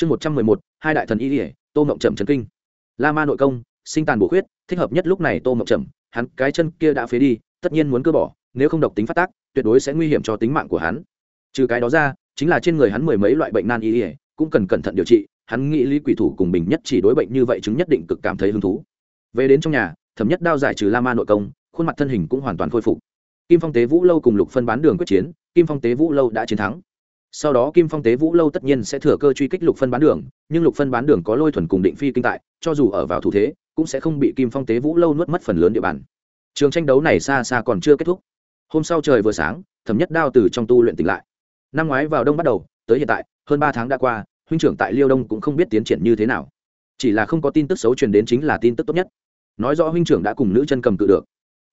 chương một trăm mười một, hai đại thần y ỉa tô mộng trầm trấn kinh. La ma nội công, sinh tàn bổ khuyết, thích hợp nhất lúc này tô mộng trầm, hắn cái chân kia đã phế đi, tất nhiên muốn cơ bỏ, nếu không độc tính phát tác, tuyệt đối sẽ nguy hiểm cho tính mạng của hắn. Trừ cái đó ra, chính là trên người hắn mười mấy loại bệnh nan y ỉa cũng cần cẩn thận điều trị, hắn nghĩ lý quỷ thủ cùng bình nhất chỉ đối bệnh như vậy chứng nhất định cực cảm thấy hứng thú. Về đến trong nhà, thẩm nhất đao giải trừ la ma nội công, khuôn mặt thân hình cũng hoàn toàn khôi phục. Kim phong tế vũ lâu cùng lục phân bán đường quyết chiến, kim phong tế vũ lâu đã chiến thắng sau đó kim phong tế vũ lâu tất nhiên sẽ thừa cơ truy kích lục phân bán đường, nhưng lục phân bán đường có lôi thuần cùng định phi kinh tại, cho dù ở vào thủ thế, cũng sẽ không bị kim phong tế vũ lâu nuốt mất phần lớn địa bàn. Trường tranh đấu này xa xa còn chưa kết thúc. Hôm sau trời vừa sáng, thẩm nhất đao từ trong tu luyện tỉnh lại. Năm ngoái vào đông bắt đầu, tới hiện tại, hơn ba tháng đã qua, huynh trưởng tại liêu đông cũng không biết tiến triển như thế nào. Chỉ là không có tin tức xấu truyền đến chính là tin tức tốt nhất. Nói rõ huynh trưởng đã cùng nữ chân cầm cự được.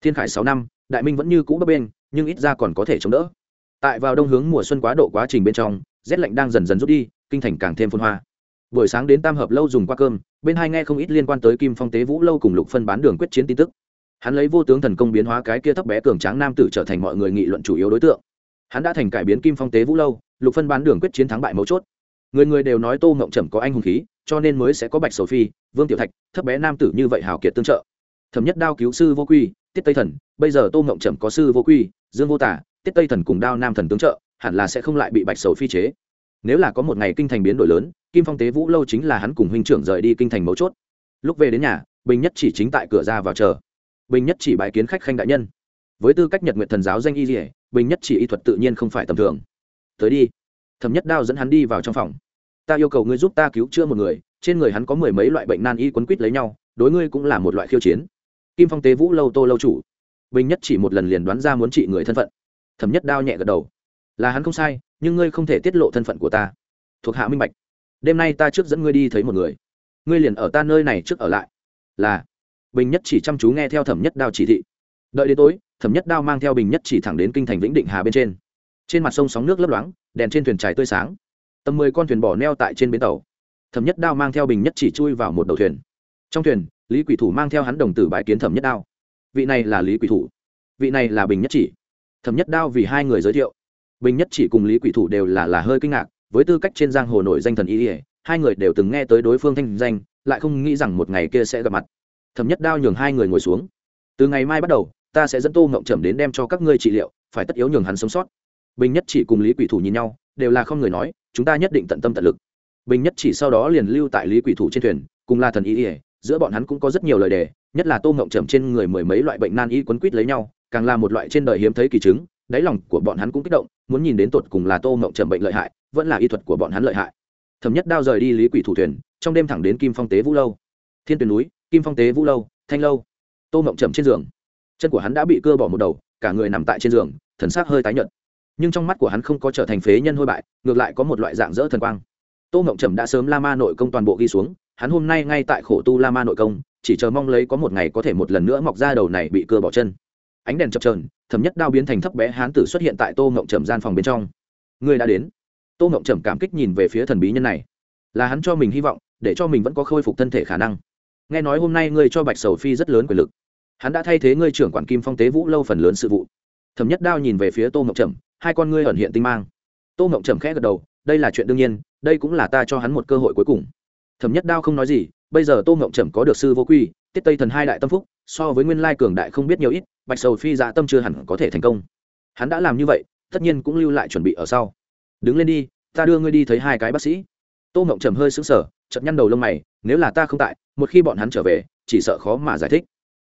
Thiên khải sáu năm, đại minh vẫn như cũ bấp bên nhưng ít ra còn có thể chống đỡ tại vào đông hướng mùa xuân quá độ quá trình bên trong, rét lạnh đang dần dần rút đi, kinh thành càng thêm phun hoa. Buổi sáng đến tam hợp lâu dùng qua cơm, bên hai nghe không ít liên quan tới kim phong tế vũ lâu cùng lục phân bán đường quyết chiến tin tức. Hắn lấy vô tướng thần công biến hóa cái kia thấp bé cường tráng nam tử trở thành mọi người nghị luận chủ yếu đối tượng. Hắn đã thành cải biến kim phong tế vũ lâu, lục phân bán đường quyết chiến thắng bại mấu chốt. Người người đều nói tô ngộng trầm có anh hùng khí, cho nên mới sẽ có bạch sầu phi, vương tiểu thạch, thấp bé nam tử như vậy hào kiệt tương trợ. Thẩm nhất đao cứu sư vô quy, tiết tây thần, bây giờ tô ngộng trầm có sư vô quy, dương vô tả tiết tây thần cùng đao nam thần tướng trợ, hẳn là sẽ không lại bị bạch sầu phi chế. Nếu là có một ngày kinh thành biến đổi lớn, kim phong tế vũ lâu chính là hắn cùng huynh trưởng rời đi kinh thành mấu chốt. Lúc về đến nhà, bình nhất chỉ chính tại cửa ra vào chờ. Bình nhất chỉ bài kiến khách khanh đại nhân. Với tư cách nhật nguyện thần giáo danh y dỉa bình nhất chỉ y thuật tự nhiên không phải tầm thường. Tới đi. Thẩm nhất đao dẫn hắn đi vào trong phòng. Ta yêu cầu ngươi giúp ta cứu chữa một người, trên người hắn có mười mấy loại bệnh nan y quấn quýt lấy nhau, đối ngươi cũng là một loại khiêu chiến. Kim phong tế vũ lâu tô lâu chủ. Bình nhất chỉ một lần liền đoán ra muốn trị người thân phận thẩm nhất đao nhẹ gật đầu. Là hắn không sai, nhưng ngươi không thể tiết lộ thân phận của ta. Thuộc hạ minh bạch. Đêm nay ta trước dẫn ngươi đi thấy một người. Ngươi liền ở ta nơi này trước ở lại. Là. Bình nhất chỉ chăm chú nghe theo thẩm nhất đao chỉ thị. Đợi đến tối, thẩm nhất đao mang theo bình nhất chỉ thẳng đến kinh thành vĩnh định hà bên trên. Trên mặt sông sóng nước lấp loáng, đèn trên thuyền trải tươi sáng. Tầm mười con thuyền bỏ neo tại trên bến tàu. Thẩm nhất đao mang theo bình nhất chỉ chui vào một đầu thuyền. Trong thuyền, lý quỷ thủ mang theo hắn đồng tử bãi kiến thẩm nhất đao. Vị này là lý quỷ thủ. Vị này là bình nhất chỉ thẩm nhất đao vì hai người giới thiệu. Bình nhất chỉ cùng lý quỷ thủ đều là là hơi kinh ngạc, với tư cách trên giang hồ nổi danh thần y ỉa hai người đều từng nghe tới đối phương thanh danh, lại không nghĩ rằng một ngày kia sẽ gặp mặt. Thẩm nhất đao nhường hai người ngồi xuống. Từ ngày mai bắt đầu, ta sẽ dẫn tô ngộng trầm đến đem cho các ngươi trị liệu, phải tất yếu nhường hắn sống sót. Bình nhất chỉ cùng lý quỷ thủ nhìn nhau, đều là không người nói, chúng ta nhất định tận tâm tận lực. Bình nhất chỉ sau đó liền lưu tại lý quỷ thủ trên thuyền, cùng là thần y ỉa giữa bọn hắn cũng có rất nhiều lời đề, nhất là tô ngộng trầm trên người mười mấy loại bệnh nan y quấn quýt lấy nhau càng là một loại trên đời hiếm thấy kỳ chứng, đáy lòng của bọn hắn cũng kích động, muốn nhìn đến tột cùng là tô mộng trầm bệnh lợi hại, vẫn là y thuật của bọn hắn lợi hại. Thẩm nhất đao rời đi lý quỷ thủ thuyền, trong đêm thẳng đến kim phong tế vũ lâu. Thiên tuyền núi, kim phong tế vũ lâu, thanh lâu. Tô mộng trầm trên giường. Chân của hắn đã bị cưa bỏ một đầu, cả người nằm tại trên giường, thần sắc hơi tái nhợt. Nhưng trong mắt của hắn không có trở thành phế nhân hôi bại, ngược lại có một loại dạng dỡ thần quang. Tô mộng trầm đã sớm la ma nội công toàn bộ ghi xuống, hắn hôm nay ngay tại khổ tu la ma nội công, chỉ chờ mong lấy có một ngày có thể một lần nữa mọc ra đầu này bị cưa bỏ chân ánh đèn chập trờn thẩm nhất đao biến thành thấp bé hán tử xuất hiện tại tô ngộng trầm gian phòng bên trong. Người đã đến. Tô ngộng trầm cảm kích nhìn về phía thần bí nhân này. Là hắn cho mình hy vọng, để cho mình vẫn có khôi phục thân thể khả năng. Nghe nói hôm nay ngươi cho bạch sầu phi rất lớn quyền lực. Hắn đã thay thế ngươi trưởng quản kim phong tế vũ lâu phần lớn sự vụ. Thẩm nhất đao nhìn về phía tô ngộng trầm, hai con ngươi ẩn hiện tinh mang. Tô ngộng trầm khẽ gật đầu, đây là chuyện đương nhiên, đây cũng là ta cho hắn một cơ hội cuối cùng. Thẩm nhất đao không nói gì, bây giờ tô ngộng trầm có được sư vô quy, tiết tây thần hai đại tâm phúc, so với nguyên lai cường đại không biết nhiều ít bạch sầu phi dạ tâm chưa hẳn có thể thành công. Hắn đã làm như vậy, tất nhiên cũng lưu lại chuẩn bị ở sau. Đứng lên đi, ta đưa ngươi đi thấy hai cái bác sĩ. Tô ngộng trầm hơi sững sờ chậm nhăn đầu lông mày, nếu là ta không tại, một khi bọn hắn trở về, chỉ sợ khó mà giải thích.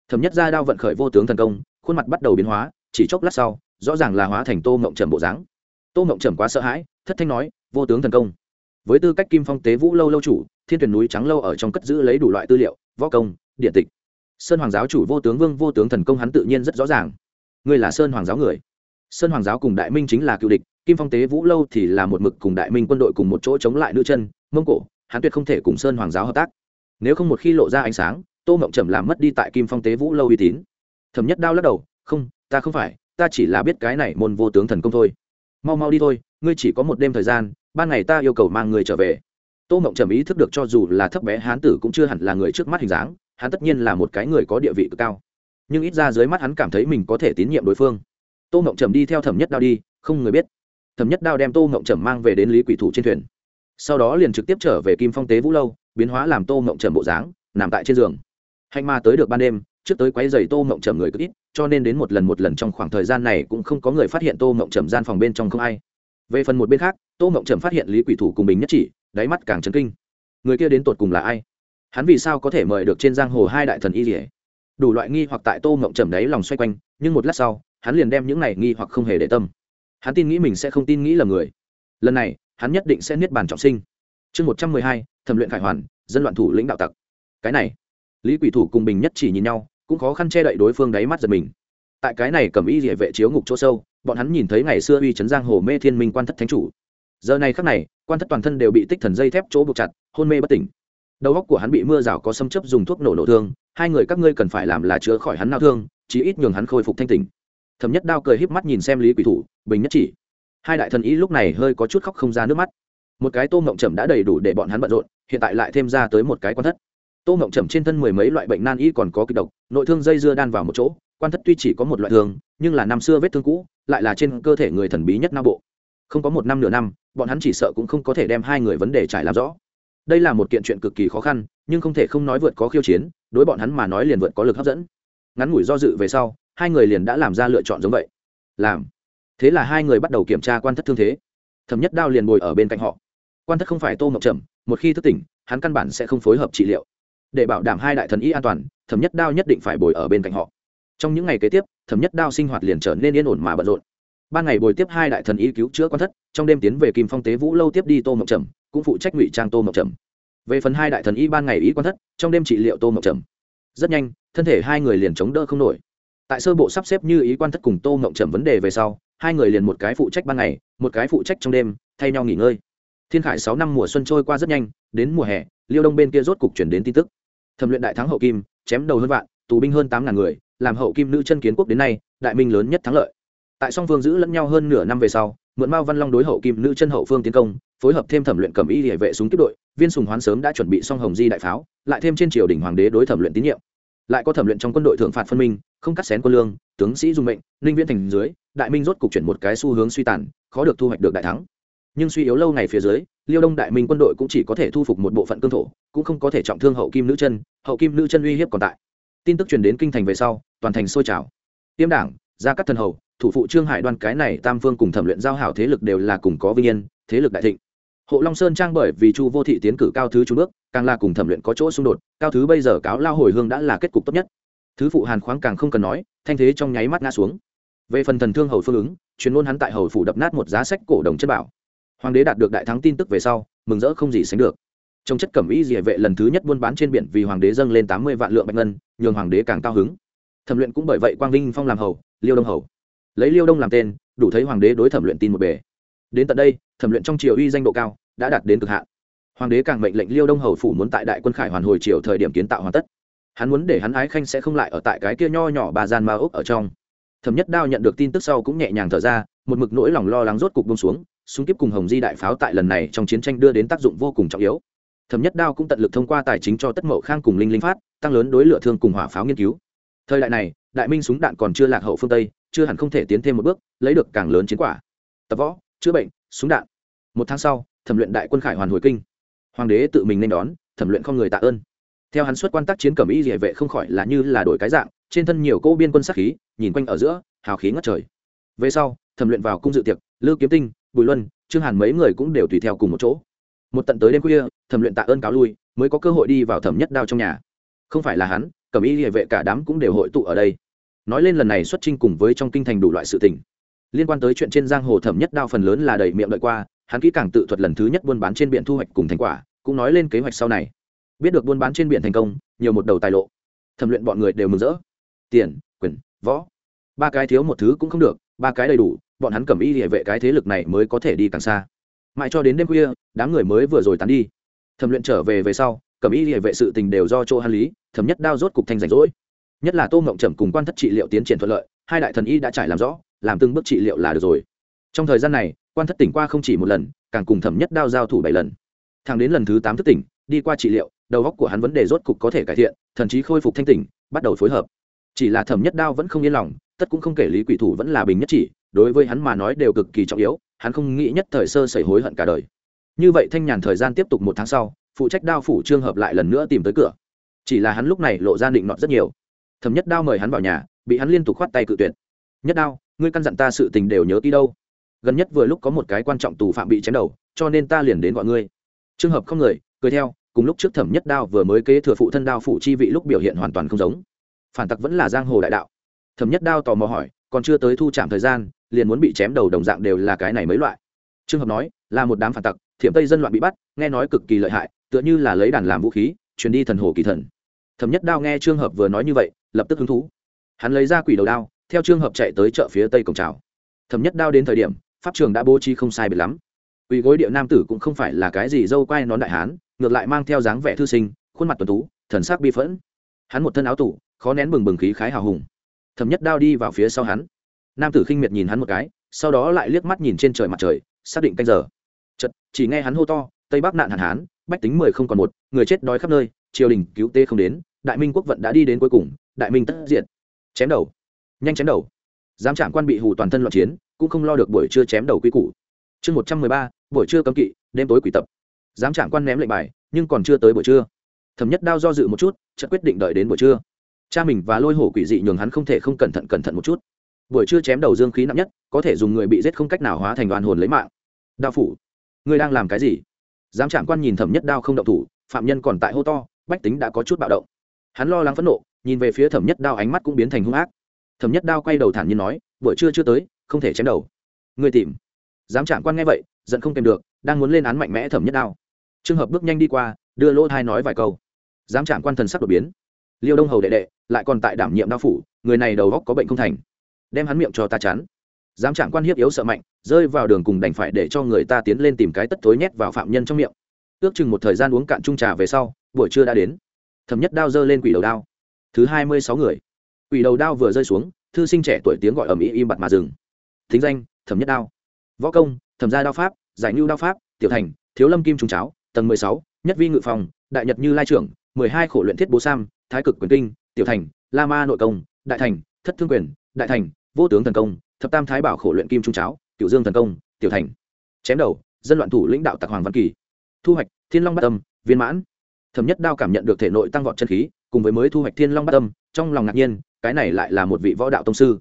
Thẩm nhất ra đao vận khởi vô tướng thần công, khuôn mặt bắt đầu biến hóa, chỉ chốc lát sau, rõ ràng là hóa thành tô ngộng trầm bộ dáng. Tô ngộng trầm quá sợ hãi, thất thanh nói, vô tướng thần công. Với tư cách kim phong tế vũ lâu lâu chủ, thiên tuyển núi trắng lâu ở trong cất giữ lấy đủ loại tư liệu, võ công, điện tịch sơn hoàng giáo chủ vô tướng vương, vô tướng thần công hắn tự nhiên rất rõ ràng. Ngươi là sơn hoàng giáo người. Sơn hoàng giáo cùng đại minh chính là cựu địch, kim phong tế vũ lâu thì là một mực cùng đại minh quân đội cùng một chỗ chống lại nữ chân, mông cổ, hắn tuyệt không thể cùng sơn hoàng giáo hợp tác. Nếu không một khi lộ ra ánh sáng, tô mộng trầm làm mất đi tại kim phong tế vũ lâu uy tín. Thẩm nhất đao lắc đầu, không, ta không phải, ta chỉ là biết cái này môn vô tướng thần công thôi. Mau mau đi thôi, ngươi chỉ có một đêm thời gian, ban ngày ta yêu cầu mang người trở về. Tô mộng trầm ý thức được cho dù là thấp bé hán tử cũng chưa hẳn là người trước mắt hình dáng hắn tất nhiên là một cái người có địa vị cực cao. Nhưng ít ra dưới mắt hắn cảm thấy mình có thể tín nhiệm đối phương. Tô ngộng trầm đi theo thẩm nhất đao đi, không người biết. Thẩm nhất đao đem tô ngộng trầm mang về đến lý quỷ thủ trên thuyền. Sau đó liền trực tiếp trở về kim phong tế vũ lâu, biến hóa làm tô ngộng trầm bộ dáng, nằm tại trên giường. Hạnh ma tới được ban đêm, trước tới quấy giày tô ngộng trầm người cực ít, cho nên đến một lần một lần trong khoảng thời gian này cũng không có người phát hiện tô ngộng trầm gian phòng bên trong không ai. Về phần một bên khác, tô ngộng trầm phát hiện lý quỷ thủ cùng bình nhất chỉ, đáy mắt càng chấn kinh. Người kia đến tột cùng là ai? Hắn vì sao có thể mời được trên giang hồ hai đại thần y dỉa đủ loại nghi hoặc tại tô mộng trầm đáy lòng xoay quanh, nhưng một lát sau, hắn liền đem những này nghi hoặc không hề để tâm. Hắn tin nghĩ mình sẽ không tin nghĩ là người. Lần này, hắn nhất định sẽ niết bàn trọng sinh. Chương một trăm mười hai, thẩm luyện khải hoàn, dân loạn thủ lĩnh đạo tặc. Cái này, lý quỷ thủ cùng bình nhất chỉ nhìn nhau, cũng khó khăn che đậy đối phương đáy mắt giật mình. Tại cái này cầm y địa vệ chiếu ngục chỗ sâu, bọn hắn nhìn thấy ngày xưa uy trấn giang hồ mê thiên minh quan thất thánh chủ. Giờ này khắc này, quan thất toàn thân đều bị tích thần dây thép chỗ buộc chặt, hôn mê bất tỉnh đầu óc của hắn bị mưa rào có xâm chấp dùng thuốc nổ nổ thương, hai người các ngươi cần phải làm là chữa khỏi hắn nao thương, chí ít nhường hắn khôi phục thanh tỉnh. Thẩm nhất đao cười híp mắt nhìn xem lý quỷ thủ, bình nhất chỉ. Hai đại thần ý lúc này hơi có chút khóc không ra nước mắt. Một cái tô mộng trầm đã đầy đủ để bọn hắn bận rộn, hiện tại lại thêm ra tới một cái quan thất. Tô mộng trầm trên thân mười mấy loại bệnh nan y còn có kịch độc, nội thương dây dưa đan vào một chỗ, quan thất tuy chỉ có một loại thương nhưng là năm xưa vết thương cũ, lại là trên cơ thể người thần bí nhất nam bộ. Không có một năm nửa năm, bọn hắn chỉ sợ cũng không có thể đem hai người vấn đề trải làm rõ đây là một kiện chuyện cực kỳ khó khăn, nhưng không thể không nói vượt có khiêu chiến, đối bọn hắn mà nói liền vượt có lực hấp dẫn. Ngắn ngủi do dự về sau, hai người liền đã làm ra lựa chọn giống vậy. Làm. Thế là hai người bắt đầu kiểm tra quan thất thương thế. Thẩm nhất đao liền ngồi ở bên cạnh họ. Quan thất không phải tô mộng trầm, một khi thức tỉnh, hắn căn bản sẽ không phối hợp trị liệu. Để bảo đảm hai đại thần y an toàn, thẩm nhất đao nhất định phải bồi ở bên cạnh họ. Trong những ngày kế tiếp, thẩm nhất đao sinh hoạt liền trở nên yên ổn mà bận rộn ban ngày bồi tiếp hai đại thần y cứu chữa quan thất, trong đêm tiến về kim phong tế vũ lâu tiếp đi tô mộng trầm, cũng phụ trách ngụy trang tô mộng trầm. Về phần hai đại thần y ban ngày ý quan thất, trong đêm trị liệu tô mộng trầm. Rất nhanh, thân thể hai người liền chống đỡ không nổi. Tại sơ bộ sắp xếp như ý quan thất cùng tô mộng trầm vấn đề về sau, hai người liền một cái phụ trách ban ngày, một cái phụ trách trong đêm, thay nhau nghỉ ngơi. Thiên khải sáu năm mùa xuân trôi qua rất nhanh, đến mùa hè, liêu đông bên kia rốt cục chuyển đến tin tức. Thẩm luyện đại thắng hậu kim, chém đầu hơn vạn, tù binh hơn tám ngàn người, làm hậu kim nữ chân kiến quốc đến nay, đại minh lớn nhất thắng lợi tại song phương giữ lẫn nhau hơn nửa năm về sau, mượn mao văn long đối hậu kim nữ chân hậu phương tiến công, phối hợp thêm thẩm luyện cầm y địa vệ súng kiếp đội, viên sùng hoán sớm đã chuẩn bị xong hồng di đại pháo, lại thêm trên triều đình hoàng đế đối thẩm luyện tín nhiệm. Lại có thẩm luyện trong quân đội thượng phạt phân minh, không cắt xén quân lương, tướng sĩ dùng mệnh, ninh viễn thành dưới, đại minh rốt cục chuyển một cái xu hướng suy tàn, khó được thu hoạch được đại thắng. Nhưng suy yếu lâu ngày phía dưới, liêu đông đại minh quân đội cũng chỉ có thể thu phục một bộ phận cương thổ, cũng không có thể trọng thương hậu kim nữ chân, hậu kim nữ chân uy hiếp còn tại. Tin tức truyền đến kinh thành về sau, toàn thành sôi trào. Tiêm đảng, gia cắt thần hầu thủ phụ trương hải đoan cái này tam phương cùng thẩm luyện giao hảo thế lực đều là cùng có vinh yên, thế lực đại thịnh. Hộ long sơn trang bởi vì chu vô thị tiến cử cao thứ trung bước, càng là cùng thẩm luyện có chỗ xung đột, cao thứ bây giờ cáo lao hồi hương đã là kết cục tốt nhất. Thứ phụ hàn khoáng càng không cần nói, thanh thế trong nháy mắt ngã xuống. Về phần thần thương hầu phương ứng, chuyên môn hắn tại hầu phủ đập nát một giá sách cổ đồng chất bảo. Hoàng đế đạt được đại thắng tin tức về sau, mừng rỡ không gì sánh được. Trong chất cẩm ý địa vệ lần thứ nhất buôn bán trên biển vì hoàng đế dâng lên tám mươi vạn lượng bạch ngân, nhường hoàng đế càng cao hứng. Thẩm luyện cũng bởi vậy quang vinh phong làm hầu, liêu đông hầu lấy liêu đông làm tên, đủ thấy hoàng đế đối thẩm luyện tin một bề. Đến tận đây, thẩm luyện trong triều uy danh độ cao đã đạt đến cực hạn. Hoàng đế càng mệnh lệnh liêu đông hầu phủ muốn tại đại quân khải hoàn hồi triều thời điểm kiến tạo hoàn tất. Hắn muốn để hắn ái khanh sẽ không lại ở tại cái kia nho nhỏ bà gian ma ốc ở trong. Thẩm nhất đao nhận được tin tức sau cũng nhẹ nhàng thở ra, một mực nỗi lòng lo lắng rốt cục bông xuống súng kiếp cùng hồng di đại pháo tại lần này trong chiến tranh đưa đến tác dụng vô cùng trọng yếu. Thẩm nhất đao cũng tận lực thông qua tài chính cho tất mậu khang cùng linh linh phát, tăng lớn đối lựa thương cùng hỏa pháo nghiên cứu thời đại này, đại minh súng đạn còn chưa lạc hậu phương tây, chưa hẳn không thể tiến thêm một bước, lấy được càng lớn chiến quả. Tập võ, chữa bệnh, súng đạn. Một tháng sau, thẩm luyện đại quân khải hoàn hồi kinh. Hoàng đế tự mình nên đón, thẩm luyện không người tạ ơn. Theo hắn xuất quan tác chiến cẩm y địa vệ không khỏi là như là đổi cái dạng, trên thân nhiều cỗ biên quân sát khí, nhìn quanh ở giữa, hào khí ngất trời. Về sau, thẩm luyện vào cung dự tiệc, lư kiếm tinh, bùi luân, trương hàn mấy người cũng đều tùy theo cùng một chỗ. Một tận tới đêm khuya, thẩm luyện tạ ơn cáo lui, mới có cơ hội đi vào thẩm nhất đao trong nhà. Không phải là hắn cẩm y địa vệ cả đám cũng đều hội tụ ở đây. Nói lên lần này xuất trinh cùng với trong kinh thành đủ loại sự tình. Liên quan tới chuyện trên giang hồ thẩm nhất đao phần lớn là đầy miệng đợi qua, hắn kỹ càng tự thuật lần thứ nhất buôn bán trên biển thu hoạch cùng thành quả, cũng nói lên kế hoạch sau này. Biết được buôn bán trên biển thành công, nhiều một đầu tài lộ. Thẩm luyện bọn người đều mừng rỡ. Tiền, quyền, võ. Ba cái thiếu một thứ cũng không được, ba cái đầy đủ, bọn hắn cầm y địa vệ cái thế lực này mới có thể đi càng xa. Mãi cho đến đêm khuya, đám người mới vừa rồi tán đi. Thẩm luyện trở về về sau Cẩm y địa vệ sự tình đều do chỗ hàn lý, thẩm nhất đao rốt cục thanh rảnh rỗi. Nhất là tô ngộng trầm cùng quan thất trị liệu tiến triển thuận lợi, hai đại thần y đã trải làm rõ, làm từng bước trị liệu là được rồi. Trong thời gian này, quan thất tỉnh qua không chỉ một lần, càng cùng thẩm nhất đao giao thủ bảy lần. Thang đến lần thứ tám thức tỉnh, đi qua trị liệu, đầu óc của hắn vấn đề rốt cục có thể cải thiện thần chí khôi phục thanh tỉnh, bắt đầu phối hợp. Chỉ là thẩm nhất đao vẫn không yên lòng, tất cũng không kể lý quỷ thủ vẫn là bình nhất chỉ, đối với hắn mà nói đều cực kỳ trọng yếu, hắn không nghĩ nhất thời sơ sẩy hối hận cả đời. Như vậy thanh nhàn thời gian tiếp tục một tháng sau phụ trách đao phủ trương hợp lại lần nữa tìm tới cửa. Chỉ là hắn lúc này lộ ra định nọt rất nhiều. Thẩm nhất đao mời hắn vào nhà, bị hắn liên tục khoát tay cự tuyệt. Nhất đao, ngươi căn dặn ta sự tình đều nhớ kỹ đâu. Gần nhất vừa lúc có một cái quan trọng tù phạm bị chém đầu, cho nên ta liền đến gọi ngươi. Trường hợp không người, cười theo, cùng lúc trước thẩm nhất đao vừa mới kế thừa phụ thân đao phủ chi vị lúc biểu hiện hoàn toàn không giống. Phản tặc vẫn là giang hồ đại đạo. Thẩm nhất đao tò mò hỏi, còn chưa tới thu trạm thời gian, liền muốn bị chém đầu đồng dạng đều là cái này mấy loại? Trường hợp nói, là một đám phản tặc, thiểm tây dân loạn bị bắt, nghe nói cực kỳ lợi hại tựa như là lấy đàn làm vũ khí chuyển đi thần hồ kỳ thần. Thẩm nhất đao nghe trường hợp vừa nói như vậy, lập tức hứng thú. Hắn lấy ra quỷ đầu đao, theo trường hợp chạy tới chợ phía tây cổng trào thẩm nhất đao đến thời điểm, pháp trường đã bố trí không sai biệt lắm. Quỷ gối địa nam tử cũng không phải là cái gì dâu quai nón đại hán, ngược lại mang theo dáng vẻ thư sinh, khuôn mặt tuần tú, thần sắc bi phẫn. Hắn một thân áo tủ, khó nén bừng bừng khí khái hào hùng. Thẩm nhất đao đi vào phía sau hắn. Nam tử khinh miệt nhìn hắn một cái, sau đó lại liếc mắt nhìn trên trời mặt trời, xác định canh giờ. Chật chỉ nghe hắn hô to tây bắc nạn hạn hán, bách tính mười không còn một, người chết đói khắp nơi, triều đình cứu tê không đến, đại minh quốc vận đã đi đến cuối cùng, đại minh tất diện chém đầu. Nhanh chém đầu. Giám trạng quan bị hù toàn thân loạn chiến, cũng không lo được buổi trưa chém đầu quy củ. Chương một trăm mười ba, buổi trưa cấm kỵ, đêm tối quỷ tập. Giám trạng quan ném lệnh bài, nhưng còn chưa tới buổi trưa. Thẩm nhất đao do dự một chút, chợt quyết định đợi đến buổi trưa. Cha mình và lôi hổ quỷ dị nhường hắn không thể không cẩn thận cẩn thận một chút. Buổi trưa chém đầu dương khí nặng nhất, có thể dùng người bị giết không cách nào hóa thành đoàn hồn lấy mạng. Đao phủ ngươi đang làm cái gì? Giám trạng quan nhìn thẩm nhất đao không động thủ, phạm nhân còn tại hô to, bách tính đã có chút bạo động. Hắn lo lắng phẫn nộ, nhìn về phía thẩm nhất đao ánh mắt cũng biến thành hung ác. Thẩm nhất đao quay đầu thản nhiên nói, buổi trưa chưa tới, không thể chém đầu. Người tìm. Giám trạng quan nghe vậy, giận không kèm được, đang muốn lên án mạnh mẽ thẩm nhất đao. Trường hợp bước nhanh đi qua, đưa lỗ thai nói vài câu. Giám trạng quan thần sắc đột biến. Liêu đông hầu đệ đệ, lại còn tại đảm nhiệm đao phủ, người này đầu góc có bệnh không thành. Đem hắn miệng cho ta chắn dám trạng quan hiếp yếu sợ mạnh, rơi vào đường cùng đành phải để cho người ta tiến lên tìm cái tất thối nhét vào phạm nhân trong miệng. Ước chừng một thời gian uống cạn chung trà về sau, buổi trưa đã đến. Thẩm nhất đao giơ lên quỷ đầu đao. Thứ hai mươi sáu người. Quỷ đầu đao vừa rơi xuống, thư sinh trẻ tuổi tiếng gọi ầm ĩ im bặt mà dừng. Thính danh, thẩm nhất đao. Võ công, thẩm gia đao pháp, giải ngưu đao pháp, tiểu thành, thiếu lâm kim trung cháo, tầng mười sáu, nhất vi ngự phòng, đại nhật như lai trưởng, mười hai khổ luyện thiết bố sam, thái cực quyền kinh, tiểu thành, la ma nội công, đại thành, thất thương quyền, đại thành, vô tướng thần công thập tam thái bảo khổ luyện kim trung cháo Tiểu dương thần công, tiểu thành. Chém đầu, dân loạn thủ lãnh đạo tặc hoàng văn kỳ. Thu hoạch, thiên long bát tâm viên mãn. Thẩm nhất đao cảm nhận được thể nội tăng vọt chân khí, cùng với mới thu hoạch thiên long bát tâm trong lòng ngạc nhiên, cái này lại là một vị võ đạo tông sư.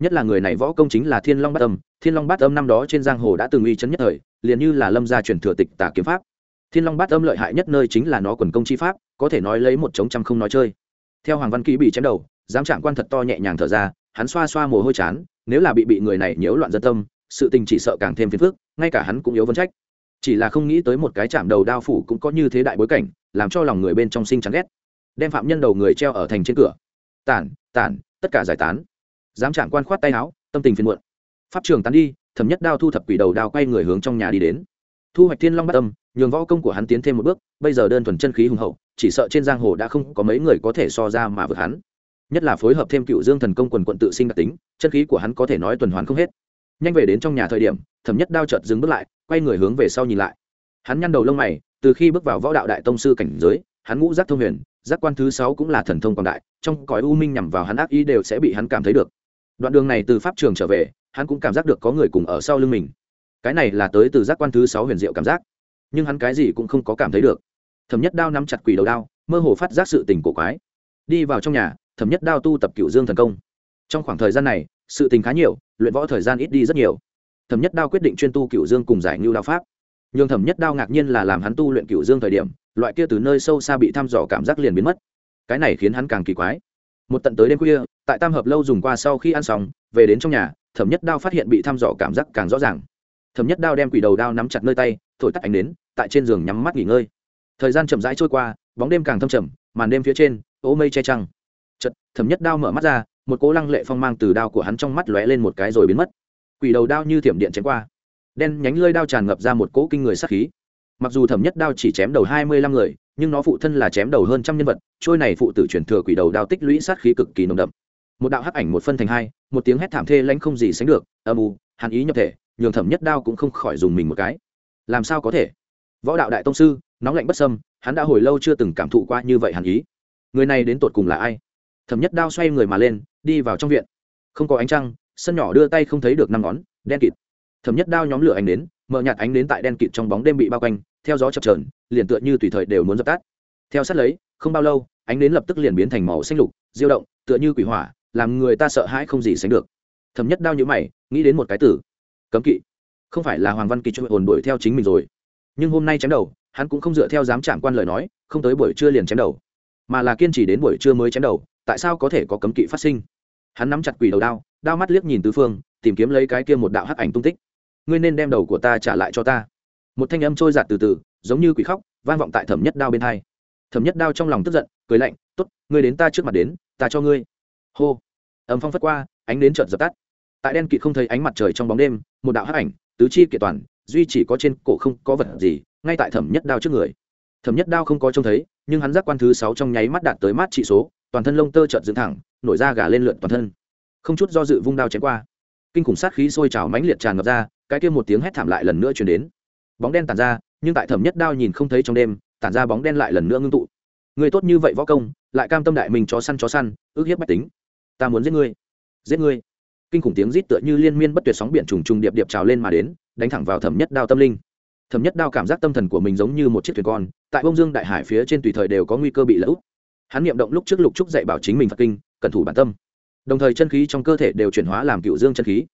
Nhất là người này võ công chính là thiên long bát âm. Thiên long bát âm năm đó trên giang hồ đã từng uy chấn nhất thời, liền như là lâm gia truyền thừa tịch tả kiếm pháp. Thiên long bát âm lợi hại nhất nơi chính là nó quần công chi pháp, có thể nói lấy một chống trăm không nói chơi. Theo hoàng văn ký bị chém đầu, giám trạng quan thật to nhẹ nhàng thở ra hắn xoa xoa mồ hôi chán, nếu là bị bị người này nhiễu loạn dân tâm, sự tình chỉ sợ càng thêm phiền phức, ngay cả hắn cũng yếu vấn trách. Chỉ là không nghĩ tới một cái chạm đầu đao phủ cũng có như thế đại bối cảnh, làm cho lòng người bên trong sinh chán ghét. Đem phạm nhân đầu người treo ở thành trên cửa. Tản tản, tất cả giải tán. Giám trạng quan khoát tay áo, tâm tình phiền muộn. Pháp trường tán đi, thẩm nhất đao thu thập quỷ đầu đao quay người hướng trong nhà đi đến. Thu hoạch thiên long bát tâm, nhường võ công của hắn tiến thêm một bước, bây giờ đơn thuần chân khí hùng hậu, chỉ sợ trên giang hồ đã không có mấy người có thể so ra mà vượt hắn nhất là phối hợp thêm cựu dương thần công quần quận tự sinh đặc tính, chân khí của hắn có thể nói tuần hoàn không hết. Nhanh về đến trong nhà thời điểm, thẩm nhất đao chợt dừng bước lại, quay người hướng về sau nhìn lại. Hắn nhăn đầu lông mày, từ khi bước vào võ đạo đại tông sư cảnh giới, hắn ngũ giác thông huyền, giác quan thứ sáu cũng là thần thông quảng đại, trong cõi u minh nhằm vào hắn ác ý đều sẽ bị hắn cảm thấy được. Đoạn đường này từ pháp trường trở về, hắn cũng cảm giác được có người cùng ở sau lưng mình. Cái này là tới từ giác quan thứ sáu huyền diệu cảm giác. Nhưng hắn cái gì cũng không có cảm thấy được. Thẩm nhất đao nắm chặt quỷ đầu đao, mơ hồ phát giác sự tình cổ quái. Đi vào trong nhà thẩm nhất đao tu tập cựu dương thần công. Trong khoảng thời gian này, sự tình khá nhiều, luyện võ thời gian ít đi rất nhiều. Thẩm nhất đao quyết định chuyên tu cựu dương cùng giải ngưu đao pháp. Nhưng thẩm nhất đao ngạc nhiên là làm hắn tu luyện cựu dương thời điểm, loại kia từ nơi sâu xa bị thăm dò cảm giác liền biến mất. Cái này khiến hắn càng kỳ quái. Một tận tới đêm khuya, tại tam hợp lâu dùng qua sau khi ăn xong, về đến trong nhà, thẩm nhất đao phát hiện bị thăm dò cảm giác càng rõ ràng. Thẩm nhất đao đem quỷ đầu đao nắm chặt nơi tay, thổi tắt ánh đến tại trên giường nhắm mắt nghỉ ngơi. Thời gian chậm rãi trôi qua, bóng đêm càng thâm trầm, màn đêm phía trên, ố mây che trăng chật thẩm nhất đao mở mắt ra, một cố lăng lệ phong mang từ đao của hắn trong mắt lóe lên một cái rồi biến mất. Quỷ đầu đao như thiểm điện chém qua. Đen nhánh lơi đao tràn ngập ra một cỗ kinh người sát khí. Mặc dù thẩm nhất đao chỉ chém đầu hai mươi lăm người, nhưng nó phụ thân là chém đầu hơn trăm nhân vật, trôi này phụ tử chuyển thừa quỷ đầu đao tích lũy sát khí cực kỳ nồng đậm. Một đạo hắc ảnh một phân thành hai, một tiếng hét thảm thê lãnh không gì sánh được, âm u, hàn ý nhập thể, nhường thẩm nhất đao cũng không khỏi dùng mình một cái. Làm sao có thể? Võ đạo đại tông sư, nóng lạnh bất sâm hắn đã hồi lâu chưa từng cảm thụ qua như vậy hàn ý. Người này đến tột cùng là ai? Thẩm nhất đao xoay người mà lên, đi vào trong viện. Không có ánh trăng, sân nhỏ đưa tay không thấy được năm ngón, đen kịt. Thẩm nhất đao nhóm lửa ánh đến, mở nhạt ánh đến tại đen kịt trong bóng đêm bị bao quanh, theo gió chập trờn liền tựa như tùy thời đều muốn dập tắt. Theo sát lấy, không bao lâu, ánh đến lập tức liền biến thành màu xanh lục, diêu động, tựa như quỷ hỏa, làm người ta sợ hãi không gì sánh được. Thẩm nhất đao nhữ mày, nghĩ đến một cái tử cấm kỵ. Không phải là hoàng văn kỳ cho hồn đuổi theo chính mình rồi. Nhưng hôm nay chém đầu, hắn cũng không dựa theo dám chạm quan lời nói, không tới buổi trưa liền chém đầu. Mà là kiên trì đến buổi trưa mới chém đầu tại sao có thể có cấm kỵ phát sinh? Hắn nắm chặt quỷ đầu đao đao mắt liếc nhìn tứ phương, tìm kiếm lấy cái kia một đạo hắc ảnh tung tích. Ngươi nên đem đầu của ta trả lại cho ta. Một thanh âm trôi giạt từ từ, giống như quỷ khóc, vang vọng tại thẩm nhất đao bên thai thẩm nhất đao trong lòng tức giận, cười lạnh t ố t ngươi đến ta trước mặt đến, ta cho ngươi. Hô. Âm phong phất qua, ánh đến trợt dập tắt. Tại đen kịt không thấy ánh mặt trời trong bóng đêm, một đạo hắc ảnh, tứ chi kiện toàn, duy chỉ có trên cổ không có vật gì, ngay tại thẩm nhất đao trước người. Thẩm nhất đao không có trông thấy, nhưng hắn giác quan thứ sáu trong nháy mắt đạt tới mát trị số toàn thân lông tơ trợt dựng thẳng, nổi ra gà lên lượn toàn thân. Không chút do dự vung đao chém qua. Kinh khủng sát khí sôi trào mãnh liệt tràn ngập ra, cái kia một tiếng hét thảm lại lần nữa chuyển đến. Bóng đen tàn ra, nhưng tại thẩm nhất đao nhìn không thấy trong đêm, tản ra bóng đen lại lần nữa ngưng tụ. Người tốt như vậy võ công, lại cam tâm đại mình chó săn chó săn, ước hiếp bách tính. Ta muốn giết ngươi. Giết ngươi. Kinh khủng tiếng rít tựa như liên miên bất tuyệt sóng biển trùng trùng điệp điệp trào lên mà đến, đánh thẳng vào thẩm nhất đao tâm linh. Thẩm nhất đao cảm giác tâm thần của mình giống như một chiếc thuyền con, tại bông dương đại hải phía trên tùy thời đều có nguy cơ bị lỡ úp hắn niệm động lúc trước lục trúc dạy bảo chính mình phật kinh, cẩn thủ bản tâm. Đồng thời chân khí trong cơ thể đều chuyển hóa làm cựu dương chân khí.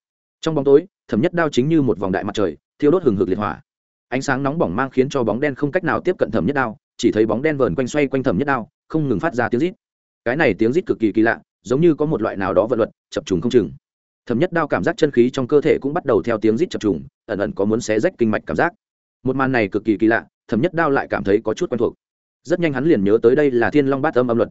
Trong bóng tối, thẩm nhất đao chính như một vòng đại mặt trời, thiêu đốt hừng hực liệt hỏa. Ánh sáng nóng bỏng mang khiến cho bóng đen không cách nào tiếp cận thẩm nhất đao, chỉ thấy bóng đen vờn quanh xoay quanh thẩm nhất đao, không ngừng phát ra tiếng rít. Cái này tiếng rít cực kỳ kỳ lạ, giống như có một loại nào đó vận luật, chập trùng không chừng. Thẩm nhất đao cảm giác chân khí trong cơ thể cũng bắt đầu theo tiếng rít chập trùng, ẩn ẩn có muốn xé rách kinh mạch cảm giác. Một màn này cực kỳ kỳ lạ, thẩm nhất đao lại cảm thấy có chút quen thuộc rất nhanh hắn liền nhớ tới đây là thiên long bát âm âm luật.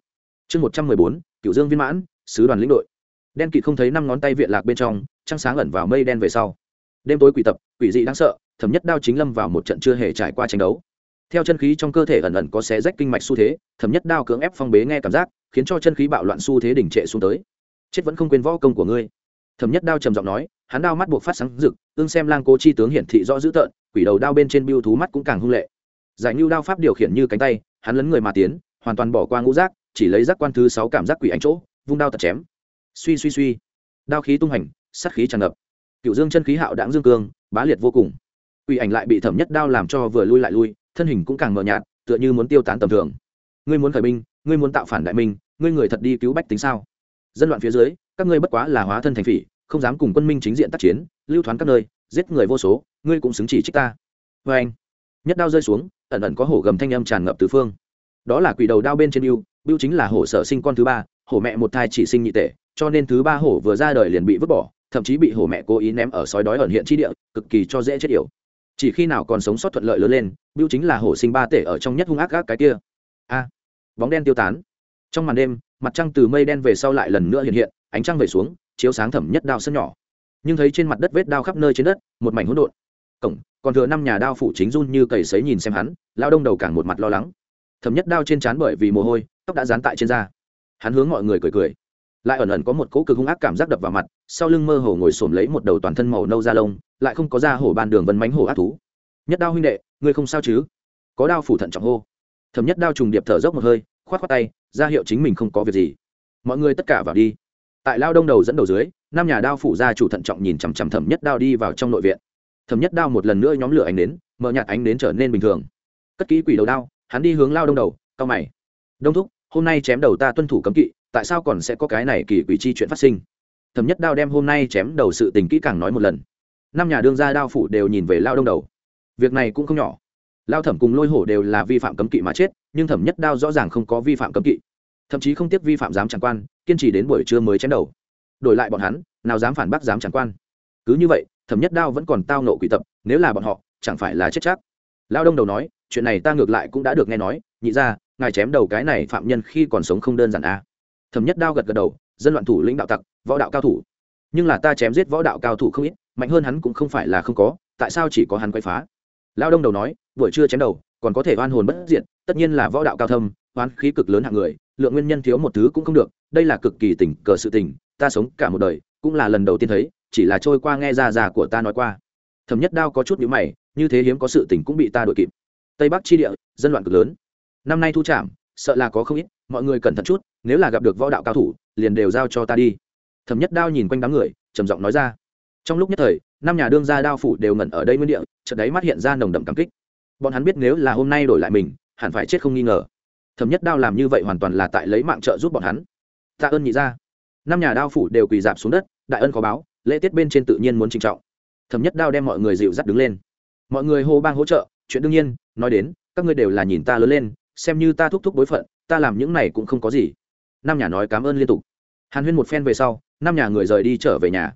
Chương một trăm mười bốn cựu dương viên mãn, sứ đoàn lĩnh đội. Đen kịt không thấy năm ngón tay viện lạc bên trong, trăng sáng ẩn vào mây đen về sau. Đêm tối quỷ tập, quỷ dị đáng sợ, thẩm nhất đao chính lâm vào một trận chưa hề trải qua tranh đấu. Theo chân khí trong cơ thể ẩn ẩn có xé rách kinh mạch xu thế, thẩm nhất đao cưỡng ép phong bế nghe cảm giác, khiến cho chân khí bạo loạn xu thế đỉnh trệ xuống tới. Chết vẫn không quên võ công của ngươi. Thẩm nhất đao trầm giọng nói, hắn đao mắt buộc phát sáng rực tương xem lang cố chi tướng hiển thị rõ dữ tợn, quỷ đầu đao bên trên biêu thú mắt cũng càng hung lệ. Giải ngưu đao pháp điều khiển như cánh tay hắn lấn người mà tiến, hoàn toàn bỏ qua ngũ giác, chỉ lấy giác quan thứ sáu cảm giác quỷ ảnh chỗ, vung đao tật chém. Suy suy suy. Đao khí tung hành, sát khí tràn ngập. Cựu dương chân khí hạo đáng dương cương, bá liệt vô cùng. Quỷ ảnh lại bị thẩm nhất đao làm cho vừa lui lại lui, thân hình cũng càng mờ nhạt, tựa như muốn tiêu tán tầm thường. Ngươi muốn khởi binh, ngươi muốn tạo phản đại minh, ngươi người thật đi cứu bách tính sao? Dân loạn phía dưới, các ngươi bất quá là hóa thân thành phỉ, không dám cùng quân minh chính diện tác chiến, lưu thoán các nơi, giết người vô số, ngươi cũng xứng chỉ trích ta. Vê anh nhất đao rơi xuống ẩn ẩn có hổ gầm thanh âm tràn ngập tứ phương. Đó là quỷ đầu đao bên trên bưu. Bưu chính là hổ sở sinh con thứ ba, hổ mẹ một thai chỉ sinh nhị tể, cho nên thứ ba hổ vừa ra đời liền bị vứt bỏ, thậm chí bị hổ mẹ cố ý ném ở sói đói ẩn hiện chi địa, cực kỳ cho dễ chết yểu. Chỉ khi nào còn sống sót thuận lợi lớn lên, bưu chính là hổ sinh ba tể ở trong nhất hung ác gác cái kia. A, bóng đen tiêu tán. Trong màn đêm, mặt trăng từ mây đen về sau lại lần nữa hiện hiện, ánh trăng về xuống, chiếu sáng thẩm nhất đao sân nhỏ. Nhưng thấy trên mặt đất vết đao khắp nơi trên đất, một mảnh hỗn độn cổng, còn thừa năm nhà đao phủ chính run như cầy sấy nhìn xem hắn lao đông đầu càng một mặt lo lắng. Thấm nhất đao trên trán bởi vì mồ hôi, tóc đã dán tại trên da. Hắn hướng mọi người cười cười. Lại ẩn ẩn có một cỗ cực hung ác cảm giác đập vào mặt, sau lưng mơ hồ ngồi xổm lấy một đầu toàn thân màu nâu da lông, lại không có da hổ ban đường vân mánh hổ ác thú. Nhất đao huynh đệ, ngươi không sao chứ? Có đao phủ thận trọng hô. Thấm nhất đao trùng điệp thở dốc một hơi k h o á t k h o á tay, ra hiệu chính mình không có việc gì. Mọi người tất cả vào đi. Tại lao đông đầu dẫn đầu dưới, năm nhà đao phủ gia chủ thận trọng nhìn chằm chằm thẩm nhất đao đi vào trong nội viện thẩm nhất đao một lần nữa nhóm lửa ánh đến mở nhạt ánh đến trở nên bình thường. Cất kỹ quỷ đầu đao, hắn đi hướng lao đông đầu, cao mày. Đông thúc, hôm nay chém đầu ta tuân thủ cấm kỵ, tại sao còn sẽ có cái này kỳ quỷ chi chuyện phát sinh? Thẩm nhất đao đem hôm nay chém đầu sự tình kỹ càng nói một lần. Năm nhà đương gia đao phủ đều nhìn về lao đông đầu. Việc này cũng không nhỏ. Lao thẩm cùng lôi hổ đều là vi phạm cấm kỵ mà chết, nhưng thẩm nhất đao rõ ràng không có vi phạm cấm kỵ. Thậm chí không tiếc vi phạm giám tràng quan, kiên trì đến buổi trưa mới chém đầu. Đổi lại bọn hắn, nào dám phản bác giám tràng quan. Cứ như vậy thẩm nhất đao vẫn còn tao nộ quỷ tập, nếu là bọn họ, chẳng phải là chết chắc. Lao đông đầu nói, chuyện này ta ngược lại cũng đã được nghe nói, nhị ra ngài chém đầu cái này phạm nhân khi còn sống không đơn giản à. Thẩm nhất đao gật gật đầu, dân loạn thủ lĩnh đạo tặc, võ đạo cao thủ. Nhưng là ta chém giết võ đạo cao thủ không ít, mạnh hơn hắn cũng không phải là không có, tại sao chỉ có hắn quay phá? Lao đông đầu nói, buổi trưa chém đầu, còn có thể oan hồn bất diện tất nhiên là võ đạo cao thâm oan khí cực lớn hạng người, lượng nguyên nhân thiếu một thứ cũng không được, đây là cực kỳ tình cờ sự tình, ta sống cả một đời, cũng là lần đầu tiên thấy chỉ là trôi qua nghe ra già của ta nói qua. Thẩm nhất đao có chút nhữ mày, như thế hiếm có sự tình cũng bị ta đội kịp. Tây bắc chi địa, dân loạn cực lớn. Năm nay thu trảm sợ là có không ít, mọi người cẩn thận chút, nếu là gặp được võ đạo cao thủ, liền đều giao cho ta đi. Thẩm nhất đao nhìn quanh đám người, trầm giọng nói ra. Trong lúc nhất thời, năm nhà đương gia đao phủ đều ngẩn ở đây nguyên địa, chợt đấy mắt hiện ra nồng đậm cảm kích. Bọn hắn biết nếu là hôm nay đổi lại mình, hẳn phải chết không nghi ngờ. Thẩm nhất đao làm như vậy hoàn toàn là tại lấy mạng trợ giúp bọn hắn. Tạ ơn nhị ra năm nhà đao phủ đều quỳ dạp xuống đất, đại ân khó báo lễ tiết bên trên tự nhiên muốn trinh trọng. Thẩm nhất đao đem mọi người dịu dắt đứng lên. Mọi người hô bang hỗ trợ, chuyện đương nhiên, nói đến, các ngươi đều là nhìn ta lớn lên, xem như ta thúc thúc bối phận, ta làm những này cũng không có gì. Năm nhà nói cảm ơn liên tục. Hàn huyên một phen về sau, năm nhà người rời đi trở về nhà.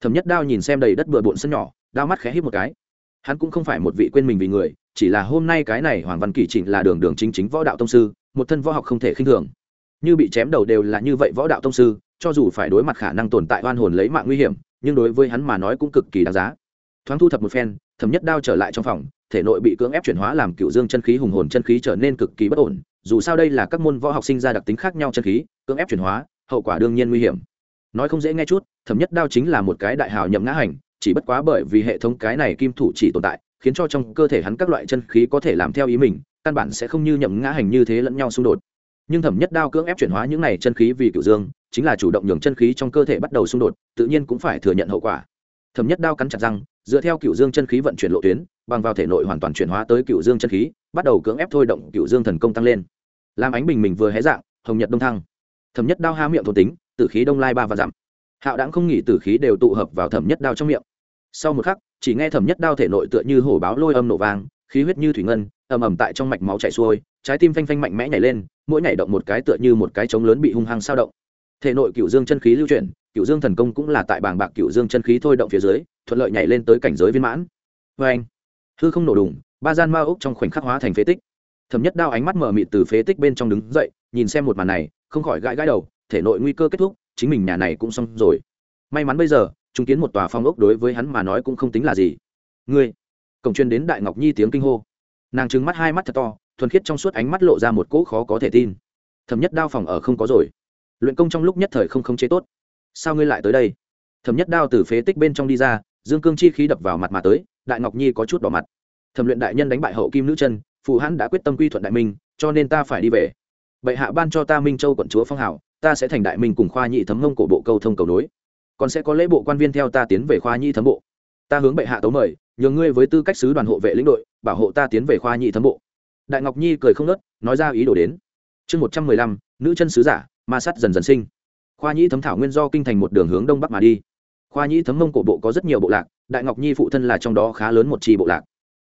Thẩm nhất đao nhìn xem đầy đất bừa bộn sân nhỏ đao mắt khẽ hít một cái. Hắn cũng không phải một vị quên mình vì người, chỉ là hôm nay cái này hoàng văn kỳ trịnh là đường đường chính chính võ đạo tông sư, một thân võ học không thể khinh thường. Như bị chém đầu đều là như vậy võ đạo tông sư, cho dù phải đối mặt khả năng tồn tại oan hồn lấy mạng nguy hiểm nhưng đối với hắn mà nói cũng cực kỳ đáng giá. Thoáng thu thập một phen, thẩm nhất đao trở lại trong phòng, thể nội bị cưỡng ép chuyển hóa làm cựu dương chân khí hùng hồn chân khí trở nên cực kỳ bất ổn, dù sao đây là các môn võ học sinh ra đặc tính khác nhau chân khí, cưỡng ép chuyển hóa, hậu quả đương nhiên nguy hiểm. Nói không dễ nghe chút, thẩm nhất đao chính là một cái đại hào nhậm ngã hành, chỉ bất quá bởi vì hệ thống cái này kim thủ chỉ tồn tại, khiến cho trong cơ thể hắn các loại chân khí có thể làm theo ý mình, căn bản sẽ không như nhậm ngã hành như thế lẫn nhau xung đột. Nhưng thẩm nhất đao cưỡng ép chuyển hóa những này chân khí vì cựu dương chính là chủ động nhường chân khí trong cơ thể bắt đầu xung đột, tự nhiên cũng phải thừa nhận hậu quả. Thẩm nhất đao cắn chặt răng, dựa theo cựu dương chân khí vận chuyển lộ tuyến, bằng vào thể nội hoàn toàn chuyển hóa tới cựu dương chân khí, bắt đầu cưỡng ép thôi động cựu dương thần công tăng lên. Làm ánh bình mình vừa hé dạng, hồng nhật đông thăng. Thẩm nhất đao há miệng thổ tính, tử khí đông lai ba và dặm. Hạo Đãng không nghỉ tử khí đều tụ hợp vào thẩm nhất đao trong miệng. Sau một khắc, chỉ nghe thẩm nhất đao thể nội tựa như hổ báo lôi âm nổ vang, khí huyết như thủy ngân, ầm ầm tại trong mạch máu chảy xuôi, trái tim phanh phanh mạnh mẽ nhảy lên, mỗi nhảy động một cái tựa như một cái trống lớn bị hung hăng sao động thể nội cựu dương chân khí lưu chuyển cựu dương thần công cũng là tại bảng bạc cựu dương chân khí thôi động phía dưới, thuận lợi nhảy lên tới cảnh giới viên mãn. Vê anh, hư không nổ đùng, ba gian ma ốc trong khoảnh khắc hóa thành phế tích. Thấm nhất đao ánh mắt mở mịt từ phế tích bên trong đứng dậy, nhìn xem một màn này, không khỏi gãi gãi đầu, thể nội nguy cơ kết thúc, chính mình nhà này cũng xong rồi. May mắn bây giờ chứng kiến một tòa phong ốc đối với hắn mà nói cũng không tính là gì. Ngươi, cổng chuyên đến đại ngọc nhi tiếng kinh hô. Nàng trừng mắt hai mắt thật to, thuần khiết trong suốt ánh mắt lộ ra một cỗ khó có thể tin. Thấm nhất đao phòng ở không có rồi luyện công trong lúc nhất thời không khống chế tốt. Sao ngươi lại tới đây? Thẩm nhất đao từ phế tích bên trong đi ra, dương cương chi khí đập vào mặt mà tới, đại ngọc nhi có chút đỏ mặt. Thẩm luyện đại nhân đánh bại hậu kim nữ chân, phụ hãn đã quyết tâm quy thuận đại minh, cho nên ta phải đi về. Bệ hạ ban cho ta minh châu quận chúa phong hảo ta sẽ thành đại minh cùng khoa nhị thấm mông cổ bộ câu thông cầu nối. Còn sẽ có lễ bộ quan viên theo ta tiến về khoa nhị thấm bộ. Ta hướng bệ hạ tấu mời, nhường ngươi với tư cách sứ đoàn hộ vệ lĩnh đội, bảo hộ ta tiến về khoa nhị thấm bộ. Đại ngọc nhi cười không nớt, nói ra ý đồ đến. Chương một trăm mười lăm, nữ chân sứ giả ma sắt dần dần sinh. Khoa nhĩ thấm thảo nguyên do kinh thành một đường hướng đông bắc mà đi. Khoa nhĩ thấm mông cổ bộ có rất nhiều bộ lạc, đại ngọc nhi phụ thân là trong đó khá lớn một trì bộ lạc.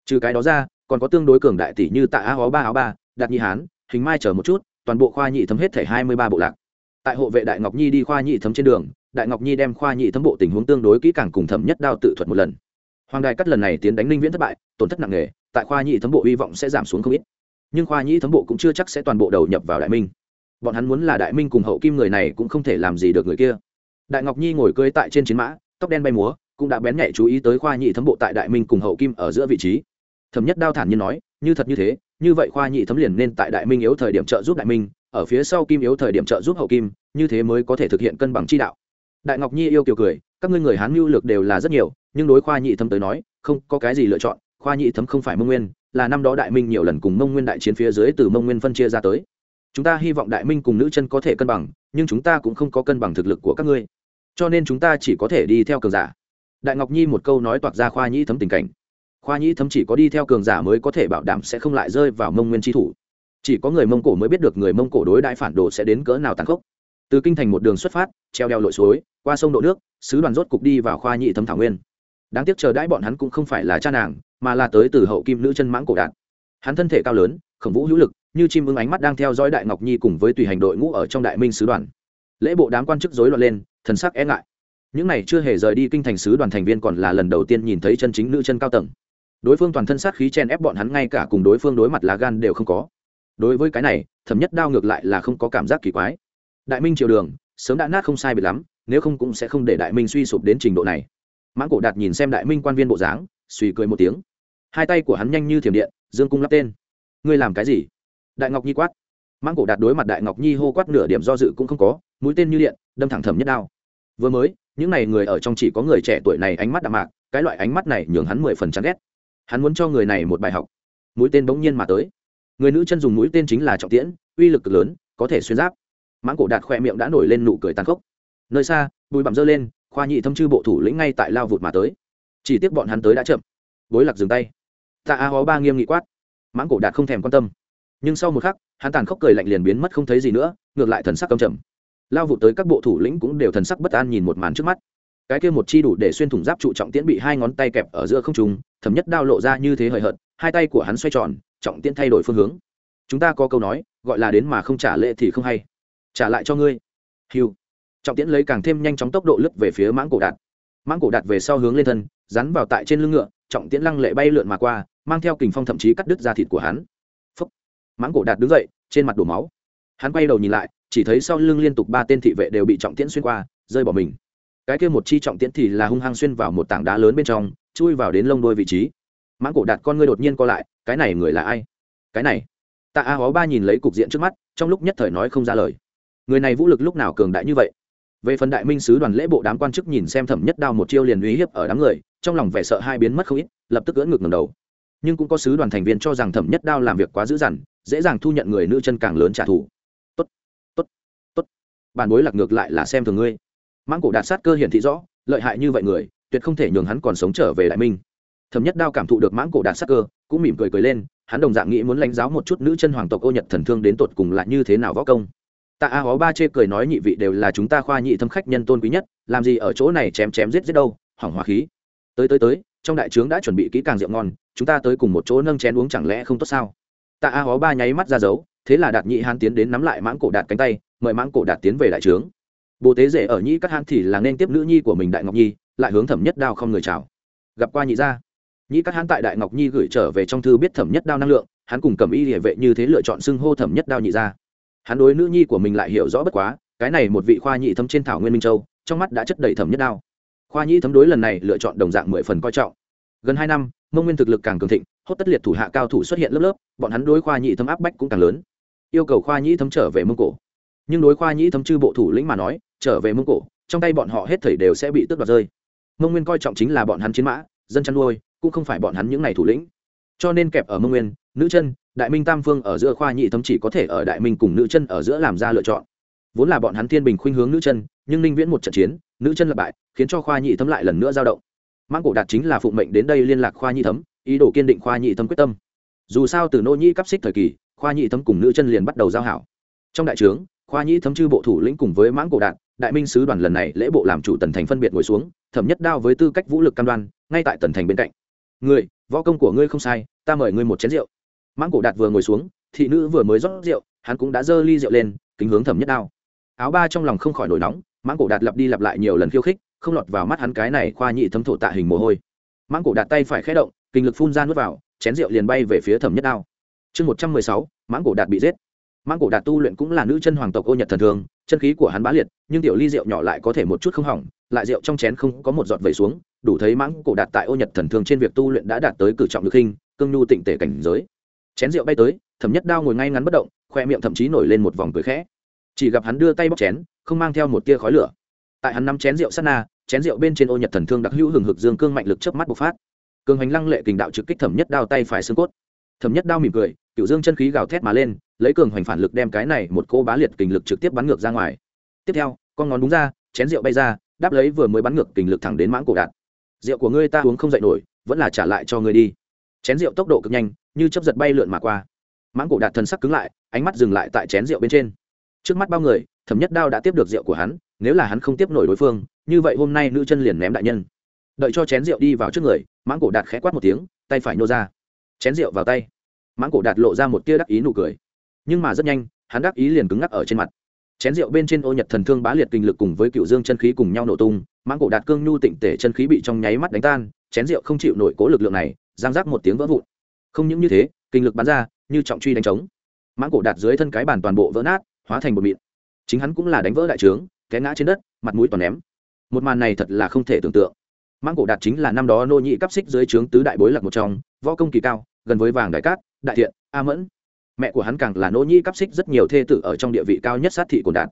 Trừ cái đó ra, còn có tương đối cường đại tỷ như tạ á hó ba áo ba, đạt nhi hán, hình mai chờ một chút, toàn bộ khoa nhị thấm hết thể hai mươi ba bộ lạc. Tại hộ vệ đại ngọc nhi đi khoa nhị thấm trên đường, đại ngọc nhi đem khoa nhị thấm bộ tình huống tương đối kỹ càng cùng thẩm nhất đao tự thuật một lần. Hoàng đài cắt lần này tiến đánh linh viễn thất bại, tổn thất nặng nề, tại khoa nhị thấm bộ hy vọng sẽ giảm xuống không ít. Nhưng khoa nhị thấm bộ cũng chưa chắc sẽ toàn bộ đầu nhập vào đại minh bọn hắn muốn là đại minh cùng hậu kim người này cũng không thể làm gì được người kia. Đại ngọc nhi ngồi cưới tại trên chiến mã, tóc đen bay múa, cũng đã bén nhạy chú ý tới khoa nhị thấm bộ tại đại minh cùng hậu kim ở giữa vị trí. Thẩm nhất đao thản nhiên nói, như thật như thế, như vậy khoa nhị thấm liền nên tại đại minh yếu thời điểm trợ giúp đại minh, ở phía sau kim yếu thời điểm trợ giúp hậu kim, như thế mới có thể thực hiện cân bằng chi đạo. Đại ngọc nhi yêu kiều cười, các ngươi người hán mưu lược đều là rất nhiều, nhưng đối khoa nhị thấm tới nói, không có cái gì lựa chọn, khoa nhị thấm không phải mông nguyên, là năm đó đại minh nhiều lần cùng mông nguyên đại chiến phía dưới từ mông nguyên phân chia ra tới chúng ta hy vọng đại minh cùng nữ chân có thể cân bằng, nhưng chúng ta cũng không có cân bằng thực lực của các ngươi. Cho nên chúng ta chỉ có thể đi theo cường giả. Đại ngọc nhi một câu nói toạc ra khoa nhĩ thấm tình cảnh. Khoa nhĩ thấm chỉ có đi theo cường giả mới có thể bảo đảm sẽ không lại rơi vào mông nguyên tri thủ. Chỉ có người mông cổ mới biết được người mông cổ đối đại phản đồ sẽ đến cỡ nào tàn khốc. Từ kinh thành một đường xuất phát, treo đeo lội suối, qua sông độ nước, sứ đoàn rốt cục đi vào khoa nhị thấm thảo nguyên. Đáng tiếc chờ đãi bọn hắn cũng không phải là cha nàng, mà là tới từ hậu kim nữ chân mãng cổ đạn. Hắn thân thể cao lớn, khổng vũ hữu lực như chim ưng ánh mắt đang theo dõi đại ngọc nhi cùng với tùy hành đội ngũ ở trong đại minh sứ đoàn. Lễ bộ đám quan chức rối loạn lên, thần sắc e ngại. Những này chưa hề rời đi kinh thành sứ đoàn thành viên còn là lần đầu tiên nhìn thấy chân chính nữ chân cao tầng. Đối phương toàn thân sát khí chen ép bọn hắn ngay cả cùng đối phương đối mặt lá gan đều không có. Đối với cái này, thẩm nhất đao ngược lại là không có cảm giác kỳ quái. Đại minh triều đường, sớm đã nát không sai bị lắm, nếu không cũng sẽ không để đại minh suy sụp đến trình độ này. Mãng cổ đạt nhìn xem đại minh quan viên bộ dáng, suy cười một tiếng. Hai tay của hắn nhanh như thiểm điện, dương cung lắp tên. Ngươi làm cái gì? Đại ngọc nhi quát. Mãng cổ đạt đối mặt đại ngọc nhi hô quát nửa điểm do dự cũng không có, mũi tên như điện, đâm thẳng thầm nhất đao. Vừa mới, những n à y người ở trong chỉ có người trẻ tuổi này ánh mắt đạm mạc, cái loại ánh mắt này nhường hắn mười phần chán ghét. Hắn muốn cho người này một bài học. Mũi tên bỗng nhiên mà tới. Người nữ chân dùng mũi tên chính là trọng tiễn, uy lực cực lớn, có thể xuyên giáp. Mãng cổ đạt khoe miệng đã nổi lên nụ cười tàn khốc. Nơi xa bùi bặm dơ lên, khoa nhị thâm chư bộ thủ lĩnh ngay tại lao vụt mà tới. Chỉ tiếc bọn hắn tới đã chậm. Bối lạc dừng tay. Tạ a hó ba nghiêm nghị quát. Mãng cổ đạt không thèm quan tâm nhưng sau một khắc, hắn tàn khốc cười lạnh liền biến mất không thấy gì nữa, ngược lại thần sắc cầm trầm. Lao vụ tới các bộ thủ lĩnh cũng đều thần sắc bất an nhìn một màn trước mắt. Cái kia một chi đủ để xuyên thủng giáp trụ trọng tiễn bị hai ngón tay kẹp ở giữa không trùng thấm nhất đao lộ ra như thế hời hợt, hai tay của hắn xoay tròn, trọng tiễn thay đổi phương hướng. Chúng ta có câu nói, gọi là đến mà không trả lệ thì không hay. Trả lại cho ngươi. Hiu trọng tiễn lấy càng thêm nhanh chóng tốc độ lướt về phía mãng cổ đạt. Mãng cổ đạt về sau hướng lên thân rắn vào tại trên lưng ngựa, trọng tiễn lăng lệ bay lượn mà qua, mang theo kình phong thậm chí cắt đứt da thịt của hắn mãng cổ đạt đứng dậy, trên mặt đổ máu. Hắn quay đầu nhìn lại, chỉ thấy sau lưng liên tục ba tên thị vệ đều bị trọng tiễn xuyên qua, rơi bỏ mình. Cái kia một chi trọng tiễn thì là hung hăng xuyên vào một tảng đá lớn bên trong, chui vào đến lông đôi vị trí. Mãng cổ đạt con ngươi đột nhiên co lại, cái này người là ai? Cái này. Tạ a hó ba nhìn lấy cục diện trước mắt, trong lúc nhất thời nói không ra lời. Người này vũ lực lúc nào cường đại như vậy? Về phần đại minh sứ đoàn lễ bộ đám quan chức nhìn xem thẩm nhất đao một chiêu liền uy hiếp ở đám người, trong lòng vẻ sợ hai biến mất không ít, lập tức ưỡn ngực ngầm đầu. Nhưng cũng có sứ đoàn thành viên cho rằng thẩm nhất đao làm việc quá dữ dằn dễ dàng thu nhận người nữ chân càng lớn trả thù. Tốt tốt tốt. Bản bối lạc ngược lại là xem thường ngươi. Mãng cổ đạt sát cơ hiển thị rõ, lợi hại như vậy người, tuyệt không thể nhường hắn còn sống trở về đại minh thẩm nhất đao cảm thụ được mãng cổ đạt sát cơ, cũng mỉm cười cười lên, hắn đồng dạng nghĩ muốn lãnh giáo một chút nữ chân hoàng tộc ô nhật thần thương đến tột cùng là như thế nào võ công. Tạ a hó ba chê cười nói nhị vị đều là chúng ta khoa nhị thâm khách nhân tôn quý nhất, làm gì ở chỗ này chém chém giết giết đâu, hỏng hòa khí. Tới tới tới, trong đại trướng đã chuẩn bị kỹ càng rượu ngon, chúng ta tới cùng một chỗ nâng chén uống chẳng lẽ không tốt sao? Tạ a hó ba nháy mắt ra dấu, thế là đạt nhị hán tiến đến nắm lại mãng cổ đạt cánh tay, mời mãng cổ đạt tiến về đại trướng. Bồ tế rể ở nhĩ các hán thì là nên tiếp nữ nhi của mình đại ngọc nhi, lại hướng thẩm nhất đao không người chào. Gặp qua nhị gia. Nhĩ các hán tại đại ngọc nhi gửi trở về trong thư biết thẩm nhất đao năng lượng, hắn cùng cầm y địa vệ như thế lựa chọn xưng hô thẩm nhất đao nhị gia. Hắn đối nữ nhi của mình lại hiểu rõ bất quá, cái này một vị khoa nhị thấm trên thảo nguyên minh châu, trong mắt đã chất đầy thẩm nhất đao. Khoa nhị thấm đối lần này lựa chọn đồng dạng mười phần coi trọng. Gần hai năm, mông nguyên thực lực càng cường thịnh hốt tất liệt thủ hạ cao thủ xuất hiện lớp lớp, bọn hắn đối khoa nhị thấm áp bách cũng càng lớn. Yêu cầu khoa nhị thấm trở về mông cổ. Nhưng đối khoa nhị thấm chư bộ thủ lĩnh mà nói, trở về mông cổ, trong tay bọn họ hết thảy đều sẽ bị tước đoạt rơi. Mông nguyên coi trọng chính là bọn hắn chiến mã, dân chăn nuôi, cũng không phải bọn hắn những ngày thủ lĩnh. Cho nên kẹp ở mông nguyên, nữ chân, đại minh tam phương ở giữa khoa nhị thấm chỉ có thể ở đại minh cùng nữ chân ở giữa làm ra lựa chọn. Vốn là bọn hắn thiên bình khuynh hướng nữ chân, nhưng ninh viễn một trận chiến, nữ chân lập bại, khiến cho khoa nhị thấm lại lần nữa dao động. Mãng cổ đạt chính là phụng mệnh đến đây liên lạc khoa nhị thấm ý đồ kiên định khoa nhị thấm quyết tâm. Dù sao từ nô nhĩ cấp xích thời kỳ, khoa nhị thấm cùng nữ chân liền bắt đầu giao hảo. Trong đại trướng, khoa nhị thấm chư bộ thủ lĩnh cùng với mãng cổ đạt đại minh sứ đoàn lần này lễ bộ làm chủ tần thành phân biệt ngồi xuống, thẩm nhất đao với tư cách vũ lực cam đoan, ngay tại tần thành bên cạnh. Người võ công của ngươi không sai, ta mời ngươi một chén rượu. Mãng cổ đạt vừa ngồi xuống, thị nữ vừa mới rót rượu, hắn cũng đã dơ ly rượu lên, kính hướng thẩm nhất đao. Áo ba trong lòng không khỏi nổi nóng, mãng cổ đạt lặp đi lặp lại nhiều lần khiêu khích, không lọt vào mắt hắn cái này khoa nhị thấm thổ tạ hình mồ hôi. Mãng cổ đạt tay phải khé động kinh lực phun ra nuốt vào, chén rượu liền bay về phía thẩm nhất đao. Chương một trăm mười sáu, mãng cổ đạt bị giết. Mãng cổ đạt tu luyện cũng là nữ chân hoàng tộc ô nhật thần thường, chân khí của hắn bá liệt, nhưng tiểu ly rượu nhỏ lại có thể một chút không hỏng, lại rượu trong chén không có một giọt vẩy xuống, đủ thấy mãng cổ đạt tại ô nhật thần thường trên việc tu luyện đã đạt tới cử trọng lực hình, cương nhu tịnh tể cảnh giới. Chén rượu bay tới, thẩm nhất đao ngồi ngay ngắn bất động, khoe miệng thậm chí nổi lên một vòng cười khẽ. Chỉ gặp hắn đưa tay bóc chén, không mang theo một tia khói lửa. Tại hắn năm chén rượu sát na, chén rượu bên trên ô nhật thần thương đặc hữu hừng hực dương cương mạnh lực chớp mắt bộc phát cường hành lăng lệ kình đạo trực kích thẩm nhất đao tay phải xương cốt. Thẩm nhất đao mỉm cười, cựu dương chân khí gào thét mà lên, lấy cường hoành phản lực đem cái này một cô bá liệt kình lực trực tiếp bắn ngược ra ngoài. Tiếp theo, con ngón đúng ra, chén rượu bay ra, đáp lấy vừa mới bắn ngược kình lực thẳng đến mãng cổ đạt. Rượu của ngươi ta uống không dậy nổi, vẫn là trả lại cho ngươi đi. Chén rượu tốc độ cực nhanh, như chấp giật bay lượn mà qua. Mãng cổ đạt thần sắc cứng lại, ánh mắt dừng lại tại chén rượu bên trên. Trước mắt bao người, thẩm nhất đao đã tiếp được rượu của hắn, nếu là hắn không tiếp nổi đối phương, như vậy hôm nay nữ chân liền ném đại nhân đợi cho chén rượu đi vào trước người, mãng cổ đạt khẽ quát một tiếng, tay phải nhô ra. Chén rượu vào tay, mãng cổ đạt lộ ra một tia đắc ý nụ cười. Nhưng mà rất nhanh, hắn đắc ý liền cứng ngắc ở trên mặt. Chén rượu bên trên ô nhật thần thương bá liệt kinh lực cùng với cựu dương chân khí cùng nhau nổ tung, mãng cổ đạt cương nhu tịnh tể chân khí bị trong nháy mắt đánh tan, chén rượu không chịu nổi cố lực lượng này, giang rác một tiếng vỡ vụn. Không những như thế, kinh lực bắn ra, như trọng truy đánh trống. Mãng cổ đạt dưới thân cái bàn toàn bộ vỡ nát, hóa thành một mịn. Chính hắn cũng là đánh vỡ đại trướng, té ngã trên đất, mặt mũi toàn ném. Một màn này thật là không thể tưởng tượng mãng cổ đạt chính là năm đó nô nhị cắp xích dưới trướng tứ đại bối lạc một trong, võ công kỳ cao, gần với vàng đại cát, đại thiện, a mẫn. Mẹ của hắn càng là nô nhị cắp xích rất nhiều thê tử ở trong địa vị cao nhất sát thị cồn đạt.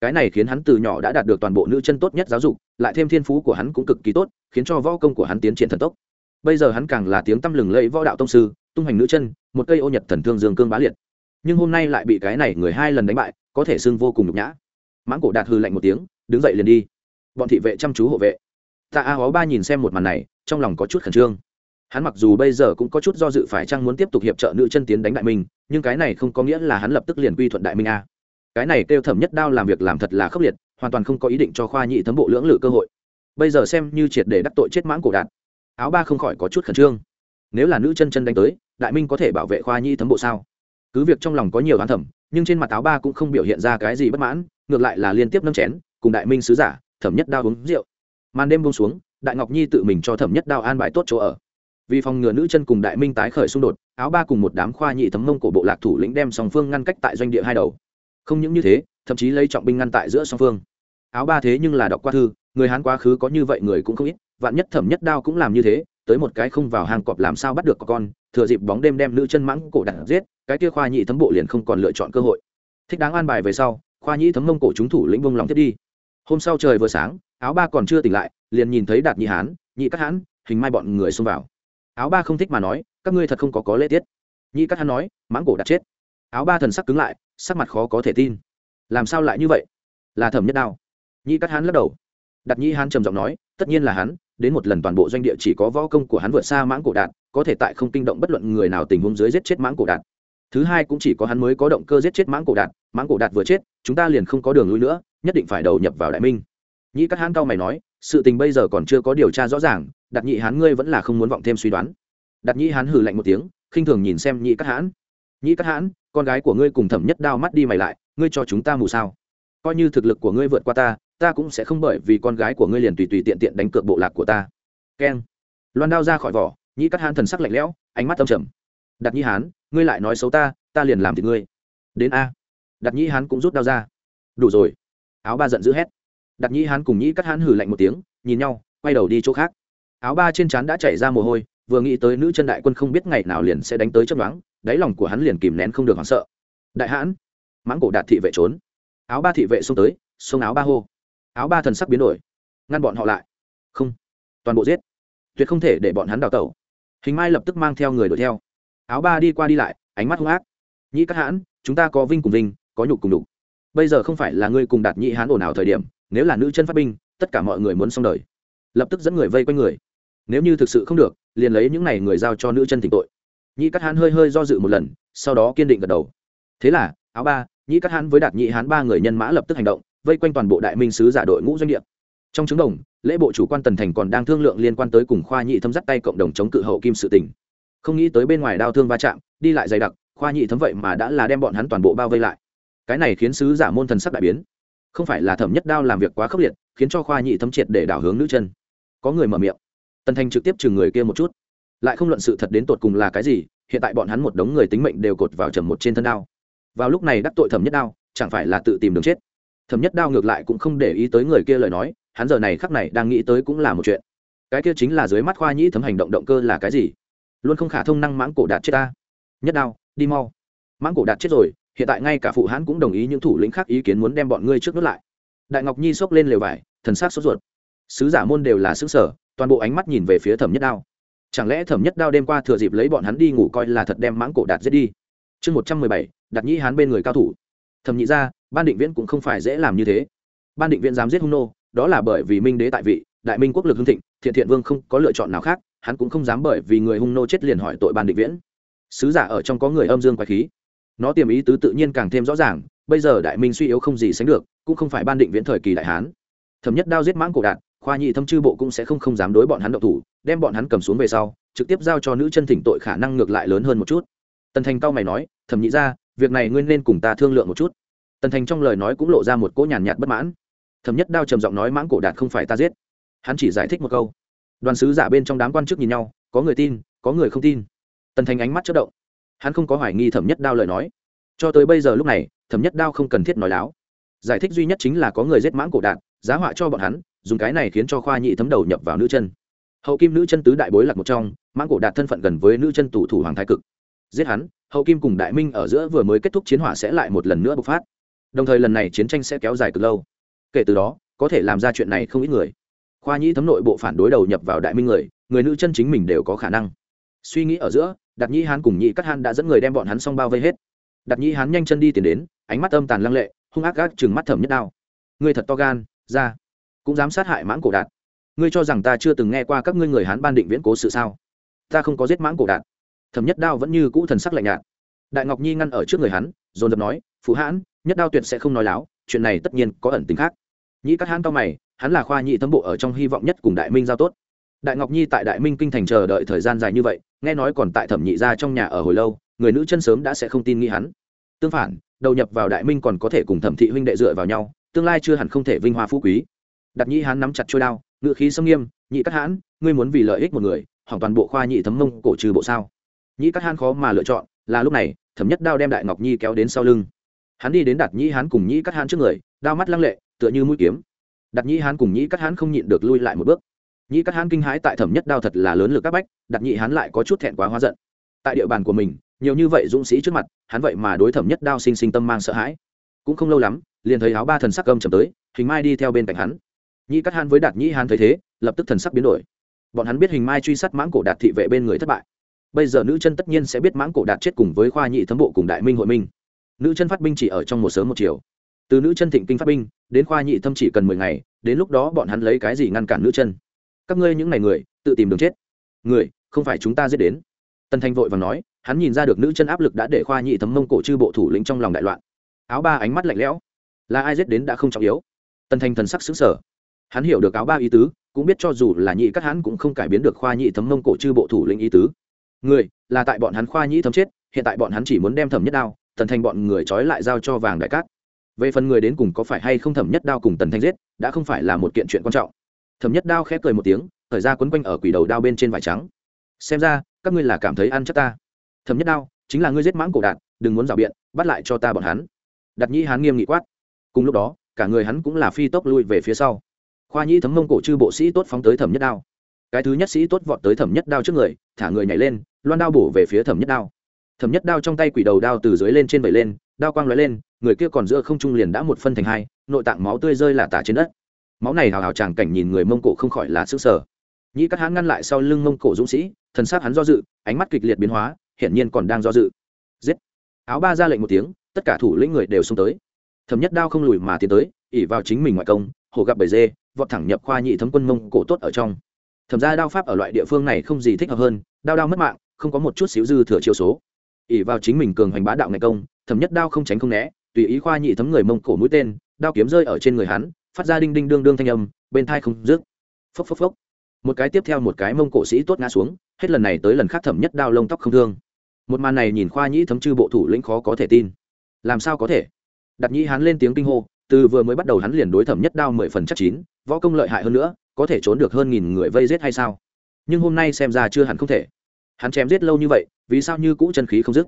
Cái này khiến hắn từ nhỏ đã đạt được toàn bộ nữ chân tốt nhất giáo dục, lại thêm thiên phú của hắn cũng cực kỳ tốt, khiến cho võ công của hắn tiến triển thần tốc. Bây giờ hắn càng là tiếng tăm lừng lẫy võ đạo tông sư, tung hành nữ chân, một cây ô nhật thần thương dương cương bá liệt. Nhưng hôm nay lại bị cái này người hai lần đánh bại, có thể xưng vô cùng nhục nhã. Mãng cổ đạt hư lạnh một tiếng, đứng dậy liền đi. Bọn thị vệ chăm chú hộ vệ tạ a hó ba nhìn xem một màn này, trong lòng có chút khẩn trương. Hắn mặc dù bây giờ cũng có chút do dự phải chăng muốn tiếp tục hiệp trợ nữ chân tiến đánh đại minh, nhưng cái này không có nghĩa là hắn lập tức liền quy thuận đại minh a. Cái này kêu thẩm nhất đao làm việc làm thật là khốc liệt, hoàn toàn không có ý định cho khoa nhị thấm bộ lưỡng lự cơ hội. Bây giờ xem như triệt để đắc tội chết mãng cổ đạt. Áo ba không khỏi có chút khẩn trương. Nếu là nữ chân chân đánh tới, đại minh có thể bảo vệ khoa nhị thấm bộ sao? Cứ việc trong lòng có nhiều đoán thẩm nhưng trên mặt áo ba cũng không biểu hiện ra cái gì bất mãn, ngược lại là liên tiếp nâm chén, cùng đại minh sứ giả, thẩm nhất đao uống rượu màn đêm buông xuống, đại ngọc nhi tự mình cho thẩm nhất đao an bài tốt chỗ ở. Vì phòng ngừa nữ chân cùng đại minh tái khởi xung đột, áo ba cùng một đám khoa nhị thấm mông của bộ lạc thủ lĩnh đem song phương ngăn cách tại doanh địa hai đầu. Không những như thế, thậm chí lấy trọng binh ngăn tại giữa song phương. Áo ba thế nhưng là đọc qua thư, người hán quá khứ có như vậy người cũng không ít, vạn nhất thẩm nhất đao cũng làm như thế, tới một cái không vào hàng cọp làm sao bắt được có con, thừa dịp bóng đêm đem nữ chân mãng cổ đặt giết, cái kia khoa nhị thấm bộ liền không còn lựa chọn cơ hội. Thích đáng an bài về sau, khoa nhị thấm mông cổ chúng thủ lĩnh vông lòng thiết đi. Hôm sau trời vừa sáng áo ba còn chưa tỉnh lại, liền nhìn thấy đạt nhị hán, nhị các hãn hình mai bọn người xông vào. Áo ba không thích mà nói, các ngươi thật không có có lễ tiết. Nhị các hãn nói, mãng cổ đặt chết. Áo ba thần sắc cứng lại, sắc mặt khó có thể tin. Làm sao lại như vậy? Là thẩm nhất đao. Nhị các hãn lắc đầu. Đặt nhị hán trầm giọng nói, tất nhiên là hắn, đến một lần toàn bộ doanh địa chỉ có võ công của hắn vượt xa mãng cổ đạt, có thể tại không kinh động bất luận người nào tình huống dưới giết chết mãng cổ đạt. Thứ hai cũng chỉ có hắn mới có động cơ giết chết mãng cổ đạt, mãng cổ đạt vừa chết, chúng ta liền không có đường lui nữa, nhất định phải đầu nhập vào đại minh nhĩ các hán cao mày nói, sự tình bây giờ còn chưa có điều tra rõ ràng đặt nhị hán ngươi vẫn là không muốn vọng thêm suy đoán. Đặt nhị hán hừ lạnh một tiếng, khinh thường nhìn xem nhị các hán nhị các hán con gái của ngươi cùng thẩm nhất đao mắt đi mày lại, ngươi cho chúng ta mù sao? Coi như thực lực của ngươi vượt qua ta ta cũng sẽ không bởi vì con gái của ngươi liền tùy tùy tiện tiện đánh cược bộ lạc của ta. Keng. Loan đao ra khỏi vỏ, nhĩ các hán thần sắc lạnh lẽo, ánh mắt âm trầm. Đặt nhĩ hán, ngươi lại nói xấu ta ta liền làm thì ngươi. Đến a. Đặt nhĩ hán cũng rút đao ra. Đủ rồi. Áo ba giận dữ hét đặt nhĩ hán cùng nhĩ cắt hán hử lạnh một tiếng, nhìn nhau, quay đầu đi chỗ khác. Áo ba trên trán đã chảy ra mồ hôi, vừa nghĩ tới nữ chân đại quân không biết ngày nào liền sẽ đánh tới chấp đoán đáy lòng của hắn liền kìm nén không được hoảng sợ. Đại hãn mãng cổ đạt thị vệ trốn. Áo ba thị vệ xông tới, xông áo ba hô. Áo ba thần sắc biến đổi. Ngăn bọn họ lại. Không. Toàn bộ giết. Tuyệt không thể để bọn hắn đào tẩu. Hình mai lập tức mang theo người đuổi theo. Áo ba đi qua đi lại, ánh mắt hung ác. Nhĩ các hãn chúng ta có vinh cùng vinh, có nhục cùng đục bây giờ không phải là ngươi cùng đạt nhị hán ồn ào thời điểm nếu là nữ chân phát binh, tất cả mọi người muốn xong đời. Lập tức dẫn người vây quanh người. Nếu như thực sự không được, liền lấy những này người giao cho nữ chân thỉnh tội. Nhị cắt hán hơi hơi do dự một lần, sau đó kiên định gật đầu. Thế là, áo ba, nhị cắt hán với đạt nhị hán ba người nhân mã lập tức hành động, vây quanh toàn bộ đại minh sứ giả đội ngũ doanh địa. Trong trứng đồng, lễ bộ chủ quan tần thành còn đang thương lượng liên quan tới cùng khoa nhị thâm dắt tay cộng đồng chống cự hậu kim sự tỉnh không nghĩ tới bên ngoài đau thương va chạm, đi lại dày đặc, khoa nhị thấm vậy mà đã là đem bọn hắn toàn bộ bao vây lại. Cái này khiến sứ giả môn thần sắc đại biến không phải là thẩm nhất đao làm việc quá khốc liệt, khiến cho khoa nhị thấm triệt để đảo hướng nữ chân. Có người mở miệng. Tần thành trực tiếp chừng người kia một chút. Lại không luận sự thật đến tột cùng là cái gì, hiện tại bọn hắn một đống người tính mệnh đều cột vào trầm một trên thân đao. Vào lúc này đắc tội thẩm nhất đao, chẳng phải là tự tìm đường chết. Thẩm nhất đao ngược lại cũng không để ý tới người kia lời nói, hắn giờ này khắc này đang nghĩ tới cũng là một chuyện. Cái kia chính là dưới mắt khoa nhĩ thấm hành động động cơ là cái gì? Luôn không khả thông năng mãng cổ đạt chết ta. Nhất đao, đi mau. Mãng cổ đạt chết rồi hiện tại ngay cả phụ hãn cũng đồng ý những thủ lĩnh khác ý kiến muốn đem bọn ngươi trước nút lại. Đại ngọc nhi xốc lên lều vải, thần sát sốt ruột. Sứ giả môn đều là xứ sở toàn bộ ánh mắt nhìn về phía thẩm nhất đao. Chẳng lẽ thẩm nhất đao đêm qua thừa dịp lấy bọn hắn đi ngủ coi là thật đem mãng cổ đạt giết đi? Chương một trăm mười bảy đặt nhĩ hán bên người cao thủ. Thẩm nhị ra, ban định viễn cũng không phải dễ làm như thế. Ban định viễn dám giết hung nô, đó là bởi vì minh đế tại vị, đại minh quốc lực hưng thịnh, thiện thiện vương không có lựa chọn nào khác, hắn cũng không dám bởi vì người hung nô chết liền hỏi tội ban định viễn. Sứ giả ở trong có người âm dương quái khí nó tiềm ý tứ tự nhiên càng thêm rõ ràng, bây giờ đại minh suy yếu không gì sánh được, cũng không phải ban định viễn thời kỳ đại hán. Thẩm nhất đao giết mãng cổ đạt khoa nhị thâm chư bộ cũng sẽ không không dám đối bọn hắn động thủ, đem bọn hắn cầm xuống về sau, trực tiếp giao cho nữ chân thỉnh tội khả năng ngược lại lớn hơn một chút. Tần thành cao mày nói, thẩm nhị ra việc này ngươi nên cùng ta thương lượng một chút. Tần thành trong lời nói cũng lộ ra một cỗ nhàn nhạt bất mãn. Thẩm nhất đao trầm giọng nói, mãng cổ đạt không phải ta giết. Hắn chỉ giải thích một câu. Đoàn sứ giả bên trong đám quan chức nhìn nhau, có người tin, có người không tin. Tần thành ánh mắt chất động hắn không có hoài nghi thẩm nhất đao lời nói. Cho tới bây giờ lúc này, thẩm nhất đao không cần thiết nói láo. Giải thích duy nhất chính là có người giết mãng cổ đạn, giá họa cho bọn hắn, dùng cái này khiến cho khoa nhị thấm đầu nhập vào nữ chân. Hậu kim nữ chân tứ đại bối lạc một trong, mãng cổ đạt thân phận gần với nữ chân tù thủ hoàng thái cực. Giết hắn, hậu kim cùng đại minh ở giữa vừa mới kết thúc chiến hỏa sẽ lại một lần nữa bộc phát. Đồng thời lần này chiến tranh sẽ kéo dài cực lâu. Kể từ đó, có thể làm ra chuyện này không ít người. Khoa nhĩ thấm nội bộ phản đối đầu nhập vào đại minh người người nữ chân chính mình đều có khả năng suy nghĩ ở giữa đặt nhĩ hán cùng nhị cắt hán đã dẫn người đem bọn hắn xong bao vây hết. Đặt nhĩ hán nhanh chân đi tiến đến, ánh mắt âm tàn lăng lệ, hung ác gác chừng mắt thẩm nhất đao. Người thật to gan, ra. Cũng dám sát hại mãng cổ đạt. Ngươi cho rằng ta chưa từng nghe qua các ngươi người hán ban định viễn cố sự sao? Ta không có giết mãng cổ đạt. Thẩm nhất đao vẫn như cũ thần sắc lạnh nhạt. Đại ngọc nhi ngăn ở trước người hắn, dồn dập nói phú hãn, nhất đao tuyệt sẽ không nói láo, chuyện này tất nhiên có ẩn tính khác. Nhĩ các hãn cao mày, hắn là khoa nhị thâm bộ ở trong hy vọng nhất cùng đại minh giao tốt đại ngọc nhi tại đại minh kinh thành chờ đợi thời gian dài như vậy, nghe nói còn tại thẩm nhị gia trong nhà ở hồi lâu, người nữ chân sớm đã sẽ không tin nghĩ hắn. Tương phản, đầu nhập vào đại minh còn có thể cùng thẩm thị huynh đệ dựa vào nhau, tương lai chưa hẳn không thể vinh hoa phú quý. Đặt nhĩ hắn nắm chặt trôi đao ngự khí sâm nghiêm, nhị cắt hãn ngươi muốn vì lợi ích một người, hỏng toàn bộ khoa nhị thấm mông cổ trừ bộ sao? Nhị cắt hãn khó mà lựa chọn, là lúc này, thẩm nhất đao đem đại ngọc nhi kéo đến sau lưng. Hắn đi đến đặt nhĩ hắn cùng nhĩ cắt hãn trước người, đao mắt lăng lệ, tựa như mũi kiếm. Đặt nhĩ hắn cùng nhĩ cắt hãn không nhịn được lui lại một bước nhĩ các hãn kinh hãi tại thẩm nhất đao thật là lớn lực các bách, đặt nhị hắn lại có chút thẹn quá hóa giận. Tại địa bàn của mình, nhiều như vậy dũng sĩ trước mặt, hắn vậy mà đối thẩm nhất đao sinh sinh tâm mang sợ hãi. Cũng không lâu lắm, liền thấy áo ba thần sắc âm trầm tới, hình mai đi theo bên cạnh hắn. Nhĩ cắt hán với đạt nhĩ hán thấy thế, lập tức thần sắc biến đổi. Bọn hắn biết hình mai truy sát mãng cổ đạt thị vệ bên người thất bại. Bây giờ nữ chân tất nhiên sẽ biết mãng cổ đạt chết cùng với khoa nhị thấm bộ cùng đại minh hội minh. Nữ chân phát binh chỉ ở trong một sớm một chiều. Từ nữ chân thịnh kinh phát binh, đến khoa nhị thâm chỉ cần mười ngày, đến lúc đó bọn hắn lấy cái gì ngăn cản nữ chân? Các ngươi những ngày người, tự tìm đường chết. Người, không phải chúng ta giết đến. Tần thanh vội và nói, hắn nhìn ra được nữ chân áp lực đã để khoa nhị thấm mông cổ chư bộ thủ lĩnh trong lòng đại loạn. Áo ba ánh mắt lạnh lẽo. Là ai giết đến đã không trọng yếu. Tần thanh thần sắc xứng sở hắn hiểu được áo ba ý tứ, cũng biết cho dù là nhị các hắn cũng không cải biến được khoa nhị thấm mông cổ chư bộ thủ lĩnh ý tứ. Người, là tại bọn hắn khoa nhị thấm chết, hiện tại bọn hắn chỉ muốn đem thẩm nhất đao, tần thanh bọn người trói lại giao cho vàng đại cát. Về phần người đến cùng có phải hay không thẩm nhất đao cùng tần thanh giết, đã không phải là một kiện chuyện quan trọng thẩm nhất đao khẽ cười một tiếng, thời ra quấn quanh ở quỷ đầu đao bên trên vải trắng. Xem ra, các ngươi là cảm thấy ăn chắc ta. Thẩm nhất đao, chính là ngươi giết mãng cổ đạt đừng muốn rào biện, bắt lại cho ta bọn hắn. Đặt nhĩ hán nghiêm nghị quát. Cùng lúc đó, cả người hắn cũng là phi tốc lui về phía sau. Khoa nhĩ thấm mông cổ chư bộ sĩ tốt phóng tới thẩm nhất đao. Cái thứ nhất sĩ tốt vọt tới thẩm nhất đao trước người, thả người nhảy lên, loan đao bổ về phía thẩm nhất đao. Thẩm nhất đao trong tay quỷ đầu đao từ dưới lên trên vẩy lên, đao quang lóe lên, người kia còn giữa không trung liền đã một phân thành hai, nội tạng máu tươi rơi là tả trên đất máu này hào hào tràng cảnh nhìn người mông cổ không khỏi là sức sở. Nhĩ các hãn ngăn lại sau lưng mông cổ dũng sĩ, thần sát hắn do dự, ánh mắt kịch liệt biến hóa, hiển nhiên còn đang do dự. Giết! Áo ba ra lệnh một tiếng, tất cả thủ lĩnh người đều xông tới. Thẩm nhất đao không lùi mà tiến tới ỉ vào chính mình ngoại công, hồ gặp bầy dê, vọt thẳng nhập khoa nhị thấm quân mông cổ tốt ở trong. Thẩm ra đao pháp ở loại địa phương này không gì thích hợp hơn, đao đao mất mạng, không có một chút xíu dư thừa chiêu số. Ỉ vào chính mình cường hoành bá đạo ngày công, thẩm nhất đao không tránh không né, tùy ý khoa nhị thấm người mông cổ mũi tên, đao kiếm rơi ở trên người hắn phát ra đinh đinh đương đương thanh âm, bên thai không rước phốc phốc phốc. Một cái tiếp theo một cái mông cổ sĩ tốt ngã xuống, hết lần này tới lần khác thẩm nhất đao lông tóc không thương. Một màn này nhìn khoa nhĩ thấm chư bộ thủ lĩnh khó có thể tin. Làm sao có thể? Đặt nhĩ hắn lên tiếng kinh hô, từ vừa mới bắt đầu hắn liền đối thẩm nhất đao mười phần chắc chín, võ công lợi hại hơn nữa, có thể trốn được hơn nghìn người vây giết hay sao? Nhưng hôm nay xem ra chưa hẳn không thể. Hắn chém giết lâu như vậy, vì sao như cũ chân khí không dứt?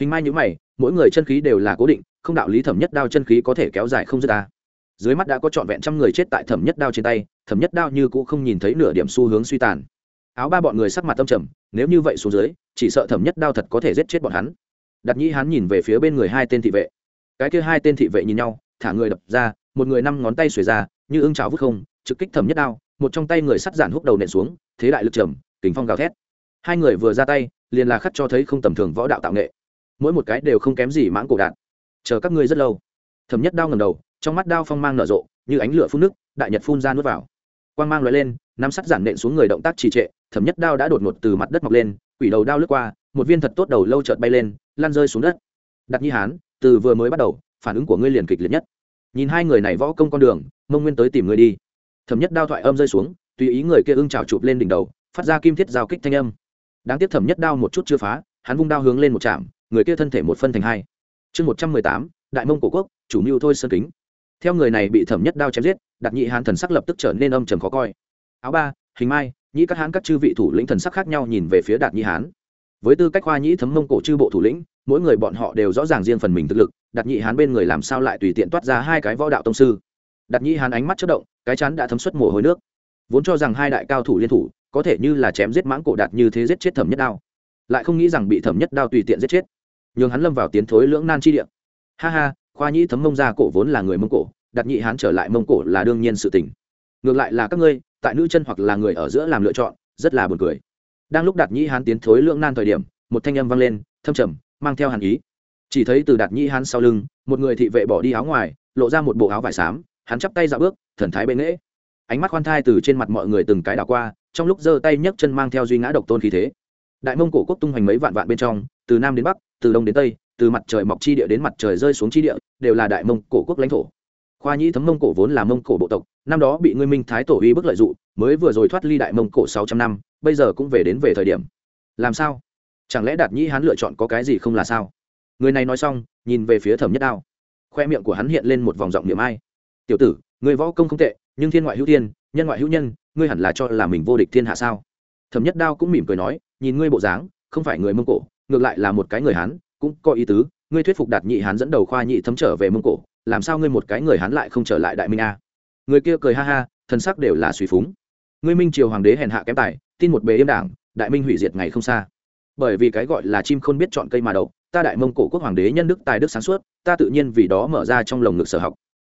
Hình mai nhữ mày, mỗi người chân khí đều là cố định, không đạo lý thẩm nhất đao chân khí có thể kéo dài không dứt ta dưới mắt đã có trọn vẹn trăm người chết tại thẩm nhất đao trên tay, thẩm nhất đao như cũng không nhìn thấy nửa điểm xu hướng suy tàn. Áo ba bọn người sắc mặt tâm trầm, nếu như vậy xuống dưới, chỉ sợ thẩm nhất đao thật có thể giết chết bọn hắn. Đặt nhĩ hắn nhìn về phía bên người hai tên thị vệ. Cái kia hai tên thị vệ nhìn nhau, thả người đập ra, một người năm ngón tay xuề ra, như ưng cháo vứt không, trực kích thẩm nhất đao, một trong tay người sắt giản húc đầu nện xuống, thế đại lực trầm kính phong gào thét. Hai người vừa ra tay, liền là khắc cho thấy không tầm thường võ đạo tạo nghệ. Mỗi một cái đều không kém gì mãng cổ đạn. Chờ các ngươi rất lâu. Thẩm nhất đao ngầm đầu trong mắt đao phong mang nở rộ, như ánh lửa phun nước, đại nhật phun ra nuốt vào. Quang mang lóe lên, nắm sắt giản nện xuống người động tác trì trệ, thẩm nhất đao đã đột ngột từ mặt đất mọc lên, quỷ đầu đao lướt qua, một viên thật tốt đầu lâu chợt bay lên lan rơi xuống đất. Đặt nhi hán, từ vừa mới bắt đầu, phản ứng của ngươi liền kịch liệt nhất. Nhìn hai người này võ công con đường, mông nguyên tới tìm ngươi đi. Thẩm nhất đao thoại âm rơi xuống, tùy ý người kia ưng trào chụp lên đỉnh đầu, phát ra kim thiết giao kích thanh âm. Đáng tiếc thẩm nhất đao một chút chưa phá, hắn vung đao hướng lên một chạm, người kia thân thể một phân thành hai. Chương một trăm mười tám, đại mông cổ quốc, chủ mưu thôi sơn kính theo người này bị thẩm nhất đao chém giết đặc nhị hán thần sắc lập tức trở nên âm trầm khó coi. Áo ba, hình mai nhĩ các hán các chư vị thủ lĩnh thần sắc khác nhau nhìn về phía đạt nhị hán. Với tư cách hoa nhĩ thấm mông cổ chư bộ thủ lĩnh, mỗi người bọn họ đều rõ ràng riêng phần mình thực lực, đạt nhị hán bên người làm sao lại tùy tiện toát ra hai cái võ đạo tông sư? Đạt nhị hán ánh mắt chất động, cái chắn đã thấm xuất mồ hôi nước. Vốn cho rằng hai đại cao thủ liên thủ, có thể như là chém giết mãng cổ đạt như thế giết chết thẩm nhất đao. Lại không nghĩ rằng bị thẩm nhất đao tùy tiện giết chết. Nhường hắn lâm vào tiến thối lưỡng nan chi địa. Ha ha khoa nhĩ thấm mông ra cổ vốn là người mông cổ, đặt nhị hán trở lại mông cổ là đương nhiên sự tình. Ngược lại là các ngươi, tại nữ chân hoặc là người ở giữa làm lựa chọn, rất là buồn cười. Đang lúc đạt nhị hán tiến thối lưỡng nan thời điểm, một thanh âm vang lên, thâm trầm, mang theo hàn ý. Chỉ thấy từ đạt nhị hán sau lưng, một người thị vệ bỏ đi áo ngoài, lộ ra một bộ áo vải xám, hắn chắp tay dạo bước, thần thái bệ nghễ ánh mắt khoan thai từ trên mặt mọi người từng cái đảo qua, trong lúc giơ tay nhấc chân mang theo duy ngã độc tôn khí thế. Đại mông cổ quốc tung hoành mấy vạn vạn bên trong, từ nam đến bắc, từ đông đến tây từ mặt trời mọc chi địa đến mặt trời rơi xuống chi địa, đều là đại mông cổ quốc lãnh thổ. Khoa nhĩ thấm mông cổ vốn là mông cổ bộ tộc, năm đó bị ngươi minh thái tổ uy bức lợi dụng, mới vừa rồi thoát ly đại mông cổ sáu trăm năm, bây giờ cũng về đến về thời điểm. Làm sao? Chẳng lẽ đạt nhĩ hắn lựa chọn có cái gì không là sao? Người này nói xong, nhìn về phía thẩm nhất đao. Khoe miệng của hắn hiện lên một vòng giọng niệm ai. Tiểu tử người võ công không tệ, nhưng thiên ngoại hữu thiên, nhân ngoại hữu nhân, ngươi hẳn là cho là mình vô địch thiên hạ sao? Thẩm nhất đao cũng mỉm cười nói, nhìn ngươi bộ dáng, không phải người mông cổ, ngược lại là một cái người hán cũng có ý tứ, ngươi thuyết phục đạt nhị hán dẫn đầu khoa nhị thấm trở về mông cổ, làm sao ngươi một cái người hán lại không trở lại đại minh a? Người kia cười ha ha thân sắc đều là suy phúng. Ngươi minh triều hoàng đế hèn hạ kém tài, tin một bề yêm đảng, đại minh hủy diệt ngày không xa. Bởi vì cái gọi là chim không biết chọn cây mà đậu, ta đại mông cổ quốc hoàng đế nhân đức tài đức sáng suốt, ta tự nhiên vì đó mở ra trong lồng ngực sở học.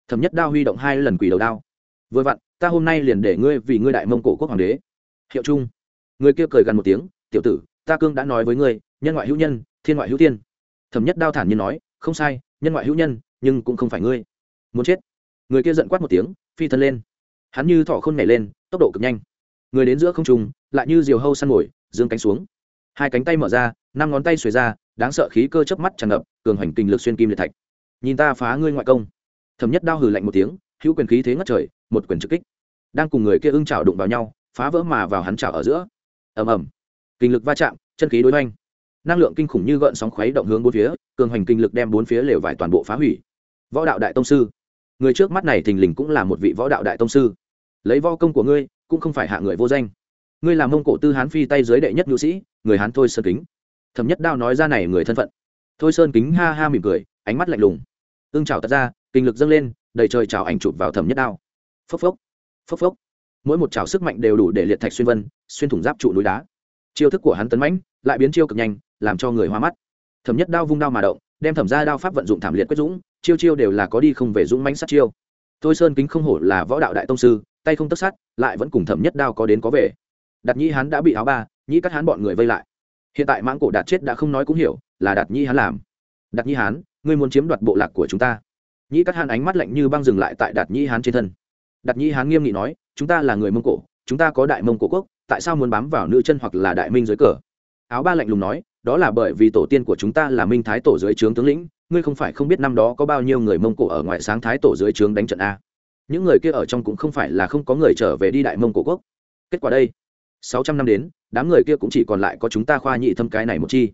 Thẩm nhất đao huy động hai lần quỷ đầu đao. Vừa vặn, ta hôm nay liền để ngươi vì ngươi đại mông cổ quốc hoàng đế. Hiệu chung người kia cười gần một tiếng, tiểu tử, ta cương đã nói với ngươi, nhân ngoại hữu nhân, thiên ngoại hữu tiên thẩm nhất đao thản nhiên nói, không sai, nhân ngoại hữu nhân, nhưng cũng không phải ngươi. Muốn chết? Người kia giận quát một tiếng, phi thân lên. Hắn như thọ khôn nhảy lên, tốc độ cực nhanh. Người đến giữa không trùng lại như diều hâu săn mồi, dương cánh xuống. Hai cánh tay mở ra, năm ngón tay xuề ra, đáng sợ khí cơ chớp mắt tràn ngập, cường hoành kinh lực xuyên kim liệt thạch. Nhìn ta phá ngươi ngoại công. Thẩm nhất đao hừ lạnh một tiếng, hữu quyền khí thế ngất trời, một quyền trực kích. Đang cùng người kia ưng chảo đụng vào nhau, phá vỡ mà vào hắn chảo ở giữa. Ầm ầm. Kinh lực va chạm, chân khí đối hoành năng lượng kinh khủng như gợn sóng khuấy động hướng bốn phía, cường hành kinh lực đem bốn phía lều vải toàn bộ phá hủy. Võ đạo đại tông sư. Người trước mắt này thình lình cũng là một vị võ đạo đại tông sư. Lấy vo công của ngươi, cũng không phải hạ người vô danh. Ngươi làm mông cổ tư hán phi tay dưới đệ nhất nhu sĩ, người hán thôi sơn kính. Thẩm nhất đao nói ra này người thân phận. Thôi sơn kính ha ha mỉm cười, ánh mắt lạnh lùng. Ương trào tật ra, kinh lực dâng lên, đầy trời trào ảnh chụp vào thẩm nhất đao. Phốc phốc phốc phốc. Mỗi một trào sức mạnh đều đủ để liệt thạch xuyên vân, xuyên thủng giáp trụ núi đá. Chiêu thức của hắn tấn mãnh, lại biến chiêu cực nhanh làm cho người hoa mắt. Thẩm nhất đao vung đao mà động, đem thẩm ra đao pháp vận dụng thảm liệt quyết dũng, chiêu chiêu đều là có đi không về dũng mãnh sát chiêu. Thôi sơn kính không hổ là võ đạo đại tông sư, tay không tất sát, lại vẫn cùng thẩm nhất đao có đến có về. Đạt nhĩ hán đã bị áo ba, nhĩ các hán bọn người vây lại. Hiện tại mãng cổ đạt chết đã không nói cũng hiểu, là đạt nhĩ hán làm. Đạt nhĩ hán, ngươi muốn chiếm đoạt bộ lạc của chúng ta. Nhĩ các hán ánh mắt lạnh như băng dừng lại tại đạt nhĩ hán trên thân. Đạt nhĩ hán nghiêm nghị nói, chúng ta là người mông cổ, chúng ta có đại mông cổ quốc, tại sao muốn bám vào nữ chân hoặc là đại minh dưới cờ? Áo ba lạnh lùng nói đó là bởi vì tổ tiên của chúng ta là minh thái tổ dưới trướng tướng lĩnh, ngươi không phải không biết năm đó có bao nhiêu người mông cổ ở ngoại sáng thái tổ dưới trướng đánh trận a. Những người kia ở trong cũng không phải là không có người trở về đi đại mông cổ quốc. Kết quả đây, sáu trăm năm đến, đám người kia cũng chỉ còn lại có chúng ta khoa nhị thâm cái này một chi.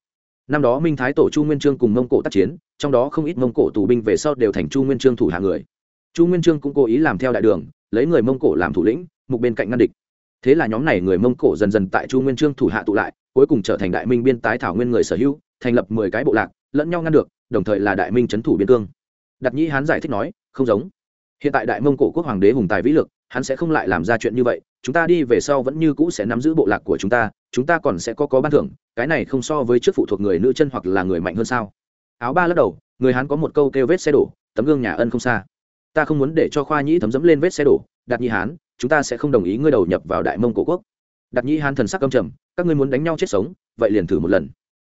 Năm đó minh thái tổ chu nguyên trương cùng mông cổ tác chiến, trong đó không ít mông cổ tù binh về sau đều thành chu nguyên trương thủ hạ người. Chu nguyên trương cũng cố ý làm theo đại đường, lấy người mông cổ làm thủ lĩnh, mục bên cạnh ngăn địch. Thế là nhóm này người mông cổ dần dần tại chu nguyên trương thủ hạ tụ lại cuối cùng trở thành đại minh biên tái thảo nguyên người sở hữu, thành lập mười cái bộ lạc, lẫn nhau ngăn được, đồng thời là đại minh c thủ biên cương. Đặt nhĩ hán giải thích nói, không giống. Hiện tại đại mông cổ quốc hoàng đế hùng tài vĩ lực, hắn sẽ không lại làm ra chuyện như vậy, chúng ta đi về sau vẫn như cũ sẽ nắm giữ bộ lạc của chúng ta chúng ta còn sẽ có có ban thưởng, cái này không so với trước phụ thuộc người nữ chân hoặc là người mạnh hơn sao? Áo ba lắc đầu, người hắn có một câu kêu vết xe đổ, tấm gương nhà ân không xa. Ta không muốn để cho khoa nhĩ thấm dẫm lên vết xe đổ, đặt nhĩ hán, chúng ta sẽ không đồng ý ngươi đầu nhập vào đại mông cổ quốc. Đặt nhĩ hán thần sắc âm trầm các ngươi muốn đánh nhau chết sống, vậy liền thử một lần.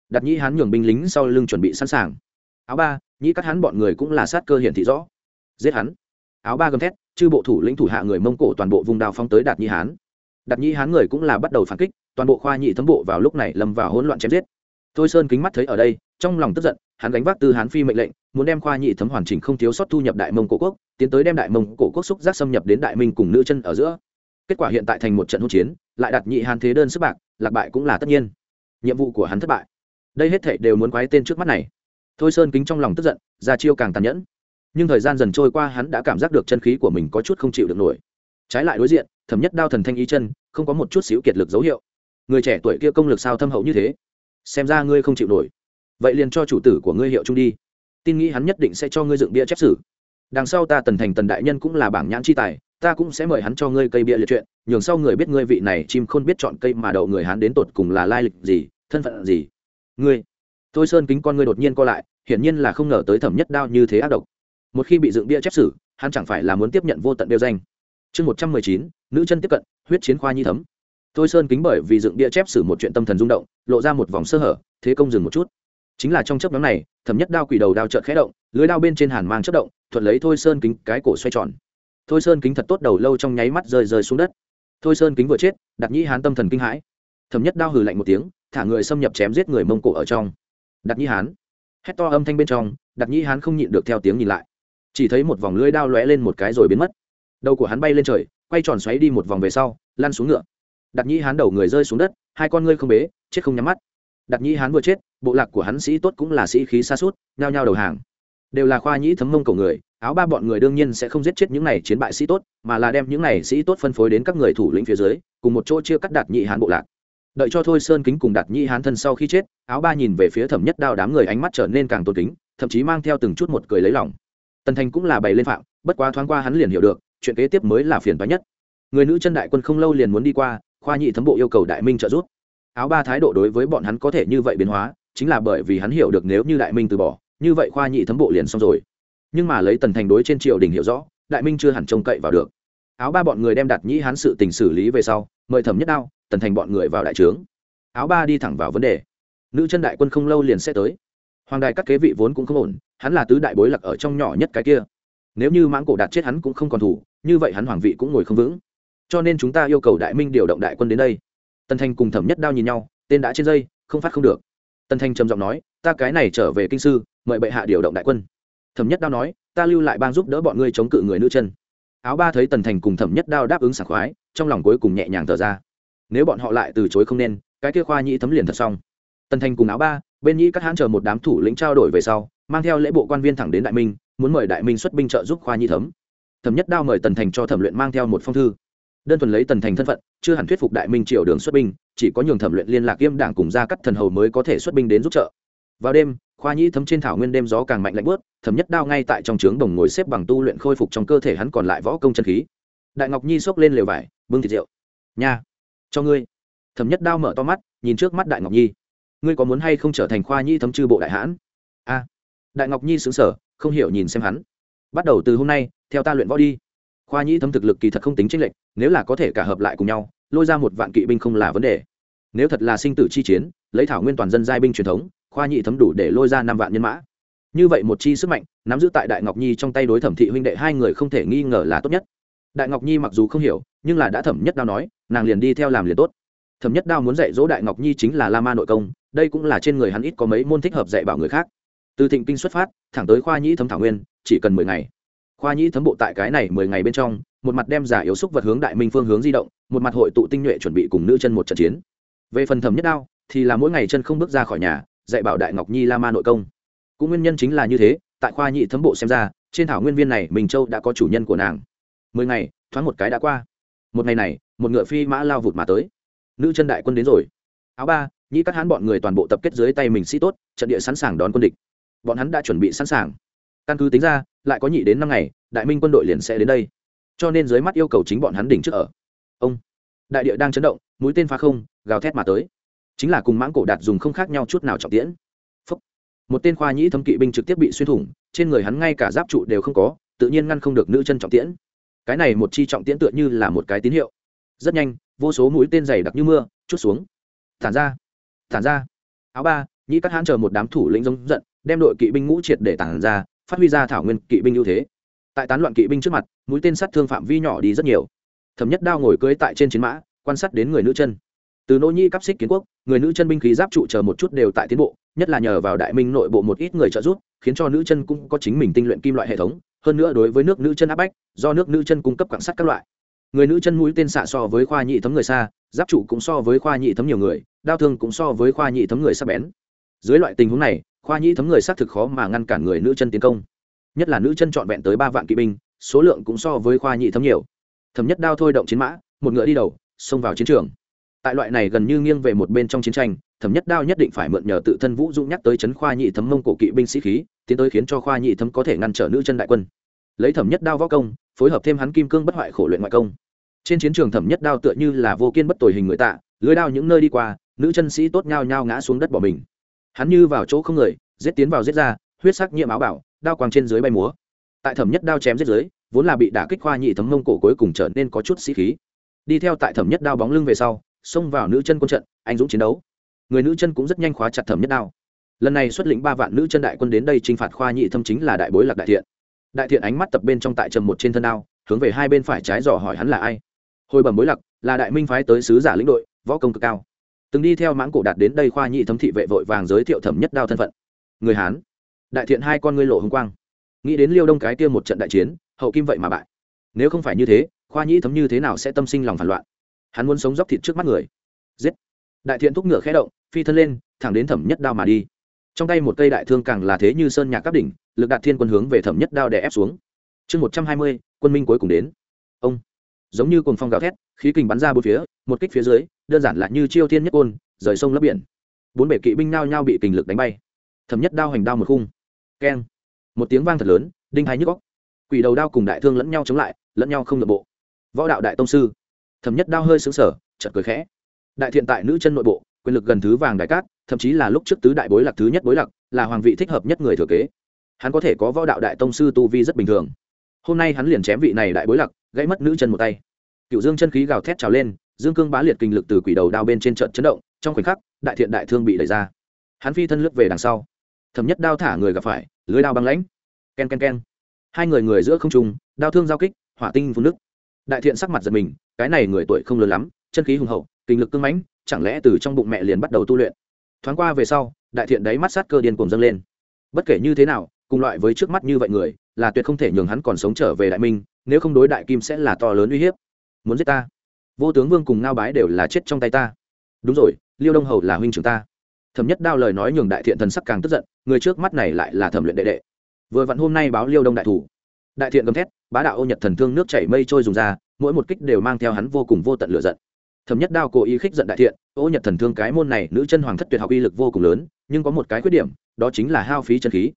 Đặt nhĩ hán nhường binh lính sau lưng chuẩn bị sẵn sàng. Áo ba, nhĩ cắt hắn bọn người cũng là sát cơ hiển thị rõ. Giết hắn. Áo ba gầm thét, chư bộ thủ lĩnh thủ hạ người mông cổ toàn bộ vùng đào phong tới đạt nhĩ hán. Đạt nhĩ hán người cũng là bắt đầu phản kích, toàn bộ khoa nhị thấm bộ vào lúc này lâm vào hỗn loạn chém giết. Thôi sơn kính mắt thấy ở đây, trong lòng tức giận, hắn đánh vác tư hán phi mệnh lệnh, muốn đem khoa nhị thấm hoàn chỉnh không thiếu sót thu nhập đại mông cổ quốc, tiến tới đem đại mông cổ quốc xúc giác xâm nhập đến đại minh cùng nữ chân ở giữa. Kết quả hiện tại thành một trận hỗn chiến lại đặt nhị hàn thế đơn sức bạc, lạc bại cũng là tất nhiên. Nhiệm vụ của hắn thất bại. Đây hết thảy đều muốn quái tên trước mắt này. Thôi sơn kính trong lòng tức giận, ra chiêu càng tàn nhẫn. Nhưng thời gian dần trôi qua, hắn đã cảm giác được chân khí của mình có chút không chịu được nổi. Trái lại đối diện, thẩm nhất đao thần thanh ý chân, không có một chút xíu kiệt lực dấu hiệu. Người trẻ tuổi kia công lực sao thâm hậu như thế? Xem ra ngươi không chịu nổi. Vậy liền cho chủ tử của ngươi hiệu trung đi. Tin nghĩ hắn nhất định sẽ cho ngươi dựng bia chép sử. Đằng sau ta tần thành tần đại nhân cũng là bảng nhãn chi tài ta cũng sẽ mời hắn cho ngươi cây bia liệt chuyện, nhường sau người biết ngươi vị này chim khôn biết chọn cây mà đậu người hắn đến tột cùng là lai lịch gì, thân phận gì. Ngươi, thôi sơn kính con ngươi đột nhiên co lại, hiển nhiên là không ngờ tới thẩm nhất đao như thế ác độc. Một khi bị dựng bia chép sử hắn chẳng phải là muốn tiếp nhận vô tận đeo danh. Chương một trăm mười chín, nữ chân tiếp cận, huyết chiến khoa nhi thấm. Tôi sơn kính bởi vì dựng bia chép sử một chuyện tâm thần rung động, lộ ra một vòng sơ hở, thế công dừng một chút. Chính là trong chấp nhóm này, thẩm nhất đao quỷ đầu đao trợn khẽ động, lưới đao bên trên hàn mang chất động, thuận lấy thôi sơn kính cái cổ xoay tròn thôi sơn kính thật tốt đầu lâu trong nháy mắt rơi rơi xuống đất. Thôi sơn kính vừa chết đặc nhĩ hán tâm thần kinh hãi. Thẩm nhất đao hừ lạnh một tiếng, thả người xâm nhập chém giết người mông cổ ở trong. Đặc nhĩ hán. Hét to âm thanh bên trong đặc nhĩ hán không nhịn được theo tiếng nhìn lại. Chỉ thấy một vòng lưỡi đao lóe lên một cái rồi biến mất. Đầu của hắn bay lên trời, quay tròn xoáy đi một vòng về sau, lăn xuống ngựa. Đặc nhĩ hán đầu người rơi xuống đất, hai con ngươi không bế, chết không nhắm mắt. Đặc nhĩ hán vừa chết, bộ lạc của hắn sĩ tốt cũng là sĩ khí xa suốt nhao nhao đầu hàng. Đều là khoa nhĩ thấm mông cổ người áo ba bọn người đương nhiên sẽ không giết chết những này chiến bại sĩ tốt, mà là đem những này sĩ tốt phân phối đến các người thủ lĩnh phía dưới, cùng một chỗ chia cắt đạt nhị hán bộ lạc. Đợi cho thôi sơn kính cùng đạt nhị hán thân sau khi chết, áo ba nhìn về phía thẩm nhất đao đám người ánh mắt trở nên càng tôn kính, thậm chí mang theo từng chút một cười lấy lòng. Tần thành cũng là bày lên phạm, bất quá thoáng qua hắn liền hiểu được, chuyện kế tiếp mới là phiền toái nhất. Người nữ chân đại quân không lâu liền muốn đi qua, khoa nhị thấm bộ yêu cầu đại minh trợ giúp. Áo ba thái độ đối với bọn hắn có thể như vậy biến hóa, chính là bởi vì hắn hiểu được nếu như đại minh từ bỏ, như vậy khoa nhị thấm bộ liền xong rồi nhưng mà lấy tần thành đối trên triều đình hiểu rõ, đại minh chưa hẳn trông cậy vào được. Áo ba bọn người đem đặt nhĩ hán sự tình xử lý về sau, mời thẩm nhất đao, tần thành bọn người vào đại trướng. Áo ba đi thẳng vào vấn đề. Nữ chân đại quân không lâu liền sẽ tới. Hoàng đài các kế vị vốn cũng không ổn, hắn là tứ đại bối lạc ở trong nhỏ nhất cái kia. Nếu như mãng cổ đạt chết hắn cũng không còn thủ, như vậy hắn hoàng vị cũng ngồi không vững. Cho nên chúng ta yêu cầu đại minh điều động đại quân đến đây. Tần thành cùng thẩm nhất đao nhìn nhau, tên đã trên dây, không phát không được. Tần thành trầm giọng nói, ta cái này trở về kinh sư, mời bệ hạ điều động đại quân thẩm nhất đao nói, ta lưu lại bang giúp đỡ bọn ngươi chống cự người nữ chân. Áo ba thấy tần thành cùng thẩm nhất đao đáp ứng sảng khoái, trong lòng cuối cùng nhẹ nhàng thở ra. Nếu bọn họ lại từ chối không nên, cái kia khoa nhĩ thấm liền thật xong. Tần thành cùng áo ba, bên nhĩ các hãn chờ một đám thủ lĩnh trao đổi về sau, mang theo lễ bộ quan viên thẳng đến đại minh, muốn mời đại minh xuất binh trợ giúp khoa nhĩ thấm. Thẩm nhất đao mời tần thành cho thẩm luyện mang theo một phong thư. Đơn thuần lấy tần thành thân phận, chưa hẳn thuyết phục đại minh triều đường xuất binh, chỉ có nhường thẩm luyện liên lạc Kiêm đảng cùng ra cắt thần hầu mới có thể xuất binh đến giúp trợ. Vào đêm khoa nhĩ thấm trên thảo nguyên đêm gió càng mạnh lạnh bớt thẩm nhất đao ngay tại trong trướng đồng ngồi xếp bằng tu luyện khôi phục trong cơ thể hắn còn lại võ công chân khí. Đại ngọc nhi xốc lên lều vải, bưng thịt rượu. Nha, cho ngươi. Thẩm nhất đao mở to mắt, nhìn trước mắt đại ngọc nhi. Ngươi có muốn hay không trở thành khoa nhĩ thấm chư bộ đại hãn? A. Đại ngọc nhi xứng sở không hiểu nhìn xem hắn. Bắt đầu từ hôm nay, theo ta luyện võ đi. Khoa nhĩ thấm thực lực kỳ thật không tính tranh lệch, nếu là có thể cả hợp lại cùng nhau, lôi ra một vạn kỵ binh không là vấn đề. Nếu thật là sinh tử chi chiến, lấy thảo nguyên toàn dân giai binh truyền thống khoa nhị thấm đủ để lôi ra năm vạn nhân mã. Như vậy một chi sức mạnh, nắm giữ tại đại ngọc nhi trong tay đối thẩm thị huynh đệ hai người không thể nghi ngờ là tốt nhất. Đại ngọc nhi mặc dù không hiểu, nhưng là đã thẩm nhất đao nói, nàng liền đi theo làm liền tốt. Thẩm nhất đao muốn dạy dỗ đại ngọc nhi chính là la ma nội công, đây cũng là trên người hắn ít có mấy môn thích hợp dạy bảo người khác. Từ thịnh kinh xuất phát, thẳng tới khoa nhĩ thấm thảo nguyên, chỉ cần mười ngày. Khoa nhĩ thấm bộ tại cái này mười ngày bên trong, một mặt đem giả yếu xúc vật hướng đại minh phương hướng di động, một mặt hội tụ tinh nhuệ chuẩn bị cùng nữ chân một trận chiến. Về phần thẩm nhất đao, thì là mỗi ngày chân không bước ra khỏi nhà dạy bảo đại ngọc nhi la ma nội công. Cũng nguyên nhân chính là như thế, tại khoa nhị thấm bộ xem ra, trên thảo nguyên viên này mình châu đã có chủ nhân của nàng. Mười ngày, thoáng một cái đã qua. Một ngày này, một ngựa phi mã lao vụt mà tới. Nữ chân đại quân đến rồi. Áo ba nhĩ các hán bọn người toàn bộ tập kết dưới tay mình sĩ tốt, trận địa sẵn sàng đón quân địch. Bọn hắn đã chuẩn bị sẵn sàng. Căn cứ tính ra, lại có nhị đến năm ngày, đại minh quân đội liền sẽ đến đây. Cho nên dưới mắt yêu cầu chính bọn hắn đỉnh trước ở. Ông, đại địa đang chấn động, mũi tên phá không, gào thét mà tới chính là cùng mãng cổ đạt dùng không khác nhau chút nào trọng tiễn. Phúc. một tên khoa nhĩ thâm kỵ binh trực tiếp bị xuyên thủng, trên người hắn ngay cả giáp trụ đều không có, tự nhiên ngăn không được nữ chân trọng tiễn. Cái này một chi trọng tiễn tựa như là một cái tín hiệu. Rất nhanh, vô số mũi tên dày đặc như mưa, chút xuống. Thản ra. Thản ra. Áo ba, nhĩ các hãn chờ một đám thủ lĩnh giống giận, đem đội kỵ binh ngũ triệt để tản ra, phát huy ra thảo nguyên kỵ binh ưu thế. Tại tán loạn kỵ binh trước mặt, mũi tên sát thương phạm vi nhỏ đi rất nhiều. Thấm nhất đao ngồi cưới tại trên chiến mã, quan sát đến người nữ chân từ nỗ nhi cắp xích kiến quốc, người nữ chân binh khí giáp trụ chờ một chút đều tại tiến bộ, nhất là nhờ vào đại minh nội bộ một ít người trợ giúp, khiến cho nữ chân cũng có chính mình tinh luyện kim loại hệ thống. Hơn nữa đối với nước nữ chân áp bách, do nước nữ chân cung cấp quảng sắt các loại. Người nữ chân mũi tên xạ so với khoa nhị thấm người xa, giáp trụ cũng so với khoa nhị thấm nhiều người, đao thương cũng so với khoa nhị thấm người sắc bén. Dưới loại tình huống này, khoa nhị thấm người xác thực khó mà ngăn cản người nữ chân tiến công. Nhất là nữ chân trọn vẹn tới ba vạn kỵ binh, số lượng cũng so với khoa nhị thấm nhiều. Thấm nhất đao thôi động chiến mã, một ngựa đi đầu, xông vào chiến trường tại loại này gần như nghiêng về một bên trong chiến tranh, thẩm nhất đao nhất định phải mượn nhờ tự thân vũ dũng nhắc tới chấn khoa nhị thấm mông cổ kỵ binh sĩ khí, tiến tới khiến cho khoa nhị thấm có thể ngăn trở nữ chân đại quân. Lấy thẩm nhất đao võ công, phối hợp thêm hắn kim cương bất hoại khổ luyện ngoại công. Trên chiến trường thẩm nhất đao tựa như là vô kiên bất tồi hình người tạ, lưới đao những nơi đi qua, nữ chân sĩ tốt nhao nhao ngã xuống đất bỏ mình. Hắn như vào chỗ không người, giết tiến vào giết ra, huyết sắc nhiễm áo bảo, đao quang trên dưới bay múa. Tại thẩm nhất đao chém giết dưới, vốn là bị đả kích khoa nhị thấm mông cổ cuối cùng trở nên có chút sĩ khí. Đi theo tại thẩm nhất đao bóng lưng về sau xông vào nữ chân quân trận anh dũng chiến đấu. Người nữ chân cũng rất nhanh khóa chặt thẩm nhất đao. Lần này xuất lĩnh ba vạn nữ chân đại quân đến đây t r i n h phạt khoa nhị thâm chính là đại bối lạc đại thiện. Đại thiện ánh mắt tập bên trong tại trầm một trên thân đao hướng về hai bên phải trái dò hỏi hắn là ai. Hồi bẩm bối lạc, là đại minh phái tới sứ giả lĩnh đội võ công cực cao. Từng đi theo mãng cổ đạt đến đây khoa nhị thấm thị vệ vội vàng giới thiệu thẩm nhất đao thân phận. Người hán. Đại thiện hai con ngươi lộ hồng quang. Nghĩ đến liêu đông cái kia một trận đại chiến hậu kim vậy mà bại. Nếu không phải như thế khoa nhị thấm như thế nào sẽ tâm sinh lòng phản loạn? Hắn muốn sống dốc thịt trước mắt người. Giết. Đại thiện thúc ngựa khẽ động, phi thân lên, thẳng đến thẩm nhất đao mà đi. Trong tay một cây đại thương càng là thế như sơn nhạc cấp đỉnh, lực đạt thiên quân hướng về thẩm nhất đao đè ép xuống. Chương một trăm hai mươi, quân minh cuối cùng đến. Ông. Giống như cồn phong gào thét, khí kình bắn ra bốn phía, một kích phía dưới, đơn giản là như chiêu thiên nhất côn, rời sông lấp biển. Bốn bể kỵ binh nao nhau bị kình lực đánh bay. Thẩm nhất đao hành đao một khung. Keng. Một tiếng vang thật lớn, đinh hai nhức góc quỷ đầu đao cùng đại thương lẫn nhau chống lại, lẫn nhau không nội bộ. Võ đạo đại tông sư thẩm nhất đao hơi xứng sở chợt cười khẽ. Đại thiện tại nữ chân nội bộ, quyền lực gần thứ vàng đại cát, thậm chí là lúc trước tứ đại bối lạc thứ nhất bối lạc, là hoàng vị thích hợp nhất người thừa kế. Hắn có thể có võ đạo đại tông sư tu vi rất bình thường. Hôm nay hắn liền chém vị này đại bối lạc, gãy mất nữ chân một tay. Cựu dương chân khí gào thét trào lên, dương cương bá liệt kinh lực từ quỷ đầu đao bên trên trận chấn động, trong khoảnh khắc, đại thiện đại thương bị đẩy ra. Hắn phi thân lướt về đằng sau. Thẩm nhất đao thả người gặp phải, lưới đao băng lãnh. K e n k e n k e n hai người người giữa không trung, đao thương giao kích, hỏa tinh phun nước đại thiện sắc mặt giật mình, cái này người tuổi không lớn lắm, chân khí hùng hậu, kinh lực cưng mãnh, chẳng lẽ từ trong bụng mẹ liền bắt đầu tu luyện? Thoáng qua về sau, đại thiện đáy mắt sát cơ điên cuồng dâng lên. Bất kể như thế nào, cùng loại với trước mắt như vậy người, là tuyệt không thể nhường hắn còn sống trở về đại minh, nếu không đối đại kim sẽ là to lớn uy hiếp. Muốn giết ta? Vô tướng vương cùng ngao bái đều là chết trong tay ta. Đúng rồi, liêu đông hầu là huynh trưởng ta. Thẩm nhất đao lời nói nhường đại thiện thần sắc càng tức giận, người trước mắt này lại là thẩm luyện đệ đệ. Vừa vặn hôm nay báo liêu đông đại thủ. Đại thiện gầm thét bá đạo ô nhật thần thương nước chảy mây trôi dùng ra, mỗi một kích đều mang theo hắn vô cùng vô tận lửa giận. Thẩm nhất đao cố ý khích giận đại thiện, ô nhật thần thương cái môn này, nữ chân hoàng thất tuyệt học uy lực vô cùng lớn, nhưng có một cái khuyết điểm, đó chính là hao phí chân khí.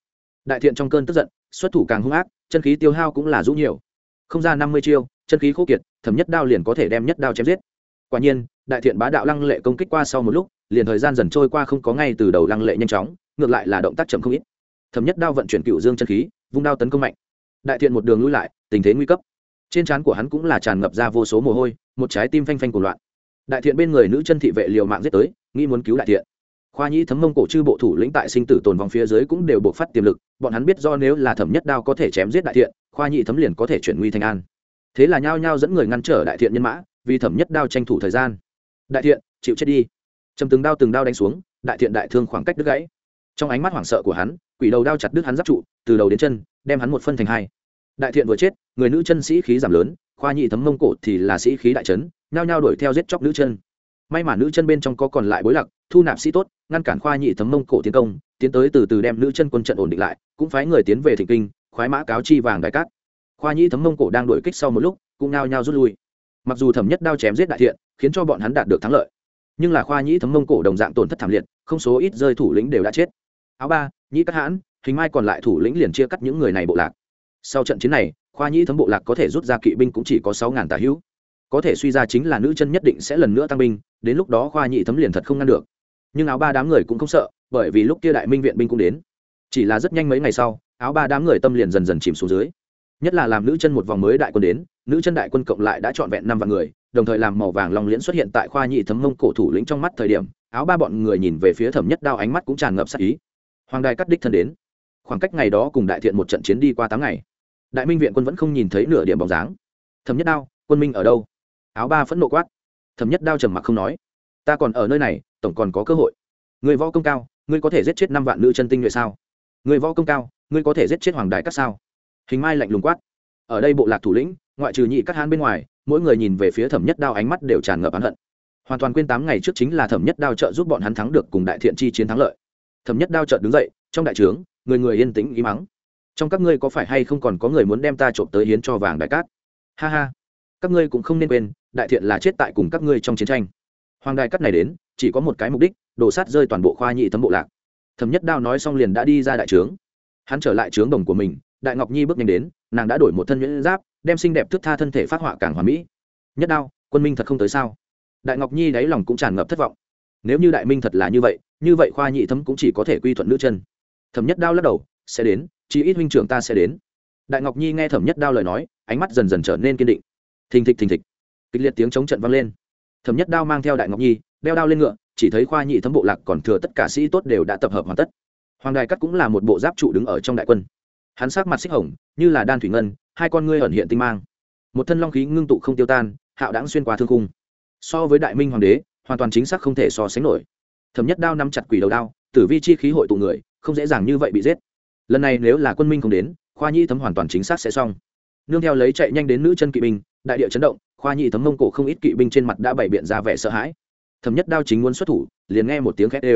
Đại thiện trong cơn tức giận, xuất thủ càng hung ác, chân khí tiêu hao cũng là rũ nhiều. Không ra năm mươi chiêu, chân khí khô kiệt, thẩm nhất đao liền có thể đem nhất đao chém giết. Quả nhiên, đại thiện bá đạo lăng lệ công kích qua sau một lúc, liền thời gian dần trôi qua không có ngay từ đầu lăng lệ nhanh chóng, ngược lại là động tác chậm không ít. Thẩm nhất đao vận chuyển cựu dương chân khí, vung đao tấn công mạnh đại thiện một đường lui lại, tình thế nguy cấp. Trên trán của hắn cũng là tràn ngập ra vô số mồ hôi, một trái tim phanh phanh của loạn. Đại thiện bên người nữ chân thị vệ liều mạng giết tới, nghĩ muốn cứu đại thiện. Khoa nhĩ thấm mông cổ chư bộ thủ lĩnh tại sinh tử tồn vòng phía dưới cũng đều buộc phát tiềm lực, bọn hắn biết do nếu là thẩm nhất đao có thể chém giết đại thiện, khoa nhĩ thấm liền có thể chuyển nguy thành an. Thế là nhao nhao dẫn người ngăn trở đại thiện nhân mã, vì thẩm nhất đao tranh thủ thời gian. Đại thiện, chịu chết đi. Chầm từng đao từng đao đánh xuống, đại thiện đại thương khoảng cách đứt gãy. Trong ánh mắt hoảng sợ của hắn quỷ đầu đao chặt đứt hắn giáp trụ, từ đầu đến chân, đem hắn một phân thành hai. Đại thiện vừa chết, người nữ chân sĩ khí giảm lớn, khoa nhị thấm mông cổ thì là sĩ khí đại trấn nhao nhao đuổi theo giết chóc nữ chân. May mà nữ chân bên trong có còn lại bối lạc, thu nạp sĩ tốt, ngăn cản khoa nhị thấm mông cổ tiến công, tiến tới từ từ đem nữ chân quân trận ổn định lại, cũng phái người tiến về thịnh kinh, khoái mã cáo chi vàng đại cát. Khoa nhị thấm mông cổ đang đuổi kích sau một lúc, cũng nao nhao rút lui. Mặc dù thẩm nhất đao chém giết đại thiện, khiến cho bọn hắn đạt được thắng lợi, nhưng là khoa nhĩ thấm mông cổ đồng dạng tổn thất thảm liệt, không số ít rơi thủ lĩnh đều đã chết. Áo ba nhĩ cắt hãn, hình mai còn lại thủ lĩnh liền chia cắt những người này bộ lạc. Sau trận chiến này, khoa nhĩ thấm bộ lạc có thể rút ra kỵ binh cũng chỉ có sáu ngàn tà hữu. Có thể suy ra chính là nữ chân nhất định sẽ lần nữa tăng binh, đến lúc đó khoa Nhĩ thấm liền thật không ngăn được. Nhưng áo ba đám người cũng không sợ, bởi vì lúc kia đại minh viện binh cũng đến. Chỉ là rất nhanh mấy ngày sau, áo ba đám người tâm liền dần dần chìm xuống dưới. Nhất là làm nữ chân một vòng mới đại quân đến, nữ chân đại quân cộng lại đã trọn vẹn năm vạn người, đồng thời làm màu vàng long liễn xuất hiện tại khoa nhị thấm mông cổ thủ lĩnh trong mắt thời điểm, áo ba bọn người nhìn về phía thẩm nhất đao ánh mắt cũng tràn ngập sắc ý hoàng đài cắt đích thân đến. Khoảng cách ngày đó cùng đại thiện một trận chiến đi qua tám ngày. Đại minh viện quân vẫn không nhìn thấy nửa điểm bóng dáng. Thẩm nhất đao, quân minh ở đâu? Áo ba phẫn nộ quát. Thẩm nhất đao trầm mặc không nói. Ta còn ở nơi này, tổng còn có cơ hội. Người võ công cao, ngươi có thể giết chết năm vạn nữ chân tinh nhuệ sao? Người võ công cao, ngươi có thể giết chết hoàng đài cắt sao? Hình mai lạnh lùng quát. Ở đây bộ lạc thủ lĩnh, ngoại trừ nhị các hán bên ngoài, mỗi người nhìn về phía thẩm nhất đao ánh mắt đều tràn ngập oán hận. Hoàn toàn quên tám ngày trước chính là thẩm nhất đao trợ giúp bọn hắn thắng được cùng đại thiện chi chiến thắng lợi thẩm nhất đao trợt đứng dậy, trong đại trướng, người người yên tĩnh ý mắng. Trong các ngươi có phải hay không còn có người muốn đem ta trộm tới hiến cho vàng đại cát? Ha ha. Các ngươi cũng không nên quên, đại thiện là chết tại cùng các ngươi trong chiến tranh. Hoàng đại cát này đến, chỉ có một cái mục đích đổ sát rơi toàn bộ khoa nhị thấm bộ lạc. Thẩm nhất đao nói xong liền đã đi ra đại trướng. Hắn trở lại trướng đồng của mình, đại ngọc nhi bước nhanh đến, nàng đã đổi một thân nhuyễn giáp, đem xinh đẹp thức tha thân thể phát họa càng hòa mỹ. Nhất đao, quân minh thật không tới sao? Đại ngọc nhi đáy lòng cũng tràn ngập thất vọng. Nếu như đại minh thật là như vậy như vậy khoa nhị thấm cũng chỉ có thể quy thuận nữ chân. Thẩm nhất đao lắc đầu, sẽ đến chỉ ít huynh trưởng ta sẽ đến. Đại ngọc nhi nghe thẩm nhất đao lời nói, ánh mắt dần dần trở nên kiên định. Thình thịch thình thịch. Kịch liệt tiếng chống trận vang lên. Thẩm nhất đao mang theo đại ngọc nhi, đeo đao lên ngựa, chỉ thấy khoa nhị thấm bộ lạc còn thừa tất cả sĩ tốt đều đã tập hợp hoàn tất. Hoàng đài cắt cũng là một bộ giáp trụ đứng ở trong đại quân. Hắn sắc mặt xích hồng, như là đan thủy ngân, hai con ngươi ẩn hiện tinh mang. Một thân long khí ngưng tụ không tiêu tan, hạo đáng xuyên qua thương cung so với đại minh hoàng đế, hoàn toàn chính xác không thể so sánh nổi thẩm nhất đao nắm chặt quỷ đầu đao, tử vi chi khí hội tụ người, không dễ dàng như vậy bị giết. Lần này nếu là quân minh không đến, khoa nhi thấm hoàn toàn chính xác sẽ xong. Nương theo lấy chạy nhanh đến nữ chân kỵ binh, đại địa chấn động, khoa nhi thấm mông cổ không ít kỵ binh trên mặt đã bày biện ra vẻ sợ hãi. Thẩm nhất đao chính muốn xuất thủ, liền nghe một tiếng khét ê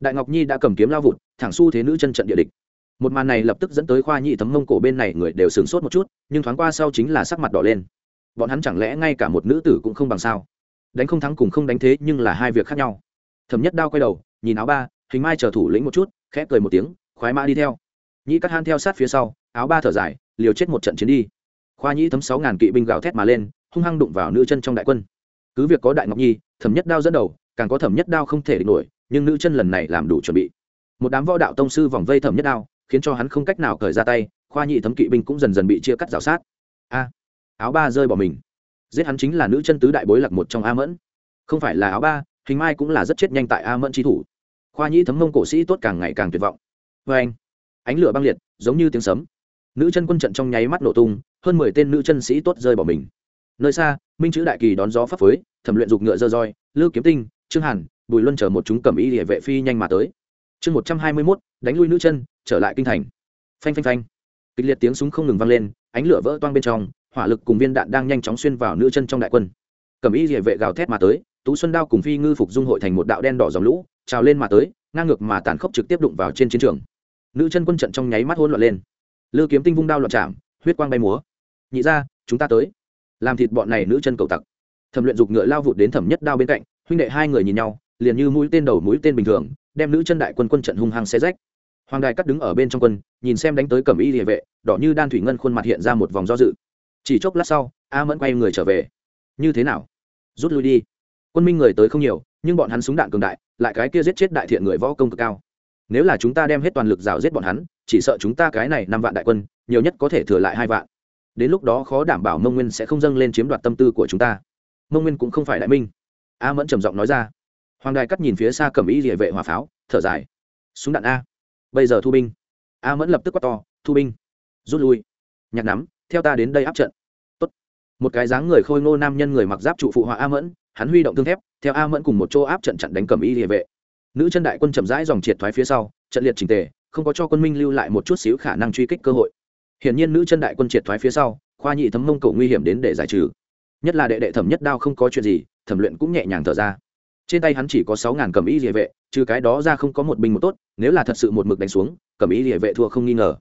đại ngọc nhi đã cầm kiếm lao vụt, thẳng xu thế nữ chân trận địa địch. Một màn này lập tức dẫn tới khoa nhi thấm mông cổ bên này người đều sửng sốt một chút, nhưng thoáng qua sau chính là sắc mặt đỏ lên. Bọn hắn chẳng lẽ ngay cả một nữ tử cũng không bằng sao? Đánh không thắng cùng không đánh thế nhưng là hai việc khác nhau thẩm nhất đao quay đầu, nhìn áo ba, hình mai chờ thủ lĩnh một chút, khẽ cười một tiếng, khoái mã đi theo. Nhĩ cắt han theo sát phía sau, áo ba thở dài, liều chết một trận chiến đi. Khoa nhĩ thấm sáu ngàn kỵ binh gào thét mà lên, hung hăng đụng vào nữ chân trong đại quân. Cứ việc có đại ngọc nhi, thẩm nhất đao dẫn đầu, càng có thẩm nhất đao không thể địch nổi, nhưng nữ chân lần này làm đủ chuẩn bị. Một đám võ đạo tông sư vòng vây thẩm nhất đao, khiến cho hắn không cách nào cởi ra tay, khoa nhị thấm kỵ binh cũng dần dần bị chia cắt rào sát. A, áo ba rơi bỏ mình. Giết hắn chính là nữ chân tứ đại bối lạc một trong a mẫn. Không phải là áo ba hình mai cũng là rất chết nhanh tại a mẫn tri thủ. Khoa nhĩ thấm mông cổ sĩ tốt càng ngày càng tuyệt vọng. Vê anh, ánh lửa băng liệt, giống như tiếng sấm. Nữ chân quân trận trong nháy mắt nổ tung, hơn mười tên nữ chân sĩ tốt rơi bỏ mình. Nơi xa, minh chữ đại kỳ đón gió pháp phới, thẩm luyện dục ngựa dơ roi, lư kiếm tinh, trương hàn, bùi luân chờ một chúng cầm y địa vệ phi nhanh mà tới. Chương một trăm hai mươi mốt, đánh lui nữ chân, trở lại kinh thành. Phanh phanh phanh. Kịch liệt tiếng súng không ngừng vang lên, ánh lửa vỡ toang bên trong, hỏa lực cùng viên đạn đang nhanh chóng xuyên vào nữ chân trong đại quân. Cầm y địa vệ gào thét mà tới tú xuân đao cùng phi ngư phục dung hội thành một đạo đen đỏ dòng lũ, trào lên mà tới, ngang ngược mà tàn khốc trực tiếp đụng vào trên chiến trường. Nữ chân quân trận trong nháy mắt hỗn loạn lên. Lư kiếm tinh vung đao loạn chạm, huyết quang bay múa. Nhị ra chúng ta tới. Làm thịt bọn này nữ chân cầu tặc. Thẩm luyện dục ngựa lao vụt đến thẩm nhất đao bên cạnh, huynh đệ hai người nhìn nhau, liền như mũi tên đầu mũi tên bình thường, đem nữ chân đại quân quân trận hung hăng xe rách. Hoàng đài cắt đứng ở bên trong quân, nhìn xem đánh tới cẩm y địa vệ, đỏ như đan thủy ngân khuôn mặt hiện ra một vòng do dự. Chỉ chốc lát sau, a mẫn quay người trở về. Như thế nào? Rút lui đi quân minh người tới không nhiều, nhưng bọn hắn súng đạn cường đại, lại cái kia giết chết đại thiện người võ công cực cao. Nếu là chúng ta đem hết toàn lực rào giết bọn hắn, chỉ sợ chúng ta cái này năm vạn đại quân, nhiều nhất có thể thừa lại hai vạn. Đến lúc đó khó đảm bảo mông nguyên sẽ không dâng lên chiếm đoạt tâm tư của chúng ta. Mông nguyên cũng không phải đại minh. A mẫn trầm giọng nói ra. Hoàng đài cắt nhìn phía xa cầm ý địa vệ hỏa pháo, thở dài. Súng đạn a. Bây giờ thu binh. A mẫn lập tức quát to, thu binh. Rút lui. Nhạc nắm, theo ta đến đây áp trận. Tốt. một cái dáng người khôi ngô nam nhân người mặc giáp trụ phụ họa a mẫn hắn huy động thương thép, theo a mẫn cùng một chỗ áp trận chặn đánh cầm y địa vệ. Nữ chân đại quân chậm rãi dòng triệt thoái phía sau, trận liệt trình tề, không có cho quân minh lưu lại một chút xíu khả năng truy kích cơ hội. Hiển nhiên nữ chân đại quân triệt thoái phía sau, khoa nhị thấm mông cổ nguy hiểm đến để giải trừ. Nhất là đệ đệ thẩm nhất đao không có chuyện gì, thẩm luyện cũng nhẹ nhàng thở ra. Trên tay hắn chỉ có sáu ngàn cầm y địa vệ, trừ cái đó ra không có một binh một tốt, nếu là thật sự một mực đánh xuống, cầm y địa vệ thua không nghi ngờ.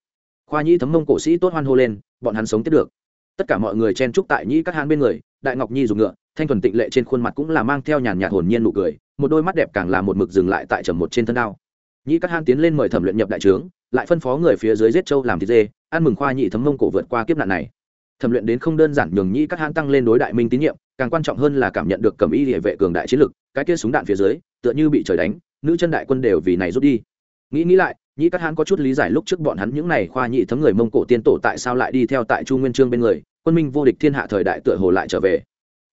Khoa nhĩ thấm mông cổ sĩ tốt hoan hô lên, bọn hắn sống tiếp được. Tất cả mọi người chen trúc tại nhĩ các hán bên người, đại ngọc nhi dùng ngựa thanh thuần tịnh lệ trên khuôn mặt cũng là mang theo nhàn nhạt hồn nhiên nụ cười, một đôi mắt đẹp càng là một mực dừng lại tại trầm một trên thân đao. Nhĩ các hán tiến lên mời thẩm luyện nhập đại trướng, lại phân phó người phía dưới giết châu làm thịt dê, ăn mừng khoa nhị thấm mông cổ vượt qua kiếp nạn này. Thẩm luyện đến không đơn giản nhường nhĩ các hán tăng lên đối đại minh tín nhiệm, càng quan trọng hơn là cảm nhận được cầm y địa vệ cường đại chiến lực, cái kia súng đạn phía dưới, tựa như bị trời đánh, nữ chân đại quân đều vì này rút đi. Nghĩ nghĩ lại nhĩ các hán có chút lý giải lúc trước bọn hắn những này khoa nhị thấm người mông cổ tiên tổ tại sao lại đi theo tại chu nguyên trương bên người, quân minh vô địch thiên hạ thời đại tựa hồ lại trở về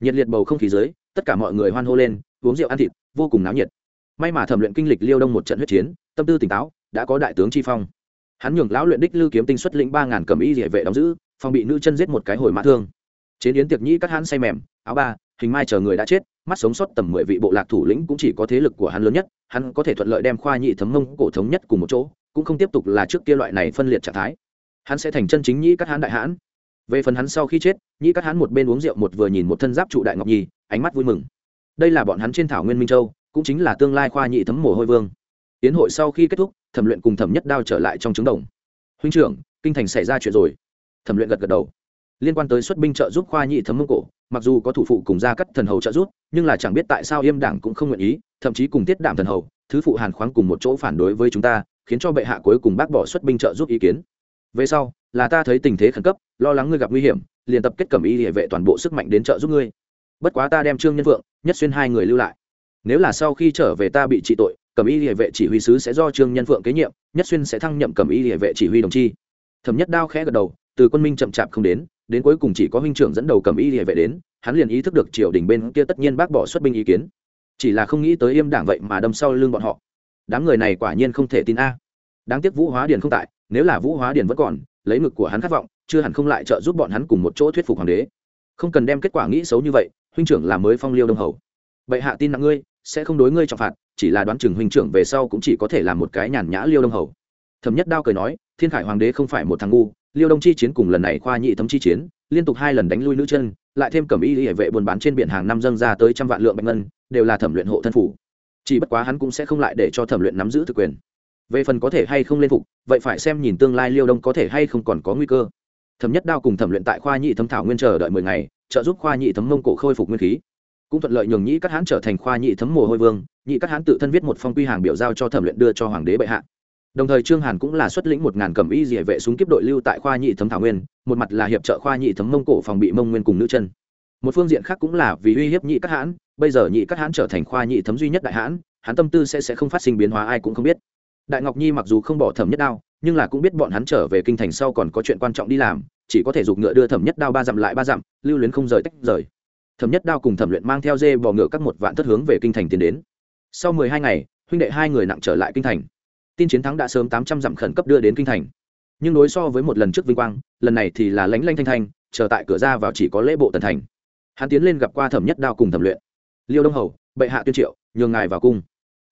nhiệt liệt bầu không khí dưới, tất cả mọi người hoan hô lên, uống rượu ăn thịt, vô cùng náo nhiệt. May mà thẩm luyện kinh lịch liêu đông một trận huyết chiến, tâm tư tỉnh táo, đã có đại tướng chi phong. Hắn nhường lão luyện đích lưu kiếm tinh xuất lĩnh ba ngàn cầm y địa vệ đóng giữ, phòng bị nữ chân giết một cái hồi mã thương. Chế yến tiệc nhĩ các hắn say mềm, áo ba, hình mai chờ người đã chết, mắt sống sót tầm mười vị bộ lạc thủ lĩnh cũng chỉ có thế lực của hắn lớn nhất, hắn có thể thuận lợi đem khoa nhị thấm mông cổ thống nhất cùng một chỗ, cũng không tiếp tục là trước kia loại này phân liệt trạng thái. Hắn sẽ thành chân chính nhĩ các hắn đại hãn về phần hắn sau khi chết, nhĩ các hắn một bên uống rượu, một vừa nhìn một thân giáp trụ đại ngọc nhi ánh mắt vui mừng. Đây là bọn hắn trên thảo nguyên minh châu, cũng chính là tương lai khoa nhị thấm mồ hôi vương. Tiến hội sau khi kết thúc, thẩm luyện cùng thẩm nhất đao trở lại trong trứng đồng. Huynh trưởng, kinh thành xảy ra chuyện rồi. Thẩm luyện gật gật đầu. Liên quan tới xuất binh trợ giúp khoa nhị thấm mông cổ, mặc dù có thủ phụ cùng gia cắt thần hầu trợ giúp, nhưng là chẳng biết tại sao yêm đảng cũng không nguyện ý, thậm chí cùng tiết đảm thần hầu, thứ phụ hàn khoáng cùng một chỗ phản đối với chúng ta, khiến cho bệ hạ cuối cùng bác bỏ xuất binh trợ giúp ý kiến. Về sau là ta thấy tình thế khẩn cấp, lo lắng ngươi gặp nguy hiểm, liền tập kết cẩm y địa vệ toàn bộ sức mạnh đến trợ giúp ngươi. Bất quá ta đem trương nhân vượng nhất xuyên hai người lưu lại. Nếu là sau khi trở về ta bị trị tội cẩm y địa vệ chỉ huy sứ sẽ do trương nhân vượng kế nhiệm, nhất xuyên sẽ thăng nhậm cẩm y địa vệ chỉ huy đồng chi. Thẩm nhất đao khẽ gật đầu, từ quân minh chậm chạp không đến đến cuối cùng chỉ có huynh trưởng dẫn đầu cẩm y địa vệ đến, hắn liền ý thức được triều đình bên kia tất nhiên bác bỏ xuất binh ý kiến. Chỉ là không nghĩ tới im đảng vậy mà đâm sau lưng bọn họ. Đám người này quả nhiên không thể tin a. Đáng tiếc vũ hóa điền không tại, nếu là vũ hóa điền vẫn còn lấy ngực của hắn khát vọng, chưa hẳn không lại trợ giúp bọn hắn cùng một chỗ thuyết phục hoàng đế. Không cần đem kết quả nghĩ xấu như vậy, huynh trưởng là mới phong liêu đông hầu. Bệ hạ tin nặng ngươi, sẽ không đối ngươi trọng phạt, chỉ là đoán chừng huynh trưởng về sau cũng chỉ có thể là một cái nhàn nhã liêu đông hầu. Thẩm nhất đao cười nói, thiên khải hoàng đế không phải một thằng ngu, liêu đông chi chiến cùng lần này khoa nhị thấm chi chiến, liên tục hai lần đánh lui nữ chân, lại thêm cẩm y hệ vệ buôn bán trên biển hàng năm dâng ra tới trăm vạn lượng bạch ngân, đều là thẩm luyện hộ thân phủ. Chỉ bất quá hắn cũng sẽ không lại để cho thẩm luyện nắm giữ thực quyền về phần có thể hay không lên phục, vậy phải xem nhìn tương lai liêu đông có thể hay không còn có nguy cơ. Thẩm nhất đao cùng thẩm luyện tại khoa nhị thấm thảo nguyên chờ đợi mười ngày, trợ giúp khoa nhị thấm mông cổ khôi phục nguyên khí. Cũng thuận lợi nhường nhị các hán trở thành khoa nhị thấm mồ hôi vương, nhị các hán tự thân viết một phong quy hàng biểu giao cho thẩm luyện đưa cho hoàng đế bệ hạ. Đồng thời trương hàn cũng là xuất lĩnh một ngàn cầm y dỉa vệ súng kiếp đội lưu tại khoa nhị thấm thảo nguyên, một mặt là hiệp trợ khoa nhị thấm mông cổ phòng bị mông nguyên cùng nữ chân. Một phương diện khác cũng là vì uy hiếp nhị các hãn bây giờ nhị các hãn trở thành khoa nhị thấm duy nhất đại hãn hắn tâm tư sẽ sẽ không phát sinh biến hóa, ai cũng không biết đại ngọc nhi mặc dù không bỏ thẩm nhất đao, nhưng là cũng biết bọn hắn trở về kinh thành sau còn có chuyện quan trọng đi làm, chỉ có thể giục ngựa đưa thẩm nhất đao ba dặm lại ba dặm, lưu luyến không rời tách rời. Thẩm nhất đao cùng thẩm luyện mang theo dê bò ngựa các một vạn thất hướng về kinh thành tiến đến. Sau mười hai ngày, huynh đệ hai người nặng trở lại kinh thành. Tin chiến thắng đã sớm tám trăm dặm khẩn cấp đưa đến kinh thành. Nhưng đối so với một lần trước vinh quang, lần này thì là lánh lanh thanh thanh, chờ tại cửa ra vào chỉ có lễ bộ tần thành. Hắn tiến lên gặp qua thẩm nhất đao cùng thẩm luyện. Liêu đông hầu, bệ hạ tuyên triệu, nhường ngài vào cung.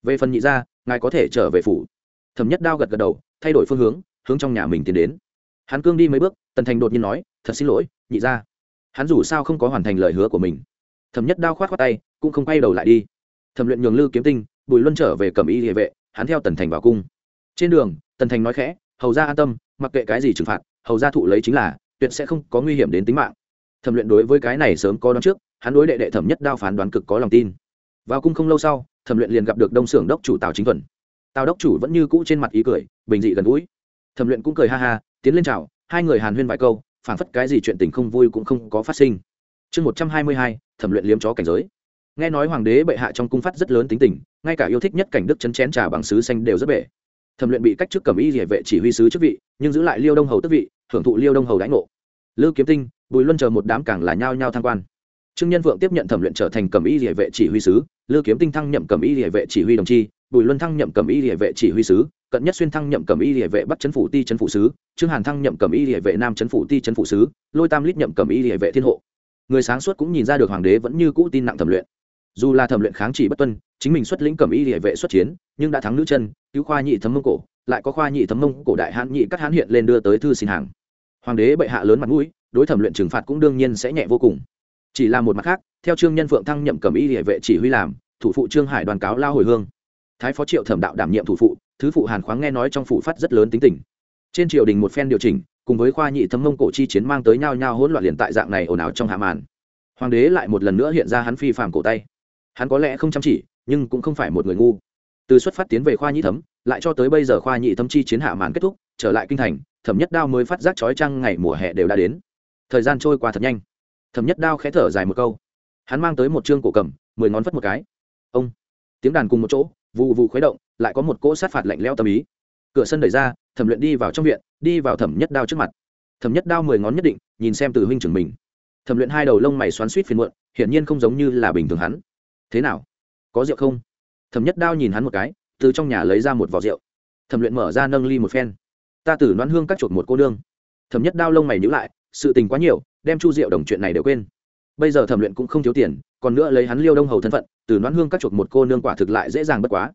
Về phần nhị gia, ngài có thể trở về phủ thẩm nhất đao gật gật đầu, thay đổi phương hướng hướng trong nhà mình tiến đến. Hắn cương đi mấy bước, tần thành đột nhiên nói, thật xin lỗi, nhị gia. Hắn dù sao không có hoàn thành lời hứa của mình. Thẩm nhất đao khoát khoát tay, cũng không quay đầu lại đi. Thẩm luyện nhường lư kiếm tinh, bùi luân trở về cầm y địa vệ, hắn theo tần thành vào cung. Trên đường, tần thành nói khẽ, hầu ra an tâm, mặc kệ cái gì trừng phạt, hầu ra thụ lấy chính là, tuyệt sẽ không có nguy hiểm đến tính mạng. Thẩm luyện đối với cái này sớm có đón trước, hắn đối đệ đệ thẩm nhất đao phán đoán cực có lòng tin. Vào cung không lâu sau, thẩm luyện liền gặp được đông xưởng đốc chủ tào chính thuần tào đốc chủ vẫn như cũ trên mặt ý cười, bình dị gần gũi. Thẩm luyện cũng cười ha ha, tiến lên chào, hai người hàn huyên vài câu, phảng phất cái gì chuyện tình không vui cũng không có phát sinh. Chương một trăm hai mươi hai, thẩm luyện liếm chó cảnh giới. Nghe nói hoàng đế bệ hạ trong cung phát rất lớn tính tình, ngay cả yêu thích nhất cảnh đức chấn chén trà bằng sứ xanh đều rất bể thẩm luyện bị cách chức cầm y địa vệ chỉ huy sứ chức vị, nhưng giữ lại liêu đông hầu tức vị, hưởng thụ liêu đông hầu đãi ngộ. Lư kiếm tinh, bùi luân chờ một đám càng là nhao nhao thăng quan. Trương nhân vượng tiếp nhận thẩm luyện trở thành cầm y địa vệ chỉ huy sứ, lư kiếm tinh thăng nhậm cầm y địa vệ chỉ huy đồng chi bùi luân thăng nhậm cầm y địa vệ chỉ huy sứ, cận nhất xuyên thăng nhậm cầm y địa vệ bắc chấn phủ ti chấn phủ sứ, trương hàn thăng nhậm cầm y địa vệ nam chấn phủ ti chấn phủ sứ, lôi tam lít nhậm cầm y địa vệ thiên hộ. Người sáng suốt cũng nhìn ra được hoàng đế vẫn như cũ tin nặng thẩm luyện. Dù là thẩm luyện kháng chỉ bất tuân, chính mình xuất lĩnh cầm y địa vệ xuất chiến, nhưng đã thắng nữ chân, cứu khoa nhị thấm mông cổ, lại có khoa nhị thấm mông cổ đại hãn nhị các hãn hiện lên đưa tới thư xin hàng. Hoàng đế bệ hạ lớn mặt mũi, đối thẩm luyện trừng phạt cũng đương nhiên sẽ nhẹ vô cùng. Chỉ là một mặt khác, theo trương nhân phượng thăng nhậm cầm y địa vệ chỉ huy làm, thủ phụ trương hải đoàn cáo lao hồi hương thái phó triệu thẩm đạo đảm nhiệm thủ phụ, thứ phụ hàn khoáng nghe nói trong phủ phát rất lớn tính tình. Trên triều đình một phen điều chỉnh, cùng với khoa nhị thấm mông cổ chi chiến mang tới nhao nhao hỗn loạn liền tại dạng này ồn ào trong hạ màn. Hoàng đế lại một lần nữa hiện ra hắn phi phàm cổ tay. Hắn có lẽ không chăm chỉ, nhưng cũng không phải một người ngu. Từ xuất phát tiến về khoa nhị thấm, lại cho tới bây giờ khoa nhị thấm chi chiến hạ màn kết thúc, trở lại kinh thành, thẩm nhất đao mới phát giác chói trăng ngày mùa hè đều đã đến. Thời gian trôi qua thật nhanh. Thẩm nhất đao khẽ thở dài một câu. Hắn mang tới một chương cổ cầm, mười ngón phất một cái. Ông. Tiếng đàn cùng một chỗ vụ vụ khuấy động, lại có một cỗ sát phạt lạnh leo tâm ý. Cửa sân đẩy ra, thẩm luyện đi vào trong viện, đi vào thẩm nhất đao trước mặt. Thẩm nhất đao mười ngón nhất định, nhìn xem từ huynh trưởng mình. Thẩm luyện hai đầu lông mày xoắn suýt phiền muộn, hiển nhiên không giống như là bình thường hắn. Thế nào? Có rượu không? Thẩm nhất đao nhìn hắn một cái, từ trong nhà lấy ra một vỏ rượu. Thẩm luyện mở ra nâng ly một phen. Ta tử đoán hương cắt chuột một cô đương thẩm nhất đao lông mày nhữ lại, sự tình quá nhiều, đem chu rượu đồng chuyện này đều quên. Bây giờ thẩm luyện cũng không thiếu tiền, còn nữa lấy hắn liêu đông hầu thân phận từ noãn hương các chuột một cô nương quả thực lại dễ dàng bất quá.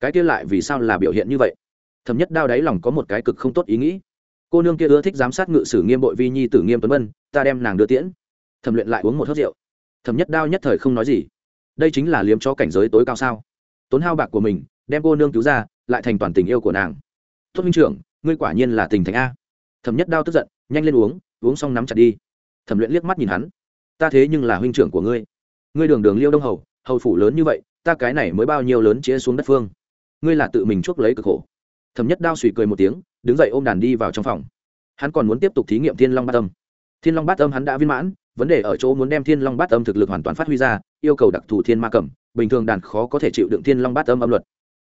Cái kia lại vì sao là biểu hiện như vậy? Thẩm nhất đao đáy lòng có một cái cực không tốt ý nghĩ. Cô nương kia ưa thích giám sát ngự sử nghiêm bội vi nhi tử nghiêm tuấn vân, ta đem nàng đưa tiễn. Thẩm luyện lại uống một hớt rượu. Thẩm nhất đao nhất thời không nói gì. Đây chính là liếm cho cảnh giới tối cao sao? Tốn hao bạc của mình, đem cô nương cứu ra, lại thành toàn tình yêu của nàng. Tốt minh trưởng, ngươi quả nhiên là tình thành a. Thẩm nhất đao tức giận, nhanh lên uống uống xong nắm chặt đi. Thẩm luyện liếc mắt nhìn hắn. Ta thế nhưng là huynh trưởng của ngươi. Ngươi đường đường liêu đông hầu hầu phủ lớn như vậy, ta cái này mới bao nhiêu lớn chĩa xuống đất phương. Ngươi là tự mình chuốc lấy cực khổ. Thẩm nhất đao suy cười một tiếng, đứng dậy ôm đàn đi vào trong phòng. Hắn còn muốn tiếp tục thí nghiệm thiên long bát âm. Thiên long bát âm hắn đã viên mãn, vấn đề ở chỗ muốn đem thiên long bát âm thực lực hoàn toàn phát huy ra, yêu cầu đặc thù thiên ma Cẩm. bình thường đàn khó có thể chịu đựng thiên long bát âm âm luật.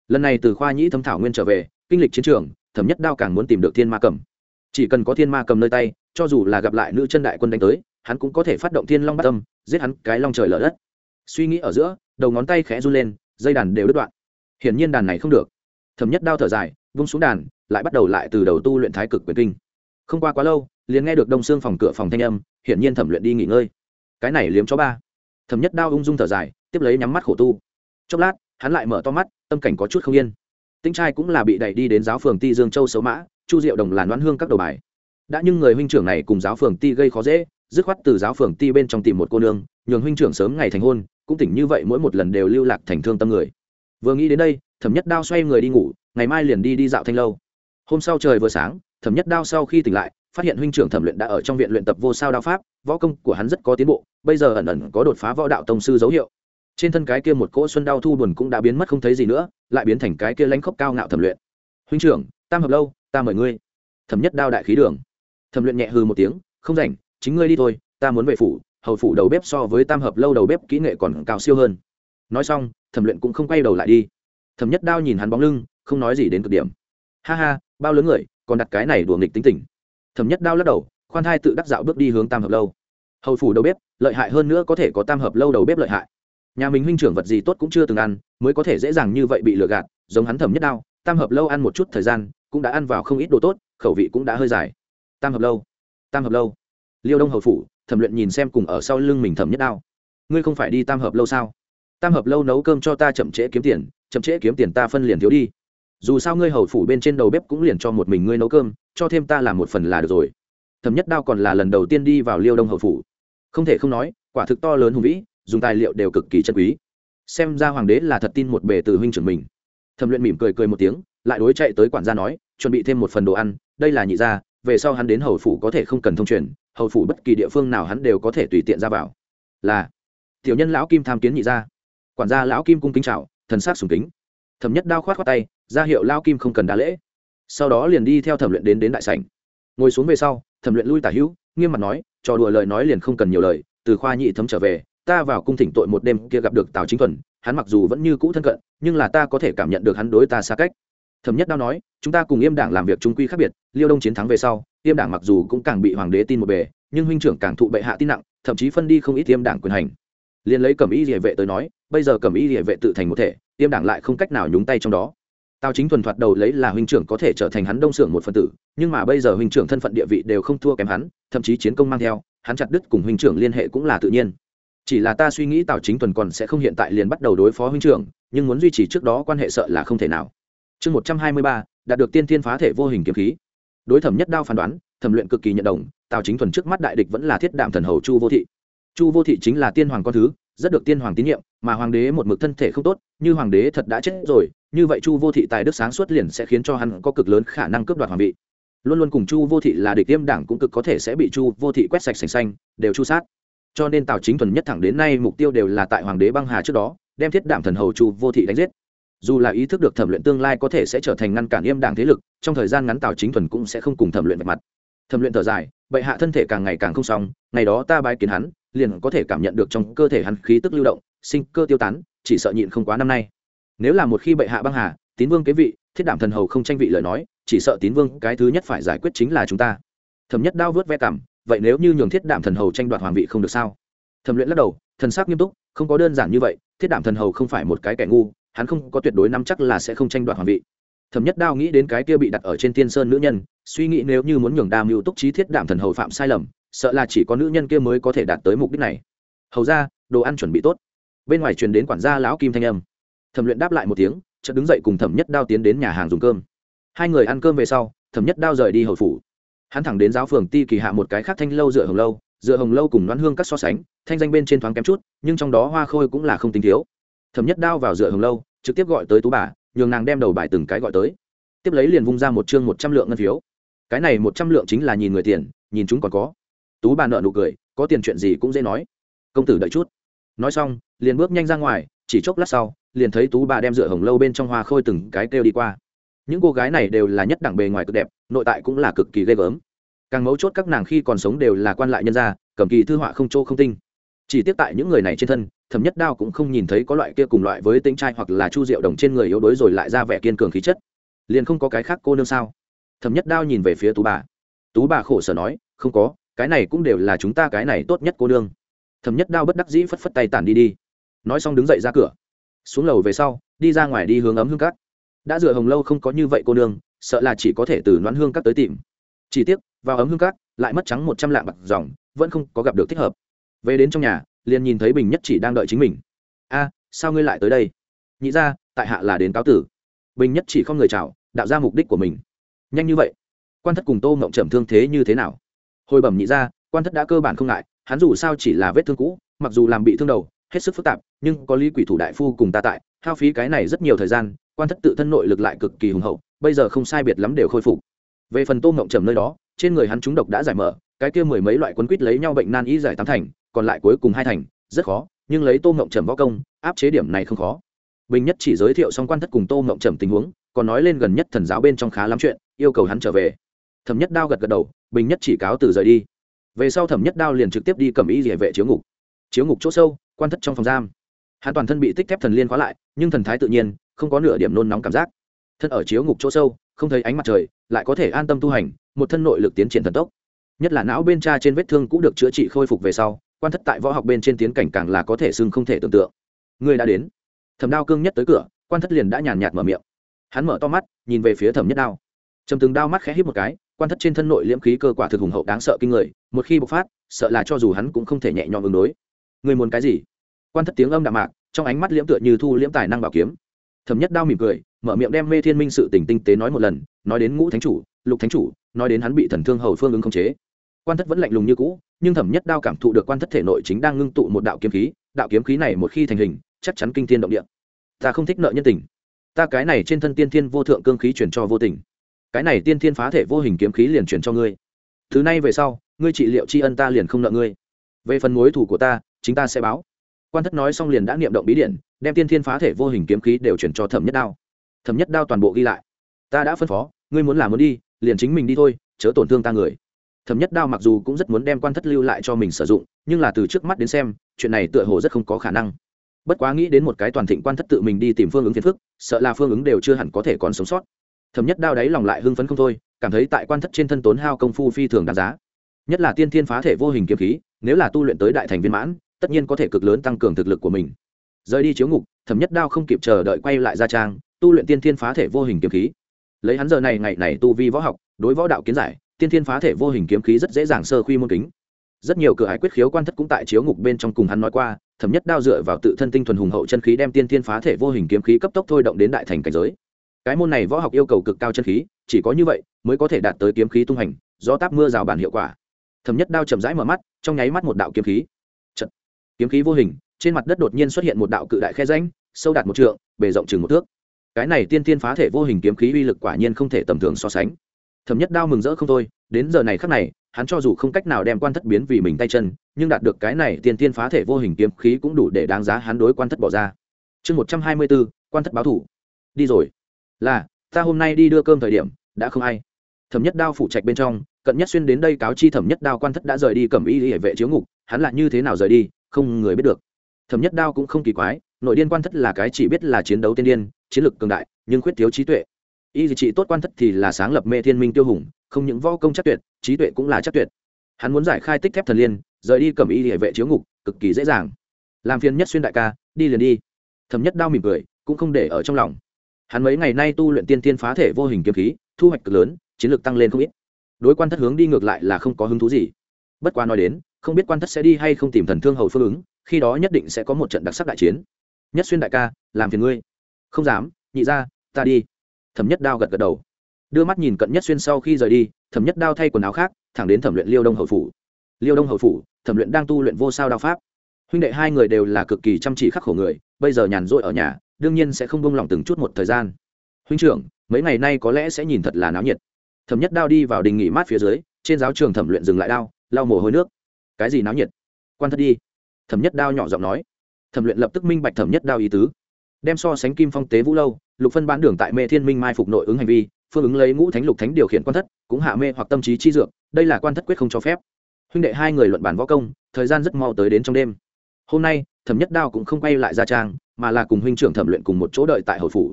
Lần này từ khoa nhĩ thâm thảo nguyên trở về, kinh lịch chiến trường, thẩm nhất đao càng muốn tìm được thiên ma cầm chỉ cần có thiên ma cầm nơi tay, cho dù là gặp lại nữ chân đại quân đánh tới, hắn cũng có thể phát động thiên long bát âm, giết hắn cái long trời lở đất suy nghĩ ở giữa, đầu ngón tay khẽ run lên, dây đàn đều đứt đoạn. Hiển nhiên đàn này không được. Thẩm nhất đao thở dài, vung xuống đàn, lại bắt đầu lại từ đầu tu luyện thái cực quyền kinh. Không qua quá lâu, liền nghe được đông xương phòng cửa phòng thanh âm, hiển nhiên thẩm luyện đi nghỉ ngơi. Cái này liếm cho ba. Thẩm nhất đao ung dung thở dài, tiếp lấy nhắm mắt khổ tu. Chốc lát, hắn lại mở to mắt, tâm cảnh có chút không yên. Tinh trai cũng là bị đẩy đi đến giáo phường ti dương châu xấu mã, chu diệu đồng làn đoán hương các đầu bài. Đã nhưng người huynh trưởng này cùng giáo phường ti gây khó dễ, dứt khoát từ giáo phường ti bên trong tìm một cô nương, nhường huynh trưởng sớm ngày thành hôn cũng tỉnh như vậy mỗi một lần đều lưu lạc thành thương tâm người. Vừa nghĩ đến đây, thẩm nhất đao xoay người đi ngủ, ngày mai liền đi đi dạo thanh lâu. Hôm sau trời vừa sáng, thẩm nhất đao sau khi tỉnh lại, phát hiện huynh trưởng thẩm luyện đã ở trong viện luyện tập vô sao đao pháp, võ công của hắn rất có tiến bộ, bây giờ ẩn ẩn có đột phá võ đạo tông sư dấu hiệu. Trên thân cái kia một cỗ xuân đao thu buồn cũng đã biến mất không thấy gì nữa, lại biến thành cái kia lãnh khốc cao ngạo thẩm luyện. Huynh trưởng, tam hợp lâu, ta mời ngươi. Thẩm nhất đao đại khí đường. Thẩm luyện nhẹ hư một tiếng, không rảnh, chính ngươi đi thôi, ta muốn về phủ hầu phủ đầu bếp so với tam hợp lâu đầu bếp kỹ nghệ còn cao siêu hơn. Nói xong, thẩm luyện cũng không quay đầu lại đi. Thẩm nhất đao nhìn hắn bóng lưng, không nói gì đến cực điểm. Ha ha, bao lớn người, còn đặt cái này đùa nghịch tính tình. Thẩm nhất đao lắc đầu, khoan thai tự đắc dạo bước đi hướng tam hợp lâu. Hầu phủ đầu bếp, lợi hại hơn nữa có thể có tam hợp lâu đầu bếp lợi hại. Nhà mình huynh trưởng vật gì tốt cũng chưa từng ăn, mới có thể dễ dàng như vậy bị lừa gạt, giống hắn thẩm nhất đao, tam hợp lâu ăn một chút thời gian, cũng đã ăn vào không ít đồ tốt, khẩu vị cũng đã hơi dài. Tam hợp lâu, tam hợp lâu. Liêu đông hầu phủ thẩm luyện nhìn xem cùng ở sau lưng mình thẩm nhất đao. Ngươi không phải đi tam hợp lâu sao? Tam hợp lâu nấu cơm cho ta chậm trễ kiếm tiền, chậm trễ kiếm tiền ta phân liền thiếu đi. Dù sao ngươi hầu phủ bên trên đầu bếp cũng liền cho một mình ngươi nấu cơm, cho thêm ta làm một phần là được rồi. Thẩm nhất đao còn là lần đầu tiên đi vào liêu đông hầu phủ. Không thể không nói, quả thực to lớn hùng vĩ, dùng tài liệu đều cực kỳ chân quý. Xem ra hoàng đế là thật tin một bề từ huynh trưởng mình. Thẩm luyện mỉm cười cười một tiếng, lại đối chạy tới quản gia nói, chuẩn bị thêm một phần đồ ăn, đây là nhị gia về sau hắn đến hầu phủ có thể không cần thông truyền, hầu phủ bất kỳ địa phương nào hắn đều có thể tùy tiện ra vào. Là, tiểu nhân lão kim tham kiến nhị gia. Quản gia lão kim cung kính chào, thần sát sùng kính. Thẩm nhất đao khoát khoát tay, ra hiệu lao kim không cần đa lễ. Sau đó liền đi theo thẩm luyện đến đến đại sảnh. Ngồi xuống về sau, thẩm luyện lui tả hữu, nghiêm mặt nói, trò đùa lời nói liền không cần nhiều lời, từ khoa nhị thấm trở về, ta vào cung thỉnh tội một đêm kia gặp được tào chính thuần, hắn mặc dù vẫn như cũ thân cận, nhưng là ta có thể cảm nhận được hắn đối ta xa cách thẩm nhất đao nói, chúng ta cùng yêm đảng làm việc trung quy khác biệt, liêu đông chiến thắng về sau, yêm đảng mặc dù cũng càng bị hoàng đế tin một bề, nhưng huynh trưởng càng thụ bệ hạ tin nặng, thậm chí phân đi không ít yêm đảng quyền hành. Liền lấy cẩm y địa vệ tới nói, bây giờ cẩm y địa vệ tự thành một thể, yêm đảng lại không cách nào nhúng tay trong đó. Tào chính thuần thoạt đầu lấy là huynh trưởng có thể trở thành hắn đông xưởng một phần tử, nhưng mà bây giờ huynh trưởng thân phận địa vị đều không thua kém hắn, thậm chí chiến công mang theo, hắn chặt đứt cùng huynh trưởng liên hệ cũng là tự nhiên. Chỉ là ta suy nghĩ tào chính thuần còn sẽ không hiện tại liền bắt đầu đối phó huynh trưởng, nhưng muốn duy trì trước đó quan hệ sợ là không thể nào chương một trăm hai mươi ba, đạt được tiên thiên phá thể vô hình kiếm khí. Đối thẩm nhất đao phán đoán, thẩm luyện cực kỳ nhận đồng, tào chính thuần trước mắt đại địch vẫn là thiết đạm thần hầu chu vô thị. Chu vô thị chính là tiên hoàng con thứ, rất được tiên hoàng tín nhiệm, mà hoàng đế một mực thân thể không tốt, như hoàng đế thật đã chết rồi, như vậy chu vô thị tài đức sáng suốt liền sẽ khiến cho hắn có cực lớn khả năng cướp đoạt hoàng vị. Luôn luôn cùng chu vô thị là địch tiêm đảng cũng cực có thể sẽ bị chu vô thị quét sạch sành xanh, đều chu sát. Cho nên tào chính thuần nhất thẳng đến nay mục tiêu đều là tại hoàng đế băng hà trước đó, đem thiết đảm thần hầu chu vô thị đánh giết dù là ý thức được thẩm luyện tương lai có thể sẽ trở thành ngăn cản yêm đảng thế lực, trong thời gian ngắn tào chính thuần cũng sẽ không cùng thẩm luyện vạch mặt. Thẩm luyện thở dài, bệ hạ thân thể càng ngày càng không xong, ngày đó ta bái kiến hắn, liền có thể cảm nhận được trong cơ thể hắn khí tức lưu động, sinh cơ tiêu tán, chỉ sợ nhịn không quá năm nay. Nếu là một khi bệ hạ băng hà, tín vương kế vị, thiết đảm thần hầu không tranh vị lời nói, chỉ sợ tín vương cái thứ nhất phải giải quyết chính là chúng ta. Thẩm nhất đao vớt ve cảm, vậy nếu như nhường thiết đảm thần hầu tranh đoạt hoàng vị không được sao? Thẩm luyện lắc đầu, thần sắc nghiêm túc, không có đơn giản như vậy, thiết đảm thần hầu không phải một cái kẻ ngu hắn không có tuyệt đối nắm chắc là sẽ không tranh đoạt hoàng vị. Thẩm nhất đao nghĩ đến cái kia bị đặt ở trên tiên sơn nữ nhân, suy nghĩ nếu như muốn nhường đa mưu túc trí thiết đảm thần hầu phạm sai lầm, sợ là chỉ có nữ nhân kia mới có thể đạt tới mục đích này. Hầu ra đồ ăn chuẩn bị tốt. Bên ngoài truyền đến quản gia lão kim thanh âm. Thẩm luyện đáp lại một tiếng, chợt đứng dậy cùng thẩm nhất đao tiến đến nhà hàng dùng cơm. Hai người ăn cơm về sau, thẩm nhất đao rời đi hầu phủ. Hắn thẳng đến giáo phường ti kỳ hạ một cái khác thanh lâu dựa hồng lâu, dựa hồng lâu cùng đoán hương các so sánh, thanh danh bên trên thoáng kém chút, nhưng trong đó hoa khôi cũng là không tính thiếu thẩm nhất đao vào dựa hồng lâu, trực tiếp gọi tới tú bà, nhường nàng đem đầu bài từng cái gọi tới. Tiếp lấy liền vung ra một chương một trăm lượng ngân phiếu. Cái này một trăm lượng chính là nhìn người tiền, nhìn chúng còn có. Tú bà nợ nụ cười, có tiền chuyện gì cũng dễ nói. Công tử đợi chút. Nói xong, liền bước nhanh ra ngoài, chỉ chốc lát sau, liền thấy tú bà đem dựa hồng lâu bên trong hoa khôi từng cái kêu đi qua. Những cô gái này đều là nhất đẳng bề ngoài cực đẹp, nội tại cũng là cực kỳ ghê gớm. Càng mấu chốt các nàng khi còn sống đều là quan lại nhân gia, cầm kỳ thư họa không chỗ không tinh chỉ tiếp tại những người này trên thân, thẩm nhất đao cũng không nhìn thấy có loại kia cùng loại với tính trai hoặc là chu diệu đồng trên người yếu đuối rồi lại ra vẻ kiên cường khí chất. Liền không có cái khác cô nương sao? Thẩm nhất đao nhìn về phía tú bà. Tú bà khổ sở nói, không có, cái này cũng đều là chúng ta cái này tốt nhất cô nương. Thẩm nhất đao bất đắc dĩ phất phất tay tản đi đi. Nói xong đứng dậy ra cửa. Xuống lầu về sau, đi ra ngoài đi hướng ấm hương cát. Đã dựa hồng lâu không có như vậy cô nương, sợ là chỉ có thể từ đoán hương cát tới tìm. Chỉ tiếc, vào ấm hương cát, lại mất trắng một trăm lạng bạc dòng, vẫn không có gặp được thích hợp về đến trong nhà, liền nhìn thấy bình nhất chỉ đang đợi chính mình. A, sao ngươi lại tới đây? Nhị ra tại hạ là đến cáo tử. Bình nhất chỉ không người chào, đạo ra mục đích của mình. Nhanh như vậy, quan thất cùng tô mộng trầm thương thế như thế nào? Hồi bẩm nhị ra quan thất đã cơ bản không ngại, hắn dù sao chỉ là vết thương cũ, mặc dù làm bị thương đầu, hết sức phức tạp, nhưng có lý quỷ thủ đại phu cùng ta tại, hao phí cái này rất nhiều thời gian, quan thất tự thân nội lực lại cực kỳ hùng hậu, bây giờ không sai biệt lắm đều khôi phục. Về phần tô mộng trầm nơi đó, trên người hắn trúng độc đã giải mở, cái kia mười mấy loại quấn quýt lấy nhau bệnh nan y giải tám thành còn lại cuối cùng hai thành, rất khó, nhưng lấy tô mộng trầm võ công, áp chế điểm này không khó. Bình nhất chỉ giới thiệu xong quan thất cùng tô mộng trầm tình huống, còn nói lên gần nhất thần giáo bên trong khá lắm chuyện, yêu cầu hắn trở về. Thẩm nhất đao gật gật đầu, bình nhất chỉ cáo từ rời đi. Về sau thẩm nhất đao liền trực tiếp đi cầm ý địa vệ chiếu ngục. Chiếu ngục chỗ sâu, quan thất trong phòng giam. Hắn toàn thân bị tích thép thần liên khóa lại, nhưng thần thái tự nhiên, không có nửa điểm nôn nóng cảm giác. Thân ở chiếu ngục chỗ sâu, không thấy ánh mặt trời, lại có thể an tâm tu hành, một thân nội lực tiến triển thần tốc. Nhất là não bên tra trên vết thương cũng được chữa trị khôi phục về sau quan thất tại võ học bên trên tiến cảnh càng là có thể xưng không thể tưởng tượng. Người đã đến. Thẩm đao cương nhất tới cửa, quan thất liền đã nhàn nhạt mở miệng. Hắn mở to mắt, nhìn về phía thẩm nhất đao. Trầm từng đao mắt khẽ hít một cái, quan thất trên thân nội liễm khí cơ quả thực hùng hậu đáng sợ kinh người, một khi bộc phát, sợ là cho dù hắn cũng không thể nhẹ nhõm ứng đối. Người muốn cái gì? Quan thất tiếng âm đạm mạc, trong ánh mắt liễm tựa như thu liễm tài năng bảo kiếm. Thẩm nhất đao mỉm cười, mở miệng đem mê thiên minh sự tình tinh tế nói một lần, nói đến ngũ thánh chủ, lục thánh chủ, nói đến hắn bị thần thương hầu phương ứng không chế quan thất vẫn lạnh lùng như cũ, nhưng thẩm nhất đao cảm thụ được quan thất thể nội chính đang ngưng tụ một đạo kiếm khí, đạo kiếm khí này một khi thành hình, chắc chắn kinh thiên động địa. Ta không thích nợ nhân tình. Ta cái này trên thân tiên thiên vô thượng cương khí chuyển cho vô tình. Cái này tiên thiên phá thể vô hình kiếm khí liền chuyển cho ngươi. Thứ này về sau, ngươi trị liệu tri ân ta liền không nợ ngươi. Về phần mối thủ của ta, chính ta sẽ báo. Quan thất nói xong liền đã niệm động bí điện đem tiên thiên phá thể vô hình kiếm khí đều chuyển cho thẩm nhất đao. Thẩm nhất đao toàn bộ ghi lại. Ta đã phân phó, ngươi muốn làm muốn đi, liền chính mình đi thôi, chớ tổn thương ta người thấm nhất đao mặc dù cũng rất muốn đem quan thất lưu lại cho mình sử dụng, nhưng là từ trước mắt đến xem, chuyện này tựa hồ rất không có khả năng. Bất quá nghĩ đến một cái toàn thịnh quan thất tự mình đi tìm phương ứng phiền phức, sợ là phương ứng đều chưa hẳn có thể còn sống sót. Thấm nhất đao đáy lòng lại hưng phấn không thôi, cảm thấy tại quan thất trên thân tốn hao công phu phi thường đáng giá. Nhất là tiên thiên phá thể vô hình kiếm khí, nếu là tu luyện tới đại thành viên mãn, tất nhiên có thể cực lớn tăng cường thực lực của mình. Rời đi chiếu ngục, thẩm nhất đao không kịp chờ đợi quay lại gia trang, tu luyện tiên thiên phá thể vô hình kiếm khí. Lấy hắn giờ này ngày này tu vi võ học, đối võ đạo kiến giải tiên thiên phá thể vô hình kiếm khí rất dễ dàng sơ khuy môn kính. Rất nhiều cửa hải quyết khiếu quan thất cũng tại chiếu ngục bên trong cùng hắn nói qua thẩm nhất đao dựa vào tự thân tinh thuần hùng hậu chân khí đem tiên thiên phá thể vô hình kiếm khí cấp tốc thôi động đến đại thành cảnh giới. Cái môn này võ học yêu cầu cực cao chân khí chỉ có như vậy mới có thể đạt tới kiếm khí tung hành do táp mưa rào bản hiệu quả. Thẩm nhất đao chậm rãi mở mắt trong nháy mắt một đạo kiếm khí. Chật. kiếm khí vô hình trên mặt đất đột nhiên xuất hiện một đạo cự đại khe rãnh, sâu đạt một trượng bề rộng chừng một thước. Cái này tiên tiên phá thể vô hình kiếm khí uy lực quả nhiên không thể tầm thường so sánh thẩm nhất đao mừng rỡ không thôi, đến giờ này khắc này, hắn cho dù không cách nào đem quan thất biến vì mình tay chân, nhưng đạt được cái này tiền tiên phá thể vô hình kiếm khí cũng đủ để đáng giá hắn đối quan thất bỏ ra. Chương một trăm hai mươi bốn quan thất báo thủ. Đi rồi. Là, ta hôm nay đi đưa cơm thời điểm, đã không ai. Thẩm nhất đao phụ trạch bên trong, cận nhất xuyên đến đây cáo chi thẩm nhất đao quan thất đã rời đi cầm y hệ vệ chiếu ngục, hắn là như thế nào rời đi, không người biết được. Thẩm nhất đao cũng không kỳ quái, nội điên quan thất là cái chỉ biết là chiến đấu tiên điên, chiến lược cường đại, nhưng khuyết thiếu trí tuệ y trị tốt quan thất thì là sáng lập mê thiên minh tiêu hùng, không những võ công chắc tuyệt, trí tuệ cũng là chắc tuyệt. Hắn muốn giải khai tích thép thần liên, rời đi cầm y hệ vệ chiếu ngục, cực kỳ dễ dàng. Làm phiền nhất xuyên đại ca, đi liền đi. Thẩm nhất đau mỉm cười, cũng không để ở trong lòng. Hắn mấy ngày nay tu luyện tiên tiên phá thể vô hình kiếm khí, thu hoạch cực lớn, chiến lược tăng lên không ít. Đối quan thất hướng đi ngược lại là không có hứng thú gì. Bất quá nói đến, không biết quan thất sẽ đi hay không tìm thần thương hầu phương ứng, khi đó nhất định sẽ có một trận đặc sắc đại chiến. Nhất xuyên đại ca, làm phiền ngươi. Không dám, nhị ra ta đi thẩm nhất đao gật gật đầu. Đưa mắt nhìn cận nhất xuyên sau khi rời đi, thẩm nhất đao thay quần áo khác, thẳng đến thẩm luyện liêu đông hậu phủ. Liêu đông hậu phủ, thẩm luyện đang tu luyện vô sao đao pháp. Huynh đệ hai người đều là cực kỳ chăm chỉ khắc khổ người, bây giờ nhàn rỗi ở nhà, đương nhiên sẽ không bông lòng từng chút một thời gian. Huynh trưởng, mấy ngày nay có lẽ sẽ nhìn thật là náo nhiệt. Thẩm nhất đao đi vào đình nghỉ mát phía dưới, trên giáo trường thẩm luyện dừng lại đao, lau mồ hôi nước. Cái gì náo nhiệt? Quan thất đi. Thẩm nhất đao nhỏ giọng nói. Thẩm luyện lập tức minh bạch thẩm nhất đao ý tứ. Đem so sánh kim phong tế vũ lâu lục phân bán đường tại mê thiên minh mai phục nội ứng hành vi, phương ứng lấy ngũ thánh lục thánh điều khiển quan thất, cũng hạ mê hoặc tâm trí chi dược, đây là quan thất quyết không cho phép. Huynh đệ hai người luận bản võ công, thời gian rất mau tới đến trong đêm. Hôm nay, thẩm nhất đao cũng không quay lại gia trang, mà là cùng huynh trưởng thẩm luyện cùng một chỗ đợi tại hầu phủ.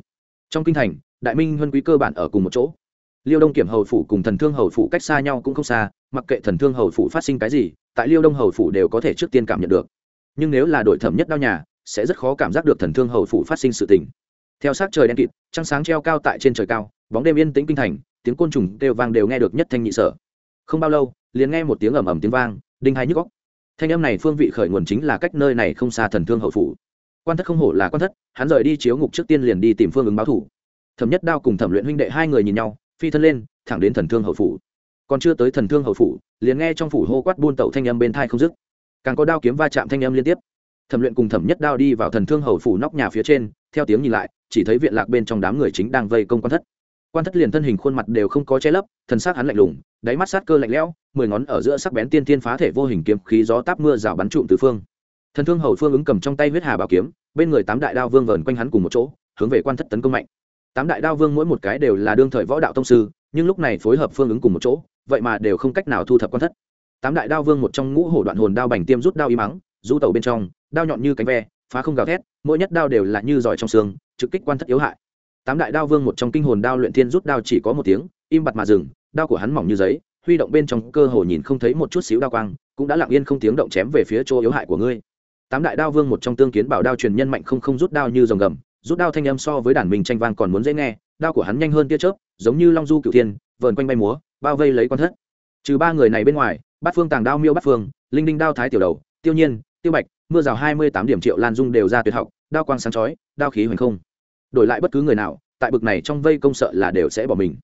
Trong kinh thành, đại minh huân quý cơ bản ở cùng một chỗ. Liêu đông kiểm hầu phủ cùng thần thương hầu phủ cách xa nhau cũng không xa, mặc kệ thần thương hầu phủ phát sinh cái gì, tại liêu đông hầu phủ đều có thể trước tiên cảm nhận được. Nhưng nếu là đội thẩm nhất đao nhà, sẽ rất khó cảm giác được thần thương hầu phủ phát sinh sự tình theo sát trời đen kịt, trăng sáng treo cao tại trên trời cao, bóng đêm yên tĩnh kinh thành, tiếng côn trùng kêu vang đều nghe được nhất thanh nhị sở. Không bao lâu, liền nghe một tiếng ầm ầm tiếng vang, đinh hai nhức góc thanh âm này phương vị khởi nguồn chính là cách nơi này không xa thần thương hậu phủ. Quan thất không hổ là quan thất, hắn rời đi chiếu ngục trước tiên liền đi tìm phương ứng báo thủ. Thẩm nhất đao cùng thẩm luyện huynh đệ hai người nhìn nhau, phi thân lên, thẳng đến thần thương hậu phủ. Còn chưa tới thần thương hậu phủ, liền nghe trong phủ hô quát buôn tẩu thanh âm bên thai không dứt. Càng có đao kiếm va chạm thanh âm liên tiếp. Thẩm luyện cùng thẩm nhất đao đi vào thần thương hậu phủ nóc nhà phía trên theo tiếng nhìn lại, chỉ thấy viện lạc bên trong đám người chính đang vây công quan thất. Quan thất liền thân hình khuôn mặt đều không có che lấp, thần sắc hắn lạnh lùng, đáy mắt sát cơ lạnh lẽo, mười ngón ở giữa sắc bén tiên tiên phá thể vô hình kiếm khí gió táp mưa rào bắn trụm từ phương. Thần thương hầu phương ứng cầm trong tay huyết hà bảo kiếm, bên người tám đại đao vương vờn quanh hắn cùng một chỗ, hướng về quan thất tấn công mạnh. Tám đại đao vương mỗi một cái đều là đương thời võ đạo tông sư, nhưng lúc này phối hợp phương ứng cùng một chỗ, vậy mà đều không cách nào thu thập quan thất. Tám đại đao vương một trong ngũ hổ đoạn hồn đao bành tiêm rút đao y mắng, du tẩu bên trong, đao nhọn như cánh ve phá không gào thét, mỗi nhất đao đều là như giỏi trong xương, trực kích quan thất yếu hại. Tám đại đao vương một trong kinh hồn đao luyện thiên rút đao chỉ có một tiếng, im bặt mà dừng, đao của hắn mỏng như giấy, huy động bên trong cơ hồ nhìn không thấy một chút xíu đao quang, cũng đã lặng yên không tiếng động chém về phía chỗ yếu hại của ngươi. Tám đại đao vương một trong tương kiến bảo đao truyền nhân mạnh không không rút đao như dòng gầm, rút đao thanh âm so với đàn mình tranh vang còn muốn dễ nghe, đao của hắn nhanh hơn tia chớp, giống như long du cựu thiên, vờn quanh bay múa, bao vây lấy con thất. Trừ ba người này bên ngoài, bát phương tàng đao miêu bát phương, linh đinh đao thái tiểu đầu, tiêu nhiên, tiêu bạch mưa rào hai mươi tám điểm triệu lan dung đều ra tuyệt học, đao quang sáng chói, đao khí hoành không. Đổi lại bất cứ người nào, tại bực này trong vây công sợ là đều sẽ bỏ mình.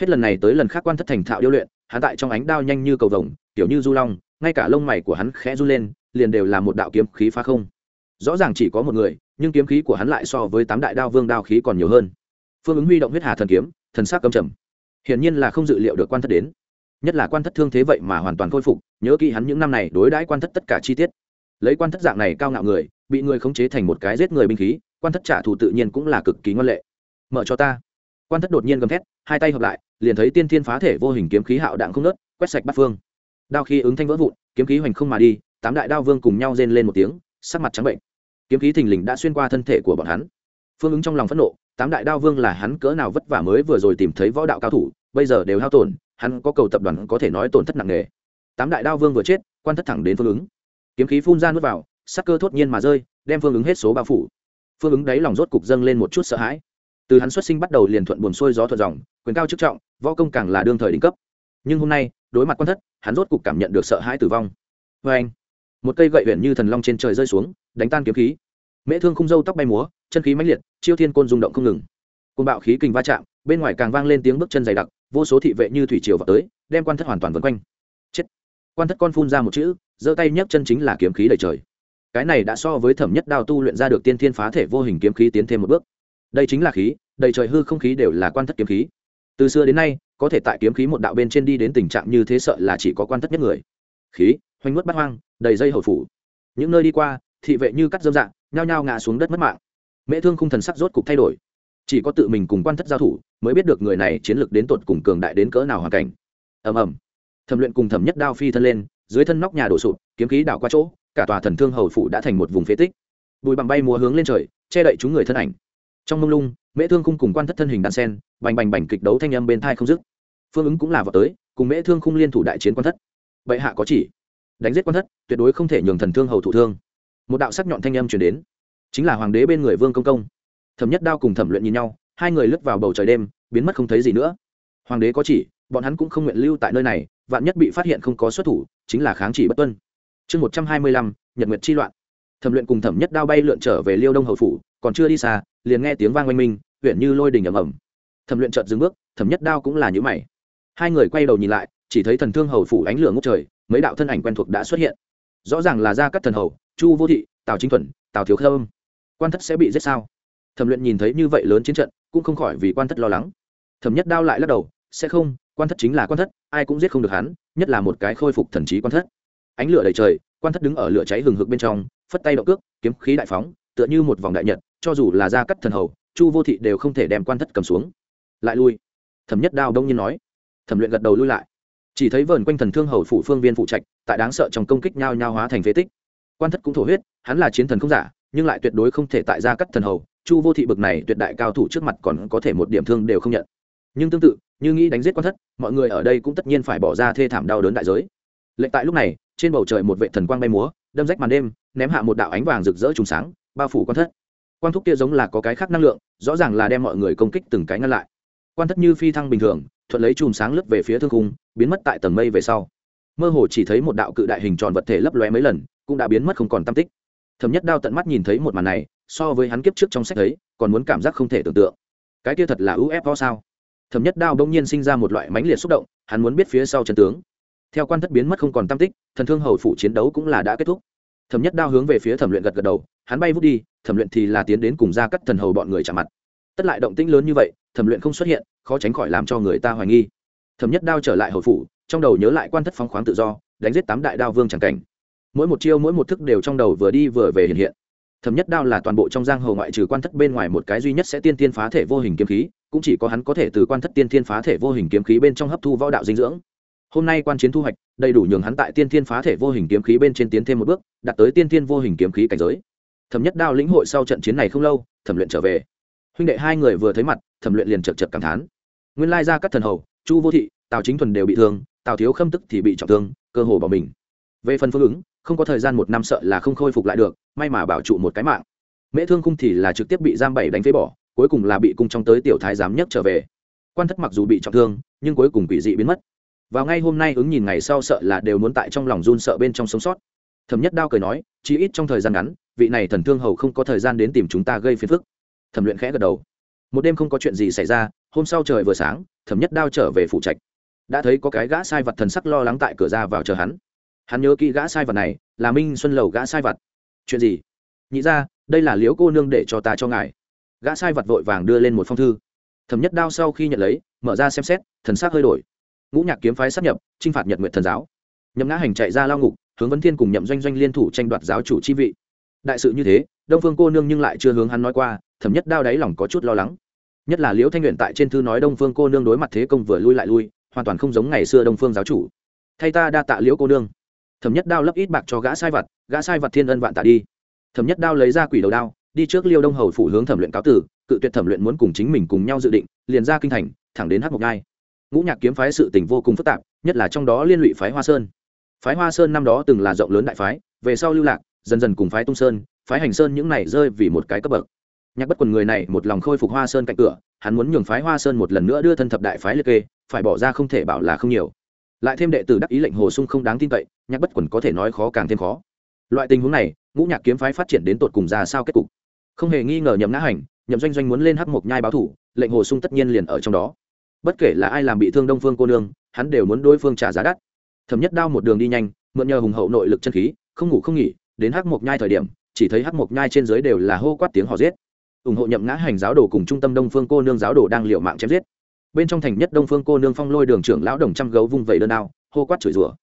Hết lần này tới lần khác quan thất thành thạo điêu luyện, hắn tại trong ánh đao nhanh như cầu vồng, kiểu như du long, ngay cả lông mày của hắn khẽ du lên, liền đều là một đạo kiếm khí phá không. Rõ ràng chỉ có một người, nhưng kiếm khí của hắn lại so với tám đại đao vương đao khí còn nhiều hơn. Phương ứng huy động huyết hà thần kiếm, thần sắc căm trầm. Hiển nhiên là không dự liệu được quan thất đến. Nhất là quan thất thương thế vậy mà hoàn toàn khôi phục, nhớ kỹ hắn những năm này đối đãi quan thất tất cả chi tiết lấy quan thất dạng này cao ngạo người, bị người khống chế thành một cái giết người binh khí, quan thất trả thù tự nhiên cũng là cực kỳ ngoan lệ. Mở cho ta. Quan thất đột nhiên gầm thét, hai tay hợp lại, liền thấy tiên thiên phá thể vô hình kiếm khí hạo đạn không nớt quét sạch bắt phương. Đao khí ứng thanh vỡ vụn, kiếm khí hoành không mà đi, tám đại đao vương cùng nhau rên lên một tiếng, sắc mặt trắng bệnh. Kiếm khí thình lình đã xuyên qua thân thể của bọn hắn. Phương ứng trong lòng phẫn nộ, tám đại đao vương là hắn cỡ nào vất vả mới vừa rồi tìm thấy võ đạo cao thủ, bây giờ đều hao tổn, hắn có cầu tập đoàn có thể nói tổn thất nặng nề. Tám đại đao vương vừa chết, quan thất thẳng đến phương ứng kiếm khí phun ra nuốt vào, sắc cơ thốt nhiên mà rơi, đem phương ứng hết số bao phủ. Phương ứng đáy lòng rốt cục dâng lên một chút sợ hãi. Từ hắn xuất sinh bắt đầu liền thuận buồn xuôi gió thuận dòng, quyền cao chức trọng, võ công càng là đương thời đỉnh cấp. Nhưng hôm nay, đối mặt quan thất, hắn rốt cục cảm nhận được sợ hãi tử vong. Vê anh, một cây gậy huyện như thần long trên trời rơi xuống, đánh tan kiếm khí. Mễ thương không dâu tóc bay múa, chân khí mãnh liệt, chiêu thiên côn rung động không ngừng. Côn bạo khí kình va chạm, bên ngoài càng vang lên tiếng bước chân dày đặc, vô số thị vệ như thủy triều vào tới, đem quan thất hoàn toàn vân quanh. Chết. Quan thất con phun ra một chữ giơ tay nhấc chân chính là kiếm khí đầy trời. Cái này đã so với thẩm nhất đao tu luyện ra được tiên thiên phá thể vô hình kiếm khí tiến thêm một bước. Đây chính là khí, đầy trời hư không khí đều là quan thất kiếm khí. Từ xưa đến nay, có thể tại kiếm khí một đạo bên trên đi đến tình trạng như thế sợ là chỉ có quan thất nhất người. Khí, hoành nuốt bắt hoang, đầy dây hồi phủ. Những nơi đi qua, thị vệ như cắt dâm dạng, nhao nhao ngã xuống đất mất mạng. Mễ thương khung thần sắc rốt cục thay đổi. Chỉ có tự mình cùng quan thất giao thủ, mới biết được người này chiến lược đến tột cùng cường đại đến cỡ nào hoàn cảnh. Ầm ầm. Thẩm luyện cùng thẩm nhất đao phi thân lên dưới thân nóc nhà đổ sụp, kiếm khí đảo qua chỗ, cả tòa thần thương hầu phủ đã thành một vùng phế tích. Bùi bằng bay múa hướng lên trời, che đậy chúng người thân ảnh. Trong mông lung, mễ thương khung cùng quan thất thân hình đan sen, bành bành bành kịch đấu thanh âm bên thai không dứt. Phương ứng cũng là vào tới, cùng mễ thương khung liên thủ đại chiến quan thất. Bệ hạ có chỉ. Đánh giết quan thất, tuyệt đối không thể nhường thần thương hầu thủ thương. Một đạo sắc nhọn thanh âm chuyển đến. Chính là hoàng đế bên người vương công công. Thẩm nhất đao cùng thẩm luyện nhìn nhau, hai người lướt vào bầu trời đêm, biến mất không thấy gì nữa. Hoàng đế có chỉ bọn hắn cũng không nguyện lưu tại nơi này, vạn nhất bị phát hiện không có xuất thủ, chính là kháng chỉ bất tuân. Chương một trăm hai mươi lăm, nhật nguyệt chi loạn. Thẩm luyện cùng thẩm nhất đao bay lượn trở về liêu đông hậu phủ, còn chưa đi xa, liền nghe tiếng vang oanh minh, huyện như lôi đình ầm ầm. Thẩm luyện chợt dừng bước, thẩm nhất đao cũng là nhữ mày. Hai người quay đầu nhìn lại, chỉ thấy thần thương hầu phủ ánh lửa ngốc trời, mấy đạo thân ảnh quen thuộc đã xuất hiện. Rõ ràng là gia cắt thần hầu, chu vô thị, tào chính thuần, tào thiếu khâm. Quan thất sẽ bị giết sao? Thẩm luyện nhìn thấy như vậy lớn chiến trận, cũng không khỏi vì quan thất lo lắng. Thẩm nhất đao lại lắc đầu, sẽ không quan thất chính là quan thất, ai cũng giết không được hắn, nhất là một cái khôi phục thần trí quan thất. Ánh lửa đầy trời, quan thất đứng ở lửa cháy hừng hực bên trong, phất tay đậu cước, kiếm khí đại phóng, tựa như một vòng đại nhật, cho dù là gia cắt thần hầu, chu vô thị đều không thể đem quan thất cầm xuống. Lại lui. Thẩm nhất đao đông nhiên nói. Thẩm luyện gật đầu lui lại. Chỉ thấy vờn quanh thần thương hầu phủ phương viên phụ trạch, tại đáng sợ trong công kích nhao nhao hóa thành phế tích. Quan thất cũng thổ huyết, hắn là chiến thần không giả, nhưng lại tuyệt đối không thể tại gia cắt thần hầu. Chu vô thị bực này tuyệt đại cao thủ trước mặt còn có thể một điểm thương đều không nhận. Nhưng tương tự như nghĩ đánh giết quan thất, mọi người ở đây cũng tất nhiên phải bỏ ra thê thảm đau đớn đại giới. Lệnh tại lúc này, trên bầu trời một vệ thần quang bay múa, đâm rách màn đêm, ném hạ một đạo ánh vàng rực rỡ trùng sáng, bao phủ quan thất. Quan thúc kia giống là có cái khác năng lượng, rõ ràng là đem mọi người công kích từng cái ngăn lại. Quan thất như phi thăng bình thường, thuận lấy chùm sáng lướt về phía thương khung, biến mất tại tầng mây về sau. Mơ hồ chỉ thấy một đạo cự đại hình tròn vật thể lấp lóe mấy lần, cũng đã biến mất không còn tam tích. Thẩm nhất đao tận mắt nhìn thấy một màn này, so với hắn kiếp trước trong sách thấy còn muốn cảm giác không thể tưởng tượng. Cái kia thật là ufo sao? Thẩm nhất đao bỗng nhiên sinh ra một loại mãnh liệt xúc động, hắn muốn biết phía sau chân tướng. Theo quan thất biến mất không còn tam tích, thần thương hầu phủ chiến đấu cũng là đã kết thúc. Thẩm nhất đao hướng về phía thẩm luyện gật gật đầu, hắn bay vút đi, thẩm luyện thì là tiến đến cùng ra cắt thần hầu bọn người chạm mặt. Tất lại động tĩnh lớn như vậy, thẩm luyện không xuất hiện, khó tránh khỏi làm cho người ta hoài nghi. Thẩm nhất đao trở lại hầu phủ, trong đầu nhớ lại quan thất phóng khoáng tự do, đánh giết tám đại đao vương tràng cảnh. Mỗi một chiêu, mỗi một thức đều trong đầu vừa đi vừa về hiện hiện. Thẩm nhất đao là toàn bộ trong giang hồ ngoại trừ quan thất bên ngoài một cái duy nhất sẽ tiên tiên phá thể vô hình kiếm khí cũng chỉ có hắn có thể từ quan thất tiên thiên phá thể vô hình kiếm khí bên trong hấp thu võ đạo dinh dưỡng. Hôm nay quan chiến thu hoạch, đầy đủ nhường hắn tại tiên thiên phá thể vô hình kiếm khí bên trên tiến thêm một bước, đạt tới tiên thiên vô hình kiếm khí cảnh giới. Thẩm nhất đao lĩnh hội sau trận chiến này không lâu, thẩm luyện trở về. Huynh đệ hai người vừa thấy mặt, thẩm luyện liền chật chật cảm thán. Nguyên lai ra các thần hầu, chu vô thị, tào chính thuần đều bị thương, tào thiếu khâm tức thì bị trọng thương, cơ hồ bỏ mình. Về phần phương ứng, không có thời gian một năm sợ là không khôi phục lại được, may mà bảo trụ một cái mạng. Mễ thương khung thì là trực tiếp bị giam bảy đánh phế bỏ cuối cùng là bị cung trong tới tiểu thái giám nhất trở về. Quan thất mặc dù bị trọng thương, nhưng cuối cùng quỷ dị biến mất. Vào ngay hôm nay ứng nhìn ngày sau sợ là đều muốn tại trong lòng run sợ bên trong sống sót. Thẩm nhất đao cười nói, chí ít trong thời gian ngắn, vị này thần thương hầu không có thời gian đến tìm chúng ta gây phiền phức. Thẩm luyện khẽ gật đầu. Một đêm không có chuyện gì xảy ra, hôm sau trời vừa sáng, thẩm nhất đao trở về phủ trạch. Đã thấy có cái gã sai vật thần sắc lo lắng tại cửa ra vào chờ hắn. Hắn nhớ kỹ gã sai vật này, là minh xuân lầu gã sai vật. Chuyện gì? Nhị ra, đây là liễu cô nương để cho ta cho ngài gã sai vật vội vàng đưa lên một phong thư. Thẩm nhất đao sau khi nhận lấy, mở ra xem xét, thần sắc hơi đổi. Ngũ nhạc kiếm phái sắp nhập t r i n h phạt nhật nguyện thần giáo. Nhậm ngã hành chạy ra lao ngục, hướng vấn thiên cùng nhậm doanh doanh liên thủ tranh đoạt giáo chủ chi vị. Đại sự như thế, đông phương cô nương nhưng lại chưa hướng hắn nói qua, thẩm nhất đao đáy lòng có chút lo lắng. Nhất là liễu thanh nguyện tại trên thư nói đông phương cô nương đối mặt thế công vừa lui lại lui, hoàn toàn không giống ngày xưa đông phương giáo chủ. Thay ta đa tạ liễu cô nương. Thẩm nhất đao lấp ít bạc cho gã sai vật, gã sai vật thiên ân vạn tạ đi. Thẩm nhất đao lấy ra quỷ đầu đao đi trước liêu đông hầu phủ hướng thẩm luyện cáo tử, cự tuyệt thẩm luyện muốn cùng chính mình cùng nhau dự định, liền ra kinh thành, thẳng đến hát mộc Nhai. ngũ nhạc kiếm phái sự tình vô cùng phức tạp, nhất là trong đó liên lụy phái hoa sơn. Phái hoa sơn năm đó từng là rộng lớn đại phái, về sau lưu lạc, dần dần cùng phái tung sơn, phái hành sơn những này rơi vì một cái cấp bậc. Nhạc bất quần người này một lòng khôi phục hoa sơn cạnh cửa, hắn muốn nhường phái hoa sơn một lần nữa đưa thân thập đại phái liệt kê, phải bỏ ra không thể bảo là không nhiều. Lại thêm đệ tử đắc ý lệnh hồ sung không đáng tin cậy, nhạc bất quần có thể nói khó càng thêm khó. Loại tình huống này, ngũ nhạc kiếm phái phát triển đến tột cùng ra sao kết cục? Không hề nghi ngờ nhậm ngã hành, nhậm doanh doanh muốn lên hắc mộc nhai báo thủ, lệnh hồ sung tất nhiên liền ở trong đó. Bất kể là ai làm bị thương đông phương cô nương, hắn đều muốn đối phương trả giá đắt. Thẩm nhất đao một đường đi nhanh, mượn nhờ hùng hậu nội lực chân khí, không ngủ không nghỉ, đến hắc mộc nhai thời điểm, chỉ thấy hắc mộc nhai trên dưới đều là hô quát tiếng họ giết. Ủng hộ nhậm ngã hành giáo đồ cùng trung tâm đông phương cô nương giáo đồ đang liệu mạng chém giết. Bên trong thành nhất đông phương cô nương phong lôi đường trưởng lão đồng trăm gấu vung vẩy đơn đao hô quát chửi rủa.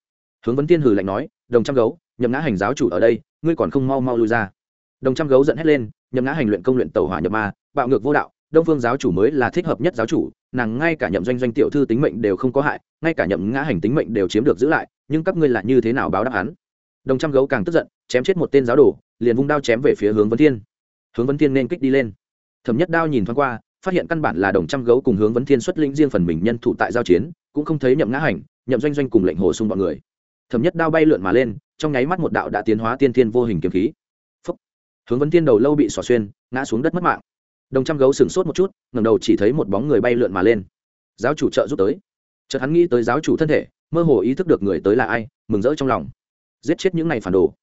Hướng vấn tiên hừ lạnh nói, đồng trăm gấu, nhậm ngã hành giáo chủ ở đây, ngươi còn không mau mau lui ra. Đồng trăm gấu giận hét lên nhậm ngã hành luyện công luyện tàu hỏa nhập ma, bạo ngược vô đạo, đông phương giáo chủ mới là thích hợp nhất giáo chủ, nàng ngay cả nhậm doanh doanh tiểu thư tính mệnh đều không có hại, ngay cả nhậm ngã hành tính mệnh đều chiếm được giữ lại, nhưng các ngươi là như thế nào báo đáp án đồng trăm gấu càng tức giận, chém chết một tên giáo đồ, liền vung đao chém về phía hướng vấn thiên. Hướng vấn thiên nên kích đi lên. Thẩm nhất đao nhìn thoáng qua, phát hiện căn bản là đồng trăm gấu cùng hướng vấn thiên xuất lĩnh riêng phần mình nhân thủ tại giao chiến, cũng không thấy nhậm ngã hành, nhậm doanh doanh cùng lệnh hồ sung bọn người. Thẩm nhất đao bay lượn mà lên, trong nháy mắt một đạo đã tiến hóa tiên thiên vô hình kiếm khí hướng vấn thiên đầu lâu bị xỏ xuyên, ngã xuống đất mất mạng. Đồng trăm gấu sửng sốt một chút ngầm đầu chỉ thấy một bóng người bay lượn mà lên. Giáo chủ trợ giúp tới. Chợt hắn nghĩ tới giáo chủ thân thể, mơ hồ ý thức được người tới là ai, mừng rỡ trong lòng. Giết chết những này phản đồ.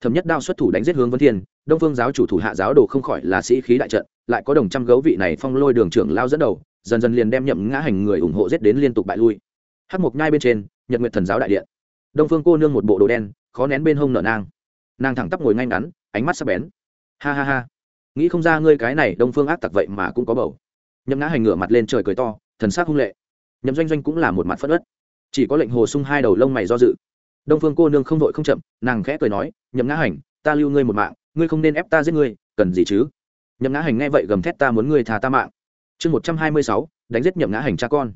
Thẩm nhất đao xuất thủ đánh giết hướng vấn thiên đông phương giáo chủ thủ hạ giáo đồ không khỏi là sĩ khí đại trận, lại có đồng trăm gấu vị này phong lôi đường trưởng lao dẫn đầu, dần dần liền đem nhậm ngã hành người ủng hộ giết đến liên tục bại lui. Hát mộc nhai bên trên, nhật nguyện thần giáo đại điện. Đông phương cô nương một bộ đồ đen, khó nén bên hông nở nang. Nàng thẳng tắp ngồi ngay ngắn, ánh mắt sắc bén ha ha ha. Nghĩ không ra ngươi cái này đông phương ác tặc vậy mà cũng có bầu. Nhậm ngã hành ngửa mặt lên trời cười to, thần sắc hung lệ. Nhậm doanh doanh cũng là một mặt phất ớt chỉ có lệnh hồ sung hai đầu lông mày do dự. Đông phương cô nương không vội không chậm, nàng khẽ cười nói, nhậm ngã hành, ta lưu ngươi một mạng, ngươi không nên ép ta giết ngươi, cần gì chứ? Nhậm ngã hành nghe vậy gầm thét, ta muốn ngươi thà ta mạng. Chương một trăm hai mươi sáu, đánh giết nhậm ngã hành cha con.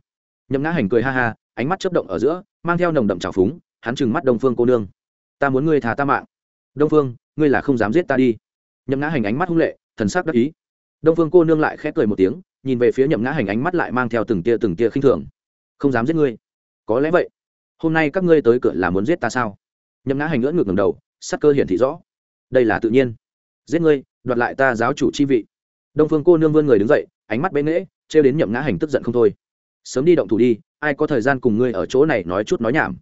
Nhậm ngã hành cười ha ha, ánh mắt chấp động ở giữa, mang theo nồng đậm trào phúng, hắn trừng mắt đông phương cô nương. Ta muốn ngươi thà ta mạng. Đông phương, ngươi là không dám giết ta đi nhậm ngã hành ánh mắt hung lệ, thần sắc đắc ý. Đông phương cô nương lại khẽ cười một tiếng, nhìn về phía nhậm ngã hành ánh mắt lại mang theo từng tia từng tia khinh thường. Không dám giết ngươi. Có lẽ vậy. Hôm nay các ngươi tới cửa là muốn giết ta sao? Nhậm ngã hành ngỡ ngược ngầm đầu, sắc cơ hiển thị rõ. Đây là tự nhiên. Giết ngươi, đoạt lại ta giáo chủ chi vị. Đông phương cô nương vươn người đứng dậy, ánh mắt bế nghễ, trêu đến nhậm ngã hành tức giận không thôi. Sớm đi động thủ đi, ai có thời gian cùng ngươi ở chỗ này nói chút nói nhảm.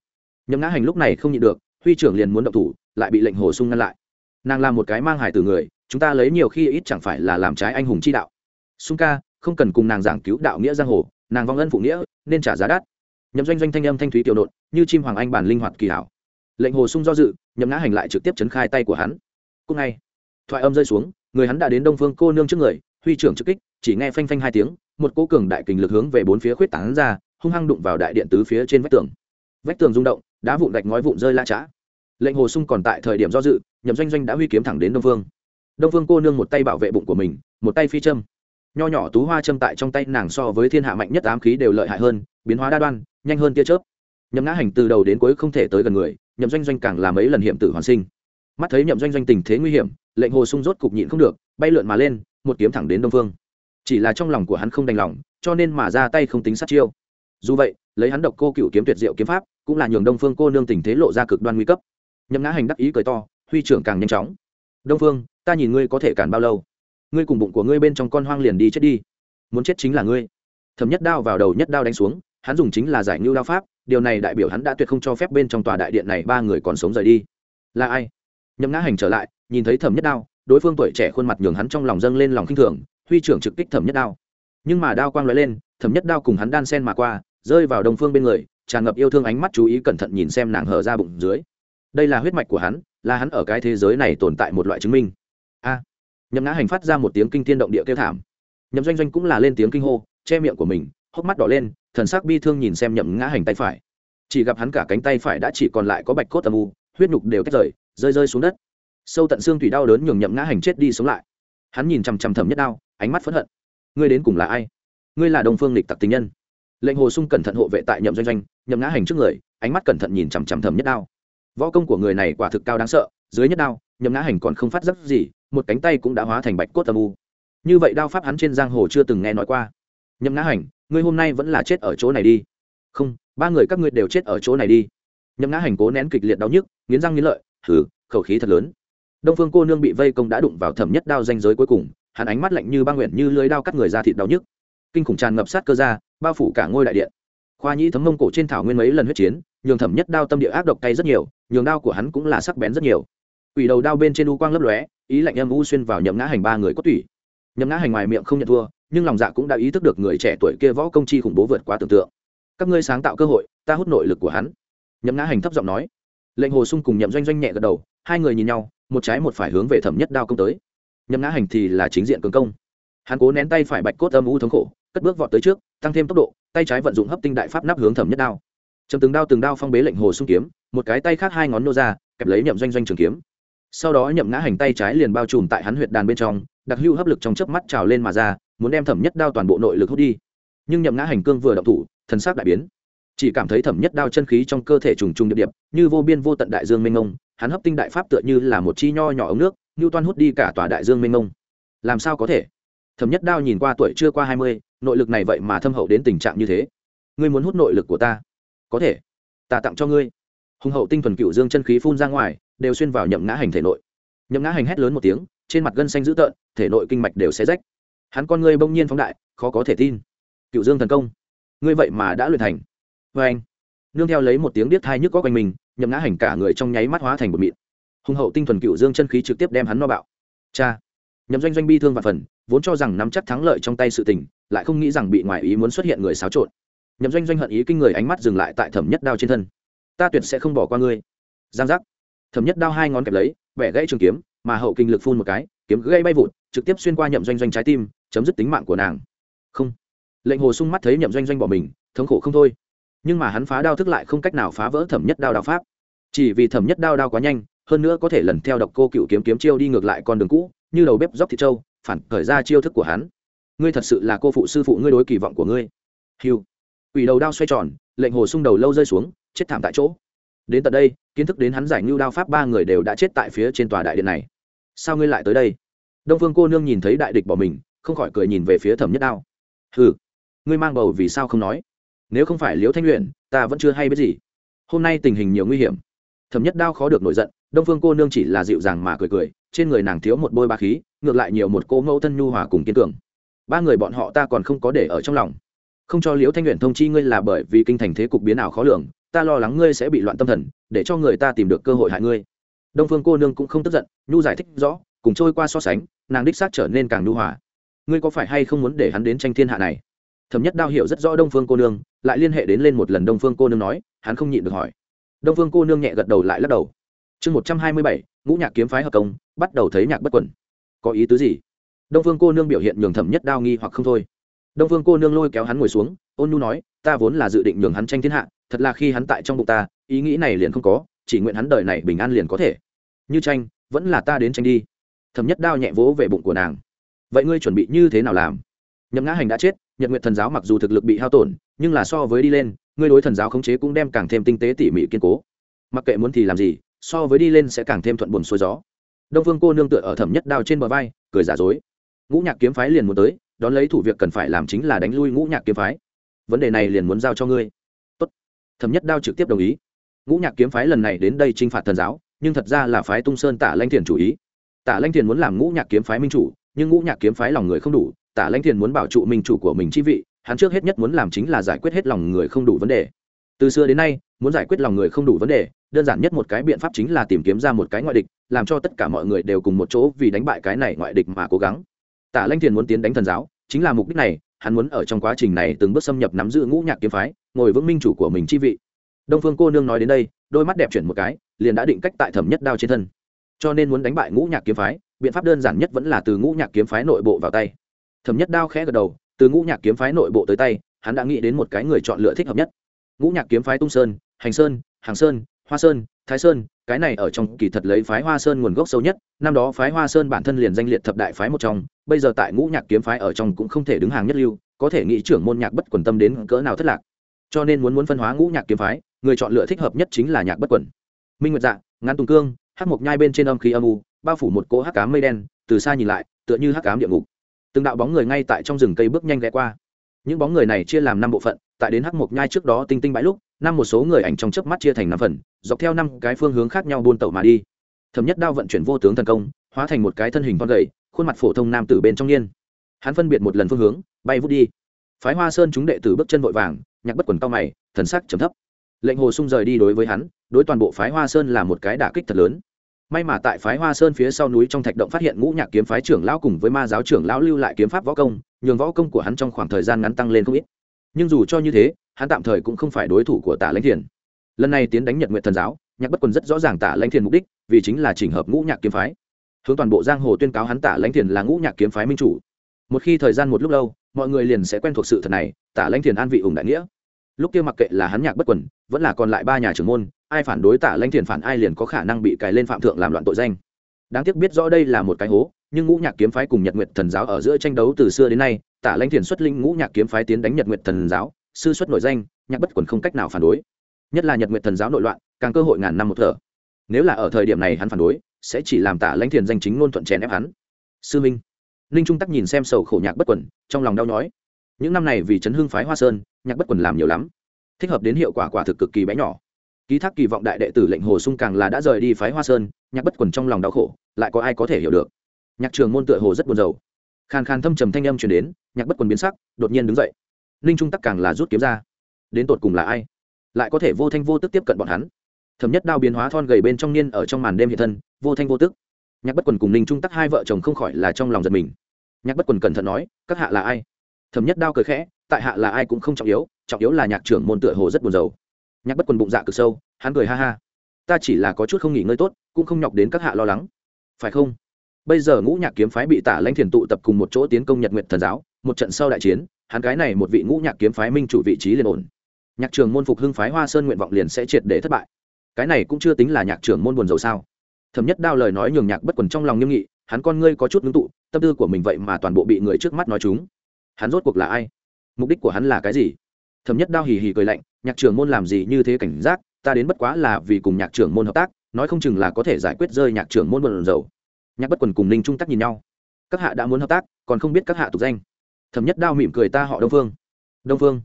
Nhậm ngã hành lúc này không nhịn được, huy trưởng liền muốn động thủ, lại bị lệnh hồ sung ngăn lại. Nàng làm một cái mang hải từ người chúng ta lấy nhiều khi ít chẳng phải là làm trái anh hùng chi đạo. Sung ca, không cần cùng nàng giảng cứu đạo nghĩa giang hồ, nàng vong ân phụ nghĩa, nên trả giá đắt. Nhậm doanh doanh thanh âm thanh thúy tiểu nộn, như chim hoàng anh bản linh hoạt kỳ hảo. Lệnh hồ sung do dự, nhậm ngã hành lại trực tiếp chấn khai tay của hắn. Cúc ngay, thoại âm rơi xuống, người hắn đã đến đông phương cô nương trước người, huy trưởng trực kích, chỉ nghe phanh phanh hai tiếng, một cô cường đại kình lực hướng về bốn phía khuyết tảng ra, hung hăng đụng vào đại điện tứ phía trên vách tường. Vách tường rung động, đá vụn gạch ngói vụn rơi la chả. lệnh hồ sung còn tại thời điểm do dự, nhậm doanh doanh đã huy kiếm thẳng đến đông phương đông phương cô nương một tay bảo vệ bụng của mình, một tay phi châm. Nho nhỏ tú hoa châm tại trong tay nàng so với thiên hạ mạnh nhất ám khí đều lợi hại hơn, biến hóa đa đoan, nhanh hơn tia chớp. Nhậm ngã hành từ đầu đến cuối không thể tới gần người, nhậm doanh doanh càng làm mấy lần hiểm tử hoàn sinh. Mắt thấy nhậm doanh doanh tình thế nguy hiểm, lệnh hồ sung rốt cục nhịn không được, bay lượn mà lên, một kiếm thẳng đến đông phương. Chỉ là trong lòng của hắn không đành lòng, cho nên mà ra tay không tính sát chiêu. Dù vậy, lấy hắn độc cô cựu kiếm tuyệt diệu kiếm pháp, cũng là nhường đông phương cô nương tình thế lộ ra cực đoan nguy cấp. Nhậm ngã hành đắc ý cười to, huy trưởng càng nhanh chóng đông phương, ta nhìn ngươi có thể cản bao lâu? Ngươi cùng bụng của ngươi bên trong con hoang liền đi chết đi. Muốn chết chính là ngươi. Thấm nhất đao vào đầu nhất đao đánh xuống, hắn dùng chính là giải ngưu đao pháp, điều này đại biểu hắn đã tuyệt không cho phép bên trong tòa đại điện này ba người còn sống rời đi. Là ai? Nhậm ngã hành trở lại, nhìn thấy thẩm nhất đao, đối phương tuổi trẻ khuôn mặt nhường hắn trong lòng dâng lên lòng khinh thường, huy trưởng trực kích thẩm nhất đao. Nhưng mà đao quang lóe lên, thẩm nhất đao cùng hắn đan sen mà qua, rơi vào đồng phương bên người, tràn ngập yêu thương ánh mắt chú ý cẩn thận nhìn xem nàng hở ra bụng dưới. Đây là huyết mạch của hắn là hắn ở cái thế giới này tồn tại một loại chứng minh. A. Nhậm ngã hành phát ra một tiếng kinh thiên động địa kêu thảm. Nhậm doanh doanh cũng là lên tiếng kinh hô, che miệng của mình, hốc mắt đỏ lên, thần sắc bi thương nhìn xem nhậm ngã hành tay phải. Chỉ gặp hắn cả cánh tay phải đã chỉ còn lại có bạch cốt tầm u, huyết nhục đều tách rời, rơi rơi xuống đất. Sâu tận xương thủy đau đớn nhường nhậm ngã hành chết đi sống lại. Hắn nhìn chằm chằm thầm nhất đau ánh mắt phẫn hận. Ngươi đến cùng là ai? Ngươi là đồng phương lịch tặc tình nhân. Lệnh hồ sung cẩn thận hộ vệ tại nhậm doanh doanh, nhậm ngã hành trước người, ánh mắt cẩn thận nhìn chằm chằm thầm nhất đau võ công của người này quả thực cao đáng sợ, dưới nhất đao, nhậm ngã hành còn không phát giác gì, một cánh tay cũng đã hóa thành bạch cốt âm u. Như vậy đao pháp hắn trên giang hồ chưa từng nghe nói qua. Nhậm ngã hành, ngươi hôm nay vẫn là chết ở chỗ này đi. Không, ba người các ngươi đều chết ở chỗ này đi. Nhậm ngã hành cố nén kịch liệt đau nhức, nghiến răng nghiến lợi thử khẩu khí thật lớn. Đông phương cô nương bị vây công đã đụng vào thẩm nhất đao danh giới cuối cùng, hắn ánh mắt lạnh như ba nguyện như lưới đao cắt người ra thịt đau nhức. Kinh khủng tràn ngập sát cơ ra, bao phủ cả ngôi đại điện. Khoa nhĩ thấm mông cổ trên thảo nguyên mấy lần huyết chiến, nhường thẩm nhất đao tâm địa ác độc cay rất nhiều nhường đao của hắn cũng là sắc bén rất nhiều. Quỷ đầu đao bên trên u quang lấp lóe, ý lạnh âm u xuyên vào nhậm ngã hành ba người có tủy. Nhậm ngã hành ngoài miệng không nhận thua, nhưng lòng dạ cũng đã ý thức được người trẻ tuổi kia võ công chi khủng bố vượt quá tưởng tượng. Các ngươi sáng tạo cơ hội, ta hút nội lực của hắn. Nhậm ngã hành thấp giọng nói. Lệnh hồ sung cùng nhậm doanh doanh nhẹ gật đầu, hai người nhìn nhau, một trái một phải hướng về thẩm nhất đao công tới. Nhậm ngã hành thì là chính diện cường công. Hắn cố nén tay phải bạch cốt âm u thống khổ, cất bước vọt tới trước, tăng thêm tốc độ, tay trái vận dụng hấp tinh đại pháp nắp hướng thẩm nhất đao chầm từng đao từng đao phong bế lệnh hồ sung kiếm, một cái tay khác hai ngón nô ra, kẹp lấy nhậm doanh doanh trường kiếm. Sau đó nhậm ngã hành tay trái liền bao trùm tại hắn huyệt đàn bên trong, đặc hữu hấp lực trong chớp mắt trào lên mà ra, muốn đem thẩm nhất đao toàn bộ nội lực hút đi. Nhưng nhậm ngã hành cương vừa động thủ, thần sắc đại biến. Chỉ cảm thấy thẩm nhất đao chân khí trong cơ thể trùng trùng điệp điệp, như vô biên vô tận đại dương mênh mông, hắn hấp tinh đại pháp tựa như là một chi nho nhỏ ống nước, như toan hút đi cả tòa đại dương mênh mông. Làm sao có thể? Thẩm nhất đao nhìn qua tuổi chưa qua hai mươi, nội lực này vậy mà thâm hậu đến tình trạng như thế. Ngươi muốn hút nội lực của ta? Có thể. Ta tặng cho ngươi. Hùng hậu tinh thuần cựu dương chân khí phun ra ngoài, đều xuyên vào nhậm ngã hành thể nội. Nhậm ngã hành hét lớn một tiếng, trên mặt gân xanh dữ tợn, thể nội kinh mạch đều xé rách. Hắn con ngươi bỗng nhiên phóng đại, khó có thể tin. Cựu dương thần công. Ngươi vậy mà đã luyện thành. Vê anh, nương theo lấy một tiếng điếc thai nhức có quanh mình, nhậm ngã hành cả người trong nháy mắt hóa thành bột mịn. Hùng hậu tinh thuần cựu dương chân khí trực tiếp đem hắn no bạo. Cha, nhậm doanh doanh bi thương và phần, vốn cho rằng nắm chắc thắng lợi trong tay sự tình, lại không nghĩ rằng bị ngoại ý muốn xuất hiện người xáo trộn nhậm doanh doanh hận ý kinh người ánh mắt dừng lại tại thẩm nhất đao trên thân. Ta tuyệt sẽ không bỏ qua ngươi. Giang giác. Thẩm nhất đao hai ngón kẹp lấy bẻ gãy trường kiếm, mà hậu kinh lực phun một cái, kiếm gãy bay vụt, trực tiếp xuyên qua nhậm doanh doanh trái tim, chấm dứt tính mạng của nàng. Không. Lệnh hồ sung mắt thấy nhậm doanh doanh bỏ mình, thống khổ không thôi. Nhưng mà hắn phá đao thức lại không cách nào phá vỡ thẩm nhất đao đao pháp. Chỉ vì thẩm nhất đao đao quá nhanh, hơn nữa có thể lần theo độc cô cựu kiếm kiếm chiêu đi ngược lại con đường cũ, như đầu bếp dốc thịt trâu, phản khởi ra chiêu thức của hắn. Ngươi thật sự là cô phụ sư phụ, ngươi đối kỳ vọng của ngươi. Hiu quỷ đầu đao xoay tròn, lệnh hồ sung đầu lâu rơi xuống, chết thảm tại chỗ. Đến tận đây, kiến thức đến hắn giải ngưu đao pháp ba người đều đã chết tại phía trên tòa đại điện này. Sao ngươi lại tới đây? Đông phương cô nương nhìn thấy đại địch bỏ mình, không khỏi cười nhìn về phía thẩm nhất đao. Ừ ngươi mang bầu vì sao không nói? Nếu không phải liễu thanh luyện ta vẫn chưa hay biết gì. Hôm nay tình hình nhiều nguy hiểm. Thẩm nhất đao khó được nổi giận, đông phương cô nương chỉ là dịu dàng mà cười cười, trên người nàng thiếu một bôi ba khí, ngược lại nhiều một cô mẫu thân nhu hòa cùng kiên cường. Ba người bọn họ ta còn không có để ở trong lòng không cho liễu thanh luyện thông chi ngươi là bởi vì kinh thành thế cục biến ảo khó lường, ta lo lắng ngươi sẽ bị loạn tâm thần, để cho người ta tìm được cơ hội hại ngươi. Đông phương cô nương cũng không tức giận, nhu giải thích rõ, cùng trôi qua so sánh, nàng đích xác trở nên càng nhu hòa. Ngươi có phải hay không muốn để hắn đến tranh thiên hạ này? Thẩm nhất đao hiểu rất rõ đông phương cô nương, lại liên hệ đến lên một lần đông phương cô nương nói, hắn không nhịn được hỏi. Đông phương cô nương nhẹ gật đầu lại lắc đầu. Chương một trăm hai mươi bảy, ngũ nhạc kiếm phái hợp công, bắt đầu thấy nhạc bất quẩn. Có ý tứ gì? Đông phương cô nương biểu hiện nhường thẩm nhất đao nghi hoặc không thôi đông phương cô nương lôi kéo hắn ngồi xuống, ôn nhu nói, ta vốn là dự định nhường hắn tranh thiên hạ, thật là khi hắn tại trong bụng ta, ý nghĩ này liền không có, chỉ nguyện hắn đời này bình an liền có thể. Như tranh, vẫn là ta đến tranh đi. Thẩm nhất đao nhẹ vỗ về bụng của nàng. Vậy ngươi chuẩn bị như thế nào làm? Nhậm ngã hành đã chết, nhật nguyện thần giáo mặc dù thực lực bị hao tổn, nhưng là so với đi lên, ngươi đối thần giáo khống chế cũng đem càng thêm tinh tế tỉ mỉ kiên cố. Mặc kệ muốn thì làm gì, so với đi lên sẽ càng thêm thuận buồn xuôi gió. Đông phương cô nương tựa ở thẩm nhất đao trên bờ vai, cười giả dối. Ngũ nhạc kiếm phái liền muốn tới đón lấy thủ việc cần phải làm chính là đánh lui ngũ nhạc kiếm phái. Vấn đề này liền muốn giao cho ngươi. Tốt. thẩm nhất đao trực tiếp đồng ý. Ngũ nhạc kiếm phái lần này đến đây t r i n h phạt thần giáo, nhưng thật ra là phái tung sơn tả lanh thiền chủ ý. Tả lanh thiền muốn làm ngũ nhạc kiếm phái minh chủ, nhưng ngũ nhạc kiếm phái lòng người không đủ, tả lanh thiền muốn bảo trụ minh chủ của mình chi vị, hắn trước hết nhất muốn làm chính là giải quyết hết lòng người không đủ vấn đề. Từ xưa đến nay, muốn giải quyết lòng người không đủ vấn đề, đơn giản nhất một cái biện pháp chính là tìm kiếm ra một cái ngoại địch, làm cho tất cả mọi người đều cùng một chỗ vì đánh bại cái này ngoại địch mà cố gắng tả lanh thiền muốn tiến đánh thần giáo, chính là mục đích này, hắn muốn ở trong quá trình này từng bước xâm nhập nắm giữ ngũ nhạc kiếm phái, ngồi vững minh chủ của mình chi vị. Đông phương cô nương nói đến đây, đôi mắt đẹp chuyển một cái, liền đã định cách tại thẩm nhất đao trên thân. Cho nên muốn đánh bại ngũ nhạc kiếm phái, biện pháp đơn giản nhất vẫn là từ ngũ nhạc kiếm phái nội bộ vào tay. Thẩm nhất đao khẽ gật đầu, từ ngũ nhạc kiếm phái nội bộ tới tay, hắn đã nghĩ đến một cái người chọn lựa thích hợp nhất. Ngũ nhạc kiếm phái tung sơn, hành sơn, hàng sơn, hoa sơn, thái sơn, cái này ở trong kỳ thật lấy phái hoa sơn nguồn gốc sâu nhất, năm đó phái hoa sơn bản thân liền danh liệt thập đại phái một trong bây giờ tại ngũ nhạc kiếm phái ở trong cũng không thể đứng hàng nhất lưu, có thể nghĩ trưởng môn nhạc bất quần tâm đến cỡ nào thất lạc. Cho nên muốn muốn phân hóa ngũ nhạc kiếm phái, người chọn lựa thích hợp nhất chính là nhạc bất quần. Minh nguyệt dạ ngắn tùng cương, hắc mộc nhai bên trên âm khí âm u, bao phủ một cỗ hắc cám mây đen, từ xa nhìn lại, tựa như hắc cám địa ngục. Từng đạo bóng người ngay tại trong rừng cây bước nhanh ghé qua. Những bóng người này chia làm năm bộ phận, tại đến hắc mộc nhai trước đó tinh tinh bãi lúc, năm một số người ảnh trong chớp mắt chia thành năm phần, dọc theo năm cái phương hướng khác nhau buôn tẩu mà đi. Thẩm nhất đao vận chuyển vô tướng thần công, hóa thành một cái thân hình con gầy khuôn mặt phổ thông nam tử bên trong niên. Hắn phân biệt một lần phương hướng, bay vút đi. Phái hoa sơn chúng đệ tử bước chân vội vàng, nhạc bất quần cao mày, thần sắc trầm thấp. Lệnh hồ sung rời đi đối với hắn, đối toàn bộ phái hoa sơn là một cái đả kích thật lớn. May mà tại phái hoa sơn phía sau núi trong thạch động phát hiện ngũ nhạc kiếm phái trưởng lão cùng với ma giáo trưởng lão lưu lại kiếm pháp võ công, nhường võ công của hắn trong khoảng thời gian ngắn tăng lên không ít. Nhưng dù cho như thế, hắn tạm thời cũng không phải đối thủ của tả lãnh thiền. Lần này tiến đánh nhật nguyện thần giáo, nhạc bất quần rất rõ ràng tả lãnh thiền mục đích, vì chính là chỉnh hợp ngũ nhạc kiếm phái hướng toàn bộ giang hồ tuyên cáo hắn tả lãnh thiền là ngũ nhạc kiếm phái minh chủ. Một khi thời gian một lúc lâu, mọi người liền sẽ quen thuộc sự thật này, tả lãnh thiền an vị ủng đại nghĩa. Lúc kia mặc kệ là hắn nhạc bất quần, vẫn là còn lại ba nhà trưởng môn, ai phản đối tả lãnh thiền phản ai liền có khả năng bị cài lên phạm thượng làm loạn tội danh. Đáng tiếc biết rõ đây là một cái hố, nhưng ngũ nhạc kiếm phái cùng nhật nguyệt thần giáo ở giữa tranh đấu từ xưa đến nay, tả lãnh thiền xuất linh ngũ nhạc kiếm phái tiến đánh nhật nguyệt thần giáo, sư xuất nội danh, nhạc bất quần không cách nào phản đối. Nhất là nhật nguyệt thần giáo nội loạn, càng cơ hội ngàn năm một thở. Nếu là ở thời điểm này hắn phản đối sẽ chỉ làm tả lãnh thiền danh chính ngôn thuận chèn ép hắn. Sư minh. Ninh trung tắc nhìn xem sầu khổ nhạc bất quần, trong lòng đau nhói. Những năm này vì chấn hương phái hoa sơn, nhạc bất quần làm nhiều lắm. Thích hợp đến hiệu quả quả thực cực kỳ bé nhỏ. Ký thác kỳ vọng đại đệ tử lệnh hồ sung càng là đã rời đi phái hoa sơn, nhạc bất quần trong lòng đau khổ, lại có ai có thể hiểu được? Nhạc trường môn tựa hồ rất buồn rầu. Khàn khàn thâm trầm thanh âm chuyển đến, nhạc bất quần biến sắc, đột nhiên đứng dậy. Ninh trung tắc càng là rút kiếm ra. Đến tột cùng là ai? Lại có thể vô thanh vô tức tiếp cận bọn hắn thẩm nhất đao biến hóa thon gầy bên trong niên ở trong màn đêm hiện thân, vô thanh vô tức. Nhạc bất quần cùng ninh trung tắc hai vợ chồng không khỏi là trong lòng giật mình. Nhạc bất quần cẩn thận nói, các hạ là ai? Thẩm nhất đao cười khẽ, tại hạ là ai cũng không trọng yếu trọng yếu là nhạc trưởng môn tựa hồ rất buồn rầu. Nhạc bất quần bụng dạ cực sâu, hắn cười ha ha, ta chỉ là có chút không nghỉ ngơi tốt, cũng không nhọc đến các hạ lo lắng. Phải không? Bây giờ ngũ nhạc kiếm phái bị tả lãnh thiền tụ tập cùng một chỗ tiến công nhật nguyện thần giáo, một trận sau đại chiến, hắn cái này một vị ngũ nhạc kiếm phái minh chủ vị trí liền ổn. Nhạc trường môn phục hưng phái hoa sơn nguyện vọng liền sẽ triệt để thất bại cái này cũng chưa tính là nhạc trưởng môn buồn rầu sao. Thẩm nhất đao lời nói nhường nhạc bất quần trong lòng nghiêm nghị, hắn con ngươi có chút ngưng tụ, tâm tư của mình vậy mà toàn bộ bị người trước mắt nói chúng. Hắn rốt cuộc là ai? Mục đích của hắn là cái gì? Thẩm nhất đao hì hì cười lạnh, nhạc trưởng môn làm gì như thế cảnh giác, ta đến bất quá là vì cùng nhạc trưởng môn hợp tác, nói không chừng là có thể giải quyết rơi nhạc trưởng môn buồn rầu. Nhạc bất quần cùng ninh trung tắc nhìn nhau. Các hạ đã muốn hợp tác, còn không biết các hạ tục danh. Thẩm nhất đao mỉm cười ta họ đông phương. Đông phương.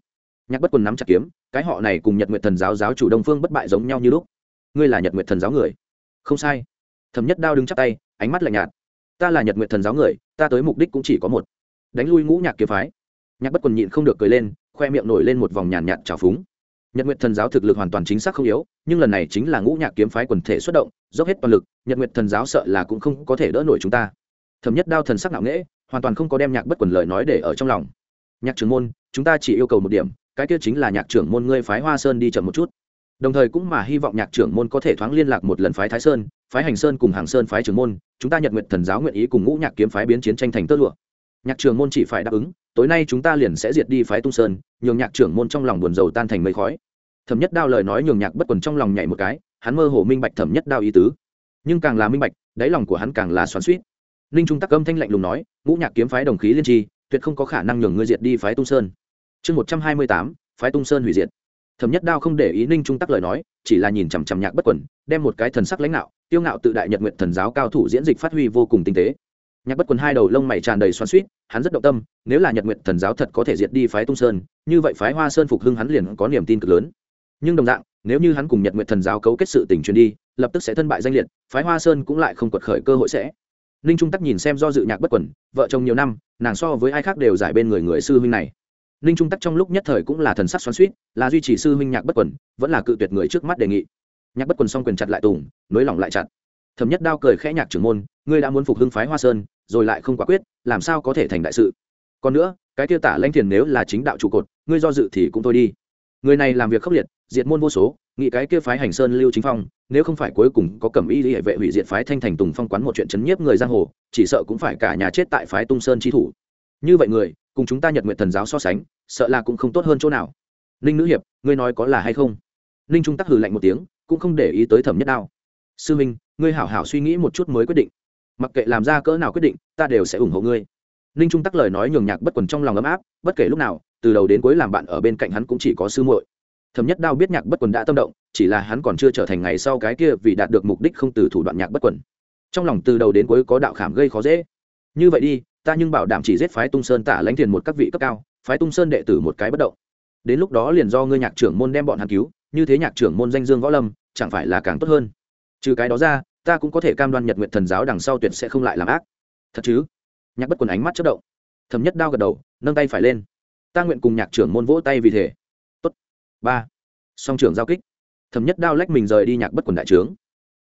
Nhạc bất quần nắm chặt kiếm, cái họ này cùng nhật nguyệt thần giáo giáo chủ đông phương bất bại giống nhau như lúc ngươi là nhật nguyệt thần giáo người. Không sai. Thẩm nhất đao đứng chắp tay, ánh mắt lạnh nhạt. Ta là nhật nguyệt thần giáo người, ta tới mục đích cũng chỉ có một. Đánh lui ngũ nhạc kiếm phái. Nhạc bất quần nhịn không được cười lên, khoe miệng nổi lên một vòng nhàn nhạt trào phúng. Nhật nguyệt thần giáo thực lực hoàn toàn chính xác không yếu, nhưng lần này chính là ngũ nhạc kiếm phái quần thể xuất động, dốc hết toàn lực, nhật nguyệt thần giáo sợ là cũng không có thể đỡ nổi chúng ta. Thẩm nhất đao thần sắc nặng nễ hoàn toàn không có đem nhạc bất quần lời nói để ở trong lòng. Nhạc trưởng môn, chúng ta chỉ yêu cầu một điểm, cái kia chính là nhạc trưởng môn ngươi phái hoa sơn đi chậm một chút đồng thời cũng mà hy vọng nhạc trưởng môn có thể thoáng liên lạc một lần phái thái sơn, phái hành sơn cùng hàng sơn phái trưởng môn, chúng ta nhật nguyện thần giáo nguyện ý cùng ngũ nhạc kiếm phái biến chiến tranh thành tơ lụa. Nhạc trưởng môn chỉ phải đáp ứng, tối nay chúng ta liền sẽ diệt đi phái tung sơn, nhường nhạc trưởng môn trong lòng buồn dầu tan thành mây khói. Thẩm nhất đao lời nói nhường nhạc bất quần trong lòng nhảy một cái, hắn mơ hồ minh bạch thẩm nhất đao ý tứ. Nhưng càng là minh bạch, đáy lòng của hắn càng là xoắn suýt ninh trung tắc âm thanh lạnh lùng nói, ngũ nhạc kiếm phái đồng khí liên tri, tuyệt không có khả năng nhường ngươi diệt đi phái tung sơn. Chương một trăm hai mươi tám, phái tung sơn hủy diệt thẩm nhất đao không để ý ninh trung tắc lời nói, chỉ là nhìn chằm chằm nhạc bất quần, đem một cái thần sắc lãnh đạo, tiêu ngạo tự đại nhật nguyện thần giáo cao thủ diễn dịch phát huy vô cùng tinh tế. Nhạc bất quần hai đầu lông mày tràn đầy xoắn suýt hắn rất động tâm, nếu là nhật nguyện thần giáo thật có thể diệt đi phái tung sơn, như vậy phái hoa sơn phục hưng hắn liền có niềm tin cực lớn. Nhưng đồng dạng, nếu như hắn cùng nhật nguyện thần giáo cấu kết sự tình truyền đi, lập tức sẽ thân bại danh liệt, phái hoa sơn cũng lại không quật khởi cơ hội sẽ. Ninh trung tắc nhìn xem do dự nhạc bất quần, vợ chồng nhiều năm, nàng so với ai khác đều giải bên người người sư huynh này ninh trung tắc trong lúc nhất thời cũng là thần sắc xoắn suýt là duy trì sư huynh nhạc bất quần, vẫn là cự tuyệt người trước mắt đề nghị. Nhạc bất quần xong quyền chặt lại tùng nới lỏng lại chặt. Thẩm nhất đao cười khẽ nhạc trưởng môn, ngươi đã muốn phục hưng phái hoa sơn, rồi lại không quả quyết, làm sao có thể thành đại sự? Còn nữa, cái tiêu tả lanh thiền nếu là chính đạo trụ cột, ngươi do dự thì cũng thôi đi. Người này làm việc khốc liệt, diệt môn vô số, nghĩ cái kia phái hành sơn lưu chính phong, nếu không phải cuối cùng có cẩm y hệ vệ hủy diệt phái thanh thành tùng phong quán một chuyện chấn nhiếp người giang hồ, chỉ sợ cũng phải cả nhà chết tại phái tung sơn chi thủ. Như vậy người cùng chúng ta nhật nguyện thần giáo so sánh, sợ là cũng không tốt hơn chỗ nào. Ninh nữ hiệp, ngươi nói có là hay không? Ninh trung tắc hừ lạnh một tiếng, cũng không để ý tới thẩm nhất đao. Sư minh, ngươi hảo hảo suy nghĩ một chút mới quyết định. Mặc kệ làm ra cỡ nào quyết định, ta đều sẽ ủng hộ ngươi. Ninh trung tắc lời nói nhường nhạc bất quần trong lòng ấm áp, bất kể lúc nào, từ đầu đến cuối làm bạn ở bên cạnh hắn cũng chỉ có sư muội. Thẩm nhất đao biết nhạc bất quần đã tâm động, chỉ là hắn còn chưa trở thành ngày sau cái kia vì đạt được mục đích không từ thủ đoạn nhạc bất quần. Trong lòng từ đầu đến cuối có đạo khảm gây khó dễ. Như vậy đi ta nhưng bảo đảm chỉ giết phái tung sơn tả lãnh thiền một các vị cấp cao, phái tung sơn đệ tử một cái bất động. Đến lúc đó liền do ngươi nhạc trưởng môn đem bọn hắn cứu, như thế nhạc trưởng môn danh dương võ lâm, chẳng phải là càng tốt hơn. Trừ cái đó ra, ta cũng có thể cam đoan nhật nguyện thần giáo đằng sau tuyệt sẽ không lại làm ác. Thật chứ? Nhạc bất quần ánh mắt chất động. Thẩm nhất đao gật đầu, nâng tay phải lên. Ta nguyện cùng nhạc trưởng môn vỗ tay vì thế. Tốt. Ba. Song trưởng giao kích. Thẩm nhất đao lách mình rời đi nhạc bất quần đại trướng.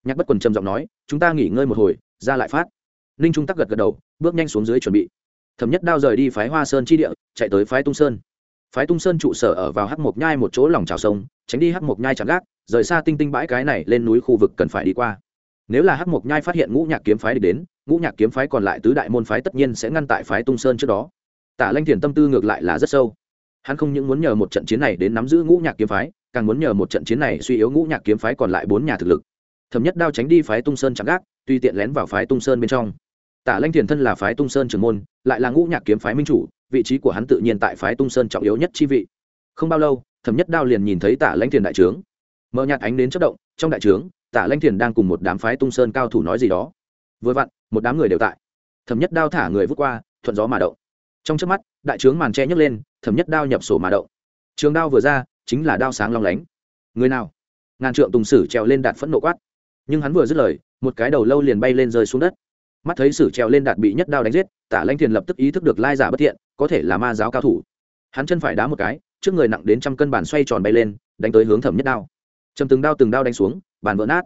Nhạc bất quần trầm giọng nói, chúng ta nghỉ ngơi một hồi, ra lại phát ninh trung tắc gật gật đầu, bước nhanh xuống dưới chuẩn bị. Thẩm nhất đao rời đi phái hoa sơn chi địa, chạy tới phái tung sơn. Phái tung sơn trụ sở ở vào hắc mộc nhai một chỗ lòng trào sông, tránh đi hắc mộc nhai chạm gác, rời xa tinh tinh bãi cái này lên núi khu vực cần phải đi qua. Nếu là hắc mộc nhai phát hiện ngũ nhạc kiếm phái đi đến, ngũ nhạc kiếm phái còn lại tứ đại môn phái tất nhiên sẽ ngăn tại phái tung sơn trước đó. Tả lanh thiền tâm tư ngược lại là rất sâu. Hắn không những muốn nhờ một trận chiến này đến nắm giữ ngũ nhạc kiếm phái, càng muốn nhờ một trận chiến này suy yếu ngũ nhạc kiếm phái còn lại bốn nhà thực lực. Thẩm nhất đao tránh đi phái tung sơn chạm gác tuy tiện lén vào phái tung sơn bên trong tả lanh thiền thân là phái tung sơn trưởng môn, lại là ngũ nhạc kiếm phái minh chủ, vị trí của hắn tự nhiên tại phái tung sơn trọng yếu nhất chi vị. Không bao lâu, thẩm nhất đao liền nhìn thấy tả lanh thiền đại trướng. Mở nhạt ánh đến chất động, trong đại trướng, tả lanh thiền đang cùng một đám phái tung sơn cao thủ nói gì đó. Vừa vặn, một đám người đều tại. Thẩm nhất đao thả người vút qua, thuận gió mà động. Trong trước mắt, đại trướng màn che nhấc lên, thẩm nhất đao nhập sổ mà động. Trường đao vừa ra, chính là đao sáng long lánh. Người nào? Ngàn trượng tùng sử trèo lên đạt phẫn nộ quát. Nhưng hắn vừa dứt lời, một cái đầu lâu liền bay lên rơi xuống đất mắt thấy sử treo lên đạt bị nhất đao đánh giết, tả lanh thiền lập tức ý thức được lai giả bất thiện, có thể là ma giáo cao thủ. Hắn chân phải đá một cái, trước người nặng đến trăm cân bàn xoay tròn bay lên, đánh tới hướng thẩm nhất đao. Chầm từng đao từng đao đánh xuống, bàn vỡ nát.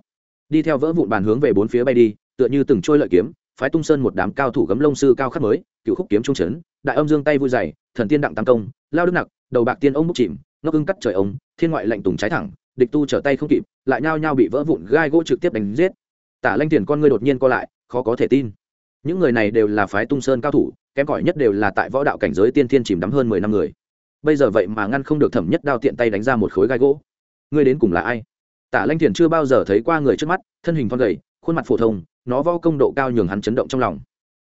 Đi theo vỡ vụn bàn hướng về bốn phía bay đi, tựa như từng trôi lợi kiếm, phái tung sơn một đám cao thủ gấm lông sư cao khắc mới, cựu khúc kiếm trung trấn đại âm dương tay vui dày, thần tiên đặng tam công, lao đức nặc, đầu bạc tiên ông múc chìm, ngốc ưng cắt trời ông, thiên ngoại lạnh tùng trái thẳng, địch tu trở tay không kịp, lại nhao nhao bị vỡ vụn gai gỗ trực tiếp đánh giết. Tả lanh tiền con ngươi đột nhiên co lại khó có thể tin. Những người này đều là phái tung sơn cao thủ, kém cỏi nhất đều là tại võ đạo cảnh giới tiên thiên chìm đắm hơn mười năm người. Bây giờ vậy mà ngăn không được thẩm nhất đao tiện tay đánh ra một khối gai gỗ. Ngươi đến cùng là ai? Tả lanh thiền chưa bao giờ thấy qua người trước mắt, thân hình phong gầy, khuôn mặt phổ thông, nó võ công độ cao nhường hắn chấn động trong lòng.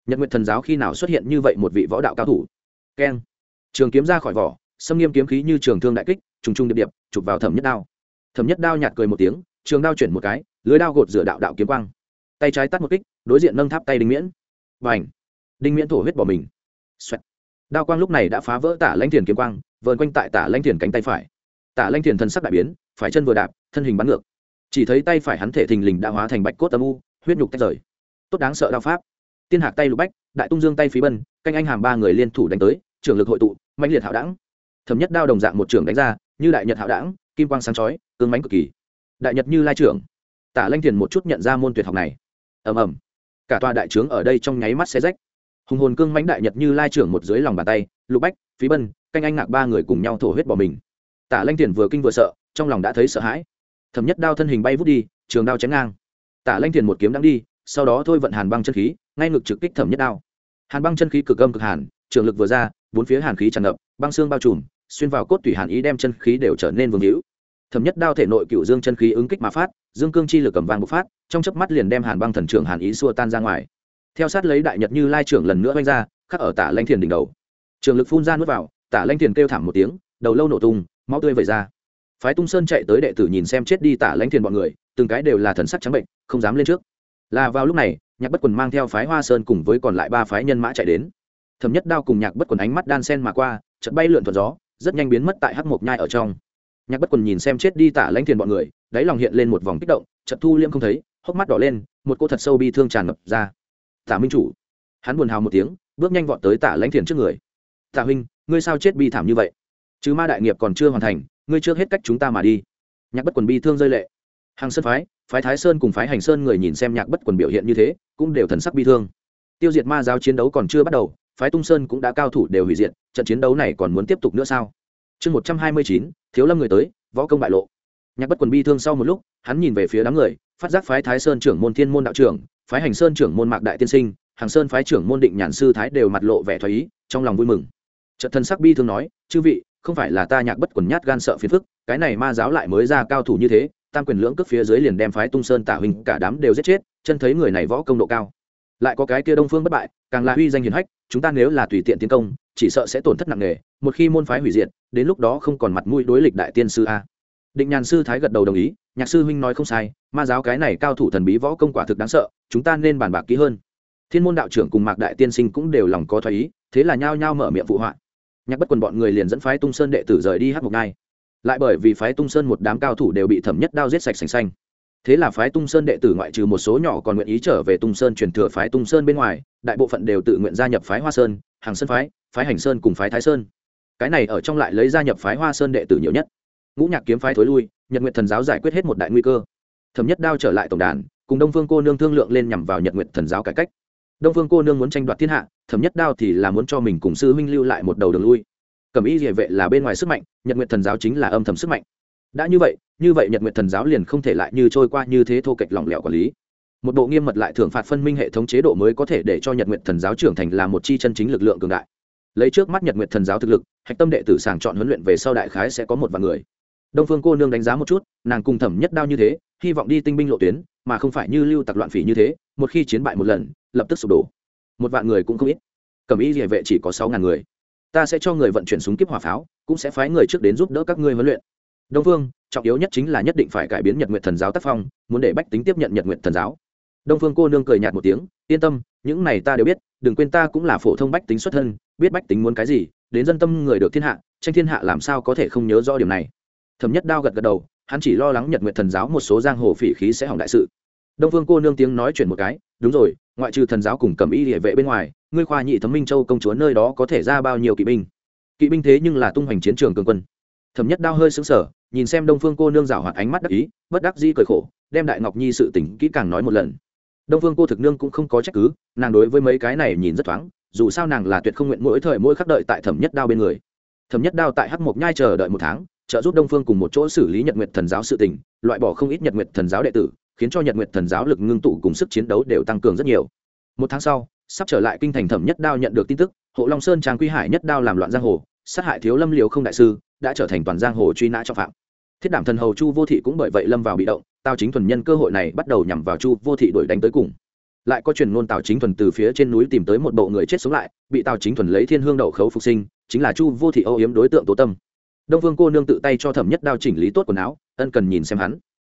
Nhật nguyện thần giáo khi nào xuất hiện như vậy một vị võ đạo cao thủ? Keng. Trường kiếm ra khỏi vỏ, xâm nghiêm kiếm khí như trường thương đại kích, trùng trùng điệp điệp, chụp vào thẩm nhất đao. Thẩm nhất đao nhạt cười một tiếng, trường đao chuyển một cái, lưới đao gột rửa đạo đạo kiếm quang. Tay trái tắt một kích đối diện nâng tháp tay đinh miễn. Và ảnh đinh miễn thổ huyết bỏ mình. Xoẹt. đao quang lúc này đã phá vỡ tả lãnh thiền kiếm quang, vờn quanh tại tả lãnh thiền cánh tay phải. Tả lãnh thiền thân sắc đại biến, phải chân vừa đạp, thân hình bắn ngược. Chỉ thấy tay phải hắn thể thình lình đã hóa thành bạch cốt âm u, huyết nhục tách rời. Tốt đáng sợ đao pháp. Tiên hạc tay lục bách, đại tung dương tay phí bân, canh anh hàm ba người liên thủ đánh tới, trưởng lực hội tụ mạnh liệt hảo đẳng. Thấm nhất đao đồng dạng một trưởng đánh ra, như đại nhật hạo đảng kim quang sáng chói cương mánh cực kỳ. Đại nhật như lai trưởng. Tả lanh thiền một chút nhận ra môn tuyệt học này. Ầm ầm cả tòa đại trướng ở đây trong nháy mắt xe rách. Hùng hồn cương mánh đại nhật như lai trưởng một dưới lòng bàn tay, lục bách, phí bân, canh anh ngạc ba người cùng nhau thổ huyết bỏ mình. Tả lanh thiền vừa kinh vừa sợ, trong lòng đã thấy sợ hãi. Thẩm nhất đao thân hình bay vút đi, trường đao chém ngang. Tả lanh thiền một kiếm đang đi, sau đó thôi vận hàn băng chân khí, ngay ngực trực kích thẩm nhất đao. Hàn băng chân khí cực âm cực hàn, trường lực vừa ra, bốn phía hàn khí tràn ngập, băng xương bao trùm, xuyên vào cốt tủy hàn ý đem chân khí đều trở nên vương hữu thẩm nhất đao thể nội cựu dương chân khí ứng kích mà phát, dương cương chi lực cầm vàng bộc phát, trong chớp mắt liền đem hàn băng thần trưởng hàn ý xua tan ra ngoài. Theo sát lấy đại nhật như lai trưởng lần nữa oanh ra, khắc ở tả lanh thiền đỉnh đầu. Trường lực phun ra nuốt vào, tả lanh thiền kêu thảm một tiếng, đầu lâu nổ tung, máu tươi vẩy ra. Phái tung sơn chạy tới đệ tử nhìn xem chết đi tả lanh thiền bọn người, từng cái đều là thần sắc trắng bệnh, không dám lên trước. Là vào lúc này, nhạc bất quần mang theo phái hoa sơn cùng với còn lại ba phái nhân mã chạy đến. Thẩm nhất đao cùng nhạc bất quần ánh mắt đan sen mà qua, chợt bay lượn thuận gió, rất nhanh biến mất tại hắc mộc nhai ở trong nhạc bất quần nhìn xem chết đi tả lãnh thiền bọn người, đáy lòng hiện lên một vòng kích động, chợt thu liêm không thấy, hốc mắt đỏ lên, một cô thật sâu bi thương tràn ngập ra. Tả minh chủ. Hắn buồn hào một tiếng, bước nhanh vọt tới tả lãnh thiền trước người. Tả huynh, ngươi sao chết bi thảm như vậy? Chứ ma đại nghiệp còn chưa hoàn thành, ngươi trước hết cách chúng ta mà đi. Nhạc bất quần bi thương rơi lệ. Hàng sơn phái phái thái sơn cùng phái hành sơn người nhìn xem nhạc bất quần biểu hiện như thế, cũng đều thần sắc bi thương. Tiêu diệt ma giáo chiến đấu còn chưa bắt đầu, phái tung sơn cũng đã cao thủ đều hủy diệt, trận chiến đấu này còn muốn tiếp tục nữa sao? Chương một trăm hai mươi chín, thiếu lâm người tới, võ công bại lộ. Nhạc bất quần bi thương sau một lúc, hắn nhìn về phía đám người, phát giác phái thái sơn trưởng môn thiên môn đạo trưởng, phái hành sơn trưởng môn mạc đại tiên sinh, hàng sơn phái trưởng môn định nhàn sư thái đều mặt lộ vẻ thoái ý, trong lòng vui mừng. Trận thân sắc bi thương nói, chư vị, không phải là ta nhạc bất quần nhát gan sợ phiền phức, cái này ma giáo lại mới ra cao thủ như thế, tam quyền lưỡng cước phía dưới liền đem phái tung sơn tả hình cả đám đều giết chết, chân thấy người này võ công độ cao, lại có cái kia đông phương bất bại càng là uy danh hiển hách, chúng ta nếu là tùy tiện tiến công, chỉ sợ sẽ tổn thất nặng nề, một khi môn phái hủy diệt, đến lúc đó không còn mặt mũi đối lịch đại tiên sư a. Định nhàn sư thái gật đầu đồng ý, nhạc sư huynh nói không sai, ma giáo cái này cao thủ thần bí võ công quả thực đáng sợ, chúng ta nên bàn bạc kỹ hơn. Thiên môn đạo trưởng cùng mạc đại tiên sinh cũng đều lòng có thoái ý, thế là nhao nhao mở miệng phụ họa. Nhạc bất quần bọn người liền dẫn phái tung sơn đệ tử rời đi hát mộc ngai. Lại bởi vì phái tung sơn một đám cao thủ đều bị thẩm nhất đao giết sạch sành xanh thế là phái tung sơn đệ tử ngoại trừ một số nhỏ còn nguyện ý trở về tung sơn truyền thừa phái tung sơn bên ngoài, đại bộ phận đều tự nguyện gia nhập phái hoa sơn, hàng sơn phái phái hành sơn cùng phái thái sơn. Cái này ở trong lại lấy gia nhập phái hoa sơn đệ tử nhiều nhất. Ngũ nhạc kiếm phái thối lui, nhật nguyện thần giáo giải quyết hết một đại nguy cơ. Thẩm nhất đao trở lại tổng đàn, cùng đông phương cô nương thương lượng lên nhằm vào nhật nguyện thần giáo cải cách. Đông phương cô nương muốn tranh đoạt thiên hạ, thẩm nhất đao thì là muốn cho mình cùng sư huynh lưu lại một đầu đường lui. Cẩm ý địa vệ là bên ngoài sức mạnh, nhật nguyện thần giáo chính là âm thầm sức mạnh đã như vậy như vậy nhật nguyện thần giáo liền không thể lại như trôi qua như thế thô kệch lỏng lẻo quản lý. Một bộ nghiêm mật lại thưởng phạt phân minh hệ thống chế độ mới có thể để cho nhật nguyện thần giáo trưởng thành là một chi chân chính lực lượng cường đại. Lấy trước mắt nhật nguyện thần giáo thực lực, hạch tâm đệ tử sàng chọn huấn luyện về sau đại khái sẽ có một vài người. Đông phương cô nương đánh giá một chút, nàng cùng thẩm nhất đao như thế, hy vọng đi tinh binh lộ tuyến, mà không phải như lưu tặc loạn phỉ như thế, một khi chiến bại một lần, lập tức sụp đổ. Một vạn người cũng không ít. Cầm ý địa vệ chỉ có sáu ngàn người. Ta sẽ cho người vận chuyển súng kiếp hỏa pháo, cũng sẽ phái người trước đến giúp đỡ các ngươi huấn luyện đông phương, trọng yếu nhất chính là nhất định phải cải biến nhật nguyện thần giáo tác phong, muốn để bách tính tiếp nhận nhật nguyện thần giáo. Đông phương cô nương cười nhạt một tiếng, yên tâm, những này ta đều biết, đừng quên ta cũng là phổ thông bách tính xuất thân, biết bách tính muốn cái gì, đến dân tâm người được thiên hạ, tranh thiên hạ làm sao có thể không nhớ rõ điểm này. Thẩm nhất đao gật gật đầu, hắn chỉ lo lắng nhật nguyện thần giáo một số giang hồ phỉ khí sẽ hỏng đại sự. Đông phương cô nương tiếng nói chuyển một cái, đúng rồi, ngoại trừ thần giáo cùng cầm y địa vệ bên ngoài, ngươi khoa nhị thấm minh châu công chúa nơi đó có thể ra bao nhiêu kỵ binh? Kỵ binh thế nhưng là tung hoành chiến trường cường quân thẩm nhất đao hơi sững sờ, nhìn xem đông phương cô nương rảo hoạt ánh mắt đắc ý bất đắc dĩ cười khổ đem đại ngọc nhi sự tỉnh kỹ càng nói một lần. Đông phương cô thực nương cũng không có trách cứ nàng đối với mấy cái này nhìn rất thoáng dù sao nàng là tuyệt không nguyện mỗi thời mỗi khắc đợi tại thẩm nhất đao bên người. Thẩm nhất đao tại hắc mộc nhai chờ đợi một tháng trợ giúp đông phương cùng một chỗ xử lý nhật nguyệt thần giáo sự tình loại bỏ không ít nhật nguyệt thần giáo đệ tử khiến cho nhật nguyệt thần giáo lực ngưng tụ cùng sức chiến đấu đều tăng cường rất nhiều. Một tháng sau sắp trở lại kinh thành thẩm nhất đao nhận được tin tức hộ long sơn trang quy hải nhất đao làm loạn giang hồ sát hại thiếu lâm liều không đại sư đã trở thành toàn giang hồ truy nã trọng phạm. Thiết đảm thần hầu chu vô thị cũng bởi vậy lâm vào bị động, tào chính thuần nhân cơ hội này bắt đầu nhằm vào chu vô thị đuổi đánh tới cùng. Lại có truyền ngôn tào chính thuần từ phía trên núi tìm tới một bộ người chết sống lại, bị tào chính thuần lấy thiên hương đậu khấu phục sinh, chính là chu vô thị âu yếm đối tượng tố tâm. Đông vương cô nương tự tay cho thẩm nhất đao chỉnh lý tốt quần áo, ân cần nhìn xem hắn.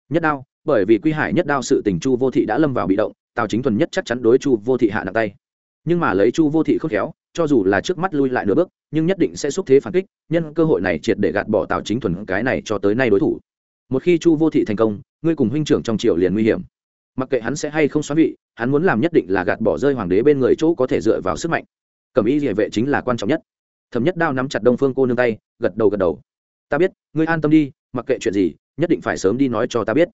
Nhất đao, bởi vì quy hải nhất đao sự tình chu vô thị đã lâm vào bị động, tào chính thuần nhất chắc chắn đối chu vô thị hạ nặng tay nhưng mà lấy chu vô thị khôn khéo, cho dù là trước mắt lui lại nửa bước, nhưng nhất định sẽ xúc thế phản kích, nhân cơ hội này triệt để gạt bỏ tào chính thuần cái này cho tới nay đối thủ. Một khi chu vô thị thành công, ngươi cùng huynh trưởng trong triều liền nguy hiểm. Mặc kệ hắn sẽ hay không xóa vị, hắn muốn làm nhất định là gạt bỏ rơi hoàng đế bên người chỗ có thể dựa vào sức mạnh. Cầm ý địa vệ chính là quan trọng nhất. Thẩm nhất đao nắm chặt đông phương cô nương tay, gật đầu gật đầu. Ta biết, ngươi an tâm đi, mặc kệ chuyện gì, nhất định phải sớm đi nói cho ta biết.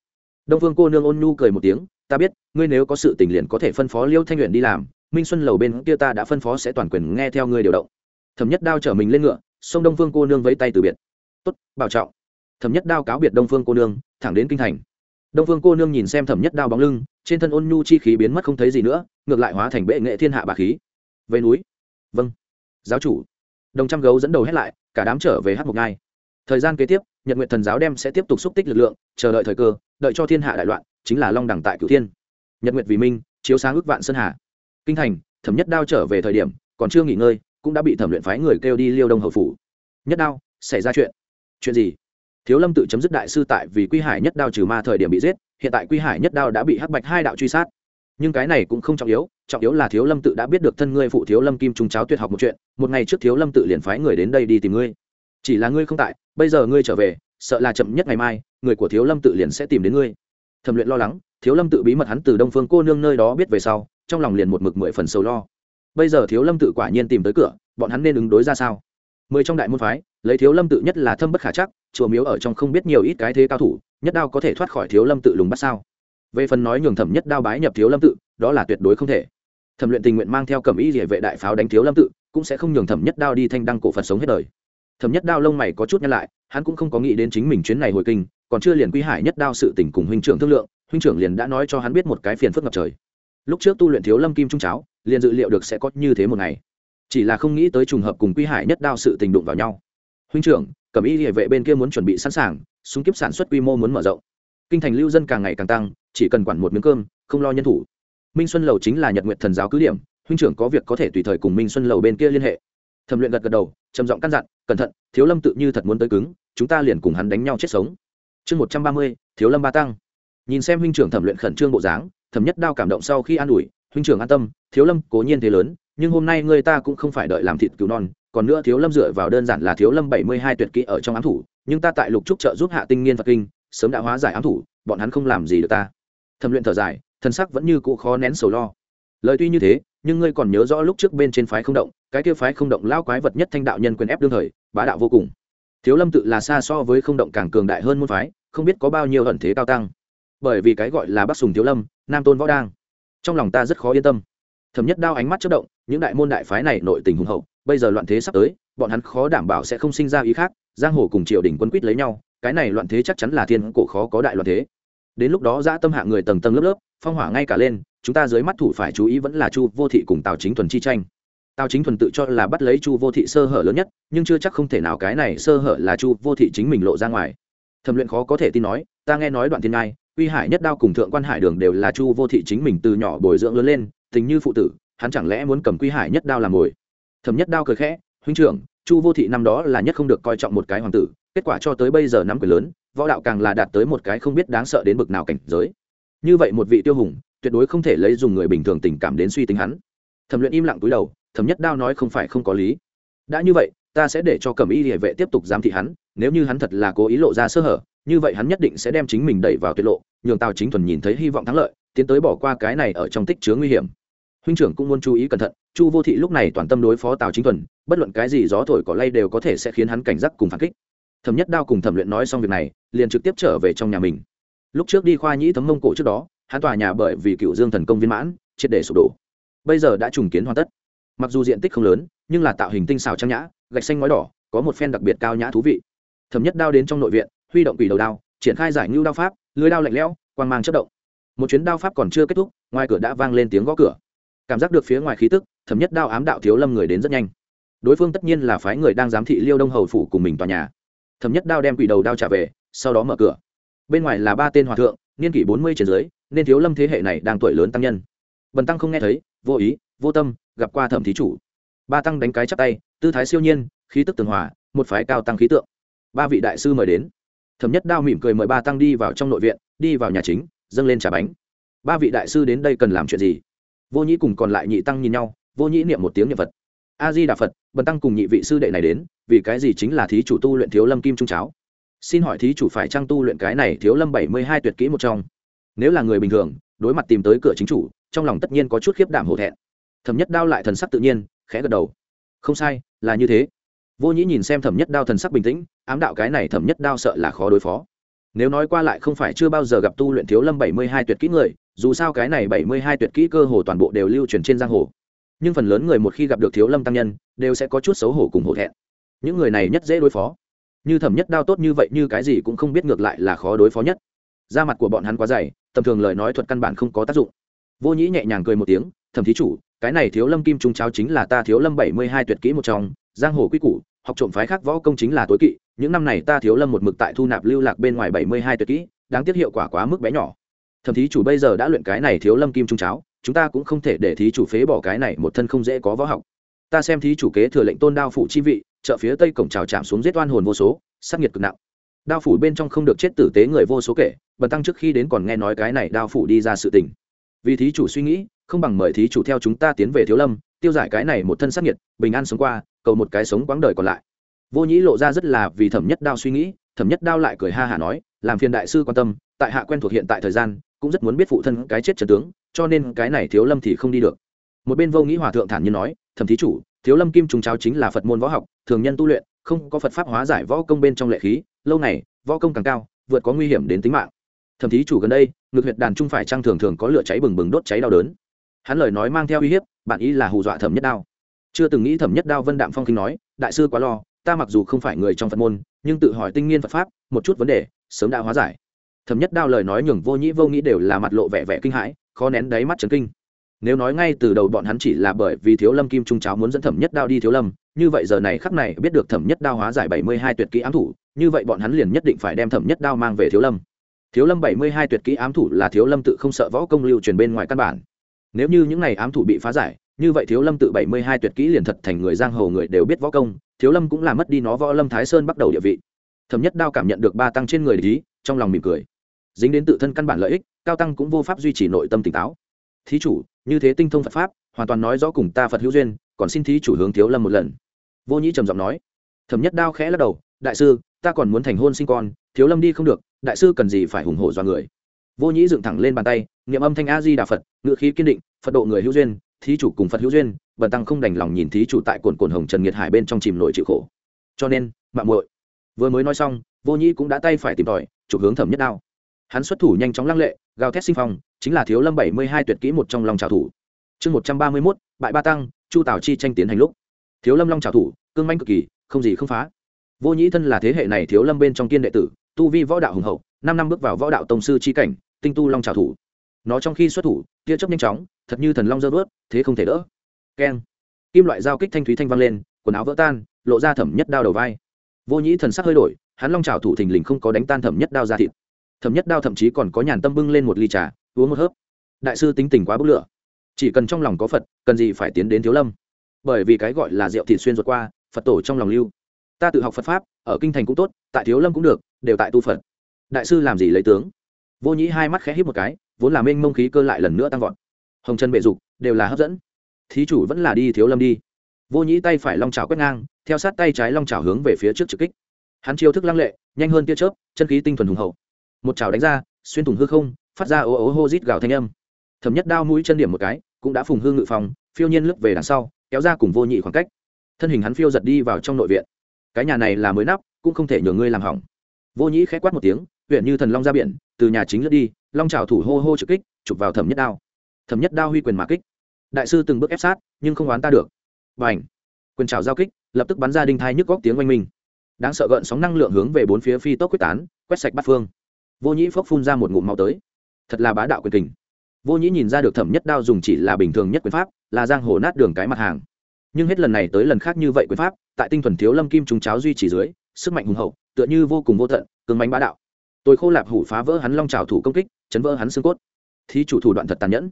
Đông phương cô nương ôn nhu cười một tiếng. Ta biết, ngươi nếu có sự tình liền có thể phân phó liêu thanh luyện đi làm minh xuân lầu bên kia ta đã phân phó sẽ toàn quyền nghe theo ngươi điều động. Thẩm nhất đao chở mình lên ngựa, sông đông phương cô nương vẫy tay từ biệt. Tốt, bảo trọng. Thẩm nhất đao cáo biệt đông phương cô nương, thẳng đến kinh thành. Đông phương cô nương nhìn xem thẩm nhất đao bóng lưng, trên thân ôn nhu chi khí biến mất không thấy gì nữa, ngược lại hóa thành bệ nghệ thiên hạ bà khí. Về núi. Vâng. Giáo chủ. Đồng trăm gấu dẫn đầu hết lại, cả đám trở về hát một ngai. Thời gian kế tiếp, nhật nguyện thần giáo đem sẽ tiếp tục xúc tích lực lượng, chờ đợi thời cơ, đợi cho thiên hạ đại loạn, chính là long đẳng tại cửu thiên. Nhật nguyệt vì minh, chiếu sáng ước vạn sơn hà kinh thành, thẩm nhất đao trở về thời điểm, còn chưa nghỉ ngơi, cũng đã bị thẩm luyện phái người kêu đi liêu đông hậu phủ. Nhất đao, xảy ra chuyện. Chuyện gì? Thiếu lâm tự chấm dứt đại sư tại vì quy hải nhất đao trừ ma thời điểm bị giết, hiện tại quy hải nhất đao đã bị hắc bạch hai đạo truy sát. Nhưng cái này cũng không trọng yếu trọng yếu là thiếu lâm tự đã biết được thân ngươi phụ thiếu lâm kim trung cháo tuyệt học một chuyện, một ngày trước thiếu lâm tự liền phái người đến đây đi tìm ngươi. Chỉ là ngươi không tại, bây giờ ngươi trở về, sợ là chậm nhất ngày mai, người của thiếu lâm tự liền sẽ tìm đến ngươi. Thẩm luyện lo lắng, thiếu lâm tự bí mật hắn từ đông phương cô nương nơi đó biết về sau trong lòng liền một mực mười phần sầu lo. Bây giờ thiếu lâm tự quả nhiên tìm tới cửa, bọn hắn nên ứng đối ra sao? Mười trong đại môn phái, lấy thiếu lâm tự nhất là thâm bất khả chắc, chùa miếu ở trong không biết nhiều ít cái thế cao thủ, nhất đao có thể thoát khỏi thiếu lâm tự lùng bắt sao? Về phần nói nhường thẩm nhất đao bái nhập thiếu lâm tự, đó là tuyệt đối không thể. Thẩm luyện tình nguyện mang theo cẩm ý địa vệ đại pháo đánh thiếu lâm tự, cũng sẽ không nhường thẩm nhất đao đi thanh đăng cổ phật sống hết đời. Thẩm nhất đao lông mày có chút nhăn lại, hắn cũng không có nghĩ đến chính mình chuyến này hồi kinh, còn chưa liền quy hải nhất đao sự tình cùng huynh trưởng thương lượng, huynh trưởng liền đã nói cho hắn biết một cái phiền phức ngập trời lúc trước tu luyện thiếu lâm kim trung cháo, liền dự liệu được sẽ có như thế một ngày. Chỉ là không nghĩ tới trùng hợp cùng quy hải nhất đao sự tình đụng vào nhau. Huynh trưởng, cẩm y địa vệ bên kia muốn chuẩn bị sẵn sàng, súng kiếp sản xuất quy mô muốn mở rộng. Kinh thành lưu dân càng ngày càng tăng, chỉ cần quản một miếng cơm, không lo nhân thủ. Minh xuân lầu chính là nhật nguyện thần giáo cứ điểm, huynh trưởng có việc có thể tùy thời cùng minh xuân lầu bên kia liên hệ. Thẩm luyện gật gật đầu, trầm giọng căn dặn, cẩn thận, thiếu lâm tự như thật muốn tới cứng, chúng ta liền cùng hắn đánh nhau chết sống. Chương một trăm ba mươi, thiếu lâm ba tăng. Nhìn xem huynh trưởng thẩm luyện khẩn trương bộ dáng thẩm nhất đao cảm động sau khi an ủi, huynh trưởng an tâm, thiếu lâm cố nhiên thế lớn, nhưng hôm nay người ta cũng không phải đợi làm thịt cứu non, còn nữa thiếu lâm dựa vào đơn giản là thiếu lâm bảy mươi hai tuyệt kỹ ở trong ám thủ, nhưng ta tại lục trúc trợ giúp hạ tinh nghiên phật kinh, sớm đã hóa giải ám thủ, bọn hắn không làm gì được ta. Thẩm luyện thở dài thân sắc vẫn như cũ khó nén sầu lo. Lời tuy như thế, nhưng ngươi còn nhớ rõ lúc trước bên trên phái không động, cái kia phái không động lao quái vật nhất thanh đạo nhân quyền ép đương thời, bá đạo vô cùng. Thiếu lâm tự là xa so với không động càng cường đại hơn môn phái, không biết có bao nhiêu ẩn thế cao tăng bởi vì cái gọi là bắc sùng thiếu lâm, nam tôn võ đang. Trong lòng ta rất khó yên tâm. Thẩm nhất đao ánh mắt chất động, những đại môn đại phái này nội tình hùng hậu, bây giờ loạn thế sắp tới, bọn hắn khó đảm bảo sẽ không sinh ra ý khác, giang hồ cùng triều đình quân quýt lấy nhau, cái này loạn thế chắc chắn là thiên cổ khó có đại loạn thế. Đến lúc đó dã tâm hạ người tầng tầng lớp lớp, phong hỏa ngay cả lên, chúng ta dưới mắt thủ phải chú ý vẫn là chu vô thị cùng tào chính thuần chi tranh. Tào chính thuần tự cho là bắt lấy chu vô thị sơ hở lớn nhất, nhưng chưa chắc không thể nào cái này sơ hở là chu vô thị chính mình lộ ra ngoài. Thẩm luyện khó có thể tin nói, ta nghe nói đoạn thiên ngai uy hải nhất đao cùng thượng quan hải đường đều là chu vô thị chính mình từ nhỏ bồi dưỡng lớn lên, tình như phụ tử, hắn chẳng lẽ muốn cầm quy hải nhất đao làm mồi? Thẩm nhất đao cười khẽ, huynh trưởng, chu vô thị năm đó là nhất không được coi trọng một cái hoàng tử, kết quả cho tới bây giờ nắm quyền lớn, võ đạo càng là đạt tới một cái không biết đáng sợ đến bực nào cảnh giới. Như vậy một vị tiêu hùng, tuyệt đối không thể lấy dùng người bình thường tình cảm đến suy tính hắn. Thẩm luyện im lặng túi đầu, thẩm nhất đao nói không phải không có lý. Đã như vậy, ta sẽ để cho cẩm y địa vệ tiếp tục giám thị hắn, nếu như hắn thật là cố ý lộ ra sơ hở như vậy hắn nhất định sẽ đem chính mình đẩy vào tuyệt lộ, nhường tào chính thuần nhìn thấy hy vọng thắng lợi, tiến tới bỏ qua cái này ở trong tích chứa nguy hiểm. Huynh trưởng cũng muốn chú ý cẩn thận, chu vô thị lúc này toàn tâm đối phó tào chính thuần, bất luận cái gì gió thổi cỏ lay đều có thể sẽ khiến hắn cảnh giác cùng phản kích. Thẩm nhất đao cùng thẩm luyện nói xong việc này, liền trực tiếp trở về trong nhà mình. Lúc trước đi khoa nhĩ thấm mông cổ trước đó, hắn tòa nhà bởi vì cựu dương thần công viên mãn, triệt để sụp đổ. Bây giờ đã trùng kiến hoàn tất. Mặc dù diện tích không lớn, nhưng là tạo hình tinh xảo trang nhã, gạch xanh ngói đỏ, có một phen đặc biệt cao nhã thú vị. Thẩm nhất đao đến trong nội viện huy động quỷ đầu đao, triển khai giải ngưu đao pháp, lưới đao lạnh lẽo, quang mang chất động. Một chuyến đao pháp còn chưa kết thúc, ngoài cửa đã vang lên tiếng gõ cửa. Cảm giác được phía ngoài khí tức thấm nhất đao ám đạo thiếu lâm người đến rất nhanh. Đối phương tất nhiên là phái người đang giám thị liêu đông hầu phủ cùng mình tòa nhà. Thấm nhất đao đem quỷ đầu đao trả về, sau đó mở cửa. Bên ngoài là ba tên hòa thượng, niên kỷ bốn mươi trên dưới, nên thiếu lâm thế hệ này đang tuổi lớn tăng nhân. Bần tăng không nghe thấy, vô ý, vô tâm, gặp qua thẩm thí chủ. Ba tăng đánh cái chắp tay, tư thái siêu nhiên, khí tức tường hòa, một phái cao tăng khí tượng. Ba vị đại sư mời đến thẩm nhất đao mỉm cười mời ba tăng đi vào trong nội viện, đi vào nhà chính, dâng lên trả bánh. Ba vị đại sư đến đây cần làm chuyện gì? Vô nhĩ cùng còn lại nhị tăng nhìn nhau, vô nhĩ niệm một tiếng niệm phật. A di đà phật, bần tăng cùng nhị vị sư đệ này đến, vì cái gì chính là thí chủ tu luyện thiếu lâm kim trung cháo? Xin hỏi thí chủ phải trang tu luyện cái này thiếu lâm bảy mươi hai tuyệt kỹ một trong? Nếu là người bình thường, đối mặt tìm tới cửa chính chủ, trong lòng tất nhiên có chút khiếp đảm hổ thẹn. Thẩm nhất đao lại thần sắc tự nhiên, khẽ gật đầu. Không sai, là như thế vô nhĩ nhìn xem thẩm nhất đao thần sắc bình tĩnh, ám đạo cái này thẩm nhất đao sợ là khó đối phó. Nếu nói qua lại không phải chưa bao giờ gặp tu luyện thiếu lâm bảy mươi hai tuyệt kỹ người, dù sao cái này bảy mươi hai tuyệt kỹ cơ hồ toàn bộ đều lưu truyền trên giang hồ. Nhưng phần lớn người một khi gặp được thiếu lâm tăng nhân, đều sẽ có chút xấu hổ cùng hổ thẹn. Những người này nhất dễ đối phó. Như thẩm nhất đao tốt như vậy như cái gì cũng không biết ngược lại là khó đối phó nhất. Da mặt của bọn hắn quá dày, tầm thường lời nói thuật căn bản không có tác dụng. Vô nhĩ nhẹ nhàng cười một tiếng, thẩm thí chủ, cái này thiếu lâm kim trung cháo chính là ta thiếu lâm bảy mươi hai tuyệt kỹ một trong giang hồ quy củ, học trộm phái khác võ công chính là tối kỵ, những năm này ta thiếu lâm một mực tại thu nạp lưu lạc bên ngoài bảy mươi hai tuyệt kỹ, đáng tiếc hiệu quả quá mức bé nhỏ. Thậm thí chủ bây giờ đã luyện cái này thiếu lâm kim trung cháo, chúng ta cũng không thể để thí chủ phế bỏ cái này một thân không dễ có võ học. Ta xem thí chủ kế thừa lệnh tôn đao phủ chi vị chợ phía tây cổng trào chạm xuống giết oan hồn vô số sắc nhiệt cực nặng. Đao phủ bên trong không được chết tử tế người vô số kể, bần tăng trước khi đến còn nghe nói cái này đao phủ đi ra sự tình. Vì thí chủ suy nghĩ, không bằng mời thí chủ theo chúng ta tiến về thiếu lâm, tiêu giải cái này một thân sắc nhiệt bình an sống qua cầu một cái sống quãng đời còn lại. Vô nhĩ lộ ra rất là vì thẩm nhất đao suy nghĩ, thẩm nhất đao lại cười ha hả nói, làm phiền đại sư quan tâm, tại hạ quen thuộc hiện tại thời gian, cũng rất muốn biết phụ thân cái chết trần tướng, cho nên cái này thiếu lâm thì không đi được. Một bên vô nghĩ hòa thượng thản nhiên nói, thẩm thí chủ, thiếu lâm kim trùng cháo chính là phật môn võ học, thường nhân tu luyện, không có phật pháp hóa giải võ công bên trong lệ khí, lâu này võ công càng cao, vượt có nguy hiểm đến tính mạng. Thẩm thí chủ gần đây ngược huyệt đàn trung phải trang thường thường có lửa cháy bừng bừng đốt cháy đau đớn. Hắn lời nói mang theo uy hiếp, bạn ý là hù dọa thẩm nhất đao chưa từng nghĩ thẩm nhất đao vân đạm phong kinh nói, đại sư quá lo, ta mặc dù không phải người trong phật môn, nhưng tự hỏi tinh nghiên phật pháp, một chút vấn đề, sớm đã hóa giải. Thẩm nhất đao lời nói nhường vô nhĩ vô nghĩ đều là mặt lộ vẻ vẻ kinh hãi, khó nén đáy mắt trấn kinh. Nếu nói ngay từ đầu bọn hắn chỉ là bởi vì thiếu lâm kim trung cháo muốn dẫn thẩm nhất đao đi thiếu lâm, như vậy giờ này khắc này biết được thẩm nhất đao hóa giải bảy mươi hai tuyệt kỹ ám thủ, như vậy bọn hắn liền nhất định phải đem thẩm nhất đao mang về thiếu lâm. Thiếu lâm bảy mươi hai tuyệt kỹ ám thủ là thiếu lâm tự không sợ võ công lưu truyền bên ngoài căn bản. Nếu như những n à y ám thủ bị phá giải như vậy thiếu lâm tự bảy mươi hai tuyệt kỹ liền thật thành người giang hồ người đều biết võ công, thiếu lâm cũng là mất đi nó võ lâm thái sơn bắt đầu địa vị. Thẩm nhất đao cảm nhận được ba tăng trên người lý trong lòng mỉm cười. Dính đến tự thân căn bản lợi ích, cao tăng cũng vô pháp duy trì nội tâm tỉnh táo. Thí chủ, như thế tinh thông phật pháp, hoàn toàn nói rõ cùng ta phật hữu duyên, còn xin thí chủ hướng thiếu lâm một lần. Vô nhĩ trầm giọng nói. Thẩm nhất đao khẽ lắc đầu, đại sư, ta còn muốn thành hôn sinh con, thiếu lâm đi không được, đại sư cần gì phải hùng hổ do người? Vô nhĩ dựng thẳng lên bàn tay, niệm âm thanh a di đà phật ngự khí kiên định, phật độ người hữu duyên thí chủ cùng phật hữu duyên, bần tăng không đành lòng nhìn thí chủ tại cồn cồn hồng trần nghiệt hải bên trong chìm nổi chịu khổ. Cho nên mạng muội, vừa mới nói xong, vô nhĩ cũng đã tay phải tìm tòi, chụp hướng thẩm nhất đao. Hắn xuất thủ nhanh chóng lăng lệ, gào thét sinh phong, chính là thiếu lâm bảy mươi hai tuyệt kỹ một trong lòng trào thủ. Chương một trăm ba mươi mốt, bại ba tăng, chu tào chi tranh tiến hành lúc. Thiếu lâm long trào thủ, cương manh cực kỳ, không gì không phá. Vô nhĩ thân là thế hệ này thiếu lâm bên trong kiên đệ tử, tu vi võ đạo hùng hậu, năm năm bước vào võ đạo tông sư chi cảnh, tinh tu long trào thủ nó trong khi xuất thủ, tia chớp nhanh chóng, thật như thần long dơ vớt, thế không thể đỡ. Keng. Kim loại dao kích thanh thúy thanh vang lên, quần áo vỡ tan, lộ ra thẩm nhất đao đầu vai. Vô nhĩ thần sắc hơi đổi, hắn long trào thủ thình lình không có đánh tan thẩm nhất đao ra thịt. Thẩm nhất đao thậm chí còn có nhàn tâm bưng lên một ly trà, uống một hớp. Đại sư tính tình quá bức lửa. Chỉ cần trong lòng có phật, cần gì phải tiến đến thiếu lâm? Bởi vì cái gọi là rượu thịt xuyên ruột qua, phật tổ trong lòng lưu. Ta tự học phật pháp, ở kinh thành cũng tốt, tại thiếu lâm cũng được, đều tại tu phật. Đại sư làm gì lấy tướng? Vô nhĩ hai mắt khẽ hít một cái vốn là mênh mông khí cơ lại lần nữa tăng vọt. Hồng trần bệ dục đều là hấp dẫn. Thí chủ vẫn là đi thiếu lâm đi. Vô nhĩ tay phải long trào quét ngang, theo sát tay trái long trào hướng về phía trước trực kích. Hắn chiêu thức lăng lệ, nhanh hơn tia chớp, chân khí tinh thuần hùng hậu. Một trào đánh ra, xuyên thủng hư không, phát ra ố ố hô rít gào thanh âm. Thẩm nhất đao mũi chân điểm một cái, cũng đã phùng hương ngự phòng, phiêu nhiên lướt về đằng sau, kéo ra cùng vô nhị khoảng cách. Thân hình hắn phiêu giật đi vào trong nội viện. Cái nhà này là mới nắp, cũng không thể nhường ngươi làm hỏng. Vô nhĩ khẽ quát một tiếng, huyện như thần long ra biển, từ nhà chính lướt đi long trào thủ hô hô trực kích, chụp vào thẩm nhất đao. Thẩm nhất đao huy quyền mà kích. Đại sư từng bước ép sát, nhưng không oán ta được. Và ảnh quyền trào giao kích, lập tức bắn ra đinh thai nhức góc tiếng oanh minh. Đáng sợ gợn sóng năng lượng hướng về bốn phía phi tốc quyết tán, quét sạch bắt phương. Vô nhĩ phốc phun ra một ngụm mau tới. Thật là bá đạo quyền kình. Vô nhĩ nhìn ra được thẩm nhất đao dùng chỉ là bình thường nhất quyền pháp, là giang hồ nát đường cái mặt hàng. Nhưng hết lần này tới lần khác như vậy quyền pháp, tại tinh thuần thiếu lâm kim trùng cháo duy trì dưới, sức mạnh hùng hậu, tựa như vô cùng vô tận, cường bánh bá đạo tôi khô lạp hủ phá vỡ hắn long trào thủ công kích, chấn vỡ hắn xương cốt. Thí chủ thủ đoạn thật tàn nhẫn.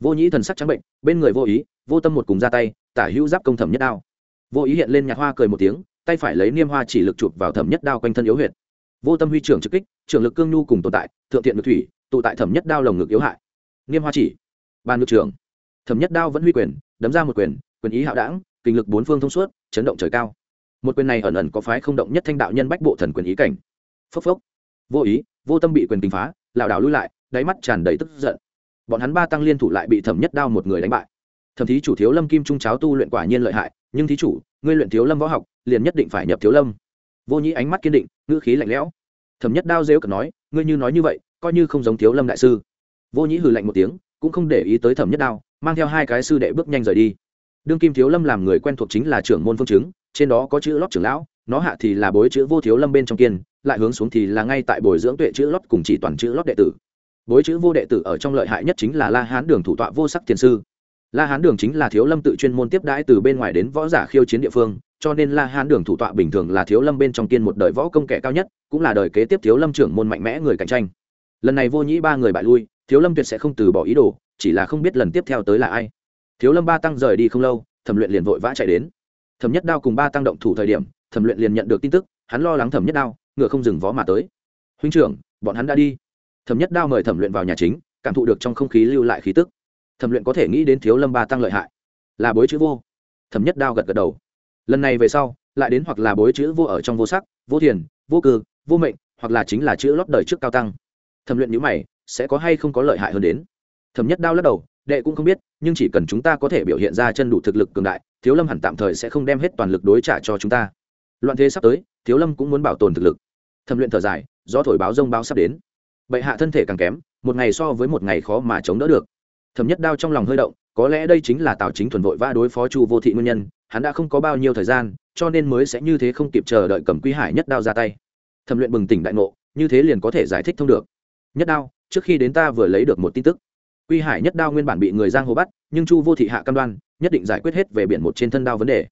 Vô nhĩ thần sắc trắng bệnh, bên người vô ý, vô tâm một cùng ra tay, tả hữu giáp công thẩm nhất đao. Vô ý hiện lên nhạc hoa cười một tiếng, tay phải lấy niêm hoa chỉ lực chụp vào thẩm nhất đao quanh thân yếu huyệt. Vô tâm huy trưởng trực kích, trưởng lực cương nhu cùng tồn tại, thượng thiện ngược thủy, tụ tại thẩm nhất đao lồng ngực yếu hại. Niêm hoa chỉ. Ban ngược trưởng. Thẩm nhất đao vẫn huy quyền, đấm ra một quyền quyền ý hạo đảng, kinh lực bốn phương thông suốt, chấn động trời cao. Một quyền này ẩn ẩn có phái không động nhất thanh đạo nhân bách bộ thần quyền ý cảnh. Phốc phốc vô ý, vô tâm bị quyền tình phá, lảo đảo lui lại, đáy mắt tràn đầy tức giận. Bọn hắn ba tăng liên thủ lại bị thẩm nhất đao một người đánh bại. Thậm thí chủ thiếu lâm kim trung cháo tu luyện quả nhiên lợi hại, nhưng thí chủ, ngươi luyện thiếu lâm võ học, liền nhất định phải nhập thiếu lâm. Vô nhĩ ánh mắt kiên định, ngữ khí lạnh lẽo. Thẩm nhất đao rêu cợt nói, ngươi như nói như vậy, coi như không giống thiếu lâm đại sư. Vô nhĩ hừ lạnh một tiếng, cũng không để ý tới thẩm nhất đao, mang theo hai cái sư đệ bước nhanh rời đi. Đương kim thiếu lâm làm người quen thuộc chính là trưởng môn phương chứng, trên đó có chữ lót trưởng lão nó hạ thì là bối chữ vô thiếu lâm bên trong kiên, lại hướng xuống thì là ngay tại bồi dưỡng tuệ chữ lót cùng chỉ toàn chữ lót đệ tử. Bối chữ vô đệ tử ở trong lợi hại nhất chính là la hán đường thủ tọa vô sắc thiền sư. La hán đường chính là thiếu lâm tự chuyên môn tiếp đãi từ bên ngoài đến võ giả khiêu chiến địa phương, cho nên la hán đường thủ tọa bình thường là thiếu lâm bên trong kiên một đời võ công kẻ cao nhất, cũng là đời kế tiếp thiếu lâm trưởng môn mạnh mẽ người cạnh tranh. Lần này vô nhĩ ba người bại lui, thiếu lâm tuyệt sẽ không từ bỏ ý đồ, chỉ là không biết lần tiếp theo tới là ai. Thiếu lâm ba tăng rời đi không lâu, thẩm luyện liền vội vã chạy đến. Thẩm nhất đao cùng ba tăng động thủ thời điểm thẩm luyện liền nhận được tin tức, hắn lo lắng thẩm nhất đao, ngựa không dừng vó mà tới. Huynh trưởng, bọn hắn đã đi. Thẩm nhất đao mời thẩm luyện vào nhà chính, cảm thụ được trong không khí lưu lại khí tức. Thẩm luyện có thể nghĩ đến thiếu lâm ba tăng lợi hại. Là bối chữ vô. Thẩm nhất đao gật gật đầu. Lần này về sau, lại đến hoặc là bối chữ vô ở trong vô sắc, vô thiền, vô cư, vô mệnh, hoặc là chính là chữ lót đời trước cao tăng. Thẩm luyện nhữ mày, sẽ có hay không có lợi hại hơn đến? Thẩm nhất đao lắc đầu, đệ cũng không biết, nhưng chỉ cần chúng ta có thể biểu hiện ra chân đủ thực lực cường đại, thiếu lâm hẳn tạm thời sẽ không đem hết toàn lực đối trả cho chúng ta loạn thế sắp tới, thiếu lâm cũng muốn bảo tồn thực lực. Thẩm luyện thở dài do thổi báo rông báo sắp đến. Bệ hạ thân thể càng kém, một ngày so với một ngày khó mà chống đỡ được. Thẩm nhất đao trong lòng hơi động, có lẽ đây chính là tào chính thuần vội vã đối phó chu vô thị nguyên nhân, hắn đã không có bao nhiêu thời gian, cho nên mới sẽ như thế không kịp chờ đợi cầm quy hải nhất đao ra tay. Thẩm luyện bừng tỉnh đại ngộ, như thế liền có thể giải thích thông được. Nhất đao, trước khi đến ta vừa lấy được một tin tức. Quy hải nhất đao nguyên bản bị người giang hồ bắt, nhưng chu vô thị hạ cam đoan, nhất định giải quyết hết về biển một trên thân đao vấn đề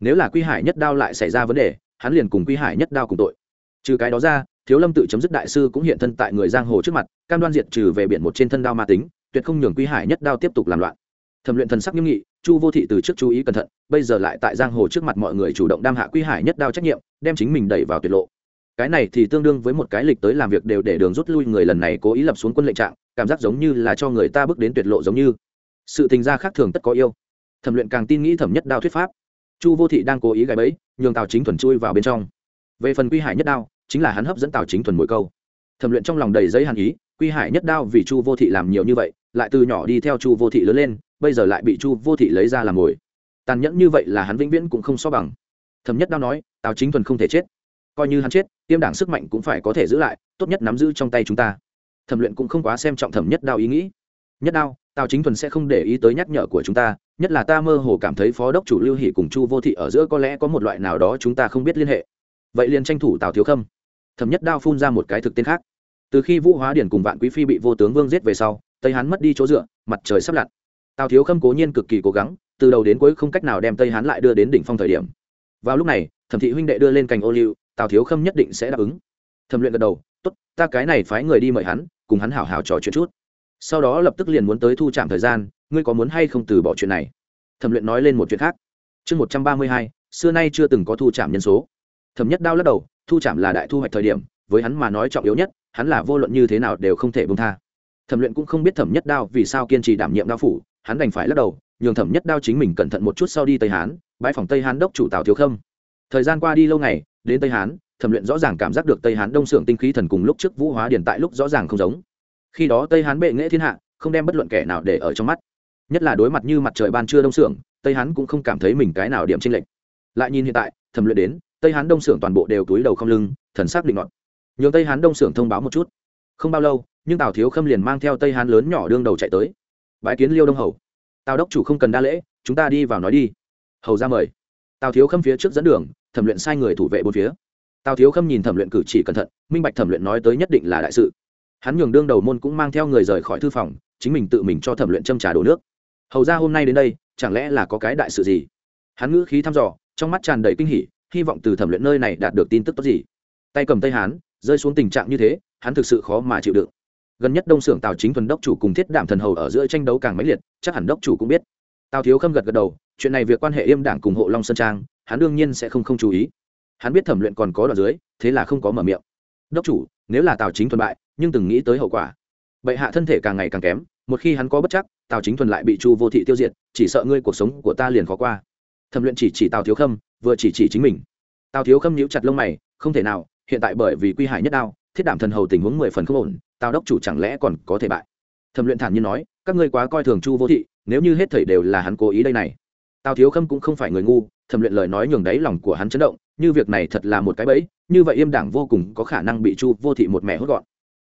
nếu là quy hải nhất đao lại xảy ra vấn đề, hắn liền cùng quy hải nhất đao cùng tội. Trừ cái đó ra, thiếu lâm tự chấm dứt đại sư cũng hiện thân tại người giang hồ trước mặt, cam đoan diệt trừ về biển một trên thân đao ma tính, tuyệt không nhường quy hải nhất đao tiếp tục làm loạn. Thẩm luyện thần sắc nghiêm nghị, chu vô thị từ trước chú ý cẩn thận, bây giờ lại tại giang hồ trước mặt mọi người chủ động đam hạ quy hải nhất đao trách nhiệm, đem chính mình đẩy vào tuyệt lộ. Cái này thì tương đương với một cái lịch tới làm việc đều để đường rút lui người lần này cố ý lập xuống quân lệnh trạng, cảm giác giống như là cho người ta bước đến tuyệt lộ giống như. Sự tình gia khác thường tất có yêu. Thẩm luyện càng tin nghĩ thẩm nhất đao thuyết pháp chu vô thị đang cố ý gài bẫy, nhường tào chính thuần chui vào bên trong. Về phần quy hải nhất đao, chính là hắn hấp dẫn tào chính thuần mỗi câu. Thẩm luyện trong lòng đầy giấy hàn ý, quy hải nhất đao vì chu vô thị làm nhiều như vậy, lại từ nhỏ đi theo chu vô thị lớn lên, bây giờ lại bị chu vô thị lấy ra làm mồi. Tàn nhẫn như vậy là hắn vĩnh viễn cũng không so bằng. Thẩm nhất đao nói, tào chính thuần không thể chết. Coi như hắn chết, tiêm đảng sức mạnh cũng phải có thể giữ lại, tốt nhất nắm giữ trong tay chúng ta. Thẩm luyện cũng không quá xem trọng thẩm nhất đao ý nghĩ. Nhất đao, tào chính thuần sẽ không để ý tới nhắc nhở của chúng ta nhất là ta mơ hồ cảm thấy phó đốc chủ lưu hỷ cùng chu vô thị ở giữa có lẽ có một loại nào đó chúng ta không biết liên hệ. Vậy liền tranh thủ tào thiếu khâm. Thẩm nhất đao phun ra một cái thực tên khác. Từ khi vũ hóa điển cùng vạn quý phi bị vô tướng vương giết về sau, tây hán mất đi chỗ dựa, mặt trời sắp lặn. Tào thiếu khâm cố nhiên cực kỳ cố gắng, từ đầu đến cuối không cách nào đem tây hán lại đưa đến đỉnh phong thời điểm. Vào lúc này, thẩm thị huynh đệ đưa lên cành ô liu, tào thiếu khâm nhất định sẽ đáp ứng. Thẩm luyện gật đầu, tốt, ta cái này phái người đi mời hắn, cùng hắn hảo hảo trò chuyện chút sau đó lập tức liền muốn tới thu trạm thời gian, ngươi có muốn hay không từ bỏ chuyện này? Thẩm luyện nói lên một chuyện khác. Chương một trăm ba mươi hai, xưa nay chưa từng có thu trạm nhân số. Thẩm nhất đao lắc đầu, thu trạm là đại thu hoạch thời điểm, với hắn mà nói trọng yếu nhất, hắn là vô luận như thế nào đều không thể bông tha. Thẩm luyện cũng không biết thẩm nhất đao vì sao kiên trì đảm nhiệm đao phủ, hắn đành phải lắc đầu, nhường thẩm nhất đao chính mình cẩn thận một chút sau đi tây hán bãi phòng tây hán đốc chủ tào thiếu khâm. Thời gian qua đi lâu ngày, đến tây hán, thẩm luyện rõ ràng cảm giác được tây hán đông xưởng tinh khí thần cùng lúc trước vũ hóa điển tại lúc rõ ràng không giống khi đó tây hán bệ nghệ thiên hạ không đem bất luận kẻ nào để ở trong mắt nhất là đối mặt như mặt trời ban trưa đông xưởng tây hán cũng không cảm thấy mình cái nào điểm tranh lệch lại nhìn hiện tại thẩm luyện đến tây hán đông xưởng toàn bộ đều túi đầu không lưng thần sắc định ngọn nhường tây hán đông xưởng thông báo một chút không bao lâu nhưng tào thiếu khâm liền mang theo tây hán lớn nhỏ đương đầu chạy tới bãi kiến liêu đông hầu tào đốc chủ không cần đa lễ chúng ta đi vào nói đi hầu ra mời tào thiếu khâm phía trước dẫn đường thẩm luyện sai người thủ vệ bốn phía tào thiếu khâm nhìn thẩm luyện cử chỉ cẩn thận minh bạch thẩm luyện nói tới nhất định là đại sự hắn nhường đương đầu môn cũng mang theo người rời khỏi thư phòng, chính mình tự mình cho thẩm luyện châm trà đổ nước. Hầu ra hôm nay đến đây, chẳng lẽ là có cái đại sự gì? Hắn ngữ khí thăm dò, trong mắt tràn đầy kinh hỉ, hy vọng từ thẩm luyện nơi này đạt được tin tức tốt gì. Tay cầm tay hán, rơi xuống tình trạng như thế, hắn thực sự khó mà chịu đựng. Gần nhất đông xưởng tào chính thuần đốc chủ cùng thiết đảm thần hầu ở giữa tranh đấu càng mãnh liệt, chắc hẳn đốc chủ cũng biết. Tào thiếu khâm gật gật đầu, chuyện này việc quan hệ im đảng cùng hộ long sơn trang, hắn đương nhiên sẽ không không chú ý. Hắn biết thẩm luyện còn có đoạn dưới, thế là không có mở miệng. Đốc chủ, nếu là tào chính thuần bại nhưng từng nghĩ tới hậu quả. Bệ hạ thân thể càng ngày càng kém, một khi hắn có bất chắc, tào chính thuần lại bị chu vô thị tiêu diệt, chỉ sợ ngươi cuộc sống của ta liền khó qua. Thẩm luyện chỉ chỉ tào thiếu khâm, vừa chỉ chỉ chính mình. Tào thiếu khâm nhíu chặt lông mày, không thể nào, hiện tại bởi vì quy hải nhất đao, thiết đảm thần hầu tình huống mười phần không ổn, tào đốc chủ chẳng lẽ còn có thể bại? Thẩm luyện thản nhiên nói, các ngươi quá coi thường chu vô thị, nếu như hết thảy đều là hắn cố ý đây này. Tào thiếu khâm cũng không phải người ngu, thẩm luyện lời nói nhường đáy lòng của hắn chấn động, như việc này thật là một cái bẫy, như vậy im đảng vô cùng có khả năng bị chu vô thị một mẹ hốt gọn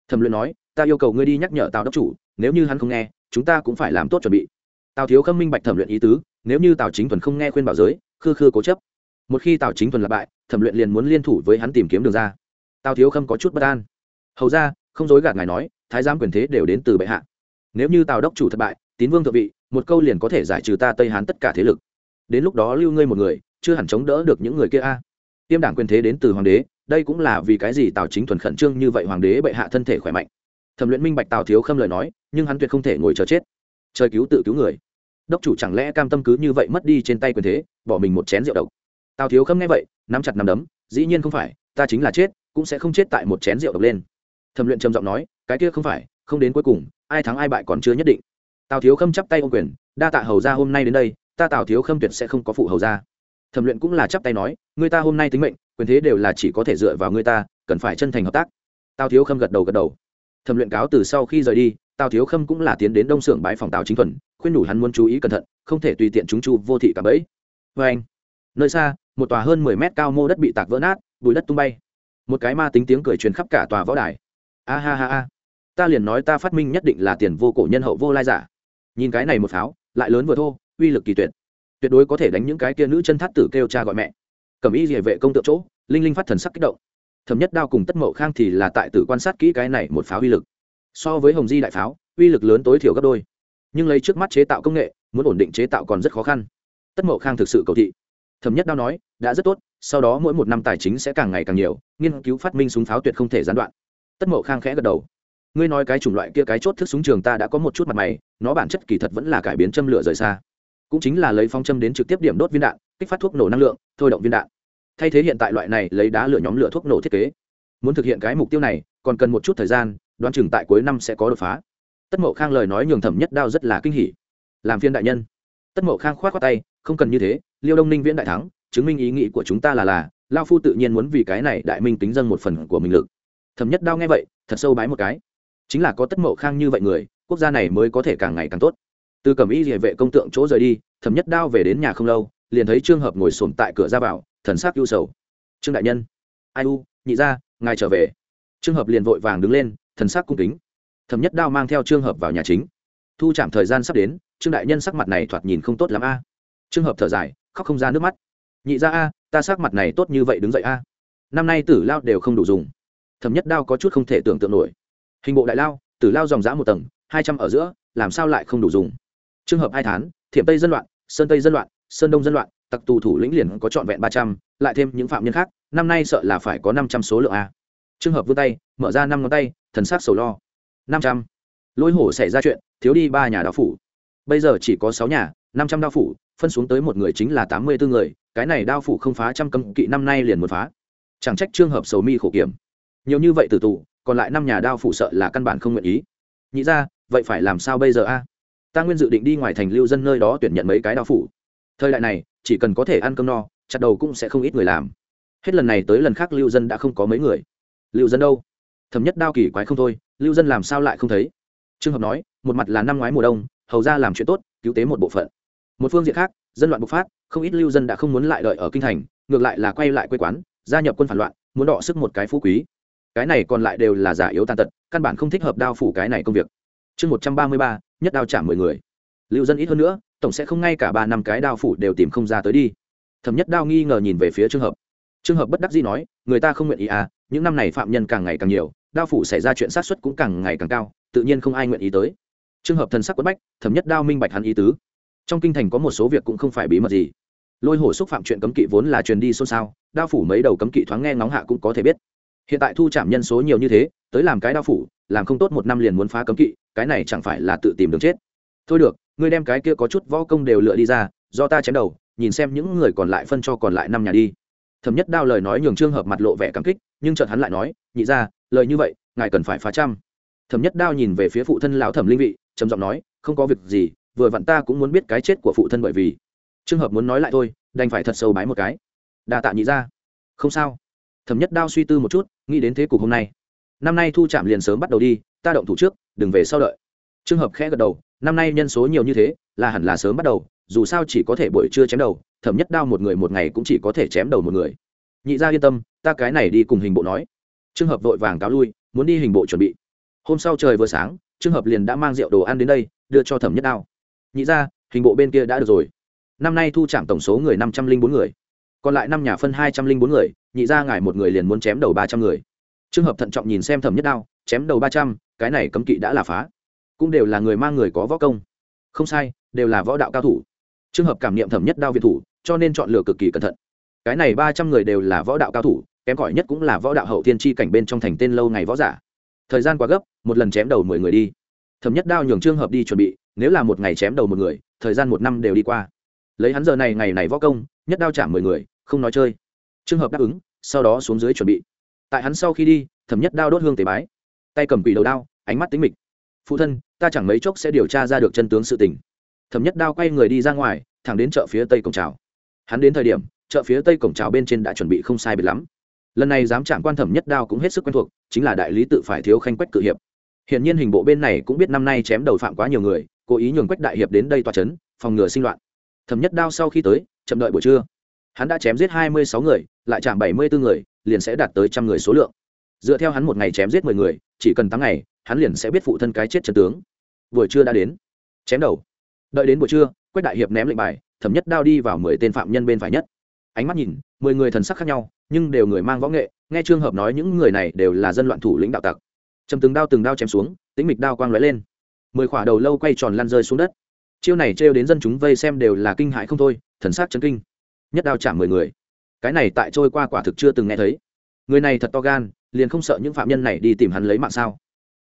thẩm luyện nói, ta yêu cầu ngươi đi nhắc nhở tào đốc chủ, nếu như hắn không nghe, chúng ta cũng phải làm tốt chuẩn bị. Tào thiếu khâm minh bạch thẩm luyện ý tứ, nếu như tào chính thuần không nghe khuyên bảo giới, khư khư cố chấp. Một khi tào chính thuần lặp bại, thẩm luyện liền muốn liên thủ với hắn tìm kiếm đường ra. Tào thiếu khâm có chút bất an. Hầu ra, không dối gạt ngài nói, thái giám quyền thế đều đến từ bệ hạ. Nếu như tào đốc chủ thất bại, tín vương thượng vị, một câu liền có thể giải trừ ta tây hán tất cả thế lực. Đến lúc đó lưu ngươi một người, chưa hẳn chống đỡ được những người kia a. À. tiêm đảng quyền thế đến từ hoàng đế đây cũng là vì cái gì tào chính thuần khẩn trương như vậy hoàng đế bệ hạ thân thể khỏe mạnh thẩm luyện minh bạch tào thiếu khâm lời nói nhưng hắn tuyệt không thể ngồi chờ chết trời cứu tự cứu người đốc chủ chẳng lẽ cam tâm cứ như vậy mất đi trên tay quyền thế bỏ mình một chén rượu độc tào thiếu khâm nghe vậy nắm chặt nắm đấm dĩ nhiên không phải ta chính là chết cũng sẽ không chết tại một chén rượu độc lên thẩm luyện trầm giọng nói cái kia không phải không đến cuối cùng ai thắng ai bại còn chưa nhất định tào thiếu khâm chắp tay ô quyền đa tạ hầu ra hôm nay đến đây ta tào thiếu khâm tuyệt sẽ không có phụ hầu ra thẩm luyện cũng là chắp tay nói người ta hôm nay tính mệnh quyền thế đều là chỉ có thể dựa vào người ta, cần phải chân thành hợp tác. Tào thiếu khâm gật đầu gật đầu. Thẩm luyện cáo từ sau khi rời đi, tào thiếu khâm cũng là tiến đến đông xưởng bãi phòng tào chính thuần, khuyên đủ hắn muốn chú ý cẩn thận, không thể tùy tiện chúng chu vô thị cả bẫy. Vê anh, nơi xa, một tòa hơn mười mét cao mô đất bị tạc vỡ nát bụi đất tung bay. Một cái ma tính tiếng cười truyền khắp cả tòa võ đài. A ha ha ha. Ta liền nói ta phát minh nhất định là tiền vô cổ nhân hậu vô lai giả. Nhìn cái này một pháo, lại lớn vừa thô, uy lực kỳ tuyệt. Tuyệt đối có thể đánh những cái kia nữ chân thắt tử kêu cha gọi mẹ cầm ý địa vệ công tượng chỗ, linh linh phát thần sắc kích động. Thẩm nhất đao cùng tất mậu khang thì là tại tử quan sát kỹ cái này một pháo uy lực. So với hồng di đại pháo, uy lực lớn tối thiểu gấp đôi. Nhưng lấy trước mắt chế tạo công nghệ, muốn ổn định chế tạo còn rất khó khăn. Tất mậu khang thực sự cầu thị. Thẩm nhất đao nói, đã rất tốt, sau đó mỗi một năm tài chính sẽ càng ngày càng nhiều, nghiên cứu phát minh súng pháo tuyệt không thể gián đoạn. Tất mậu khang khẽ gật đầu. Ngươi nói cái chủng loại kia cái chốt thức súng trường ta đã có một chút mặt mày, nó bản chất kỳ thật vẫn là cải biến châm lửa rời xa. Cũng chính là lấy phong châm đến trực tiếp điểm đốt viên đạn kích phát thuốc nổ năng lượng, thôi động viên đạn. Thay thế hiện tại loại này lấy đá lửa nhóm lửa thuốc nổ thiết kế. Muốn thực hiện cái mục tiêu này, còn cần một chút thời gian, đoán chừng tại cuối năm sẽ có đột phá. Tất mậu khang lời nói nhường thẩm nhất đao rất là kinh hỉ. Làm phiên đại nhân. Tất mậu khang k h o á t khoác tay, không cần như thế, liêu đông ninh viễn đại thắng, chứng minh ý nghĩ của chúng ta là là, lao phu tự nhiên muốn vì cái này đại minh tính dân một phần của mình lực. Thẩm nhất đao nghe vậy, thật sâu bái một cái. Chính là có tất mậu khang như vậy người, quốc gia này mới có thể càng ngày càng tốt. Từ Cầm y địa vệ công tượng chỗ rời đi, thẩm nhất đao về đến nhà không lâu liền thấy trương hợp ngồi sồn tại cửa ra vào, thần sắc ưu sầu. Trương đại nhân. Ai u, nhị ra ngài trở về. Trương hợp liền vội vàng đứng lên, thần sắc cung kính. Thẩm nhất đao mang theo trương hợp vào nhà chính. Thu chạm thời gian sắp đến, trương đại nhân sắc mặt này thoạt nhìn không tốt lắm a. Trương hợp thở dài, khóc không ra nước mắt. Nhị ra a, ta sắc mặt này tốt như vậy đứng dậy a. Năm nay tử lao đều không đủ dùng. Thẩm nhất đao có chút không thể tưởng tượng nổi. Hình bộ đại lao, tử lao dòng giã một tầng, hai trăm ở giữa, làm sao lại không đủ dùng? Trường hợp hai tháng thiểm tây dân loạn, sơn tây dân loạn sơn đông dân loạn, tặc tù thủ lĩnh liền có trọn vẹn ba trăm, lại thêm những phạm nhân khác, năm nay sợ là phải có năm trăm số lượng a. Trường hợp vươn tay, mở ra năm ngón tay, thần sát sầu lo. Năm trăm. Lôi hổ xảy ra chuyện, thiếu đi ba nhà đao phủ. Bây giờ chỉ có sáu nhà, năm trăm đao phủ, phân xuống tới một người chính là tám mươi bốn người, cái này đao phủ không phá trăm cấm kỵ năm nay liền một phá. Chẳng trách trường hợp sầu mi khổ kiểm. Nhiều như vậy từ tù, còn lại năm nhà đao phủ sợ là căn bản không nguyện ý. Nghĩ ra, vậy phải làm sao bây giờ a? Ta nguyên dự định đi ngoài thành lưu dân nơi đó tuyển nhận mấy cái đao phủ thời đại này, chỉ cần có thể ăn cơm no, chặt đầu cũng sẽ không ít người làm. Hết lần này tới lần khác lưu dân đã không có mấy người. Lưu dân đâu? Thấm nhất đao kỳ quái không thôi, lưu dân làm sao lại không thấy? Trường hợp nói, một mặt là năm ngoái mùa đông, hầu ra làm chuyện tốt, cứu tế một bộ phận. Một phương diện khác, dân loạn bộc phát, không ít lưu dân đã không muốn lại đợi ở kinh thành, ngược lại là quay lại quê quán, gia nhập quân phản loạn, muốn đọ sức một cái phú quý. Cái này còn lại đều là giả yếu tàn tật, căn bản không thích hợp đao phủ cái này công việc. Chương một trăm ba mươi ba, nhất đao trả mười người. Lưu dân ít hơn nữa tổng sẽ không ngay cả ba năm cái đao phủ đều tìm không ra tới đi. Thẩm nhất đao nghi ngờ nhìn về phía trường hợp. Trường hợp bất đắc dĩ nói, người ta không nguyện ý à những năm này phạm nhân càng ngày càng nhiều, đao phủ xảy ra chuyện sát xuất cũng càng ngày càng cao, tự nhiên không ai nguyện ý tới. Trường hợp thần sắc quất bách, thẩm nhất đao minh bạch hắn ý tứ. Trong kinh thành có một số việc cũng không phải bí mật gì. Lôi hổ xúc phạm chuyện cấm kỵ vốn là truyền đi xôn xao, đao phủ mấy đầu cấm kỵ thoáng nghe ngóng hạ cũng có thể biết. Hiện tại thu chạm nhân số nhiều như thế, tới làm cái đao phủ, làm không tốt một năm liền muốn phá cấm kỵ, cái này chẳng phải là tự tìm đường chết. Thôi được ngươi đem cái kia có chút võ công đều lựa đi ra, do ta chém đầu, nhìn xem những người còn lại phân cho còn lại năm nhà đi. Thẩm nhất đao lời nói nhường trương hợp mặt lộ vẻ cảm kích, nhưng chợt hắn lại nói, nhị ra lời như vậy, ngài cần phải phá trăm. Thẩm nhất đao nhìn về phía phụ thân lão thẩm linh vị, trầm giọng nói, không có việc gì, vừa vặn ta cũng muốn biết cái chết của phụ thân bởi vì. Trương hợp muốn nói lại thôi, đành phải thật sâu bái một cái. Đa tạ nhị ra không sao. Thẩm nhất đao suy tư một chút, nghĩ đến thế cục hôm nay. Năm nay thu trạm liền sớm bắt đầu đi, ta động thủ trước, đừng về sau đợi. Trường hợp khẽ gật đầu năm nay nhân số nhiều như thế, là hẳn là sớm bắt đầu, dù sao chỉ có thể buổi trưa chém đầu, thẩm nhất đao một người một ngày cũng chỉ có thể chém đầu một người. Nhị gia yên tâm, ta cái này đi cùng hình bộ nói. Trường hợp vội vàng cáo lui, muốn đi hình bộ chuẩn bị. Hôm sau trời vừa sáng trường hợp liền đã mang rượu đồ ăn đến đây, đưa cho thẩm nhất đao. Nhị gia, hình bộ bên kia đã được rồi. Năm nay thu trạm tổng số người năm trăm linh bốn người. Còn lại năm nhà phân hai trăm linh bốn người, nhị gia ngài một người liền muốn chém đầu ba trăm người. Trường hợp thận trọng nhìn xem thẩm nhất đao, chém đầu ba trăm, cái này cấm kỵ đã là phá cũng đều là người mang người có võ công. Không sai, đều là võ đạo cao thủ. Trường hợp cảm nghiệm thẩm nhất đao việt thủ, cho nên chọn lựa cực kỳ cẩn thận. Cái này ba trăm người đều là võ đạo cao thủ, kém cỏi nhất cũng là võ đạo hậu thiên tri cảnh bên trong thành tên lâu ngày võ giả. Thời gian quá gấp, một lần chém đầu mười người đi. Thẩm nhất đao nhường trường hợp đi chuẩn bị, nếu là một ngày chém đầu một người, thời gian một năm đều đi qua. Lấy hắn giờ này ngày này võ công, nhất đao chạm mười người, không nói chơi. Trường hợp đáp ứng, sau đó xuống dưới chuẩn bị. Tại hắn sau khi đi, thẩm nhất đao đốt hương tế bái. Tay cầm quỷ đầu đao, ánh mắt tính mịch. Phụ thân ta chẳng mấy chốc sẽ điều tra ra được chân tướng sự tình. Thẩm nhất đao quay người đi ra ngoài, thẳng đến chợ phía tây cổng trào hắn đến thời điểm, chợ phía tây cổng trào bên trên đã chuẩn bị không sai biệt lắm. Lần này dám chạm quan thẩm nhất đao cũng hết sức quen thuộc, chính là đại lý tự phải thiếu khanh quách cự hiệp. Hiện nhiên hình bộ bên này cũng biết năm nay chém đầu phạm quá nhiều người, cố ý nhường quách đại hiệp đến đây tòa trấn phòng ngừa sinh loạn. Thẩm nhất đao sau khi tới, chậm đợi buổi trưa. Hắn đã chém giết hai mươi sáu người, lại chạm bảy mươi bốn người, liền sẽ đạt tới trăm người số lượng. Dựa theo hắn một ngày chém giết mười người, chỉ cần tám ngày hắn liền sẽ biết phụ thân cái chết trần tướng. Buổi trưa đã đến. Chém đầu. Đợi đến buổi trưa, quách đại hiệp ném lệnh bài, thẩm nhất đao đi vào mười tên phạm nhân bên phải nhất. Ánh mắt nhìn, mười người thần sắc khác nhau, nhưng đều người mang võ nghệ, nghe trường hợp nói những người này đều là dân loạn thủ lĩnh đạo tặc. Chầm từng đao từng đao chém xuống tính mịch đao quang lóe lên. Mười khỏa đầu lâu quay tròn lăn rơi xuống đất. Chiêu này trêu đến dân chúng vây xem đều là kinh hại không thôi, thần sắc chấn kinh. Nhất đao chạm mười người. Cái này tại trôi qua quả thực chưa từng nghe thấy. Người này thật to gan, liền không sợ những phạm nhân này đi tìm hắn lấy mạng sao?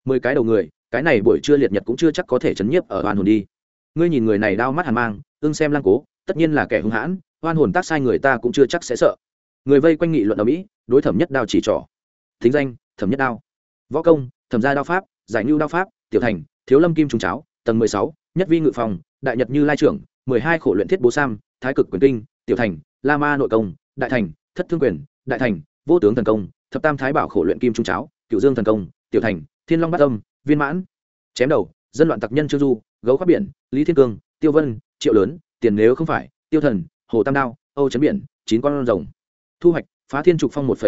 Mười cái đầu người, cái này buổi trưa liệt nhật cũng chưa chắc có thể chấn nhiếp ở oan hồn đi. Ngươi nhìn người này đau mắt hàn mang, ưng xem lang cố, tất nhiên là kẻ hung hãn, oan hồn tác sai người ta cũng chưa chắc sẽ sợ. Người vây quanh nghị luận ở mỹ, đối thẩm nhất đao chỉ trỏ. Thính danh, thẩm nhất đao. Võ công, thẩm gia đao pháp, giải ngưu đao pháp, tiểu thành, thiếu lâm kim trung cháo, tầng mười sáu, nhất vi ngự phòng, đại nhật như lai trưởng, mười hai khổ luyện thiết bố sam, thái cực quyền kinh, tiểu thành, la ma nội công, đại thành, thất thương quyền, đại thành, vô tướng thần công, thập tam thái bảo khổ luyện kim trung cháo cựu dương thần công, tiểu thành thiên long bát âm, viên mãn, chém đầu, dân loạn tặc nhân trương du, gấu khoác biển, lý thiên cương, tiêu vân, triệu lớn, tiền nếu không phải, tiêu thần, hồ tam đao, âu chấn biển, chín con rồng. Thu hoạch, phá thiên trục phong một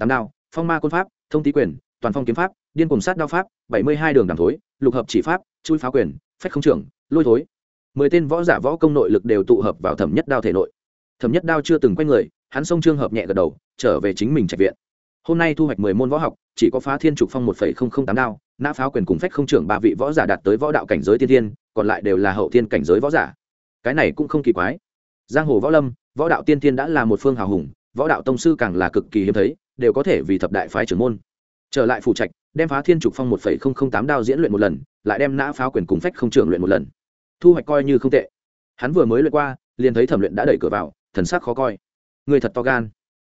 tám đao, phong ma quân pháp, thông tý quyền, toàn phong kiếm pháp, điên cùng sát đao pháp, bảy mươi hai đường đàm thối, lục hợp chỉ pháp, chui phá quyền, phách không trưởng, lôi thối. Mười tên võ giả võ công nội lực đều tụ hợp vào thẩm nhất đao thể nội. Thẩm nhất đao chưa từng quay người, hắn xông trương hợp nhẹ gật đầu, trở về chính mình trạch viện hôm nay thu hoạch mười môn võ học, chỉ có phá thiên trục phong một phẩy không không tám đao, nã pháo quyền cùng phách không trưởng ba vị võ giả đạt tới võ đạo cảnh giới tiên thiên, còn lại đều là hậu thiên cảnh giới võ giả. Cái này cũng không kỳ quái. Giang hồ võ lâm, võ đạo tiên thiên đã là một phương hào hùng, võ đạo tông sư càng là cực kỳ hiếm thấy, đều có thể vì thập đại phái trưởng môn. Trở lại phủ trạch, đem phá thiên trục phong một phẩy không không tám đao diễn luyện một lần, lại đem nã pháo quyền cùng phách không trưởng luyện một lần. Thu hoạch coi như không tệ. Hắn vừa mới luyện qua, liền thấy thẩm luyện đã đẩy cửa vào, thần sắc khó coi. Người thật to gan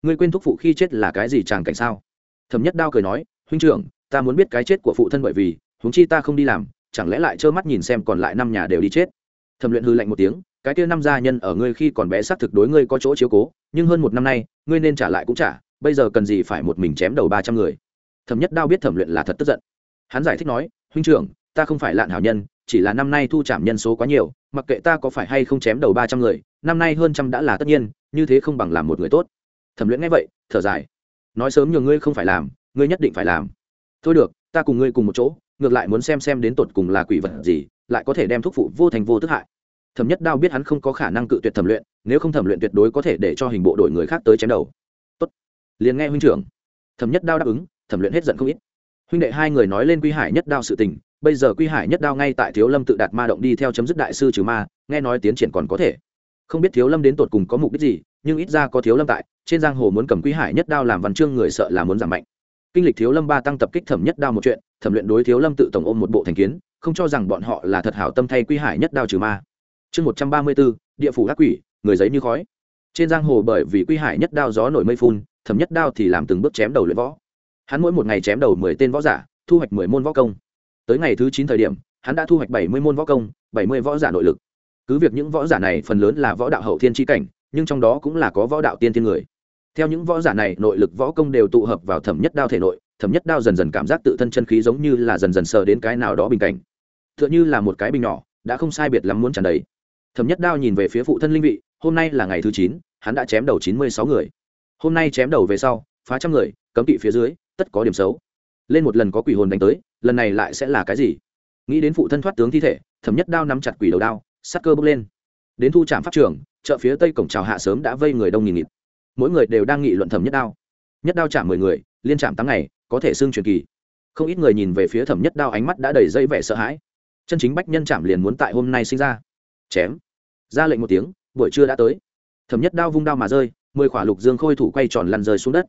ngươi quên thúc phụ khi chết là cái gì chàng cảnh sao? Thẩm nhất đao cười nói, huynh trưởng, ta muốn biết cái chết của phụ thân bởi vì, huống chi ta không đi làm, chẳng lẽ lại trơ mắt nhìn xem còn lại năm nhà đều đi chết? Thẩm luyện hư lạnh một tiếng, cái kia năm gia nhân ở ngươi khi còn bé xác thực đối ngươi có chỗ chiếu cố, nhưng hơn một năm nay, ngươi nên trả lại cũng trả, bây giờ cần gì phải một mình chém đầu ba trăm người? Thẩm nhất đao biết thẩm luyện là thật tức giận. Hắn giải thích nói, huynh trưởng, ta không phải lạn hảo nhân, chỉ là năm nay thu trảm nhân số quá nhiều, mặc kệ ta có phải hay không chém đầu ba trăm người, năm nay hơn trăm đã là tất nhiên, như thế không bằng làm một người tốt thẩm luyện nghe vậy, thở dài. Nói sớm nhường ngươi không phải làm, ngươi nhất định phải làm. Thôi được, ta cùng ngươi cùng một chỗ, ngược lại muốn xem xem đến tột cùng là quỷ vật gì, lại có thể đem thuốc phụ vô thành vô tức hại. Thẩm nhất đao biết hắn không có khả năng cự tuyệt thẩm luyện, nếu không thẩm luyện tuyệt đối có thể để cho hình bộ đội người khác tới chém đầu. Tốt. Liền nghe huynh trưởng. Thẩm nhất đao đáp ứng, thẩm luyện hết giận không ít. Huynh đệ hai người nói lên quy hải nhất đao sự tình, bây giờ quy hải nhất đao ngay tại thiếu lâm tự đạt ma động đi theo chấm dứt đại sư trừ ma, nghe nói tiến triển còn có thể. Không biết thiếu lâm đến tột cùng có mục đích gì nhưng ít ra có thiếu lâm tại, trên giang hồ muốn cầm quý hải nhất đao làm văn chương người sợ là muốn giảm mạnh. Kinh lịch thiếu lâm ba tăng tập kích thẩm nhất đao một chuyện, thẩm luyện đối thiếu lâm tự tổng ôm một bộ thành kiến, không cho rằng bọn họ là thật hảo tâm thay quý hải nhất đao trừ ma. Chương một trăm ba mươi bốn, địa phủ ác quỷ, người giấy như khói. Trên giang hồ bởi vì quý hải nhất đao gió nổi mây phun, thẩm nhất đao thì làm từng bước chém đầu luyện võ. Hắn mỗi một ngày chém đầu mười tên võ giả, thu hoạch mười môn võ công. Tới ngày thứ chín thời điểm, hắn đã thu hoạch bảy mươi môn võ công, bảy mươi võ giả nội lực. Cứ việc những võ giả này phần lớn là võ đạo hậu thiên tri cảnh nhưng trong đó cũng là có võ đạo tiên thiên người. Theo những võ giả này, nội lực võ công đều tụ hợp vào thẩm nhất đao thể nội, thẩm nhất đao dần dần cảm giác tự thân chân khí giống như là dần dần sờ đến cái nào đó bình cảnh. T h ư ợ n h ư là một cái bình nhỏ, đã không sai biệt lắm muốn tràn đầy. Thẩm nhất đao nhìn về phía phụ thân linh vị, hôm nay là ngày thứ chín, hắn đã chém đầu chín mươi sáu người. Hôm nay chém đầu về sau, phá trăm người, cấm kỵ phía dưới, tất có điểm xấu. Lên một lần có quỷ hồn đánh tới, lần này lại sẽ là cái gì? Nghĩ đến phụ thân thoát tướng thi thể, thẩm nhất đao nắm chặt quỷ đầu đao, sắc cơ bốc lên. Đến thu trạm pháp trường chợ phía tây cổng trào hạ sớm đã vây người đông nghìn nghịt. Mỗi người đều đang nghị luận thẩm nhất đao. Nhất đao chạm mười người, liên chạm tám ngày, có thể xưng truyền kỳ. Không ít người nhìn về phía thẩm nhất đao ánh mắt đã đầy dây vẻ sợ hãi. Chân chính bách nhân chạm liền muốn tại hôm nay sinh ra. Chém. Ra lệnh một tiếng, buổi trưa đã tới. Thẩm nhất đao vung đao mà rơi, mười khỏa lục dương khôi thủ quay tròn lăn rơi xuống đất.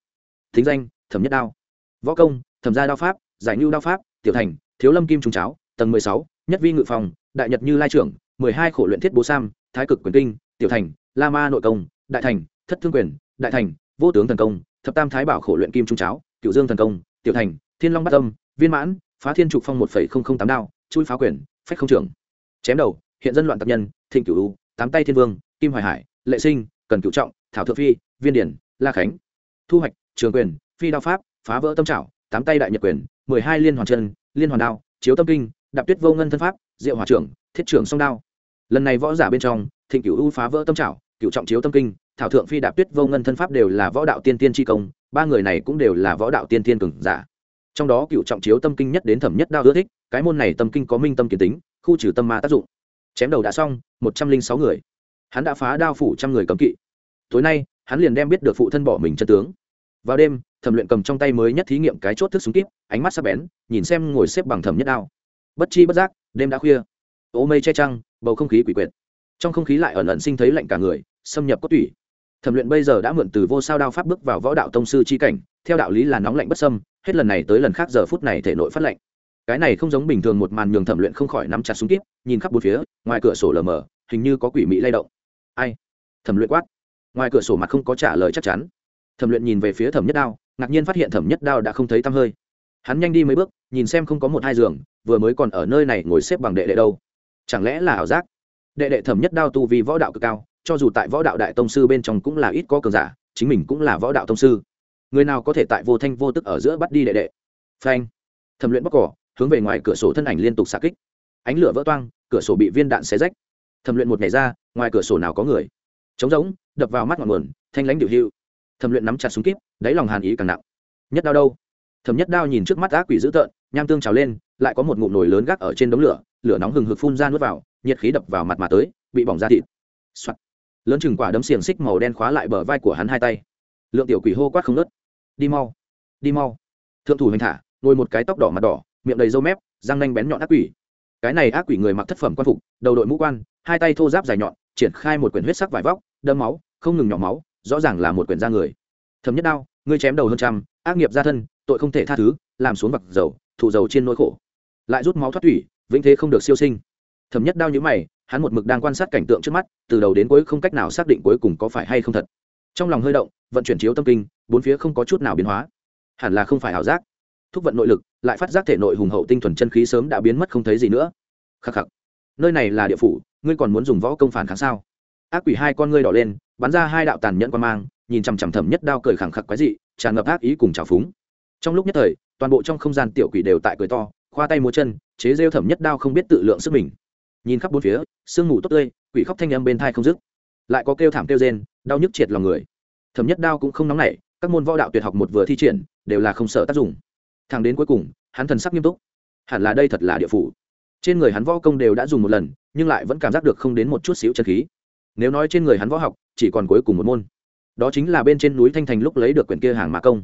Thính danh, thẩm nhất đao. Võ công, thẩm gia đao pháp, giải ngưu đao pháp, tiểu thành, thiếu lâm kim trùng cháo, tầng mười sáu, nhất vi ngự phòng, đại nhật như lai trưởng, mười hai khổ luyện thiết bố sam thái cực quyền kinh, tiểu thành la ma nội công, đại thành, thất thương quyền, đại thành, vô tướng thần công, thập tam thái bảo khổ luyện kim trung cháo cựu dương thần công, tiểu thành, thiên long bát tâm viên mãn, phá thiên trục phong một phẩy không không tám đao, chui phá quyền, phách không trưởng. Chém đầu, hiện dân loạn tập nhân, thịnh cửu tám tay thiên vương, kim hoài hải, lệ sinh, cần cửu trọng, thảo thượng phi, viên điển, la khánh. Thu hoạch, trường quyền, phi đao pháp, phá vỡ tâm trảo, tám tay đại nhật quyền, mười hai liên hoàn chân, liên hoàn đao, chiếu tâm kinh, đạp tuyết vô ngân thân pháp, diệu hòa trưởng, thiết trưởng song đao lần này võ giả bên trong, thịnh cửu u phá vỡ tâm trảo cựu trọng chiếu tâm kinh, thảo thượng phi đạp tuyết vô ngân thân pháp đều là võ đạo tiên tiên tri công, ba người này cũng đều là võ đạo tiên tiên cường giả. Trong đó cựu trọng chiếu tâm kinh nhất đến thẩm nhất đao ưa thích, cái môn này tâm kinh có minh tâm kiến tính, khu trừ tâm ma tác dụng. Chém đầu đã xong, một trăm linh sáu người. Hắn đã phá đao phủ trăm người cấm kỵ. Tối nay, hắn liền đem biết được phụ thân bỏ mình chân tướng. Vào đêm, thẩm luyện cầm trong tay mới nhất thí nghiệm cái chốt thức súng kíp, ánh mắt sắp bén, nhìn xem ngồi xếp bằng thẩm nhất đao. Bất chi bất giác, đêm đã khuya ố mây che trăng, bầu không khí quỷ quyệt. Trong không khí lại ẩn ẩn sinh thấy lạnh cả người, xâm nhập cốt tủy. Thẩm luyện bây giờ đã mượn từ vô sao đao pháp bước vào võ đạo tông sư chi cảnh, theo đạo lý là nóng lạnh bất sâm hết lần này tới lần khác giờ phút này thể nội phát lạnh. Cái này không giống bình thường một màn nhường thẩm luyện không khỏi nắm chặt súng kíp, nhìn khắp bốn phía, ngoài cửa sổ lờ mờ, hình như có quỷ mỹ lay động. Ai? Thẩm luyện quát. Ngoài cửa sổ mặt không có trả lời chắc chắn. Thẩm luyện nhìn về phía thẩm nhất đao, ngạc nhiên phát hiện thẩm nhất đao đã không thấy tăm hơi. Hắn nhanh đi mấy bước, nhìn xem không có một hai giường, vừa mới còn ở nơi này ngồi xếp bằng đệ đệ đâu chẳng lẽ là ảo giác? Đệ đệ thẩm nhất đao tu vì võ đạo cực cao, cho dù tại võ đạo đại tông sư bên trong cũng là ít có cường giả, chính mình cũng là võ đạo tông sư. Người nào có thể tại vô thanh vô tức ở giữa bắt đi đệ đệ? Phanh. Thẩm luyện bóc cỏ, hướng về ngoài cửa sổ thân ảnh liên tục xạ kích. Ánh lửa vỡ toang, cửa sổ bị viên đạn xé rách. Thẩm luyện một ngày ra, ngoài cửa sổ nào có người? Trống rỗng, đập vào mắt ngọn nguồn, thanh lãnh điệu hữu. Thẩm luyện nắm chặt súng kíp, đáy lòng hàn ý càng nặng. Nhất đao đâu? Thẩm nhất đao nhìn trước mắt ác quỷ dữ tợn, nham tương trào lên lại có một ngụm nồi lớn gác ở trên đống lửa lửa nóng hừng hực phun ra nuốt vào, nhiệt khí đập vào mặt mà tới, bị bỏng ra thịt、Soạn. lớn chừng quả đấm xiềng xích màu đen khóa lại bờ vai của hắn hai tay. Lượng tiểu quỷ hô quát không nớt đi mau đi mau. Thượng thủ hành thả, ngồi một cái tóc đỏ mặt đỏ, miệng đầy râu mép, răng nanh bén nhọn ác quỷ. Cái này ác quỷ người mặc thất phẩm quan phục, đầu đội mũ quan, hai tay thô giáp dài nhọn, triển khai một quyển huyết sắc vải vóc đâm máu, không ngừng nhỏ máu, rõ ràng là một quyển da người. Thấm nhất đao, ngươi chém đầu hơn trăm, ác nghiệp gia thân, tội không thể tha thứ, làm xuống vặc dầu, thụ dầu trên nỗi khổ lại rút máu thoát thủy, vĩnh thế không được siêu sinh. Thẩm nhất đao nhữ mày, hắn một mực đang quan sát cảnh tượng trước mắt, từ đầu đến cuối không cách nào xác định cuối cùng có phải hay không thật. Trong lòng hơi động, vận chuyển chiếu tâm kinh, bốn phía không có chút nào biến hóa. Hẳn là không phải ảo giác. Thúc vận nội lực, lại phát giác thể nội hùng hậu tinh thuần chân khí sớm đã biến mất không thấy gì nữa. Khắc khắc. Nơi này là địa phủ, ngươi còn muốn dùng võ công phản kháng sao? Ác quỷ hai con ngươi đỏ lên, bắn ra hai đạo tàn nhẫn quan mang, nhìn chằm chằm thẩm nhất đao cười khẳng khắc quái dị, tràn ngập ác ý cùng trào phúng. Trong lúc nhất thời, toàn bộ trong không gian tiểu quỷ đều tại cười to khoa tay múa chân, chế rêu thẩm nhất đao không biết tự lượng sức mình. Nhìn khắp bốn phía, sương mù tốt tươi, quỷ khóc thanh âm bên thai không dứt. Lại có kêu thảm kêu rên, đau nhức triệt lòng người. Thẩm nhất đao cũng không nóng nảy, các môn võ đạo tuyệt học một vừa thi triển, đều là không sợ tác dụng. Thằng đến cuối cùng, hắn thần sắc nghiêm túc. Hẳn là đây thật là địa phủ. Trên người hắn võ công đều đã dùng một lần, nhưng lại vẫn cảm giác được không đến một chút xíu chân khí. Nếu nói trên người hắn võ học, chỉ còn cuối cùng một môn. Đó chính là bên trên núi thanh thành lúc lấy được quyển kia hàng mã công.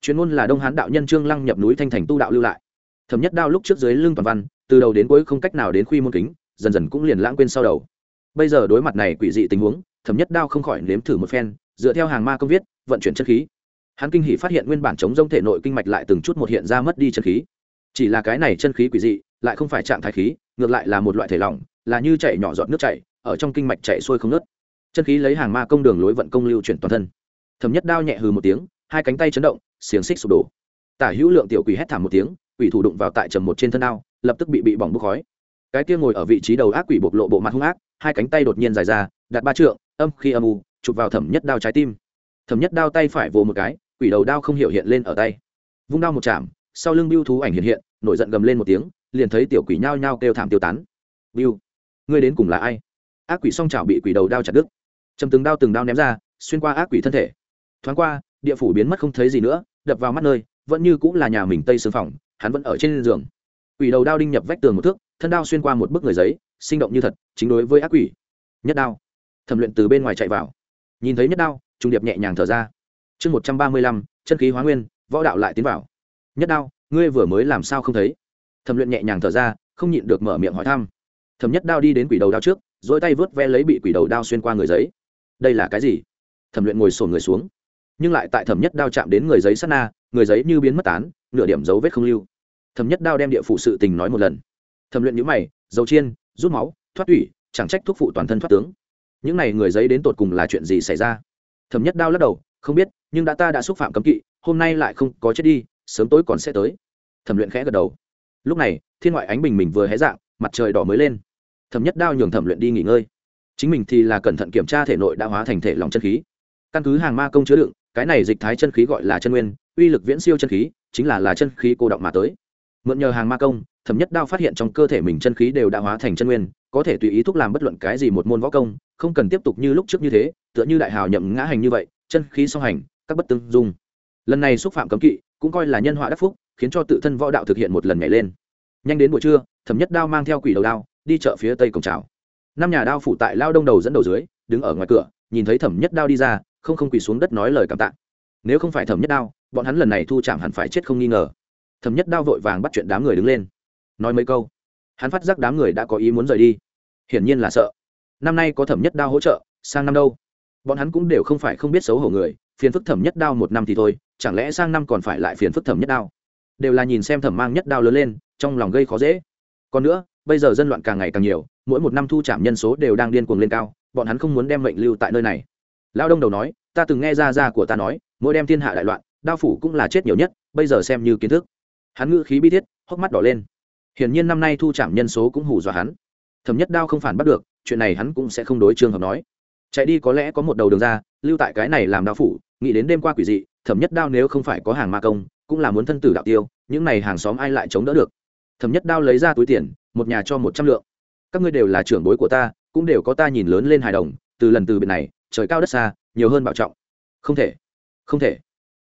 Chuyên môn là đông hán đạo nhân trương lăng nhập núi thanh thành tu đạo lưu lại thẩm nhất đao lúc trước dưới lưng toàn văn, từ đầu đến cuối không cách nào đến khuy môn kính, dần dần cũng liền lãng quên sau đầu. Bây giờ đối mặt này quỷ dị tình huống, thẩm nhất đao không khỏi nếm thử một phen, dựa theo hàng ma công viết, vận chuyển chất khí. Hắn kinh hỷ phát hiện nguyên bản chống rông thể nội kinh mạch lại từng chút một hiện ra mất đi chân khí. Chỉ là cái này chân khí quỷ dị, lại không phải trạng thái khí, ngược lại là một loại thể lỏng, là như chảy nhỏ giọt nước chảy, ở trong kinh mạch chảy xuôi không nớt chân khí lấy hàng ma công đường lối vận công lưu chuyển toàn thân. Thẩm nhất đao nhẹ hừ một tiếng, hai cánh tay chấn động, xiềng xích sụp đổ. Tả hữu lượng tiểu quỷ hét thảm một tiếng quỷ thủ đụng vào tại trầm một trên thân ao, lập tức bị bị bỏng bốc khói. Cái kia ngồi ở vị trí đầu ác quỷ bộc lộ bộ mặt hung ác hai cánh tay đột nhiên dài ra đặt ba trượng âm khi âm u chụp vào thẩm nhất đao trái tim. Thẩm nhất đao tay phải vồ một cái quỷ đầu đao không hiểu hiện lên ở tay. Vung đao một chạm sau lưng biêu thú ảnh hiện hiện nổi giận gầm lên một tiếng liền thấy tiểu quỷ nhao nhao kêu thảm tiêu tán. Biêu ngươi đến cùng là ai? Ác quỷ song chảo bị quỷ đầu đao chặt đứt. Chầm từng đao từng đao ném ra xuyên qua ác quỷ thân thể. Thoáng qua địa phủ biến mất không thấy gì nữa đập vào mắt nơi vẫn như cũng là nhà mình tây xương phòng hắn vẫn ở trên giường. Quỷ đầu đao đinh nhập vách tường một thước, thân đao xuyên qua một bức người giấy, sinh động như thật, chính đối với ác quỷ. Nhất đao. Thẩm luyện từ bên ngoài chạy vào. Nhìn thấy nhất đao trung điệp nhẹ nhàng thở ra. Chương một trăm ba mươi lăm, chân khí hóa nguyên, võ đạo lại tiến vào. Nhất đao, ngươi vừa mới làm sao không thấy? Thẩm luyện nhẹ nhàng thở ra, không nhịn được mở miệng hỏi thăm. Thẩm nhất đao đi đến quỷ đầu đao trước dỗi tay vớt ve lấy bị quỷ đầu đao xuyên qua người giấy. Đây là cái gì? Thẩm luyện ngồi sổn người xuống. Nhưng lại tại thẩm nhất đao chạm đến người giấy sát na, người giấy như biến mất tán nửa điểm dấu vết không lưu. Thẩm nhất đao đem địa phủ sự tình nói một lần. Thẩm luyện nhữ mày dầu chiên, rút máu, thoát tủy, chẳng trách thuốc phụ toàn thân thoát tướng. Những n à y người giấy đến tột cùng là chuyện gì xảy ra? Thẩm nhất đao lắc đầu, không biết, nhưng đã ta đã xúc phạm cấm kỵ, hôm nay lại không có chết đi, sớm tối còn sẽ tới. Thẩm luyện khẽ gật đầu. Lúc này, thiên ngoại ánh bình mình vừa hé dạng, mặt trời đỏ mới lên. Thẩm nhất đao nhường thẩm luyện đi nghỉ ngơi. Chính mình thì là cẩn thận kiểm tra thể nội đã hóa thành thể lòng chân khí. Căn cứ hàng ma công chứa đựng, cái này dịch thái chân khí gọi là chân nguyên uy lực viễn siêu chân khí, chính là là chân khí cô động mà tới. Mượn nhờ hàng ma công, thẩm nhất đao phát hiện trong cơ thể mình chân khí đều đã hóa thành chân nguyên, có thể tùy ý thúc làm bất luận cái gì một môn võ công, không cần tiếp tục như lúc trước như thế, tựa như đại hào nhậm ngã hành như vậy, chân khí song hành, các bất tương dung. Lần này xúc phạm cấm kỵ, cũng coi là nhân họa đắc phúc, khiến cho tự thân võ đạo thực hiện một lần nhảy lên. Nhanh đến buổi trưa, thẩm nhất đao mang theo quỷ đầu đao, đi chợ phía tây cổng trào năm nhà đao phủ tại lao đông đầu dẫn đầu dưới, đứng ở ngoài cửa, nhìn thấy thẩm nhất đao đi ra, không không quỳ xuống đất nói lời cảm tạ. Nếu không phải thẩm nhất đao bọn hắn lần này thu chạm hẳn phải chết không nghi ngờ. Thẩm nhất đao vội vàng bắt chuyện đám người đứng lên. Nói mấy câu, hắn phát giác đám người đã có ý muốn rời đi. Hiển nhiên là sợ. Năm nay có thẩm nhất đao hỗ trợ, sang năm đâu? Bọn hắn cũng đều không phải không biết xấu hổ người, phiền phức thẩm nhất đao một năm thì thôi, chẳng lẽ sang năm còn phải lại phiền phức thẩm nhất đao? Đều là nhìn xem thẩm mang nhất đao lớn lên, trong lòng gây khó dễ. Còn nữa, bây giờ dân loạn càng ngày càng nhiều, mỗi một năm thu trảm nhân số đều đang điên cuồng lên cao, bọn hắn không muốn đem mệnh lưu tại nơi này. Lao đông đầu nói, ta từng nghe ra ra của ta nói, mỗi đem thiên hạ đại loạn đao phủ cũng là chết nhiều nhất, bây giờ xem như kiến thức. Hắn ngữ khí bi thiết, hốc mắt đỏ lên. Hiển nhiên năm nay thu trảm nhân số cũng hù dọa hắn. Thẩm nhất đao không phản bắt được, chuyện này hắn cũng sẽ không đối trường hợp nói. Chạy đi có lẽ có một đầu đường ra, lưu tại cái này làm đao phủ, nghĩ đến đêm qua quỷ dị, thẩm nhất đao nếu không phải có hàng ma công, cũng là muốn thân tử đạo tiêu, những này hàng xóm ai lại chống đỡ được? Thẩm nhất đao lấy ra túi tiền, một nhà cho một trăm lượng. Các ngươi đều là trưởng bối của ta, cũng đều có ta nhìn lớn lên hài đồng, từ lần từ biệt này, trời cao đất xa, nhiều hơn bảo trọng. Không thể không thể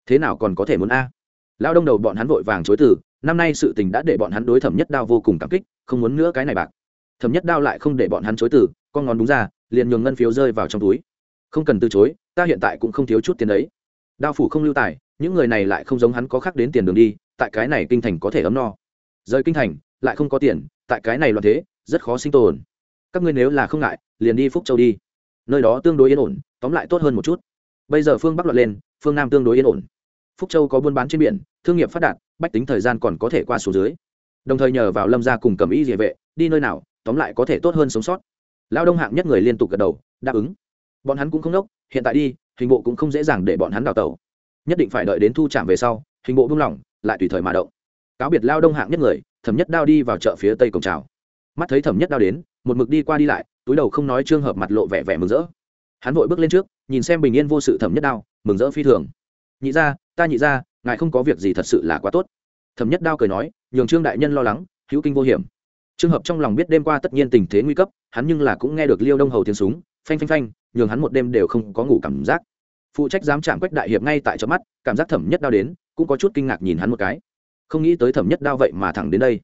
thế nào còn có thể muốn a? Lao đông đầu bọn hắn vội vàng chối từ, năm nay sự tình đã để bọn hắn đối thẩm nhất đao vô cùng cảm kích, không muốn nữa cái này bạc. Thẩm nhất đao lại không để bọn hắn chối từ, con ngón đúng ra, liền nhường ngân phiếu rơi vào trong túi. Không cần từ chối, ta hiện tại cũng không thiếu chút tiền đấy. Đao phủ không lưu tài, những người này lại không giống hắn có khác đến tiền đường đi, tại cái này kinh thành có thể ấm no. Rời kinh thành, lại không có tiền, tại cái này loạn thế, rất khó sinh tồn. Các ngươi nếu là không ngại, liền đi phúc châu đi. Nơi đó tương đối yên ổn, tóm lại tốt hơn một chút. Bây giờ phương bắc loạn lên, phương nam tương đối yên ổn phúc châu có buôn bán trên biển, thương nghiệp phát đạt, bách tính thời gian còn có thể qua số dưới. Đồng thời nhờ vào lâm gia cùng cầm y địa vệ, đi nơi nào, tóm lại có thể tốt hơn sống sót. Lao đông hạng nhất người liên tục gật đầu, đáp ứng. Bọn hắn cũng không đốc, hiện tại đi, hình bộ cũng không dễ dàng để bọn hắn đào tẩu. Nhất định phải đợi đến thu trạm về sau, hình bộ buông lỏng, lại tùy thời mà động. Cáo biệt lao đông hạng nhất người, thẩm nhất đao đi vào chợ phía tây cổng trào mắt thấy thẩm nhất đao đến, một mực đi qua đi lại, túi đầu không nói trường hợp mặt lộ vẻ vẻ mừng rỡ. Hắn vội bước lên trước, nhìn xem bình yên vô sự thẩm nhất đao, mừng rỡ phi thường. Nhị ra ta nhị ra, ngài không có việc gì thật sự là quá tốt. Thẩm nhất đao cười nói, nhường trương đại nhân lo lắng, hữu kinh vô hiểm. Trường hợp trong lòng biết đêm qua tất nhiên tình thế nguy cấp, hắn nhưng là cũng nghe được liêu đông hầu tiếng súng, phanh phanh phanh, nhường hắn một đêm đều không có ngủ cảm giác. Phụ trách giám trạm quách đại hiệp ngay tại chớp mắt, cảm giác thẩm nhất đao đến, cũng có chút kinh ngạc nhìn hắn một cái. Không nghĩ tới thẩm nhất đao vậy mà thẳng đến đây.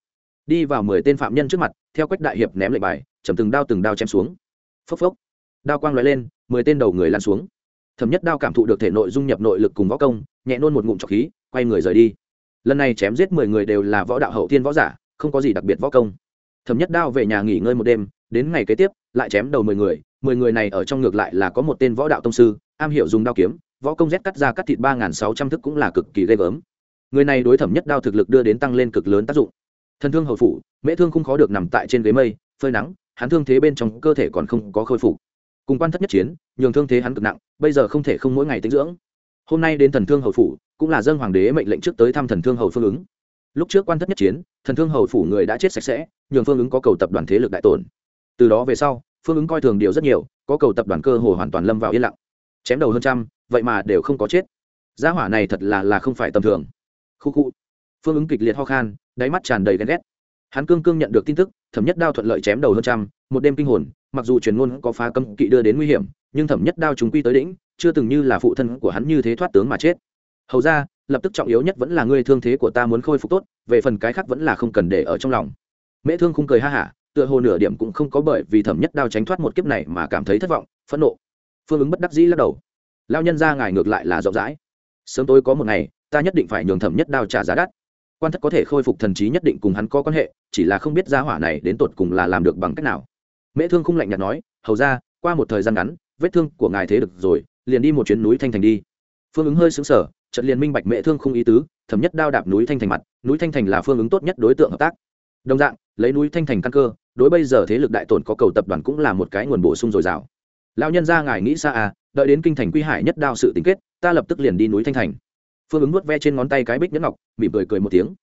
Đi vào mười tên phạm nhân trước mặt, theo quách đại hiệp ném lệnh bài chầm từng đao từng đao chém xuống. Phốc phốc, đao quang lóe lên, mười tên đầu người lăn xuống. Thẩm nhất đao cảm thụ được thể nội dung nhập nội lực cùng võ công nhẹ nôn một ngụm trọc khí, quay người rời đi. Lần này chém giết mười người đều là võ đạo hậu thiên võ giả, không có gì đặc biệt võ công. Thẩm nhất đao về nhà nghỉ ngơi một đêm, đến ngày kế tiếp, lại chém đầu mười người mười người này ở trong ngược lại là có một tên võ đạo tông sư, am hiểu dùng đao kiếm, võ công rét cắt ra cắt thịt ba nghìn sáu trăm thức cũng là cực kỳ ghê gớm. Người này đối thẩm nhất đao thực lực đưa đến tăng lên cực lớn tác dụng. Thân thương hậu phủ, mễ thương không khó được nằm tại trên ghế mây, phơi nắng, hắn thương thế bên trong cơ thể còn không có khôi phục. Cùng quan thất nhất chiến, nhường thương thế hắn cực nặng, bây giờ không thể không mỗi ngày tinh dưỡng hôm nay đến thần thương hầu phủ, cũng là dân hoàng đế mệnh lệnh trước tới thăm thần thương hầu phương ứng. Lúc trước quan thất nhất chiến, thần thương hầu phủ người đã chết sạch sẽ, nhường phương ứng có cầu tập đoàn thế lực đại tổn. Từ đó về sau, phương ứng coi thường điều rất nhiều, có cầu tập đoàn cơ hồ hoàn toàn lâm vào yên lặng. Chém đầu hơn trăm, vậy mà đều không có chết. Gia hỏa này thật là là không phải tầm thường. Khu khu. Phương ứng kịch liệt ho khan, đáy mắt tràn đầy ghen ghét. Hắn cương cương nhận được tin tức, thẩm nhất đao thuận lợi chém đầu hơn trăm, một đêm kinh hồn, mặc dù truyền ngôn có phá cấm kỵ đưa đến nguy hiểm, nhưng thẩm nhất đao chúng quy tới đỉnh chưa từng như là phụ thân của hắn như thế thoát tướng mà chết. Hầu ra, lập tức trọng yếu nhất vẫn là ngươi thương thế của ta muốn khôi phục tốt, về phần cái khác vẫn là không cần để ở trong lòng. Mễ thương không cười ha hả, tựa hồ nửa điểm cũng không có bởi vì thẩm nhất đao tránh thoát một kiếp này mà cảm thấy thất vọng, phẫn nộ. Phương ứng bất đắc dĩ lắc đầu. Lao nhân ra ngài ngược lại là rộng rãi. Sớm tối có một ngày, ta nhất định phải nhường thẩm nhất đao trả giá đắt. Quan thất có thể khôi phục thần trí nhất định cùng hắn có quan hệ, chỉ là không biết gia hỏa này đến tột cùng là làm được bằng cách nào. Mễ thương không lạnh nhạt nói, hầu ra, qua một thời gian ngắn, vết thương của ngài thế được rồi liền đi một chuyến núi thanh thành đi. Phương ứng hơi xứng sở trận liền minh bạch mễ thương không ý tứ thẩm nhất đao đạp núi thanh thành mặt, núi thanh thành là phương ứng tốt nhất đối tượng hợp tác. Đồng dạng, lấy núi thanh thành căn cơ, đối bây giờ thế lực đại tổn có cầu tập đoàn cũng là một cái nguồn bổ sung dồi dào. Lão nhân ra ngài nghĩ xa à đợi đến kinh thành quy hải nhất đao sự tính kết, ta lập tức liền đi núi thanh thành. Phương ứng nuốt ve trên ngón tay cái bích nhẫn ngọc, mỉm cười cười một tiếng.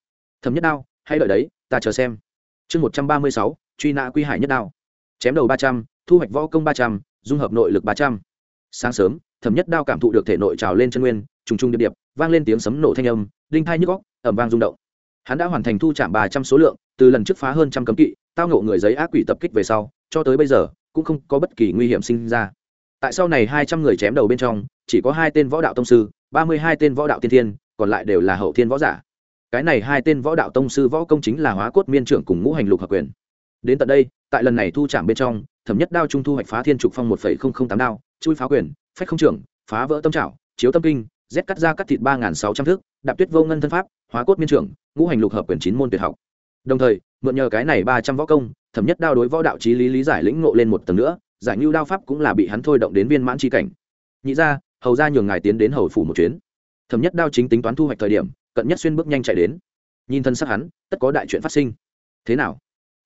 Thấm nhất đao hay đợi đấy, ta chờ xem. Chương một trăm ba mươi sáu, truy nã quy hải nhất đao. Chém đầu ba trăm, thu hoạch võ công ba trăm, dung hợp nội lực ba trăm. Sáng sớm thẩm nhất đao cảm thụ được thể nội trào lên chân nguyên, trùng trùng điệp điệp, vang lên tiếng sấm nổ thanh âm, đinh thai nhức góc ẩm vang rung động. Hắn đã hoàn thành thu trạm ba trăm số lượng, từ lần trước phá hơn trăm cấm kỵ, tao ngộ người giấy ác quỷ tập kích về sau, cho tới bây giờ, cũng không có bất kỳ nguy hiểm sinh ra. Tại sau này hai trăm người chém đầu bên trong, chỉ có hai tên võ đạo tông sư, ba mươi hai tên võ đạo tiên thiên, còn lại đều là hậu thiên võ giả. Cái này hai tên võ đạo tông sư võ công chính là hóa cốt miên trưởng cùng ngũ hành lục hợp quyền. Đến tận đây, tại lần này thu trảm bên trong, thẩm nhất đao trung thu hoạch phá thiên trục phong một tám đao, chui phá quyền phách không trưởng, phá vỡ tâm trảo, chiếu tâm kinh rét cắt ra cắt thịt ba sáu trăm thước, đạp tuyết vô ngân thân pháp, hóa cốt miên trưởng, ngũ hành lục hợp quyền chín môn tuyệt học. Đồng thời, mượn nhờ cái này ba trăm võ công, thẩm nhất đao đối võ đạo trí lý lý giải lĩnh ngộ lên một tầng nữa, giải ngưu đao pháp cũng là bị hắn thôi động đến viên mãn tri cảnh. Nhị ra hầu ra nhường ngài tiến đến hầu phủ một chuyến. Thẩm nhất đao chính tính toán thu hoạch thời điểm, cận nhất xuyên bước nhanh chạy đến. Nhìn thân sắc hắn, tất có đại chuyện phát sinh. Thế nào?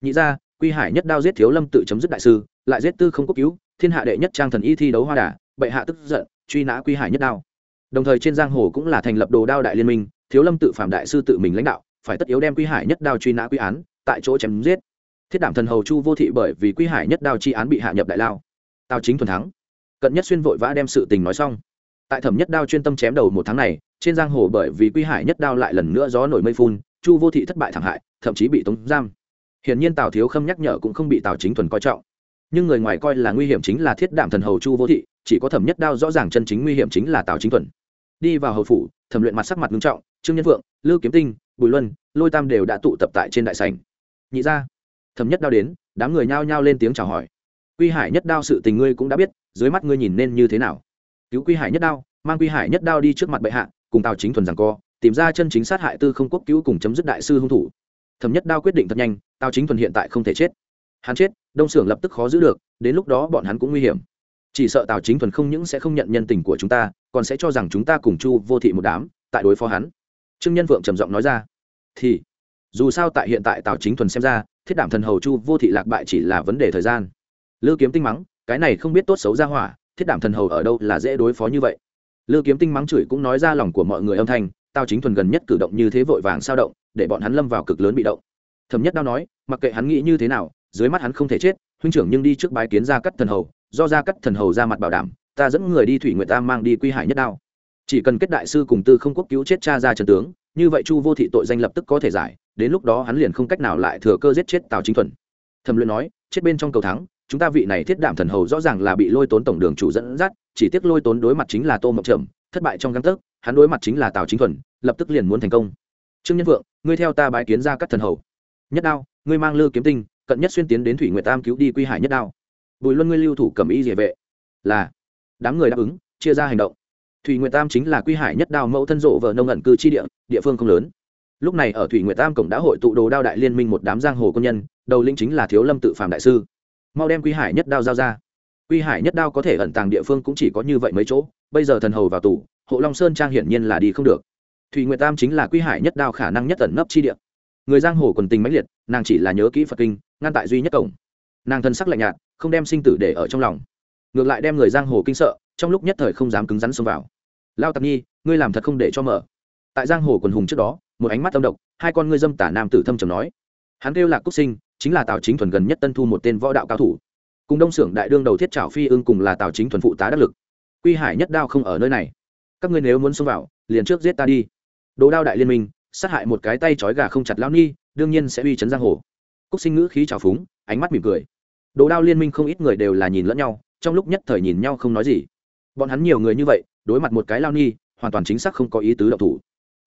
Nhị ra quy hải nhất đao giết thiếu lâm tự chấm dứt đại sư, lại giết tư không cấp cứu, thiên hạ đệ nhất trang thần y thi đấu hoa đà bệ hạ tức giận, truy nã quy hải nhất đao. Đồng thời trên giang hồ cũng là thành lập đồ đao đại liên minh, thiếu lâm tự phạm đại sư tự mình lãnh đạo, phải tất yếu đem quy hải nhất đao truy nã quy án, tại chỗ chém giết. Thiết đảm thần hầu chu vô thị bởi vì quy hải nhất đao chi án bị hạ nhập đại lao. Tào chính thuần thắng. Cận nhất xuyên vội vã đem sự tình nói xong. Tại thẩm nhất đao chuyên tâm chém đầu một tháng này, trên giang hồ bởi vì quy hải nhất đao lại lần nữa gió nổi mây phun, chu vô thị thất bại thảm hại, thậm chí bị tống giam. Hiển nhiên tào thiếu khâm nhắc nhở cũng không bị tào chính thuần coi trọng. Nhưng người ngoài coi là nguy hiểm chính là thiết đảm thần hầu chu vô thị chỉ có thẩm nhất đao rõ ràng chân chính nguy hiểm chính là tào chính thuần. Đi vào hầu phủ, thẩm luyện mặt sắc mặt nghiêm trọng, trương nhân vượng lưu kiếm tinh, bùi luân, lôi tam đều đã tụ tập tại trên đại sảnh. Nhị ra thẩm nhất đao đến, đám người nhao nhao lên tiếng chào hỏi. Quy hải nhất đao sự tình ngươi cũng đã biết, dưới mắt ngươi nhìn nên như thế nào? Cứu quy hải nhất đao, mang quy hải nhất đao đi trước mặt bệ hạ, cùng tào chính thuần rằng co, tìm ra chân chính sát hại tư không quốc cứu cùng chấm dứt đại sư hung thủ. Thẩm nhất đao quyết định thật nhanh, tào chính thuần hiện tại không thể chết. Hắn chết, đông xưởng lập tức khó giữ được, đến lúc đó bọn hắn cũng nguy hiểm chỉ sợ tào chính thuần không những sẽ không nhận nhân tình của chúng ta, còn sẽ cho rằng chúng ta cùng chu vô thị một đám, tại đối phó hắn. Trương nhân vượng trầm giọng nói ra. Thì, dù sao tại hiện tại tào chính thuần xem ra, thiết đảm thần hầu chu vô thị lạc bại chỉ là vấn đề thời gian. Lư kiếm tinh mắng, cái này không biết tốt xấu ra hỏa, thiết đảm thần hầu ở đâu là dễ đối phó như vậy? Lư kiếm tinh mắng chửi cũng nói ra lòng của mọi người âm thanh, tào chính thuần gần nhất cử động như thế vội vàng sao động, để bọn hắn lâm vào cực lớn bị động. Thẩm nhất đao nói, mặc kệ hắn nghĩ như thế nào, dưới mắt hắn không thể chết, huynh trưởng nhưng đi trước bái kiến ra cắt thần hầu do ra cắt thần hầu ra mặt bảo đảm, ta dẫn người đi thủy nguyệt tam mang đi quy hải nhất đao. Chỉ cần kết đại sư cùng tư không quốc cứu chết cha ra trần tướng, như vậy chu vô thị tội danh lập tức có thể giải, đến lúc đó hắn liền không cách nào lại thừa cơ giết chết tào chính thuần. Thẩm luyện nói, chết bên trong cầu thắng, chúng ta vị này thiết đảm thần hầu rõ ràng là bị lôi tốn tổng đường chủ dẫn dắt, chỉ tiếc lôi tốn đối mặt chính là tô mộng trầm, thất bại trong găng tấc, hắn đối mặt chính là tào chính thuần, lập tức liền muốn thành công. Trương nhân vượng, ngươi theo ta bái kiến ra các thần hầu. Nhất đao, ngươi mang lư kiếm tinh, cận nhất xuyên tiến đến thủy nguyệt tam cứu đi quy hải nhất đao bùi luân ngươi lưu thủ cầm y địa vệ. Là. Đám người đáp ứng, chia ra hành động. Thủy nguyệt tam chính là quy hải nhất đào mẫu thân rộ vợ nông ẩn cư chi địa địa phương không lớn. Lúc này ở thủy nguyệt tam cổng đã hội tụ đồ đao đại liên minh một đám giang hồ công nhân, đầu lĩnh chính là thiếu lâm tự phạm đại sư. Mau đem quy hải nhất đao giao ra. Quy hải nhất đao có thể ẩn tàng địa phương cũng chỉ có như vậy mấy chỗ, bây giờ thần hầu vào tù, hộ long sơn trang hiển nhiên là đi không được. Thủy nguyệt tam chính là quy hải nhất đao khả năng nhất ẩn nấp chi địa. Người giang hồ quần tình mãnh liệt, nàng chỉ là nhớ kỹ phật kinh, ngăn tại duy nhất cổng. Nàng thân sắc lạnh nhạt không đem sinh tử để ở trong lòng. Ngược lại đem người giang hồ kinh sợ, trong lúc nhất thời không dám cứng rắn xông vào. Lao tạp nhi, ngươi làm thật không để cho mở. Tại giang hồ quần hùng trước đó, một ánh mắt âm độc, hai con ngươi dâm tả nam tử thâm trầm nói. Hắn kêu là cúc sinh, chính là tào chính thuần gần nhất tân thu một tên võ đạo cao thủ. Cùng đông xưởng đại đương đầu thiết trảo phi ưng cùng là tào chính thuần phụ tá đắc lực. Quy hải nhất đao không ở nơi này. Các ngươi nếu muốn xông vào, liền trước giết ta đi. Đồ đao đại liên minh, sát hại một cái tay trói gà không chặt lao ni đương nhiên sẽ uy chấn giang hồ. Cúc sinh ngữ khí trào phúng, ánh mắt mỉm cười đồ đao liên minh không ít người đều là nhìn lẫn nhau, trong lúc nhất thời nhìn nhau không nói gì. Bọn hắn nhiều người như vậy, đối mặt một cái lao ni hoàn toàn chính xác không có ý tứ động thủ.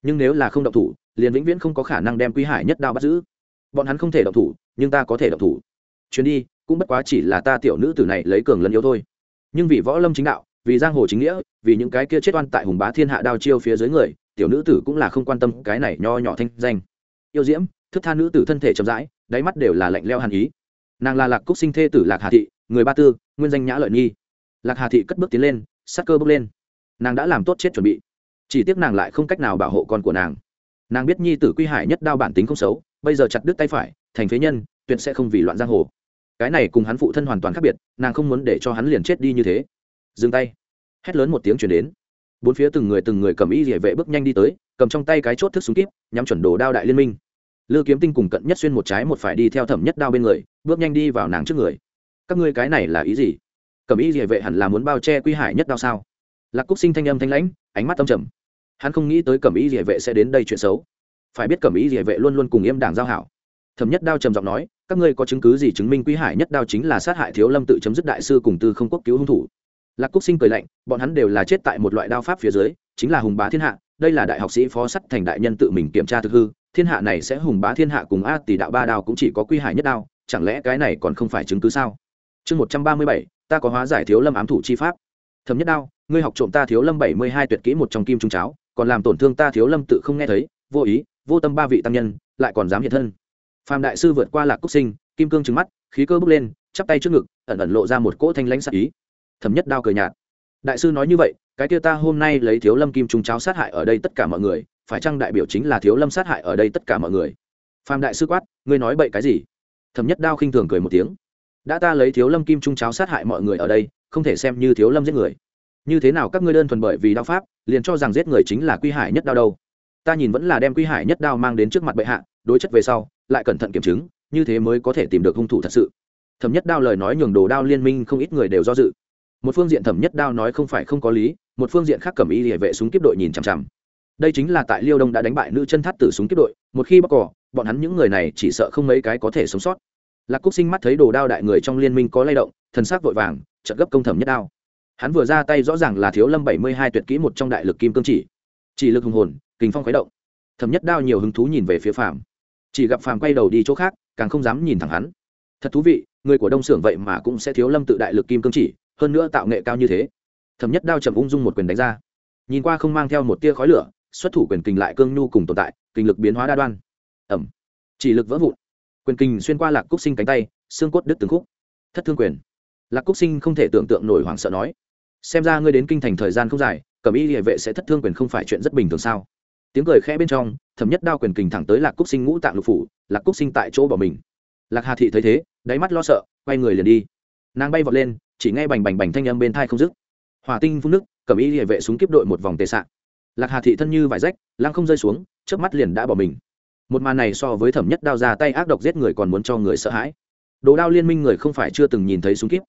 Nhưng nếu là không động thủ, liền vĩnh viễn không có khả năng đem quý hải nhất đao bắt giữ. Bọn hắn không thể động thủ, nhưng ta có thể động thủ. Chuyến đi, cũng bất quá chỉ là ta tiểu nữ tử này lấy cường lân yếu thôi. Nhưng vì võ lâm chính đạo, vì giang hồ chính nghĩa, vì những cái kia chết oan tại hùng bá thiên hạ đao chiêu phía dưới người, tiểu nữ tử cũng là không quan tâm cái này nho nhỏ thanh danh. Yêu diễm, thức tha nữ tử thân thể chậm rãi, đáy mắt đều là lạnh leo hàn ý nàng là lạc cúc sinh thê tử lạc hà thị, người ba tư, nguyên danh nhã lợi nghi lạc hà thị cất bước tiến lên sắc cơ bước lên. Nàng đã làm tốt chết chuẩn bị. Chỉ tiếc nàng lại không cách nào bảo hộ con của nàng. Nàng biết nhi tử quy hải nhất đao bản tính không xấu, bây giờ chặt đứt tay phải, thành phế nhân, tuyệt sẽ không vì loạn giang hồ. Cái này cùng hắn phụ thân hoàn toàn khác biệt, nàng không muốn để cho hắn liền chết đi như thế. Dừng tay. Hét lớn một tiếng chuyển đến. Bốn phía từng người từng người cầm y địa vệ bước nhanh đi tới, cầm trong tay cái chốt thức súng kíp, nhắm chuẩn đồ đao đại liên minh lư kiếm tinh cùng cận nhất xuyên một trái một phải đi theo thẩm nhất đao bên người, bước nhanh đi vào nàng trước người. Các ngươi cái này là ý gì? Cầm y địa vệ hẳn là muốn bao che quy hải nhất đao sao? Lạc cúc sinh thanh âm thanh lãnh, ánh mắt tâm trầm. Hắn không nghĩ tới cẩm ý địa vệ sẽ đến đây chuyện xấu. Phải biết cẩm ý địa vệ luôn luôn cùng im đảng giao hảo. Thẩm nhất đao trầm giọng nói, các ngươi có chứng cứ gì chứng minh quý hải nhất đao chính là sát hại thiếu lâm tự chấm dứt đại sư cùng tư không quốc cứu hung thủ? Lạc cúc sinh cười lạnh, bọn hắn đều là chết tại một loại đao pháp phía dưới, chính là hùng bá thiên hạ, đây là đại học sĩ phó sắt thành đại nhân tự mình kiểm tra thực hư thiên hạ này sẽ hùng bá thiên hạ cùng a tỷ đạo ba đao cũng chỉ có quy hải nhất đao, chẳng lẽ cái này còn không phải chứng cứ sao? Chương một trăm ba mươi bảy, ta có hóa giải thiếu lâm ám thủ chi pháp. Thẩm nhất đao, ngươi học trộm ta thiếu lâm bảy mươi hai tuyệt kỹ một trong kim trung cháo, còn làm tổn thương ta thiếu lâm tự không nghe thấy, vô ý, vô tâm ba vị tăng nhân, lại còn dám hiện thân. Phạm đại sư vượt qua lạc cúc sinh, kim cương trứng mắt, khí cơ bước lên, chắp tay trước ngực, ẩn ẩn lộ ra một cỗ thanh lãnh sắc ý. Thẩm nhất đao cười nhạt. Đại sư nói như vậy, cái kia ta hôm nay lấy thiếu lâm kim trung cháo sát hại ở đây tất cả mọi người phải chăng đại biểu chính là thiếu lâm sát hại ở đây tất cả mọi người? Phạm đại sư quát, ngươi nói bậy cái gì? Thẩm nhất đao khinh thường cười một tiếng. Đã ta lấy thiếu lâm kim trung cháo sát hại mọi người ở đây, không thể xem như thiếu lâm giết người. Như thế nào các ngươi đơn thuần bởi vì đao pháp, liền cho rằng giết người chính là quy hải nhất đao đâu? Ta nhìn vẫn là đem quy hải nhất đao mang đến trước mặt bệ hạ, đối chất về sau, lại cẩn thận kiểm chứng, như thế mới có thể tìm được hung thủ thật sự. Thẩm nhất đao lời nói nhường đồ đao liên minh không ít người đều do dự. Một phương diện thẩm nhất đao nói không phải không có lý, một phương diện khác cầm y địa vệ súng kiếp đội nhìn chằm chằm đây chính là tại liêu đông đã đánh bại nữ chân thắt tử súng kiếp đội, một khi bóc cỏ, bọn hắn những người này chỉ sợ không mấy cái có thể sống sót. Lạc cúc sinh mắt thấy đồ đao đại người trong liên minh có lay động, thần sắc vội vàng trợ gấp công thẩm nhất đao. Hắn vừa ra tay rõ ràng là thiếu lâm bảy mươi hai tuyệt kỹ một trong đại lực kim cương chỉ. Chỉ lực hùng hồn, kình phong khuấy động. Thẩm nhất đao nhiều hứng thú nhìn về phía phàm. Chỉ gặp phàm quay đầu đi chỗ khác, càng không dám nhìn thẳng hắn. Thật thú vị, người của đông xưởng vậy mà cũng sẽ thiếu lâm tự đại lực kim cương chỉ, hơn nữa tạo nghệ cao như thế. Thẩm nhất đao chậm ung dung một quyền đánh ra. Nhìn qua không mang theo một tia khói lửa xuất thủ quyền kình lại cương nhu cùng tồn tại, kinh lực biến hóa đa đoan. Ẩm. Chỉ lực vỡ vụn. Quyền kình xuyên qua lạc cúc sinh cánh tay, xương cốt đứt từng khúc. Thất thương quyền. Lạc cúc sinh không thể tưởng tượng nổi hoảng sợ nói, xem ra ngươi đến kinh thành thời gian không dài cẩm y địa vệ sẽ thất thương quyền không phải chuyện rất bình thường sao? Tiếng cười khẽ bên trong, thẩm nhất đao quyền kình thẳng tới lạc cúc sinh ngũ tạng lục phủ, lạc cúc sinh tại chỗ bỏ mình. Lạc hà thị thấy thế, đáy mắt lo sợ, quay người liền đi. Nàng bay vọt lên, chỉ nghe bành bành bành thanh âm bên thai không dứt. Hòa tinh phun nước cẩm y địa vệ súng kiếp đội một vòng tệ sạn lạc hà thị thân như vải rách, lăng không rơi xuống trước mắt liền đã bỏ mình. Một màn này so với thẩm nhất đao ra tay ác độc giết người còn muốn cho người sợ hãi. Đồ đao liên minh người không phải chưa từng nhìn thấy súng kíp.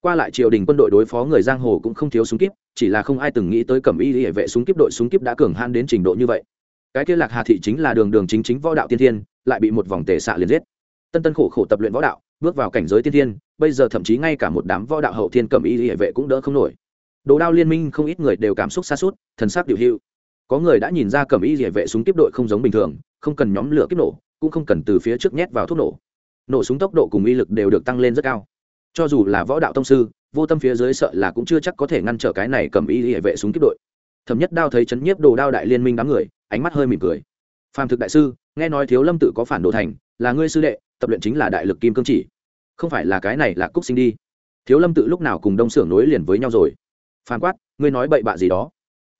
Qua lại triều đình quân đội đối phó người giang hồ cũng không thiếu súng kíp, chỉ là không ai từng nghĩ tới cẩm y hệ vệ súng kíp đội súng kíp đã cường han đến trình độ như vậy. Cái kia lạc hà thị chính là đường đường chính chính võ đạo tiên thiên, lại bị một vòng tề xạ liền giết. Tân tân khổ khổ tập luyện võ đạo, bước vào cảnh giới tiên thiên, bây giờ thậm chí ngay cả một đám võ đạo hậu thiên cẩm y hệ vệ cũng đỡ không nổi. Đồ đao liên minh không ít người đều cảm xúc xa suốt, thần sắc điều hưu có người đã nhìn ra cẩm y hệ vệ súng tiếp đội không giống bình thường, không cần nhóm lửa kiếp nổ, cũng không cần từ phía trước nhét vào thuốc nổ. Nổ súng tốc độ cùng uy lực đều được tăng lên rất cao. Cho dù là võ đạo tông sư, vô tâm phía dưới sợ là cũng chưa chắc có thể ngăn trở cái này cầm y hệ vệ súng kiếp đội. Thẩm nhất đao thấy chấn nhiếp đồ đao đại liên minh đám người, ánh mắt hơi mỉm cười. Phàm thực đại sư, nghe nói thiếu lâm tự có phản đồ thành, là ngươi sư đệ, tập luyện chính là đại lực kim cương chỉ. Không phải là cái này là cúc sinh đi. Thiếu lâm tự lúc nào cùng đông xưởng nối liền với nhau rồi? Phàm quát, ngươi nói bậy bạ gì đó?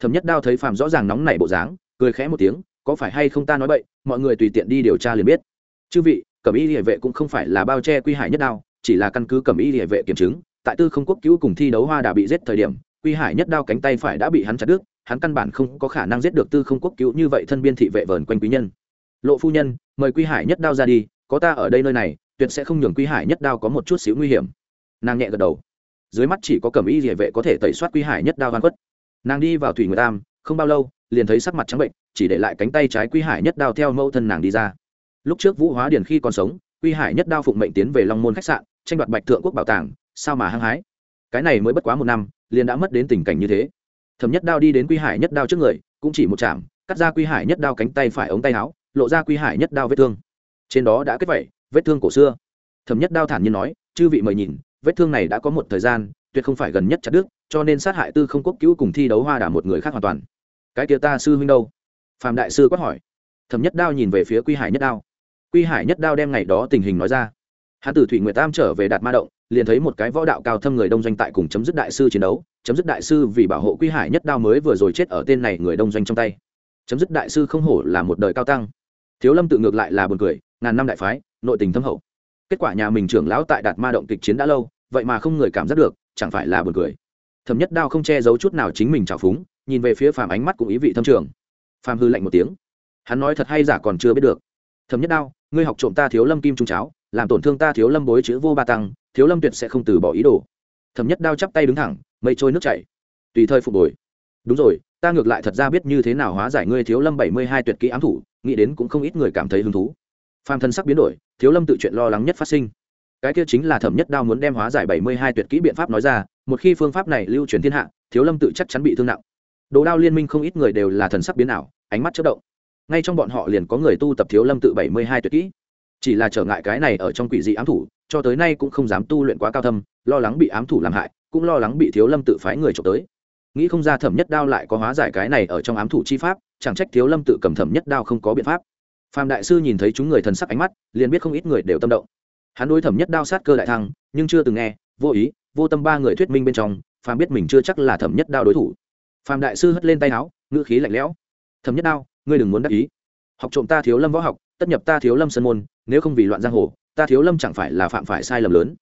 Thẩm nhất đao thấy phàm rõ ràng nóng nảy bộ dáng, cười khẽ một tiếng, có phải hay không ta nói bậy, mọi người tùy tiện đi điều tra liền biết. Chư vị, cẩm y địa vệ cũng không phải là bao che quy hải nhất đao, chỉ là căn cứ cẩm y địa vệ kiểm chứng, tại tư không quốc cứu cùng thi đấu hoa đã bị giết thời điểm, quy hải nhất đao cánh tay phải đã bị hắn chặt đứt, hắn căn bản không có khả năng giết được tư không quốc cứu như vậy thân biên thị vệ vờn quanh quý nhân. Lộ phu nhân, mời quy hải nhất đao ra đi, có ta ở đây nơi này, tuyệt sẽ không nhường quy hải nhất đao có một chút xíu nguy hiểm. Nàng nhẹ gật đầu. Dưới mắt chỉ có cẩm y địa vệ có thể tẩy soát quy hải nhất đao văn quất nàng đi vào thủy người tam, không bao lâu, liền thấy sắc mặt trắng bệnh, chỉ để lại cánh tay trái quy hải nhất đao theo mẫu thân nàng đi ra. Lúc trước vũ hóa điển khi còn sống, quy hải nhất đao phụng mệnh tiến về long môn khách sạn, tranh đoạt bạch thượng quốc bảo tàng, sao mà hăng hái. Cái này mới bất quá một năm, liền đã mất đến tình cảnh như thế. Thẩm nhất đao đi đến quy hải nhất đao trước người, cũng chỉ một chạm, cắt ra quy hải nhất đao cánh tay phải ống tay áo, lộ ra quy hải nhất đao vết thương. Trên đó đã kết vẩy vết thương cổ xưa. Thẩm nhất đao thản nhiên nói, chư vị mời nhìn, vết thương này đã có một thời gian tuyệt không phải gần nhất chặt đức cho nên sát hại tư không quốc cứu cùng thi đấu hoa đả một người khác hoàn toàn. Cái kia ta sư huynh đâu? Phạm đại sư quát hỏi. Thẩm nhất đao nhìn về phía quy hải nhất đao. Quy hải nhất đao đem ngày đó tình hình nói ra. Hắn từ thủy nguyệt tam trở về đạt ma động, liền thấy một cái võ đạo cao thâm người đông doanh tại cùng chấm dứt đại sư chiến đấu, chấm dứt đại sư vì bảo hộ quy hải nhất đao mới vừa rồi chết ở tên này người đông doanh trong tay. Chấm dứt đại sư không hổ là một đời cao tăng. Thiếu lâm tự ngược lại là buồn cười, ngàn năm đại phái, nội tình thâm hậu. Kết quả nhà mình trưởng lão tại đạt ma động kịch chiến đã lâu, vậy mà không người cảm giác được chẳng phải là buồn cười. Thẩm nhất đao không che giấu chút nào chính mình trào phúng, nhìn về phía phàm ánh mắt cũng ý vị thâm trường. Phàm hư lạnh một tiếng. Hắn nói thật hay giả còn chưa biết được. Thẩm nhất đao, ngươi học trộm ta thiếu lâm kim trung cháo, làm tổn thương ta thiếu lâm bối chữ vô ba tăng, thiếu lâm tuyệt sẽ không từ bỏ ý đồ. Thẩm nhất đao chắp tay đứng thẳng, mây trôi nước chảy. Tùy thời phục hồi. Đúng rồi, ta ngược lại thật ra biết như thế nào hóa giải ngươi thiếu lâm bảy mươi hai tuyệt kỹ ám thủ, nghĩ đến cũng không ít người cảm thấy hứng thú. Phàm thân sắc biến đổi, thiếu lâm tự chuyện lo lắng nhất phát sinh cái kia chính là thẩm nhất đao muốn đem hóa giải bảy mươi hai tuyệt kỹ biện pháp nói ra, một khi phương pháp này lưu truyền thiên hạ, thiếu lâm tự chắc chắn bị thương nặng. Đồ đao liên minh không ít người đều là thần sắc biến ảo, ánh mắt chất động. Ngay trong bọn họ liền có người tu tập thiếu lâm tự bảy mươi hai tuyệt kỹ. Chỉ là trở ngại cái này ở trong quỷ dị ám thủ, cho tới nay cũng không dám tu luyện quá cao thâm, lo lắng bị ám thủ làm hại, cũng lo lắng bị thiếu lâm tự phái người trộm tới. Nghĩ không ra thẩm nhất đao lại có hóa giải cái này ở trong ám thủ chi pháp, chẳng trách thiếu lâm tự cầm thẩm nhất đao không có biện pháp. Phạm đại sư nhìn thấy chúng người thần sắc ánh mắt, liền biết không ít người đều tâm động hắn đối thẩm nhất đao sát cơ đại thăng, nhưng chưa từng nghe, vô ý, vô tâm ba người thuyết minh bên trong, phàm biết mình chưa chắc là thẩm nhất đao đối thủ. Phàm đại sư hất lên tay áo, ngữ khí lạnh lẽo. Thẩm nhất đao, ngươi đừng muốn đắc ý. Học trộm ta thiếu lâm võ học, tất nhập ta thiếu lâm sân môn, nếu không vì loạn giang hồ, ta thiếu lâm chẳng phải là phạm phải sai lầm lớn.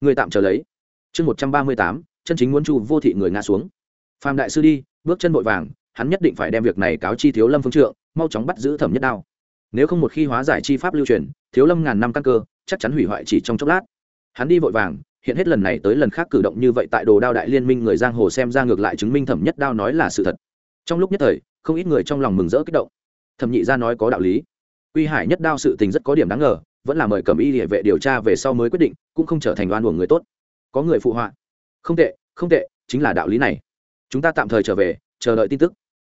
Người tạm trở lấy. Chương một trăm ba mươi tám, chân chính muốn chu vô thị người ngã xuống. Phàm đại sư đi, bước chân vội vàng, hắn nhất định phải đem việc này cáo chi thiếu lâm phương trượng, mau chóng bắt giữ thẩm nhất đao. Nếu không một khi hóa giải chi pháp lưu truyền, thiếu lâm ngàn năm căn cơ chắc chắn hủy hoại chỉ trong chốc lát. Hắn đi vội vàng, hiện hết lần này tới lần khác cử động như vậy tại đồ đao đại liên minh người giang hồ xem ra ngược lại chứng minh thẩm nhất đao nói là sự thật. Trong lúc nhất thời, không ít người trong lòng mừng rỡ kích động. Thẩm nhị gia nói có đạo lý. Quy hải nhất đao sự tình rất có điểm đáng ngờ, vẫn là mời cầm y địa vệ điều tra về sau mới quyết định, cũng không trở thành oan uổng người tốt. Có người phụ họa. Không tệ không tệ, chính là đạo lý này. Chúng ta tạm thời trở về, chờ đợi tin tức.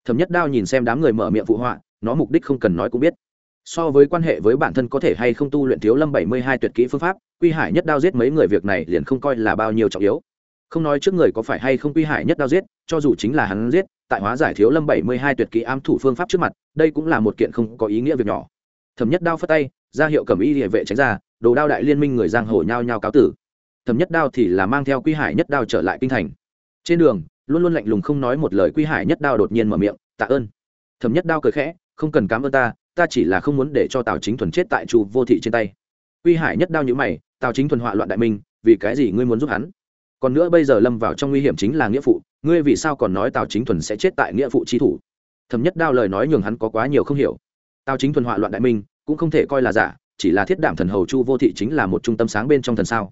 Thẩm nhất đao nhìn xem đám người mở miệng phụ họa, nó mục đích không cần nói cũng biết so với quan hệ với bản thân có thể hay không tu luyện thiếu lâm bảy mươi hai tuyệt kỹ phương pháp, quy hải nhất đao giết mấy người việc này liền không coi là bao nhiêu trọng yếu. Không nói trước người có phải hay không quy hải nhất đao giết, cho dù chính là hắn giết, tại hóa giải thiếu lâm bảy mươi hai tuyệt kỹ ám thủ phương pháp trước mặt, đây cũng là một kiện không có ý nghĩa việc nhỏ. Thẩm nhất đao phất tay, ra hiệu cầm y địa vệ tránh ra, đồ đao đại liên minh người giang hồ nhao nhao cáo tử. Thẩm nhất đao thì là mang theo quy hải nhất đao trở lại kinh thành. Trên đường, luôn luôn lạnh lùng không nói một lời quy hải nhất đao đột nhiên mở miệng, tạ ơn. Thẩm nhất đao cười khẽ, không cần cám ơn ta ta chỉ là không muốn để cho tào chính thuần chết tại chu vô thị trên tay. Uy hải nhất đao nhữ mày, tào chính thuần họa loạn đại minh, vì cái gì ngươi muốn giúp hắn? Còn nữa bây giờ lâm vào trong nguy hiểm chính là nghĩa phụ, ngươi vì sao còn nói tào chính thuần sẽ chết tại nghĩa phụ chi thủ? Thấm nhất đao lời nói nhường hắn có quá nhiều không hiểu. Tào chính thuần họa loạn đại minh, cũng không thể coi là giả, chỉ là thiết đảm thần hầu chu vô thị chính là một trung tâm sáng bên trong thần sao.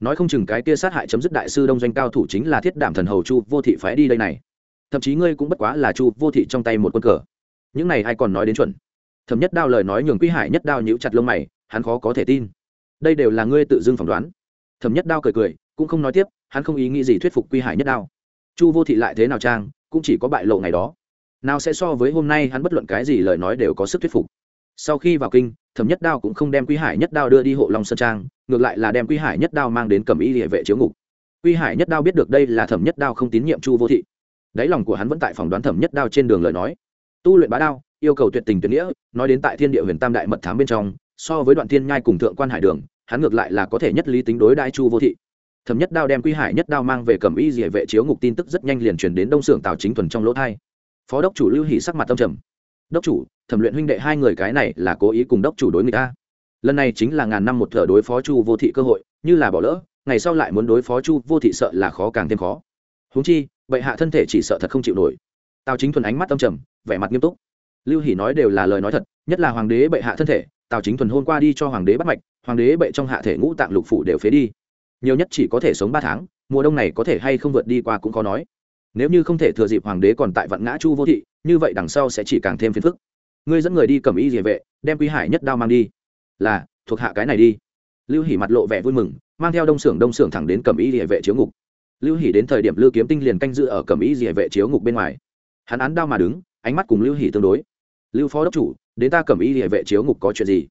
Nói không chừng cái kia sát hại chấm dứt đại sư đông doanh cao thủ chính là thiết đảm thần hầu chu vô thị phái đi đây này. Thậm chí ngươi cũng bất quá là chu vô thị trong tay một quân cờ. Những này ai còn nói đến chuẩn? Thẩm nhất đao lời nói nhường quy hải nhất đao nhíu chặt lông mày, hắn khó có thể tin. Đây đều là ngươi tự dưng phỏng đoán. Thẩm nhất đao cười cười, cũng không nói tiếp, hắn không ý nghĩ gì thuyết phục quy hải nhất đao. Chu vô thị lại thế nào trang, cũng chỉ có bại lộ ngày đó. Nào sẽ so với hôm nay hắn bất luận cái gì lời nói đều có sức thuyết phục. Sau khi vào kinh, thẩm nhất đao cũng không đem quy hải nhất đao đưa đi hộ long sơn trang, ngược lại là đem quy hải nhất đao mang đến cầm y địa vệ chiếu ngục. Quy hải nhất đao biết được đây là thẩm nhất đao không tín nhiệm chu vô thị. Đáy lòng của hắn vẫn tại phòng đoán thẩm nhất đao trên đường lời nói. Tu luyện bá đao yêu cầu tuyệt tình tuyệt nghĩa, nói đến tại thiên địa huyền tam đại mật thám bên trong, so với đoạn thiên nhai cùng thượng quan hải đường, hắn ngược lại là có thể nhất lý tính đối đại chu vô thị. Thẩm nhất đao đem quy hải nhất đao mang về cầm y dỉa vệ chiếu ngục tin tức rất nhanh liền truyền đến đông xưởng tào chính thuần trong lỗ thai phó đốc chủ lưu hỷ sắc mặt tâm trầm. Đốc chủ, thẩm luyện huynh đệ hai người cái này là cố ý cùng đốc chủ đối người ta. Lần này chính là ngàn năm một thở đối phó chu vô thị cơ hội, như là bỏ lỡ, ngày sau lại muốn đối phó chu vô thị sợ là khó càng thêm khó. Húng chi, bệ hạ thân thể chỉ sợ thật không chịu nổi. Tào chính thuần ánh mắt tâm trầm, vẻ mặt nghiêm túc lưu hỷ nói đều là lời nói thật, nhất là hoàng đế bệ hạ thân thể, tào chính thuần hôm qua đi cho hoàng đế bắt mạch, hoàng đế bệ trong hạ thể ngũ tạng lục phủ đều phế đi. Nhiều nhất chỉ có thể sống ba tháng, mùa đông này có thể hay không vượt đi qua cũng khó nói. Nếu như không thể thừa dịp hoàng đế còn tại vận ngã chu vô thị, như vậy đằng sau sẽ chỉ càng thêm phiền phức. Ngươi dẫn người đi cầm y địa vệ, đem quý hải nhất đao mang đi. Là, thuộc hạ cái này đi. Lưu hỉ mặt lộ vẻ vui mừng, mang theo đông xưởng đông xưởng thẳng đến cầm y địa vệ chiếu ngục. Lưu hỉ đến thời điểm lưu kiếm tinh liền canh giữ ở cẩm Y địa vệ chiếu ngục bên ngoài. Hắn án đao mà đứng ánh mắt cùng lưu Hỷ tương đối. Lưu phó đốc chủ, đến ta cẩm y địa vệ chiếu ngục có chuyện gì?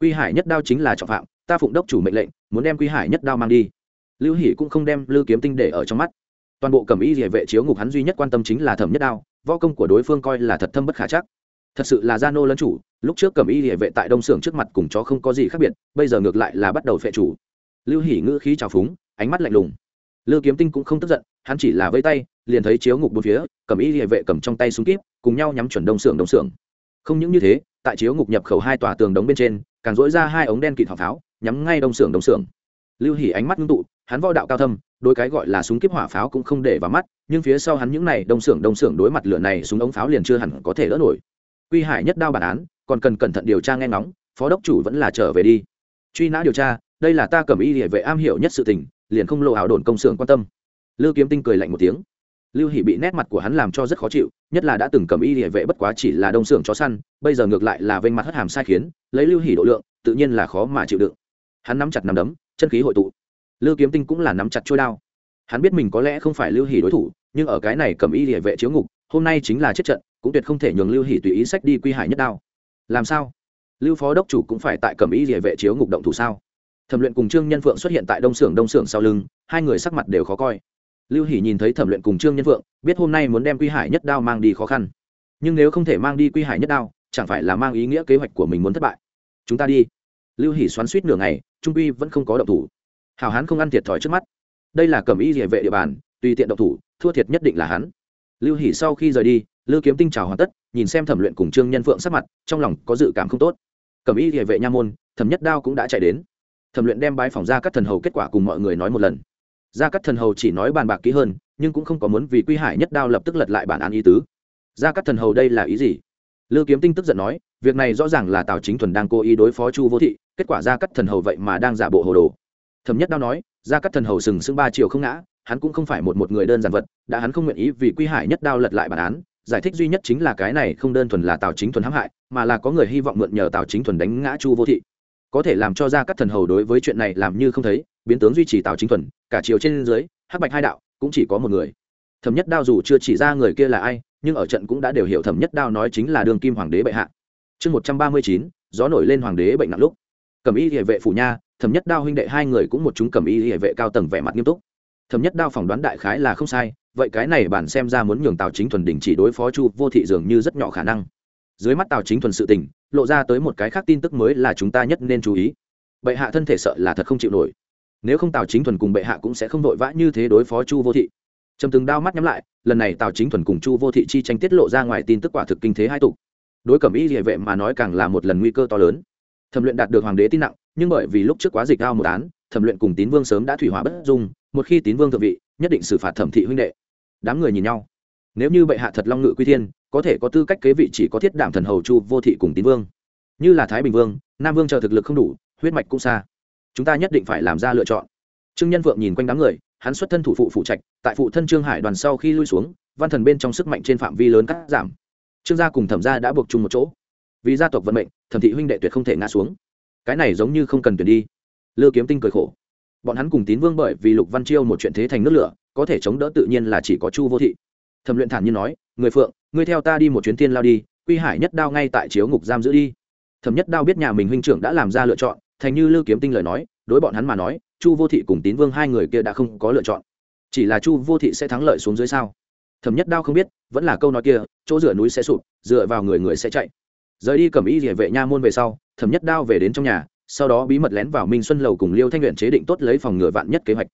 Quy hải nhất đao chính là trọng phạm, ta phụng đốc chủ mệnh lệnh, muốn đem quy hải nhất đao mang đi. Lưu Hỷ cũng không đem lưu kiếm tinh để ở trong mắt. Toàn bộ cẩm y địa vệ chiếu ngục hắn duy nhất quan tâm chính là thẩm nhất đao, võ công của đối phương coi là thật thâm bất khả chắc. Thật sự là gia nô lấn chủ, lúc trước cẩm y địa vệ tại đông xưởng trước mặt cùng chó không có gì khác biệt, bây giờ ngược lại là bắt đầu phệ chủ. Lưu hỉ ngữ khí trào phúng, ánh mắt lạnh lùng. Lưu kiếm tinh cũng không tức giận, hắn chỉ là vây tay liền thấy chiếu ngục bốn phía, cầm y địa vệ cầm trong tay súng kíp, cùng nhau nhắm chuẩn đông xưởng đông xưởng. Không những như thế, tại chiếu ngục nhập khẩu hai tòa tường đống bên trên, càng dỗi ra hai ống đen kịt hỏa pháo, nhắm ngay đông xưởng đông xưởng. Lưu hỉ ánh mắt ngưng tụ, hắn võ đạo cao thâm đôi cái gọi là súng kíp hỏa pháo cũng không để vào mắt, nhưng phía sau hắn những này đông xưởng đông xưởng đối mặt lửa này súng ống pháo liền chưa hẳn có thể đỡ nổi. Quy hải nhất đao bản án, còn cần cẩn thận điều tra nghe ngóng, phó đốc chủ vẫn là trở về đi. Truy nã điều tra, đây là ta cầm y địa vệ am hiểu nhất sự tình, liền không lộ ảo đồn công xưởng quan tâm. Lư kiếm tinh cười lạnh một tiếng lưu hỷ bị nét mặt của hắn làm cho rất khó chịu, nhất là đã từng cầm y địa vệ bất quá chỉ là đông xưởng chó săn, bây giờ ngược lại là vênh mặt hất hàm sai khiến, lấy lưu hỷ độ lượng, tự nhiên là khó mà chịu đựng. Hắn nắm chặt nắm đấm, chân khí hội tụ. Lưu kiếm tinh cũng là nắm chặt trôi đao. Hắn biết mình có lẽ không phải lưu hỷ đối thủ, nhưng ở cái này cầm y địa vệ chiếu ngục, hôm nay chính là chết trận, cũng tuyệt không thể nhường lưu hỷ tùy ý sách đi quy hải nhất đao. Làm sao? Lưu phó đốc chủ cũng phải tại cầm y địa vệ chiếu ngục động thủ sao? Thẩm luyện cùng trương nhân phượng xuất hiện tại đông xưởng đông xưởng sau lưng, hai người sắc mặt đều khó coi lưu hỷ nhìn thấy thẩm luyện cùng trương nhân Vượng, biết hôm nay muốn đem quy hải nhất đao mang đi khó khăn. Nhưng nếu không thể mang đi quy hải nhất đao chẳng phải là mang ý nghĩa kế hoạch của mình muốn thất bại. Chúng ta đi. Lưu hỷ xoắn suýt nửa ngày trung quy vẫn không có động thủ. Hào hán không ăn thiệt thòi trước mắt. Đây là cầm y địa vệ địa bàn tùy tiện động thủ thua thiệt nhất định là hắn. Lưu hỷ sau khi rời đi lưu kiếm tinh chào hoàn tất nhìn xem thẩm luyện cùng trương nhân phượng sắc mặt trong lòng có dự cảm không tốt. Cầm y địa vệ nha môn thẩm nhất đao cũng đã chạy đến. Thẩm luyện đem bái phòng ra các thần hầu kết quả cùng mọi người nói một lần gia cắt thần hầu chỉ nói bàn bạc kỹ hơn, nhưng cũng không có muốn vì quy hải nhất đao lập tức lật lại bản án ý tứ. Gia cắt thần hầu đây là ý gì? Lưu kiếm tinh tức giận nói, việc này rõ ràng là tào chính thuần đang cố ý đối phó chu vô thị, kết quả gia cắt thần hầu vậy mà đang giả bộ hồ đồ. Thẩm nhất đao nói, gia cắt thần hầu sừng sững ba triệu không ngã, hắn cũng không phải một một người đơn giản vật, đã hắn không nguyện ý vì quy hải nhất đao lật lại bản án, giải thích duy nhất chính là cái này không đơn thuần là tào chính thuần hãm hại, mà là có người hy vọng mượn nhờ tào chính thuần đánh ngã chu vô thị. Có thể làm cho gia cắt thần hầu đối với chuyện này làm như không thấy biến tướng duy trì tào chính thuần, cả chiều trên dưới, hắc bạch hai đạo, cũng chỉ có một người. Thẩm nhất đao dù chưa chỉ ra người kia là ai, nhưng ở trận cũng đã đều hiểu thẩm nhất đao nói chính là đường kim hoàng đế bệ hạ. Chương một trăm ba mươi chín, gió nổi lên hoàng đế bệnh nặng lúc. Cầm y địa vệ phủ nha, thẩm nhất đao huynh đệ hai người cũng một chúng cầm y địa vệ cao tầng vẻ mặt nghiêm túc. Thẩm nhất đao phỏng đoán đại khái là không sai, vậy cái này bản xem ra muốn nhường tào chính thuần đình chỉ đối phó chu vô thị dường như rất nhỏ khả năng. Dưới mắt tào chính thuần sự tình, lộ ra tới một cái khác tin tức mới là chúng ta nhất nên chú ý. Bệ hạ thân thể sợ là thật không chịu nổi nếu không tào chính thuần cùng bệ hạ cũng sẽ không vội vã như thế đối phó chu vô thị. Trầm từng đao mắt nhắm lại, lần này tào chính thuần cùng chu vô thị chi tranh tiết lộ ra ngoài tin tức quả thực kinh thế hai tục. Đối cẩm y địa vệ mà nói càng là một lần nguy cơ to lớn. Thẩm luyện đạt được hoàng đế tin nặng, nhưng bởi vì lúc trước quá dịch cao một án, thẩm luyện cùng tín vương sớm đã thủy hỏa bất dung, một khi tín vương thượng vị, nhất định xử phạt thẩm thị huynh đệ. Đám người nhìn nhau. Nếu như bệ hạ thật long ngự quy thiên, có thể có tư cách kế vị chỉ có thiết đảm thần hầu chu vô thị cùng tín vương. Như là thái bình vương, nam vương chờ thực lực không đủ, huyết mạch cũng xa chúng ta nhất định phải làm ra lựa chọn. Trương nhân vượng nhìn quanh đám người, hắn xuất thân thủ phụ phụ trạch, tại phụ thân trương hải đoàn sau khi lui xuống, văn thần bên trong sức mạnh trên phạm vi lớn cắt giảm. Trương gia cùng thẩm gia đã buộc chung một chỗ. Vì gia tộc vận mệnh, thẩm thị huynh đệ tuyệt không thể ngã xuống. Cái này giống như không cần tuyển đi. Lư kiếm tinh cười khổ. Bọn hắn cùng tín vương bởi vì lục văn chiêu một chuyện thế thành nước lửa, có thể chống đỡ tự nhiên là chỉ có chu vô thị. Thẩm luyện thản nhiên nói, người phượng, ngươi theo ta đi một chuyến thiên lao đi, quy hải nhất đao ngay tại chiếu ngục giam giữ đi. Thẩm nhất đao biết nhà mình huynh trưởng đã làm ra lựa chọn thành như lưu kiếm tinh lời nói, đối bọn hắn mà nói, chu vô thị cùng tín vương hai người kia đã không có lựa chọn. Chỉ là chu vô thị sẽ thắng lợi xuống dưới sao? Thẩm nhất đao không biết, vẫn là câu nói kia, chỗ dựa núi sẽ sụp, dựa vào người người sẽ chạy. Rời đi cầm ý địa vệ nha môn về sau, thẩm nhất đao về đến trong nhà, sau đó bí mật lén vào minh xuân lầu cùng liêu thanh nguyện chế định tốt lấy phòng ngừa vạn nhất kế hoạch.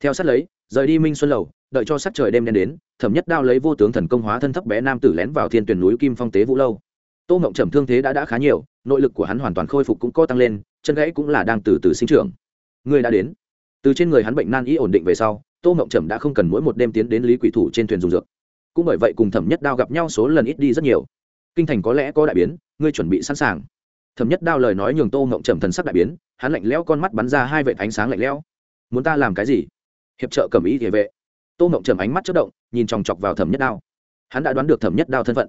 Theo sát lấy, rời đi minh xuân lầu, đợi cho sắc trời đêm đen đến, thẩm nhất đao lấy vô tướng thần công hóa thân thấp bé nam tử lén vào thiên tuyển núi kim phong tế vũ lâu. Tô ngộng trầm thương thế đã đã khá nhiều, nội lực của hắn hoàn toàn khôi phục cũng có tăng lên chân gãy cũng là đang từ từ sinh trưởng. Người đã đến. Từ trên người hắn bệnh nan y ổn định về sau, tô ngộng trầm đã không cần mỗi một đêm tiến đến lý quỷ thủ trên thuyền dùng dược. Cũng bởi vậy cùng thẩm nhất đao gặp nhau số lần ít đi rất nhiều. Kinh thành có lẽ có đại biến, ngươi chuẩn bị sẵn sàng. Thẩm nhất đao lời nói nhường tô ngộng trầm thần sắc đại biến, hắn lạnh lẽo con mắt bắn ra hai vệt ánh sáng lạnh lẽo. Muốn ta làm cái gì? Hiệp trợ cầm ý địa vệ. Tô ngộng trầm ánh mắt chất động, nhìn chòng chọc vào thẩm nhất đao. Hắn đã đoán được thẩm nhất đao thân phận.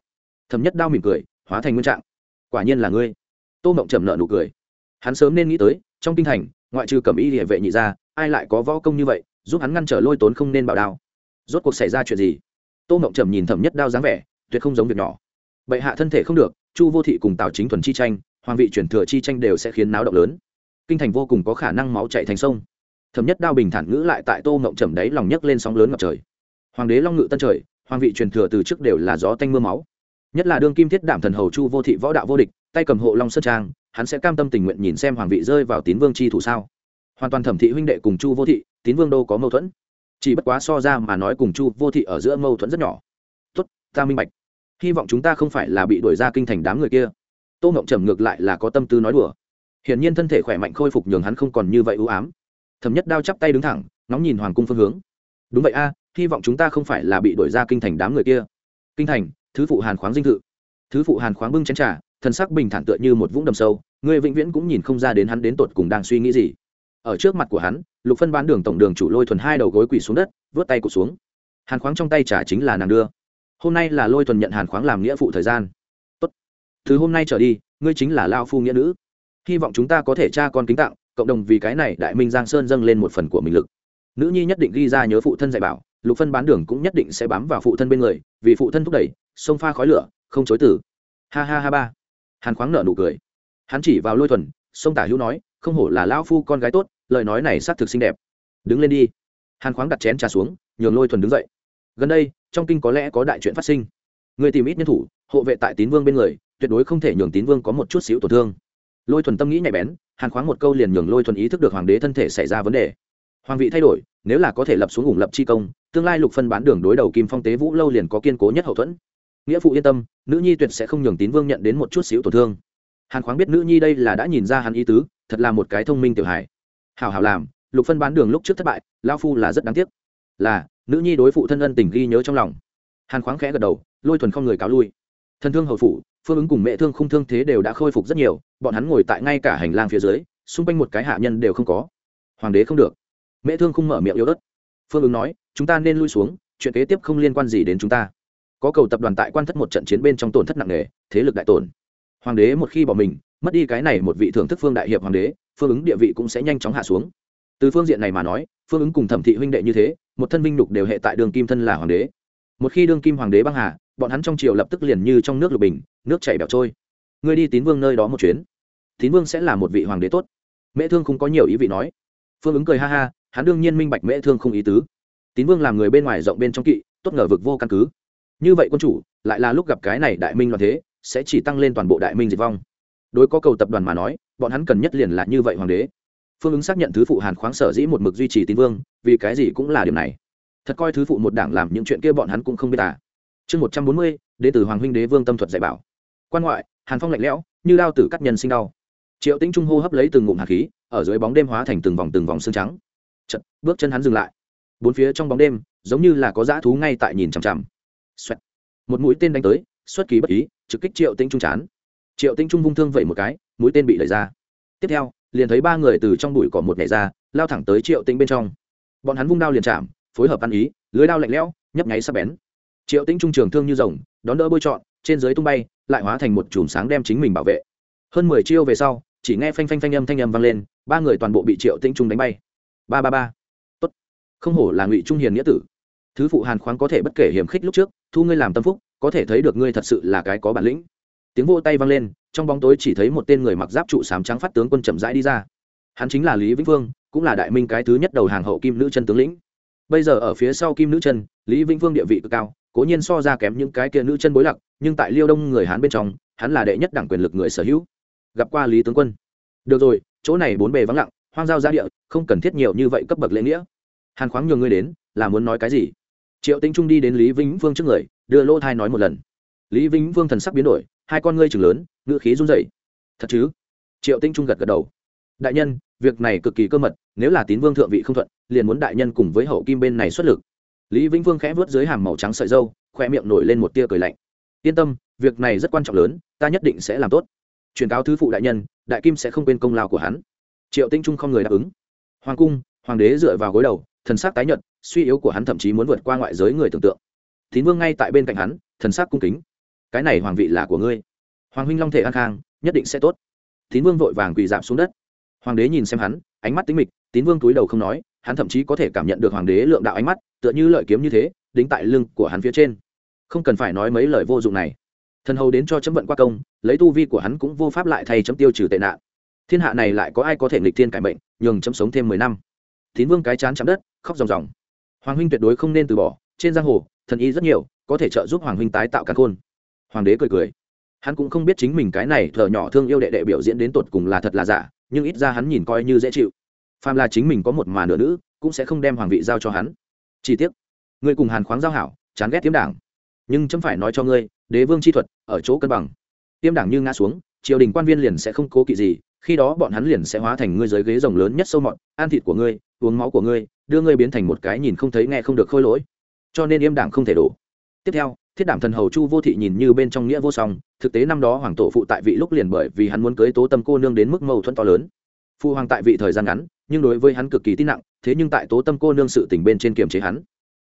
Thẩm nhất đao mỉm cười, hóa thành nguyên trạng. Quả nhiên là ngươi. Tô ngộng trầm nợ nụ cười hắn sớm nên nghĩ tới, trong kinh thành, ngoại trừ cầm y địa vệ nhị ra, ai lại có võ công như vậy, giúp hắn ngăn trở lôi tốn không nên bảo đao. Rốt cuộc xảy ra chuyện gì? Tô mộng trầm nhìn thẩm nhất đao dáng vẻ, tuyệt không giống việc nhỏ. Bệ hạ thân thể không được, chu vô thị cùng tào chính thuần chi tranh, hoàng vị chuyển thừa chi tranh đều sẽ khiến náo động lớn. Kinh thành vô cùng có khả năng máu chạy thành sông. Thẩm nhất đao bình thản ngữ lại tại tô mộng trầm đấy lòng nhấc lên sóng lớn ngập trời. Hoàng đế long ngự tân trời, hoàng vị truyền thừa từ trước đều là gió tanh mưa máu nhất là đương kim thiết đảm thần hầu chu vô thị võ đạo vô địch, tay cầm hộ long sơn trang, hắn sẽ cam tâm tình nguyện nhìn xem hoàng vị rơi vào tín vương chi thủ sao? Hoàn toàn thẩm thị huynh đệ cùng chu vô thị, tín vương đô có mâu thuẫn. Chỉ bất quá so ra mà nói cùng chu vô thị ở giữa mâu thuẫn rất nhỏ. Tuất ta minh bạch. Hy vọng chúng ta không phải là bị đuổi ra kinh thành đám người kia. Tô ngộng trầm ngược lại là có tâm tư nói đùa. Hiển nhiên thân thể khỏe mạnh khôi phục nhường hắn không còn như vậy ưu ám. Thẩm nhất đao chắp tay đứng thẳng, ngóng nhìn hoàng cung phương hướng. Đúng vậy a, hy vọng chúng ta không phải là bị đuổi ra kinh thành đám người kia. Kinh thành thứ phụ hàn khoáng dinh thự. Thứ phụ hàn khoáng bưng chén trà, thần sắc bình thản tựa như một vũng đầm sâu, người vĩnh viễn cũng nhìn không ra đến hắn đến tột cùng đang suy nghĩ gì. Ở trước mặt của hắn, lục phân bán đường tổng đường chủ lôi thuần hai đầu gối quỳ xuống đất, vớt tay cụt xuống. Hàn khoáng trong tay trà chính là nàng đưa. Hôm nay là lôi thuần nhận hàn khoáng làm nghĩa phụ thời gian. Tốt. từ hôm nay trở đi, ngươi chính là lao phu nghĩa nữ. Hy vọng chúng ta có thể cha con kính tặng, cộng đồng vì cái này đại minh giang sơn dâng lên một phần của mình lực. Nữ nhi nhất định ghi ra nhớ phụ thân dạy bảo lục phân bán đường cũng nhất định sẽ bám vào phụ thân bên người, vì phụ thân thúc đẩy sông pha khói lửa, không chối tử ha ha ha ba. Hàn khoáng nợ nụ cười. Hắn chỉ vào lôi thuần, sông tả hữu nói, không hổ là lão phu con gái tốt, lời nói này xác thực xinh đẹp. Đứng lên đi. Hàn khoáng đặt chén trà xuống, nhường lôi thuần đứng dậy. Gần đây, trong kinh có lẽ có đại chuyện phát sinh. Người tìm ít nhân thủ, hộ vệ tại tín vương bên người, tuyệt đối không thể nhường tín vương có một chút xíu tổn thương. Lôi thuần tâm nghĩ nhạy bén, hàn khoáng một câu liền nhường lôi thuần ý thức được hoàng đế thân thể xảy ra vấn đề. Hoàng vị thay đổi nếu là có thể lập xuống ủng lập chi công, tương lai lục phân bán đường đối đầu kim phong tế vũ lâu liền có kiên cố nhất hậu thuẫn. Nghĩa phụ yên tâm, nữ nhi tuyệt sẽ không nhường tín vương nhận đến một chút xíu tổn thương. Hàn khoáng biết nữ nhi đây là đã nhìn ra hắn ý tứ, thật là một cái thông minh tiểu hài. Hảo hảo làm, lục phân bán đường lúc trước thất bại lao phu là rất đáng tiếc. Là, nữ nhi đối phụ thân ân tình ghi nhớ trong lòng. Hàn khoáng khẽ gật đầu, lôi thuần không người cáo lui. Thân thương hậu phủ, phương ứng cùng mẹ thương không thương thế đều đã khôi phục rất nhiều, bọn hắn ngồi tại ngay cả hành lang phía dưới, xung quanh một cái hạ nhân đều không có. Hoàng đế không được mẹ thương không mở miệng yếu ớt. Phương ứng nói, chúng ta nên lui xuống, chuyện kế tiếp không liên quan gì đến chúng ta. Có cầu tập đoàn tại quan thất một trận chiến bên trong tổn thất nặng nề, thế lực đại tổn. Hoàng đế một khi bỏ mình, mất đi cái này một vị thưởng thức phương đại hiệp hoàng đế, phương ứng địa vị cũng sẽ nhanh chóng hạ xuống. Từ phương diện này mà nói, phương ứng cùng thẩm thị huynh đệ như thế, một thân vinh lục đều hệ tại đường kim thân là hoàng đế. Một khi đương kim hoàng đế băng hà, bọn hắn trong triều lập tức liền như trong nước lục bình, nước chảy bẹo trôi. Ngươi đi tín vương nơi đó một chuyến. Tín vương sẽ là một vị hoàng đế tốt. Mễ thương không có nhiều ý vị nói. Phương ứng cười ha ha hắn đương nhiên minh bạch mễ thương không ý tứ. Tín vương làm người bên ngoài rộng bên trong kỵ, tốt ngờ vực vô căn cứ. Như vậy quân chủ, lại là lúc gặp cái này đại minh loạn thế, sẽ chỉ tăng lên toàn bộ đại minh diệt vong. Đối có cầu tập đoàn mà nói, bọn hắn cần nhất liền là như vậy hoàng đế. Phương ứng xác nhận thứ phụ hàn khoáng sở dĩ một mực duy trì tín vương, vì cái gì cũng là điều này. Thật coi thứ phụ một đảng làm những chuyện kia bọn hắn cũng không biết à. Chương một trăm bốn mươi đế tử hoàng huynh đế vương tâm thuật dạy bảo. Quan ngoại, hàn phong lạnh lẽo, như đao tử cắt nhân sinh đau. Triệu tĩnh trung hô hấp lấy từng ngụm hạt khí, ở dưới bóng đêm hóa thành từng vòng từng vòng xương trắng bước chân hắn dừng lại. Bốn phía trong bóng đêm, giống như là có dã thú ngay tại nhìn chằm chằm. Xoẹt. một mũi tên đánh tới, xuất kỳ bất ý, trực kích triệu tinh trung chán. Triệu tinh trung vung thương vẩy một cái, mũi tên bị đẩy ra. Tiếp theo, liền thấy ba người từ trong bụi cỏ một nhảy ra, lao thẳng tới triệu tinh bên trong. Bọn hắn vung đao liền chạm, phối hợp ăn ý, lưới đao lạnh lẽo, nhấp nháy sắp bén. Triệu tinh trung trường thương như rồng, đón đỡ bôi trọn, trên dưới tung bay, lại hóa thành một chùm sáng đem chính mình bảo vệ. Hơn mười chiêu về sau, chỉ nghe phanh phanh phanh âm thanh âm vang lên, ba người toàn bộ bị triệu tinh trung đánh bay. Ba ba ba không hổ là ngụy trung hiền nghĩa tử. Thứ phụ hàn khoáng có thể bất kể hiểm khích lúc trước, thu ngươi làm tâm phúc, có thể thấy được ngươi thật sự là cái có bản lĩnh. Tiếng vô tay vang lên, trong bóng tối chỉ thấy một tên người mặc giáp trụ sám trắng phát tướng quân chậm rãi đi ra. Hắn chính là lý vĩnh vương cũng là đại minh cái thứ nhất đầu hàng hậu kim nữ chân tướng lĩnh. Bây giờ ở phía sau kim nữ chân, lý vĩnh vương địa vị cực cao, cố nhiên so ra kém những cái kia nữ chân bối lặc, nhưng tại liêu đông người hán bên trong, hắn là đệ nhất đảng quyền lực người sở hữu. Gặp qua lý tướng quân. Được rồi, chỗ này bốn bề vắng lặng, hoang giao ra địa, không cần thiết nhiều như vậy cấp bậc lễ nghĩa hàn khoáng nhường ngươi đến, là muốn nói cái gì? Triệu tĩnh trung đi đến lý vĩnh vương trước người, đưa lỗ thai nói một lần. Lý vĩnh vương thần sắc biến đổi, hai con ngươi chừng lớn ngựa khí run rẩy. Thật chứ? Triệu tĩnh trung gật gật đầu. Đại nhân, việc này cực kỳ cơ mật, nếu là tín vương thượng vị không thuận, liền muốn đại nhân cùng với hậu kim bên này xuất lực. Lý vĩnh vương khẽ vớt dưới hàm màu trắng sợi dâu khoe miệng nổi lên một tia cười lạnh. Yên tâm, việc này rất quan trọng lớn, ta nhất định sẽ làm tốt. Truyền cáo thứ phụ đại nhân, đại kim sẽ không quên công lao của hắn. Triệu tinh trung không người đáp ứng. Hoàng cung, hoàng đế dựa vào gối đầu thần sắc tái nhợt suy yếu của hắn thậm chí muốn vượt qua ngoại giới người tưởng tượng. Tín vương ngay tại bên cạnh hắn thần sắc cung kính. Cái này hoàng vị là của ngươi. Hoàng huynh long thể an khang nhất định sẽ tốt. Tín vương vội vàng quỳ rạp xuống đất. Hoàng đế nhìn xem hắn ánh mắt tính mịch tín vương túi đầu không nói hắn thậm chí có thể cảm nhận được hoàng đế lượng đạo ánh mắt tựa như lợi kiếm như thế đính tại lưng của hắn phía trên. Không cần phải nói mấy lời vô dụng này. Thần hầu đến cho chấm vận qua công lấy tu vi của hắn cũng vô pháp lại thay chấm tiêu trừ tệ nạn. Thiên hạ này lại có ai có thể nghịch thiên cải mệnh, nhường chấm sống thêm mười năm? Tín vương cái chán chạm đất, khóc ròng ròng. Hoàng huynh tuyệt đối không nên từ bỏ, trên giang hồ, thần y rất nhiều, có thể trợ giúp hoàng huynh tái tạo càn khôn. Hoàng đế cười cười. Hắn cũng không biết chính mình cái này thợ nhỏ thương yêu đệ đệ biểu diễn đến tột cùng là thật là giả, nhưng ít ra hắn nhìn coi như dễ chịu. Phàm là chính mình có một mà nửa nữ, cũng sẽ không đem hoàng vị giao cho hắn. Chi tiết ngươi cùng hàn khoáng giao hảo, chán ghét tiêm đảng. Nhưng chấm phải nói cho ngươi, đế vương chi thuật, ở chỗ cân bằng. Tiêm đảng như ngã xuống, triều đình quan viên liền sẽ không cố kỵ gì khi đó bọn hắn liền sẽ hóa thành ngươi dưới ghế rồng lớn nhất sâu mọt, ăn thịt của ngươi, uống máu của ngươi, đưa ngươi biến thành một cái nhìn không thấy nghe không được khôi lỗi. Cho nên yêm đảng không thể đổ. Tiếp theo, thiết đảm thần hầu chu vô thị nhìn như bên trong nghĩa vô song, thực tế năm đó hoàng tổ phụ tại vị lúc liền bởi vì hắn muốn cưới tố tâm cô nương đến mức mâu thuẫn to lớn. Phụ hoàng tại vị thời gian ngắn, nhưng đối với hắn cực kỳ tin nặng, thế nhưng tại tố tâm cô nương sự tình bên trên kiềm chế hắn.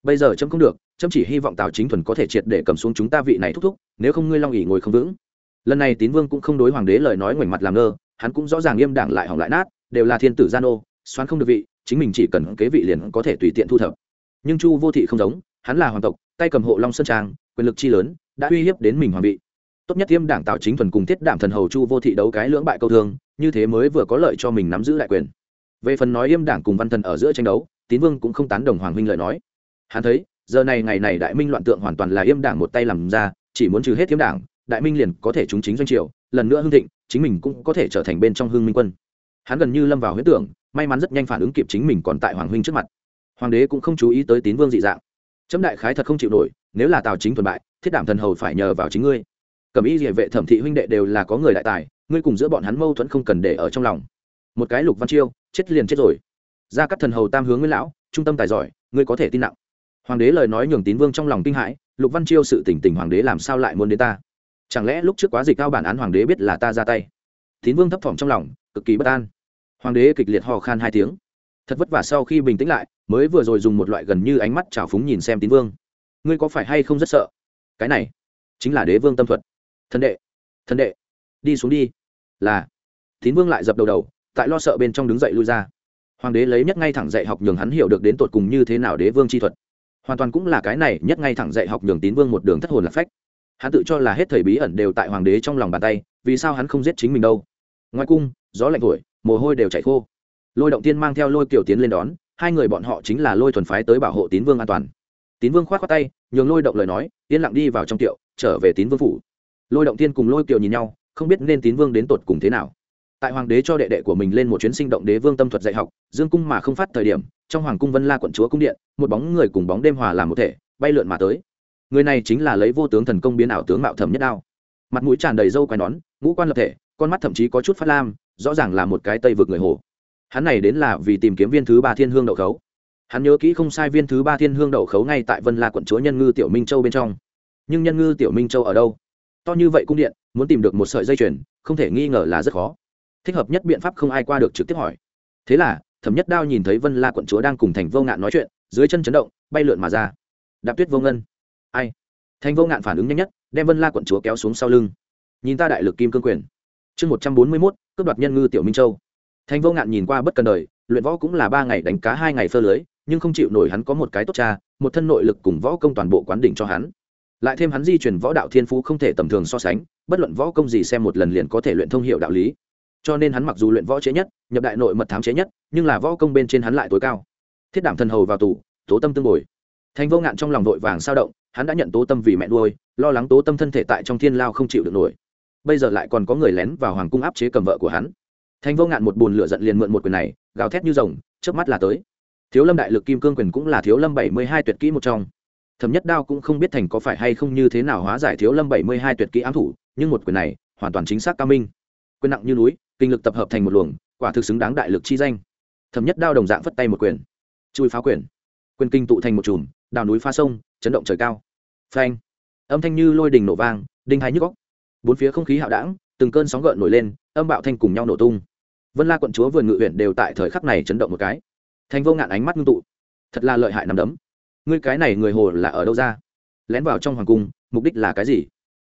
Bây giờ chấm không được, chấm chỉ hy vọng tào chính thuần có thể triệt để cầm xuống chúng ta vị này thúc thúc, nếu không ngươi long ỉ ngồi không vững. Lần này tín vương cũng không đối hoàng đế lời nói ngoảnh mặt làm ngơ hắn cũng rõ ràng nghiêm đảng lại hỏng lại nát, đều là thiên tử gian ô xoắn không được vị, chính mình chỉ cần kế vị liền có thể tùy tiện thu thập. Nhưng chu vô thị không giống, hắn là hoàng tộc, tay cầm hộ long sơn trang, quyền lực chi lớn, đã uy hiếp đến mình hoàng vị. Tốt nhất tiêm đảng tạo chính thuần cùng thiết đảm thần hầu chu vô thị đấu cái lưỡng bại câu thương, như thế mới vừa có lợi cho mình nắm giữ lại quyền. Về phần nói yêm đảng cùng văn thần ở giữa tranh đấu, tín vương cũng không tán đồng hoàng huynh lợi nói. Hắn thấy, giờ này ngày này đại minh loạn tượng hoàn toàn là yêm đảng một tay làm ra, chỉ muốn trừ hết yêm đảng, đại minh liền có thể trúng chính doanh triều lần nữa hưng thịnh, chính mình cũng có thể trở thành bên trong hưng minh quân. Hắn gần như lâm vào huyết tưởng, may mắn rất nhanh phản ứng kịp chính mình còn tại hoàng huynh trước mặt. Hoàng đế cũng không chú ý tới tín vương dị dạng. Chấm đại khái thật không chịu nổi, nếu là tào chính thuần bại, thiết đảm thần hầu phải nhờ vào chính ngươi. Cầm ý địa vệ thẩm thị huynh đệ đều là có người đại tài, ngươi cùng giữa bọn hắn mâu thuẫn không cần để ở trong lòng. Một cái lục văn chiêu, chết liền chết rồi. Ra các thần hầu tam hướng nguyên lão, trung tâm tài giỏi, ngươi có thể tin nặng. Hoàng đế lời nói nhường tín vương trong lòng kinh hãi, lục văn chiêu sự tỉnh tỉnh hoàng đế làm sao lại muốn đến ta? Chẳng lẽ lúc trước quá dịch cao bản án hoàng đế biết là ta ra tay? Tín vương thấp thỏm trong lòng, cực kỳ bất an. Hoàng đế kịch liệt hò khan hai tiếng. Thật vất vả sau khi bình tĩnh lại, mới vừa rồi dùng một loại gần như ánh mắt trào phúng nhìn xem tín vương. Ngươi có phải hay không rất sợ? Cái này, chính là đế vương tâm thuật. Thần đệ thần đệ, đi xuống đi. Là. Tín vương lại dập đầu đầu, tại lo sợ bên trong đứng dậy lui ra. Hoàng đế lấy nhất ngay thẳng dạy học nhường hắn hiểu được đến tột cùng như thế nào đế vương chi thuật. Hoàn toàn cũng là cái này, nhất ngay thẳng dạy học nhường tín vương một đường thất hồn lạc phách hắn tự cho là hết thời bí ẩn đều tại hoàng đế trong lòng bàn tay, vì sao hắn không giết chính mình đâu? Ngoài cung, gió lạnh thổi, mồ hôi đều chảy khô. Lôi động tiên mang theo lôi kiểu tiến lên đón, hai người bọn họ chính là lôi thuần phái tới bảo hộ tín vương an toàn. Tín vương k h o á t khoác tay, nhường lôi động lời nói, yên lặng đi vào trong tiệu, trở về tín vương phủ. Lôi động tiên cùng lôi kiều nhìn nhau, không biết nên tín vương đến tột cùng thế nào. Tại hoàng đế cho đệ đệ của mình lên một chuyến sinh động đế vương tâm thuật dạy học, dương cung mà không phát thời điểm, trong hoàng cung vân la quận chúa cung điện, một bóng người cùng bóng đêm hòa làm một thể, bay lượn mà tới người này chính là lấy vô tướng thần công biến ảo tướng mạo thẩm nhất đao. Mặt mũi tràn đầy râu quai nón, ngũ quan lập thể, con mắt thậm chí có chút phát lam, rõ ràng là một cái tây vực người hồ. Hắn này đến là vì tìm kiếm viên thứ ba thiên hương đậu khấu. Hắn nhớ kỹ không sai viên thứ ba thiên hương đậu khấu ngay tại vân la quận chúa nhân ngư tiểu minh châu bên trong. Nhưng nhân ngư tiểu minh châu ở đâu? To như vậy cung điện, muốn tìm được một sợi dây chuyền, không thể nghi ngờ là rất khó. Thích hợp nhất biện pháp không ai qua được trực tiếp hỏi. Thế là, thẩm nhất đao nhìn thấy vân la quận chúa đang cùng thành vô ngạn nói chuyện, dưới chân chấn động, bay lượn mà ra. Đạp tuyết vô ngân ai? Thành vô ngạn phản ứng nhanh nhất, đem vân la quận chúa kéo xuống sau lưng. Nhìn ta đại lực kim cương quyền. Chương một trăm bốn mươi mốt, cướp đoạt nhân ngư tiểu minh châu. Thành vô ngạn nhìn qua bất cần đời, luyện võ cũng là ba ngày đánh cá, hai ngày phơ lưới, nhưng không chịu nổi hắn có một cái tốt cha, một thân nội lực cùng võ công toàn bộ quán đỉnh cho hắn. Lại thêm hắn di chuyển võ đạo thiên phú không thể tầm thường so sánh, bất luận võ công gì xem một lần liền có thể luyện thông hiệu đạo lý. Cho nên hắn mặc dù luyện võ chế nhất, nhập đại nội mật thám chế nhất, nhưng là võ công bên trên hắn lại tối cao. Thiết đảm thần hầu vào tù, tố tâm tương bồi. Thành vô ngạn trong lòng vội vàng sao động hắn đã nhận tố tâm vì mẹ nuôi, lo lắng tố tâm thân thể tại trong thiên lao không chịu được nổi. Bây giờ lại còn có người lén vào hoàng cung áp chế cầm vợ của hắn. Thành vô ngạn một bùn lửa giận liền mượn một quyền này, gào thét như rồng trước mắt là tới. Thiếu lâm đại lực kim cương quyền cũng là thiếu lâm bảy mươi hai tuyệt kỹ một trong. Thẩm nhất đao cũng không biết thành có phải hay không như thế nào hóa giải thiếu lâm bảy mươi hai tuyệt kỹ ám thủ, nhưng một quyền này hoàn toàn chính xác cao minh. Quyền nặng như núi, kinh lực tập hợp thành một luồng, quả thực xứng đáng đại lực chi danh. Thẩm nhất đao đồng dạng phất tay một quyền. Chui phá quyền. Quyền kinh tụ thành một chùm, đào núi pha sông chấn động trời cao. Phanh. Âm thanh như lôi đình nổ vang, đinh hai nhức góc bốn phía không khí hạo đảng từng cơn sóng gợn nổi lên, âm bạo thanh cùng nhau nổ tung. Vân la quận chúa vườn ngự huyện đều tại thời khắc này chấn động một cái. Thành vô ngạn ánh mắt ngưng tụ. Thật là lợi hại nằm đấm. Ngươi cái này người hồ là ở đâu ra? Lén vào trong hoàng cung, mục đích là cái gì?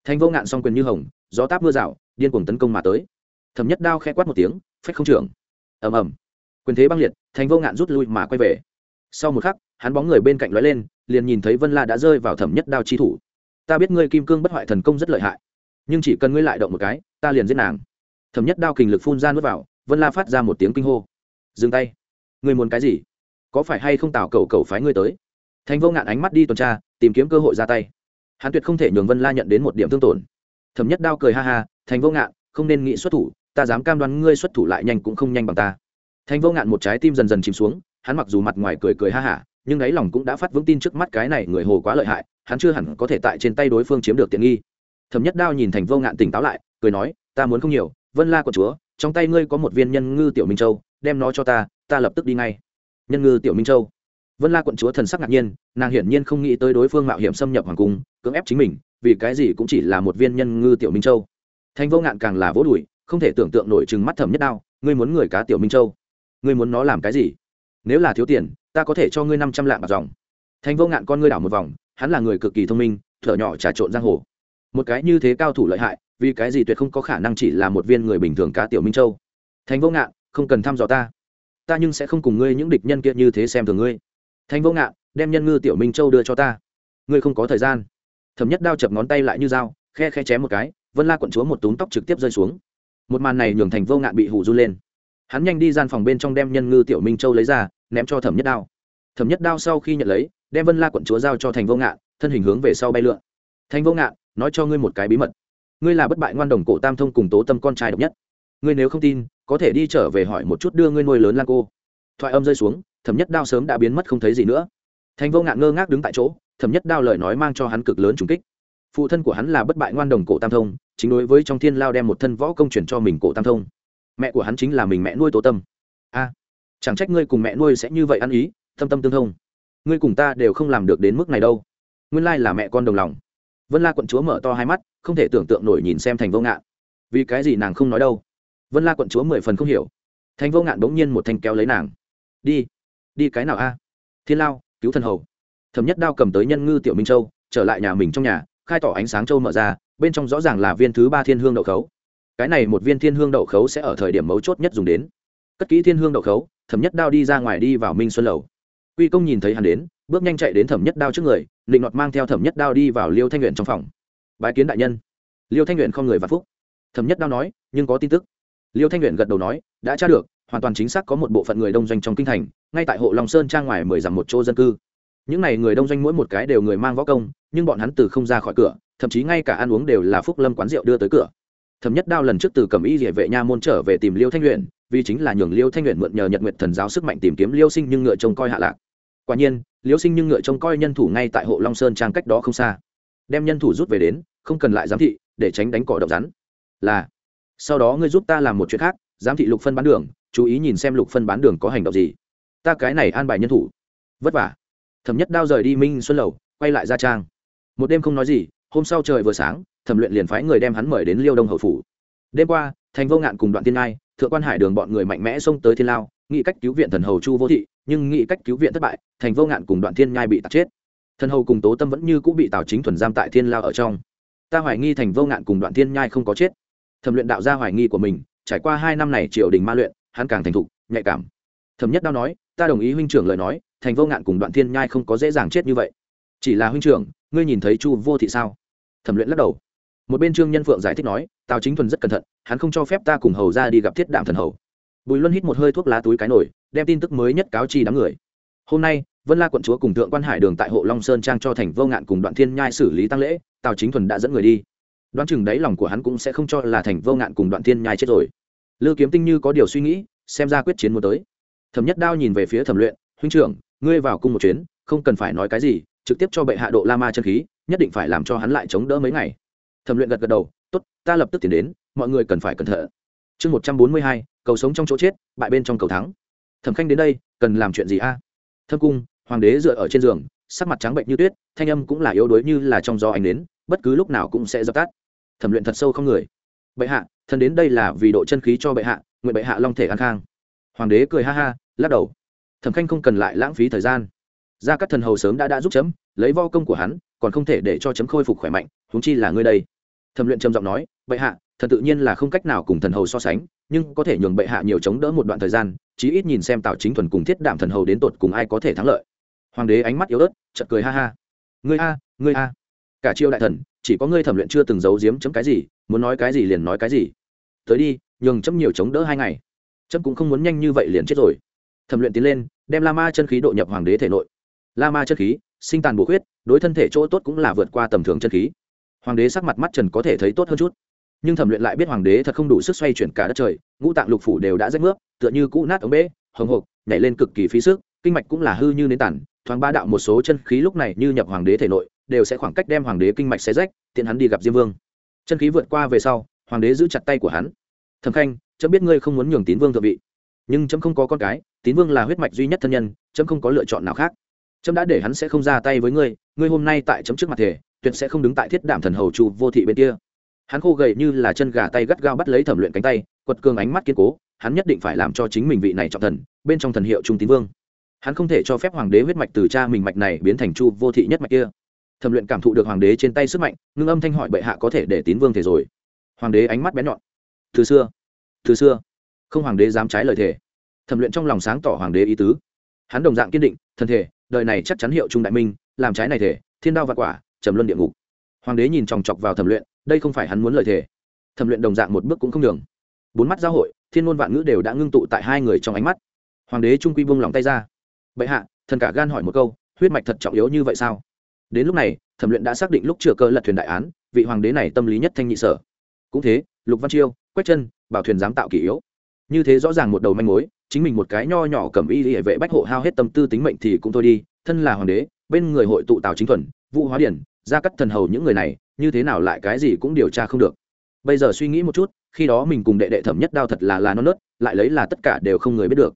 Thành vô ngạn song quyền như hồng, gió táp mưa rào, điên cuồng tấn công mà tới. Thẩm nhất đao khẽ quát một tiếng, phách không trưởng. Ầm ầm. Quyền thế băng liệt, thành vô ngạn rút lui mà quay về. Sau một khắc, hắn bóng người bên cạnh lóe lên liền nhìn thấy vân la đã rơi vào thẩm nhất đao chi thủ. Ta biết ngươi kim cương bất hoại thần công rất lợi hại, nhưng chỉ cần ngươi lại động một cái, ta liền giết nàng. Thẩm nhất đao kình lực phun ra nuốt vào, vân la phát ra một tiếng kinh hô. Dừng tay. Ngươi muốn cái gì? Có phải hay không tạo cầu cầu phái ngươi tới? Thành vô ngạn ánh mắt đi tuần tra, tìm kiếm cơ hội ra tay. Hắn tuyệt không thể nhường vân la nhận đến một điểm thương tổn. Thẩm nhất đao cười ha ha, thành vô ngạn, không nên nghĩ xuất thủ, ta dám cam đoan ngươi xuất thủ lại nhanh cũng không nhanh bằng ta. Thành vô ngạn một trái tim dần dần chìm xuống, hắn mặc dù mặt ngoài cười cười ha hả nhưng đáy lòng cũng đã phát vững tin trước mắt cái này người hồ quá lợi hại, hắn chưa hẳn có thể tại trên tay đối phương chiếm được tiện nghi. Thẩm nhất đao nhìn thành vô ngạn tỉnh táo lại, cười nói, ta muốn không nhiều, vân la của chúa, trong tay ngươi có một viên nhân ngư tiểu minh châu, đem nó cho ta ta lập tức đi ngay. Nhân ngư tiểu minh châu. Vân la quận chúa thần sắc ngạc nhiên, nàng hiển nhiên không nghĩ tới đối phương mạo hiểm xâm nhập hoàng cung, cưỡng ép chính mình, vì cái gì cũng chỉ là một viên nhân ngư tiểu minh châu. Thành vô ngạn càng là vỗ đùi, không thể tưởng tượng nổi chừng mắt thẩm nhất đao, ngươi muốn người cá tiểu minh châu? Ngươi muốn nó làm cái gì? Nếu là thiếu tiền ta có thể cho ngươi năm trăm lạng bạc dòng. Thành vô ngạn con ngươi đảo một vòng, hắn là người cực kỳ thông minh, thở nhỏ trà trộn giang hồ. Một cái như thế cao thủ lợi hại, vì cái gì tuyệt không có khả năng chỉ là một viên người bình thường cá tiểu minh châu? Thành vô ngạn, không cần thăm dò ta. Ta nhưng sẽ không cùng ngươi những địch nhân kia như thế xem thường ngươi. Thành vô ngạn, đem nhân ngư tiểu minh châu đưa cho ta. Ngươi không có thời gian. Thẩm nhất đao chập ngón tay lại như dao, khe khe chém một cái, vân la quận chúa một túm tóc trực tiếp rơi xuống. Một màn này nhường thành vô ngạn bị hù run lên hắn nhanh đi gian phòng bên trong đem nhân ngư tiểu minh châu lấy ra, ném cho thẩm nhất đao. thẩm nhất đao sau khi nhận lấy, đem vân la quận chúa giao cho thành vô ngạn, thân hình hướng về sau bay lượn. thành vô ngạn, nói cho ngươi một cái bí mật. ngươi là bất bại ngoan đồng cổ tam thông cùng tố tâm con trai độc nhất. ngươi nếu không tin, có thể đi trở về hỏi một chút đưa ngươi nuôi lớn lan cô. thoại âm rơi xuống, thẩm nhất đao sớm đã biến mất không thấy gì nữa. thành vô ngạn ngơ ngác đứng tại chỗ, thẩm nhất đao lời nói mang cho hắn cực lớn trùng kích. phụ thân của hắn là bất bại ngoan đồng cổ tam thông, chính đối với trong thiên lao đem một thân võ công chuyển cho mình cổ tam thông mẹ của hắn chính là mình mẹ nuôi tố tâm. A, chẳng trách ngươi cùng mẹ nuôi sẽ như vậy ăn ý, tâm tâm tương thông. Ngươi cùng ta đều không làm được đến mức này đâu. Nguyên lai là mẹ con đồng lòng. Vân la quận chúa mở to hai mắt, không thể tưởng tượng nổi nhìn xem thành vô ngạn. Vì cái gì nàng không nói đâu? Vân la quận chúa mười phần không hiểu. Thành vô ngạn bỗng nhiên một thanh kéo lấy nàng. Đi đi cái nào a? Thiên lao, cứu thần hầu. Thẩm nhất đao cầm tới nhân ngư tiểu minh châu, trở lại nhà mình trong nhà, khai tỏ ánh sáng châu mở ra, bên trong rõ ràng là viên thứ ba thiên hương đậu khấu cái này một viên thiên hương đậu khấu sẽ ở thời điểm mấu chốt nhất dùng đến. Cất kỹ thiên hương đậu khấu, thẩm nhất đao đi ra ngoài đi vào minh xuân lầu. Quy công nhìn thấy hắn đến, bước nhanh chạy đến thẩm nhất đao trước người, định nọt mang theo thẩm nhất đao đi vào liêu thanh nguyện trong phòng. Bái kiến đại nhân. Liêu thanh nguyện không người vạn phúc. Thẩm nhất đao nói, nhưng có tin tức. Liêu thanh nguyện gật đầu nói, đã tra được, hoàn toàn chính xác có một bộ phận người đông doanh trong kinh thành, ngay tại hộ long sơn trang ngoài mười dặm một chỗ dân cư. Những n à y người đông doanh mỗi một cái đều người mang võ công, nhưng bọn hắn từ không ra khỏi cửa, thậm chí ngay cả ăn uống đều là phúc lâm quán rượu đưa tới cửa thẩm nhất đao lần trước từ cầm y địa vệ nha môn trở về tìm liêu thanh luyện, vì chính là nhường liêu thanh luyện mượn nhờ nhật nguyện thần giáo sức mạnh tìm kiếm liêu sinh nhưng ngựa trông coi hạ lạc. Quả nhiên, liêu sinh nhưng ngựa trông coi nhân thủ ngay tại hộ long sơn trang cách đó không xa. Đem nhân thủ rút về đến, không cần lại giám thị, để tránh đánh cỏ độc rắn. Là, sau đó ngươi giúp ta làm một chuyện khác, giám thị lục phân bán đường, chú ý nhìn xem lục phân bán đường có hành động gì. Ta cái này an bài nhân thủ. Vất vả. Thẩm nhất đao rời đi minh xuân lầu, quay lại ra trang. Một đêm không nói gì, hôm sau trời vừa sáng thẩm luyện liền phái người đem hắn mời đến liêu đông hậu phủ. Đêm qua, thành vô ngạn cùng đoạn tiên ngai, thượng quan hải đường bọn người mạnh mẽ xông tới thiên lao nghị cách cứu viện thần hầu chu vô thị, nhưng nghị cách cứu viện thất bại, thành vô ngạn cùng đoạn thiên nhai bị tạt chết. Thần hầu cùng tố tâm vẫn như cũng bị tào chính thuần giam tại thiên lao ở trong. Ta hoài nghi thành vô ngạn cùng đoạn thiên nhai không có chết. Thẩm luyện đạo ra hoài nghi của mình, trải qua hai năm này triều đình ma luyện, hắn càng thành thục, nhạy cảm. Thẩm nhất đao nói, ta đồng ý huynh trưởng lời nói, thành vô ngạn cùng đoạn thiên nhai không có dễ dàng chết như vậy. Chỉ là huynh trưởng, ngươi nhìn thấy chu vô thị sao? Thẩm luyện lắc đầu một bên trương nhân phượng giải thích nói, tào chính thuần rất cẩn thận, hắn không cho phép ta cùng hầu ra đi gặp thiết đạm thần hầu. Bùi luân hít một hơi thuốc lá túi cái nổi đem tin tức mới nhất cáo chi đám người. Hôm nay, vân la quận chúa cùng thượng quan hải đường tại hộ long sơn trang cho thành vô ngạn cùng đoạn thiên nhai xử lý tăng lễ, tào chính thuần đã dẫn người đi. Đoán chừng đáy lòng của hắn cũng sẽ không cho là thành vô ngạn cùng đoạn thiên nhai chết rồi. Lư kiếm tinh như có điều suy nghĩ, xem ra quyết chiến muốn tới. Thẩm nhất đao nhìn về phía thẩm luyện, huynh trưởng, ngươi vào cung một chuyến, không cần phải nói cái gì, trực tiếp cho bệ hạ độ la ma chân khí, nhất định phải làm cho hắn lại chống đỡ mấy ngày thẩm luyện gật gật đầu, tốt, ta lập tức tiến đến, mọi người cần phải cẩn thận. Chương một trăm bốn mươi hai, cầu sống trong chỗ chết, bại bên trong cầu thắng. Thẩm khanh đến đây, cần làm chuyện gì a? Thâm cung, hoàng đế dựa ở trên giường, sắc mặt trắng bệnh như tuyết, thanh âm cũng là yếu đuối như là trong gió ánh đến bất cứ lúc nào cũng sẽ dập tắt. Thẩm luyện thật sâu không người. Bệ hạ, thần đến đây là vì độ chân khí cho bệ hạ, nguyện bệ hạ long thể an khang. Hoàng đế cười ha ha, lắc đầu. Thẩm khanh không cần lại lãng phí thời gian. Gia các thần hầu sớm đã đã giúp chấm, lấy vo công của hắn còn không thể để cho chấm khôi phục khỏe mạnh húng chi là ngươi đây. Thẩm luyện trầm giọng nói, bệ hạ, thần tự nhiên là không cách nào cùng thần hầu so sánh, nhưng có thể nhường bệ hạ nhiều chống đỡ một đoạn thời gian, chí ít nhìn xem tào chính thuần cùng thiết đảm thần hầu đến tột cùng ai có thể thắng lợi. Hoàng đế ánh mắt yếu ớt chật cười ha ha. Ngươi a ngươi a. Cả triều đại thần, chỉ có ngươi thẩm luyện chưa từng giấu giếm chấm cái gì, muốn nói cái gì liền nói cái gì. Tới đi, nhường chấm nhiều chống đỡ hai ngày. Chấm cũng không muốn nhanh như vậy liền chết rồi. Thẩm luyện tiến lên, đem la ma chân khí độ nhập hoàng đế thể nội. La ma chân khí sinh tàn bổ huyết đối thân thể chỗ tốt cũng là vượt qua tầm thường chân khí. Hoàng đế sắc mặt mắt trần có thể thấy tốt hơn chút. Nhưng thẩm luyện lại biết hoàng đế thật không đủ sức xoay chuyển cả đất trời, ngũ tạng lục phủ đều đã rách nước, tựa như cũ nát ống bê, hồng hộc, nhảy lên cực kỳ phí sức, kinh mạch cũng là hư như nến tản, thoáng ba đạo một số chân khí lúc này như nhập hoàng đế thể nội, đều sẽ khoảng cách đem hoàng đế kinh mạch xé rách, tiện hắn đi gặp diêm vương. Chân khí vượt qua về sau, hoàng đế giữ chặt tay của hắn. Thẩm khanh, chấm biết ngươi không muốn nhường tín vương thượng vị, nhưng chấm không có con cái, tín vương là huyết mạch duy nhất thân nhân, chấm không có lựa chọn nào khác chấm đã để hắn sẽ không ra tay với ngươi ngươi hôm nay tại chấm trước mặt thể tuyệt sẽ không đứng tại thiết đảm thần hầu chu vô thị bên kia. Hắn khô gầy như là chân gà tay gắt gao bắt lấy thẩm luyện cánh tay, quật cường ánh mắt kiên cố, hắn nhất định phải làm cho chính mình vị này trọng thần, bên trong thần hiệu trung tín vương. Hắn không thể cho phép hoàng đế huyết mạch từ cha mình mạch này biến thành chu vô thị nhất mạch kia. Thẩm luyện cảm thụ được hoàng đế trên tay sức mạnh, ngưng âm thanh hỏi bệ hạ có thể để tín vương thể rồi. Hoàng đế ánh mắt bén nhọn. Từ xưa từ xưa, không hoàng đế dám trái lời thề. Thẩm luyện trong lòng sáng tỏ hoàng đế ý tứ. Hắn đồng dạng kiên định thân thể đời này chắc chắn hiệu trung đại minh, làm trái này thể, thiên đao và quả, trầm luân địa ngục. Hoàng đế nhìn chòng chọc vào thẩm luyện, đây không phải hắn muốn lời thề. Thẩm luyện đồng dạng một bước cũng không đường bốn mắt giao hội, thiên ngôn vạn ngữ đều đã ngưng tụ tại hai người trong ánh mắt. Hoàng đế trung quy buông lòng tay ra. Bệ hạ, thần cả gan hỏi một câu, huyết mạch thật trọng yếu như vậy sao? Đến lúc này, thẩm luyện đã xác định lúc chừa cơ lật thuyền đại án, vị hoàng đế này tâm lý nhất thanh nhị sở. Cũng thế, lục văn chiêu, quách chân, bảo thuyền dám tạo kỷ yếu như thế rõ ràng một đầu manh mối, chính mình một cái nho nhỏ cầm y hệ vệ bách hộ hao hết tâm tư tính mệnh thì cũng thôi đi, thân là hoàng đế, bên người hội tụ tào chính thuần, vũ hóa điển, gia cắt thần hầu những người này, như thế nào lại cái gì cũng điều tra không được. Bây giờ suy nghĩ một chút, khi đó mình cùng đệ đệ thẩm nhất đao thật là là non nớt, lại lấy là tất cả đều không người biết được.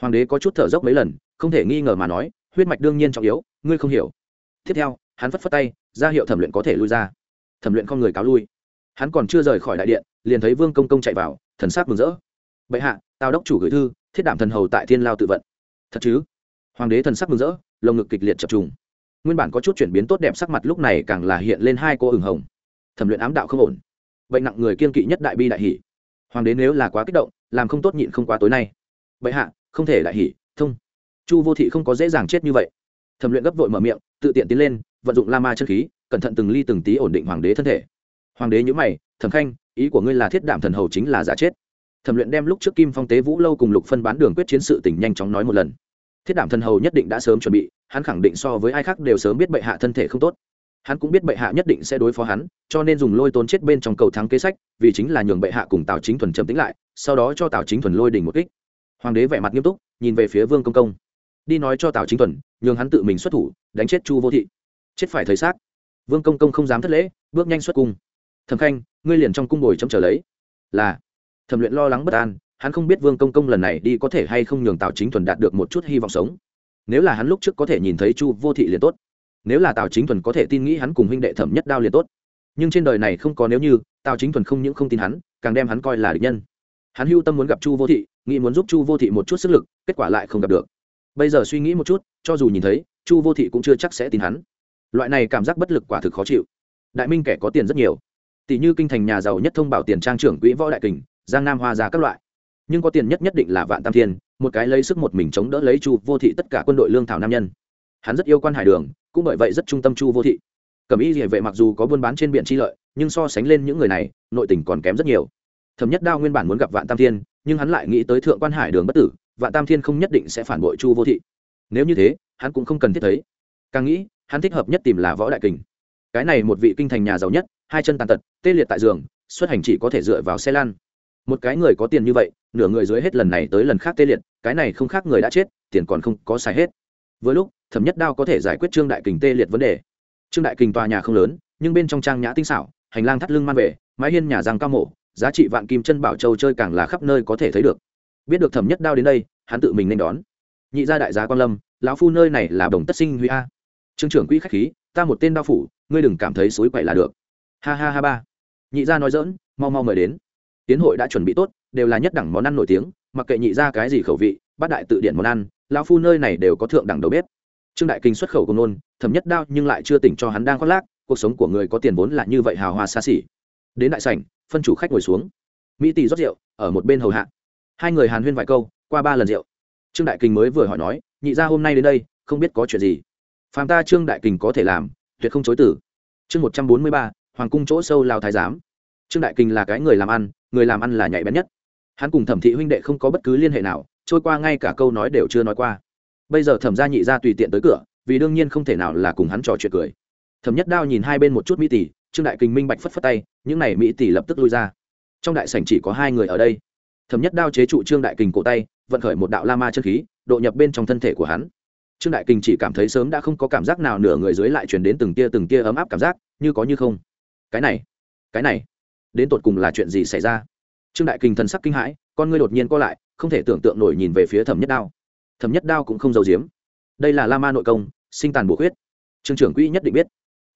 Hoàng đế có chút thở dốc mấy lần, không thể nghi ngờ mà nói, huyết mạch đương nhiên trọng yếu, ngươi không hiểu. Tiếp theo, hắn phất phất tay, ra hiệu thẩm luyện có thể lui ra. Thẩm luyện không người cáo lui. Hắn còn chưa rời khỏi đại điện, liền thấy vương công công chạy vào, thần sát mừng rỡ bệ hạ, tào đốc chủ gửi thư, thiết đảm thần hầu tại thiên lao tự vận. Thật chứ? Hoàng đế thần sắc mừng rỡ, lồng ngực kịch liệt chập trùng. Nguyên bản có chút chuyển biến tốt đẹp sắc mặt lúc này càng là hiện lên hai cô ửng hồng. Thẩm luyện ám đạo không ổn. Bệnh nặng người kiên kỵ nhất đại bi đại hỷ. Hoàng đế nếu là quá kích động, làm không tốt nhịn không quá tối nay. Bệ hạ, không thể đại hỷ, thông. Chu vô thị không có dễ dàng chết như vậy. Thẩm luyện gấp vội mở miệng, tự tiện tiến lên, vận dụng la ma chân khí, cẩn thận từng ly từng tí ổn định hoàng đế thân thể. Hoàng đế nhữ mày, thẩm khanh, ý của ngươi là thiết đảm thần hầu chính là giả chết thẩm luyện đem lúc trước kim phong tế vũ lâu cùng lục phân bán đường quyết chiến sự tỉnh nhanh chóng nói một lần. Thiết đảm thần hầu nhất định đã sớm chuẩn bị, hắn khẳng định so với ai khác đều sớm biết bệ hạ thân thể không tốt. Hắn cũng biết bệ hạ nhất định sẽ đối phó hắn, cho nên dùng lôi tốn chết bên trong cầu thắng kế sách, vì chính là nhường bệ hạ cùng tào chính thuần trầm tính lại, sau đó cho tào chính thuần lôi đình một kích. Hoàng đế vẻ mặt nghiêm túc, nhìn về phía vương công công. Đi nói cho tào chính thuần, nhường hắn tự mình xuất thủ, đánh chết chu vô thị. Chết phải thấy xác. Vương công công không dám thất lễ, bước nhanh xuất cung. Thẩm khanh, ngươi liền trong cung bồi chấm trở lấy. Là thẩm luyện lo lắng bất an, hắn không biết vương công công lần này đi có thể hay không nhường tào chính thuần đạt được một chút hy vọng sống. Nếu là hắn lúc trước có thể nhìn thấy chu vô thị liền tốt. Nếu là tào chính thuần có thể tin nghĩ hắn cùng huynh đệ thẩm nhất đao liền tốt. Nhưng trên đời này không có nếu như, tào chính thuần không những không tin hắn, càng đem hắn coi là địch nhân. Hắn hưu tâm muốn gặp chu vô thị, nghĩ muốn giúp chu vô thị một chút sức lực, kết quả lại không gặp được. Bây giờ suy nghĩ một chút, cho dù nhìn thấy, chu vô thị cũng chưa chắc sẽ tin hắn. Loại này cảm giác bất lực quả thực khó chịu. Đại minh kẻ có tiền rất nhiều. Tỷ như kinh thành nhà giàu nhất thông bảo tiền trang trưởng quỹ võ đại kình giang nam hoa ra các loại. Nhưng có tiền nhất nhất định là vạn tam thiên, một cái lấy sức một mình chống đỡ lấy chu vô thị tất cả quân đội lương thảo nam nhân. Hắn rất yêu quan hải đường, cũng bởi vậy rất trung tâm chu vô thị. Cẩm y địa vệ mặc dù có buôn bán trên biển tri lợi, nhưng so sánh lên những người này, nội tình còn kém rất nhiều. Thẩm nhất đao nguyên bản muốn gặp vạn tam thiên, nhưng hắn lại nghĩ tới thượng quan hải đường bất tử, vạn tam thiên không nhất định sẽ phản bội chu vô thị. Nếu như thế, hắn cũng không cần thiết thấy. Càng nghĩ, hắn thích hợp nhất tìm là võ đại kình. Cái này một vị kinh thành nhà giàu nhất, hai chân tàn tật, tê liệt tại giường, xuất hành chỉ có thể dựa vào xe lan một cái người có tiền như vậy, nửa người dưới hết lần này tới lần khác tê liệt, cái này không khác người đã chết, tiền còn không có xài hết. Với lúc, thẩm nhất đao có thể giải quyết trương đại kình tê liệt vấn đề. Trương đại kình tòa nhà không lớn, nhưng bên trong trang nhã tinh xảo, hành lang thắt lưng man về mái hiên nhà giang cao mộ giá trị vạn kim chân bảo châu chơi càng là khắp nơi có thể thấy được. Biết được thẩm nhất đao đến đây, hắn tự mình nên đón. Nhị gia đại giá quan lâm, lão phu nơi này là đồng tất sinh huy a. Trương trưởng quỹ khách khí, ta một tên đao phủ, ngươi đừng cảm thấy xối quậy là được. Ha ha ha ba. Nhị gia nói dỡn mau mau mời đến tiến hội đã chuẩn bị tốt, đều là nhất đẳng món ăn nổi tiếng, mặc kệ nhị gia cái gì khẩu vị, bát đại tự điển món ăn, lão phu nơi này đều có thượng đẳng đầu bếp. Trương đại kinh xuất khẩu công nôn, thẩm nhất đao nhưng lại chưa tỉnh cho hắn đang khoác lác, cuộc sống của người có tiền vốn là như vậy hào hoa xa xỉ. Đến đại sảnh, phân chủ khách ngồi xuống. Mỹ tỷ rót rượu, ở một bên hầu hạ. Hai người hàn huyên vài câu, qua ba lần rượu. Trương đại Kinh mới vừa hỏi nói, nhị ra hôm nay đến đây, không biết có chuyện gì? Phàm ta trương đại kình có thể làm, tuyệt không chối tử chương một trăm bốn mươi ba, hoàng cung chỗ sâu lao thái giám. Trương đại kình là cái người làm ăn người làm ăn là nhạy bén nhất. Hắn cùng thẩm thị huynh đệ không có bất cứ liên hệ nào, trôi qua ngay cả câu nói đều chưa nói qua. Bây giờ thẩm gia nhị ra tùy tiện tới cửa, vì đương nhiên không thể nào là cùng hắn trò chuyện cười. Thẩm nhất đao nhìn hai bên một chút mỹ tỷ, trương đại kình minh bạch phất phất tay, những n à y mỹ tỷ lập tức lui ra. Trong đại sảnh chỉ có hai người ở đây. Thẩm nhất đao chế trụ trương đại kình cổ tay, vận khởi một đạo la ma chân khí, độ nhập bên trong thân thể của hắn. Trương đại kình chỉ cảm thấy sớm đã không có cảm giác nào nửa người dưới lại chuyển đến từng tia từng tia ấm áp cảm giác, như có như không. Cái này cái này đến tột cùng là chuyện gì xảy ra? Trương đại kình thần sắc kinh hãi, con ngươi đột nhiên co lại, không thể tưởng tượng nổi nhìn về phía thẩm nhất đao. Thẩm nhất đao cũng không giấu giếm. Đây là la ma nội công, sinh tàn bổ khuyết. Trương trưởng quỹ nhất định biết.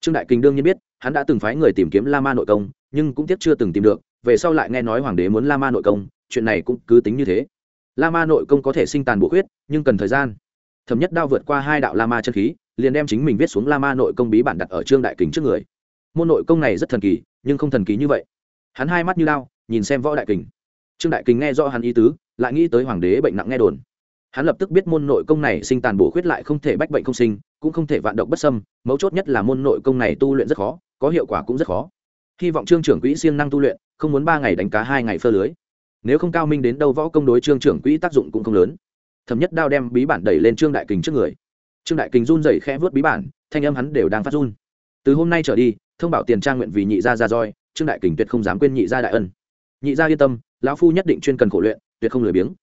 Trương đại kình đương nhiên biết, hắn đã từng phái người tìm kiếm la ma nội công, nhưng cũng tiếc chưa từng tìm được, về sau lại nghe nói hoàng đế muốn la ma nội công, chuyện này cũng cứ tính như thế. La ma nội công có thể sinh tàn bổ khuyết, nhưng cần thời gian. Thẩm nhất đao vượt qua hai đạo la ma chân khí, liền đem chính mình viết xuống la ma nội công bí bản đặt ở trương đại kình trước người. Môn nội công này rất thần kỳ, nhưng không thần kỳ như vậy hắn hai mắt như lao, nhìn xem võ đại kình. Trương đại kình nghe rõ hắn ý tứ, lại nghĩ tới hoàng đế bệnh nặng nghe đồn. Hắn lập tức biết môn nội công này sinh tàn bổ khuyết lại không thể bách bệnh không sinh, cũng không thể vạn động bất sâm mấu chốt nhất là môn nội công này tu luyện rất khó, có hiệu quả cũng rất khó. Hy vọng trương trưởng quỹ siêng năng tu luyện, không muốn ba ngày đánh cá hai ngày phơ lưới. Nếu không cao minh đến đâu võ công đối trương trưởng quỹ tác dụng cũng không lớn. Thẩm nhất đao đem bí bản đẩy lên trương đại kình trước người. Trương đại kình run rẩy khẽ vớt bí bản, thanh âm hắn đều đang phát run. Từ hôm nay trở đi, thông báo tiền trang nguyện vì nhị gia ra roi trương đại kình tuyệt không dám quên nhị gia đại ân. Nhị gia yên tâm, lão phu nhất định chuyên cần khổ luyện, tuyệt không lười biếng.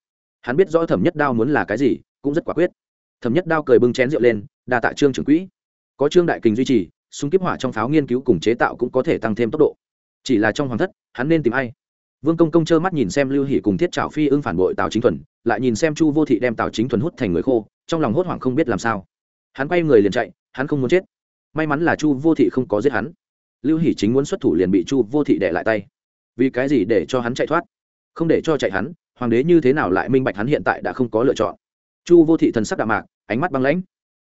Hắn biết rõ thẩm nhất đao muốn là cái gì, cũng rất quả quyết. Thẩm nhất đao cười bưng chén rượu lên đà tạ trương trưởng quỹ. Có trương đại kình duy trì, súng kiếp hỏa trong pháo nghiên cứu cùng chế tạo cũng có thể tăng thêm tốc độ. Chỉ là trong hoàng thất, hắn nên tìm ai? Vương công công trơ mắt nhìn xem lưu hỷ cùng thiết trảo phi ưng phản bội tào chính thuần, lại nhìn xem chu vô thị đem tào chính thuần hút thành người khô, trong lòng hốt hoảng không biết làm sao. Hắn quay người liền chạy, hắn không muốn chết. May mắn là chu vô thị không có giết hắn lưu hỷ chính muốn xuất thủ liền bị chu vô thị để lại tay. Vì cái gì để cho hắn chạy thoát? Không để cho chạy hắn, hoàng đế như thế nào lại minh bạch hắn hiện tại đã không có lựa chọn? Chu vô thị thần sắc đạm mạc, ánh mắt băng lãnh.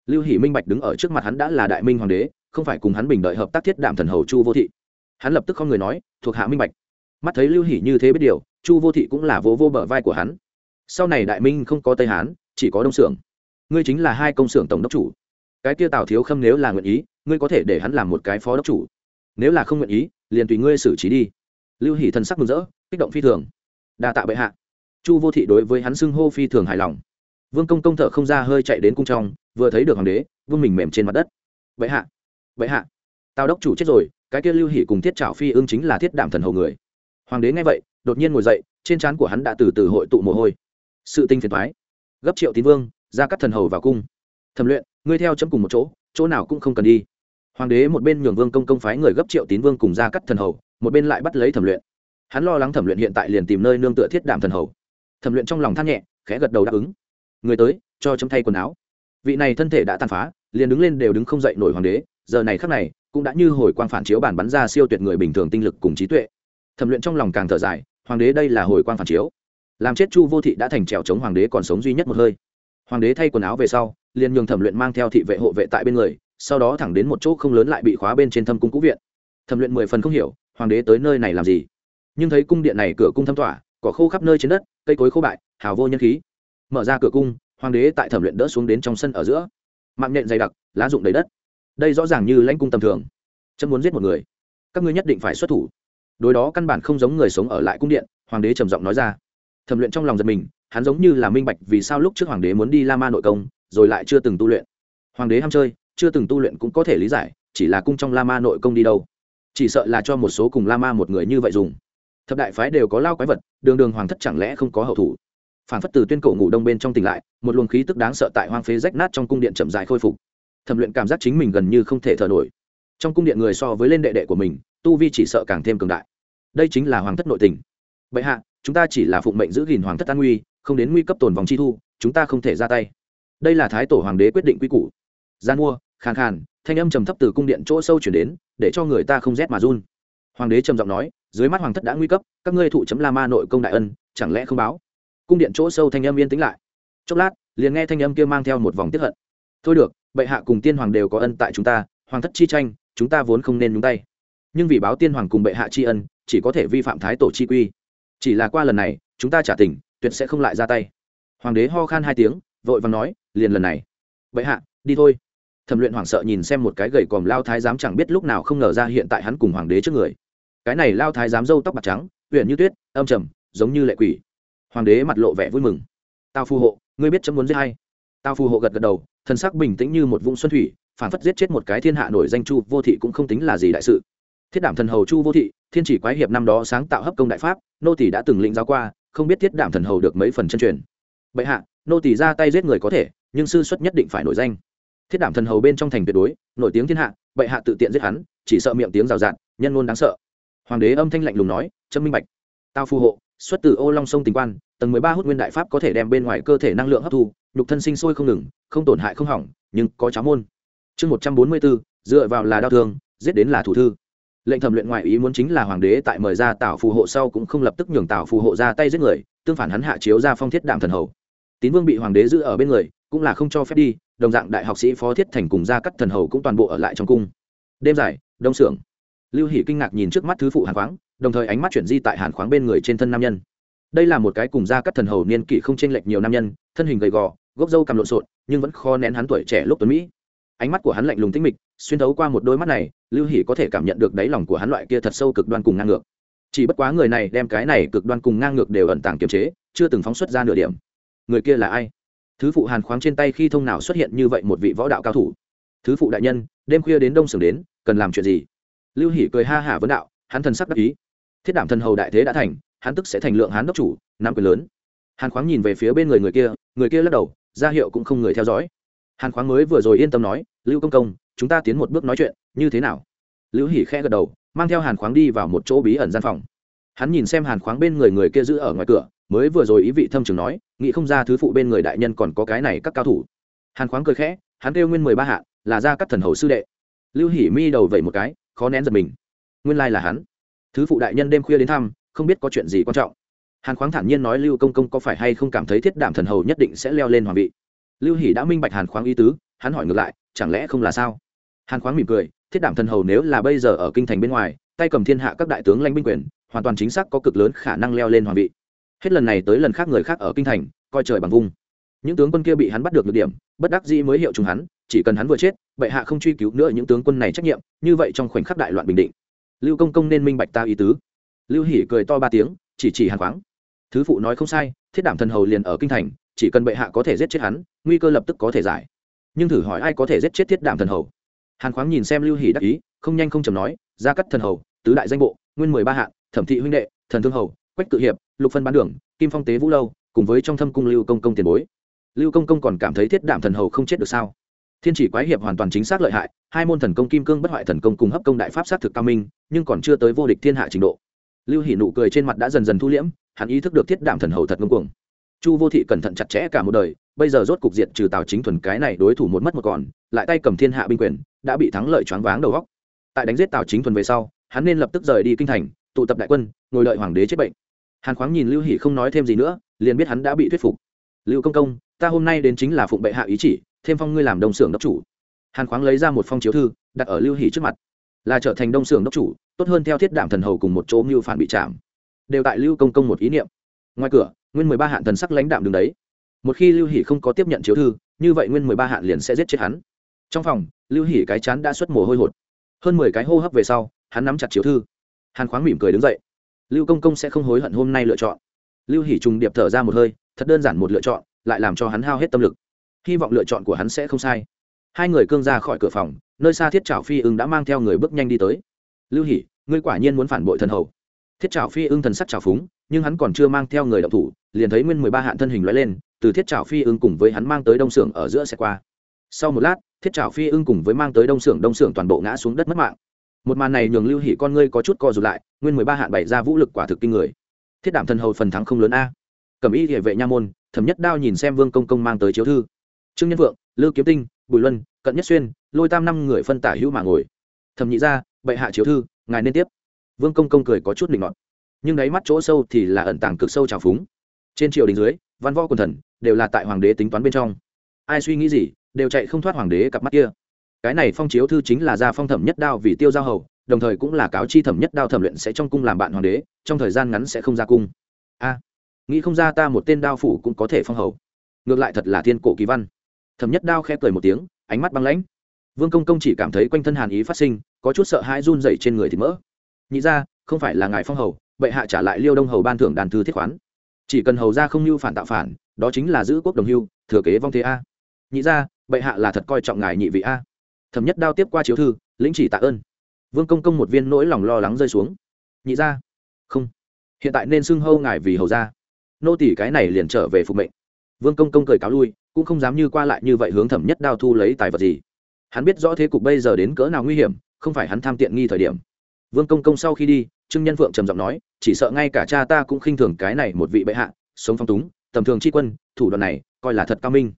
Lưu hỷ minh bạch đứng ở trước mặt hắn đã là đại minh hoàng đế, không phải cùng hắn bình đợi hợp tác thiết đảm thần hầu chu vô thị. Hắn lập tức không người nói, thuộc hạ minh bạch. Mắt thấy lưu hỷ như thế biết điều, chu vô thị cũng là vô vô bờ vai của hắn. Sau này đại minh không có tây hán, chỉ có đông xưởng ngươi chính là hai công xưởng tổng đốc chủ. Cái kia tào thiếu khâm nếu là nguyện ý, ngươi có thể để hắn làm một cái phó đốc chủ nếu là không nguyện ý, liền tùy ngươi xử trí đi. Lưu hỷ thần sắc mừng rỡ, kích động phi thường. Đa tạ bệ hạ. Chu vô thị đối với hắn xưng hô phi thường hài lòng. Vương công công thở không ra hơi chạy đến cung trong, vừa thấy được hoàng đế vương mình mềm trên mặt đất. Bệ hạ bệ hạ, tào đốc chủ chết rồi, cái kia lưu hỷ cùng thiết trảo phi ương chính là thiết đảm thần hầu người. Hoàng đế nghe vậy, đột nhiên ngồi dậy, trên trán của hắn đã từ từ hội tụ mồ hôi. Sự tinh phiền thoái gấp triệu tín vương, ra các thần hầu vào cung. Thẩm luyện, ngươi theo chấm cùng một chỗ chỗ nào cũng không cần đi hoàng đế một bên nhường vương công công phái người gấp triệu tín vương cùng ra cắt thần hầu, một bên lại bắt lấy thẩm luyện. Hắn lo lắng thẩm luyện hiện tại liền tìm nơi nương tựa thiết đảm thần hầu. Thẩm luyện trong lòng than nhẹ, khẽ gật đầu đáp ứng. Người tới, cho chấm thay quần áo. Vị này thân thể đã tàn phá, liền đứng lên đều đứng không dậy nổi hoàng đế, giờ này khắc này, cũng đã như hồi quang phản chiếu bản bắn ra siêu tuyệt người bình thường tinh lực cùng trí tuệ. Thẩm luyện trong lòng càng thở dài, hoàng đế đây là hồi quang phản chiếu. Làm chết chu vô thị đã thành trèo chống hoàng đế còn sống duy nhất một hơi. Hoàng đế thay quần áo về sau, liền nhường thẩm luyện mang theo thị vệ hộ vệ tại bên người sau đó thẳng đến một chỗ không lớn lại bị khóa bên trên thâm cung cũ viện. Thẩm luyện mười phần không hiểu, hoàng đế tới nơi này làm gì? Nhưng thấy cung điện này cửa cung thâm tỏa cỏ khô khắp nơi trên đất, cây cối khô bại, hào vô nhân khí. Mở ra cửa cung, hoàng đế tại thẩm luyện đỡ xuống đến trong sân ở giữa. Mạng nhện dày đặc, lá rụng đầy đất. Đây rõ ràng như lãnh cung tầm thường. Chấm muốn giết một người. Các ngươi nhất định phải xuất thủ. Đối đó căn bản không giống người sống ở lại cung điện, hoàng đế trầm giọng nói ra. Thẩm luyện trong lòng giật mình, hắn giống như là minh bạch vì sao lúc trước hoàng đế muốn đi la ma nội công, rồi lại chưa từng tu luyện. Hoàng đế ham chơi chưa từng tu luyện cũng có thể lý giải, chỉ là cung trong la ma nội công đi đâu. Chỉ sợ là cho một số cùng la ma một người như vậy dùng. Thập đại phái đều có lao quái vật, đường đường hoàng thất chẳng lẽ không có hậu thủ? Phản phất từ tuyên cổ ngủ đông bên trong tỉnh lại, một luồng khí tức đáng sợ tại hoang phế rách nát trong cung điện chậm dài khôi phục. Thẩm luyện cảm giác chính mình gần như không thể thở nổi. Trong cung điện người so với lên đệ đệ của mình, tu vi chỉ sợ càng thêm cường đại. Đây chính là hoàng thất nội tình. Bệ hạ, chúng ta chỉ là phụng mệnh giữ gìn hoàng thất an nguy, không đến nguy cấp tồn vòng chi thu, chúng ta không thể ra tay. Đây là thái tổ hoàng đế quyết định quy củ. Gian mua khàn khàn, thanh âm trầm thấp từ cung điện chỗ sâu chuyển đến, để cho người ta không rét mà run. Hoàng đế trầm giọng nói, dưới mắt hoàng thất đã nguy cấp, các ngươi thụ chấm la ma nội công đại ân, chẳng lẽ không báo? Cung điện chỗ sâu thanh âm yên tĩnh lại. Chốc lát, liền nghe thanh âm kia mang theo một vòng tiếp hận. Thôi được, bệ hạ cùng tiên hoàng đều có ân tại chúng ta, hoàng thất chi tranh, chúng ta vốn không nên nhúng tay. Nhưng vì báo tiên hoàng cùng bệ hạ tri ân, chỉ có thể vi phạm thái tổ chi quy. Chỉ là qua lần này, chúng ta trả tình, tuyệt sẽ không lại ra tay. Hoàng đế ho khan hai tiếng, vội vàng nói, liền lần này. Vậy hạ, đi thôi thẩm luyện hoảng sợ nhìn xem một cái gầy còm lao thái giám chẳng biết lúc nào không ngờ ra hiện tại hắn cùng hoàng đế trước người. Cái này lao thái giám râu tóc bạc trắng huyện như tuyết, âm trầm, giống như lệ quỷ. Hoàng đế mặt lộ vẻ vui mừng. Tao phù hộ, ngươi biết chấm muốn giết hay tao phù hộ gật gật đầu thân sắc bình tĩnh như một vũng xuân thủy, phản phất giết chết một cái thiên hạ nổi danh chu vô thị cũng không tính là gì đại sự. Thiết đảm thần hầu chu vô thị, thiên chỉ quái hiệp năm đó sáng tạo hấp công đại pháp, nô tỷ đã từng lĩnh giáo qua, không biết thiết đảm thần hầu được mấy phần chân truyền. Bệ hạ, nô tỷ ra tay giết người có thể, nhưng sư xuất nhất định phải nổi danh thiết đảm thần hầu bên trong thành tuyệt đối, nổi tiếng thiên hạ, bệ hạ tự tiện giết hắn, chỉ sợ miệng tiếng rào rạt, nhân ngôn đáng sợ. Hoàng đế âm thanh lạnh lùng nói, trâm minh bạch. Tao phù hộ, xuất từ ô long sông tình quan, tầng mười ba hút nguyên đại pháp có thể đem bên ngoài cơ thể năng lượng hấp thu, nhục thân sinh sôi không ngừng, không tổn hại không hỏng, nhưng có cháo môn. Chương một trăm bốn mươi bốn, dựa vào là đau thương, giết đến là thủ thư. Lệnh thẩm luyện ngoại ý muốn chính là hoàng đế tại mời ra tảo phù hộ sau cũng không lập tức nhường tảo phù hộ ra tay giết người, tương phản hắn hạ chiếu ra phong thiết đạm thần hầu. Tín vương bị hoàng đế giữ ở bên người, cũng là không cho phép đi đồng dạng đại học sĩ phó thiết thành cùng gia cắt thần hầu cũng toàn bộ ở lại trong cung. Đêm dài, đông xưởng lưu hỷ kinh ngạc nhìn trước mắt thứ phụ hàn khoáng, đồng thời ánh mắt chuyển di tại hàn khoáng bên người trên thân nam nhân. Đây là một cái cùng gia cắt thần hầu niên kỷ không chênh lệch nhiều nam nhân, thân hình gầy gò, gốc râu cầm lộn xộn, nhưng vẫn kho nén hắn tuổi trẻ lúc tuấn mỹ. Ánh mắt của hắn lạnh lùng tinh mịch, xuyên thấu qua một đôi mắt này, lưu hỷ có thể cảm nhận được đáy lòng của hắn loại kia thật sâu cực đoan cùng ngang ngược. Chỉ bất quá người này đem cái này cực đoan cùng ngang ngược đều ẩn tàng kiềm chế, chưa từng phóng xuất ra nửa điểm. Người kia là ai? Thứ phụ hàn khoáng trên tay khi thông nào xuất hiện như vậy một vị võ đạo cao thủ. Thứ phụ đại nhân, đêm khuya đến đông sưởng đến, cần làm chuyện gì? Lưu hỷ cười ha hả vấn đạo, hắn thần sắc đắc ý. Thiết đảm thần hầu đại thế đã thành, hắn tức sẽ thành lượng hán đốc chủ nam quyền lớn. Hàn khoáng nhìn về phía bên người người kia người kia lắc đầu, ra hiệu cũng không người theo dõi. Hàn khoáng mới vừa rồi yên tâm nói, lưu công công, chúng ta tiến một bước nói chuyện, như thế nào? Lưu hỉ khẽ gật đầu, mang theo hàn khoáng đi vào một chỗ bí ẩn gian phòng. Hắn nhìn xem hàn khoáng bên người người kia giữ ở ngoài cửa mới vừa rồi ý vị thâm trường nói, nghĩ không ra thứ phụ bên người đại nhân còn có cái này các cao thủ. Hàn khoáng cười khẽ, hắn kêu nguyên mười ba hạ, là ra các thần hầu sư đệ. Lưu hỉ mi đầu vẩy một cái, khó nén giật mình. Nguyên lai là hắn. Thứ phụ đại nhân đêm khuya đến thăm, không biết có chuyện gì quan trọng. Hàn khoáng thản nhiên nói lưu công công có phải hay không cảm thấy thiết đảm thần hầu nhất định sẽ leo lên hoàng vị. Lưu hỷ đã minh bạch hàn khoáng ý tứ, hắn hỏi ngược lại, chẳng lẽ không là sao? Hàn khoáng mỉm cười, thiết đảm thần hầu nếu là bây giờ ở kinh thành bên ngoài, tay cầm thiên hạ các đại tướng lãnh binh quyền, hoàn toàn chính xác có cực lớn khả năng leo lên hoàng vị hết lần này tới lần khác người khác ở kinh thành, coi trời bằng vung. Những tướng quân kia bị hắn bắt được được điểm, bất đắc dĩ mới hiệu chúng hắn, chỉ cần hắn vừa chết, bệ hạ không truy cứu nữa những tướng quân này trách nhiệm, như vậy trong khoảnh khắc đại loạn bình định. Lưu công công nên minh bạch ta ý tứ. Lưu hỉ cười to ba tiếng, chỉ chỉ hàn khoáng. Thứ phụ nói không sai, thiết đảm thần hầu liền ở kinh thành, chỉ cần bệ hạ có thể giết chết hắn, nguy cơ lập tức có thể giải. Nhưng thử hỏi ai có thể giết chết thiết đảm thần hầu? Hàn khoáng nhìn xem lưu hỷ đắc ý, không nhanh không chầm nói ra cắt thần hầu, tứ đại danh bộ, nguyên mười ba hạ thẩm thị huynh đệ, thần thương hầu quách cự hiệp, lục phân bán đường, kim phong tế vũ lâu, cùng với trong thâm cung lưu công công tiền bối. Lưu công công còn cảm thấy thiết đảm thần hầu không chết được sao? Thiên chỉ quái hiệp hoàn toàn chính xác lợi hại, hai môn thần công kim cương bất hoại thần công cùng hấp công đại pháp sát thực cao minh, nhưng còn chưa tới vô địch thiên hạ trình độ. Lưu hỷ nụ cười trên mặt đã dần dần thu liễm, hắn ý thức được thiết đảm thần hầu thật ngưng cuồng. Chu vô thị cẩn thận chặt chẽ cả một đời, bây giờ rốt cục diện trừ tào chính thuần cái này đối thủ một mất một còn, lại tay cầm thiên hạ binh quyền, đã bị thắng lợi choáng váng đầu góc tại đánh giết tào chính thuần về sau, hắn nên lập tức rời đi kinh thành, tụ tập đại quân, ngồi đợi hoàng đế chết bệnh hàn khoáng nhìn lưu hỷ không nói thêm gì nữa, liền biết hắn đã bị thuyết phục. Lưu công công, ta hôm nay đến chính là phụng bệ hạ ý chỉ, thêm phong ngươi làm đông xưởng đốc chủ. Hàn khoáng lấy ra một phong chiếu thư, đặt ở lưu hỷ trước mặt. Là trở thành đông xưởng đốc chủ, tốt hơn theo thiết đảm thần hầu cùng một chỗ mưu phản bị chạm đều tại lưu công công một ý niệm. Ngoài cửa, nguyên mười ba hạn thần sắc lãnh đạm đứng đấy. Một khi lưu hỷ không có tiếp nhận chiếu thư, như vậy nguyên mười ba hạn liền sẽ giết chết hắn. Trong phòng, lưu hỷ cái chán đã xuất mồ hôi hột. Hơn mười cái hô hấp về sau, hắn nắm chặt chiếu thư. Hàn khoáng mỉm cười đứng dậy lưu công công sẽ không hối hận hôm nay lựa chọn. Lưu hỷ trùng điệp thở ra một hơi, thật đơn giản một lựa chọn, lại làm cho hắn hao hết tâm lực. Hy vọng lựa chọn của hắn sẽ không sai. Hai người cương ra khỏi cửa phòng, nơi xa thiết trào phi ưng đã mang theo người bước nhanh đi tới. Lưu hỷ, ngươi quả nhiên muốn phản bội thần hầu. Thiết trào phi ưng thần sắc trào phúng, nhưng hắn còn chưa mang theo người động thủ, liền thấy nguyên mười ba hạn thân hình loại lên, từ thiết trào phi ưng cùng với hắn mang tới đông xưởng ở giữa xe qua. Sau một lát, thiết trào phi ưng cùng với mang tới đông xưởng đông xưởng toàn bộ ngã xuống đất mất mạng một màn này nhường lưu hỷ con ngươi có chút co rụt lại, nguyên mười ba hạn bày ra vũ lực quả thực kinh người. Thiết đảm thần hầu phần thắng không lớn a. Cầm y địa vệ nha môn, thẩm nhất đao nhìn xem vương công công mang tới chiếu thư. Trương nhân vượng Lưu kiếm tinh, bùi luân, cận nhất xuyên, lôi tam năm người phân tả hữu mà ngồi. Thẩm nhị ra bệ hạ chiếu thư, ngài nên tiếp. Vương công công cười có chút định ngọt nhưng đáy mắt chỗ sâu thì là ẩn tàng cực sâu trào phúng. Trên triều đình dưới, văn võ quần thần đều là tại hoàng đế tính toán bên trong. Ai suy nghĩ gì, đều chạy không thoát hoàng đế cặp mắt kia cái này phong chiếu thư chính là gia phong thẩm nhất đao vì tiêu giao hầu, đồng thời cũng là cáo chi thẩm nhất đao thẩm luyện sẽ trong cung làm bạn hoàng đế, trong thời gian ngắn sẽ không ra cung. A, nghĩ không ra ta một tên đao phủ cũng có thể phong hầu. Ngược lại thật là thiên cổ kỳ văn. Thẩm nhất đao khẽ cười một tiếng, ánh mắt băng lãnh. Vương công công chỉ cảm thấy quanh thân hàn ý phát sinh, có chút sợ hãi run dậy trên người thì mỡ. Nhị ra không phải là ngài phong hầu, bệ hạ trả lại liêu đông hầu ban thưởng đàn thư thiết khoán. Chỉ cần hầu ra không mưu phản tạo phản, đó chính là giữ quốc đồng hưu, thừa kế vong thế a. Nhị ra bệ hạ là thật coi trọng ngài nhị vị a thẩm nhất đao tiếp qua chiếu thư, lĩnh chỉ tạ ơn. Vương công công một viên nỗi lòng lo lắng rơi xuống. Nhị ra không. Hiện tại nên xưng hâu ngài vì hầu ra nô tỷ cái này liền trở về phục mệnh. Vương công công cười cáo lui, cũng không dám như qua lại như vậy hướng thẩm nhất đao thu lấy tài vật gì. Hắn biết rõ thế cục bây giờ đến cỡ nào nguy hiểm, không phải hắn tham tiện nghi thời điểm. Vương công công sau khi đi, trương nhân phượng trầm giọng nói, chỉ sợ ngay cả cha ta cũng khinh thường cái này một vị bệ hạ, sống phong túng, tầm thường tri quân, thủ đoạn này, coi là thật cao minh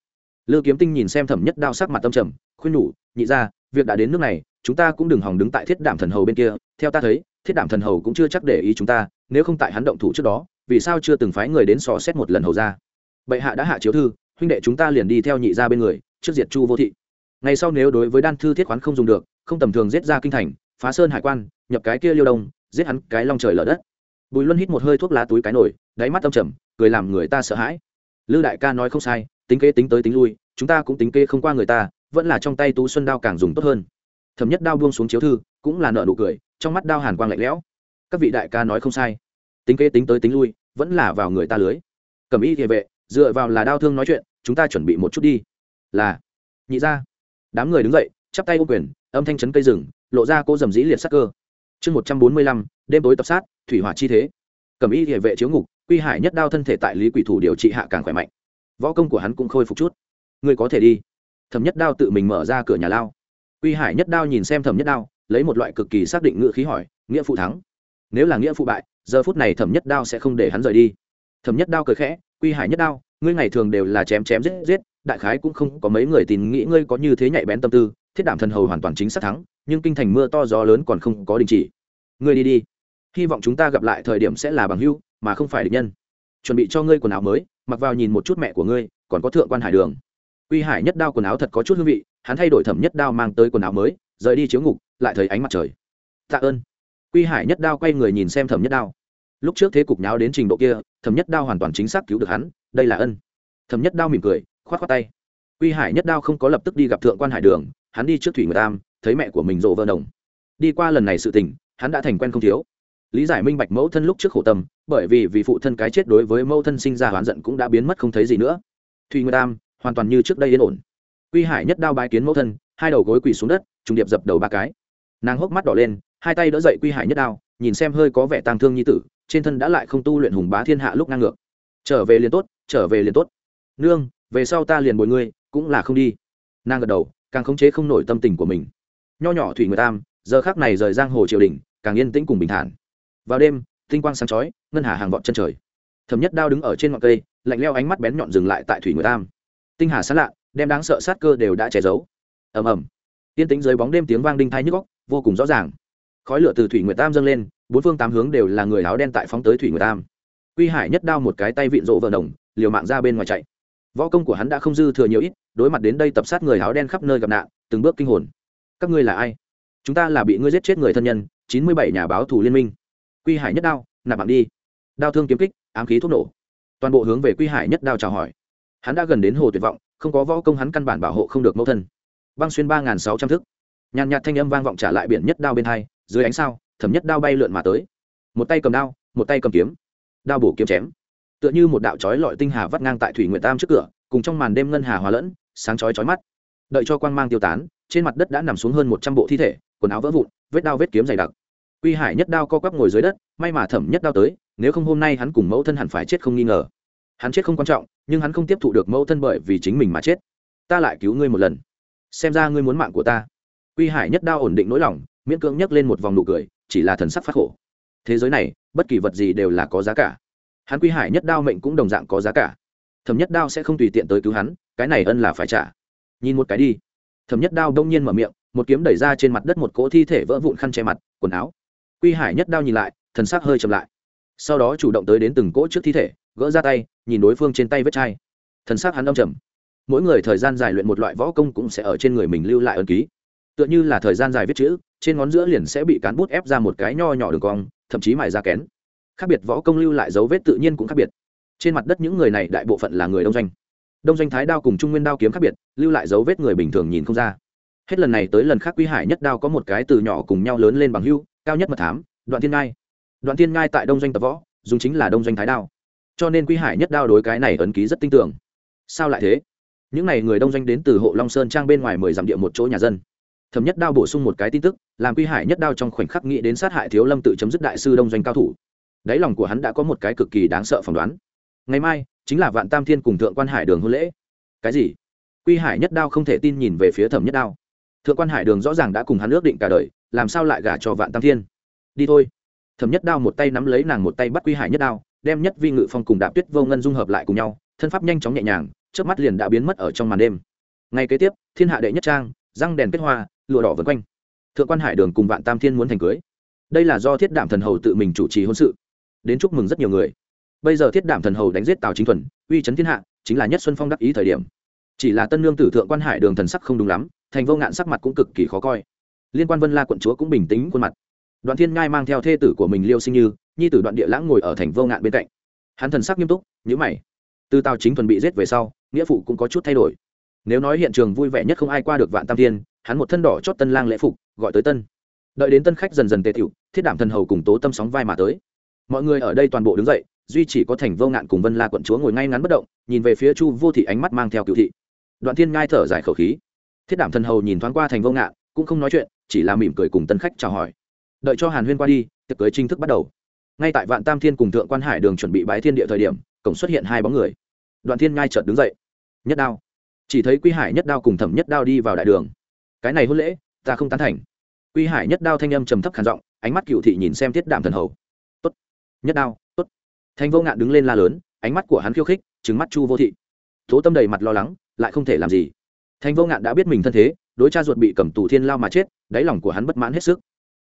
lư kiếm tinh nhìn xem thẩm nhất đao sắc mặt tâm trầm, khuyên nhủ, nhị ra việc đã đến nước này, chúng ta cũng đừng hòng đứng tại thiết đảm thần hầu bên kia. Theo ta thấy, thiết đảm thần hầu cũng chưa chắc để ý chúng ta, nếu không tại hắn động thủ trước đó, vì sao chưa từng phái người đến xò xét một lần hầu ra bệ hạ đã hạ chiếu thư, huynh đệ chúng ta liền đi theo nhị ra bên người, trước diệt chu vô thị. Ngày sau nếu đối với đan thư thiết khoán không dùng được, không tầm thường giết ra kinh thành, phá sơn hải quan, nhập cái kia liêu đông, giết hắn cái long trời lở đất. Bùi luân hít một hơi thuốc lá túi cái nổi đáy mắt âm trầm, cười làm người ta sợ hãi. Lư đại ca nói không sai tính kế tính tới tính lui, chúng ta cũng tính kế không qua người ta, vẫn là trong tay tú xuân đao càng dùng tốt hơn. Thẩm nhất đao buông xuống chiếu thư, cũng là nợ nụ cười, trong mắt đao hàn quang lạnh lẽo. Các vị đại ca nói không sai. Tính kế tính tới tính lui, vẫn là vào người ta lưới. Cầm y địa vệ, dựa vào là đao thương nói chuyện, chúng ta chuẩn bị một chút đi. Là. Nhị ra đám người đứng dậy, chắp tay ô quyền, âm thanh chấn cây rừng, lộ ra cô dầm dĩ liệt sắc cơ. Chương một trăm bốn mươi lăm, đêm tối tập sát, thủy hỏa chi thế. Cầm y địa vệ chiếu ngục, quy hải nhất đao thân thể tại lý quỷ thủ điều trị hạ càng khỏe mạnh võ công của hắn cũng khôi phục chút. Ngươi có thể đi. Thẩm nhất đao tự mình mở ra cửa nhà lao. Quy hải nhất đao nhìn xem thẩm nhất đao, lấy một loại cực kỳ xác định ngữ khí hỏi, nghĩa phụ thắng. Nếu là nghĩa phụ bại, giờ phút này thẩm nhất đao sẽ không để hắn rời đi. Thẩm nhất đao cười khẽ, quy hải nhất đao, ngươi ngày thường đều là chém chém giết giết, đại khái cũng không có mấy người tin nghĩ ngươi có như thế nhạy bén tâm tư, thiết đảm thần hầu hoàn toàn chính xác thắng, nhưng kinh thành mưa to gió lớn còn không có đình chỉ. Ngươi đi đi. Hy vọng chúng ta gặp lại thời điểm sẽ là bằng hưu mà không phải địch nhân. Chuẩn bị cho ngươi quần áo mới mặc vào nhìn một chút mẹ của ngươi, còn có thượng quan hải đường. Quy hải nhất đao quần áo thật có chút hương vị, hắn thay đổi thẩm nhất đao mang tới quần áo mới, rời đi chiếu ngục, lại thấy ánh mặt trời. Tạ ơn. Quy hải nhất đao quay người nhìn xem thẩm nhất đao. Lúc trước thế cục nháo đến trình độ kia, thẩm nhất đao hoàn toàn chính xác cứu được hắn, đây là ân. Thẩm nhất đao mỉm cười k h o á t tay. Quy hải nhất đao không có lập tức đi gặp thượng quan hải đường, hắn đi trước thủy người tam, thấy mẹ của mình rộ vợ đồng. Đi qua lần này sự tình, hắn đã thành quen không thiếu lý giải minh bạch mẫu thân lúc trước khổ tâm, bởi vì vì phụ thân cái chết đối với mẫu thân sinh ra oán giận cũng đã biến mất không thấy gì nữa. Thùy nguyệt tam hoàn toàn như trước đây yên ổn. Quy hải nhất đao bái kiến mẫu thân, hai đầu gối quỳ xuống đất, trùng điệp dập đầu ba cái. Nàng hốc mắt đỏ lên, hai tay đỡ dậy quy hải nhất đao, nhìn xem hơi có vẻ tang thương như tử, trên thân đã lại không tu luyện hùng bá thiên hạ lúc ngang ngược. Trở về liền tốt, trở về liền tốt. Nương, về sau ta liền bồi ngươi, cũng là không đi. Nàng gật đầu, càng khống chế không nổi tâm tình của mình. Nho nhỏ thủy người tam giờ khác này rời giang hồ triều đình, càng yên tĩnh cùng bình thản vào đêm, tinh quang sáng chói, ngân hà hàng vọt chân trời. Thẩm nhất đao đứng ở trên ngọn cây, lạnh leo ánh mắt bén nhọn dừng lại tại thủy người tam. Tinh hà sán lạ, đem đáng sợ sát cơ đều đã che giấu. Ầm ầm. Tiên tĩnh dưới bóng đêm tiếng vang đinh thai nhức góc vô cùng rõ ràng. Khói lửa từ thủy nguyệt tam dâng lên, bốn phương tám hướng đều là người áo đen tại phóng tới thủy nguyệt tam. Quy hải nhất đao một cái tay vịn rộ vợ đồng, liều mạng ra bên ngoài chạy. Võ công của hắn đã không dư thừa nhiều ít, đối mặt đến đây tập sát người áo đen khắp nơi gặp nạn, từng bước kinh hồn. Các ngươi là ai? Chúng ta là bị ngươi giết chết người thân nhân, chín mươi bảy nhà báo thủ liên minh quy hải nhất đao, nạp mạng đi. Đao thương kiếm kích, ám khí thuốc nổ. Toàn bộ hướng về quy hải nhất đao chào hỏi. Hắn đã gần đến hồ tuyệt vọng, không có võ công hắn căn bản bảo hộ không được mẫu thân. Băng xuyên ba nghìn sáu trăm thức. Nhàn nhạt thanh âm vang vọng trả lại biển nhất đao bên hai, dưới ánh sao, thẩm nhất đao bay lượn mà tới. Một tay cầm đao, một tay cầm kiếm. Đao bổ kiếm chém. Tựa như một đạo chói lọi tinh hà vắt ngang tại thủy nguyện tam trước cửa, cùng trong màn đêm ngân hà hòa lẫn, sáng chói chói mắt. Đợi cho quang mang tiêu tán, trên mặt đất đã nằm xuống hơn một trăm bộ thi thể, quần áo vỡ vụn, vết đao vết kiếm dày đặc quy hải nhất đao co quắp ngồi dưới đất, may mà thẩm nhất đao tới, nếu không hôm nay hắn cùng mẫu thân hẳn phải chết không nghi ngờ. Hắn chết không quan trọng, nhưng hắn không tiếp thụ được mẫu thân bởi vì chính mình mà chết. Ta lại cứu ngươi một lần. Xem ra ngươi muốn mạng của ta. Quy hải nhất đao ổn định nỗi lòng, miễn cưỡng nhấc lên một vòng nụ cười, chỉ là thần sắc phát khổ. Thế giới này, bất kỳ vật gì đều là có giá cả. Hắn quy hải nhất đao mệnh cũng đồng dạng có giá cả. Thẩm nhất đao sẽ không tùy tiện tới cứu hắn, cái này ân là phải trả. Nhìn một cái đi. Thẩm nhất đao đông nhiên mở miệng, một kiếm đẩy ra trên mặt đất một cỗ thi thể vỡ vụn khăn che mặt, quần áo quy hải nhất đao nhìn lại, thần sắc hơi chậm lại. Sau đó chủ động tới đến từng cỗ trước thi thể, gỡ ra tay, nhìn đối phương trên tay vết chai. Thần sắc hắn đông trầm. Mỗi người thời gian dài luyện một loại võ công cũng sẽ ở trên người mình lưu lại ân ký. Tựa như là thời gian dài viết chữ, trên ngón giữa liền sẽ bị cán bút ép ra một cái nho nhỏ đường cong, thậm chí mài ra kén. Khác biệt võ công lưu lại dấu vết tự nhiên cũng khác biệt. Trên mặt đất những người này đại bộ phận là người đông doanh. Đông doanh thái đao cùng trung nguyên đao kiếm khác biệt, lưu lại dấu vết người bình thường nhìn không ra. Hết lần này tới lần khác quy hải nhất đao có một cái từ nhỏ cùng nhau lớn lên bằng hưu cao nhất mật thám, đoạn thiên ngai. Đoạn thiên ngai tại đông doanh tập võ, dùng chính là đông doanh thái đao. Cho nên quy hải nhất đao đối cái này ấn ký rất tin tưởng sao lại thế? Những n à y người đông doanh đến từ hộ long sơn trang bên ngoài mười dặm địa một chỗ nhà dân. Thẩm nhất đao bổ sung một cái tin tức, làm quy hải nhất đao trong khoảnh khắc nghĩ đến sát hại thiếu lâm tự chấm dứt đại sư đông doanh cao thủ. Đáy lòng của hắn đã có một cái cực kỳ đáng sợ phỏng đoán. Ngày mai, chính là vạn tam thiên cùng thượng quan hải đường hôn lễ. Cái gì? Quy hải nhất đao không thể tin nhìn về phía thẩm nhất đao thượng quan hải đường rõ ràng đã cùng hắn ước định cả đời, làm sao lại gả cho vạn tam thiên? Đi thôi. Thẩm nhất đao một tay nắm lấy nàng một tay bắt quy hải nhất đao, đem nhất vi ngự phong cùng đạp tuyết vô ngân dung hợp lại cùng nhau, thân pháp nhanh chóng nhẹ nhàng trước mắt liền đã biến mất ở trong màn đêm. Ngày kế tiếp, thiên hạ đệ nhất trang, răng đèn kết hoa, lụa đỏ vân quanh. Thượng quan hải đường cùng vạn tam thiên muốn thành cưới. Đây là do thiết đảm thần hầu tự mình chủ trì hôn sự. Đến chúc mừng rất nhiều người. Bây giờ thiết đảm thần hầu đánh giết tào chính thuần, uy chấn thiên hạ, chính là nhất xuân phong đắc ý thời điểm. Chỉ là tân lương tử thượng quan hải đường thần sắc không đúng lắm thành vô ngạn sắc mặt cũng cực kỳ khó coi. Liên quan vân la quận chúa cũng bình tĩnh khuôn mặt. Đoạn thiên ngai mang theo thê tử của mình liêu sinh như, nhi tử đoạn địa lãng ngồi ở thành vô ngạn bên cạnh. Hắn thần sắc nghiêm túc nhữ mày. Từ tào chính thuần bị giết về sau, nghĩa phụ cũng có chút thay đổi. Nếu nói hiện trường vui vẻ nhất không ai qua được vạn tam thiên, hắn một thân đỏ chót tân lang lễ phục, gọi tới tân. Đợi đến tân khách dần dần tề tiểu thiết đảm thần hầu cùng tố tâm sóng vai mà tới. Mọi người ở đây toàn bộ đứng dậy, duy chỉ có thành vô ngạn cùng vân la quận chúa ngồi ngay ngắn bất động, nhìn về phía chu vô thị ánh mắt mang theo cựu thị. Đoạn thiên ngai thở dài khẩu khí thiết đảm thần hầu nhìn thoáng qua thành vô ngạn, cũng không nói chuyện, chỉ là mỉm cười cùng tân khách chào hỏi. Đợi cho hàn huyên qua đi, tiệc cưới chính thức bắt đầu. Ngay tại vạn tam thiên cùng thượng quan hải đường chuẩn bị bái thiên địa thời điểm, cổng xuất hiện hai bóng người. Đoạn thiên ngai chợt đứng dậy. Nhất đao. Chỉ thấy quy hải nhất đao cùng thẩm nhất đao đi vào đại đường. Cái này hôn lễ, ta không tán thành. Quy hải nhất đao thanh âm trầm thấp khản giọng, ánh mắt cựu thị nhìn xem thiết đảm thần hầu. Tốt. Nhất đao, tốt. Thanh vô ngạn đứng lên la lớn, ánh mắt của hắn khiêu khích trứng mắt chu vô thị. Tố tâm đầy mặt lo lắng, lại không thể làm gì thanh vô ngạn đã biết mình thân thế, đối cha ruột bị cầm tù thiên lao mà chết, đáy lòng của hắn bất mãn hết sức.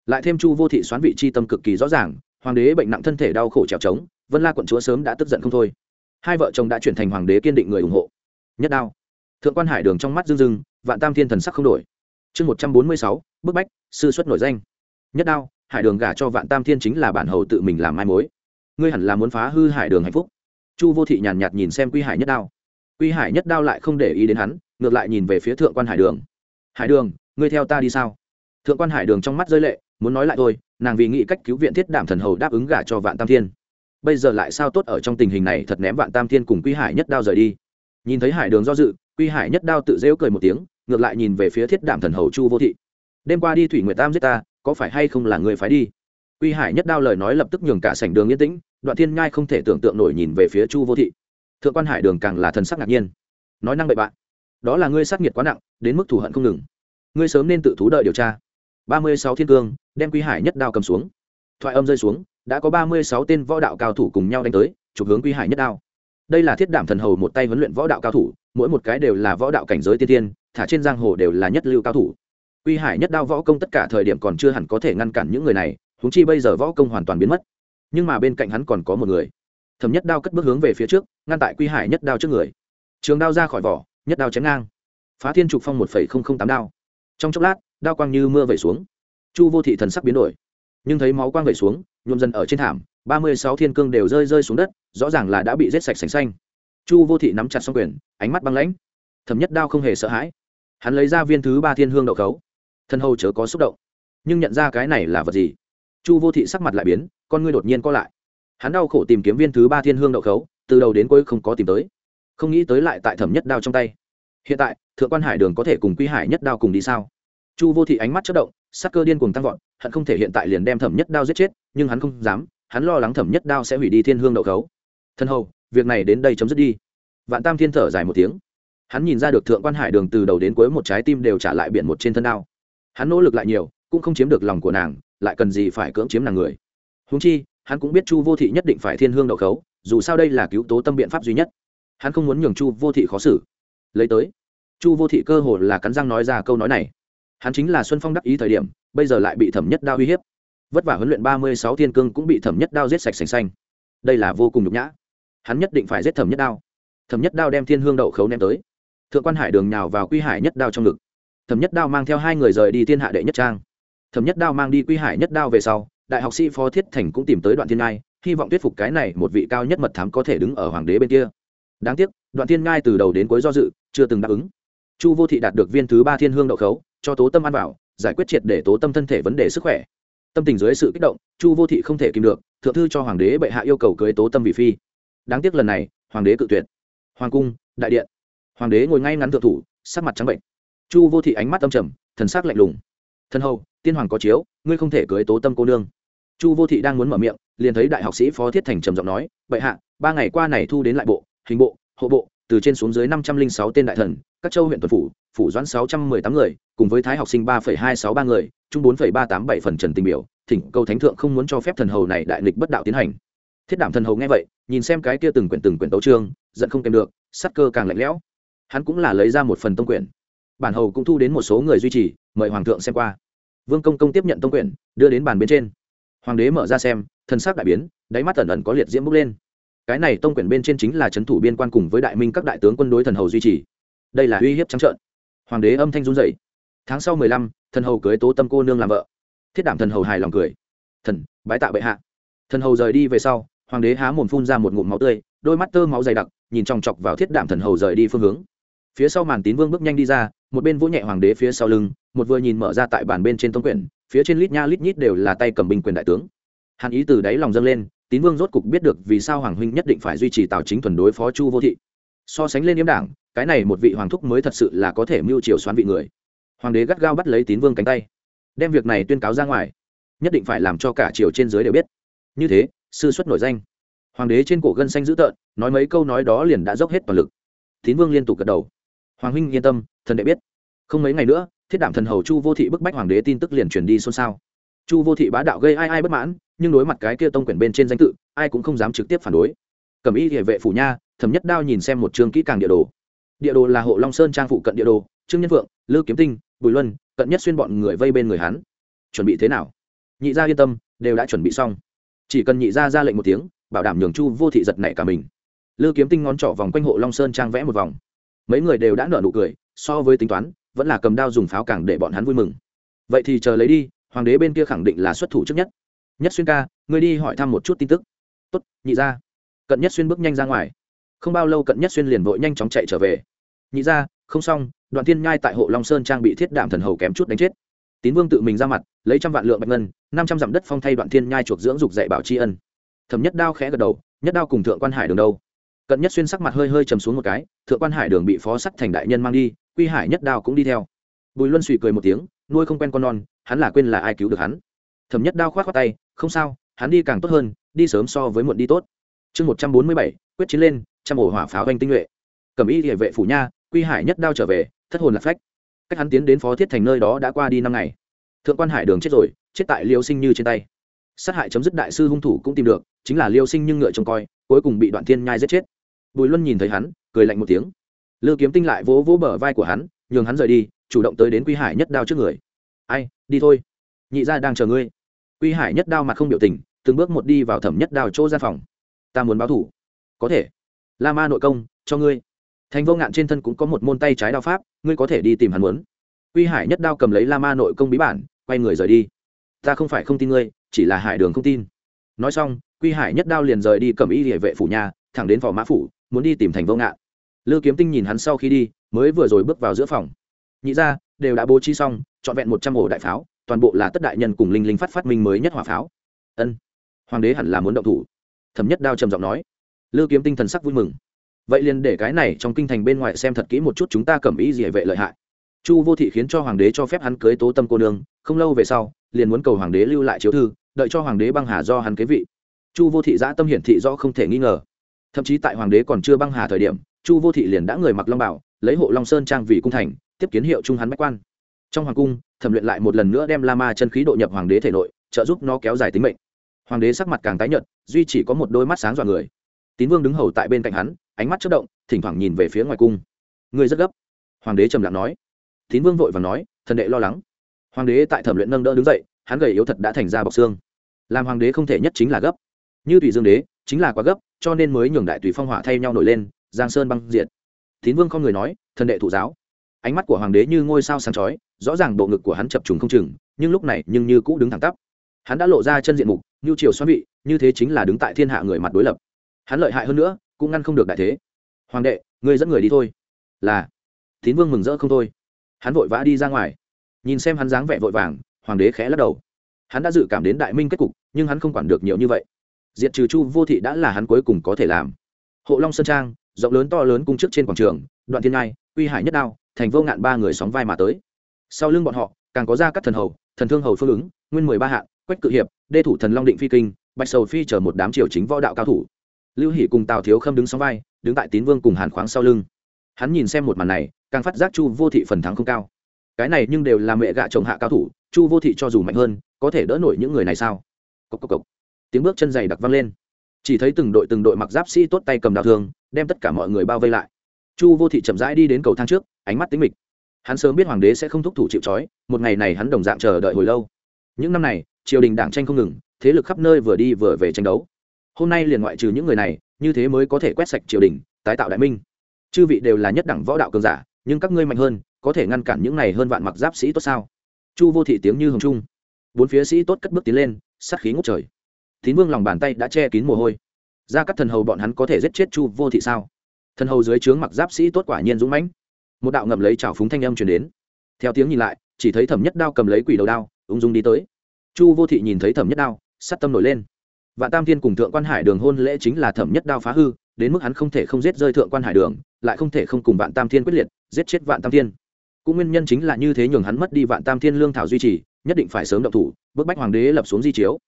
Lại thêm chu vô thị xoán vị chi tâm cực kỳ rõ ràng, hoàng đế bệnh nặng thân thể đau khổ trèo trống, vân la quận chúa sớm đã tức giận không thôi. Hai vợ chồng đã chuyển thành hoàng đế kiên định người ủng hộ. Nhất đao. Thượng quan hải đường trong mắt dưng dưng vạn tam thiên thần sắc không đổi. Chương một trăm bốn mươi sáu, bức bách, sư xuất nổi danh. Nhất đao, hải đường gả cho vạn tam thiên chính là bản hầu tự mình làm mai mối. Ngươi hẳn là muốn phá hư hải đường hạnh phúc. Chu vô thị nhàn nhạt nhìn xem quy hải nhất đao. Quy hải nhất đao lại không để ý đến hắn ngược lại nhìn về phía thượng quan hải đường. Hải đường, ngươi theo ta đi sao? Thượng quan hải đường trong mắt rơi lệ, muốn nói lại thôi, nàng vì nghĩ cách cứu viện thiết đảm thần hầu đáp ứng gả cho vạn tam thiên. Bây giờ lại sao tốt ở trong tình hình này thật ném vạn tam thiên cùng quy hải nhất đao rời đi. Nhìn thấy hải đường do dự, quy hải nhất đao tự rêu cười một tiếng, ngược lại nhìn về phía thiết đảm thần hầu chu vô thị. Đêm qua đi thủy nguyệt tam giết ta, có phải hay không là người phái đi? Quy hải nhất đao lời nói lập tức nhường cả sảnh đường yên tĩnh, đoạn thiên ngai không thể tưởng tượng nổi nhìn về phía chu vô thị. Thượng quan hải đường càng là thần sắc ngạc nhiên. Nói năng bậy bạn đó là ngươi sát nghiệt quá nặng, đến mức thù hận không ngừng. Ngươi sớm nên tự thú đợi điều tra. Ba mươi sáu thiên cương, đem quy hải nhất đao cầm xuống. Thoại âm rơi xuống, đã có ba mươi sáu tên võ đạo cao thủ cùng nhau đánh tới chụp hướng quy hải nhất đao. Đây là thiết đảm thần hầu một tay huấn luyện võ đạo cao thủ, mỗi một cái đều là võ đạo cảnh giới tiên tiên, thả trên giang hồ đều là nhất lưu cao thủ. Quy hải nhất đao võ công tất cả thời điểm còn chưa hẳn có thể ngăn cản những người này húng chi bây giờ võ công hoàn toàn biến mất. Nhưng mà bên cạnh hắn còn có một người. Thẩm nhất đao cất bước hướng về phía trước, ngăn tại quy hải nhất đao trước người. Trường đao ra khỏi vỏ nhất đao chém ngang. Phá thiên trục phong một tám đao. Trong chốc lát, đao quang như mưa vẩy xuống. Chu vô thị thần sắc biến đổi. Nhưng thấy máu quang vẩy xuống, nhuộm dần ở trên thảm, ba mươi sáu thiên cương đều rơi rơi xuống đất, rõ ràng là đã bị rết sạch sành xanh. Chu vô thị nắm chặt xong quyền, ánh mắt băng lãnh. Thẩm nhất đao không hề sợ hãi. Hắn lấy ra viên thứ ba thiên hương đậu khấu. Thân hầu chớ có xúc động. Nhưng nhận ra cái này là vật gì? Chu vô thị sắc mặt lại biến, con ngươi đột nhiên co lại. Hắn đau khổ tìm kiếm viên thứ ba thiên hương đậu khấu, từ đầu đến cuối không có tìm tới. Không nghĩ tới lại tại thẩm nhất đao trong tay hiện tại, thượng quan hải đường có thể cùng quy hải nhất đao cùng đi sao? Chu vô thị ánh mắt chất động, sắc cơ điên cùng tăng vọt, hận không thể hiện tại liền đem thẩm nhất đao giết chết, nhưng hắn không dám, hắn lo lắng thẩm nhất đao sẽ hủy đi thiên hương đậu khấu. Thân hầu, việc này đến đây chấm dứt đi. Vạn tam thiên thở dài một tiếng. Hắn nhìn ra được thượng quan hải đường từ đầu đến cuối một trái tim đều trả lại biển một trên thân đao. Hắn nỗ lực lại nhiều, cũng không chiếm được lòng của nàng, lại cần gì phải cưỡng chiếm nàng người. Húng chi, hắn cũng biết chu vô thị nhất định phải thiên hương đậu khấu, dù sao đây là cứu tố tâm biện pháp duy nhất. Hắn không muốn nhường chu vô thị khó xử. Lấy tới chu vô thị cơ hồ là cắn răng nói ra câu nói này. Hắn chính là xuân phong đắc ý thời điểm, bây giờ lại bị thẩm nhất đao uy hiếp. Vất vả huấn luyện ba mươi sáu thiên cương cũng bị thẩm nhất đao giết sạch sành xanh. Đây là vô cùng nhục nhã. Hắn nhất định phải giết thẩm nhất đao. Thẩm nhất đao đem thiên hương đậu khấu ném tới. Thượng quan hải đường nhào vào quy hải nhất đao trong ngực. Thẩm nhất đao mang theo hai người rời đi thiên hạ đệ nhất trang. Thẩm nhất đao mang đi quy hải nhất đao về sau, đại học sĩ phó thiết thành cũng tìm tới đoạn thiên ngai, hy vọng thuyết phục cái này một vị cao nhất mật thám có thể đứng ở hoàng đế bên kia. Đáng tiếc, đoạn thiên ngai từ đầu đến cuối do dự, chưa từng đáp ứng chu vô thị đạt được viên thứ ba thiên hương đậu khấu, cho tố tâm ăn vào, giải quyết triệt để tố tâm thân thể vấn đề sức khỏe. Tâm tình dưới sự kích động, chu vô thị không thể kìm được, thượng thư cho hoàng đế bệ hạ yêu cầu cưới tố tâm vị phi. Đáng tiếc lần này, hoàng đế cự tuyệt. Hoàng cung, đại điện. Hoàng đế ngồi ngay ngắn thượng thủ, sắc mặt trắng bệnh. Chu vô thị ánh mắt âm trầm, thần sắc lạnh lùng. Thân hầu, tiên hoàng có chiếu, ngươi không thể cưới tố tâm cô nương. Chu vô thị đang muốn mở miệng, liền thấy đại học sĩ phó thiết thành trầm giọng nói, bệ hạ, ba ngày qua này thu đến lại bộ, hình bộ, hộ bộ từ trên xuống dưới năm trăm linh sáu tên đại thần, các châu huyện tuần phủ phủ doãn sáu trăm mười tám người, cùng với thái học sinh ba phẩy hai sáu ba người, chung bốn phẩy ba tám bảy phần trần tình biểu, thỉnh cầu thánh thượng không muốn cho phép thần hầu này đại nghịch bất đạo tiến hành. Thiết đảm thần hầu nghe vậy, nhìn xem cái kia từng quyển từng quyển tấu trương giận không kèm được, sắc cơ càng lạnh lẽo. Hắn cũng là lấy ra một phần tông quyển. Bản hầu cũng thu đến một số người duy trì, mời hoàng thượng xem qua. Vương công công tiếp nhận tông quyển, đưa đến bàn bên trên. Hoàng đế mở ra xem thân xác đại biến, đáy mắt ẩn ẩn có liệt diễm bốc lên cái này tông quyển bên trên chính là c h ấ n thủ biên quan cùng với đại minh các đại tướng quân đối thần hầu duy trì. Đây là uy hiếp trắng trợn. Hoàng đế âm thanh run dậy tháng sau mười lăm, thần hầu cưới tố tâm cô nương làm vợ. Thiết đảm thần hầu hài lòng cười. Thần, bái tạ bệ hạ. Thần hầu rời đi về sau, hoàng đế há mồm phun ra một ngụm máu tươi, đôi mắt tơ máu dày đặc, nhìn chòng chọc vào thiết đảm thần hầu rời đi phương hướng. Phía sau màn tín vương bước nhanh đi ra, một bên vỗ nhẹ hoàng đế phía sau lưng, một vừa nhìn mở ra tại bàn bên trên tông quyển, phía trên lít nha lít nhít đều là tay cầm binh quyền đại tướng. Hàn ý từ đáy lòng dâng lên tín vương rốt cục biết được vì sao hoàng huynh nhất định phải duy trì tào chính thuần đối phó chu vô thị. So sánh lên yếm đảng, cái này một vị hoàng thúc mới thật sự là có thể mưu triều xoán vị người. Hoàng đế gắt gao bắt lấy tín vương cánh tay, đem việc này tuyên cáo ra ngoài, nhất định phải làm cho cả triều trên dưới đều biết. Như thế, sư xuất nổi danh. Hoàng đế trên cổ gân xanh dữ tợn, nói mấy câu nói đó liền đã dốc hết toàn lực. Tín vương liên tục gật đầu. Hoàng huynh yên tâm, thần đệ biết. Không mấy ngày nữa, thiết đảm thần hầu chu vô thị bức bách hoàng đế tin tức liền truyền đi xôn xao. Chu vô thị bá đạo gây ai ai bất mãn nhưng đối mặt cái kia tông quyển bên trên danh tự, ai cũng không dám trực tiếp phản đối. Cầm y địa vệ phủ nha, thẩm nhất đao nhìn xem một chương kỹ càng địa đồ. Địa đồ là hộ long sơn trang phụ cận địa đồ, trương nhân vượng, lư kiếm tinh, bùi luân, cận nhất xuyên bọn người vây bên người hắn. Chuẩn bị thế nào? Nhị gia yên tâm, đều đã chuẩn bị xong. Chỉ cần nhị gia ra lệnh một tiếng, bảo đảm nhường chu vô thị giật nảy cả mình. Lư kiếm tinh ngón trỏ vòng quanh hộ long sơn trang vẽ một vòng. Mấy người đều đã nở nụ cười, so với tính toán, vẫn là cầm đao dùng pháo càng để bọn hắn vui mừng. Vậy thì chờ lấy đi, hoàng đế bên kia khẳng định là xuất thủ trước nhất nhất xuyên ca, ngươi đi hỏi thăm một chút tin tức. Tốt, nhị ra cận nhất xuyên bước nhanh ra ngoài. Không bao lâu cận nhất xuyên liền vội nhanh chóng chạy trở về. Nhị ra không xong, đoạn thiên nhai tại hộ long sơn trang bị thiết đạm thần hầu kém chút đánh chết. Tín vương tự mình ra mặt, lấy trăm vạn lượng bạch ngân, năm trăm dặm đất phong thay đoạn thiên nhai chuộc dưỡng dục dạy bảo tri ân. Thẩm nhất đao khẽ gật đầu, nhất đao cùng thượng quan hải đường đâu? Cận nhất xuyên sắc mặt hơi hơi chầm xuống một cái, thượng quan hải đường bị phó sắc thành đại nhân mang đi, quy hải nhất đao cũng đi theo. Bùi luân suy cười một tiếng, nuôi không quen con non, hắn là quên là ai cứu được hắn. Thẩm nhất đao khoát khoát tay không sao, hắn đi càng tốt hơn, đi sớm so với muộn đi tốt. Chương một trăm bốn mươi bảy, quyết chiến lên, trăm ổ hỏa pháo doanh tinh nhuệ. Cầm y địa vệ phủ nha, quy hải nhất đao trở về, thất hồn lạc phách. Cách hắn tiến đến phó thiết thành nơi đó đã qua đi năm ngày. Thượng quan hải đường chết rồi, chết tại liêu sinh như trên tay. Sát hại chấm dứt đại sư hung thủ cũng tìm được, chính là liêu sinh nhưng ngựa trông coi, cuối cùng bị đoạn thiên nhai giết chết. Bùi luân nhìn thấy hắn, cười lạnh một tiếng. Lư kiếm tinh lại vỗ vỗ bờ vai của hắn, nhường hắn rời đi, chủ động tới đến quy hải nhất đao trước người. Ai, đi thôi. Nhị gia đang chờ ngươi quy hải nhất đao mặt không biểu tình, từng bước một đi vào thẩm nhất đao chỗ gian phòng. Ta muốn báo thủ. Có thể. La ma nội công, cho ngươi. Thành vô ngạn trên thân cũng có một môn tay trái đao pháp, ngươi có thể đi tìm hắn muốn. Quy hải nhất đao cầm lấy la ma nội công bí bản, quay người rời đi. Ta không phải không tin ngươi, chỉ là hải đường không tin. Nói xong, quy hải nhất đao liền rời đi cầm y địa vệ phủ nhà, thẳng đến phò mã phủ, muốn đi tìm thành vô ngạn. Lư kiếm tinh nhìn hắn sau khi đi, mới vừa rồi bước vào giữa phòng. Nhị ra đều đã bố trí xong, trọn vẹn một trăm ổ đại pháo toàn bộ là tất đại nhân cùng linh linh phát phát minh mới nhất hỏa pháo. Ân, hoàng đế hẳn là muốn động thủ. Thẩm nhất đao trầm giọng nói. Lư kiếm tinh thần sắc vui mừng. Vậy liền để cái này trong kinh thành bên ngoài xem thật kỹ một chút chúng ta cầm ý gì vệ lợi hại. Chu vô thị khiến cho hoàng đế cho phép hắn cưới tố tâm cô nương, không lâu về sau, liền muốn cầu hoàng đế lưu lại chiếu thư, đợi cho hoàng đế băng hà do hắn kế vị. Chu vô thị giã tâm hiển thị do không thể nghi ngờ. Thậm chí tại hoàng đế còn chưa băng hà thời điểm, chu vô thị liền đã người mặc long bảo lấy hộ long sơn trang vì cung thành, tiếp kiến hiệu trung hắn bách quan. Trong hoàng cung thẩm luyện lại một lần nữa đem la ma chân khí độ nhập hoàng đế thể nội, trợ giúp nó kéo dài tính mệnh. Hoàng đế sắc mặt càng tái nhợt, duy chỉ có một đôi mắt sáng dọa người. Tín vương đứng hầu tại bên cạnh hắn, ánh mắt chất động, thỉnh thoảng nhìn về phía ngoài cung. Người rất gấp. Hoàng đế trầm lặng nói. Tín vương vội và nói, thần đệ lo lắng. Hoàng đế tại thẩm luyện nâng đỡ đứng dậy, hắn gầy yếu thật đã thành ra bọc xương. Làm hoàng đế không thể nhất chính là gấp. Như tùy dương đế, chính là quá gấp, cho nên mới nhường đại tùy phong hỏa thay nhau nổi lên, giang sơn băng diệt. Tín vương không người nói, thần đệ thụ giáo ánh mắt của hoàng đế như ngôi sao sáng chói, rõ ràng bộ ngực của hắn chập trùng không chừng, nhưng lúc này nhưng như cũ đứng thẳng tắp. Hắn đã lộ ra chân diện mục, như triều xoan vị, như thế chính là đứng tại thiên hạ người mặt đối lập. Hắn lợi hại hơn nữa, cũng ngăn không được đại thế. Hoàng đệ, ngươi dẫn người đi thôi. Là. Tín vương mừng rỡ không thôi. Hắn vội vã đi ra ngoài. Nhìn xem hắn dáng vẻ vội vàng, hoàng đế khẽ lắc đầu. Hắn đã dự cảm đến đại minh kết cục, nhưng hắn không quản được nhiều như vậy. Diệt trừ chu vô thị đã là hắn cuối cùng có thể làm. Hộ long sơn trang, rộng lớn to lớn cung chức trên quảng trường, đoạn thiên ngai, uy hải nhất đao thành vô ngạn ba người sóng vai mà tới. Sau lưng bọn họ càng có ra các thần hầu thần thương hầu phương ứng nguyên mười ba hạ, quách cự hiệp đê thủ thần long định phi kinh bạch sầu phi chở một đám triều chính võ đạo cao thủ. Lưu hỷ cùng tào thiếu khâm đứng sóng vai đứng tại tín vương cùng hàn khoáng sau lưng. Hắn nhìn xem một màn này càng phát giác chu vô thị phần thắng không cao. Cái này nhưng đều là mẹ gạ chồng hạ cao thủ chu vô thị cho dù mạnh hơn có thể đỡ nổi những người này sao? Cốc cốc cốc. tiếng bước chân dày đặc văng lên. Chỉ thấy từng đội từng đội mặc giáp sĩ tốt tay cầm đào thương đem tất cả mọi người bao vây lại. Chu vô thị chậm rãi đi đến cầu thang trước ánh mắt tính mịch. Hắn sớm biết hoàng đế sẽ không thúc thủ chịu trói, một ngày này hắn đồng dạng chờ đợi hồi lâu. Những năm này, triều đình đảng tranh không ngừng, thế lực khắp nơi vừa đi vừa về tranh đấu. Hôm nay liền ngoại trừ những người này, như thế mới có thể quét sạch triều đình, tái tạo đại minh. Chư vị đều là nhất đẳng võ đạo cường giả, nhưng các ngươi mạnh hơn, có thể ngăn cản những này hơn vạn mặc giáp sĩ tốt sao? Chu vô thị tiếng như hồng trung. Bốn phía sĩ tốt cất bước tiến lên, sát khí ngút trời. Tín vương lòng bàn tay đã che kín mồ hôi. Ra các thần hầu bọn hắn có thể giết chết chu vô thị sao? Thần hầu dưới trướng mặc giáp sĩ tốt quả nhiên dũng mãnh một đạo ngậm lấy trào phúng thanh âm truyền đến. Theo tiếng nhìn lại, chỉ thấy thẩm nhất đao cầm lấy quỷ đầu đao, ung dung đi tới. Chu vô thị nhìn thấy thẩm nhất đao sắt tâm nổi lên. Vạn tam thiên cùng thượng quan hải đường hôn lễ chính là thẩm nhất đao phá hư, đến mức hắn không thể không giết rơi thượng quan hải đường, lại không thể không cùng vạn tam thiên quyết liệt, giết chết vạn tam thiên. Cũng nguyên nhân chính là như thế nhường hắn mất đi vạn tam thiên lương thảo duy trì, nhất định phải sớm động thủ bức bách hoàng đế lập xuống di chiếu.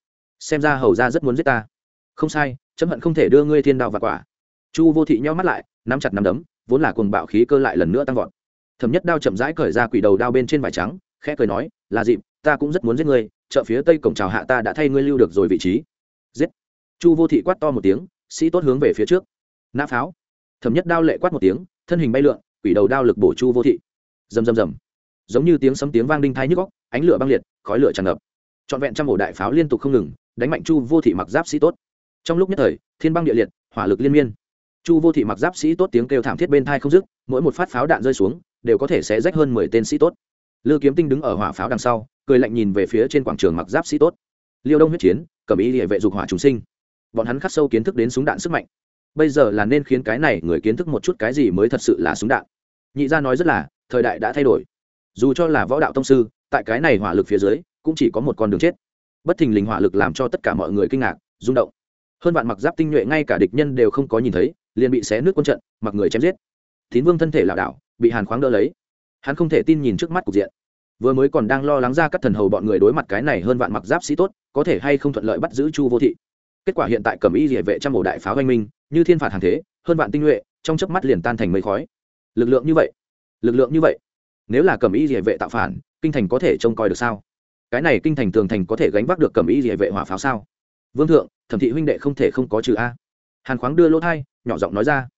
Xem ra hầu ra rất muốn giết ta. Không sai, chấm hận không thể đưa ngươi thiên đạo và quả. Chu vô thị nhau mắt lại, nắm chặt nắm đấm vốn là cuồng bạo khí cơ lại lần nữa tăng vọt. Thẩm nhất đao chậm rãi cởi ra quỷ đầu đao bên trên vải trắng, khẽ cười nói, là dịp, ta cũng rất muốn giết ngươi, chợ phía tây cổng chào hạ ta đã thay ngươi lưu được rồi vị trí. Giết. Chu vô thị quát to một tiếng, sĩ tốt hướng về phía trước. Nã pháo. Thẩm nhất đao lệ quát một tiếng, thân hình bay lượn, quỷ đầu đao lực bổ chu vô thị. Rầm rầm rầm. Giống như tiếng sấm tiếng vang đinh thái nhức góc ánh lửa băng liệt, khói lửa tràn ngập. Trọn vẹn trăm ổ đại pháo liên tục không ngừng, đánh mạnh chu vô thị mặc giáp sĩ tốt. Trong lúc nhất thời, thiên băng địa liệt, hỏa lực liên miên chu vô thị mặc giáp sĩ tốt tiếng kêu thảm thiết bên thai không dứt, mỗi một phát pháo đạn rơi xuống, đều có thể sẽ rách hơn mười tên sĩ tốt. Lư kiếm tinh đứng ở hỏa pháo đằng sau, cười lạnh nhìn về phía trên quảng trường mặc giáp sĩ tốt. Liêu đông huyết chiến, cầm ý địa vệ dục hỏa chúng sinh. Bọn hắn khắc sâu kiến thức đến súng đạn sức mạnh. Bây giờ là nên khiến cái này người kiến thức một chút cái gì mới thật sự là súng đạn. Nhị gia nói rất là, thời đại đã thay đổi. Dù cho là võ đạo tông sư, tại cái này hỏa lực phía dưới, cũng chỉ có một con đường chết. Bất thình lình hỏa lực làm cho tất cả mọi người kinh ngạc, rung động. Hơn vạn mặc giáp tinh nhuệ ngay cả địch nhân đều không có nhìn thấy liền bị xé nước quân trận, mặc người chém giết. Tín vương thân thể lảo đảo, bị hàn khoáng đỡ lấy. Hắn không thể tin nhìn trước mắt cục diện. Vừa mới còn đang lo lắng ra các thần hầu bọn người đối mặt cái này hơn vạn mặc giáp sĩ tốt, có thể hay không thuận lợi bắt giữ chu vô thị. Kết quả hiện tại cầm y địa vệ trăm ổ đại pháo oanh minh, như thiên phạt hàng thế, hơn vạn tinh nhuệ, trong chớp mắt liền tan thành mây khói. Lực lượng như vậy, lực lượng như vậy, nếu là cầm y địa vệ tạo phản, kinh thành có thể trông coi được sao? Cái này kinh thành tường thành có thể gánh vác được cầm y địa vệ hỏa pháo sao? Vương thượng, thẩm thị huynh đệ không thể không có trừ a hàn khoáng đưa lỗ thai, nhỏ giọng nói ra.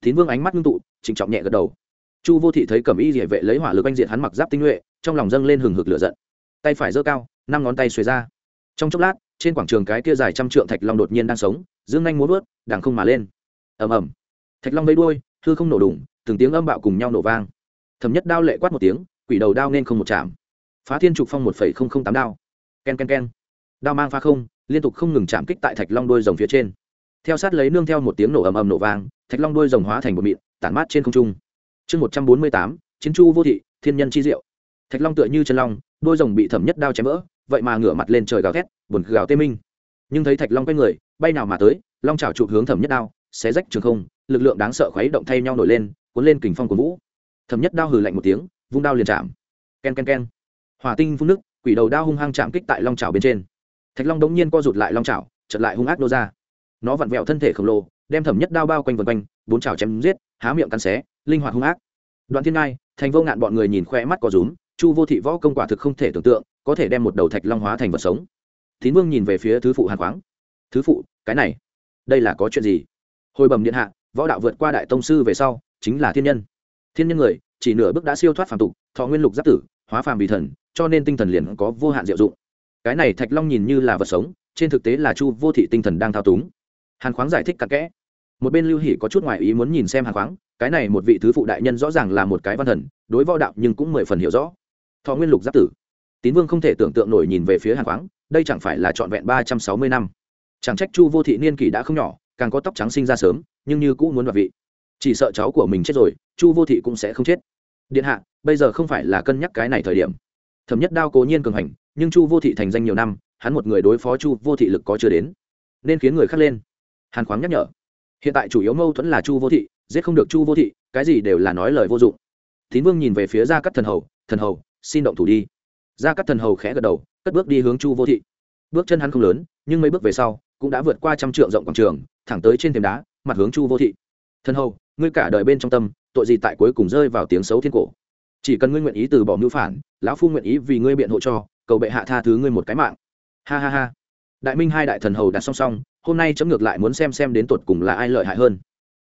Tín vương ánh mắt ngưng tụ, trịnh trọng nhẹ gật đầu. Chu vô thị thấy cầm y địa vệ lấy hỏa lực anh diện hắn mặc giáp tinh nhuệ, trong lòng dâng lên hừng hực lửa giận. Tay phải giơ cao, năm ngón tay xuề ra. Trong chốc lát, trên quảng trường cái kia dài trăm trượng thạch long đột nhiên đang sống, dương anh muốn vớt đằng không mà lên. Ầm ầm. Thạch long vây đuôi thư không nổ đùng, từng tiếng âm bạo cùng nhau nổ vang. Thấm nhất đao lệ quát một tiếng, quỷ đầu đao nên không một chạm. Phá thiên trục phong một phẩy không không tám đao. Ken ken ken. Đao mang phá không, liên tục không ngừng chạm kích tại thạch long đuôi rồng phía trên theo sát lấy nương theo một tiếng nổ ầm ầm nổ vang, thạch long đôi rồng hóa thành một mịn, tản mát trên không trung. Chương một trăm bốn mươi tám, chiến chu vô thị, thiên nhân chi diệu. Thạch long tựa như chân long đôi rồng bị thẩm nhất đao chém vỡ, vậy mà ngửa mặt lên trời gào thét, buồn gào tê minh. Nhưng thấy thạch long quay người, bay nào mà tới, long trào chụp hướng thẩm nhất đao, xé rách trường không, lực lượng đáng sợ khuấy động thay nhau nổi lên, cuốn lên kình phong của vũ. Thẩm nhất đao hừ lạnh một tiếng, vung đao liền chạm. Ken ken ken. Hỏa tinh phun nước, quỷ đầu đao hung hăng chạm kích tại long trào bên trên. Thạch long đống nhiên co rụt lại long trào chật lại hung ác nô ra nó vặn vẹo thân thể khổng lồ, đem thẩm nhất đao bao quanh vần quanh, bốn trào chém giết, há miệng cắn xé, linh hoạt hung ác. Đoạn thiên ngai, thành vô ngạn bọn người nhìn khoe mắt có rúm, chu vô thị võ công quả thực không thể tưởng tượng, có thể đem một đầu thạch long hóa thành vật sống. Tín vương nhìn về phía thứ phụ hàn khoáng. Thứ phụ, cái này, đây là có chuyện gì? Hồi bẩm điện hạ, võ đạo vượt qua đại tông sư về sau, chính là thiên nhân. Thiên nhân người, chỉ nửa bước đã siêu thoát phàm tục, thọ nguyên lục giáp tử, hóa phàm vì thần, cho nên tinh thần liền có vô hạn diệu dụng. Cái này thạch long nhìn như là vật sống, trên thực tế là chu vô thị tinh thần đang thao túng hàn khoáng giải thích cặn kẽ. Một bên lưu hỷ có chút ngoài ý muốn nhìn xem hàn khoáng, cái này một vị thứ phụ đại nhân rõ ràng là một cái văn thần, đối võ đạo nhưng cũng mười phần hiểu rõ. Thọ nguyên lục giáp tử. Tín vương không thể tưởng tượng nổi nhìn về phía hàn khoáng, đây chẳng phải là trọn vẹn ba trăm sáu mươi năm. Chẳng trách chu vô thị niên kỷ đã không nhỏ, càng có tóc trắng sinh ra sớm, nhưng như cũ muốn đoạt vị. Chỉ sợ cháu của mình chết rồi, chu vô thị cũng sẽ không chết. Điện hạ, bây giờ không phải là cân nhắc cái này thời điểm. Thẩm nhất đao cố nhiên cường hành, nhưng chu vô thị thành danh nhiều năm, hắn một người đối phó chu vô thị lực có chưa đến, nên khiến người khác lên hàn khoáng nhắc nhở. Hiện tại chủ yếu mâu thuẫn là chu vô thị, giết không được chu vô thị, cái gì đều là nói lời vô dụng. Tín vương nhìn về phía gia cắt thần hầu thần hầu, xin động thủ đi. Gia cắt thần hầu khẽ gật đầu, cất bước đi hướng chu vô thị. Bước chân hắn không lớn, nhưng mấy bước về sau, cũng đã vượt qua trăm trượng rộng quảng trường, thẳng tới trên thềm đá, mặt hướng chu vô thị. Thần hầu, ngươi cả đời bên trong tâm, tội gì tại cuối cùng rơi vào tiếng xấu thiên cổ? Chỉ cần ngươi nguyện ý từ bỏ mưu phản, lão phu nguyện ý vì ngươi biện hộ cho, cầu bệ hạ tha thứ ngươi một cái mạng. Ha ha ha. Đại minh hai đại thần hầu đặt song song hôm nay chấm ngược lại muốn xem xem đến tột cùng là ai lợi hại hơn.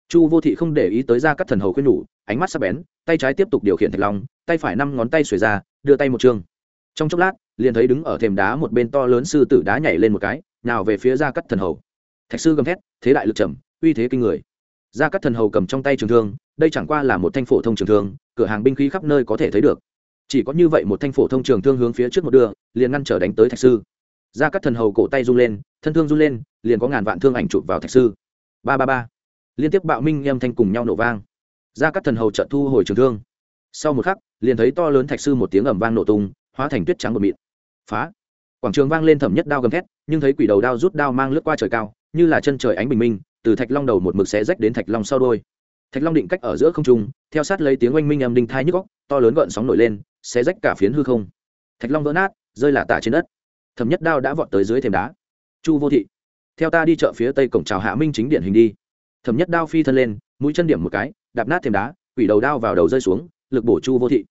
Chu vô thị không để ý tới ra các thần hầu khuyên nhủ, ánh mắt sắp bén, tay trái tiếp tục điều khiển thạch long, tay phải năm ngón tay xuề ra, đưa tay một chương trong chốc lát, liền thấy đứng ở thềm đá một bên to lớn sư tử đá nhảy lên một cái, nào về phía ra các thần hầu. Thạch sư gầm thét, thế đại lực trầm, uy thế kinh người. Ra các thần hầu cầm trong tay trường thương, đây chẳng qua là một thanh phổ thông trường thương, cửa hàng binh khí khắp nơi có thể thấy được. Chỉ có như vậy một thanh phổ thông trường thương hướng phía trước một đường liền ngăn trở đánh tới thạch sư ra các thần hầu cổ tay run lên, thân thương run lên, liền có ngàn vạn thương ảnh chụp vào thạch sư. Ba ba ba. Liên tiếp bạo minh âm thanh cùng nhau nổ vang. Ra các thần hầu trợ thu hồi trường thương. Sau một khắc, liền thấy to lớn thạch sư một tiếng ầm vang nổ tung, hóa thành tuyết trắng bột mịn. Phá. Quảng trường vang lên thẩm nhất đao gầm thét, nhưng thấy quỷ đầu đao rút đao mang lướt qua trời cao, như là chân trời ánh bình minh, từ thạch long đầu một mực xé rách đến thạch long sau đôi thạch long định cách ở giữa không trung, theo sát lấy tiếng oanh minh âm đinh thai nhức góc to lớn gợn sóng nổi lên, xé rách cả phiến hư không. Thạch long vỡ nát, rơi lả tả trên đất thẩm nhất đao đã vọt tới dưới thềm đá. Chu vô thị, theo ta đi chợ phía tây cổng chào hạ minh chính điện hình đi. Thẩm nhất đao phi thân lên, mũi chân điểm một cái, đạp nát thềm đá, quỷ đầu đao vào đầu rơi xuống, lực bổ chu vô thị.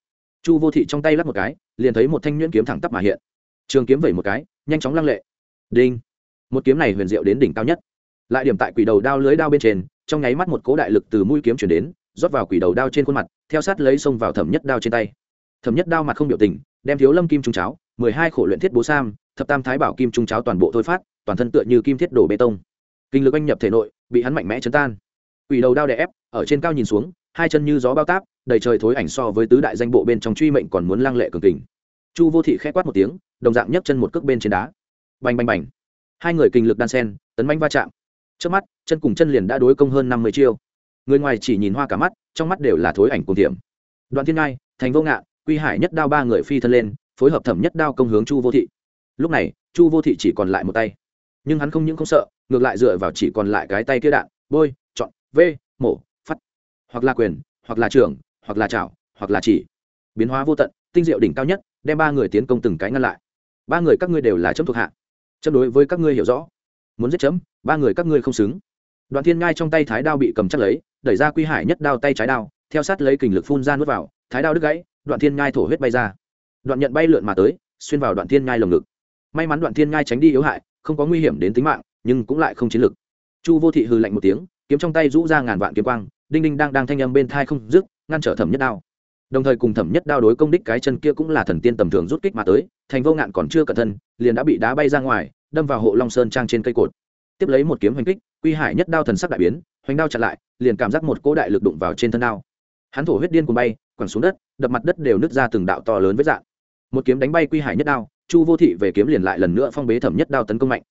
Chu vô thị trong tay lắp một cái, liền thấy một thanh nhuyễn kiếm thẳng tắp mà hiện. Trường kiếm vẩy một cái, nhanh chóng lăng lệ. Đinh. Một kiếm này huyền diệu đến đỉnh cao nhất. Lại điểm tại quỷ đầu đao lưới đao bên trên, trong nháy mắt một cố đại lực từ mũi kiếm chuyển đến, rót vào quỷ đầu đao trên khuôn mặt, theo sát lấy xông vào thẩm nhất đao trên tay. Thẩm nhất đao mặt không biểu tình, đem thiếu lâm kim trung cháo, mười hai khổ luyện thiết bố sam thập tam thái bảo kim trung cháo toàn bộ thôi phát toàn thân tựa như kim thiết đổ bê tông. Kinh lực anh nhập thể nội bị hắn mạnh mẽ chấn tan. Quỷ đầu đao đè ép ở trên cao nhìn xuống hai chân như gió bao táp đầy trời thối ảnh so với tứ đại danh bộ bên trong truy mệnh còn muốn lăng lệ cường kình. Chu vô thị khẽ quát một tiếng đồng dạng nhấc chân một cước bên trên đá. Bành bành bành. Hai người kinh lực đan sen tấn manh va chạm. Trước mắt chân cùng chân liền đã đối công hơn năm mươi chiêu. Người ngoài chỉ nhìn hoa cả mắt trong mắt đều là thối ảnh cùng tiệm đoạn thiên ngai thành vô ngạ, quy hải nhất đao ba người phi thân lên phối hợp thẩm nhất đao công hướng chu vô thị lúc này, chu vô thị chỉ còn lại một tay. Nhưng hắn không những không sợ, ngược lại dựa vào chỉ còn lại cái tay kia đạn, bôi, chọn v mổ phát hoặc là quyền, hoặc là trường hoặc là chảo, hoặc là chỉ. Biến hóa vô tận, tinh diệu đỉnh cao nhất, đem ba người tiến công từng cái ngăn lại. Ba người các ngươi đều là chấm thuộc hạ. Chấm đối với các ngươi hiểu rõ. Muốn giết chấm, ba người các ngươi không xứng. Đoạn thiên ngai trong tay thái đao bị cầm chắc lấy, đẩy ra quy hải nhất đao tay trái đao, theo sát lấy kình lực phun ra nuốt vào, thái đao đứt gãy, đoạn thiên ngai thổ huyết bay ra. Đoạn nhận bay lượn mà tới, xuyên vào đoạn thiên ngai lồng ngực may mắn đoạn thiên ngai tránh đi yếu hại, không có nguy hiểm đến tính mạng, nhưng cũng lại không chiến lực chu vô thị hư lạnh một tiếng, kiếm trong tay rũ ra ngàn vạn kiếm quang, đinh đinh đang đang thanh âm bên thai không dứt, ngăn trở thẩm nhất đao. Đồng thời cùng thẩm nhất đao đối công đích cái chân kia cũng là thần tiên tầm thường rút kích mà tới, thành vô ngạn còn chưa cẩn thân, liền đã bị đá bay ra ngoài, đâm vào hộ long sơn trang trên cây cột. Tiếp lấy một kiếm hoành kích, quy hải nhất đao thần sắc đại biến, hoành đao chặn lại, liền cảm giác một cỗ đại lực đụng vào trên thân đao. Hắn thổ huyết điên cuồng bay, quẳng xuống đất, đập mặt đất đều nứt ra từng đạo to lớn với dạng. Một kiếm đánh bay quy hải nhất đao chu vô thị về kiếm liền lại lần nữa phong bế thẩm nhất đao tấn công mạnh.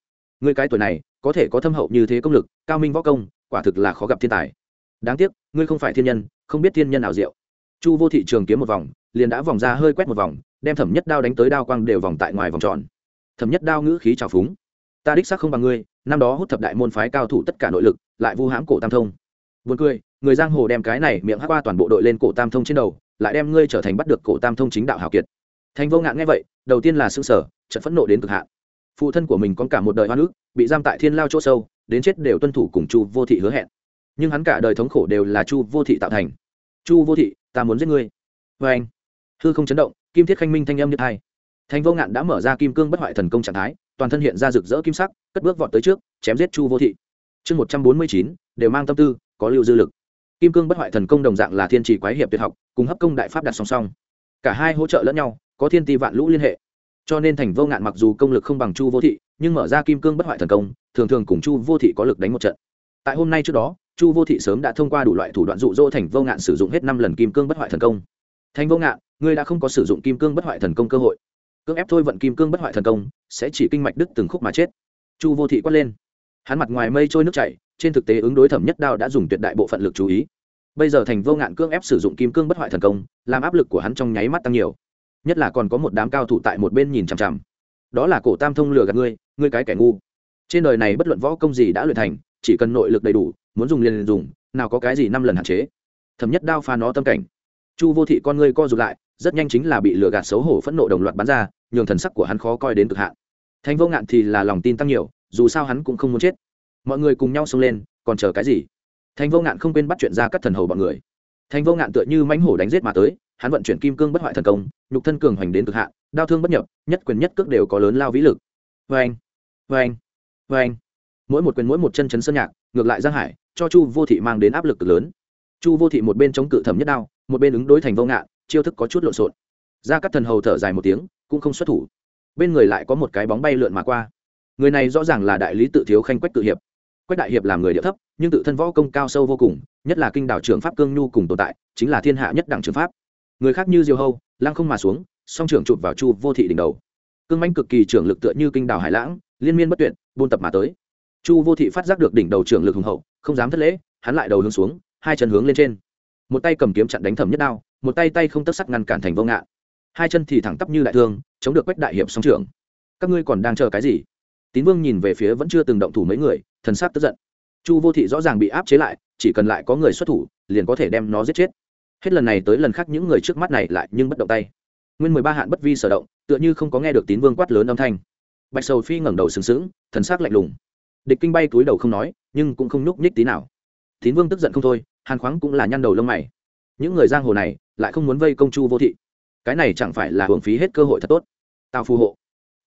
Người cái tuổi này có thể có thâm hậu như thế công lực cao minh võ công quả thực là khó gặp thiên tài. Đáng tiếc ngươi không phải thiên nhân không biết thiên nhân nào diệu. Chu vô thị trường kiếm một vòng liền đã vòng ra hơi quét một vòng đem thẩm nhất đao đánh tới đao quang đều vòng tại ngoài vòng tròn. Thẩm nhất đao ngữ khí trào phúng. Ta đích xác không bằng ngươi năm đó hút thập đại môn phái cao thủ tất cả nội lực lại vu hãm cổ tam thông. Buồn cười, người giang hồ đem cái này miệng hắc qua toàn bộ đội lên cổ tam thông trên đầu, lại đem ngươi trở thành bắt được cổ tam thông chính đạo hảo kiệt. Thành Vô Ngạn nghe vậy, đầu tiên là sững sở trận phẫn nộ đến cực hạn. Phụ thân của mình có cả một đời hoa nước bị giam tại thiên lao chỗ sâu, đến chết đều tuân thủ cùng Chu Vô Thị hứa hẹn. Nhưng hắn cả đời thống khổ đều là Chu Vô Thị tạo thành. Chu Vô Thị, ta muốn giết ngươi. vê anh, hư không chấn động, kim thiết khanh minh thanh âm như hai. Thành Vô Ngạn đã mở ra kim cương bất hoại thần công trạng thái, toàn thân hiện ra rực rỡ kim sắc, cất bước vọt tới trước, chém giết Chu Vô Thị. Chương một trăm bốn mươi chín đều mang tâm tư, có lưu dư lực kim cương bất hoại thần công đồng dạng là thiên trì quái hiệp tuyệt học cùng hấp công đại pháp đặt song song cả hai hỗ trợ lẫn nhau có thiên ti vạn lũ liên hệ. Cho nên thành vô ngạn mặc dù công lực không bằng chu vô thị, nhưng mở ra kim cương bất hoại thần công, thường thường cùng chu vô thị có lực đánh một trận. Tại hôm nay trước đó, chu vô thị sớm đã thông qua đủ loại thủ đoạn dụ dỗ thành vô ngạn sử dụng hết năm lần kim cương bất hoại thần công. Thành vô ngạn, ngươi đã không có sử dụng kim cương bất hoại thần công cơ hội. Cưỡng ép thôi vận kim cương bất hoại thần công, sẽ chỉ kinh mạch đứt từng khúc mà chết. Chu vô thị quát lên. Hắn mặt ngoài mây trôi nước chảy, trên thực tế ứng đối thẩm nhất đao đã dùng tuyệt đại bộ phận lực chú ý. Bây giờ thành vô ngạn cưỡng ép sử dụng kim cương bất hoại thần công, làm áp lực của hắn trong nháy mắt tăng nhiều nhất là còn có một đám cao thủ tại một bên nhìn chằm chằm. Đó là cổ tam thông lừa gạt ngươi ngươi cái kẻ ngu. Trên đời này bất luận võ công gì đã luyện thành, chỉ cần nội lực đầy đủ, muốn dùng liền dùng, nào có cái gì năm lần hạn chế. Thấm nhất đao pha nó tâm cảnh. Chu vô thị con ngươi co rụt lại, rất nhanh chính là bị lừa gạt xấu hổ phẫn nộ đồng loạt bắn ra, nhường thần sắc của hắn khó coi đến cực hạn. Thanh vô ngạn thì là lòng tin tăng nhiều, dù sao hắn cũng không muốn chết. Mọi người cùng nhau xông lên, còn chờ cái gì? Thanh vô ngạn không quên bắt chuyện ra các thần hầu bọn người thành vô ngạn tựa như mãnh hổ đánh giết mà tới, hắn vận chuyển kim cương bất hoại thần công, nhục thân cường hoành đến cực hạn, đao thương bất nhập, nhất quyền nhất cước đều có lớn lao vĩ lực. Vê anh vê anh vê anh mỗi một quyền mỗi một chân chấn sơn nhạc, ngược lại giang hải, cho chu vô thị mang đến áp lực cực lớn. Chu vô thị một bên chống cự thẩm nhất đao, một bên ứng đối thành vô ngạn, chiêu thức có chút lộn xộn. Ra các thần hầu thở dài một tiếng, cũng không xuất thủ. Bên người lại có một cái bóng bay lượn mà qua. Người này rõ ràng là đại lý tự thiếu khanh quách tự hiệp. Quách đại hiệp làm người địa thấp, nhưng tự thân võ công cao sâu vô cùng nhất là kinh đảo trưởng pháp cương nhu cùng tồn tại, chính là thiên hạ nhất đẳng trưởng pháp. Người khác như diêu hâu, lăng không mà xuống, song trưởng chụp vào chu vô thị đỉnh đầu. Cương manh cực kỳ trưởng lực tựa như kinh đảo hải lãng, liên miên bất tuyệt, buôn tập mà tới. Chu vô thị phát giác được đỉnh đầu trưởng lực hùng hậu, không dám thất lễ, hắn lại đầu hướng xuống, hai chân hướng lên trên. Một tay cầm kiếm chặn đánh thẩm nhất đao, một tay tay không tấc sắc ngăn cản thành vô ngạn. Hai chân thì thẳng tắp như đại thương, chống được quách đại hiệp song trưởng. Các ngươi còn đang chờ cái gì? Tín vương nhìn về phía vẫn chưa từng động thủ mấy người, thần sắc tức giận chu vô thị rõ ràng bị áp chế lại, chỉ cần lại có người xuất thủ, liền có thể đem nó giết chết. Hết lần này tới lần khác những người trước mắt này lại nhưng bất động tay. Nguyên mười ba hạn bất vi sở động, tựa như không có nghe được tín vương quát lớn âm thanh. Bạch sầu phi ngẩng đầu sừng sững, thần sắc lạnh lùng. Địch kinh bay túi đầu không nói, nhưng cũng không nhúc nhích tí nào. Tín vương tức giận không thôi, hàn khoáng cũng là nhăn đầu lông mày. Những người giang hồ này lại không muốn vây công chu vô thị. Cái này chẳng phải là hưởng phí hết cơ hội thật tốt. Tào phù hộ.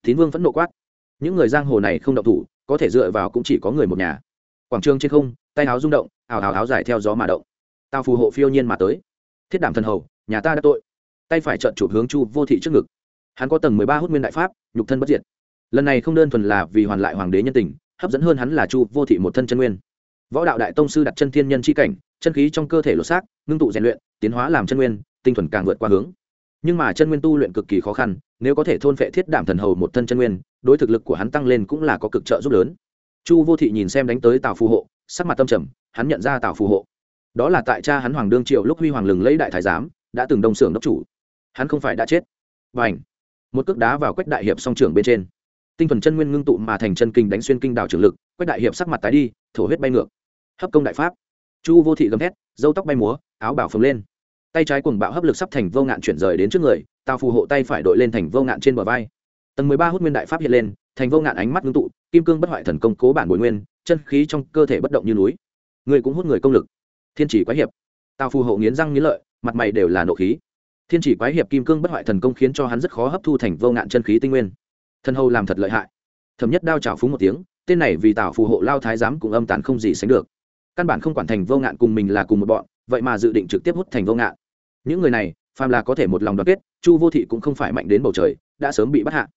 Tín vương vẫn nộ quát. Những người giang hồ này không động thủ, có thể dựa vào cũng chỉ có người một nhà quảng trường trên không, tay áo rung động, ào ào áo dài theo gió mà động. Tào phù hộ phiêu nhiên mà tới. Thiết đảm thần hầu, nhà ta đã tội. Tay phải trợn chụp hướng chu vô thị trước ngực. Hắn có tầng mười ba hút nguyên đại pháp, nhục thân bất diệt. Lần này không đơn thuần là vì hoàn lại hoàng đế nhân tình, hấp dẫn hơn hắn là chu vô thị một thân chân nguyên. Võ đạo đại tông sư đặt chân thiên nhân c h i cảnh, chân khí trong cơ thể lột xác, ngưng tụ rèn luyện, tiến hóa làm chân nguyên, tinh thuần càng vượt qua hướng. Nhưng mà chân nguyên tu luyện cực kỳ khó khăn, nếu có thể thôn phệ thiết đảm thần hầu một thân chân nguyên, đối thực lực của hắn tăng lên cũng là có cực trợ giúp lớn chu vô thị nhìn xem đánh tới tào phù hộ, sắc mặt tâm trầm, hắn nhận ra tào phù hộ. Đó là tại cha hắn hoàng đương triệu lúc huy hoàng lừng lấy đại thái giám, đã từng đông xưởng đốc chủ. Hắn không phải đã chết. Và ảnh một cước đá vào quách đại hiệp song trưởng bên trên. Tinh thuần chân nguyên ngưng tụ mà thành chân kinh đánh xuyên kinh đảo trường lực, quách đại hiệp sắc mặt tái đi, thổ huyết bay ngược. Hấp công đại pháp. Chu vô thị gầm thét dâu tóc bay múa, áo bảo phồng lên. Tay trái cuồng bạo hấp lực sắp thành vô ngạn chuyển rời đến trước người, tào phù hộ tay phải đội lên thành vô ngạn trên bờ vai tầng mười ba hút nguyên đại pháp hiện lên, thành vô ngạn ánh mắt ngưng tụ, kim cương bất hoại thần công cố bản bội nguyên, chân khí trong cơ thể bất động như núi. Người cũng hút người công lực. Thiên chỉ quái hiệp. Tào phù hộ nghiến răng nghiến lợi, mặt mày đều là nộ khí. Thiên chỉ quái hiệp kim cương bất hoại thần công khiến cho hắn rất khó hấp thu thành vô ngạn chân khí tinh nguyên. Thần hầu làm thật lợi hại. Thấm nhất đao trào phúng một tiếng, tên này vì tào phù hộ lao thái giám cũng âm tán không gì sánh được. Căn bản không quản thành vô ngạn cùng mình là cùng một bọn, vậy mà dự định trực tiếp hút thành vô ngạn. Những người này, phàm là có thể một lòng đoàn kết, chu vô thị cũng không phải mạnh đến bầu trời, đã sớm bị bắt hạ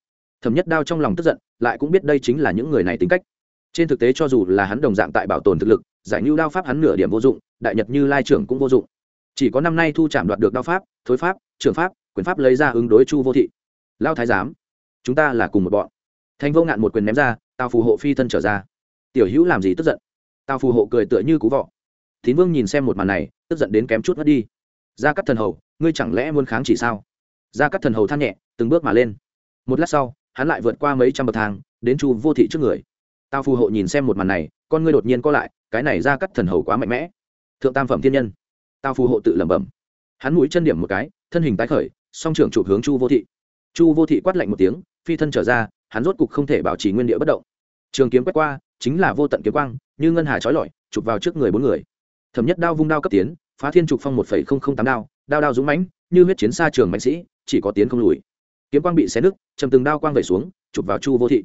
thẩm nhất đao trong lòng tức giận, lại cũng biết đây chính là những người này tính cách. Trên thực tế cho dù là hắn đồng dạng tại bảo tồn thực lực, giải ngưu đao pháp hắn nửa điểm vô dụng, đại nhật như lai trưởng cũng vô dụng. Chỉ có năm nay thu chạm đoạt được đao pháp, thối pháp trường pháp, quyền pháp lấy ra ứng đối chu vô thị. Lao thái giám, chúng ta là cùng một bọn. Thành vô ngạn một quyền ném ra, tào phù hộ phi thân trở ra. Tiểu hữu làm gì tức giận? Tào phù hộ cười tựa như cú vọ. Tín vương nhìn xem một màn này, tức giận đến kém chút mất đi. Ra các thần hầu, ngươi chẳng lẽ muốn kháng chỉ sao? Ra các thần hầu than nhẹ, từng bước mà lên. Một lát sau hắn lại vượt qua mấy trăm bậc thang, đến chu vô thị trước người. Tao phù hộ nhìn xem một màn này, con ngươi đột nhiên co lại, cái này ra cắt thần hầu quá mạnh mẽ. Thượng tam phẩm thiên nhân. Tao phù hộ tự lẩm bẩm. Hắn mũi chân điểm một cái, thân hình tái khởi, song trưởng chụp hướng chu vô thị. Chu vô thị quát lạnh một tiếng, phi thân trở ra, hắn rốt cục không thể bảo trì nguyên địa bất động. Trường kiếm quét qua, chính là vô tận kiếm quang, như ngân hà trói lọi, chụp vào trước người bốn người. Thẩm nhất đao vung đao cấp tiến, phá thiên trục phong một phẩy không không tám đao đao đao dũng mãnh, như huyết chiến xa trường mạnh sĩ, chỉ có tiến không lùi kiếm quang bị xé nứt chầm từng đao quang vẩy xuống, chụp vào chu vô thị.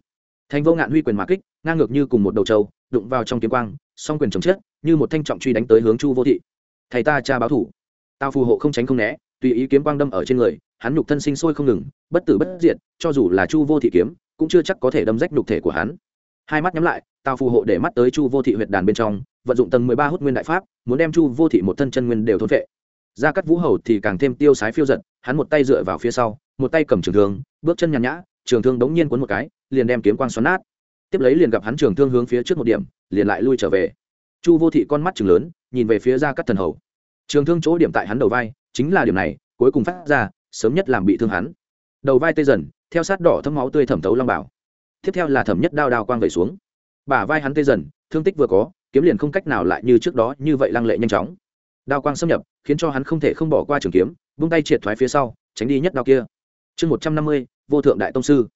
Thành vô ngạn huy quyền mã kích, ngang ngược như cùng một đầu trâu, đụng vào trong kiếm quang, song quyền chồng chết, như một thanh trọng truy đánh tới hướng chu vô thị. Thầy ta cha báo thủ. Tao phù hộ không tránh không né, tùy ý kiếm quang đâm ở trên người, hắn nhục thân sinh sôi không ngừng, bất tử bất diệt, cho dù là chu vô thị kiếm, cũng chưa chắc có thể đâm rách nhục thể của hắn. Hai mắt nhắm lại, tao phù hộ để mắt tới chu vô thị huyệt đàn bên trong, vận dụng tầng mười ba hút nguyên đại pháp, muốn đem chu vô thị một thân chân nguyên đều thôn vệ ra cắt vũ hầu thì càng thêm tiêu sái phiêu giật, hắn một tay dựa vào phía sau, một tay cầm trường thương, bước chân nhàn nhã, trường thương đống nhiên cuốn một cái, liền đem kiếm quang xoắn nát. Tiếp lấy liền gặp hắn trường thương hướng phía trước một điểm, liền lại lui trở về. Chu vô thị con mắt chừng lớn, nhìn về phía ra cắt thần hầu. Trường thương chỗ điểm tại hắn đầu vai, chính là điểm này, cuối cùng phát ra, sớm nhất làm bị thương hắn. Đầu vai tê dần, theo sát đỏ thấm máu tươi thẩm thấu long bảo. Tiếp theo là thẩm nhất đao đao quang về xuống. Bả vai hắn tê dần, thương tích vừa có, kiếm liền không cách nào lại như trước đó như vậy lăng lệ nhanh chóng đao quang xâm nhập, khiến cho hắn không thể không bỏ qua trường kiếm, vung tay triệt thoái phía sau, tránh đi nhất đao kia. Chương một trăm năm mươi, vô thượng đại tông sư.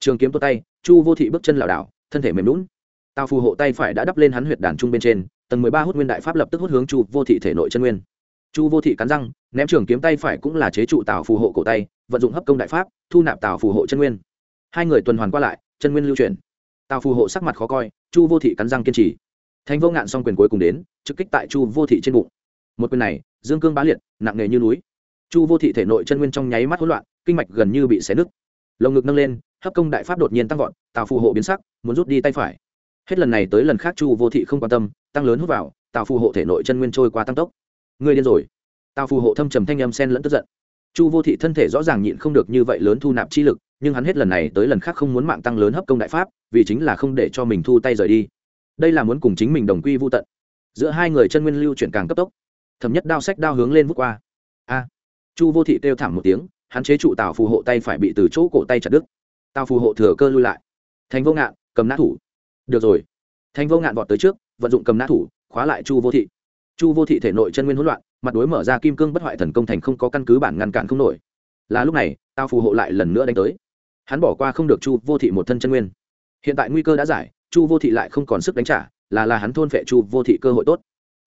Trường kiếm tuột tay, chu vô thị bước chân lảo đảo, thân thể mềm lún tào phù hộ tay phải đã đắp lên hắn huyệt đàn trung bên trên, tầng mười ba hút nguyên đại pháp lập tức hút hướng chu vô thị thể nội chân nguyên. Chu vô thị cắn răng, ném trường kiếm tay phải cũng là chế trụ tào phù hộ cổ tay, vận dụng hấp công đại pháp, thu nạp tào phù hộ chân nguyên. Hai người tuần hoàn qua lại, chân nguyên lưu chuyển. Tào phù hộ sắc mặt khó coi, chu vô thị cắn răng kiên trì. Thành vô ngạn xong quyền cuối cùng đến, trực kích tại chu vô thị trên bụng một quyền này, dương cương bá liệt, nặng nề như núi. Chu vô thị thể nội chân nguyên trong nháy mắt hỗn loạn, kinh mạch gần như bị xé nứt. Lồng ngực nâng lên, hấp công đại pháp đột nhiên tăng vọt, tào phù hộ biến sắc, muốn rút đi tay phải. Hết lần này tới lần khác chu vô thị không quan tâm, tăng lớn hút vào, tào phù hộ thể nội chân nguyên trôi qua tăng tốc. Người điên rồi. Tào phù hộ thâm trầm thanh âm sen lẫn tức giận. Chu vô thị thân thể rõ ràng nhịn không được như vậy lớn thu nạp chi lực, nhưng hắn hết lần này tới lần khác không muốn mạng tăng lớn hấp công đại pháp, vì chính là không để cho mình thu tay rời đi. Đây là muốn cùng chính mình đồng quy vô tận. Giữa hai người chân nguyên lưu chuyển càng cấp tốc thẩm nhất đao sách đao hướng lên vút qua. A. Chu vô thị kêu thảm một tiếng, hắn chế trụ tào phù hộ tay phải bị từ chỗ cổ tay chặt đứt. Tào phù hộ thừa cơ lui lại. Thành vô ngạn, cầm nã thủ. Được rồi. Thành vô ngạn vọt tới trước, vận dụng cầm nã thủ, khóa lại chu vô thị. Chu vô thị thể nội chân nguyên hỗn loạn, mặt đối mở ra kim cương bất hoại thần công thành không có căn cứ bản ngăn cản không nổi. Là lúc này tao phù hộ lại lần nữa đánh tới. Hắn bỏ qua không được chu vô thị một thân chân nguyên. Hiện tại nguy cơ đã giải, chu vô thị lại không còn sức đánh trả, là là hắn thôn phệ chu vô thị cơ hội tốt.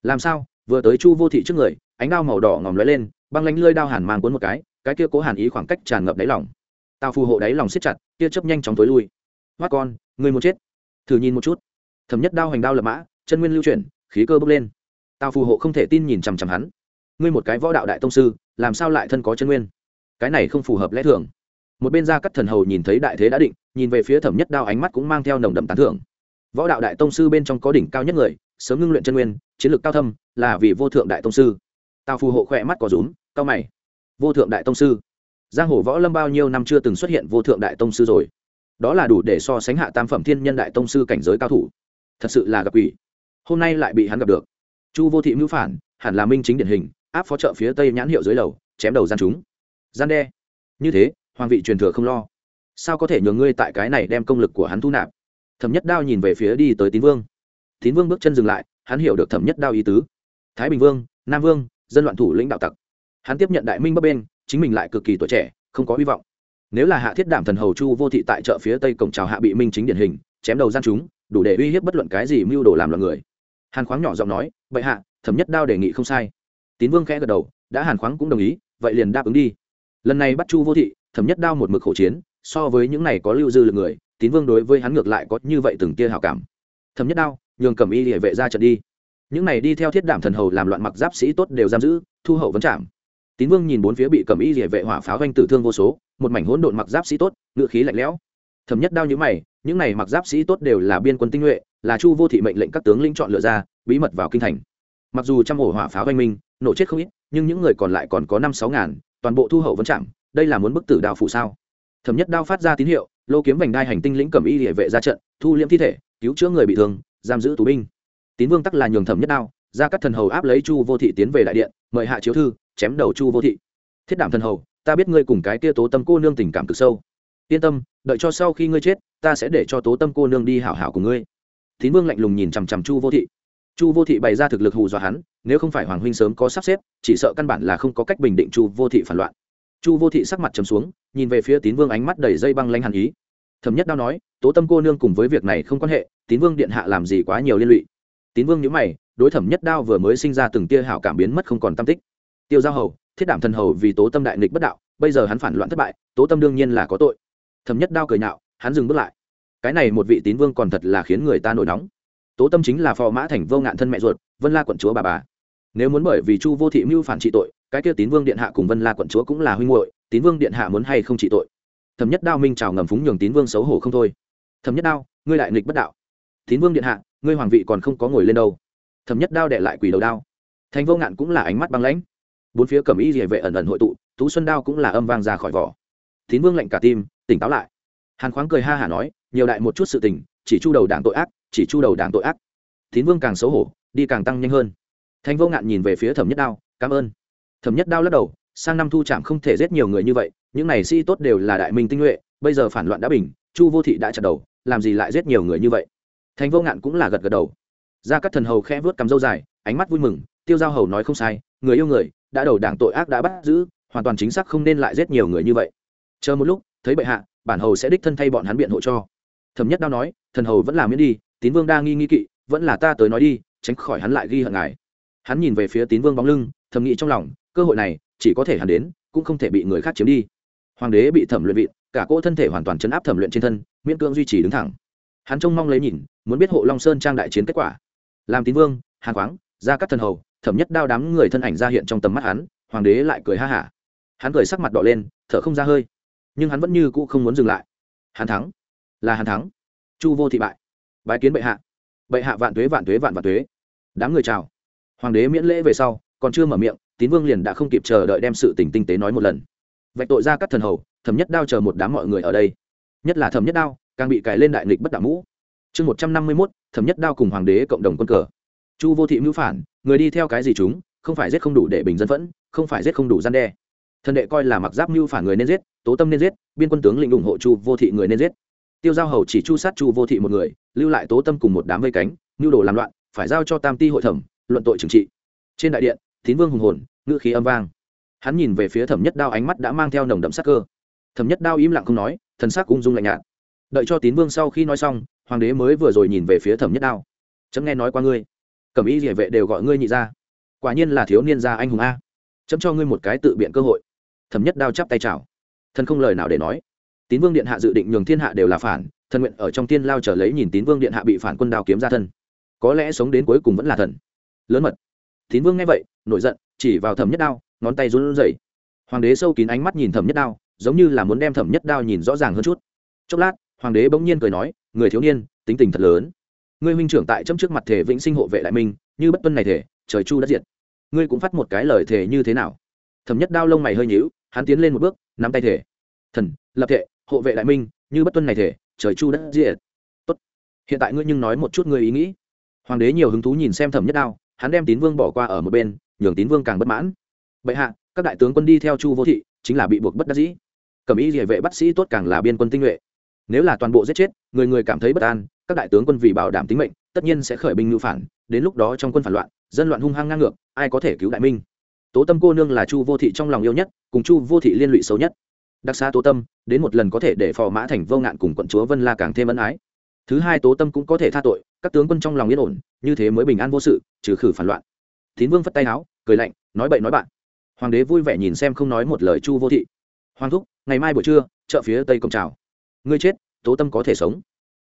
Làm sao? Vừa tới chu vô thị trước người, ánh đao màu đỏ ngòm lóe lên, băng lánh lơi đao hàn mang cuốn một cái cái kia cố hàn ý khoảng cách tràn ngập đáy lòng. Tào phù hộ đáy lòng siết chặt kia chấp nhanh chóng tối lui. Hoắt con người muốn chết? Thử nhìn một chút. Thẩm nhất đao hành đao lập mã, chân nguyên lưu chuyển, khí cơ bốc lên. Tào phù hộ không thể tin nhìn chằm chằm hắn. Ngươi một cái võ đạo đại tông sư, làm sao lại thân có chân nguyên? Cái này không phù hợp lẽ thường. Một bên gia cắt thần hầu nhìn thấy đại thế đã định, nhìn về phía thẩm nhất đao ánh mắt cũng mang theo nồng đậm tán thưởng. Võ đạo đại tông sư bên trong có đỉnh cao nhất người sớm ngưng luyện chân nguyên, chiến lược cao thâm, là vì vô thượng đại tông sư. Tào phù hộ khỏe mắt có rúm cao mày. Vô thượng đại tông sư? Giang hồ võ lâm bao nhiêu năm chưa từng xuất hiện vô thượng đại tông sư rồi? Đó là đủ để so sánh hạ tam phẩm thiên nhân đại tông sư cảnh giới cao thủ. Thật sự là gặp quỷ. Hôm nay lại bị hắn gặp được. Chu vô thị mưu phản, hẳn là minh chính điển hình, áp phó trợ phía tây nhãn hiệu dưới lầu, chém đầu gian chúng. Gian đe. Như thế, hoàng vị truyền thừa không lo. Sao có thể nhường ngươi tại cái này đem công lực của hắn thu nạp? Thẩm nhất đao nhìn về phía đi tới tín vương tín vương bước chân dừng lại, hắn hiểu được thẩm nhất đao ý tứ. Thái bình vương, nam vương, dân loạn thủ lĩnh đạo tặc. Hắn tiếp nhận đại minh bấp bên, chính mình lại cực kỳ tuổi trẻ, không có hy vọng. Nếu là hạ thiết đảm thần hầu chu vô thị tại chợ phía tây cổng trào hạ bị minh chính điển hình, chém đầu gian chúng, đủ để uy hiếp bất luận cái gì mưu đồ làm loạn người. Hàn khoáng nhỏ giọng nói vậy hạ, thẩm nhất đao đề nghị không sai. Tín vương khẽ gật đầu, đã hàn khoáng cũng đồng ý, vậy liền đáp ứng đi. Lần này bắt chu vô thị, thẩm nhất đao một mực khổ chiến, so với những này có lưu dư lực người, tín vương đối với hắn ngược lại có như vậy từng tia hảo cảm. Thẩm nhất đao nhường cầm y địa vệ ra trận đi. Những này đi theo thiết đảm thần hầu làm loạn mặc giáp sĩ tốt đều giam giữ, thu hậu vấn trảm. Tín vương nhìn bốn phía bị cầm y địa vệ hỏa pháo doanh tử thương vô số, một mảnh hỗn độn mặc giáp sĩ tốt, ngựa khí lạnh lẽo. Thẩm nhất đao như mày, những này mặc giáp sĩ tốt đều là biên quân tinh nhuệ, là chu vô thị mệnh lệnh các tướng lĩnh chọn lựa ra, bí mật vào kinh thành. Mặc dù trăm ổ hỏa pháo doanh minh, nổ chết không ít, nhưng những người còn lại còn có năm sáu ngàn, toàn bộ thu hậu vấn chạm đây là muốn bức tử đao phủ sao? Thẩm nhất đao phát ra tín hiệu, lô kiếm vành đai hành tinh lĩnh cầm y địa vệ ra trận, thu liễm thi thể, cứu chữa người bị thương giam giữ tù binh. Tín vương tắc là nhường thẩm nhất đao, ra các thần hầu áp lấy chu vô thị tiến về đại điện, mời hạ chiếu thư, chém đầu chu vô thị. Thiết đảm thần hầu, ta biết ngươi cùng cái kia tố tâm cô nương tình cảm cực sâu. Yên tâm, đợi cho sau khi ngươi chết, ta sẽ để cho tố tâm cô nương đi hảo hảo cùng ngươi. Tín vương lạnh lùng nhìn chằm chằm chu vô thị. Chu vô thị bày ra thực lực hù dọa hắn, nếu không phải hoàng huynh sớm có sắp xếp, chỉ sợ căn bản là không có cách bình định chu vô thị phản loạn. Chu vô thị sắc mặt chấm xuống, nhìn về phía tín vương ánh mắt đầy dây băng lanh hàn ý thẩm nhất đao nói, tố tâm cô nương cùng với việc này không quan hệ, tín vương điện hạ làm gì quá nhiều liên lụy. Tín vương nhữ mày, đối thẩm nhất đao vừa mới sinh ra từng tia hảo cảm biến mất không còn tâm tích. Tiêu giao hầu, thiết đảm thần hầu vì tố tâm đại nghịch bất đạo, bây giờ hắn phản loạn thất bại, tố tâm đương nhiên là có tội. Thẩm nhất đao cười nhạo, hắn dừng bước lại. Cái này một vị tín vương còn thật là khiến người ta nổi nóng. Tố tâm chính là phò mã thành vô ngạn thân mẹ ruột, vân la quận chúa bà bà. Nếu muốn bởi vì chu vô thị mưu phản trị tội, cái kia tín vương điện hạ cùng vân la quận chúa cũng là huynh hội tín vương điện hạ muốn hay không trị tội? Thẩm nhất đao minh chào ngầm phúng nhường tín vương xấu hổ không thôi. Thẩm nhất đao, ngươi lại nghịch bất đạo. Tín vương điện hạ, ngươi hoàng vị còn không có ngồi lên đâu. Thẩm nhất đao đệ lại quỷ đầu đao. Thành vô ngạn cũng là ánh mắt băng lãnh. Bốn phía cầm y địa vệ ẩn ẩn hội tụ, tú xuân đao cũng là âm vang ra khỏi vỏ. Tín vương lạnh cả tim, tỉnh táo lại. Hàn khoáng cười ha hả nói, nhiều đại một chút sự tình, chỉ chu đầu đảng tội ác, chỉ chu đầu đảng tội ác. Tín vương càng xấu hổ, đi càng tăng nhanh hơn. Thành vô ngạn nhìn về phía thẩm nhất đao, cảm ơn. Thẩm nhất đao lắc đầu sang năm thu trạm không thể giết nhiều người như vậy, những này sĩ tốt đều là đại minh tinh nhuệ, bây giờ phản loạn đã bình, chu vô thị đã chặt đầu, làm gì lại giết nhiều người như vậy? Thành vô ngạn cũng là gật gật đầu. Ra các thần hầu khẽ vớt cắm dâu dài, ánh mắt vui mừng, tiêu giao hầu nói không sai, người yêu người, đã đầu đảng tội ác đã bắt giữ, hoàn toàn chính xác không nên lại giết nhiều người như vậy. Chờ một lúc, thấy bệ hạ, bản hầu sẽ đích thân thay bọn hắn biện hộ cho. Thẩm nhất đao nói, thần hầu vẫn làm miễn đi, tín vương đa nghi nghi kỵ, vẫn là ta tới nói đi, tránh khỏi hắn lại ghi hận ngài hắn nhìn về phía tín vương bóng lưng, thầm nghĩ trong lòng, cơ hội này, chỉ có thể hắn đến, cũng không thể bị người khác chiếm đi. Hoàng đế bị thẩm luyện vịn, cả cỗ thân thể hoàn toàn chấn áp thẩm luyện trên thân, miễn cưỡng duy trì đứng thẳng. Hắn trông mong lấy nhìn, muốn biết hộ long sơn trang đại chiến kết quả. Làm tín vương, hàn khoáng ra các thần hầu, thẩm nhất đao đám người thân ảnh ra hiện trong tầm mắt hắn, hoàng đế lại cười ha hả. Hắn cười sắc mặt đỏ lên, thở không ra hơi. Nhưng hắn vẫn như cũ không muốn dừng lại. Hắn thắng. Là hắn thắng. Chu vô thị bại. Bái kiến bệ hạ. Bệ hạ vạn tuế vạn tuế vạn vạn tuế. Đám người chào hoàng đế miễn lễ về sau, còn chưa mở miệng, tín vương liền đã không kịp chờ đợi đem sự tình tinh tế nói một lần. Vạch tội ra các thần hầu, thẩm nhất đao chờ một đám mọi người ở đây. Nhất là thẩm nhất đao, càng bị cài lên đại nghịch bất đạo mũ. Chương một trăm năm mươi mốt, thẩm nhất đao cùng hoàng đế cộng đồng quân cờ. Chu vô thị mưu phản, người đi theo cái gì chúng, không phải giết không đủ để bình dân phẫn, không phải giết không đủ gian đe. Thần đệ coi là mặc giáp mưu phản người nên giết, tố tâm nên giết, biên quân tướng lĩnh ủng hộ chu vô thị người nên giết. Tiêu giao hầu chỉ chu sát chu vô thị một người, lưu lại tố tâm cùng một đám vây cánh, mưu đồ làm loạn, phải giao cho tam ti hội thẩm luận tội trừng trị. Trên đại điện, tín vương hùng hồn, ngữ khí âm vang. Hắn nhìn về phía thẩm nhất đao, ánh mắt đã mang theo nồng đậm sắc cơ. Thẩm nhất đao im lặng không nói, thần sắc ung dung lạnh nhạt. Đợi cho tín vương sau khi nói xong, hoàng đế mới vừa rồi nhìn về phía thẩm nhất đao. Chấm nghe nói qua ngươi. Cẩm ý địa vệ đều gọi ngươi nhị ra quả nhiên là thiếu niên gia anh hùng a. Chấm cho ngươi một cái tự biện cơ hội. Thẩm nhất đao chắp tay chào. Thần không lời nào để nói. Tín vương điện hạ dự định nhường thiên hạ đều là phản, thần nguyện ở trong tiên lao trở lấy nhìn tín vương điện hạ bị phản quân đao kiếm ra thân. Có lẽ sống đến cuối cùng vẫn là thần lớn mật. Tín vương nghe vậy, nổi giận, chỉ vào thẩm nhất đao, ngón tay run rẩy. Hoàng đế sâu kín ánh mắt nhìn thẩm nhất đao, giống như là muốn đem thẩm nhất đao nhìn rõ ràng hơn chút. Chốc lát, hoàng đế bỗng nhiên cười nói, người thiếu niên, tính tình thật lớn. Ngươi huynh trưởng tại chấm trước mặt thể vĩnh sinh hộ vệ đại minh như bất tuân này thể, trời chu đất diệt. Ngươi cũng phát một cái lời thể như thế nào? Thẩm nhất đao lông mày hơi nhíu, hắn tiến lên một bước, nắm tay thể. Thần, lập thể, hộ vệ đại minh như bất tuân này thể, trời chu đất diệt. Tốt. Hiện tại ngươi nhưng nói một chút ngươi ý nghĩ. Hoàng đế nhiều hứng thú nhìn xem thẩm nhất đao hắn đem tín vương bỏ qua ở một bên, nhường tín vương càng bất mãn. Bệ hạ, các đại tướng quân đi theo chu vô thị, chính là bị buộc bất đắc dĩ. Cầm ý địa vệ bắt sĩ tốt càng là biên quân tinh nhuệ. Nếu là toàn bộ giết chết, người người cảm thấy bất an, các đại tướng quân vì bảo đảm tính mệnh, tất nhiên sẽ khởi binh ngự phản, đến lúc đó trong quân phản loạn, dân loạn hung hăng ngang ngược, ai có thể cứu đại minh? Tố tâm cô nương là chu vô thị trong lòng yêu nhất, cùng chu vô thị liên lụy xấu nhất. Đặc xa tố tâm, đến một lần có thể để phò mã thành vô ngạn cùng quận chúa vân la càng thêm ân ái thứ hai tố tâm cũng có thể tha tội, các tướng quân trong lòng yên ổn, như thế mới bình an vô sự, trừ khử phản loạn. Tín vương phất tay áo cười lạnh, nói bậy nói bạn. Hoàng đế vui vẻ nhìn xem không nói một lời chu vô thị. Hoàng thúc, ngày mai buổi trưa, chợ phía tây cổng trào ngươi chết, tố tâm có thể sống.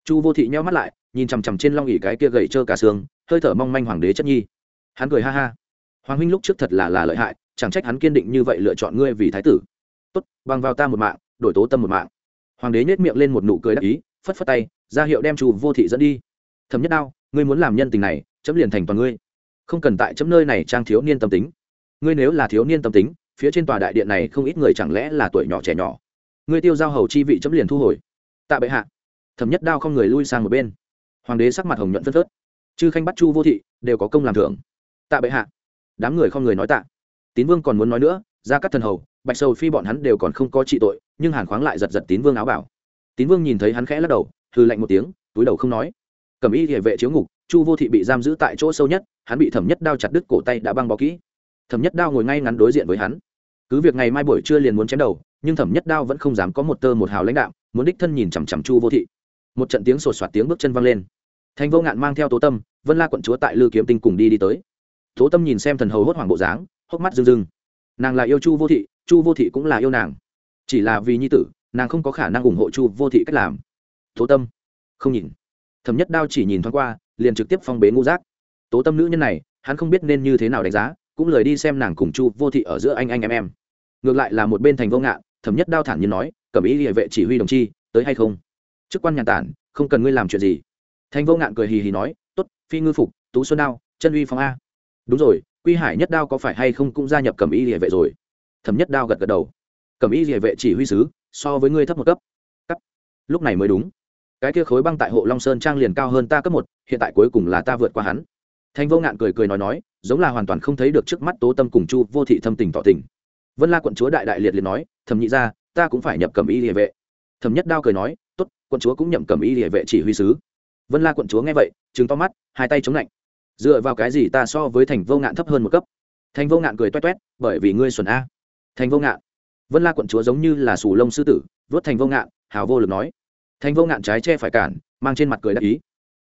Chu vô thị nheo mắt lại, nhìn chằm chằm trên long ỉ cái kia gậy trơ cả xương, hơi thở mong manh hoàng đế chất nhi. Hắn cười ha ha. Hoàng huynh lúc trước thật là là lợi hại, chẳng trách hắn kiên định như vậy lựa chọn ngươi vì thái tử. Tốt, bằng vào ta một mạng, đổi tố tâm một mạng. Hoàng đế nhếch miệng lên một nụ cười đắc ý, phất phất tay ra hiệu đem chu vô thị dẫn đi. Thấm nhất đao, ngươi muốn làm nhân tình này, chấm liền thành toàn ngươi. Không cần tại chấm nơi này trang thiếu niên tâm tính. Ngươi nếu là thiếu niên tâm tính, phía trên tòa đại điện này không ít người chẳng lẽ là tuổi nhỏ trẻ nhỏ. Ngươi tiêu giao hầu chi vị chấm liền thu hồi. Tạ bệ hạ. Thẩm nhất đao không người lui sang một bên. Hoàng đế sắc mặt hồng nhuận phân phớt. Chư khanh bắt chu vô thị, đều có công làm thưởng. Tạ bệ hạ. Đám người không người nói tạ. Tín vương còn muốn nói nữa, ra các thần hầu, bạch sầu phi bọn hắn đều còn không có trị tội, nhưng hàn khoáng lại giật giật tín vương áo bảo. Tín vương nhìn thấy hắn khẽ lắc đầu hư lạnh một tiếng, túi đầu không nói. Cầm y địa vệ chiếu ngục, chu vô thị bị giam giữ tại chỗ sâu nhất, hắn bị thẩm nhất đao chặt đứt cổ tay đã băng bó kỹ. Thẩm nhất đao ngồi ngay ngắn đối diện với hắn. Cứ việc ngày mai buổi trưa liền muốn chém đầu, nhưng thẩm nhất đao vẫn không dám có một tơ một hào lãnh đạo muốn đích thân nhìn chằm chằm chu vô thị. Một trận tiếng sột soạt tiếng bước chân văng lên. Thành vô ngạn mang theo tố tâm, vân la quận chúa tại lư kiếm tinh cùng đi đi tới. Tố tâm nhìn xem thần hầu hốt hoảng bộ dáng, hốc mắt rưng rưng. Nàng là yêu chu vô thị, chu vô thị cũng là yêu nàng. Chỉ là vì nhi tử, nàng không có khả năng ủng hộ chu vô thị cách làm tố tâm. Không nhìn. Thẩm nhất đao chỉ nhìn thoáng qua, liền trực tiếp phong bế ngũ giác. Tố tâm nữ nhân này, hắn không biết nên như thế nào đánh giá, cũng lời đi xem nàng cùng chu vô thị ở giữa anh anh em em. Ngược lại là một bên thành vô ngạn, thẩm nhất đao thản nhiên nói cầm ý địa vệ chỉ huy đồng chi, tới hay không? Chức quan nhà tản, không cần ngươi làm chuyện gì. Thành vô ngạn cười hì hì nói t ố t phi ngư phục, tú xuân đao, chân uy phong a. Đúng rồi, quy hải nhất đao có phải hay không cũng gia nhập cầm ý địa vệ rồi? Thẩm nhất đao gật gật đầu. Cầm ý địa vệ chỉ huy sứ, so với ngươi thấp một cấp. Cấp lúc này mới đúng cái kia khối băng tại hộ long sơn trang liền cao hơn ta cấp một, hiện tại cuối cùng là ta vượt qua hắn. Thanh vô ngạn cười cười nói nói, giống là hoàn toàn không thấy được trước mắt tố tâm cùng chu vô thị thâm tình tỏ tình. Vân la quận chúa đại đại liệt liệt nói thầm nhị ra ta cũng phải nhập cầm y địa vệ. Thầm nhất đao cười nói t ố t quận chúa cũng nhậm cầm y địa vệ chỉ huy sứ. Vân la quận chúa nghe vậy chứng to mắt, hai tay chống lạnh. Dựa vào cái gì ta so với thành vô ngạn thấp hơn một cấp? Thành vô ngạn cười toét toét, bởi vì ngươi xuẩn a. Thành vô ngạn. Vân la quận chúa giống như là sù lông sư tử vớt thành vô ngạn, hào vô lực nói thành vô ngạn trái che phải cản, mang trên mặt cười đắc ý.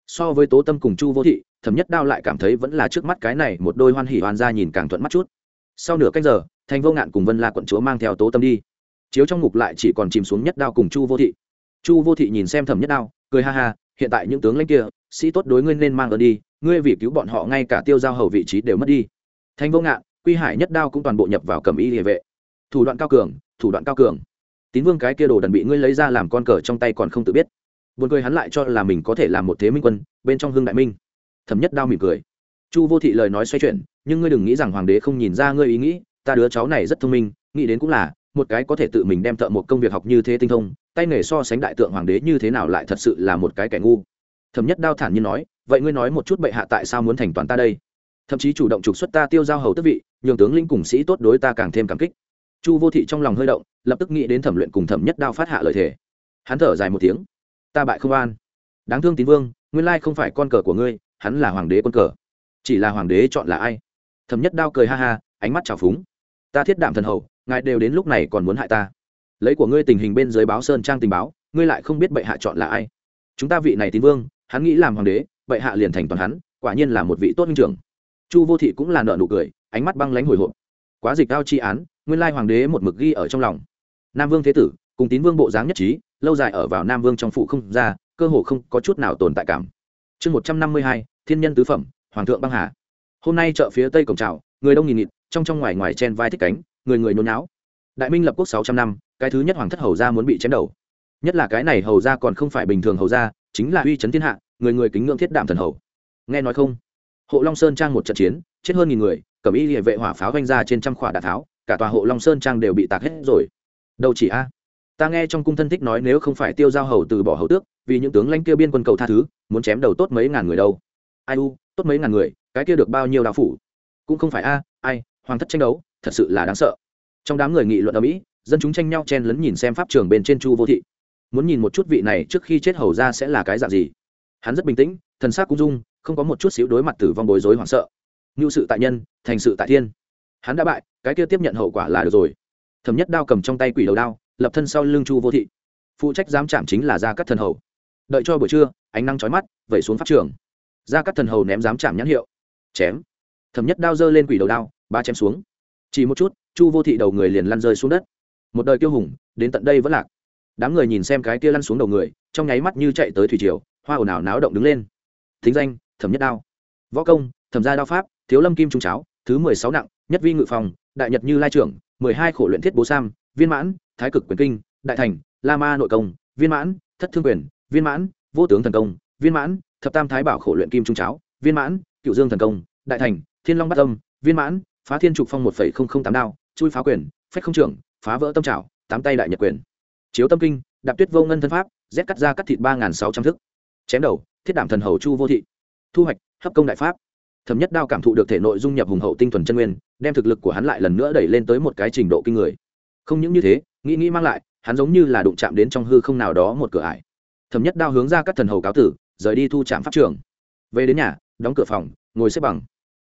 So với tố tâm cùng chu vô thị, thẩm nhất đao lại cảm thấy vẫn là trước mắt cái này một đôi hoan hỉ hoan ra nhìn càng thuận mắt chút. Sau nửa cách giờ thành vô ngạn cùng vân la quận chúa mang theo tố tâm đi. Chiếu trong ngục lại chỉ còn chìm xuống nhất đao cùng chu vô thị. Chu vô thị nhìn xem thẩm nhất đao, cười ha ha, hiện tại những tướng lãnh kia, sĩ tốt đối ngươi nên mang ơn đi, ngươi vì cứu bọn họ ngay cả tiêu giao hầu vị trí đều mất đi. Thanh vô ngạn, quy hải nhất đao cũng toàn bộ nhập vào cầm y địa vệ. Thủ đoạn cao cường, thủ đoạn cao cường tín vương cái kia đồ đần bị ngươi lấy ra làm con cờ trong tay còn không tự biết. Buồn cười hắn lại cho là mình có thể làm một thế minh quân, bên trong hương đại minh. Thẩm nhất đao mỉm cười. Chu vô thị lời nói xoay chuyển, nhưng ngươi đừng nghĩ rằng hoàng đế không nhìn ra ngươi ý nghĩ, ta đứa cháu này rất thông minh, nghĩ đến cũng là, một cái có thể tự mình đem thợ một công việc học như thế tinh thông, tay nghề so sánh đại tượng hoàng đế như thế nào lại thật sự là một cái kẻ ngu. Thẩm nhất đao thản nhiên nói, vậy ngươi nói một chút bệ hạ tại sao muốn thành toàn ta đây? Thậm chí chủ động trục xuất ta tiêu giao hầu tước vị, nhường tướng linh cùng sĩ tốt đối ta càng thêm cảm kích chu vô thị trong lòng hơi động, lập tức nghĩ đến thẩm luyện cùng thẩm nhất đao phát hạ lời thề. Hắn thở dài một tiếng. Ta bại không an đáng thương tín vương, nguyên lai không phải con cờ của ngươi, hắn là hoàng đế quân cờ. Chỉ là hoàng đế chọn là ai? Thẩm nhất đao cười ha ha, ánh mắt trào phúng. Ta thiết đảm thần hầu, ngài đều đến lúc này còn muốn hại ta. Lấy của ngươi tình hình bên dưới báo sơn trang tình báo, ngươi lại không biết bệ hạ chọn là ai. Chúng ta vị này tín vương, hắn nghĩ làm hoàng đế, bệ hạ liền thành toàn hắn, quả nhiên là một vị tốt minh trưởng. Chu vô thị cũng là nợ nụ cười, ánh mắt băng lánh hồi hộp. Quá dịch cao chi án nguyên lai hoàng đế một mực ghi ở trong lòng. Nam vương thế tử, cùng tín vương bộ dáng nhất trí, lâu dài ở vào nam vương trong phụ không ra, cơ hồ không có chút nào tồn tại cảm. Chương một trăm năm mươi hai, thiên nhân tứ phẩm, hoàng thượng băng hà. Hôm nay chợ phía tây cổng trào người đông nghìn nghịt, trong trong ngoài ngoài chen vai thích cánh, người người nhốn náo đại minh lập quốc sáu trăm năm, cái thứ nhất hoàng thất hầu gia muốn bị chém đầu. Nhất là cái này hầu gia còn không phải bình thường hầu gia, chính là uy chấn thiên hạ, người người kính ngưỡng thiết đạm thần hầu. Nghe nói không? Hộ long sơn trang một trận chiến, chết hơn nghìn người, cẩm y địa vệ hỏa pháo vanh ra trên trăm khỏa đạn tháo cả tòa hộ long sơn trang đều bị tạc hết rồi. Đâu chỉ a? Ta nghe trong cung thân thích nói nếu không phải tiêu giao hầu từ bỏ hầu tước, vì những tướng lãnh kia biên quân cầu tha thứ, muốn chém đầu tốt mấy ngàn người đâu. Ai u, tốt mấy ngàn người, cái kia được bao nhiêu đạo phủ? Cũng không phải a, ai, hoàng thất tranh đấu, thật sự là đáng sợ. Trong đám người nghị luận ở mỹ, dân chúng tranh nhau chen lấn nhìn xem pháp trường bên trên chu vô thị. Muốn nhìn một chút vị này trước khi chết hầu ra sẽ là cái dạng gì. Hắn rất bình tĩnh, thần s á c cũng dung không có một chút xíu đối mặt tử vong bối rối hoảng sợ. Ngưu sự tại nhân, thành sự tại thiên. Hắn đã bại cái kia tiếp nhận hậu quả là được rồi. Thấm nhất đao cầm trong tay quỷ đầu đao, lập thân sau lưng chu vô thị. Phụ trách giám chạm chính là gia cắt thần hầu. Đợi cho buổi trưa, ánh năng trói mắt, vẩy xuống pháp trường. Gia cắt thần hầu ném giám chạm nhãn hiệu. Chém. Thấm nhất đao giơ lên quỷ đầu đao, ba chém xuống. Chỉ một chút, chu vô thị đầu người liền lăn rơi xuống đất. Một đời kiêu hùng, đến tận đây vẫn lạc. Đám người nhìn xem cái kia lăn xuống đầu người, trong nháy mắt như chạy tới thủy triều, hoa ồn ào náo động đứng lên. Thính danh, thẩm nhất đao. Võ công, thẩm gia đao pháp, thiếu lâm kim trung cháo, thứ mười sáu nặng, nhất vi ngự phòng đại nhật như lai trưởng, mười hai khổ luyện thiết bố sam, viên mãn, thái cực quyền kinh, đại thành, la ma nội công, viên mãn, thất thương quyền, viên mãn, vô tướng thần công, viên mãn, thập tam thái bảo khổ luyện kim trung cháo, viên mãn, cựu dương thần công, đại thành, thiên long bát tâm viên mãn, phá thiên trục phong một phẩy không không tám đao, chui phá quyền, phách không trưởng, phá vỡ tâm trào tám tay đại nhật quyền. Chiếu tâm kinh, đạp tuyết vô ngân thân pháp rét cắt ra cắt thịt ba sáu trăm thức. Chém đầu, thiết đảm thần hầu chu vô thị. Thu hoạch, hấp công đại pháp thẩm nhất đao cảm thụ được thể nội dung nhập hùng hậu tinh thuần chân nguyên, đem thực lực của hắn lại lần nữa đẩy lên tới một cái trình độ kinh người. Không những như thế, nghĩ nghĩ mang lại, hắn giống như là đụng chạm đến trong hư không nào đó một cửa ải. Thẩm nhất đao hướng ra các thần hầu cáo tử, rời đi thu trạm pháp trường. Về đến nhà, đóng cửa phòng, ngồi xếp bằng.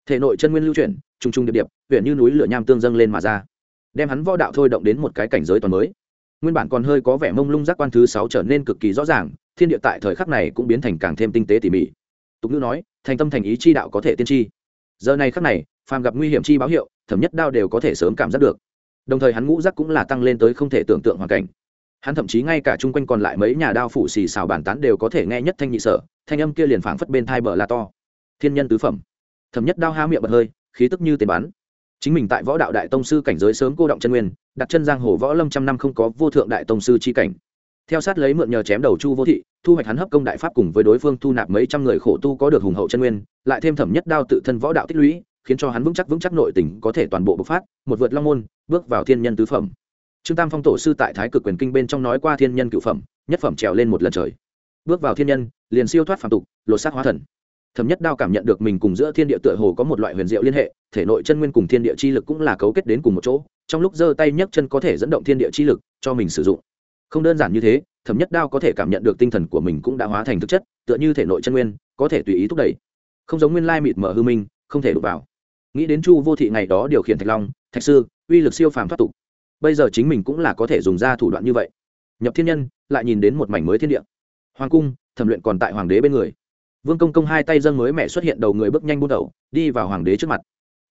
Thể nội chân nguyên lưu chuyển t r u n g t r u n g điệp điệp huyện như núi lửa nham tương dâng lên mà ra. Đem hắn võ đạo thôi động đến một cái cảnh giới toàn mới. Nguyên bản còn hơi có vẻ mông lung giác quan thứ sáu trở nên cực kỳ rõ ràng, thiên địa tại thời khắc này cũng biến thành càng thêm tinh tế tỉ mỉ. Tục ngữ nói thành tâm thành ý chi đạo có thể tiên tri. Giờ này khắc này, phàm gặp nguy hiểm chi báo hiệu, thẩm nhất đao đều có thể sớm cảm giác được. Đồng thời hắn ngũ giác cũng là tăng lên tới không thể tưởng tượng hoàn cảnh. Hắn thậm chí ngay cả chung quanh còn lại mấy nhà đao phủ xì xào bản tán đều có thể nghe nhất thanh nhị sở, thanh âm kia liền phảng phất bên thai bờ là to. Thiên nhân tứ phẩm. Thẩm nhất đao há miệng bật hơi, khí tức như tiền bắn. Chính mình tại võ đạo đại tông sư cảnh giới sớm cô động chân nguyên, đặt chân giang hồ võ lâm trăm năm không có vô thượng đại tông sư chi cảnh. Theo sát lấy mượn nhờ chém đầu chu vô thị thu hoạch hắn hấp công đại pháp cùng với đối phương thu nạp mấy trăm người khổ tu có được hùng hậu chân nguyên, lại thêm thẩm nhất đao tự thân võ đạo tích lũy, khiến cho hắn vững chắc vững chắc nội tình có thể toàn bộ bộc phát, một vượt long môn, bước vào thiên nhân tứ phẩm. Trương tam phong tổ sư tại thái cực quyền kinh bên trong nói qua thiên nhân cựu phẩm, nhất phẩm trèo lên một lần trời. Bước vào thiên nhân, liền siêu thoát phàm tục, lột xác hóa thần. Thẩm nhất đao cảm nhận được mình cùng giữa thiên địa tựa hồ có một loại huyền diệu liên hệ, thể nội chân nguyên cùng thiên địa chi lực cũng là cấu kết đến cùng một chỗ, trong lúc giơ tay nhấc chân có thể dẫn động thiên địa chi lực cho mình sử dụng. Không đơn giản như thế thẩm nhất đao có thể cảm nhận được tinh thần của mình cũng đã hóa thành thực chất, tựa như thể nội chân nguyên, có thể tùy ý thúc đẩy. Không giống nguyên lai mịt mở hư minh, không thể đụng vào. Nghĩ đến chu vô thị ngày đó điều khiển thạch long, thạch sư, uy lực siêu phàm thoát tục. Bây giờ chính mình cũng là có thể dùng ra thủ đoạn như vậy. Nhập thiên nhân, lại nhìn đến một mảnh mới thiên địa. Hoàng cung, thẩm luyện còn tại hoàng đế bên người. Vương công công hai tay dâng mới mẹ xuất hiện đầu người bước nhanh buôn đầu, đi vào hoàng đế trước mặt.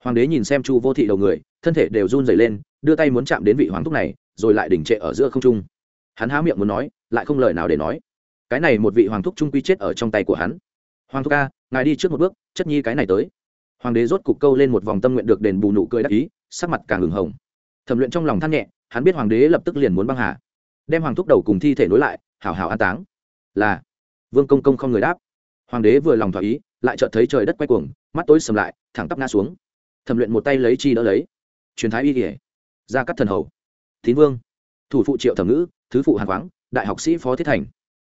Hoàng đế nhìn xem chu vô thị đầu người, thân thể đều run dày lên, đưa tay muốn chạm đến vị hoàng thúc này, rồi lại đỉnh trệ ở giữa không trung hắn há miệng muốn nói, lại không lời nào để nói. Cái này một vị hoàng thúc trung quy chết ở trong tay của hắn. Hoàng thúc ca, ngài đi trước một bước, chất nhi cái này tới. Hoàng đế rốt cục câu lên một vòng tâm nguyện được đền bù nụ cười đắc ý, sắc mặt càng hừng hồng. Thẩm luyện trong lòng than nhẹ, hắn biết hoàng đế lập tức liền muốn băng hà. Đem hoàng thúc đầu cùng thi thể nối lại, hảo hảo an táng. Là. Vương công công không người đáp. Hoàng đế vừa lòng thỏa ý, lại chợt thấy trời đất quay cuồng, mắt tối sầm lại, thẳng tắp ngã xuống. Thẩm luyện một tay lấy chi đỡ lấy. Truyền thái y kỉa ra cắt thần hầu. Tín vương thủ phụ triệu thẩm ngữ, thứ phụ hàn khoáng đại học sĩ phó thiết thành.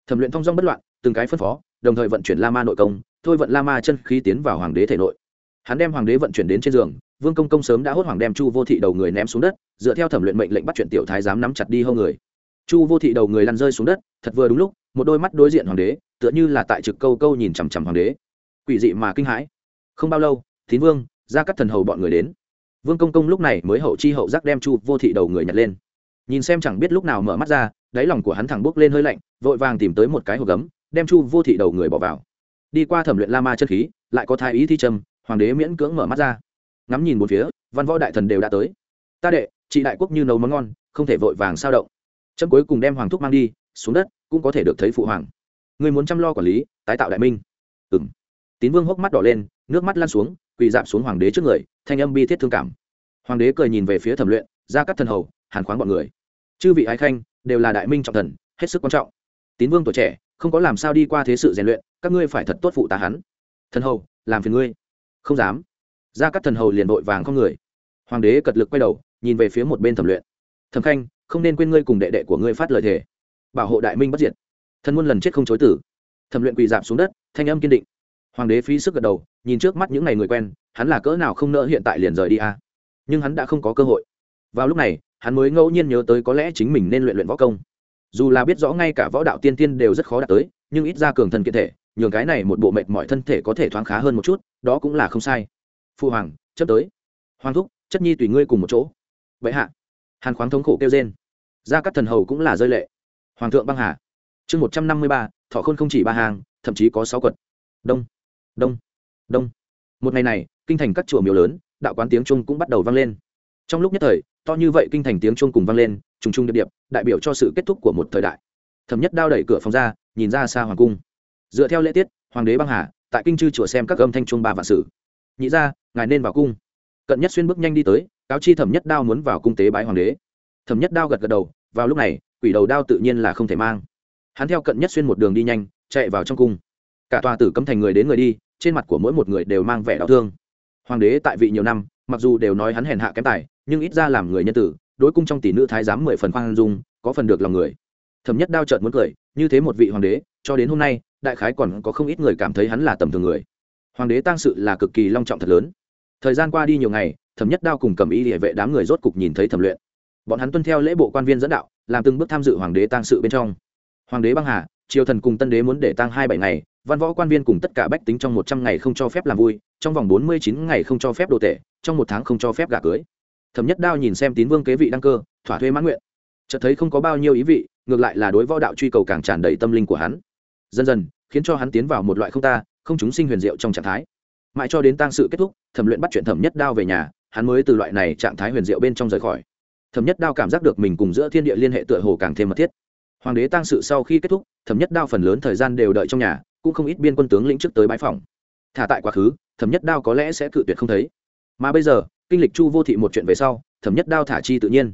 Thẩm luyện thong dong bất loạn, từng cái phân phó, đồng thời vận chuyển la ma nội công, thôi vận la ma chân khí tiến vào hoàng đế thể nội. Hắn đem hoàng đế vận chuyển đến trên giường, vương công công sớm đã hốt hoàng đem chu vô thị đầu người ném xuống đất, dựa theo thẩm luyện mệnh lệnh bắt chuyện tiểu thái giám nắm chặt đi hâu người. Chu vô thị đầu người lăn rơi xuống đất, thật vừa đúng lúc, một đôi mắt đối diện hoàng đế, tựa như là tại trực câu câu nhìn chằm chằm hoàng đế. Quỷ dị mà kinh hãi. Không bao lâu, tín vương ra các thần hầu bọn người đến. Vương công công lúc này mới hậu chi hậu giác đem chu vô thị đầu người nhặt lên nhìn xem chẳng biết lúc nào mở mắt ra, đáy lòng của hắn thẳng bốc lên hơi lạnh, vội vàng tìm tới một cái hộp gấm, đem chu vô thị đầu người bỏ vào. Đi qua thẩm luyện la ma chân khí, lại có thái ý thi trâm hoàng đế miễn cưỡng mở mắt ra. Ngắm nhìn một phía, văn võ đại thần đều đã tới. Ta đệ, chị đại quốc như nấu món ngon, không thể vội vàng sao động. Chấm cuối cùng đem hoàng thúc mang đi, xuống đất, cũng có thể được thấy phụ hoàng. Người muốn chăm lo quản lý, tái tạo đại minh. Ừng tín vương hốc mắt đỏ lên, nước mắt lan xuống, quỳ dạp xuống hoàng đế trước người, thanh âm bi thiết thương cảm. Hoàng đế cười nhìn về phía thẩm luyện, ra các thần hầu, hàn khoáng bọn người chư vị ái khanh, đều là đại minh trọng thần, hết sức quan trọng. Tín vương tuổi trẻ, không có làm sao đi qua thế sự rèn luyện, các ngươi phải thật tốt phụ tá hắn. Thần hầu, làm phiền ngươi. Không dám. Ra các thần hầu liền vội vàng không người. Hoàng đế cật lực quay đầu, nhìn về phía một bên thẩm luyện. Thẩm khanh, không nên quên ngươi cùng đệ đệ của ngươi phát lời thề. Bảo hộ đại minh bất diệt. Thần muôn lần chết không chối tử. Thẩm luyện quỳ dạp xuống đất, thanh âm kiên định. Hoàng đế phí sức gật đầu, nhìn trước mắt những ngày người quen, hắn là cỡ nào không nỡ hiện tại liền rời đi à. nhưng hắn đã không có cơ hội. Vào lúc này hắn mới ngẫu nhiên nhớ tới có lẽ chính mình nên luyện luyện võ công. Dù là biết rõ ngay cả võ đạo tiên tiên đều rất khó đạt tới, nhưng ít ra cường thân kiện thể, nhường cái này một bộ mệt mọi thân thể có thể thoáng khá hơn một chút, đó cũng là không sai. Phu hoàng chấp tới. Hoàng thúc, chất nhi tùy ngươi cùng một chỗ. Vậy hạ. Hàn khoáng thống khổ kêu trên gia các thần hầu cũng là rơi lệ. Hoàng thượng băng hà. Chương một trăm năm mươi ba, thọ khôn không chỉ ba hàng, thậm chí có sáu quật đông. Đông. Đông. Một ngày này, kinh thành các chùa miếu lớn, đạo quán tiếng trung cũng bắt đầu vang lên trong lúc nhất thời, to như vậy kinh thành tiếng chuông cùng vang lên, trùng trùng điệp điệp, đại biểu cho sự kết thúc của một thời đại. Thẩm nhất đao đẩy cửa phòng ra, nhìn ra xa hoàng cung. Dựa theo lễ tiết, hoàng đế băng hà, tại kinh chư chùa xem các âm thanh chuông ba vạn sử nhị ra, ngài nên vào cung. Cận nhất xuyên bước nhanh đi tới, cáo chi thẩm nhất đao muốn vào cung tế bái hoàng đế. Thẩm nhất đao gật gật đầu, vào lúc này, quỷ đầu đao tự nhiên là không thể mang. Hắn theo cận nhất xuyên một đường đi nhanh, chạy vào trong cung. Cả tòa tử cấm thành người đến người đi, trên mặt của mỗi một người đều mang vẻ đau thương. Hoàng đế tại vị nhiều năm mặc dù đều nói hắn hèn hạ kém tài, nhưng ít ra làm người nhân tử, đối cung trong tỷ nữ thái giám mười phần khoan dung, có phần được lòng người. Thẩm nhất đao trợn muốn cười, như thế một vị hoàng đế, cho đến hôm nay, đại khái còn có không ít người cảm thấy hắn là tầm thường người. Hoàng đế tăng sự là cực kỳ long trọng thật lớn. Thời gian qua đi nhiều ngày, thẩm nhất đao cùng cầm ý địa vệ đám người rốt cục nhìn thấy thẩm luyện. Bọn hắn tuân theo lễ bộ quan viên dẫn đạo, làm từng bước tham dự hoàng đế tăng sự bên trong. Hoàng đế băng hà, triều thần cùng tân đế muốn để tăng hai bảy ngày văn võ quan viên cùng tất cả bách tính trong một trăm ngày không cho phép làm vui, trong vòng bốn mươi chín ngày không cho phép đồ tệ trong một tháng không cho phép gả cưới. Thẩm nhất đao nhìn xem tín vương kế vị đăng cơ, thỏa thuê mãn nguyện. Chợt thấy không có bao nhiêu ý vị, ngược lại là đối võ đạo truy cầu càng tràn đầy tâm linh của hắn. Dần dần, khiến cho hắn tiến vào một loại không ta, không chúng sinh huyền diệu trong trạng thái. Mãi cho đến tang sự kết thúc, thẩm luyện bắt chuyện thẩm nhất đao về nhà, hắn mới từ loại này trạng thái huyền diệu bên trong rời khỏi. Thẩm nhất đao cảm giác được mình cùng giữa thiên địa liên hệ tựa hồ càng thêm mật thiết. Hoàng đế tang sự sau khi kết thúc, thẩm nhất đao phần lớn thời gian đều đợi trong nhà cũng không ít biên quân tướng lĩnh trước tới bãi phòng thả tại quá khứ, thẩm nhất đao có lẽ sẽ cự tuyệt không thấy. Mà bây giờ, kinh lịch chu vô thị một chuyện về sau, thẩm nhất đao thả chi tự nhiên.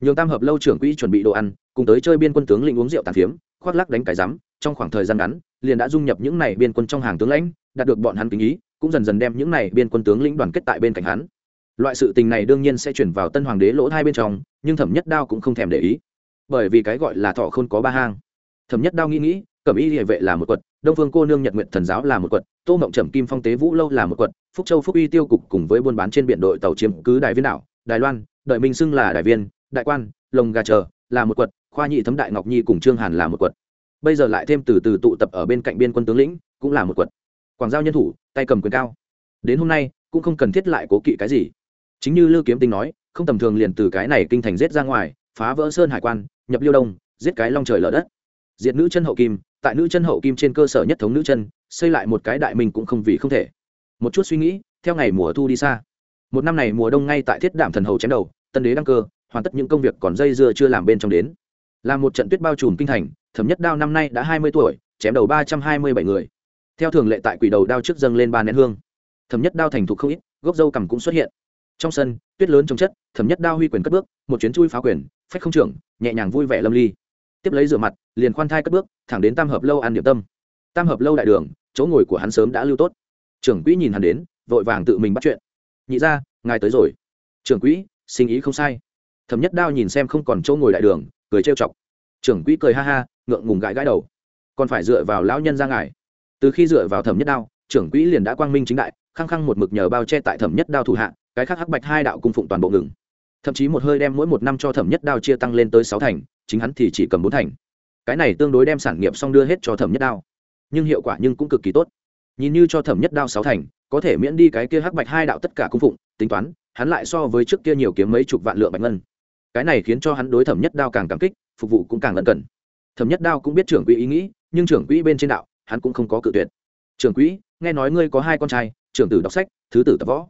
Nhường tam hợp lâu trưởng quỹ chuẩn bị đồ ăn, cùng tới chơi biên quân tướng lĩnh uống rượu tàn phiếm, khoác lắc đánh cái rắm, trong khoảng thời gian ngắn, liền đã dung nhập những này biên quân trong hàng tướng lãnh, đạt được bọn hắn kính ý, cũng dần dần đem những này biên quân tướng lĩnh đoàn kết tại bên cạnh hắn. Loại sự tình này đương nhiên sẽ chuyển vào tân hoàng đế lỗ hai bên trong, nhưng thẩm nhất đao cũng không thèm để ý. Bởi vì cái gọi là thọ không có ba hang. Thẩm nhất đao nghĩ nghĩ, cẩm y địa vệ là một quật đông phương cô nương nhật nguyện thần giáo là một quận, tô mộng trầm kim phong tế vũ lâu là một quận, phúc châu phúc uy tiêu cục cùng với buôn bán trên biển đội tàu chiếm cứ đại viên đảo, đài loan, đợi minh xưng là đại viên, đại quan, lồng gà chờ là một quận, khoa nhị thấm đại ngọc nhi cùng trương hàn là một quận. Bây giờ lại thêm từ từ tụ tập ở bên cạnh biên quân tướng lĩnh cũng là một quận. Quảng giao nhân thủ, tay cầm quyền cao. Đến hôm nay, cũng không cần thiết lại cố kỵ cái gì. Chính như lưu kiếm tinh nói, không tầm thường liền từ cái này kinh thành giết ra ngoài, phá vỡ sơn hải quan, nhập liêu đông, giết cái long trời lở đất. Diệt nữ chân hậu kim tại nữ chân hậu kim trên cơ sở nhất thống nữ chân, xây lại một cái đại minh cũng không vì không thể. Một chút suy nghĩ, theo ngày mùa thu đi xa. Một năm này mùa đông ngay tại thiết đảm thần hầu chém đầu, tân đế đăng cơ, hoàn tất những công việc còn dây dưa chưa làm bên trong đến. Là một trận tuyết bao trùm kinh thành, thẩm nhất đao năm nay đã hai mươi tuổi, chém đầu ba trăm hai mươi bảy người. Theo thường lệ tại quỷ đầu đao trước dâng lên ba nén hương. Thẩm nhất đao thành thục không ít, gốc dâu cằm cũng xuất hiện. Trong sân, tuyết lớn trong chất, thẩm nhất đao huy quyền cất bước, một chuyến chui phá quyền, phách không trưởng, nhẹ nhàng vui vẻ lâm ly tiếp lấy rửa mặt, liền khoan thai cất bước, thẳng đến tam hợp lâu ăn điểm tâm. Tam hợp lâu đại đường, chỗ ngồi của hắn sớm đã lưu tốt. Trưởng quỹ nhìn hắn đến, vội vàng tự mình bắt chuyện. Nhị ra ngài tới rồi. Trưởng quỹ, sinh ý không sai. Thẩm nhất đao nhìn xem không còn chỗ ngồi đại đường, cười trêu chọc. Trưởng quỹ cười ha ha, ngượng ngùng gãi gãi đầu. Còn phải dựa vào lão nhân ra ngài. Từ khi dựa vào thẩm nhất đao, trưởng quỹ liền đã quang minh chính đại, khăng khăng một mực nhờ bao che tại thẩm nhất đao thủ hạ, cái khác hắc bạch hai đạo cung phụng toàn bộ ngừng. Thậm chí một hơi đem mỗi một năm cho thẩm nhất đao chia tăng lên tới sáu thành chính hắn thì chỉ cầm bốn thành. Cái này tương đối đem sản nghiệp xong đưa hết cho thẩm nhất đao. Nhưng hiệu quả nhưng cũng cực kỳ tốt. Nhìn như cho thẩm nhất đao sáu thành, có thể miễn đi cái kia hắc bạch hai đạo tất cả cung phụng, tính toán, hắn lại so với trước kia nhiều kiếm mấy chục vạn lượng bạch ngân. Cái này khiến cho hắn đối thẩm nhất đao càng cảm kích, phục vụ cũng càng lân cần. Thẩm nhất đao cũng biết trưởng quỹ ý nghĩ, nhưng trưởng quỹ bên trên đạo, hắn cũng không có cự tuyệt. Trưởng quỹ, nghe nói ngươi có hai con trai, trưởng tử đọc sách, thứ tử tập võ.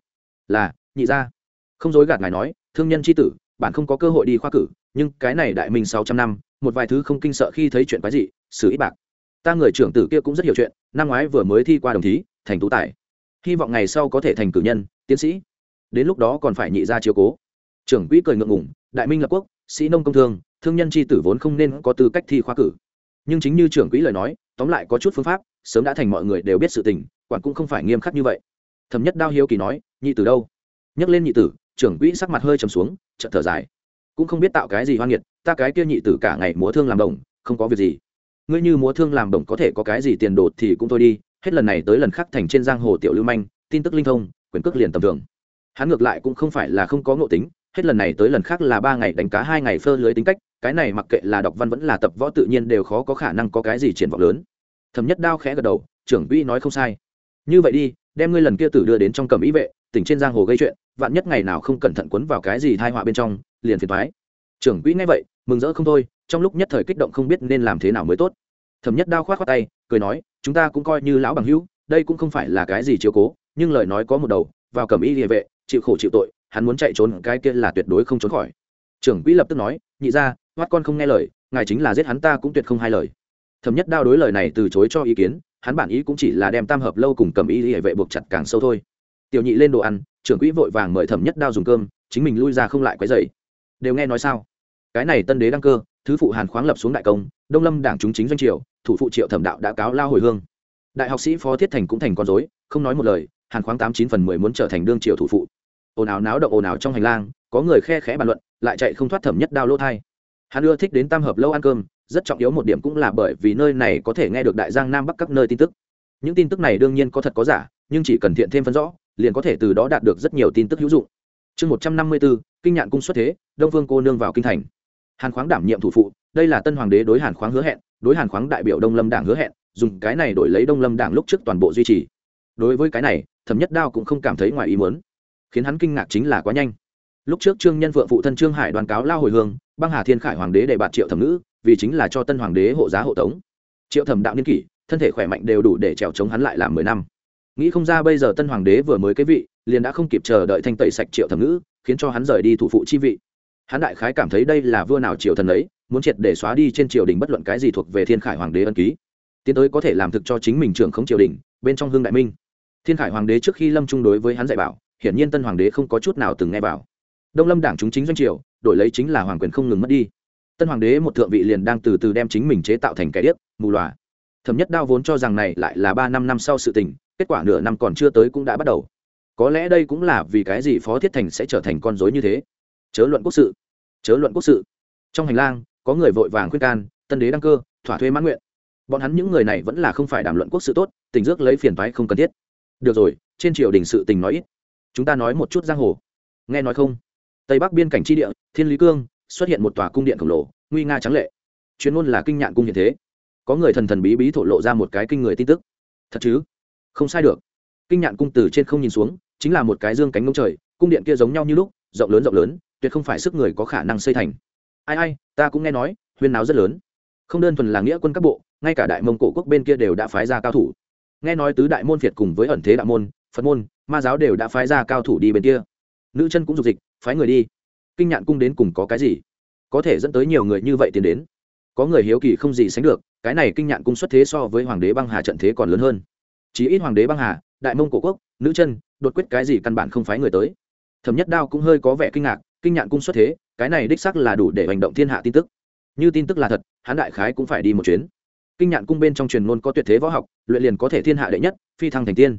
Là, nhị gia. Không dối gạt ngài nói, thương nhân c h i tử bạn không có cơ hội đi khoa cử, nhưng cái này đại minh sáu trăm năm, một vài thứ không kinh sợ khi thấy chuyện quái dị, xử ít bạc. Ta người trưởng tử kia cũng rất hiểu chuyện, năm ngoái vừa mới thi qua đồng thí, thành tú tài. Hy vọng ngày sau có thể thành cử nhân, tiến sĩ. Đến lúc đó còn phải nhị ra chiếu cố. Trưởng quỹ cười ngượng ngủng đại minh lập quốc, sĩ nông công thương thương nhân c h i tử vốn không nên có tư cách thi khoa cử. Nhưng chính như trưởng quỹ lời nói, tóm lại có chút phương pháp, sớm đã thành mọi người đều biết sự tình, quản cũng không phải nghiêm khắc như vậy. Thẩm nhất đao hiếu kỳ nói, nhị tử đâu? Nhắc lên nhị tử trưởng quỹ sắc mặt hơi trầm xuống, chợt thở dài. Cũng không biết tạo cái gì hoan nghiệt, ta cái kia nhị tử cả ngày múa thương làm đồng, không có việc gì. Ngươi như múa thương làm đồng có thể có cái gì tiền đột thì cũng thôi đi, hết lần này tới lần khác thành trên giang hồ tiểu lưu manh, tin tức linh thông, quyền cước liền tầm thường. Hắn ngược lại cũng không phải là không có ngộ tính, hết lần này tới lần khác là ba ngày đánh cá hai ngày phơ lưới tính cách, cái này mặc kệ là đọc văn vẫn là tập võ tự nhiên đều khó có khả năng có cái gì triển vọng lớn. Thầm nhất đao khẽ gật đầu, trưởng quỹ nói không sai. Như vậy đi, đem ngươi lần kia tử đưa đến trong cầm ý vệ, tỉnh trên giang hồ gây chuyện vạn nhất ngày nào không cẩn thận quấn vào cái gì thai họa bên trong, liền phiền thoái trưởng quỹ nghe vậy, mừng rỡ không thôi, trong lúc nhất thời kích động không biết nên làm thế nào mới tốt. Thẩm nhất đao khoát khoát tay, cười nói, chúng ta cũng coi như lão bằng hữu, đây cũng không phải là cái gì chiếu cố, nhưng lời nói có một đầu, vào cầm y địa vệ, chịu khổ chịu tội, hắn muốn chạy trốn, cái kia là tuyệt đối không trốn khỏi. Trưởng quỹ lập tức nói, nhị ra hoắt con không nghe lời, ngài chính là giết hắn ta cũng tuyệt không hai lời. Thẩm nhất đao đối lời này từ chối cho ý kiến, hắn bản ý cũng chỉ là đem tam hợp lâu cùng cầm y địa vệ buộc chặt càng sâu thôi tiểu nhị lên đồ ăn, trưởng quỹ vội vàng mời thẩm nhất đao dùng cơm, chính mình lui ra không lại quấy dày đều nghe nói sao? Cái này tân đế đăng cơ, thứ phụ hàn khoáng lập xuống đại công, đông lâm đảng chúng chính doanh triều, thủ phụ triệu thẩm đạo đã cáo lao hồi hương. Đại học sĩ phó thiết thành cũng thành con dối không nói một lời, hàn khoáng tám chín phần mười muốn trở thành đương triều thủ phụ. Ồn ào náo động ồn ào trong hành lang, có người khe khẽ bàn luận, lại chạy không thoát thẩm nhất đao lỗ thai. Hắn ưa thích đến tam hợp lâu ăn cơm, rất trọng yếu một điểm cũng là bởi vì nơi này có thể nghe được đại giang nam bắc các nơi tin tức. Những tin tức này đương nhiên có thật có giả, nhưng chỉ cần thiện thêm phân rõ liền có thể từ đó đạt được rất nhiều tin tức hữu dụng. Chương một trăm năm mươi bốn, kinh nhạn cung xuất thế, đông vương cô nương vào kinh thành. Hàn khoáng đảm nhiệm thủ phụ, đây là tân hoàng đế đối hàn khoáng hứa hẹn, đối hàn khoáng đại biểu đông lâm đảng hứa hẹn, dùng cái này đổi lấy đông lâm đảng lúc trước toàn bộ duy trì. Đối với cái này, thẩm nhất đao cũng không cảm thấy ngoài ý muốn, khiến hắn kinh ngạc chính là quá nhanh. Lúc trước trương nhân vượng phụ thân trương hải đoàn cáo lao hồi hương, băng hà thiên khải hoàng đế để bạt triệu thẩm nữ vì chính là cho tân hoàng đế hộ giá hộ tống. Triệu thẩm đạo niên kỷ, thân thể khỏe mạnh đều đủ để trèo chống hắn lại làm mười năm nghĩ không ra bây giờ tân hoàng đế vừa mới cái vị, liền đã không kịp chờ đợi thanh tẩy sạch triệu thẩm nữ khiến cho hắn rời đi thủ phụ chi vị. Hắn đại khái cảm thấy đây là vua nào triệu thần ấy, muốn triệt để xóa đi trên triều đình bất luận cái gì thuộc về thiên khải hoàng đế ân ký. Tiến tới có thể làm thực cho chính mình trưởng không triều đình, bên trong hương đại minh. Thiên khải hoàng đế trước khi lâm trung đối với hắn dạy bảo, hiển nhiên tân hoàng đế không có chút nào từng nghe bảo đông lâm đảng chúng chính doanh triều, đổi lấy chính là hoàng quyền không ngừng mất đi. Tân hoàng đế một thượng vị liền đang từ từ đem chính mình chế tạo thành kẻ điếc, mù loà. Thẩm nhất đao vốn cho rằng này lại là ba năm năm sau sự tình kết quả nửa năm còn chưa tới cũng đã bắt đầu. Có lẽ đây cũng là vì cái gì phó thiết thành sẽ trở thành con dối như thế? Chớ luận quốc sự. Chớ luận quốc sự. Trong hành lang, có người vội vàng khuyên can, tân đế đăng cơ, thỏa thuê mãn nguyện. Bọn hắn những người này vẫn là không phải đàm luận quốc sự tốt, tình dước lấy phiền thoái không cần thiết. Được rồi, trên triều đình sự tình nói ít. Chúng ta nói một chút giang hồ. Nghe nói không? Tây bắc biên cảnh tri địa, thiên lý cương, xuất hiện một tòa cung điện khổng lồ, nguy nga trắng lệ. Chuyên môn là kinh nhạn cung hiện thế. Có người thần thần bí bí thổ lộ ra một cái kinh người tin tức. Thật chứ? Không sai được. Kinh nhạn cung từ trên không nhìn xuống, chính là một cái dương cánh ngông trời, cung điện kia giống nhau như lúc, rộng lớn rộng lớn, tuyệt không phải sức người có khả năng xây thành. Ai ai, ta cũng nghe nói, huyên náo rất lớn. Không đơn thuần là nghĩa quân các bộ, ngay cả đại mông cổ quốc bên kia đều đã phái ra cao thủ. Nghe nói tứ đại môn việt cùng với ẩn thế đạo môn, phật môn, ma giáo đều đã phái ra cao thủ đi bên kia. Nữ chân cũng dục dịch, phái người đi. Kinh nhạn cung đến cùng có cái gì? Có thể dẫn tới nhiều người như vậy tiến đến. Có người hiếu kỳ không gì sánh được, cái này kinh nhạn cung xuất thế so với hoàng đế băng hà trận thế còn lớn hơn chí ít hoàng đế băng hà, đại mông cổ quốc, nữ chân, đột quyết cái gì căn bản không phái người tới. Thẩm nhất đao cũng hơi có vẻ kinh ngạc, kinh nhạn cung xuất thế, cái này đích sắc là đủ để hành động thiên hạ tin tức. Như tin tức là thật, hắn đại khái cũng phải đi một chuyến. Kinh nhạn cung bên trong truyền ngôn có tuyệt thế võ học, luyện liền có thể thiên hạ đệ nhất, phi thăng thành tiên.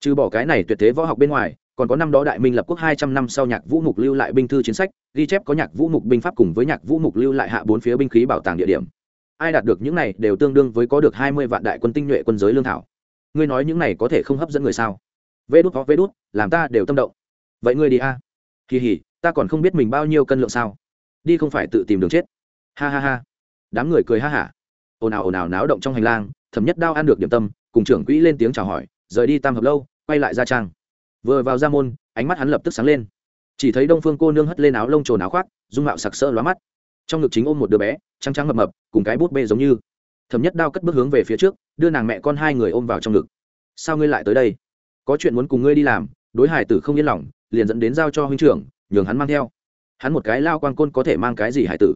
Trừ bỏ cái này tuyệt thế võ học bên ngoài, còn có năm đó đại minh lập quốc hai trăm năm sau nhạc vũ mục lưu lại binh thư chiến sách, ghi chép có nhạc vũ mục binh pháp cùng với nhạc vũ mục lưu lại hạ bốn phía binh khí bảo tàng địa điểm. Ai đạt được những này đều tương đương với có được hai mươi vạn đại quân tinh nhuệ quân giới lương thảo ngươi nói những này có thể không hấp dẫn người sao? Vê đút có vê đút, làm ta đều tâm động. Vậy ngươi đi a. À? kỳ hỉ, ta còn không biết mình bao nhiêu cân lượng sao. Đi không phải tự tìm đường chết. Ha ha ha. Đám người cười ha hả. Ồn ào ồn ào náo động trong hành lang, thẩm nhất đao ăn được điểm tâm, cùng trưởng quỹ lên tiếng chào hỏi, rời đi tam hợp lâu, quay lại ra trang. Vừa vào ra môn, ánh mắt hắn lập tức sáng lên. Chỉ thấy đông phương cô nương hất lên áo lông trồn áo khoác, dung mạo sặc sỡ lóa mắt. Trong ngực chính ôm một đứa bé, trắng trắng mập mập, cùng cái bút bê giống như thẩm nhất đao cất bước hướng về phía trước, đưa nàng mẹ con hai người ôm vào trong ngực. Sao ngươi lại tới đây? Có chuyện muốn cùng ngươi đi làm, đối hải tử không yên lòng, liền dẫn đến giao cho huynh trưởng, nhường hắn mang theo. Hắn một cái lao quan côn có thể mang cái gì hải tử?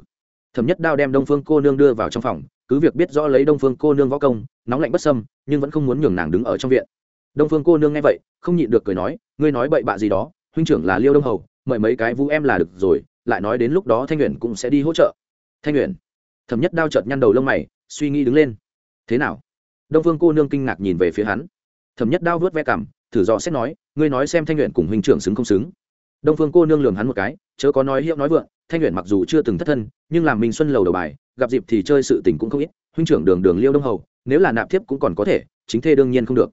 Thẩm nhất đao đem đông phương cô nương đưa vào trong phòng, cứ việc biết rõ lấy đông phương cô nương võ công, nóng lạnh bất sâm, nhưng vẫn không muốn nhường nàng đứng ở trong viện. Đông phương cô nương nghe vậy, không nhịn được cười nói, ngươi nói bậy bạ gì đó, huynh trưởng là liêu đông hầu, mời mấy cái vũ em là được rồi, lại nói đến lúc đó thanh nguyện cũng sẽ đi hỗ trợ. Thanh nguyện thẩm nhất đao chợt nhăn đầu lông mày suy nghĩ đứng lên. Thế nào? Đông phương cô nương kinh ngạc nhìn về phía hắn. Thẩm nhất đao vớt ve cảm thử dò xét nói, ngươi nói xem thanh nguyện cùng huynh trưởng xứng không xứng. Đông phương cô nương lường hắn một cái, chớ có nói hiệu nói vượng, thanh nguyện mặc dù chưa từng thất thân, nhưng làm minh xuân lầu đầu bài, gặp dịp thì chơi sự tình cũng không ít, huynh trưởng đường đường liêu đông hầu, nếu là nạp thiếp cũng còn có thể, chính thê đương nhiên không được.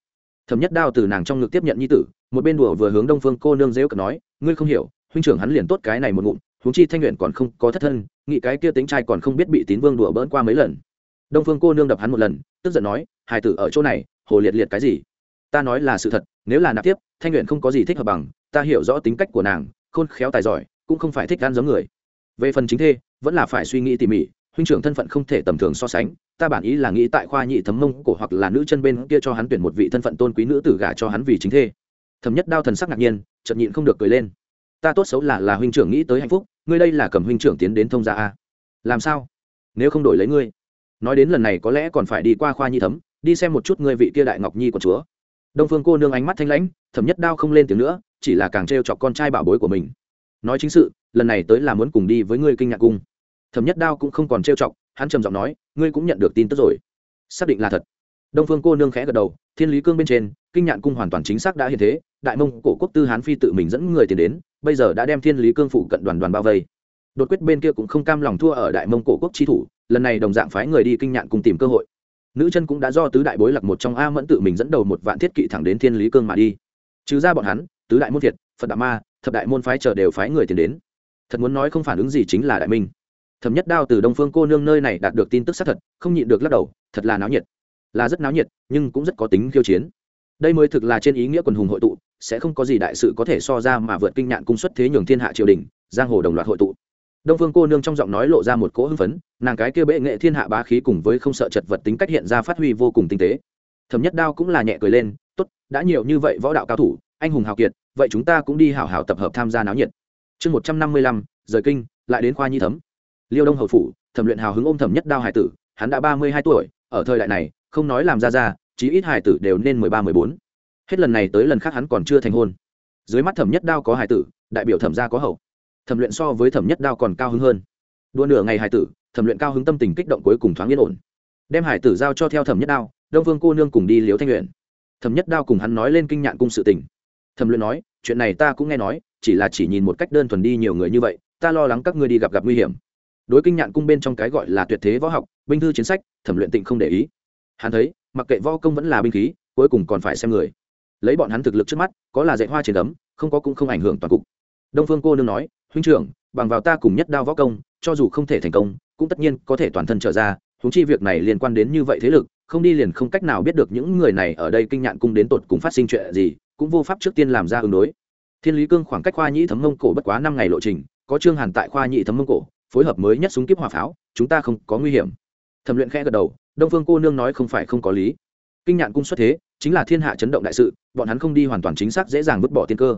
Thẩm nhất đao từ nàng trong ngực tiếp nhận nhi tử, một bên đùa vừa hướng đông phương cô nương dễu cận nói, ngươi không hiểu, huynh trưởng hắn liền tốt cái này một ngụm, huống chi thanh nguyện còn không có thất thân, nghĩ cái kia tính trai còn không biết bị tín vương đùa bỡn qua mấy lần đông phương cô nương đập hắn một lần, tức giận nói hài tử ở chỗ này, hồ liệt liệt cái gì? Ta nói là sự thật, nếu là nạp tiếp, thanh nguyện không có gì thích hợp bằng, ta hiểu rõ tính cách của nàng, khôn khéo tài giỏi, cũng không phải thích gan giống người. Về phần chính thê, vẫn là phải suy nghĩ tỉ mỉ, huynh trưởng thân phận không thể tầm thường so sánh, ta bản ý là nghĩ tại khoa nhị thấm mông cổ hoặc là nữ chân bên kia cho hắn tuyển một vị thân phận tôn quý nữ tử gả cho hắn vì chính thê. Thầm nhất đao thần sắc ngạc nhiên, chợt nhịn không được cười lên. Ta tốt xấu là là huynh trưởng nghĩ tới hạnh phúc, ngươi đây là cầm huynh trưởng tiến đến thông gia a. Làm sao? Nếu không đổi lấy ngươi nói đến lần này có lẽ còn phải đi qua khoa nhi thấm, đi xem một chút ngươi vị kia đại ngọc nhi của chúa. Đông phương cô nương ánh mắt thanh lãnh thẩm nhất đao không lên tiếng nữa, chỉ là càng trêu chọc con trai bảo bối của mình. Nói chính sự, lần này tới là muốn cùng đi với ngươi kinh ngạc cung. Thẩm nhất đao cũng không còn trêu chọc, hắn trầm giọng nói, ngươi cũng nhận được tin tức rồi. Xác định là thật. Đông phương cô nương khẽ gật đầu, thiên lý cương bên trên, kinh nhạn cung hoàn toàn chính xác đã hiện thế, đại mông cổ quốc tư hán phi tự mình dẫn người tiền đến, bây giờ đã đem thiên lý cương phụ cận đoàn đoàn bao vây đột quyết bên kia cũng không cam lòng thua ở đại mông cổ quốc chi thủ, lần này đồng dạng phái người đi kinh nhạn cùng tìm cơ hội. Nữ chân cũng đã do tứ đại bối lạc một trong a mẫn tự mình dẫn đầu một vạn thiết kỵ thẳng đến thiên lý cương mà đi. Trừ ra bọn hắn, tứ đại môn thiệt, phật đạo ma, thập đại môn phái chờ đều phái người tiến đến. Thật muốn nói không phản ứng gì chính là đại minh. Thẩm nhất đao từ đông phương cô nương nơi này đạt được tin tức xác thật, không nhịn được lắc đầu, thật là náo nhiệt. Là rất náo nhiệt, nhưng cũng rất có tính khiêu chiến. Đây mới thực là trên ý nghĩa quần hùng hội tụ, sẽ không có gì đại sự có thể so ra mà vượt kinh nhạn cung xuất thế nhường thiên hạ triều đình, giang hồ đồng loạt hội tụ đông phương cô nương trong giọng nói lộ ra một cỗ hưng phấn, nàng cái kia bệ nghệ thiên hạ bá khí cùng với không sợ chật vật tính cách hiện ra phát huy vô cùng tinh tế. Thẩm nhất đao cũng là nhẹ cười lên, tốt, đã nhiều như vậy võ đạo cao thủ, anh hùng hào kiệt, vậy chúng ta cũng đi hảo hảo tập hợp tham gia náo nhiệt. Chương một trăm năm mươi lăm, rời kinh, lại đến khoa nhi thấm. Liêu đông hậu phủ, thẩm luyện hào hứng ôm thẩm nhất đao hải tử, hắn đã ba mươi hai tuổi, ở thời đại này, không nói làm ra ra, chí ít hải tử đều nên mười ba, mười bốn. Hết lần này tới lần khác hắn còn chưa thành hôn. Dưới mắt thẩm nhất đao có hải tử, đại biểu thẩm gia có hậu thẩm luyện so với thẩm nhất đao còn cao hứng hơn. Đua nửa ngày hải tử, thẩm luyện cao hứng tâm tình kích động cuối cùng thoáng yên ổn. Đem hải tử giao cho theo thẩm nhất đao, đông vương cô nương cùng đi liếu thanh luyện thẩm nhất đao cùng hắn nói lên kinh nhạn cung sự tình. Thẩm luyện nói, chuyện này ta cũng nghe nói, chỉ là chỉ nhìn một cách đơn thuần đi nhiều người như vậy, ta lo lắng các ngươi đi gặp gặp nguy hiểm. Đối kinh nhạn cung bên trong cái gọi là tuyệt thế võ học, binh thư chiến sách, thẩm luyện tịnh không để ý. Hắn thấy, mặc kệ võ công vẫn là binh khí, cuối cùng còn phải xem người. Lấy bọn hắn thực lực trước mắt, có là dạy hoa trên đấm không có cũng không ảnh hưởng toàn cục đông phương cô nương nói, huynh trưởng, bằng vào ta cùng nhất đao võ công, cho dù không thể thành công, cũng tất nhiên có thể toàn thân trở ra húng chi việc này liên quan đến như vậy thế lực, không đi liền không cách nào biết được những người này ở đây kinh nhạn cung đến tột cùng phát sinh chuyện gì, cũng vô pháp trước tiên làm ra ứng đối. Thiên lý cương khoảng cách khoa nhĩ thấm mông cổ bất quá năm ngày lộ trình, có trương hàn tại khoa nhĩ thấm mông cổ, phối hợp mới nhất súng kíp hỏa pháo, chúng ta không có nguy hiểm. Thẩm luyện khẽ gật đầu, đông phương cô nương nói không phải không có lý. Kinh nhạn cung xuất thế, chính là thiên hạ chấn động đại sự, bọn hắn không đi hoàn toàn chính xác dễ dàng vứt bỏ tiên cơ.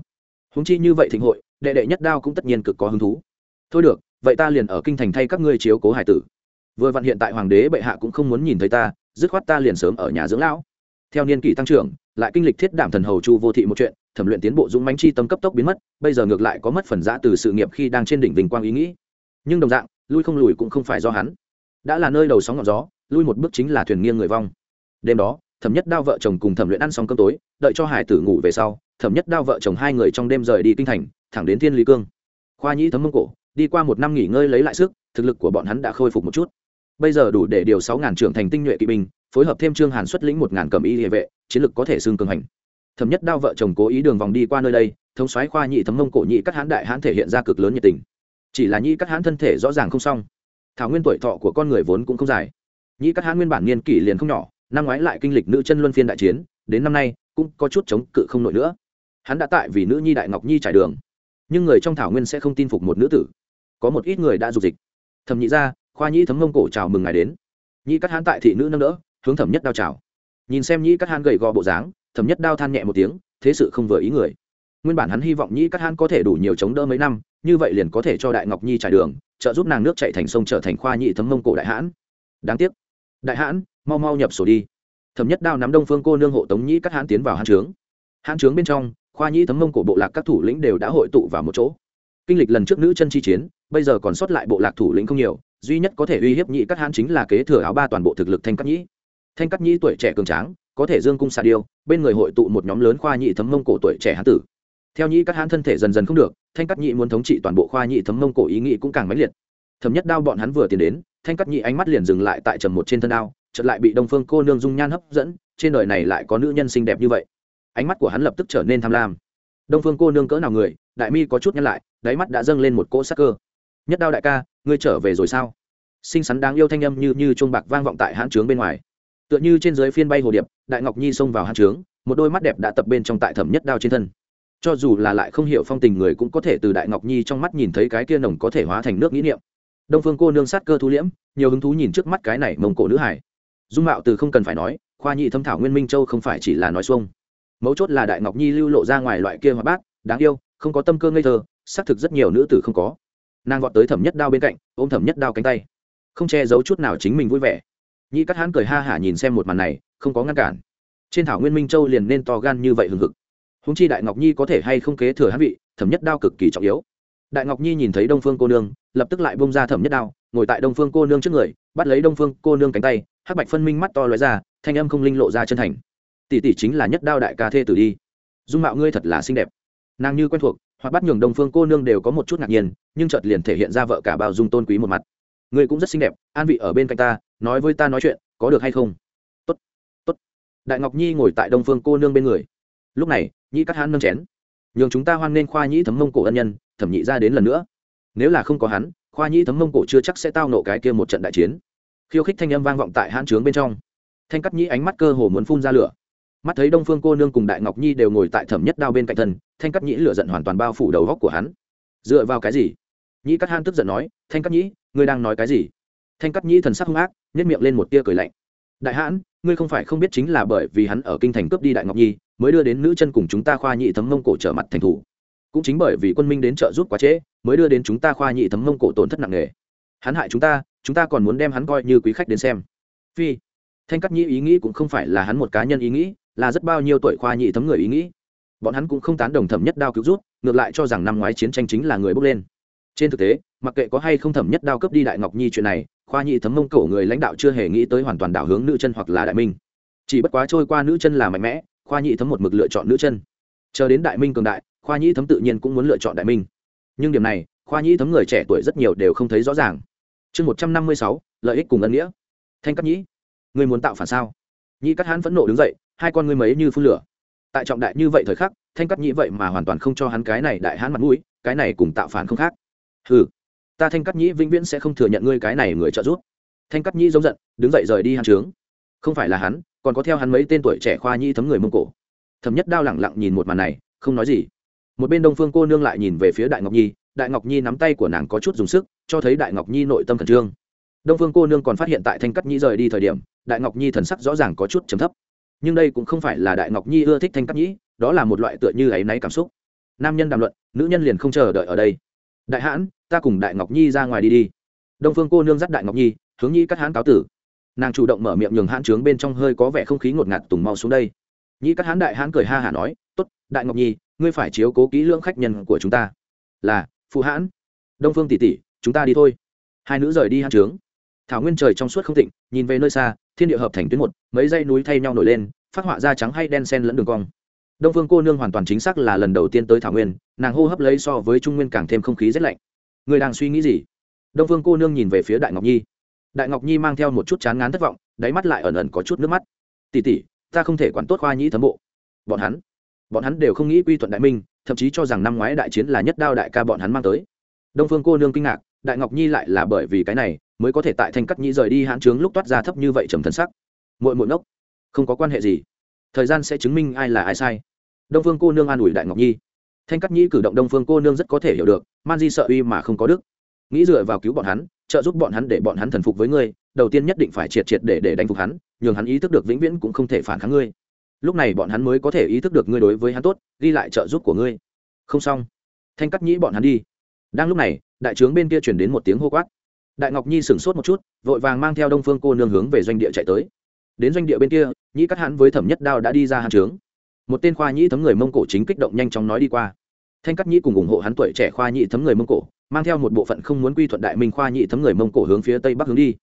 Húng chi như vậy thịnh hội đệ đệ nhất đao cũng tất nhiên cực có hứng thú. Thôi được, vậy ta liền ở kinh thành thay các ngươi chiếu cố hải tử. Vừa vặn hiện tại hoàng đế bệ hạ cũng không muốn nhìn thấy ta, dứt khoát ta liền sớm ở nhà dưỡng lão. Theo niên kỷ tăng trưởng, lại kinh lịch thiết đảm thần hầu chu vô thị một chuyện, thẩm luyện tiến bộ dũng mãnh chi tâm cấp tốc biến mất, bây giờ ngược lại có mất phần giã từ sự nghiệp khi đang trên đỉnh vinh quang ý nghĩ. Nhưng đồng dạng, lui không lùi cũng không phải do hắn. Đã là nơi đầu sóng ngọn gió, lui một bước chính là thuyền nghiêng người vong. Đêm đó thẩm nhất đao vợ chồng cùng thẩm luyện ăn xong cơm tối, đợi cho hải tử ngủ về sau, thẩm nhất đao vợ chồng hai người trong đêm rời đi kinh thành, thẳng đến thiên lý cương. Khoa nhĩ thấm mông cổ, đi qua một năm nghỉ ngơi lấy lại sức, thực lực của bọn hắn đã khôi phục một chút. Bây giờ đủ để điều sáu ngàn trưởng thành tinh nhuệ kỵ binh, phối hợp thêm trương hàn xuất lĩnh một ngàn cầm y địa vệ, chiến lực có thể xương cường hành. Thẩm nhất đao vợ chồng cố ý đường vòng đi qua nơi đây, thống xoáy khoa nhị thấm mông cổ nhị các hãn đại hãn thể hiện ra cực lớn nhiệt tình. Chỉ là nhị các hãn thân thể rõ ràng không xong. Thảo nguyên tuổi thọ của con người vốn cũng không dài. Nhị các hãn nguyên bản niên kỷ liền không nhỏ năm ngoái lại kinh lịch nữ chân luân phiên đại chiến, đến năm nay, cũng có chút chống cự không nổi nữa. Hắn đã tại vì nữ nhi đại ngọc nhi trải đường. Nhưng người trong thảo nguyên sẽ không tin phục một nữ tử. Có một ít người đã dục dịch. Thẩm nhị ra khoa nhĩ thấm mông cổ chào mừng ngài đến. Nhị cắt hãn tại thị nữ nâng đỡ, hướng thẩm nhất đao chào. Nhìn xem nhị cắt hãn gầy gò bộ dáng, thẩm nhất đao than nhẹ một tiếng, thế sự không vừa ý người. Nguyên bản hắn hy vọng nhị cắt hãn có thể đủ nhiều chống đỡ mấy năm, như vậy liền có thể cho đại ngọc nhi trải đường, trợ giúp nàng nước chạy thành sông trở thành khoa nhị thấm mông cổ đại hãn. Đáng tiếc. Đại hãn mau mau nhập sổ đi. Thẩm nhất đao nắm đông phương cô nương hộ tống nhĩ các hãn tiến vào hãn trướng. Hãn trướng bên trong, khoa nhĩ thấm mông cổ bộ lạc các thủ lĩnh đều đã hội tụ vào một chỗ. Kinh lịch lần trước nữ chân chi chiến, bây giờ còn sót lại bộ lạc thủ lĩnh không nhiều, duy nhất có thể uy hiếp nhị các hãn chính là kế thừa áo ba toàn bộ thực lực thanh cắt nhĩ. Thanh cắt nhĩ tuổi trẻ cường tráng, có thể dương cung xà điêu, bên người hội tụ một nhóm lớn khoa nhị thấm mông cổ tuổi trẻ hán tử. Theo nhị các hãn thân thể dần dần không được, thanh cắt nhị muốn thống trị toàn bộ khoa nhị thấm mông cổ ý nghĩ cũng càng mãnh liệt. Thấm nhất đao bọn hắn vừa tiến đến, thanh cắt nhị ánh mắt liền dừng lại tại trầm một trên thân đao chợt lại bị đông phương cô nương dung nhan hấp dẫn, trên đời này lại có nữ nhân xinh đẹp như vậy. Ánh mắt của hắn lập tức trở nên tham lam. Đông phương cô nương cỡ nào người, đại mi có chút nhăn lại, đáy mắt đã dâng lên một cỗ sắc cơ. Nhất đao đại ca, ngươi trở về rồi sao? Xinh xắn đáng yêu thanh âm như như chuông bạc vang vọng tại hãn trướng bên ngoài. Tựa như trên dưới phiên bay hồ điệp, đại ngọc nhi xông vào hãn trướng, một đôi mắt đẹp đã tập bên trong tại thẩm nhất đao trên thân. Cho dù là lại không hiểu phong tình người cũng có thể từ đại ngọc nhi trong mắt nhìn thấy cái kia nồng có thể hóa thành nước nghĩ niệm. Đông phương cô nương sát cơ thu liễm, nhiều hứng thú nhìn trước mắt cái này mông cổ nữ hải dung mạo từ không cần phải nói, khoa nhị thâm thảo nguyên minh châu không phải chỉ là nói xuông. Mấu chốt là đại ngọc nhi lưu lộ ra ngoài loại kia hoa bát, đáng yêu, không có tâm cơ ngây thơ, xác thực rất nhiều nữ tử không có. Nàng gọt tới thẩm nhất đao bên cạnh, ôm thẩm nhất đao cánh tay. Không che giấu chút nào chính mình vui vẻ. Nhị cắt hãn cười ha hả nhìn xem một màn này, không có ngăn cản. Trên thảo nguyên minh châu liền nên to gan như vậy hừng hực. Húng chi đại ngọc nhi có thể hay không kế thừa hãn vị, thẩm nhất đao cực kỳ trọng yếu. Đại ngọc nhi nhìn thấy đông phương cô nương, lập tức lại bông ra thẩm nhất đao, ngồi tại đông phương cô nương trước người, bắt lấy đông phương cô nương cánh tay hắc bạch phân minh mắt to lóe ra, thanh âm không linh lộ ra chân thành. Tỷ tỷ chính là nhất đao đại ca thê tử đi. Dung mạo ngươi thật là xinh đẹp. Nàng như quen thuộc, hoặc bắt nhường đông phương cô nương đều có một chút ngạc nhiên, nhưng chợt liền thể hiện ra vợ cả bao dung tôn quý một mặt. Ngươi cũng rất xinh đẹp, an vị ở bên cạnh ta, nói với ta nói chuyện, có được hay không? Tốt tốt. Đại ngọc nhi ngồi tại đông phương cô nương bên người. Lúc này nhi cắt hắn nâng chén. Nhường chúng ta hoan nên khoa nhĩ thấm mông cổ ân nhân, thẩm nhị ra đến lần nữa. Nếu là không có hắn, khoa nhĩ thấm mông cổ chưa chắc sẽ tao nộ cái kia một trận đại chiến khiêu khích thanh âm vang vọng tại hãn trướng bên trong. Thanh cắt nhĩ ánh mắt cơ hồ muốn phun ra lửa. Mắt thấy đông phương cô nương cùng đại ngọc nhi đều ngồi tại thẩm nhất đao bên cạnh thân, thanh cắt nhĩ lửa giận hoàn toàn bao phủ đầu góc của hắn. Dựa vào cái gì? Nhĩ cắt han tức giận nói, thanh cắt nhĩ, ngươi đang nói cái gì? Thanh cắt nhĩ thần sắc hung ác nhét miệng lên một tia cười lạnh. Đại hãn ngươi không phải không biết chính là bởi vì hắn ở kinh thành cướp đi đại ngọc nhi, mới đưa đến nữ chân cùng chúng ta khoa nhị thấm mông cổ trở mặt thành thủ. Cũng chính bởi vì quân minh đến trợ giúp quá trễ, mới đưa đến chúng ta khoa nhị thấm mông cổ tổn thất nặng nề hắn hại chúng ta chúng ta còn muốn đem hắn coi như quý khách đến xem. Phi, thanh cắt nhĩ ý nghĩ cũng không phải là hắn một cá nhân ý nghĩ, là rất bao nhiêu tuổi khoa nhị thấm người ý nghĩ. Bọn hắn cũng không tán đồng thẩm nhất đao cứu rút, ngược lại cho rằng năm ngoái chiến tranh chính là người bước lên. Trên thực tế, mặc kệ có hay không thẩm nhất đao cấp đi đại ngọc nhi chuyện này, khoa nhị thấm mông cổ người lãnh đạo chưa hề nghĩ tới hoàn toàn đảo hướng nữ chân hoặc là đại minh. Chỉ bất quá trôi qua nữ chân là mạnh mẽ, khoa nhị thấm một mực lựa chọn nữ chân. Chờ đến đại minh cường đại, khoa nhị thấm tự nhiên cũng muốn lựa chọn đại minh. Nhưng điểm này, khoa nhị thấm người trẻ tuổi rất nhiều đều không thấy rõ ràng chương một trăm năm mươi sáu, lợi ích cùng ân nghĩa. Thanh cắt nhĩ, người muốn tạo phản sao? Nhĩ cắt hãn phẫn nộ đứng dậy, hai con ngươi mấy như phun lửa. Tại trọng đại như vậy thời khắc, thanh cắt nhĩ vậy mà hoàn toàn không cho hắn cái này đại hãn mặt mũi, cái này cùng tạo phản không khác. Ừ ta thanh cắt nhĩ vĩnh viễn sẽ không thừa nhận ngươi cái này người trợ giúp. Thanh cắt nhĩ giống giận, đứng dậy rời đi hàn trướng. Không phải là hắn, còn có theo hắn mấy tên tuổi trẻ khoa nhĩ thấm người mông cổ. Thấm nhất đao lẳng lặng nhìn một màn này, không nói gì. Một bên đông phương cô nương lại nhìn về phía đại ngọc nhi đại ngọc nhi nắm tay của nàng có chút dùng sức, cho thấy đại ngọc nhi nội tâm khẩn trương. Đông phương cô nương còn phát hiện tại thanh cắt nhĩ rời đi thời điểm, đại ngọc nhi thần sắc rõ ràng có chút trầm thấp. Nhưng đây cũng không phải là đại ngọc nhi ưa thích thanh cắt nhĩ, đó là một loại tựa như áy náy cảm xúc. Nam nhân đàm luận, nữ nhân liền không chờ đợi ở đây. Đại hãn, ta cùng đại ngọc nhi ra ngoài đi đi. Đông phương cô nương dắt đại ngọc nhi, hướng nhi cắt hãn cáo tử. Nàng chủ động mở miệng nhường hãn trướng bên trong hơi có vẻ không khí ngột ngạt tùng mau xuống đây. Nhi cắt hãn đại hãn cười ha hả nói t ố t đại ngọc nhi, ngươi phải chiếu cố kỹ lưỡng khách nhân của chúng ta. Là phụ hãn. Đông phương tỷ tỷ, chúng ta đi thôi. Hai nữ rời đi hãn trướng. Thảo nguyên trời trong suốt không thịnh nhìn về nơi xa, thiên địa hợp thành tuyến một, mấy dây núi thay nhau nổi lên, phát họa da trắng hay đen sen lẫn đường cong. Đông phương cô nương hoàn toàn chính xác là lần đầu tiên tới thảo nguyên, nàng hô hấp lấy so với trung nguyên càng thêm không khí rét lạnh. Người đang suy nghĩ gì? Đông phương cô nương nhìn về phía đại ngọc nhi. Đại ngọc nhi mang theo một chút chán ngán thất vọng, đáy mắt lại ẩn ẩn có chút nước mắt. Tỉ tỉ ta không thể quản tốt khoa nhĩ thấm bộ. Bọn hắn bọn hắn đều không nghĩ quy thuận đại minh thậm chí cho rằng năm ngoái đại chiến là nhất đao đại ca bọn hắn mang tới. Đông phương cô nương kinh ngạc, đại ngọc nhi lại là bởi vì cái này mới có thể tại thanh cắt nhĩ rời đi hãn trướng lúc toát ra thấp như vậy trầm thần sắc. Muội muội ngốc, không có quan hệ gì. Thời gian sẽ chứng minh ai là ai sai. Đông phương cô nương an ủi đại ngọc nhi. Thanh cắt nhĩ cử động đông phương cô nương rất có thể hiểu được, man di sợ uy mà không có đức. Nghĩ dựa vào cứu bọn hắn, trợ giúp bọn hắn để bọn hắn thần phục với ngươi, đầu tiên nhất định phải triệt triệt để để đánh phục hắn, nhường hắn ý thức được vĩnh viễn cũng không thể phản kháng ngươi lúc này bọn hắn mới có thể ý thức được ngươi đối với hắn tốt, ghi lại trợ giúp của ngươi. Không xong. Thanh cắt nhĩ bọn hắn đi. Đang lúc này, đại trướng bên kia chuyển đến một tiếng hô quát. Đại ngọc nhi sửng sốt một chút, vội vàng mang theo đông phương cô nương hướng về doanh địa chạy tới. Đến doanh địa bên kia, nhĩ cắt hắn với thẩm nhất đao đã đi ra hàn trướng. Một tên khoa nhĩ thấm người mông cổ chính kích động nhanh chóng nói đi qua. Thanh cắt nhĩ cùng ủng hộ hắn tuổi trẻ khoa nhĩ thấm người mông cổ, mang theo một bộ phận không muốn quy thuận đại minh khoa nhĩ thấm người mông cổ hướng phía tây bắc hướng đi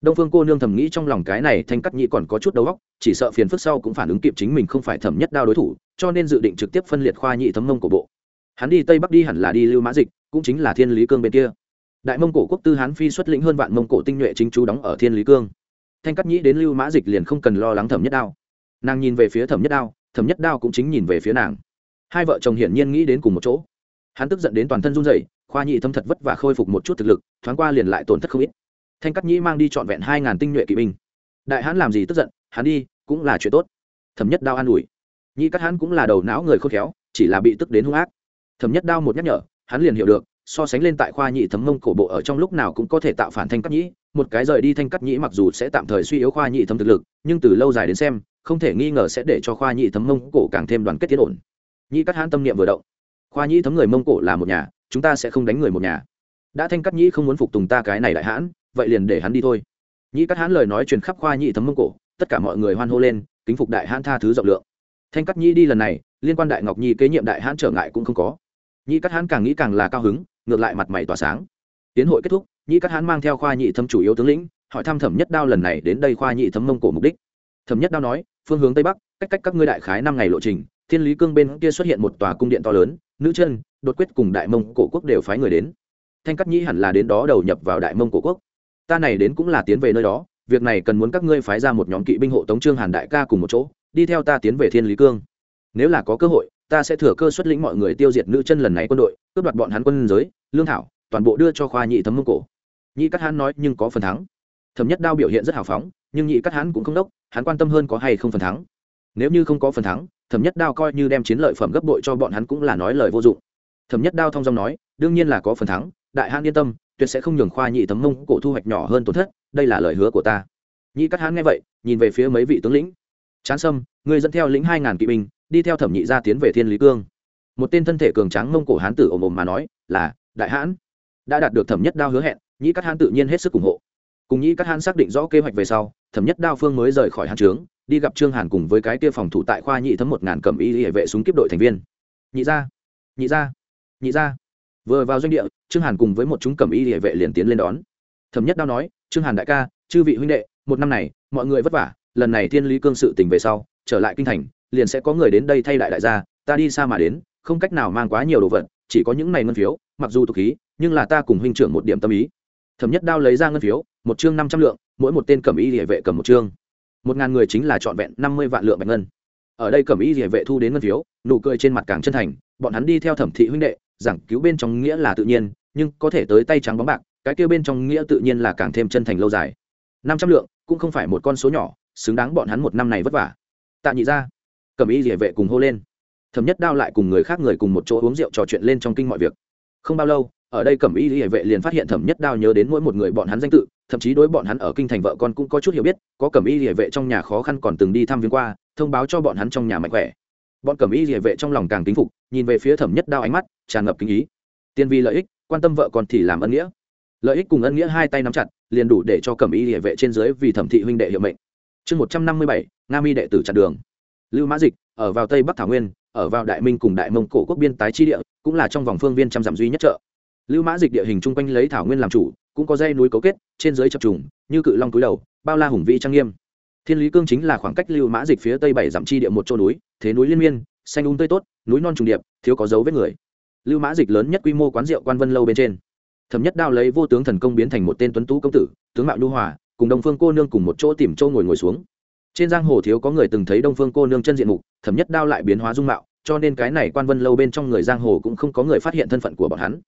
đông phương cô nương thầm nghĩ trong lòng cái này thanh cắt nhĩ còn có chút đầu óc, chỉ sợ phiền phức sau cũng phản ứng kịp chính mình không phải thẩm nhất đao đối thủ, cho nên dự định trực tiếp phân liệt khoa nhị thấm mông của bộ. Hắn đi tây bắc đi hẳn là đi lưu mã dịch, cũng chính là thiên lý cương bên kia. Đại mông cổ quốc tư hán phi xuất lĩnh hơn vạn mông cổ tinh nhuệ chính chú đóng ở thiên lý cương. Thanh cắt nhĩ đến lưu mã dịch liền không cần lo lắng thẩm nhất đao. Nàng nhìn về phía thẩm nhất đao, thẩm nhất đao cũng chính nhìn về phía nàng. Hai vợ chồng hiển nhiên nghĩ đến cùng một chỗ. Hắn tức giận đến toàn thân run rẩy, khoa nhị thâm thật vất và khôi phục một chút thực lực, thoáng qua liền lại tổn thất không ít thanh cắt nhĩ mang đi trọn vẹn hai ngàn tinh nhuệ kỵ binh. Đại hãn làm gì tức giận, hắn đi, cũng là chuyện tốt. Thẩm nhất đao an ủi. Nhĩ cắt hãn cũng là đầu não người khôn khéo, chỉ là bị tức đến hung ác. Thẩm nhất đao một nhắc nhở, hắn liền hiểu được, so sánh lên tại khoa nhị thấm mông cổ bộ ở trong lúc nào cũng có thể tạo phản thanh cắt nhĩ, một cái rời đi thanh cắt nhĩ mặc dù sẽ tạm thời suy yếu khoa nhị thấm thực lực, nhưng từ lâu dài đến xem, không thể nghi ngờ sẽ để cho khoa nhị thấm mông cổ càng thêm đoàn kết tiến ổn. Nhĩ cắt hãn tâm niệm vừa động. Khoa nhị thấm người mông cổ là một nhà, chúng ta sẽ không đánh người một nhà. Đã thanh cắt nhĩ không muốn phục tùng ta cái này đại hãn vậy liền để hắn đi thôi. Nhĩ cắt hãn lời nói truyền khắp khoa nhị thấm mông cổ, tất cả mọi người hoan hô lên, kính phục đại hãn tha thứ rộng lượng. Thanh cắt nhĩ đi lần này, liên quan đại ngọc nhi kế nhiệm đại hãn trở ngại cũng không có. Nhĩ cắt hãn càng nghĩ càng là cao hứng, ngược lại mặt mày tỏa sáng. Tiến hội kết thúc, nhĩ cắt hãn mang theo khoa nhị thấm chủ yếu tướng lĩnh, hỏi thăm thẩm nhất đao lần này đến đây khoa nhị thấm mông cổ mục đích. Thẩm nhất đao nói, phương hướng tây bắc, cách cách các ngươi đại khái năm ngày lộ trình, thiên lý cương bên kia xuất hiện một tòa cung điện to lớn, nữ chân, đột quyết cùng đại mông cổ quốc đều phái người đến. Thanh cắt nhĩ hẳn là đến đó đầu nhập vào đại mông cổ quốc ta này đến cũng là tiến về nơi đó, việc này cần muốn các ngươi phái ra một nhóm kỵ binh hộ tống trương hàn đại ca cùng một chỗ, đi theo ta tiến về thiên lý cương. Nếu là có cơ hội, ta sẽ thừa cơ xuất lĩnh mọi người tiêu diệt nữ chân lần này quân đội, cướp đoạt bọn hắn quân giới, lương thảo, toàn bộ đưa cho khoa nhị thấm mông cổ. Nhị cắt hán nói nhưng có phần thắng. Thẩm nhất đao biểu hiện rất hào phóng, nhưng nhị cắt hán cũng không đốc, hắn quan tâm hơn có hay không phần thắng. Nếu như không có phần thắng, thẩm nhất đao coi như đem chiến lợi phẩm gấp bội cho bọn hắn cũng là nói lời vô dụng. Thẩm nhất đao thong dong nói, đương nhiên là có phần thắng, đại hán yên tâm tuyệt sẽ không nhường khoa nhị tấm mông cổ thu hoạch nhỏ hơn tổn thất, đây là lời hứa của ta. Nhị cắt hán nghe vậy, nhìn về phía mấy vị tướng lĩnh. Chán sâm, người dẫn theo lĩnh hai ngàn kỵ binh, đi theo thẩm nhị gia tiến về thiên lý cương. Một tên thân thể cường tráng mông cổ hán tử ồm ồm mà nói, là, đại hãn đã đạt được thẩm nhất đao hứa hẹn, nhị cắt hán tự nhiên hết sức ủng hộ. Cùng nhị cắt hán xác định rõ kế hoạch về sau, thẩm nhất đao phương mới rời khỏi hàn trướng, đi gặp trương hàn cùng với cái kia phòng thủ tại khoa nhị thấm một ngàn cầm y hệ vệ súng kiếp đội thành viên. Nhị gia nhị gia nhị gia vừa vào doanh địa, trương hàn cùng với một chúng cầm y địa vệ liền tiến lên đón. Thẩm nhất đao nói, trương hàn đại ca, chư vị huynh đệ, một năm này, mọi người vất vả, lần này thiên lý cương sự tình về sau, trở lại kinh thành, liền sẽ có người đến đây thay đại đại gia, ta đi xa mà đến, không cách nào mang quá nhiều đồ vật, chỉ có những này ngân phiếu, mặc dù tục khí, nhưng là ta cùng huynh trưởng một điểm tâm ý. Thẩm nhất đao lấy ra ngân phiếu, một chương năm trăm lượng, mỗi một tên cầm y địa vệ cầm một chương. Một ngàn người chính là trọn vẹn năm mươi vạn lượng bạch ngân. Ở đây cẩm y địa vệ thu đến ngân phiếu, nụ cười trên mặt càng chân thành, bọn hắn đi theo thẩm thị huynh đệ giảng cứu bên trong nghĩa là tự nhiên, nhưng có thể tới tay trắng bóng bạc, cái kia bên trong nghĩa tự nhiên là càng thêm chân thành lâu dài. Năm trăm lượng, cũng không phải một con số nhỏ, xứng đáng bọn hắn một năm này vất vả. Tạ nhị ra cẩm y địa vệ cùng hô lên. Thẩm nhất đao lại cùng người khác người cùng một chỗ uống rượu trò chuyện lên trong kinh mọi việc. Không bao lâu, ở đây cẩm y địa vệ liền phát hiện thẩm nhất đao nhớ đến mỗi một người bọn hắn danh tự, thậm chí đối bọn hắn ở kinh thành vợ con cũng có chút hiểu biết, có cẩm y địa vệ trong nhà khó khăn còn từng đi thăm viếng qua, thông báo cho bọn hắn trong nhà mạnh khỏe bọn cẩm y địa vệ trong lòng càng kính phục, nhìn về phía thẩm nhất đao ánh mắt, tràn ngập kinh ý. Tiên vi lợi ích, quan tâm vợ con thì làm ân nghĩa. Lợi ích cùng ân nghĩa hai tay nắm chặt, liền đủ để cho cẩm y địa vệ trên dưới vì thẩm thị huynh đệ hiệu mệnh. Chương một trăm năm mươi bảy, nga mi đệ tử chặn đường. Lưu mã dịch, ở vào tây bắc thảo nguyên, ở vào đại minh cùng đại mông cổ quốc biên tái chi địa, cũng là trong vòng phương viên trăm dặm duy nhất chợ. Lưu mã dịch địa hình chung quanh lấy thảo nguyên làm chủ, cũng có dây núi cấu kết, trên dưới chập trùng, như cự long túi đầu, bao la hùng vĩ trang nghiêm thiên lý cương chính là khoảng cách lưu mã dịch phía tây bảy dặm chi địa một chỗ núi, thế núi liên miên, xanh un um tươi tốt, núi non trùng điệp, thiếu có dấu vết người. Lưu mã dịch lớn nhất quy mô quán rượu quan vân lâu bên trên. Thẩm nhất đao lấy vô tướng thần công biến thành một tên tuấn tú công tử, tướng mạo nhu hòa, cùng đông phương cô nương cùng một chỗ tìm châu ngồi ngồi xuống. Trên giang hồ thiếu có người từng thấy đông phương cô nương chân diện mục, thẩm nhất đao lại biến hóa dung mạo, cho nên cái này quan vân lâu bên trong người giang hồ cũng không có người phát hiện thân phận của bọn hắn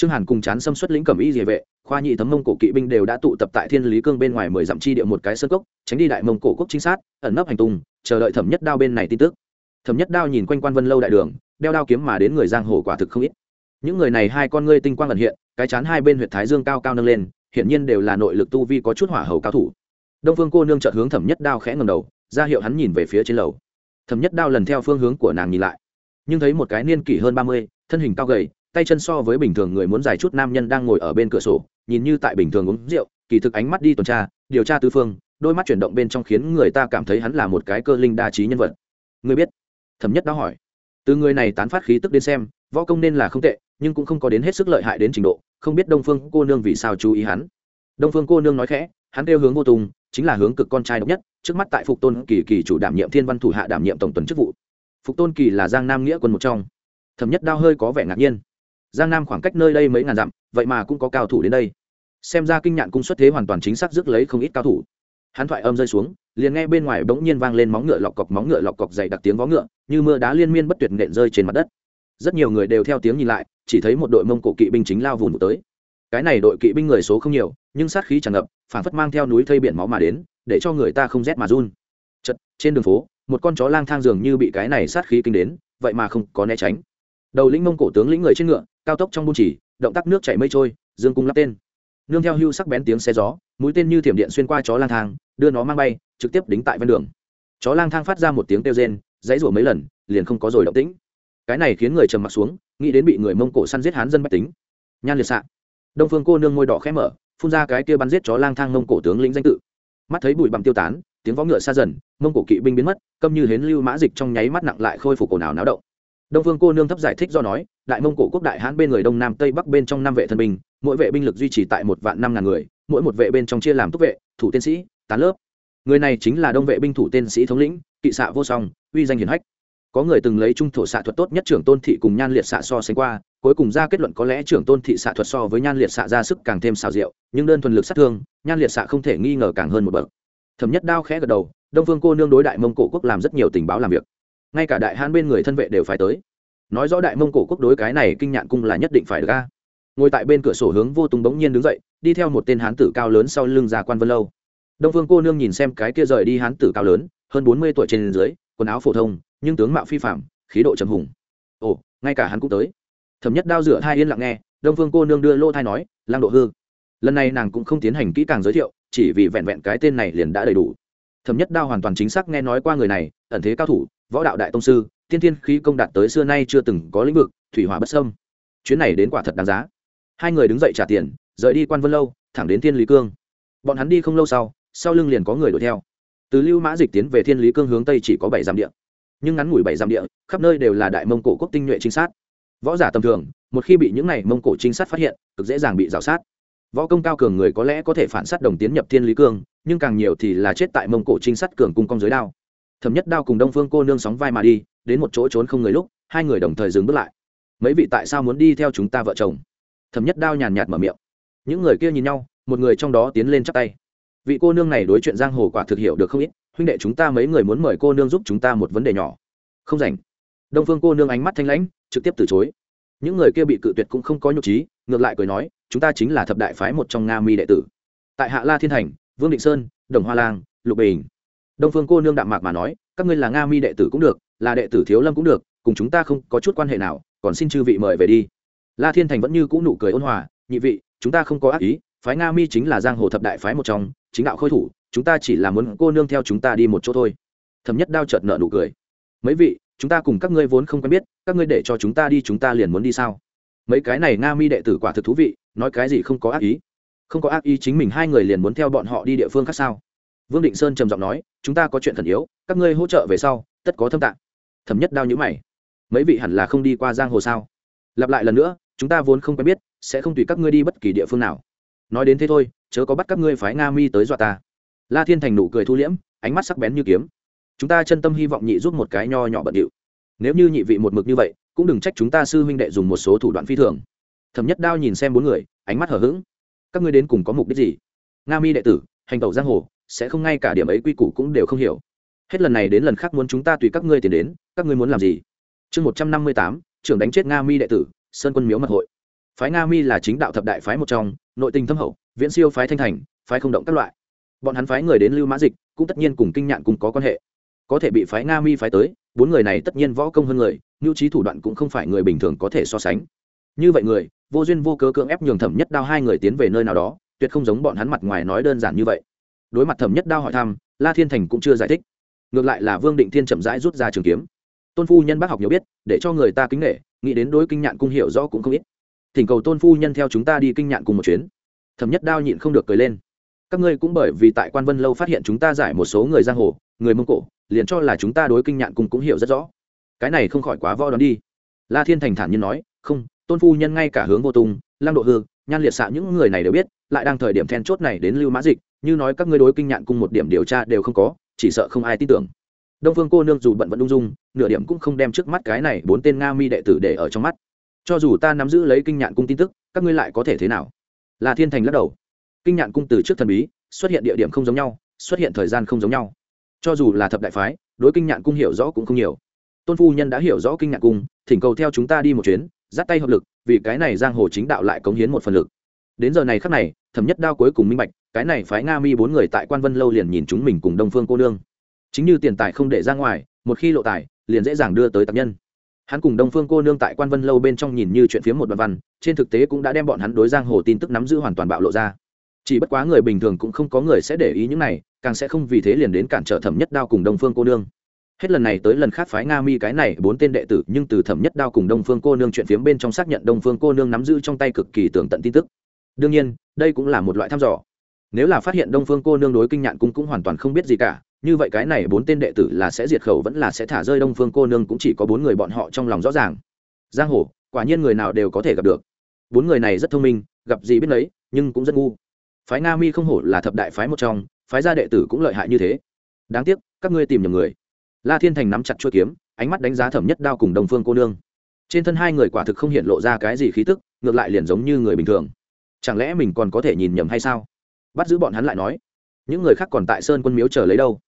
trương hàn cùng chán xâm xuất lĩnh cẩm y địa vệ, khoa nhị thấm mông cổ kỵ binh đều đã tụ tập tại thiên lý cương bên ngoài mười dặm chi địa một cái sân cốc, tránh đi đại mông cổ quốc chính sát, ẩn nấp hành tung, chờ đợi thẩm nhất đao bên này tin tức. Thẩm nhất đao nhìn quanh quan vân lâu đại đường, đeo đao kiếm mà đến người giang hồ quả thực không ít. Những người này hai con ngươi tinh quang ẩn hiện, cái chán hai bên huyệt thái dương cao cao nâng lên, hiển nhiên đều là nội lực tu vi có chút hỏa hầu cao thủ. Đông phương cô nương chợt hướng thẩm nhất đao khẽ ngầm đầu, ra hiệu hắn nhìn về phía trên lầu. Thẩm nhất đao lần theo phương hướng của nàng nhìn lại, nhưng thấy một cái niên kỷ hơn ba mươi, thân hình cao gầy tay chân so với bình thường người muốn dài chút nam nhân đang ngồi ở bên cửa sổ, nhìn như tại bình thường uống rượu, kỳ thực ánh mắt đi tuần tra, điều tra tư phương, đôi mắt chuyển động bên trong khiến người ta cảm thấy hắn là một cái cơ linh đa trí nhân vật. Người biết? Thẩm nhất đã hỏi. Từ người này tán phát khí tức đến xem, võ công nên là không tệ, nhưng cũng không có đến hết sức lợi hại đến trình độ, không biết đông phương cô nương vì sao chú ý hắn. Đông phương cô nương nói khẽ, hắn kêu hướng vô tùng, chính là hướng cực con trai độc nhất, trước mắt tại phục tôn kỳ kỳ chủ đảm nhiệm thiên văn thủ hạ đảm nhiệm tổng tuần chức vụ. Phục tôn kỳ là giang nam nghĩa quân một trong. Thẩm nhất đao hơi có vẻ ngạc nhiên giang nam khoảng cách nơi đây mấy ngàn dặm, vậy mà cũng có cao thủ đến đây. Xem ra kinh nhạn cung xuất thế hoàn toàn chính xác rước lấy không ít cao thủ. Hắn thoại âm rơi xuống, liền nghe bên ngoài bỗng nhiên vang lên móng ngựa lọc cọc, móng ngựa lọc cọc dày đặc tiếng vó ngựa, như mưa đá liên miên bất tuyệt nện rơi trên mặt đất. Rất nhiều người đều theo tiếng nhìn lại, chỉ thấy một đội mông cổ kỵ binh chính lao vùng tới. Cái này đội kỵ binh người số không nhiều, nhưng sát khí tràn ngập, phản phất mang theo núi thây biển máu mà đến, để cho người ta không rét mà run. Chật, trên đường phố, một con chó lang thang dường như bị cái này sát khí kinh đến, vậy mà không có né tránh. Đầu lĩnh mông cổ tướng lĩnh người trên ngựa cao tốc trong buôn chỉ, động tác nước chảy mây trôi, dương cung lắp tên. Nương theo hưu sắc bén tiếng xe gió, mũi tên như thiểm điện xuyên qua chó lang thang, đưa nó mang bay, trực tiếp đính tại ven đường. Chó lang thang phát ra một tiếng kêu rên, dãy rủa mấy lần, liền không có rồi động tĩnh. Cái này khiến người trầm mặt xuống, nghĩ đến bị người mông cổ săn giết hán dân bách tính. Nhan liệt xạ. Đông phương cô nương môi đỏ khẽ mở, phun ra cái kia bắn giết chó lang thang mông cổ tướng lĩnh danh tự. Mắt thấy bụi bặm tiêu tán, tiếng võ ngựa xa dần, mông cổ kỵ binh biến mất, câm như hến lưu mã dịch trong nháy mắt nặng lại khôi phục ồn ào náo động đông phương cô nương thấp giải thích do nói, đại mông cổ quốc đại hãn bên người đông nam, tây bắc bên trong năm vệ thân binh, mỗi vệ binh lực duy trì tại một vạn năm ngàn người, mỗi một vệ bên trong chia làm túc vệ, thủ tiên sĩ, tán lớp. Người này chính là đông vệ binh thủ tiên sĩ thống lĩnh, kỵ xạ vô song, uy danh hiển hách. Có người từng lấy trung thổ xạ thuật tốt nhất trưởng tôn thị cùng nhan liệt xạ so sánh qua, cuối cùng ra kết luận có lẽ trưởng tôn thị xạ thuật so với nhan liệt xạ ra sức càng thêm xào rượu nhưng đơn thuần lực sát thương, nhan liệt xạ không thể nghi ngờ càng hơn một bậc. Thẩm nhất đao khẽ gật đầu, đông phương cô nương đối đại mông cổ quốc làm rất nhiều tình báo làm việc ngay cả đại hãn bên người thân vệ đều phải tới. Nói rõ đại mông cổ quốc đối cái này kinh nhạn cung là nhất định phải được ra ngồi tại bên cửa sổ hướng vô tùng bỗng nhiên đứng dậy, đi theo một tên hán tử cao lớn sau lưng ra quan vân lâu. Đông phương cô nương nhìn xem cái kia rời đi hán tử cao lớn, hơn bốn mươi tuổi trên dưới, quần áo phổ thông, nhưng tướng mạo phi phạm khí độ trầm hùng. Ồ, ngay cả hắn cũng tới. Thẩm nhất đao rửa hai yên lặng nghe, đông phương cô nương đưa lô thai nói, lang độ hư. Lần này nàng cũng không tiến hành kỹ càng giới thiệu, chỉ vì vẹn vẹn cái tên này liền đã đầy đủ thẩm nhất đao hoàn toàn chính xác nghe nói qua người này, ẩn thế cao thủ, võ đạo đại tông sư, tiên thiên khí công đạt tới xưa nay chưa từng có lĩnh vực, thủy hỏa bất sâm chuyến này đến quả thật đáng giá. Hai người đứng dậy trả tiền, rời đi quan vân lâu, thẳng đến thiên lý cương. Bọn hắn đi không lâu sau sau lưng liền có người đuổi theo. Từ lưu mã dịch tiến về thiên lý cương hướng tây chỉ có bảy dặm địa. Nhưng ngắn ngủi bảy dặm địa, khắp nơi đều là đại mông cổ quốc tinh nhuệ trinh sát. Võ giả tầm thường, một khi bị những này mông cổ trinh sát phát hiện, cực dễ dàng bị rào sát võ công cao cường người có lẽ có thể phản sát đồng tiến nhập thiên lý cương, nhưng càng nhiều thì là chết tại mông cổ trinh sát cường cung cong giới đao. Thẩm nhất đao cùng đông phương cô nương sóng vai mà đi, đến một chỗ trốn không người lúc, hai người đồng thời dừng bước lại. Mấy vị tại sao muốn đi theo chúng ta vợ chồng? Thẩm nhất đao nhàn nhạt mở miệng. Những người kia nhìn nhau, một người trong đó tiến lên chắp tay. Vị cô nương này đối chuyện giang hồ quả thực hiểu được không ít, huynh đệ chúng ta mấy người muốn mời cô nương giúp chúng ta một vấn đề nhỏ. Không rảnh. Đông phương cô nương ánh mắt thanh lãnh, trực tiếp từ chối. Những người kia bị cự tuyệt cũng không có nhục trí, ngược lại cười nói chúng ta chính là thập đại phái một trong nga mi đệ tử. Tại hạ la thiên thành, vương định sơn, đồng hoa lang, lục bình. Đông phương cô nương đạm mạc mà nói, các ngươi là nga mi đệ tử cũng được, là đệ tử thiếu lâm cũng được, cùng chúng ta không có chút quan hệ nào, còn xin chư vị mời về đi. La thiên thành vẫn như cũ nụ cười ôn hòa, nhị vị, chúng ta không có ác ý, phái nga mi chính là giang hồ thập đại phái một trong, chính đạo khôi thủ, chúng ta chỉ là muốn cô nương theo chúng ta đi một chỗ thôi. Thầm nhất đao chợt nợ nụ cười. Mấy vị, chúng ta cùng các ngươi vốn không quen biết, các ngươi để cho chúng ta đi, chúng ta liền muốn đi sao? Mấy cái này nga mi đệ tử quả thực thú vị nói cái gì không có ác ý. Không có ác ý chính mình hai người liền muốn theo bọn họ đi địa phương khác sao? Vương định sơn trầm giọng nói, chúng ta có chuyện thần yếu, các ngươi hỗ trợ về sau, tất có thâm tạng. Thẩm nhất đao nhữ mày. Mấy vị hẳn là không đi qua giang hồ sao? Lặp lại lần nữa, chúng ta vốn không quen biết, sẽ không tùy các ngươi đi bất kỳ địa phương nào. Nói đến thế thôi, chớ có bắt các ngươi phái nga mi tới dọa ta. La thiên thành nụ cười thu liễm, ánh mắt sắc bén như kiếm. Chúng ta chân tâm hy vọng nhị giúp một cái nho nhỏ bận điệu. Nếu như nhị vị một mực như vậy, cũng đừng trách chúng ta sư huynh đệ dùng một số thủ đoạn phi thường thẩm nhất đao nhìn xem bốn người, ánh mắt hở h ữ g các ngươi đến cùng có mục đích gì? Nga mi đệ tử, hành tẩu giang hồ, sẽ không ngay cả điểm ấy quy củ cũng đều không hiểu. Hết lần này đến lần khác muốn chúng ta tùy các ngươi tiền đến, các ngươi muốn làm gì? Chương một trăm năm mươi tám, trưởng đánh chết nga mi đệ tử, sơn quân miếu mật hội. Phái nga mi là chính đạo thập đại phái một trong, nội tình thâm hậu, viễn siêu phái thanh thành, phái không động các loại. Bọn hắn phái người đến lưu mã dịch, cũng tất nhiên cùng kinh nhạn cùng có quan hệ. Có thể bị phái nga mi phái tới, bốn người này tất nhiên võ công hơn người nhu trí thủ đoạn cũng không phải người bình thường có thể so sánh. Như vậy người vô duyên vô cớ cưỡng ép nhường thẩm nhất đao hai người tiến về nơi nào đó, tuyệt không giống bọn hắn mặt ngoài nói đơn giản như vậy. Đối mặt thẩm nhất đao hỏi thăm, la thiên thành cũng chưa giải thích. Ngược lại là vương định thiên chậm rãi rút ra trường kiếm. Tôn phu nhân bác học nhiều biết, để cho người ta kính nghệ nghĩ đến đối kinh nhạn cung hiểu rõ cũng không ít. Thỉnh cầu tôn phu nhân theo chúng ta đi kinh nhạn cùng một chuyến. Thẩm nhất đao nhịn không được cười lên. Các ngươi cũng bởi vì tại quan vân lâu phát hiện chúng ta giải một số người giang hồ, người mông cổ, liền cho là chúng ta đối kinh nhạn cùng cũng hiểu rất rõ. Cái này không khỏi quá vo đón đi. La thiên thành thản nhiên nói, không tôn phu nhân ngay cả hướng vô tung, lăng độ hương nhan liệt xạ những người này đều biết, lại đang thời điểm then chốt này đến lưu mã dịch, như nói các ngươi đối kinh nhạn cùng một điểm điều tra đều không có, chỉ sợ không ai tin tưởng. Đông phương cô nương dù bận vẫn ung dung, nửa điểm cũng không đem trước mắt cái này bốn tên nga mi đệ tử để ở trong mắt. Cho dù ta nắm giữ lấy kinh nhạn cung tin tức, các ngươi lại có thể thế nào? Là thiên thành lắc đầu. Kinh nhạn cung từ trước thần bí, xuất hiện địa điểm không giống nhau, xuất hiện thời gian không giống nhau. Cho dù là thập đại phái, đối kinh nhạn cung hiểu rõ cũng không nhiều. Tôn phu nhân đã hiểu rõ kinh nhạn cung, thỉnh cầu theo chúng ta đi một chuyến dắt tay hợp lực, vì cái này giang hồ chính đạo lại cống hiến một phần lực. Đến giờ này khắc này, thẩm nhất đao cuối cùng minh bạch, cái này phái nga mi bốn người tại quan vân lâu liền nhìn chúng mình cùng đông phương cô nương. Chính như tiền tài không để ra ngoài, một khi lộ tài, liền dễ dàng đưa tới tạp nhân. Hắn cùng đông phương cô nương tại quan vân lâu bên trong nhìn như chuyện phiếm một đoạn văn, trên thực tế cũng đã đem bọn hắn đối giang hồ tin tức nắm giữ hoàn toàn bạo lộ ra. Chỉ bất quá người bình thường cũng không có người sẽ để ý những này, càng sẽ không vì thế liền đến cản trở thẩm nhất đao cùng đông phương cô nương hết lần này tới lần khác phái nga mi cái này bốn tên đệ tử, nhưng từ thẩm nhất đao cùng đông phương cô nương chuyện phiếm bên trong xác nhận đông phương cô nương nắm giữ trong tay cực kỳ tường tận tin tức. Đương nhiên, đây cũng là một loại thăm dò. Nếu là phát hiện đông phương cô nương đối kinh nhạn cung cũng hoàn toàn không biết gì cả, như vậy cái này bốn tên đệ tử là sẽ diệt khẩu vẫn là sẽ thả rơi đông phương cô nương cũng chỉ có bốn người bọn họ trong lòng rõ ràng. Giang hồ, quả nhiên người nào đều có thể gặp được. Bốn người này rất thông minh, gặp gì biết lấy nhưng cũng rất ngu. Phái nga mi không hổ là thập đại phái một trong, phái gia đệ tử cũng lợi hại như thế. Đáng tiếc, các ngươi tìm nhầm người la thiên thành nắm chặt chuôi kiếm, ánh mắt đánh giá thẩm nhất đao cùng đồng phương cô nương. Trên thân hai người quả thực không hiện lộ ra cái gì khí tức, ngược lại liền giống như người bình thường. Chẳng lẽ mình còn có thể nhìn nhầm hay sao? Bắt giữ bọn hắn lại nói. Những người khác còn tại sơn quân miếu chờ lấy đâu?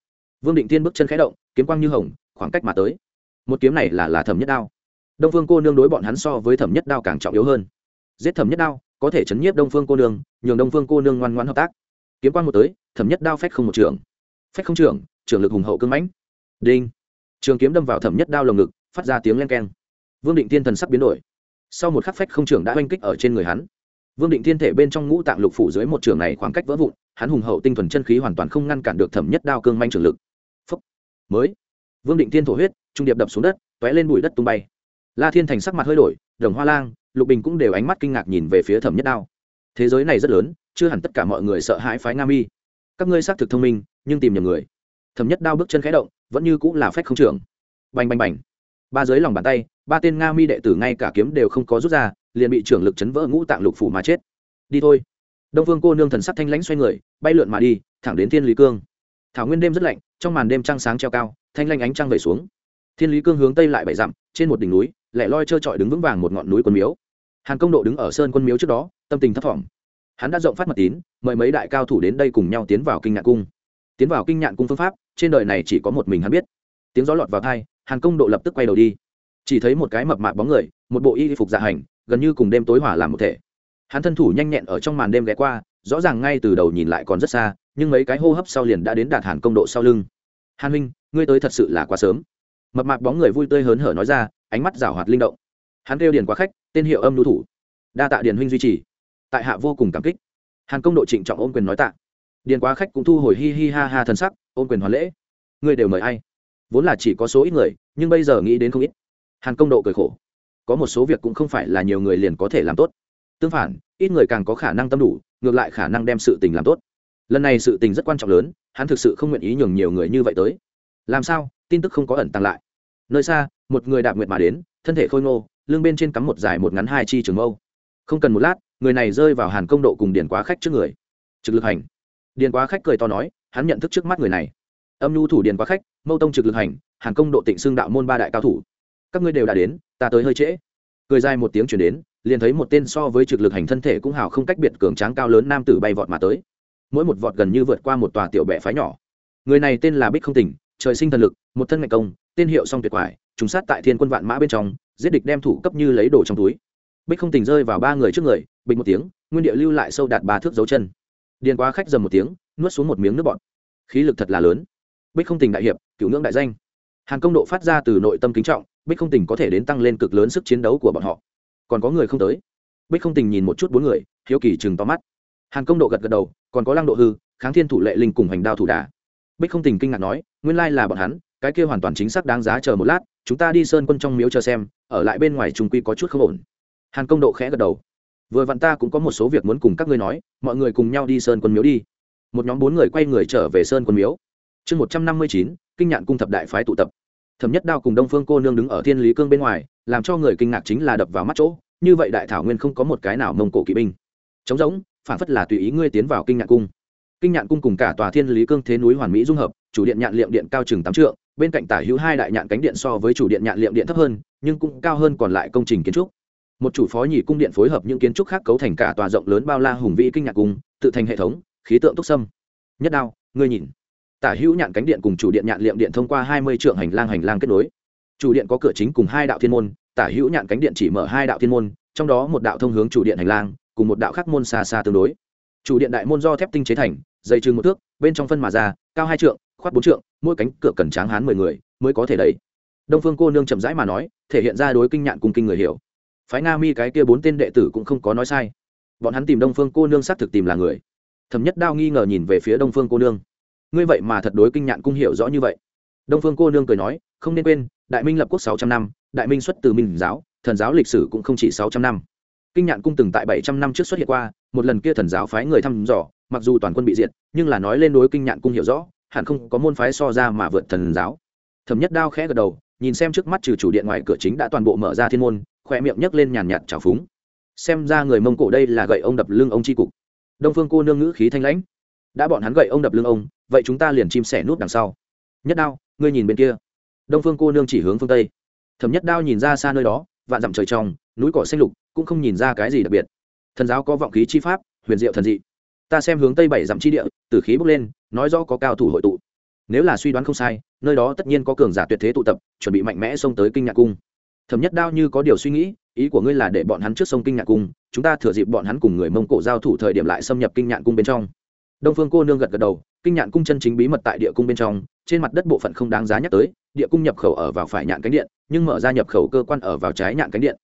Vương định Thiên bước chân khẽ động, kiếm quang như hồng, khoảng cách mà tới. Một kiếm này là là thẩm nhất đao. Đông phương cô nương đối bọn hắn so với thẩm nhất đao càng trọng yếu hơn. Giết thẩm nhất đao, có thể chấn nhiếp đông phương cô nương, nhường đông phương cô nương ngoan ngoan hợp tác. Kiếm quang một tới, thẩm nhất đao phách không một trường. Phách không trường trường lực hùng hậu cưng mãnh đinh. Trường kiếm đâm vào thẩm nhất đao lồng ngực, phát ra tiếng len keng. Vương định Thiên thần sắp biến đổi. Sau một khắc phách không trường đã oanh kích ở trên người hắn. Vương định thiên thể bên trong ngũ tạng lục phủ dưới một trường này khoảng cách vỡ vụn, hắn hùng hậu tinh thuần chân khí hoàn toàn không ngăn cản được thẩm nhất đao cương manh trường lực. Phúc. Mới. Vương định thiên thổ huyết, trung điệp đập xuống đất t ó é lên bụi đất tung bay. La thiên thành sắc mặt hơi đổi, đồng hoa lang, lục bình cũng đều ánh mắt kinh ngạc nhìn về phía thẩm nhất đao. Thế giới này rất lớn, chưa hẳn tất cả mọi người sợ hãi phái nga mi. Các ngươi xác thực thông minh, nhưng tìm nhầm người thẩm nhất đao bước chân khẽ động, vẫn như cũng là phách không trưởng. Bành bành bành. Ba dưới lòng bàn tay, ba tên nga mi đệ tử ngay cả kiếm đều không có rút ra, liền bị trưởng lực chấn vỡ ngũ tạng lục phủ mà chết. Đi thôi. Đông vương cô nương thần sắc thanh lãnh xoay người, bay lượn mà đi, thẳng đến thiên lý cương. Thảo nguyên đêm rất lạnh, trong màn đêm trăng sáng treo cao, thanh lanh ánh trăng về xuống. Thiên lý cương hướng tây lại bảy dặm, trên một đỉnh núi, lẻ loi trơ trọi đứng vững vàng một ngọn núi quân miếu. Hàn công độ đứng ở sơn quân miếu trước đó, tâm tình thấp thỏm. Hắn đã rộng phát mật tín, mời mấy đại cao thủ đến đây cùng nhau tiến vào kinh ngạc cung tiến vào kinh nhạn cung phương pháp, trên đời này chỉ có một mình hắn biết. Tiếng gió lọt vào thai hàn công độ lập tức quay đầu đi. Chỉ thấy một cái mập mạp bóng người, một bộ y phục dạ hành, gần như cùng đêm tối hỏa làm một thể. Hắn thân thủ nhanh nhẹn ở trong màn đêm ghé qua, rõ ràng ngay từ đầu nhìn lại còn rất xa, nhưng mấy cái hô hấp sau liền đã đến đạt hàn công độ sau lưng. Hàn huynh, ngươi tới thật sự là quá sớm. Mập mạp bóng người vui tươi hớn hở nói ra, ánh mắt rảo hoạt linh động. Hắn kêu điền quá khách, tên hiệu âm lưu thủ. Đa tạ điền huynh duy trì. Tại hạ vô cùng cảm kích. Hàn công độ trịnh trọng ôm quyền nói tạ điền quá khách cũng thu hồi hi hi ha ha thần sắc, ôm quyền hoàn lễ. Ngươi đều mời ai? Vốn là chỉ có số ít người, nhưng bây giờ nghĩ đến không ít. Hàn công độ cười khổ. Có một số việc cũng không phải là nhiều người liền có thể làm tốt. Tương phản, ít người càng có khả năng tâm đủ, ngược lại khả năng đem sự tình làm tốt. Lần này sự tình rất quan trọng lớn, hắn thực sự không nguyện ý nhường nhiều người như vậy tới. Làm sao? Tin tức không có ẩn tăng lại. Nơi xa, một người đạp nguyệt mà đến, thân thể khôi ngô, lưng bên trên cắm một dài một ngắn hai chi trường mâu. Không cần một lát, người này rơi vào hàn công độ cùng điền quá khách trước người. Trực lực hành điền quá khách cười to nói, hắn nhận thức trước mắt người này. Âm nhu thủ điền quá khách, mâu tông trực lực hành, hàn công độ tịnh xương đạo môn ba đại cao thủ. Các ngươi đều đã đến, ta tới hơi trễ. Cười dài một tiếng chuyển đến, liền thấy một tên so với trực lực hành thân thể cũng hào không cách biệt cường tráng cao lớn nam tử bay vọt mà tới. Mỗi một vọt gần như vượt qua một tòa tiểu bệ phái nhỏ. Người này tên là bích không tỉnh trời sinh thần lực, một thân ngạch công, tên hiệu song tuyệt quải, trùng sát tại thiên quân vạn mã bên trong, giết địch đem thủ cấp như lấy đồ trong túi. Bích không tỉnh rơi vào ba người trước người, bình một tiếng, nguyên địa lưu lại sâu đạt ba thước dấu chân điền quá khách dầm một tiếng, nuốt xuống một miếng nước bọt. Khí lực thật là lớn. Bích không tình đại hiệp, cựu ngưỡng đại danh. Hàng công độ phát ra từ nội tâm kính trọng, bích không tình có thể đến tăng lên cực lớn sức chiến đấu của bọn họ. Còn có người không tới. Bích không tình nhìn một chút bốn người, hiếu kỳ chừng to mắt. Hàn công độ gật gật đầu, còn có lăng độ hư, kháng thiên thủ lệ linh cùng hành đao thủ đà. Bích không tình kinh ngạc nói, nguyên lai là bọn hắn, cái kia hoàn toàn chính xác đáng giá chờ một lát, chúng ta đi sơn quân trong miếu chờ xem, ở lại bên ngoài trung quy có chút không ổn. Hàn công độ khẽ gật đầu vừa vặn ta cũng có một số việc muốn cùng các ngươi nói, mọi người cùng nhau đi sơn quân miếu đi. Một nhóm bốn người quay người trở về sơn quân miếu. Chương một trăm năm mươi chín, kinh nhạn cung thập đại phái tụ tập. Thẩm nhất đao cùng đông phương cô nương đứng ở thiên lý cương bên ngoài, làm cho người kinh ngạc chính là đập vào mắt chỗ, như vậy đại thảo nguyên không có một cái nào mông cổ kỵ binh. Trống rỗng, phản phất là tùy ý ngươi tiến vào kinh nhạn cung. Kinh nhạn cung cùng cả tòa thiên lý cương thế núi hoàn mỹ dung hợp, chủ điện nhạn liệm điện cao chừng tám trượng, bên cạnh tả hữu hai đại nhạn cánh điện so với chủ điện nhạn liệm điện thấp hơn, nhưng cũng cao hơn còn lại công trình kiến trúc một chủ phó nhị cung điện phối hợp những kiến trúc khác cấu thành cả tòa rộng lớn bao la hùng vĩ kinh ngạc cung, tự thành hệ thống, khí tượng túc sâm. Nhất đao, ngươi nhìn. Tả hữu nhạn cánh điện cùng chủ điện nhạn liệm điện thông qua hai mươi trượng hành lang hành lang kết nối. Chủ điện có cửa chính cùng hai đạo thiên môn, tả hữu nhạn cánh điện chỉ mở hai đạo thiên môn, trong đó một đạo thông hướng chủ điện hành lang, cùng một đạo khác môn xa xa tương đối. Chủ điện đại môn do thép tinh chế thành dày chừng một thước, bên trong phân mà ra, cao hai trượng, khoát bốn trượng, mỗi cánh cửa cần tráng hán mười người mới có thể đẩy. Đông phương cô nương chậm rãi mà nói, thể hiện ra đối kinh nhạn cùng kinh người hiểu phái nga mi cái kia bốn tên đệ tử cũng không có nói sai. Bọn hắn tìm đông phương cô nương xác thực tìm là người. Thẩm nhất đao nghi ngờ nhìn về phía đông phương cô nương. Ngươi vậy mà thật đối kinh nhạn cung hiểu rõ như vậy. Đông phương cô nương cười nói, không nên quên, đại minh lập quốc sáu trăm năm, đại minh xuất từ minh giáo, thần giáo lịch sử cũng không chỉ sáu trăm năm. Kinh nhạn cung từng tại bảy trăm năm trước xuất hiện qua, một lần kia thần giáo phái người thăm dò, mặc dù toàn quân bị diệt, nhưng là nói lên đối kinh nhạn cung hiểu rõ, hẳn không có môn phái so ra mà vượt thần giáo. Thẩm nhất đao khẽ gật đầu, nhìn xem trước mắt trừ chủ điện ngoài cửa chính đã toàn bộ mở ra thiên môn khoe miệng nhấc lên nhàn nhạt trào phúng. Xem ra người mông cổ đây là gậy ông đập lưng ông chi cục. Đông phương cô nương ngữ khí thanh lãnh. Đã bọn hắn gậy ông đập lưng ông, vậy chúng ta liền chim sẻ nút đằng sau. Nhất đao, ngươi nhìn bên kia. Đông phương cô nương chỉ hướng phương tây. Thẩm nhất đao nhìn ra xa nơi đó, vạn dặm trời trong, núi cỏ xanh lục, cũng không nhìn ra cái gì đặc biệt. Thần giáo có vọng khí chi pháp, huyền diệu thần dị. Ta xem hướng tây bảy dặm chi địa từ khí bốc lên, nói rõ có cao thủ hội tụ. Nếu là suy đoán không sai, nơi đó tất nhiên có cường giả tuyệt thế tụ tập, chuẩn bị mạnh mẽ xông tới kinh nhạc cung thẩm nhất đao như có điều suy nghĩ, ý của ngươi là để bọn hắn trước sông kinh nhạc cung, chúng ta thừa dịp bọn hắn cùng người mông cổ giao thủ thời điểm lại xâm nhập kinh nhạc cung bên trong. Đông phương cô nương gật gật đầu, kinh nhạn cung chân chính bí mật tại địa cung bên trong, trên mặt đất bộ phận không đáng giá nhắc tới, địa cung nhập khẩu ở vào phải nhạn cánh điện, nhưng mở ra nhập khẩu cơ quan ở vào trái nhạn cánh điện.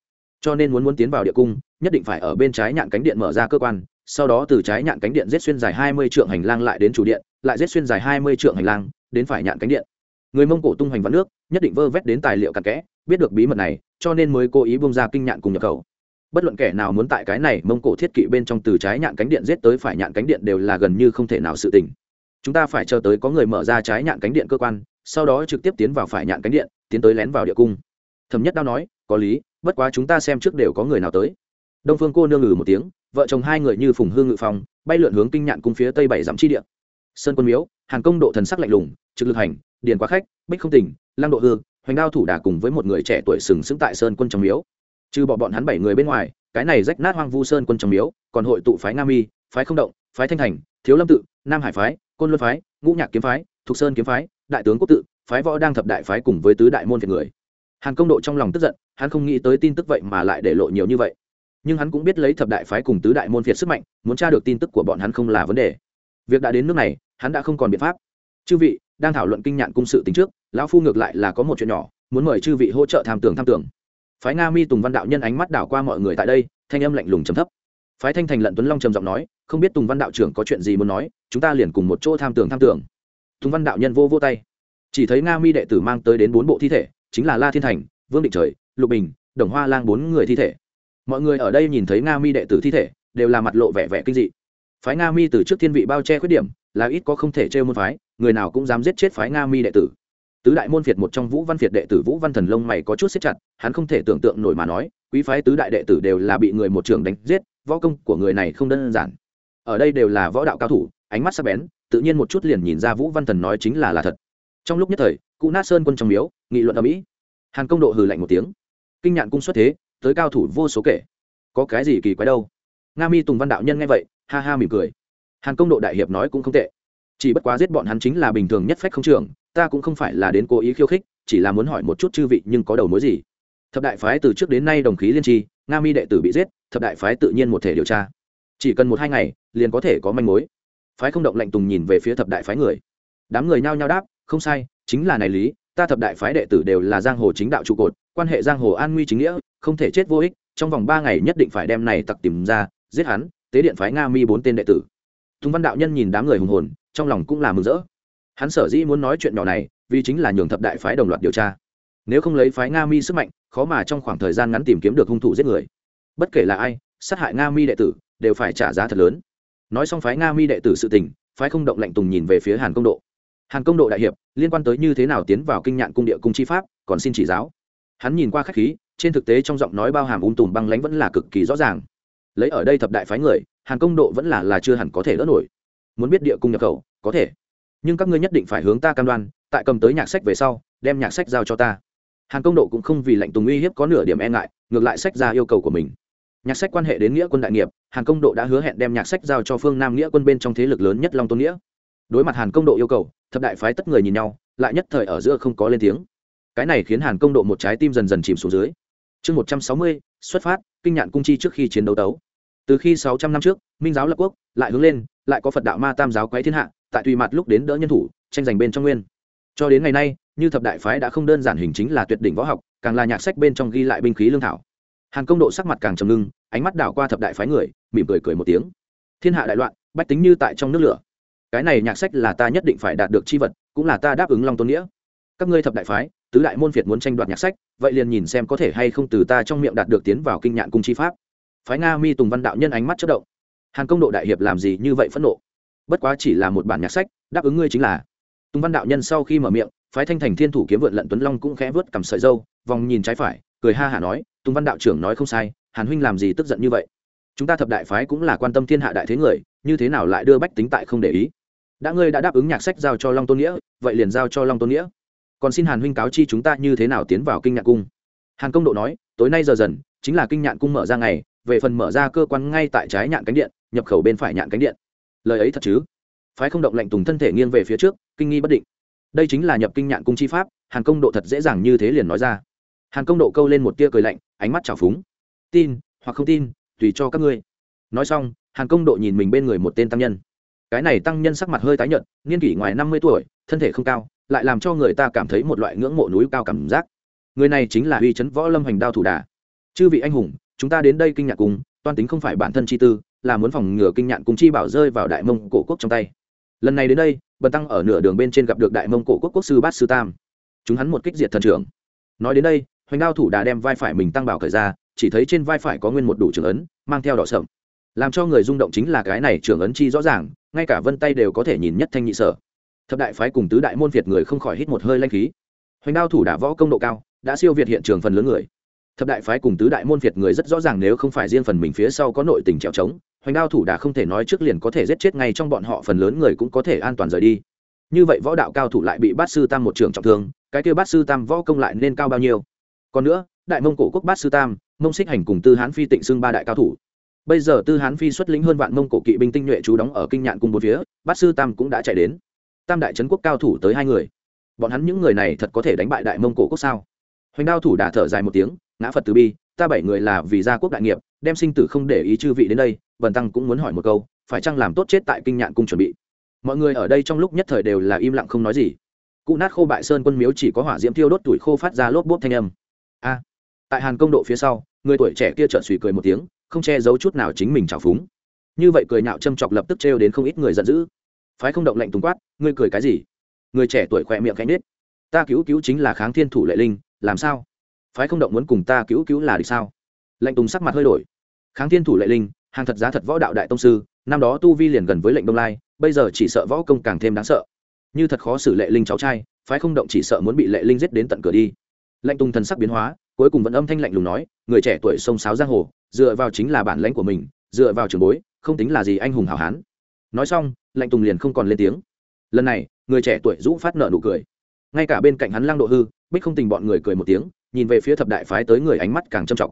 Cho nên muốn muốn tiến vào địa cung, nhất định phải ở bên trái nhạn cánh điện mở ra cơ quan, sau đó từ trái nhạn cánh điện rết xuyên dài hai mươi trượng hành lang lại đến chủ điện, lại rết xuyên dài hai mươi trượng hành lang, đến phải nhạn cánh điện người mông cổ tung hoành vạn nước, nhất định vơ vét đến tài liệu cặn kẽ, biết được bí mật này, cho nên mới cố ý bông ra kinh nhạn cùng nhập khẩu. Bất luận kẻ nào muốn tại cái này mông cổ thiết kỵ bên trong từ trái nhạn cánh điện giết tới phải nhạn cánh điện đều là gần như không thể nào sự tình. Chúng ta phải chờ tới có người mở ra trái nhạn cánh điện cơ quan, sau đó trực tiếp tiến vào phải nhạn cánh điện, tiến tới lén vào địa cung. Thẩm nhất đao nói, có lý, bất quá chúng ta xem trước đều có người nào tới. Đông phương cô nương ngừ một tiếng, vợ chồng hai người như phùng hương ngự phòng bay lượn hướng kinh nhạn cung phía tây bảy dặm chi điện sơn quân miếu hàng công độ thần sắc lạnh lùng, trực lực hành điền quá khách, bích không tỉnh, lăng độ hương hoành đao thủ đà cùng với một người trẻ tuổi sừng sững tại sơn quân trong miếu. Trừ bỏ bọn hắn bảy người bên ngoài, cái này rách nát hoang vu sơn quân trong miếu, còn hội tụ phái nga mi, phái không động, phái thanh thành, thiếu lâm tự, nam hải phái, côn luân phái, ngũ nhạc kiếm phái, thục sơn kiếm phái, đại tướng quốc tự, phái võ đang thập đại phái cùng với tứ đại môn việt người. Hàn công độ trong lòng tức giận, hắn không nghĩ tới tin tức vậy mà lại để lộ nhiều như vậy. Nhưng hắn cũng biết lấy thập đại phái cùng tứ đại môn việt sức mạnh, muốn tra được tin tức của bọn hắn không là vấn đề. Việc đã đến nước này, hắn đã không còn biện pháp. Chư vị đang thảo luận kinh nhạn cung sự tính trước, lão phu ngược lại là có một chuyện nhỏ, muốn mời chư vị hỗ trợ tham tưởng tham tưởng. Phái nga mi tùng văn đạo nhân ánh mắt đảo qua mọi người tại đây, thanh âm lạnh lùng trầm thấp. Phái thanh thành lận tuấn long trầm giọng nói, không biết tùng văn đạo trưởng có chuyện gì muốn nói, chúng ta liền cùng một chỗ tham tưởng tham tưởng. Tùng văn đạo nhân vô vô tay. Chỉ thấy nga mi đệ tử mang tới đến bốn bộ thi thể, chính là la thiên thành, vương định trời, lục bình, đồng hoa lang bốn người thi thể. Mọi người ở đây nhìn thấy nga mi đệ tử thi thể, đều là mặt lộ vẻ vẻ kinh dị. Phái nga mi từ trước thiên vị bao che khuyết điểm, là ít có không thể trêu môn phái người nào cũng dám giết chết phái nga mi đệ tử. Tứ đại môn việt một trong vũ văn việt đệ tử vũ văn thần lông mày có chút xếp chặt, hắn không thể tưởng tượng nổi mà nói, quý phái tứ đại đệ tử đều là bị người một trường đánh giết, võ công của người này không đơn giản. Ở đây đều là võ đạo cao thủ, ánh mắt sắc bén, tự nhiên một chút liền nhìn ra vũ văn thần nói chính là là thật. Trong lúc nhất thời, cụ nát sơn quân trong miếu, nghị luận ở mỹ hàn công độ hừ lạnh một tiếng. Kinh nhạn cung xuất thế, tới cao thủ vô số kể. Có cái gì kỳ quái đâu? Nga mi tùng văn đạo nhân nghe vậy, ha ha mỉm cười. Hàn công độ đại hiệp nói cũng không tệ chỉ bất quá giết bọn hắn chính là bình thường nhất phách không trường ta cũng không phải là đến cố ý khiêu khích, chỉ là muốn hỏi một chút chư vị nhưng có đầu mối gì. Thập đại phái từ trước đến nay đồng khí liên tri, nga mi đệ tử bị giết, thập đại phái tự nhiên một thể điều tra. Chỉ cần một hai ngày, liền có thể có manh mối. Phái không động lạnh tùng nhìn về phía thập đại phái người. Đám người nhao nhao đáp, không sai, chính là này lý, ta thập đại phái đệ tử đều là giang hồ chính đạo trụ cột, quan hệ giang hồ an nguy chính nghĩa, không thể chết vô ích, trong vòng ba ngày nhất định phải đem này tặc tìm ra, giết hắn, tế điện phái nga mi bốn tên đệ tử. Tùng văn đạo nhân nhìn đám người hùng hồn trong lòng cũng là mừng rỡ. Hắn sở dĩ muốn nói chuyện nhỏ này, vì chính là nhường thập đại phái đồng loạt điều tra. Nếu không lấy phái nga mi sức mạnh, khó mà trong khoảng thời gian ngắn tìm kiếm được hung thủ giết người. Bất kể là ai, sát hại nga mi đệ tử, đều phải trả giá thật lớn. Nói xong phái nga mi đệ tử sự tình, phái không động lạnh tùng nhìn về phía hàn công độ. Hàn công độ đại hiệp, liên quan tới như thế nào tiến vào kinh nhạn cung địa cung chi pháp, còn xin chỉ giáo. Hắn nhìn qua khách khí, trên thực tế trong giọng nói bao hàm ung tùm băng lánh vẫn là cực kỳ rõ ràng. Lấy ở đây thập đại phái người, hàn công độ vẫn là là chưa hẳn có thể đỡ nổi muốn biết địa cung nhập khẩu, có thể. Nhưng các ngươi nhất định phải hướng ta cam đoan, tại cầm tới nhạc sách về sau, đem nhạc sách giao cho ta. Hàn công độ cũng không vì lệnh tùng uy hiếp có nửa điểm e ngại, ngược lại sách ra yêu cầu của mình. Nhạc sách quan hệ đến nghĩa quân đại nghiệp, hàn công độ đã hứa hẹn đem nhạc sách giao cho phương nam nghĩa quân bên trong thế lực lớn nhất long tôn nghĩa. Đối mặt hàn công độ yêu cầu, thập đại phái tất người nhìn nhau, lại nhất thời ở giữa không có lên tiếng. Cái này khiến hàn công độ một trái tim dần dần chìm xuống dưới. Chương một trăm sáu mươi, xuất phát, kinh nhạn cung chi trước khi chiến đấu tấu từ khi sáu trăm năm trước, minh giáo lập quốc, lại hướng lên, lại có phật đạo ma tam giáo quấy thiên hạ, tại tùy mặt lúc đến đỡ nhân thủ, tranh giành bên trong nguyên. Cho đến ngày nay, như thập đại phái đã không đơn giản hình chính là tuyệt đỉnh võ học, càng là nhạc sách bên trong ghi lại binh khí lương thảo. Hàn công độ sắc mặt càng trầm ngưng, ánh mắt đảo qua thập đại phái người, mỉm cười cười một tiếng. Thiên hạ đại loạn, bách tính như tại trong nước lửa. Cái này nhạc sách là ta nhất định phải đạt được chi vật, cũng là ta đáp ứng long tôn nghĩa. Các ngươi thập đại phái, tứ đại môn việt muốn tranh đoạt nhạc sách, vậy liền nhìn xem có thể hay không từ ta trong miệng đạt được tiến vào kinh nhạn cung chi pháp phái nga mi tùng văn đạo nhân ánh mắt chất động. Hàn công độ đại hiệp làm gì như vậy phẫn nộ? Bất quá chỉ là một bản nhạc sách, đáp ứng ngươi chính là. Tùng văn đạo nhân sau khi mở miệng, phái thanh thành thiên thủ kiếm vượn lận tuấn long cũng khẽ vớt cầm sợi dâu vòng nhìn trái phải, cười ha hả nói, tùng văn đạo trưởng nói không sai, hàn huynh làm gì tức giận như vậy? Chúng ta thập đại phái cũng là quan tâm thiên hạ đại thế người, như thế nào lại đưa bách tính tại không để ý? Đã ngươi đã đáp ứng nhạc sách giao cho long tôn nghĩa, vậy liền giao cho long tôn nghĩa. Còn xin hàn huynh cáo chi chúng ta như thế nào tiến vào kinh nhạc cung? Hàn công độ nói, tối nay giờ dần, chính là kinh nhạn cung mở ra ngày về phần mở ra cơ quan ngay tại trái nhạn cánh điện, nhập khẩu bên phải nhạn cánh điện. Lời ấy thật chứ? Phái không động lệnh tùng thân thể nghiêng về phía trước, kinh nghi bất định. Đây chính là nhập kinh nhạn cung chi pháp, hàn công độ thật dễ dàng như thế liền nói ra. Hàn công độ câu lên một tia cười lạnh, ánh mắt trào phúng. Tin, hoặc không tin, tùy cho các ngươi. Nói xong, hàn công độ nhìn mình bên người một tên tăng nhân. Cái này tăng nhân sắc mặt hơi tái nhợt, niên kỷ ngoài năm mươi tuổi, thân thể không cao, lại làm cho người ta cảm thấy một loại ngưỡng mộ núi cao cảm giác. Người này chính là uy chấn võ lâm hành đao thủ đà. Chư vị anh hùng chúng ta đến đây kinh nhạc cung toan tính không phải bản thân chi tư, là muốn phòng ngừa kinh nhạn cung chi bảo rơi vào đại mông cổ quốc trong tay. Lần này đến đây, bần tăng ở nửa đường bên trên gặp được đại mông cổ quốc quốc sư bát sư tam. Chúng hắn một kích diệt thần trưởng. Nói đến đây, hoành đao thủ đã đem vai phải mình tăng bảo khởi ra, chỉ thấy trên vai phải có nguyên một đủ trưởng ấn, mang theo đỏ sậm. Làm cho người rung động chính là cái này trưởng ấn chi rõ ràng, ngay cả vân tay đều có thể nhìn nhất thanh nhị sở. Thập đại phái cùng tứ đại môn việt người không khỏi hít một hơi lanh khí. Hoành đao thủ đã võ công độ cao, đã siêu việt hiện trường phần lớn người thập đại phái cùng tứ đại môn việt người rất rõ ràng nếu không phải riêng phần mình phía sau có nội tình trèo trống, hoành đao thủ đã không thể nói trước liền có thể giết chết ngay trong bọn họ, phần lớn người cũng có thể an toàn rời đi. Như vậy võ đạo cao thủ lại bị bát sư tam một trường trọng thương, cái kêu bát sư tam võ công lại nên cao bao nhiêu? Còn nữa, đại mông cổ quốc bát sư tam, mông xích hành cùng tư hán phi tịnh xưng ba đại cao thủ. Bây giờ tư hán phi xuất lĩnh hơn vạn mông cổ kỵ binh tinh nhuệ trú đóng ở kinh nhạn cung bốn phía, bát sư tam cũng đã chạy đến. Tam đại trấn quốc cao thủ tới hai người. Bọn hắn những người này thật có thể đánh bại đại mông cổ quốc sao? Hoành đao thủ đã thở dài một tiếng ngã phật từ bi, ta bảy người là vì gia quốc đại nghiệp, đem sinh tử không để ý chư vị đến đây vần tăng cũng muốn hỏi một câu, phải chăng làm tốt chết tại kinh nhạn cung chuẩn bị? Mọi người ở đây trong lúc nhất thời đều là im lặng không nói gì. Cụ nát khô bại sơn quân miếu chỉ có hỏa diễm thiêu đốt tuổi khô phát ra lốp bốp thanh âm. A! Tại hàn công độ phía sau, người tuổi trẻ kia trợn suy cười một tiếng, không che giấu chút nào chính mình trào phúng. Như vậy cười nhạo châm chọc lập tức trêu đến không ít người giận dữ. Phái không động lệnh tùng quát, ngươi cười cái gì? Người trẻ tuổi khỏe miệng cánh nết ta cứu cứu chính là kháng thiên thủ lệ linh, làm sao? Phái không động muốn cùng ta cứu cứu là được sao? Lệnh tùng sắc mặt hơi đổi. Kháng thiên thủ lệ linh, hàng thật giá thật võ đạo đại tông sư, năm đó tu vi liền gần với lệnh đông lai, bây giờ chỉ sợ võ công càng thêm đáng sợ. Như thật khó xử lệ linh cháu trai, phái không động chỉ sợ muốn bị lệ linh giết đến tận cửa đi. Lệnh tùng thần sắc biến hóa, cuối cùng vẫn âm thanh lạnh lùng nói, người trẻ tuổi sông sáo giang hồ, dựa vào chính là bản lãnh của mình, dựa vào trường bối, không tính là gì anh hùng hảo hán. Nói xong lệnh tùng liền không còn lên tiếng. Lần này, người trẻ tuổi rũ phát nợ nụ cười. Ngay cả bên cạnh hắn lăng độ hư, bích không tình bọn người cười một tiếng nhìn về phía thập đại phái tới người ánh mắt càng trầm trọng.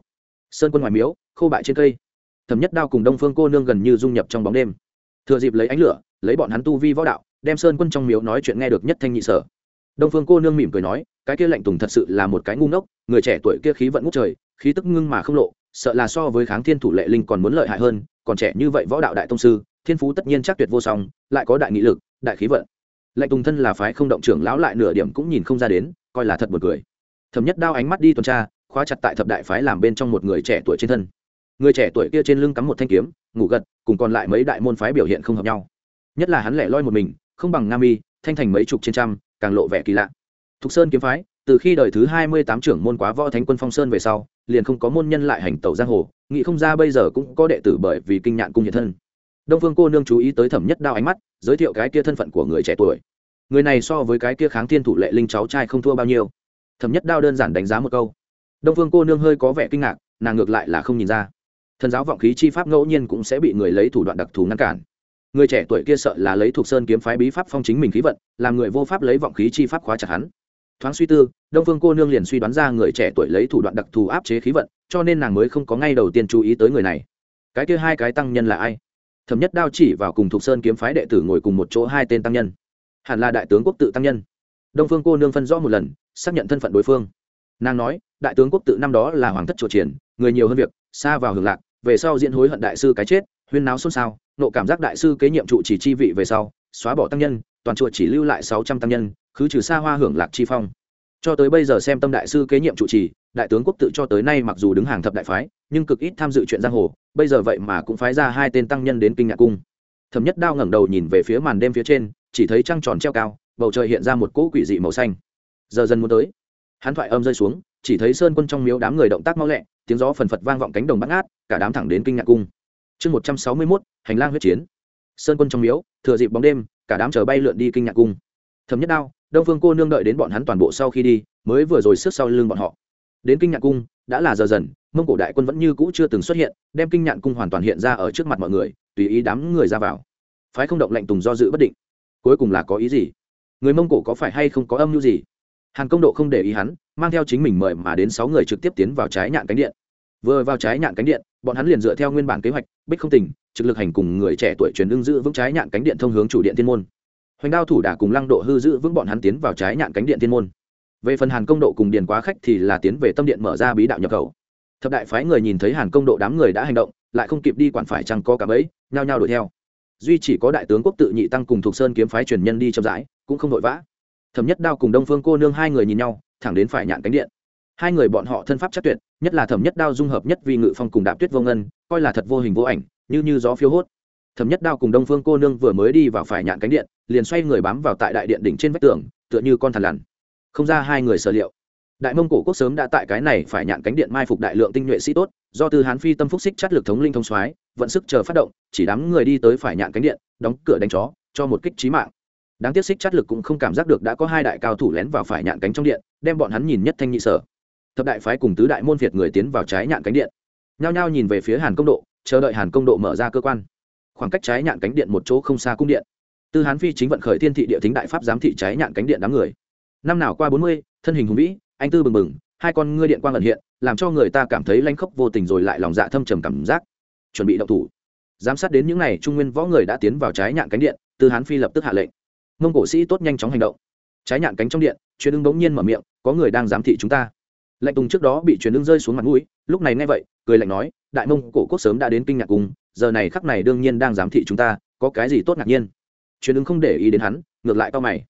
Sơn quân ngoài miếu, khô bại trên cây. Thẩm nhất đao cùng đông phương cô nương gần như dung nhập trong bóng đêm. Thừa dịp lấy ánh lửa, lấy bọn hắn tu vi võ đạo, đem sơn quân trong miếu nói chuyện nghe được nhất thanh nhị sở. Đông phương cô nương mỉm cười nói, cái kia lạnh tùng thật sự là một cái ngu ngốc, người trẻ tuổi kia khí vận ngút trời, khí tức ngưng mà không lộ, sợ là so với kháng thiên thủ lệ linh còn muốn lợi hại hơn, còn trẻ như vậy võ đạo đại tông sư, thiên phú tất nhiên chắc tuyệt vô song, lại có đại nghị lực, đại khí vận. Lạnh tùng thân là phái không động trưởng lão lại nửa điểm cũng nhìn không ra đến, coi là thật một cười thẩm nhất đao ánh mắt đi tuần tra, khóa chặt tại thập đại phái làm bên trong một người trẻ tuổi trên thân. Người trẻ tuổi kia trên lưng cắm một thanh kiếm, ngủ gật, cùng còn lại mấy đại môn phái biểu hiện không hợp nhau. Nhất là hắn lẻ loi một mình, không bằng nam y, thanh thành mấy chục trên trăm, càng lộ vẻ kỳ lạ. Thục sơn kiếm phái, từ khi đời thứ hai mươi tám trưởng môn quá võ thánh quân phong sơn về sau, liền không có môn nhân lại hành tẩu giang hồ, nghĩ không ra bây giờ cũng có đệ tử bởi vì kinh nhạn cung hiện thân. Đông phương cô nương chú ý tới thẩm nhất đao ánh mắt, giới thiệu cái kia thân phận của người trẻ tuổi. Người này so với cái kia kháng thiên thủ lệ linh cháu trai không thua bao nhiêu thẩm nhất đao đơn giản đánh giá một câu. Đông phương cô nương hơi có vẻ kinh ngạc, nàng ngược lại là không nhìn ra. Thần giáo vọng khí chi pháp ngẫu nhiên cũng sẽ bị người lấy thủ đoạn đặc thù ngăn cản. Người trẻ tuổi kia sợ là lấy thuộc sơn kiếm phái bí pháp phong chính mình khí vận, làm người vô pháp lấy vọng khí chi pháp khóa chặt hắn. Thoáng suy tư, đông phương cô nương liền suy đoán ra người trẻ tuổi lấy thủ đoạn đặc thù áp chế khí vận, cho nên nàng mới không có ngay đầu tiên chú ý tới người này. Cái kia hai cái tăng nhân là ai? Thẩm nhất đao chỉ vào cùng thuộc sơn kiếm phái đệ tử ngồi cùng một chỗ hai tên tăng nhân. Hẳn là đại tướng quốc tự tăng nhân đông phương cô nương phân rõ một lần, xác nhận thân phận đối phương. Nàng nói, đại tướng quốc tự năm đó là hoàng thất chủ triển người nhiều hơn việc, xa vào hưởng lạc, về sau diễn hối hận đại sư cái chết, huyên náo xôn xao, nộ cảm giác đại sư kế nhiệm trụ chỉ chi vị về sau, xóa bỏ tăng nhân, toàn chùa chỉ lưu lại sáu trăm tăng nhân, khứ trừ xa hoa hưởng lạc chi phong. Cho tới bây giờ xem tâm đại sư kế nhiệm trụ trì đại tướng quốc tự cho tới nay mặc dù đứng hàng thập đại phái, nhưng cực ít tham dự chuyện giang hồ, bây giờ vậy mà cũng phái ra hai tên tăng nhân đến kinh ngạc cung. Thẩm nhất đao ngẩng đầu nhìn về phía màn đêm phía trên, chỉ thấy trăng tròn treo cao bầu trời hiện ra một cỗ quỷ dị màu xanh. Giờ dần muốn tới. Hắn thoại âm rơi xuống, chỉ thấy sơn quân trong miếu đám người động tác mau lẹ, tiếng gió phần phật vang vọng cánh đồng bắt ngát, cả đám thẳng đến kinh ngạc cung. Chương một trăm sáu mươi mốt, hành lang huyết chiến. Sơn quân trong miếu, thừa dịp bóng đêm, cả đám chờ bay lượn đi kinh ngạc cung. Thấm nhất đao, đông phương cô nương đợi đến bọn hắn toàn bộ sau khi đi, mới vừa rồi xước sau lưng bọn họ. Đến kinh nhạn cung, đã là giờ dần, mông cổ đại quân vẫn như cũ chưa từng xuất hiện, đem kinh nhạn cung hoàn toàn hiện ra ở trước mặt mọi người, tùy ý đám người ra vào. Phái không động lệnh tùng do dự bất định. Cuối cùng là có ý gì? Người mông cổ có phải hay không có âm mưu gì? Hàn công độ không để ý hắn, mang theo chính mình mời mà đến sáu người trực tiếp tiến vào trái nhạn cánh điện. Vừa vào trái nhạn cánh điện, bọn hắn liền dựa theo nguyên bản kế hoạch, bích không tỉnh, trực lực hành cùng người trẻ tuổi truyền ưng giữ vững trái nhạn cánh điện thông hướng chủ điện thiên môn. Hoành đao thủ đà cùng lăng độ hư giữ vững bọn hắn tiến vào trái nhạn cánh điện thiên môn. Về phần hàn công độ cùng điền quá khách thì là tiến về tâm điện mở ra bí đạo nhập khẩu. Thập đại phái người nhìn thấy hàn công độ đám người đã hành động, lại không kịp đi quản phải chăng có cả bấy nhao nhao đuổi theo. Duy chỉ có đại tướng quốc tự nhị tăng cùng thuộc sơn kiếm phái truyền nhân đi chậm rãi cũng không vội vã. Thẩm nhất đao cùng đông phương cô nương hai người nhìn nhau, thẳng đến phải nhạn cánh điện. Hai người bọn họ thân pháp chắc tuyệt, nhất là thẩm nhất đao dung hợp nhất vì ngự phong cùng đạp tuyết vô ngân, coi là thật vô hình vô ảnh, như như gió phiêu hốt. Thẩm nhất đao cùng đông phương cô nương vừa mới đi vào phải nhạn cánh điện, liền xoay người bám vào tại đại điện đỉnh trên vách tường, tựa như con thằn lằn. Không ra hai người sở liệu. Đại mông cổ quốc sớm đã tại cái này phải nhạn cánh điện mai phục đại lượng tinh nhuệ sĩ tốt, do từ hán phi tâm phúc xích chắt lực thống linh thông soái, vận sức chờ phát động, chỉ đám người đi tới phải nhạn cánh điện, đóng cửa đánh chó, cho một kích trí mạng đáng tiếc xích chát lực cũng không cảm giác được đã có hai đại cao thủ lén vào phải nhạn cánh trong điện, đem bọn hắn nhìn nhất thanh nhị sở. Thập đại phái cùng tứ đại môn việt người tiến vào trái nhạn cánh điện. Nhao nhao nhìn về phía hàn công độ, chờ đợi hàn công độ mở ra cơ quan. Khoảng cách trái nhạn cánh điện một chỗ không xa cung điện. Tư hán phi chính vận khởi thiên thị địa thính đại pháp giám thị trái nhạn cánh điện đám người. Năm nào qua bốn mươi, thân hình hùng vĩ, anh tư bừng bừng, hai con ngươi điện quang ẩn hiện, làm cho người ta cảm thấy lanh khốc vô tình rồi lại lòng dạ thâm trầm cảm giác. Chuẩn bị động thủ. Giám sát đến những n à y trung nguyên võ người đã tiến vào trái nhạn cánh điện, tư hán phi lập tức hạ lệnh mông cổ sĩ tốt nhanh chóng hành động. Trái nhạn cánh trong điện, truyền ưng bỗng nhiên mở miệng, có người đang giám thị chúng ta. Lệnh tùng trước đó bị truyền ưng rơi xuống mặt mũi, lúc này nghe vậy, cười lạnh nói, đại mông cổ quốc sớm đã đến kinh ngạc cùng, giờ này khắc này đương nhiên đang giám thị chúng ta, có cái gì tốt ngạc nhiên? Truyền ưng không để ý đến hắn, ngược lại cao mày.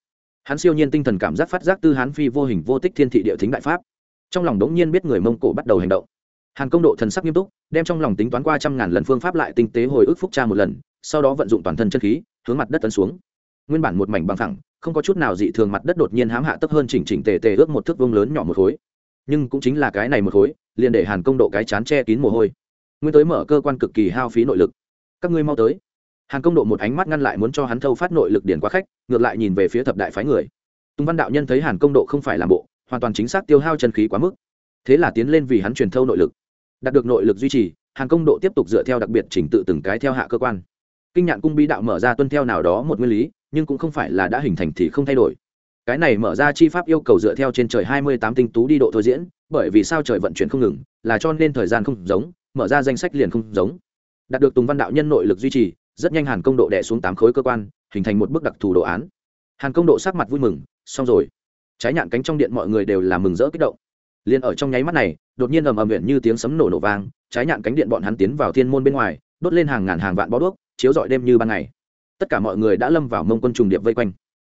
Hắn siêu nhiên tinh thần cảm giác phát giác tư hán phi vô hình vô tích thiên thị địa thính đại pháp. Trong lòng đống nhiên biết người mông cổ bắt đầu hành động. Hàn công độ thần sắc nghiêm túc, đem trong lòng tính toán qua trăm ngàn lần phương pháp lại tinh tế hồi ức phúc tra một lần, sau đó vận dụng toàn thân chân khí, hướng mặt đất tấn xuống nguyên bản một mảnh bằng thẳng không có chút nào dị thường, mặt đất đột nhiên hám hạ tấp hơn chỉnh chỉnh tề tề ước một thước vông lớn nhỏ một khối. Nhưng cũng chính là cái này một khối, liền để hàn công độ cái chán che kín mồ hôi. Nguyên tới mở cơ quan cực kỳ hao phí nội lực. Các ngươi mau tới. Hàn công độ một ánh mắt ngăn lại muốn cho hắn thâu phát nội lực điển qua khách, ngược lại nhìn về phía thập đại phái người. Tùng văn đạo nhân thấy hàn công độ không phải làm bộ, hoàn toàn chính xác tiêu hao chân khí quá mức. Thế là tiến lên vì hắn truyền thâu nội lực. Đạt được nội lực duy trì, hàn công độ tiếp tục dựa theo đặc biệt trình tự từng cái theo hạ cơ quan kinh nhạn cung bí đạo mở ra tuân theo nào đó một nguyên lý, nhưng cũng không phải là đã hình thành thì không thay đổi. Cái này mở ra chi pháp yêu cầu dựa theo trên trời hai mươi tám tinh tú đi độ thôi diễn, bởi vì sao trời vận chuyển không ngừng, là cho nên thời gian không giống, mở ra danh sách liền không giống. Đạt được tùng văn đạo nhân nội lực duy trì, rất nhanh hàn công độ đẻ xuống tám khối cơ quan, hình thành một bức đặc thù đồ án. Hàn công độ sắc mặt vui mừng, xong rồi. Trái nhạn cánh trong điện mọi người đều là mừng rỡ kích động. Liền ở trong nháy mắt này, đột nhiên ầm ầm viện như tiếng sấm nổ nổ vang, trái nhạn cánh điện bọn hắn tiến vào thiên môn bên ngoài, đốt lên hàng ngàn hàng vạn bó đuốc chiếu rọi đêm như ban ngày. Tất cả mọi người đã lâm vào mông quân trùng điệp vây quanh.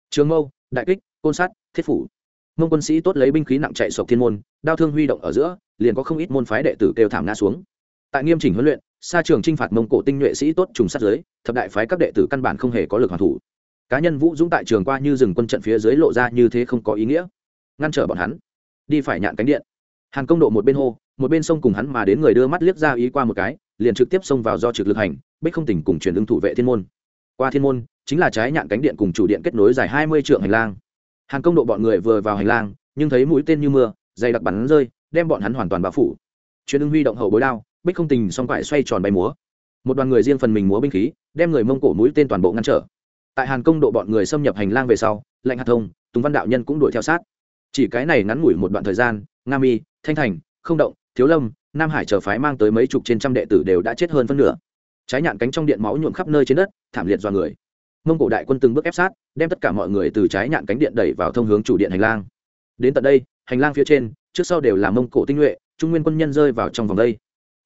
Trường mâu, đại kích, côn sát, thiết phủ. Mông quân sĩ tốt lấy binh khí nặng chạy sộc thiên môn, đao thương huy động ở giữa, liền có không ít môn phái đệ tử kêu thảm ngã xuống. Tại nghiêm chỉnh huấn luyện xa trường t r i n h phạt mông cổ tinh nhuệ sĩ tốt trùng sát giới, thập đại phái các đệ tử căn bản không hề có lực hoàn thủ. Cá nhân vũ dũng tại trường qua như rừng quân trận phía dưới lộ ra như thế không có ý nghĩa. Ngăn trở bọn hắn. Đi phải nhạn cánh điện. Hàn công độ một bên hô một bên sông cùng hắn mà đến người đưa mắt liếc ra ý qua một cái, liền trực tiếp xông vào do trực lực hành, bích không tỉnh cùng truyền ứng thủ vệ thiên môn. Qua thiên môn, chính là trái nhạn cánh điện cùng chủ điện kết nối dài hai mươi trượng hành lang. Hàn công độ bọn người vừa vào hành lang, nhưng thấy mũi tên như mưa, dày đặc bắn rơi, đem bọn hắn hoàn toàn bao phủ. Truyền ứng huy động hậu bối đao, bích không tình song quải xoay tròn bay múa. Một đoàn người riêng phần mình múa binh khí, đem người mông cổ mũi tên toàn bộ ngăn trở. Tại hàn công độ bọn người xâm nhập hành lang về sau, lệnh hạt thông, tùng văn đạo nhân cũng đuổi theo sát. Chỉ cái này ngắn ngủi một đoạn thời gian, nga mi, thanh thành, không động thiếu lâm, nam hải chờ phái mang tới mấy chục trên trăm đệ tử đều đã chết hơn phân nửa. Trái nhạn cánh trong điện máu nhuộm khắp nơi trên đất, thảm liệt do người. Mông cổ đại quân từng bước ép sát, đem tất cả mọi người từ trái nhạn cánh điện đẩy vào thông hướng chủ điện hành lang. Đến tận đây, hành lang phía trên, trước sau đều là mông cổ tinh nhuệ, trung nguyên quân nhân rơi vào trong vòng đây.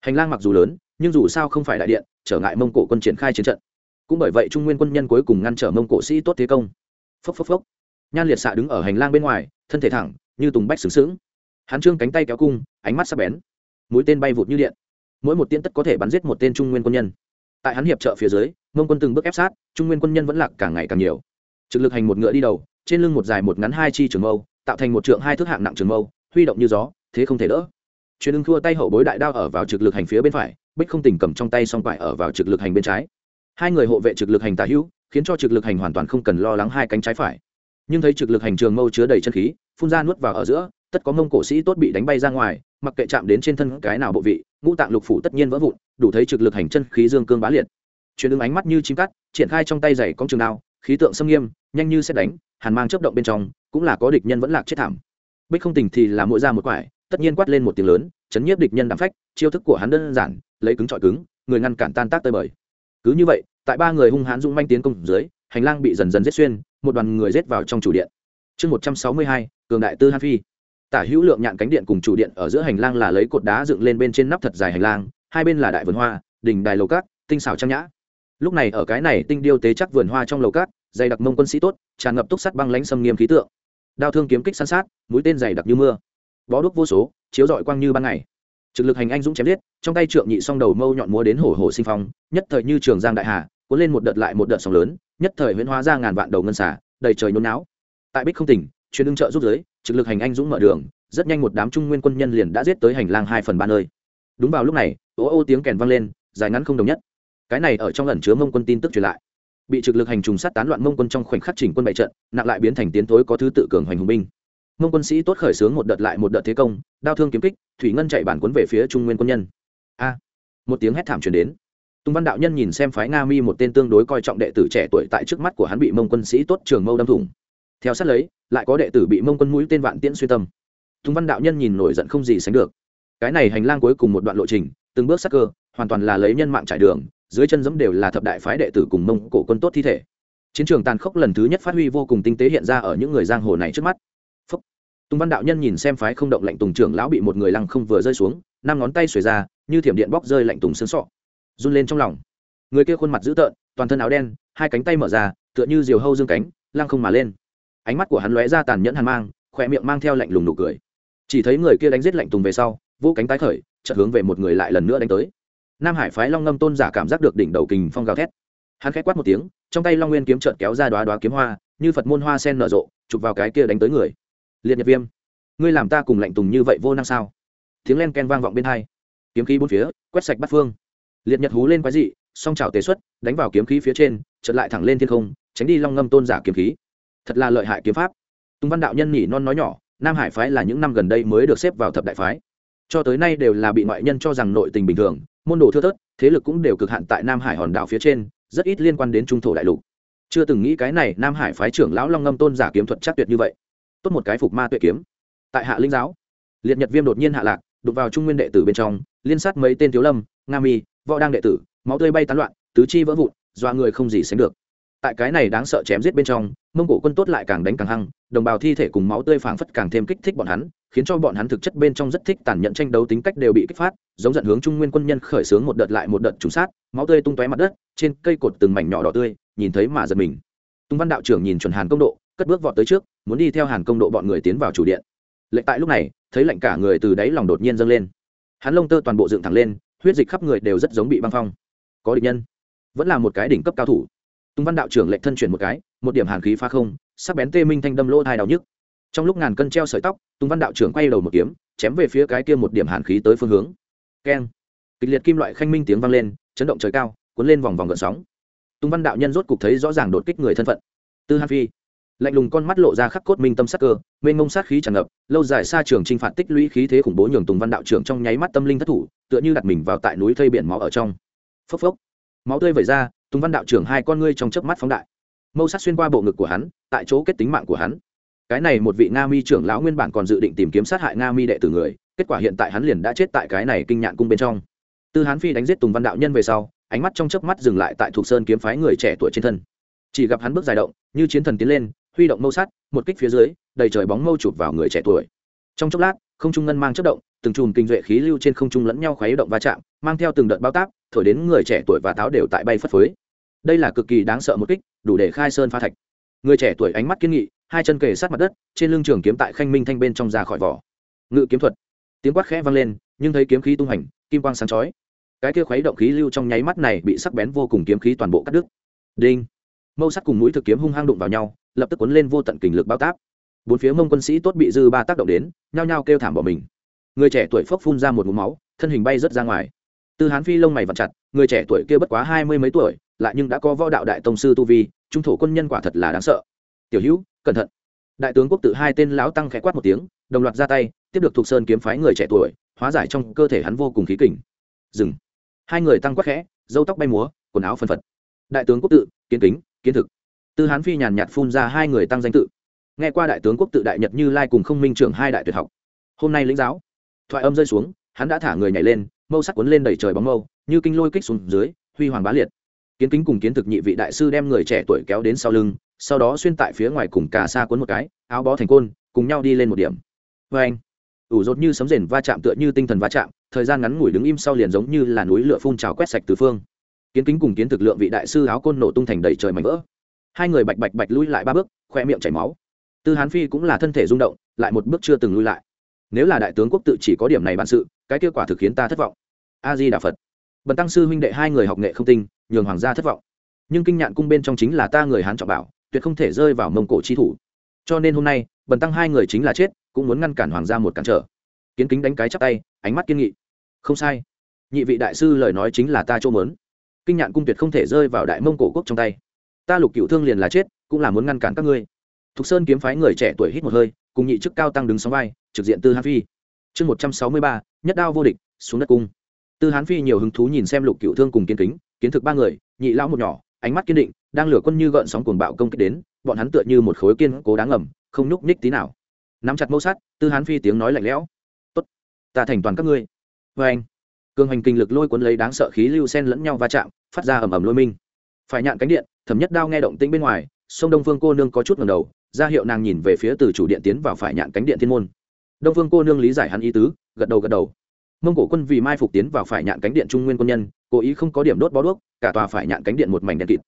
Hành lang mặc dù lớn, nhưng dù sao không phải đại điện, trở ngại mông cổ quân triển khai chiến trận. Cũng bởi vậy trung nguyên quân nhân cuối cùng ngăn trở mông cổ sĩ tốt thế công. Phốc phốc phốc. Nhan liệt xạ đứng ở hành lang bên ngoài, thân thể thẳng, như tùng bách sướng sướng hắn trương cánh tay kéo cung ánh mắt sắc bén. Mũi tên bay vụt như điện. Mỗi một tiên tất có thể bắn giết một tên trung nguyên quân nhân. Tại hắn hiệp trợ phía dưới, mông quân từng bước ép sát, trung nguyên quân nhân vẫn lạc càng ngày càng nhiều. Trực lực hành một ngựa đi đầu, trên lưng một dài một ngắn hai chi trường mâu, tạo thành một trượng hai thước hạng nặng trường mâu, huy động như gió, thế không thể đỡ. Truyền ưng thua tay hậu bối đại đao ở vào trực lực hành phía bên phải, bích không tỉnh cầm trong tay song quải ở vào trực lực hành bên trái. Hai người hộ vệ trực lực hành tà hữu, khiến cho trực lực hành hoàn toàn không cần lo lắng hai cánh trái phải. Nhưng thấy trực lực hành trường mâu chứa đầy chân khí, phun ra nuốt vào ở giữa tất có mông cổ sĩ tốt bị đánh bay ra ngoài, mặc kệ chạm đến trên thân cái nào bộ vị, ngũ tạng lục phủ tất nhiên vỡ vụn, đủ thấy trực lực hành chân khí dương cương bá liệt. Truyền ứng ánh mắt như chim cắt, triển khai trong tay giày cong trường đao, khí tượng xâm nghiêm, nhanh như xét đánh, hàn mang chấp động bên trong, cũng là có địch nhân vẫn lạc chết thảm. Bích không tình thì là mỗi ra một quải, tất nhiên quát lên một tiếng lớn, chấn nhiếp địch nhân đạm phách, chiêu thức của hắn đơn giản, lấy cứng trọi cứng, người ngăn cản tan tác tơi bời. Cứ như vậy, tại ba người hung hãn dũng manh tiến công dưới, hành lang bị dần dần giết xuyên, một đoàn người giết vào trong chủ điện. Chương một trăm sáu mươi hai, cường đại tư han phi tả hữu lượng nhạn cánh điện cùng chủ điện ở giữa hành lang là lấy cột đá dựng lên bên trên nắp thật dài hành lang, hai bên là đại vườn hoa đình đài lầu cát, tinh xảo trang nhã. Lúc này ở cái này tinh điêu tế chắc vườn hoa trong lầu cát, dày đặc mông quân sĩ tốt, tràn ngập túc sắt băng lãnh xâm nghiêm khí tượng. Đao thương kiếm kích san sát, mũi tên dày đặc như mưa. Bó đuốc vô số, chiếu rọi quang như ban ngày. Trực lực hành anh dũng chém giết, trong tay trượng nhị song đầu mâu nhọn múa đến hổ hổ sinh phong, nhất thời như trường giang đại hà, cuốn lên một đợt lại một đợt sóng lớn, nhất thời huyễn hóa ra ngàn vạn đầu ngân xả đầy trời nôn não tại bích không tỉnh truyền ưng trợ giúp giới trực lực hành anh dũng mở đường, rất nhanh một đám trung nguyên quân nhân liền đã giết tới hành lang hai phần ba nơi. Đúng vào lúc này, ô ô tiếng kèn vang lên, dài ngắn không đồng nhất. Cái này ở trong ẩn chứa mông quân tin tức truyền lại. Bị trực lực hành trùng sát tán loạn mông quân trong khoảnh khắc chỉnh quân bại trận, nặng lại biến thành tiến thối có thứ tự cường hoành hùng binh. Mông quân sĩ tốt khởi xướng một đợt lại một đợt thế công, đao thương kiếm kích, thủy ngân chạy bản quấn về phía trung nguyên quân nhân. A! Một tiếng hét thảm truyền đến. Tùng văn đạo nhân nhìn xem phái nga mi một tên tương đối coi trọng đệ tử trẻ tuổi tại trước mắt của hắn bị mông quân sĩ tốt trường mâu đâm thủng theo sát lấy, lại có đệ tử bị mông quân mũi tên vạn tiễn xuyên tâm. Tùng văn đạo nhân nhìn nổi giận không gì sánh được. Cái này hành lang cuối cùng một đoạn lộ trình, từng bước sắc cơ, hoàn toàn là lấy nhân mạng trải đường, dưới chân giẫm đều là thập đại phái đệ tử cùng mông cổ quân tốt thi thể. Chiến trường tàn khốc lần thứ nhất phát huy vô cùng tinh tế hiện ra ở những người giang hồ này trước mắt. Phúc. tùng văn đạo nhân nhìn xem phái không động lạnh tùng trưởng lão bị một người lăng không vừa rơi xuống, năm ngón tay xuề ra, như thiểm điện bóc rơi lạnh tùng xương sọ. Run lên trong lòng. Người kia khuôn mặt dữ tợn, toàn thân áo đen, hai cánh tay mở ra, tựa như diều hâu dương cánh, lăng không mà lên ánh mắt của hắn lóe ra tàn nhẫn hàn mang khỏe miệng mang theo lạnh lùng nụ cười. Chỉ thấy người kia đánh giết lạnh tùng về sau vô cánh tái khởi, chợt hướng về một người lại lần nữa đánh tới. Nam hải phái long ngâm tôn giả cảm giác được đỉnh đầu kình phong gào thét. Hắn khẽ quát một tiếng, trong tay long nguyên kiếm trợt kéo ra đoá đoá kiếm hoa, như phật môn hoa sen nở rộ, chụp vào cái kia đánh tới người. Liệt nhật viêm, ngươi làm ta cùng lạnh tùng như vậy vô năng sao? Tiếng len ken vang vọng bên hai. Kiếm khí bốn phía, quét sạch bắt phương. Liệt nhật hú lên quái dị, song trào tế xuất, đánh vào kiếm khí phía trên, chợt lại thẳng lên thiên không, tránh đi long ngâm tôn giả kiếm khí thật là lợi hại kiếm pháp. Tùng văn đạo nhân nhỉ non nói nhỏ, nam hải phái là những năm gần đây mới được xếp vào thập đại phái. Cho tới nay đều là bị ngoại nhân cho rằng nội tình bình thường, môn đồ thưa thớt, thế lực cũng đều cực hạn tại nam hải hòn đảo phía trên, rất ít liên quan đến trung thổ đại lục. Chưa từng nghĩ cái này, nam hải phái trưởng lão long ngâm tôn giả kiếm thuật chắc tuyệt như vậy. Tốt một cái phục ma tuệ kiếm. Tại hạ linh giáo, liệt nhật viêm đột nhiên hạ lạc đục vào trung nguyên đệ tử bên trong, liên sát mấy tên thiếu lâm, nga mi, võ đang đệ tử, máu tươi bay tán loạn, tứ chi vỡ vụn doa người không gì sánh được. Tại cái này đáng sợ chém giết bên trong mông cổ quân tốt lại càng đánh càng hăng, đồng bào thi thể cùng máu tươi phảng phất càng thêm kích thích bọn hắn, khiến cho bọn hắn thực chất bên trong rất thích tàn nhẫn tranh đấu tính cách đều bị kích phát, giống dẫn hướng trung nguyên quân nhân khởi xướng một đợt lại một đợt trùng sát, máu tươi tung tóe mặt đất, trên cây cột từng mảnh nhỏ đỏ tươi, nhìn thấy mà giật mình. Tung văn đạo trưởng nhìn chuẩn hàn công độ, cất bước vọt tới trước, muốn đi theo hàn công độ bọn người tiến vào chủ điện. Lệnh tại lúc này, thấy lệnh cả người từ đáy lòng đột nhiên dâng lên. Hắn lông tơ toàn bộ dựng thẳng lên, huyết dịch khắp người đều rất giống bị băng phong. Có địch nhân. Vẫn là một cái đỉnh cấp cao thủ tung văn đạo trưởng lệnh thân chuyển một cái, một điểm hàn khí phá không, sắc bén tê minh thanh đâm lỗ hai đau nhức. Trong lúc ngàn cân treo sợi tóc tung văn đạo trưởng quay đầu một kiếm, chém về phía cái kia một điểm hàn khí tới phương hướng. Keng! Kịch liệt kim loại khanh minh tiếng vang lên, chấn động trời cao, cuốn lên vòng vòng gợn sóng. Tung văn đạo nhân rốt cục thấy rõ ràng đột kích người thân phận. Tư hàn phi! Lạnh lùng con mắt lộ ra khắc cốt minh tâm sắc cơ, mênh mông sát khí tràn ngập, lâu dài xa trường t r i n h phạt tích lũy khí thế khủng bố nhường tùng văn đạo trưởng trong nháy mắt tâm linh thất thủ, tựa như đặt mình vào tại núi thây biển máu ở trong. Phốc phốc! Máu tươi vẩy ra tùng văn đạo trưởng hai con ngươi trong chớp mắt phóng đại. Mâu sắc xuyên qua bộ ngực của hắn, tại chỗ kết tính mạng của hắn. Cái này một vị nga mi trưởng lão nguyên bản còn dự định tìm kiếm sát hại nga mi đệ tử người, kết quả hiện tại hắn liền đã chết tại cái này kinh nhạn cung bên trong. Tư hán phi đánh giết tùng văn đạo nhân về sau, ánh mắt trong chớp mắt dừng lại tại thuộc sơn kiếm phái người trẻ tuổi trên thân. Chỉ gặp hắn bước dài động, như chiến thần tiến lên, huy động mâu sắt một kích phía dưới, đầy trời bóng mâu chụp vào người trẻ tuổi. Trong chốc lát, không trung ngân mang chất động từng chùm kinh duệ khí lưu trên không trung lẫn nhau khuấy động va chạm, mang theo từng đợt bao táp, thổi đến người trẻ tuổi và táo đều tại bay phất phới. Đây là cực kỳ đáng sợ một kích, đủ để khai sơn pha thạch. Người trẻ tuổi ánh mắt kiên nghị, hai chân kề sát mặt đất, trên lưng trường kiếm tại khanh minh thanh bên trong ra khỏi vỏ. Ngự kiếm thuật. Tiếng quát khẽ vang lên, nhưng thấy kiếm khí tung hành, kim quang sáng chói. Cái kia khuấy động khí lưu trong nháy mắt này bị sắc bén vô cùng kiếm khí toàn bộ cắt đứt. Đinh. Mâu sắc cùng mũi thực kiếm hung hăng đụng vào nhau, lập tức cuốn lên vô tận kình lực bao táp. Bốn phía mông quân sĩ tốt bị dư ba tác động đến, nhao nhao kêu thảm bỏ mình người trẻ tuổi phốc phun ra một mũ máu, thân hình bay rớt ra ngoài. Tư hán phi lông mày vặt chặt, người trẻ tuổi kia bất quá hai mươi mấy tuổi, lại nhưng đã có võ đạo đại tông sư tu vi, trung thổ quân nhân quả thật là đáng sợ. Tiểu hữu, cẩn thận. Đại tướng quốc tự hai tên lão tăng khẽ quát một tiếng, đồng loạt ra tay, tiếp được thuộc sơn kiếm phái người trẻ tuổi, hóa giải trong cơ thể hắn vô cùng khí kình. Dừng. Hai người tăng quát khẽ dâu tóc bay múa, quần áo phân phật. Đại tướng quốc tự, kiến kính, kiến thực. Tư hán phi nhàn nhạt phun ra hai người tăng danh tự. Nghe qua đại tướng quốc tự đại nhật như lai cùng không minh trưởng hai đại tuyệt học. Hôm nay lĩnh giáo thoại âm rơi xuống, hắn đã thả người nhảy lên, mâu sắc cuốn lên đầy trời bóng mâu, như kinh lôi kích xuống dưới, huy hoàng bá liệt. Kiến kính cùng kiến thực nhị vị đại sư đem người trẻ tuổi kéo đến sau lưng, sau đó xuyên tại phía ngoài cùng cà xa cuốn một cái, áo bó thành côn, cùng nhau đi lên một điểm. Vê anh, ủ rột như sấm rền va chạm tựa như tinh thần va chạm, thời gian ngắn ngủi đứng im sau liền giống như là núi lửa phun trào quét sạch từ phương. Kiến kính cùng kiến thực lượng vị đại sư áo côn nổ tung thành đầy trời mảnh vỡ. Hai người bạch bạch bạch lui lại ba bước, khoe miệng chảy máu. Tư hán phi cũng là thân thể rung động, lại một bước chưa từng lui lại nếu là đại tướng quốc tự chỉ có điểm này bản sự, cái kết quả thực khiến ta thất vọng. A di đà phật. Bần tăng sư huynh đệ hai người học nghệ không tinh, nhường hoàng gia thất vọng. Nhưng kinh nhạn cung bên trong chính là ta người hán trọng bảo, tuyệt không thể rơi vào mông cổ chi thủ. Cho nên hôm nay, bần tăng hai người chính là chết, cũng muốn ngăn cản hoàng gia một cản trở. Kiến kính đánh cái chắp tay, ánh mắt kiên nghị. Không sai. Nhị vị đại sư lời nói chính là ta chỗ mớn kinh nhạn cung tuyệt không thể rơi vào đại mông cổ quốc trong tay. Ta lục cựu thương liền là chết, cũng là muốn ngăn cản các ngươi. Thục sơn kiếm phái người trẻ tuổi hít một hơi cùng nhị chức cao tăng đứng sóng vai, trực diện tư hán phi. Chương một trăm sáu mươi ba, nhất đao vô địch, xuống đất cung. Tư hán phi nhiều hứng thú nhìn xem lục cựu thương cùng kiến kính, kiến thực ba người, nhị lão một nhỏ, ánh mắt kiên định, đang lửa quân như gợn sóng cuồng bạo công kích đến, bọn hắn tựa như một khối kiên cố đáng ngầm, không nhúc nhích tí nào. Nắm chặt mâu sát tư hán phi tiếng nói lạnh lẽo. Tốt, ta thành toàn các ngươi. Vê anh. Cường hành kinh lực lôi cuốn lấy đáng sợ khí lưu sen lẫn nhau va chạm, phát ra ầm ầm lôi minh. Phải nhạn cánh điện, thẩm nhất đao nghe động tĩnh bên ngoài, sông đông phương cô nương có chút ngầm đầu ra hiệu nàng nhìn về phía từ chủ điện tiến vào phải nhạn cánh điện thiên môn. Đông phương cô nương lý giải hắn ý tứ, gật đầu gật đầu. Mông cổ quân vì mai phục tiến vào phải nhạn cánh điện trung nguyên quân nhân, cố ý không có điểm đốt bó đuốc, cả tòa phải nhạn cánh điện một mảnh đèn kịt.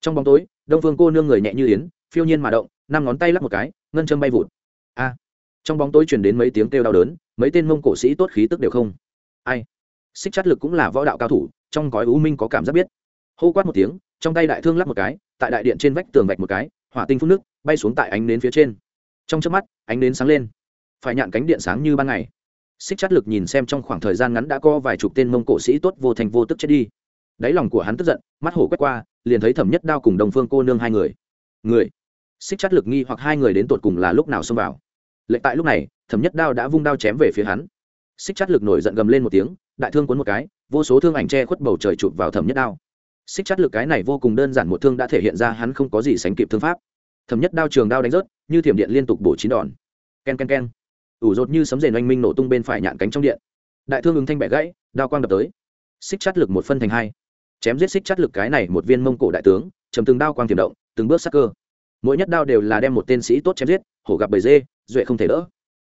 Trong bóng tối, đông phương cô nương người nhẹ như yến, phiêu nhiên mà động, năm ngón tay lắp một cái, ngân châm bay vụt. A! Trong bóng tối truyền đến mấy tiếng kêu đau đớn, mấy tên mông cổ sĩ tốt khí tức đều không. Ai? Xích chát lực cũng là võ đạo cao thủ, trong gói u minh có cảm giác biết. Hô quát một tiếng, trong tay đại thương lắp một cái, tại đại điện trên vách tường vạch một cái, hỏa tinh phun nước bay xuống tại ánh nến phía trên. Trong trước mắt, ánh nến sáng lên. Phải nhạn cánh điện sáng như ban ngày. Xích chát lực nhìn xem trong khoảng thời gian ngắn đã có vài chục tên mông cổ sĩ tốt vô thành vô tức chết đi. Đáy lòng của hắn tức giận, mắt hổ quét qua, liền thấy thẩm nhất đao cùng đồng phương cô nương hai người. Người. Xích chát lực nghi hoặc hai người đến tột cùng là lúc nào xông vào. Lệnh tại lúc này, thẩm nhất đao đã vung đao chém về phía hắn. Xích chát lực nổi giận gầm lên một tiếng, đại thương cuốn một cái, vô số thương ảnh che khuất bầu trời chụp vào thẩm nhất đao. Xích chát lực cái này vô cùng đơn giản một thương đã thể hiện ra hắn không có gì sánh kịp thương pháp thẩm nhất đao trường đao đánh rớt, như thiểm điện liên tục bổ chín đòn. K e n k e n k e n ủ rột như sấm rền oanh minh nổ tung bên phải nhạn cánh trong điện. Đại thương ứng thanh bẻ gãy, đao quang đập tới. Xích chát lực một phân thành hai. Chém giết xích chát lực cái này một viên mông cổ đại tướng, chầm từng đao quang tiềm động, từng bước sắc cơ. Mỗi nhất đao đều là đem một tên sĩ tốt chém giết, hổ gặp bầy dê, duệ không thể đỡ.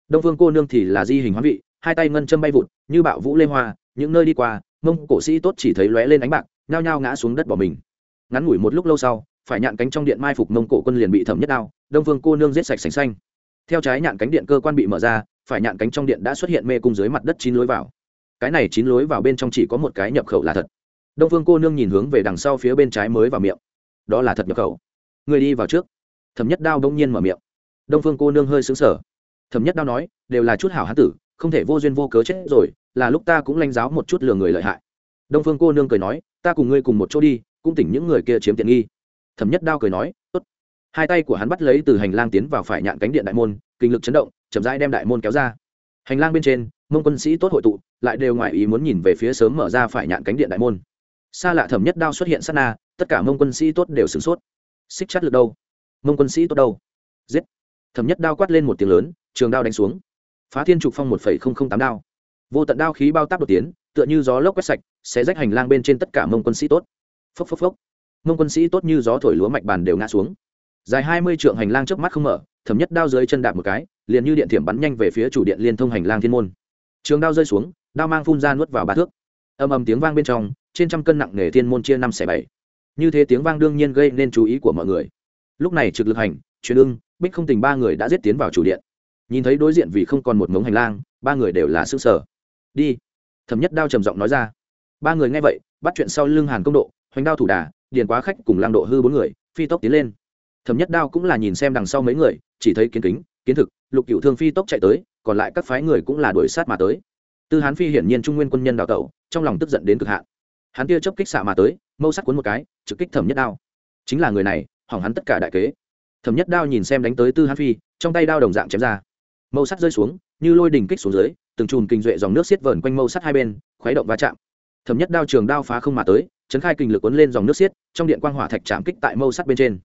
Đông phương cô nương thì là di hình hóa vị, hai tay ngân châm bay vụt, như bạo vũ lê hoa, những nơi đi qua, mông cổ sĩ tốt chỉ thấy lóe lên ánh bạc, nhao nhao ngã xuống đất bỏ mình. Ngắn ngủi một lúc lâu sau phải nhạn cánh trong điện mai phục mông cổ quân liền bị thẩm nhất đao, đông vương cô nương giết sạch sành xanh. Theo trái nhạn cánh điện cơ quan bị mở ra, phải nhạn cánh trong điện đã xuất hiện mê cung dưới mặt đất chín lối vào. Cái này chín lối vào bên trong chỉ có một cái nhập khẩu là thật. Đông phương cô nương nhìn hướng về đằng sau phía bên trái mới vào miệng. Đó là thật nhập khẩu. Người đi vào trước. Thẩm nhất đao đông nhiên mở miệng. Đông phương cô nương hơi xứng sở thẩm nhất đao nói, đều là chút hảo hán tử, không thể vô duyên vô cớ chết rồi, là lúc ta cũng lanh giáo một chút lừa người lợi hại. Đông phương cô nương cười nói, ta cùng ngươi cùng một chỗ đi, cũng tỉnh những người kia chiếm tiện nghi thẩm nhất đao cười nói, tốt. Hai tay của hắn bắt lấy từ hành lang tiến vào phải nhạn cánh điện đại môn, kinh lực chấn động, chậm rãi đem đại môn kéo ra. Hành lang bên trên, mông quân sĩ tốt hội tụ, lại đều ngoại ý muốn nhìn về phía sớm mở ra phải nhạn cánh điện đại môn. Xa lạ thẩm nhất đao xuất hiện sát na, tất cả mông quân sĩ tốt đều sửng sốt. Xích chắt lực đâu? Mông quân sĩ tốt đâu? Giết! Thẩm nhất đao quát lên một tiếng lớn, trường đao đánh xuống. Phá thiên trục phong một tám đao. Vô tận đao khí bao tác đột tiến, tựa như gió lốc quét sạch sẽ rách hành lang bên trên tất cả mông quân sĩ tốt. Phốc phốc phốc mông quân sĩ tốt như gió thổi lúa mạch bàn đều ngã xuống. Dài hai mươi trượng hành lang trước mắt không mở thấm nhất đao dưới chân đạp một cái, liền như điện thiểm bắn nhanh về phía chủ điện liên thông hành lang thiên môn. Trường đao rơi xuống, đao mang phun ra nuốt vào ba thước. Âm ầm tiếng vang bên trong, trên trăm cân nặng nề thiên môn chia năm xẻ bảy. Như thế tiếng vang đương nhiên gây nên chú ý của mọi người. Lúc này trực lực hành, truyền ưng, bích không tình ba người đã giết tiến vào chủ điện. Nhìn thấy đối diện vì không còn một ngống hành lang, ba người đều là xương sở đi. Thấm nhất đao trầm giọng nói ra. Ba người nghe vậy, bắt chuyện sau lưng hàn công độ, hoành đao thủ đà điền quá khách cùng lang độ hư bốn người, phi tốc tiến lên. Thẩm nhất đao cũng là nhìn xem đằng sau mấy người, chỉ thấy kiến kính, kiến thực, lục cựu thương phi tốc chạy tới, còn lại các phái người cũng là đuổi sát mà tới. Tư hán phi hiển nhiên trung nguyên quân nhân đào tẩu, trong lòng tức giận đến cực hạn. Hắn tia chớp kích xạ mà tới, mâu sắc cuốn một cái, trực kích thẩm nhất đao. Chính là người này, hỏng hắn tất cả đại kế. Thẩm nhất đao nhìn xem đánh tới tư hán phi, trong tay đao đồng dạng chém ra. Mâu sắt rơi xuống, như lôi đình kích xuống dưới, từng chùm kinh duệ dòng nước xiết vờn quanh mâu sắt hai bên, khuấy động va chạm. Thẩm nhất đao trường đao phá không mà tới chấn khai kinh lực cuốn lên dòng nước xiết, trong điện quang hỏa thạch chạm kích tại mâu sắt bên trên.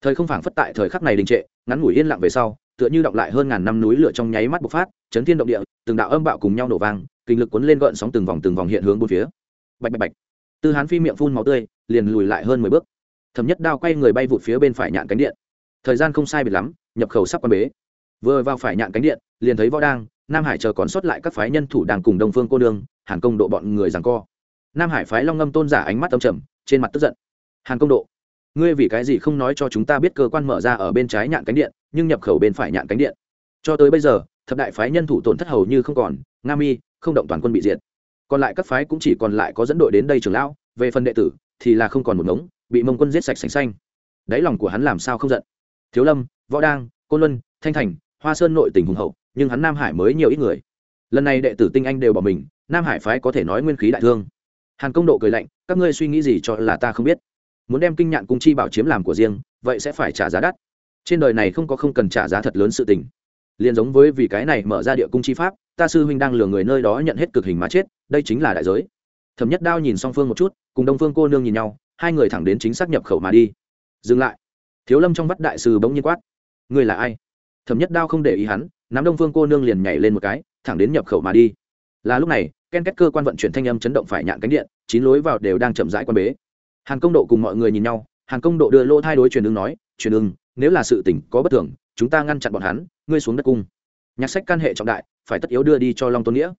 Thời không phảng phất tại thời khắc này đình trệ, ngắn ngủi yên lặng về sau, tựa như đọc lại hơn ngàn năm núi lửa trong nháy mắt bộc phát, chấn thiên động địa, từng đạo âm bạo cùng nhau nổ vang, kinh lực cuốn lên gợn sóng từng vòng từng vòng hiện hướng bốn phía. Bạch bạch bạch. Tư hán phi miệng phun máu tươi, liền lùi lại hơn mười bước. Thẩm nhất đao quay người bay vụt phía bên phải nhạn cánh điện. Thời gian không sai biệt lắm, nhập khẩu sắp quan bế. Vừa vào phải nhạn cánh điện, liền thấy võ đang, nam hải chờ còn sót lại các phái nhân thủ đang cùng đông phương cô nương, hàn công độ bọn người rằng co nam hải phái long ngâm tôn giả ánh mắt âm trầm, trên mặt tức giận. Hàn công độ, ngươi vì cái gì không nói cho chúng ta biết cơ quan mở ra ở bên trái nhạn cánh điện, nhưng nhập khẩu bên phải nhạn cánh điện? Cho tới bây giờ, thập đại phái nhân thủ tổn thất hầu như không còn, nga mi, không động toàn quân bị diệt. Còn lại các phái cũng chỉ còn lại có dẫn đội đến đây trường lão, về phần đệ tử thì là không còn một ngống, bị mông quân giết sạch sành xanh. Đáy lòng của hắn làm sao không giận? Thiếu lâm, võ đang, côn luân, thanh thành, hoa sơn nội tỉnh hùng hậu, nhưng hắn nam hải mới nhiều ít người. Lần này đệ tử tinh anh đều bỏ mình, nam hải phái có thể nói nguyên khí đại thương hàn công độ cười lạnh, các ngươi suy nghĩ gì cho là ta không biết? Muốn đem kinh nhạn cung chi bảo chiếm làm của riêng, vậy sẽ phải trả giá đắt. Trên đời này không có không cần trả giá thật lớn sự tình. Liền giống với vì cái này mở ra địa cung chi pháp, ta sư huynh đang lừa người nơi đó nhận hết cực hình mà chết, đây chính là đại giới. Thẩm nhất đao nhìn song phương một chút, cùng đông phương cô nương nhìn nhau, hai người thẳng đến chính xác nhập khẩu mà đi. Dừng lại. Thiếu lâm trong vắt đại sư bỗng nhiên quát. Người là ai? Thẩm nhất đao không để ý hắn, nắm đông phương cô nương liền nhảy lên một cái, thẳng đến nhập khẩu mà đi. Là lúc này ken kết cơ quan vận chuyển thanh âm chấn động phải nhạn cánh điện, chín lối vào đều đang chậm rãi quan bế. Hàn công độ cùng mọi người nhìn nhau hàn công độ đưa lô thay đối truyền ứng nói, truyền ứng, nếu là sự tỉnh có bất thường, chúng ta ngăn chặn bọn hắn, ngươi xuống đất cung. Nhạc sách can hệ trọng đại, phải tất yếu đưa đi cho long tôn nghĩa.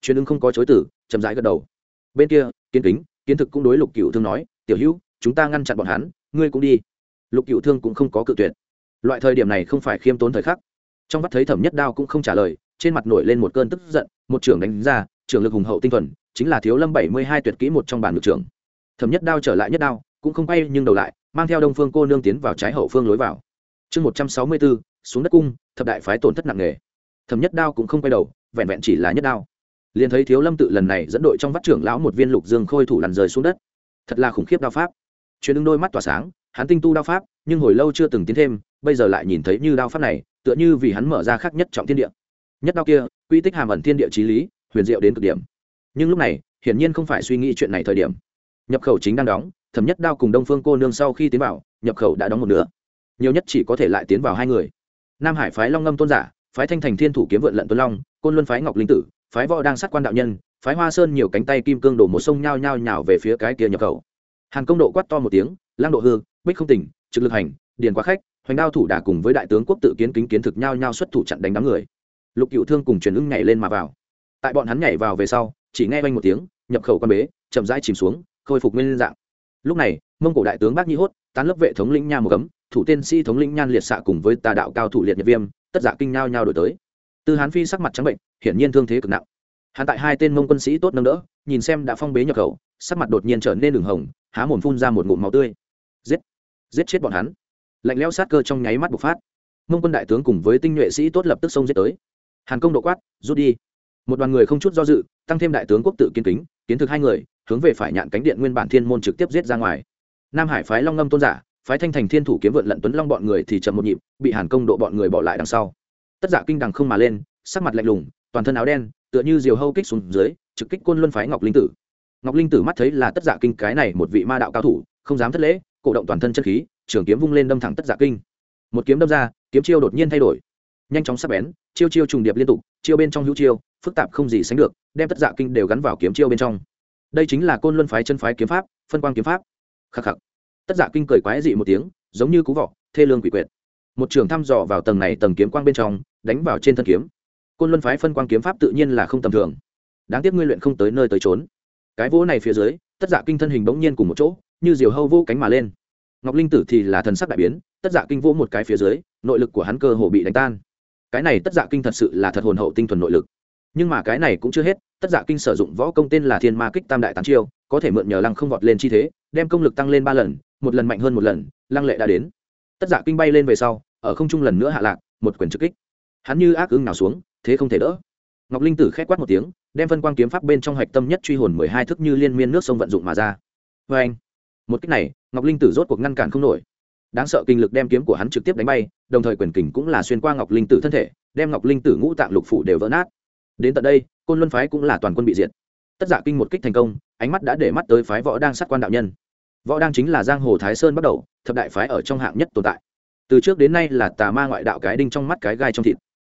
Truyền ứng không có chối tử, chậm rãi gật đầu. Bên kia, kiến kính, kiến thực cũng đối lục cựu thương nói, tiểu hữu, chúng ta ngăn chặn bọn hắn, ngươi cũng đi. Lục cựu thương cũng không có cự tuyệt. Loại thời điểm này không phải khiêm tốn thời khắc. Trong mắt thấy thẩm nhất đao cũng không trả lời, trên mặt nổi lên một cơn tức giận, một trưởng đánh ra trưởng lực hùng hậu tinh thuần, chính là thiếu lâm bảy mươi hai tuyệt kỹ một trong bản ngược trưởng. Thẩm nhất đao trở lại nhất đao, cũng không quay nhưng đầu lại, mang theo đông phương cô nương tiến vào trái hậu phương lối vào. Chương một trăm sáu mươi bốn xuống đất cung, thập đại phái tổn thất nặng nề. Thẩm nhất đao cũng không quay đầu, vẹn vẹn chỉ là nhất đao. Liền thấy thiếu lâm tự lần này dẫn đội trong vắt trưởng lão một viên lục dương khôi thủ lằn rời xuống đất. Thật là khủng khiếp đao pháp. Chuyến ứng đôi mắt tỏa sáng, hắn tinh tu đao pháp, nhưng hồi lâu chưa từng tiến thêm, bây giờ lại nhìn thấy như đao pháp này, tựa như vì hắn mở ra khác nhất trọng thiên địa. Nhất đao kia, quy tích hàm ẩn thiên địa trí lý huyền diệu đến cực điểm. Nhưng lúc này, hiển nhiên không phải suy nghĩ chuyện này thời điểm. Nhập khẩu chính đang đóng, thẩm nhất đao cùng đông phương cô nương sau khi tiến vào, nhập khẩu đã đóng một nửa. Nhiều nhất chỉ có thể lại tiến vào hai người. Nam hải phái long ngâm tôn giả, phái thanh thành thiên thủ kiếm vượn lận tuấn long, côn luân phái ngọc linh tử, phái võ đang sát quan đạo nhân, phái hoa sơn nhiều cánh tay kim cương đổ một sông nhao nhao nhào về phía cái kia nhập khẩu. Hàn công độ quát to một tiếng, lang độ hư, bích không tỉnh, trực lực hành, điền quá khách, hoành đao thủ đà cùng với đại tướng quốc tự kiến kính kiến thực nhao nhao xuất thủ chặn đánh đám người. Lục cựu thương cùng truyền ưng nhảy lên mà vào tại bọn hắn nhảy vào về sau, chỉ nghe vang một tiếng, nhập khẩu con bế, chậm rãi chìm xuống, khôi phục nguyên dạng. Lúc này, mông cổ đại tướng bác nhi hốt, tán lớp vệ thống lĩnh nha một cấm, thủ tiên sĩ thống lĩnh nhan liệt xạ cùng với tà đạo cao thủ liệt nhật viêm, tất giả kinh nhao nhao đổi tới. Tư hán phi sắc mặt trắng bệnh, hiển nhiên thương thế cực nặng. Hắn tại hai tên mông quân sĩ tốt nâng đỡ, nhìn xem đã phong bế nhập khẩu, sắc mặt đột nhiên trở nên đường hồng, há mồm phun ra một ngụm máu tươi. Giết! Giết chết bọn hắn! Lạnh lẽo sát cơ trong nháy mắt bộc phát. Mông quân đại tướng cùng với tinh nhuệ sĩ tốt lập tức xông giết tới. Hàn công độ quát, rút đi! Một đoàn người không chút do dự, tăng thêm đại tướng quốc tự kiến kính, kiến thực hai người, hướng về phải nhạn cánh điện nguyên bản thiên môn trực tiếp giết ra ngoài. Nam hải phái long ngâm tôn giả, phái thanh thành thiên thủ kiếm vượn lận tuấn long bọn người thì chậm một nhịp, bị hàn công độ bọn người bỏ lại đằng sau. Tất giả kinh đằng không mà lên, sắc mặt lạnh lùng, toàn thân áo đen, tựa như diều hâu kích xuống dưới, trực kích côn luân phái ngọc linh tử. Ngọc linh tử mắt thấy là tất giả kinh cái này một vị ma đạo cao thủ, không dám thất lễ, cổ động toàn thân chất khí, trường kiếm vung lên đâm thẳng tất giả kinh. Một kiếm đâm ra, kiếm chiêu đột nhiên thay đổi. Nhanh chóng sắp bén chiêu chiêu trùng điệp liên tục, chiêu bên trong hữu chiêu, phức tạp không gì sánh được, đem tất dạ kinh đều gắn vào kiếm chiêu bên trong. Đây chính là côn luân phái chân phái kiếm pháp, phân quang kiếm pháp. Khắc khắc. Tất dạ kinh cười quái dị một tiếng, giống như cú vọ, thê lương quỷ quyệt. Một trường thăm dò vào tầng này tầng kiếm quang bên trong, đánh vào trên thân kiếm. Côn luân phái phân quang kiếm pháp tự nhiên là không tầm thường. Đáng tiếc ngươi luyện không tới nơi tới trốn cái vỗ này phía dưới, tất dạ kinh thân hình bỗng nhiên cùng một chỗ, như diều hâu vô cánh mà lên. Ngọc linh tử thì là thần sắc đại biến, tất dạ kinh vỗ một cái phía dưới, nội lực của hắn cơ hồ bị đánh tan cái này tất dạ kinh thật sự là thật hồn hậu tinh thuần nội lực. Nhưng mà cái này cũng chưa hết, tất dạ kinh sử dụng võ công tên là thiên ma kích tam đại tán chiêu, có thể mượn nhờ lăng không vọt lên chi thế, đem công lực tăng lên ba lần, một lần mạnh hơn một lần, lăng lệ đã đến. Tất dạ kinh bay lên về sau, ở không trung lần nữa hạ lạc, một quyền trực kích. Hắn như ác ưng nào xuống, thế không thể đỡ. Ngọc linh tử khét quát một tiếng, đem phân quang kiếm pháp bên trong hạch tâm nhất truy hồn mười hai thức như liên miên nước sông vận dụng mà ra. Vê anh một cách này, ngọc linh tử rốt cuộc ngăn cản không nổi đáng sợ kinh lực đem kiếm của hắn trực tiếp đánh bay, đồng thời quyền kình cũng là xuyên qua ngọc linh tử thân thể, đem ngọc linh tử ngũ tạng lục phủ đều vỡ nát. Đến tận đây, côn luân phái cũng là toàn quân bị diệt. Tất giả kinh một kích thành công, ánh mắt đã để mắt tới phái võ đang sát quan đạo nhân. Võ đang chính là giang hồ thái sơn bắt đầu, thập đại phái ở trong hạng nhất tồn tại. Từ trước đến nay là tà ma ngoại đạo cái đinh trong mắt cái gai trong thịt.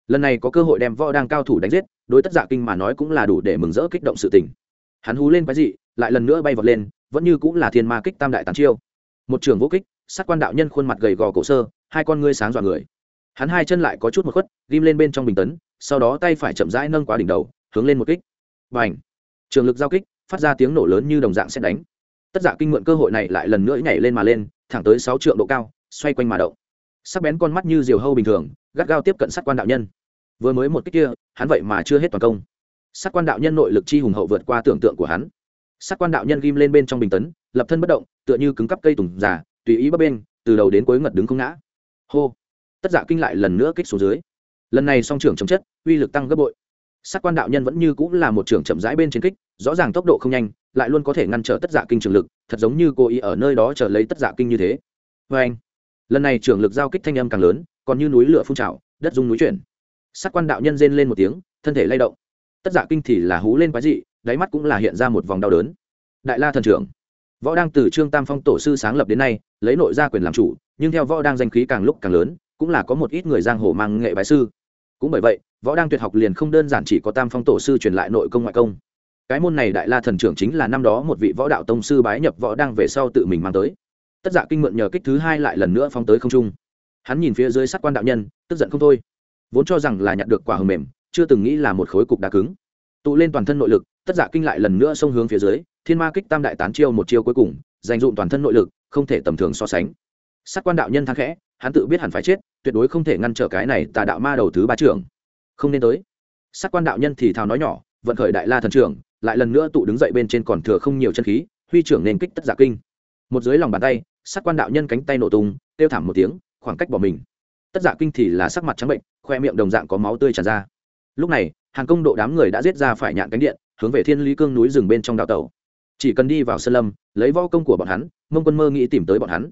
Lần này có cơ hội đem võ đang cao thủ đánh giết, đối tất giả kinh mà nói cũng là đủ để mừng rỡ kích động sự tình. Hắn hú lên cái gì lại lần nữa bay vọt lên, vẫn như cũng là thiên ma kích tam đại tán chiêu. Một trường vũ kích sát quan đạo nhân khuôn mặt gầy gò cổ sơ, hai con ngươi sáng dọa người. Hắn hai chân lại có chút một khuất, ghim lên bên trong bình tấn, sau đó tay phải chậm rãi nâng qua đỉnh đầu, hướng lên một kích. Và ảnh trường lực giao kích, phát ra tiếng nổ lớn như đồng dạng sẽ đánh. Tất giả kinh mượn cơ hội này lại lần nữa nhảy lên mà lên, thẳng tới sáu trượng độ cao, xoay quanh mà động. Sắc bén con mắt như diều hâu bình thường, gắt gao tiếp cận sát quan đạo nhân. Vừa mới một kích kia, hắn vậy mà chưa hết toàn công. Sát quan đạo nhân nội lực chi hùng hậu vượt qua tưởng tượng của hắn. Sát quan đạo nhân ghim lên bên trong bình tấn, lập thân bất động, tựa như cứng cắp cây tùng già tùy ý bấp bên, từ đầu đến cuối ngật đứng không ngã. Hô. Tất giả kinh lại lần nữa kích xuống dưới. Lần này song trưởng chống chất, uy lực tăng gấp bội. Sát quan đạo nhân vẫn như cũng là một trưởng chậm rãi bên trên kích, rõ ràng tốc độ không nhanh, lại luôn có thể ngăn trở tất giả kinh trường lực, thật giống như cô ý ở nơi đó chờ lấy tất giả kinh như thế. Vê anh, lần này trưởng lực giao kích thanh âm càng lớn, còn như núi lửa phun trào, đất dung núi chuyển. Sát quan đạo nhân rên lên một tiếng, thân thể lay động. Tất giả kinh thì là hú lên quái dị, đáy mắt cũng là hiện ra một vòng đau đớn. Đại la thần trưởng võ đang từ trương tam phong tổ sư sáng lập đến nay, lấy nội gia quyền làm chủ, nhưng theo võ đang danh khí càng lúc càng lớn, cũng là có một ít người giang hồ mang nghệ bái sư. Cũng bởi vậy, võ đang tuyệt học liền không đơn giản chỉ có tam phong tổ sư truyền lại nội công ngoại công. Cái môn này đại la thần trưởng chính là năm đó một vị võ đạo tông sư bái nhập võ đang về sau tự mình mang tới. Tất dạ kinh mượn nhờ kích thứ hai lại lần nữa phóng tới không trung. Hắn nhìn phía dưới sát quan đạo nhân, tức giận không thôi. Vốn cho rằng là nhặt được quả hầm mềm, chưa từng nghĩ là một khối cục đá cứng. Tụ lên toàn thân nội lực, tất dạ kinh lại lần nữa xông hướng phía dưới thiên ma kích tam đại tán chiêu một chiêu cuối cùng, dành dụm toàn thân nội lực, không thể tầm thường so sánh. Sát quan đạo nhân thắng khẽ, hắn tự biết hẳn phải chết, tuyệt đối không thể ngăn trở cái này tà đạo ma đầu thứ ba trưởng. Không nên tới. Sát quan đạo nhân thì thào nói nhỏ, vận khởi đại la thần trưởng, lại lần nữa tụ đứng dậy bên trên còn thừa không nhiều chân khí, huy trưởng nên kích tất giả kinh. Một dưới lòng bàn tay, sát quan đạo nhân cánh tay nổ tung tiêu thảm một tiếng, khoảng cách bỏ mình. Tất giả kinh thì là sắc mặt trắng bệnh, khoe miệng đồng dạng có máu tươi tràn ra. Lúc này, hàng công độ đám người đã giết ra phải nhạn cánh điện, hướng về thiên lý cương núi rừng bên trong đào tàu chỉ cần đi vào sơn lâm, lấy võ công của bọn hắn, mông quân mơ nghĩ tìm tới bọn hắn.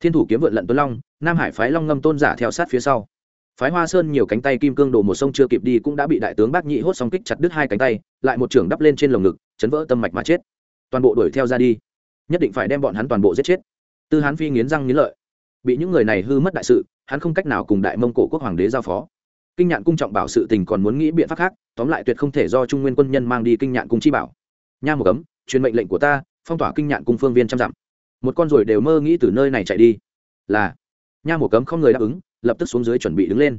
Thiên thủ kiếm vượn lận tuấn long, nam hải phái long ngâm tôn giả theo sát phía sau. Phái hoa sơn nhiều cánh tay kim cương đổ một sông chưa kịp đi cũng đã bị đại tướng bác nhị hốt song kích chặt đứt hai cánh tay, lại một trưởng đắp lên trên lồng ngực, chấn vỡ tâm mạch mà chết. Toàn bộ đuổi theo ra đi. Nhất định phải đem bọn hắn toàn bộ giết chết. Tư hán phi nghiến răng nghiến lợi. Bị những người này hư mất đại sự, hắn không cách nào cùng đại mông cổ quốc hoàng đế giao phó. Kinh nhạn cung trọng bảo sự tình còn muốn nghĩ biện pháp khác, tóm lại tuyệt không thể do trung nguyên quân nhân mang đi kinh nhạn cung chi bảo. Nha một cấm truyền mệnh lệnh của ta, phong tỏa kinh nhạn cung phương viên trăm dặm. Một con ruồi đều mơ nghĩ từ nơi này chạy đi. Là, nha mổ cấm không người đáp ứng, lập tức xuống dưới chuẩn bị đứng lên.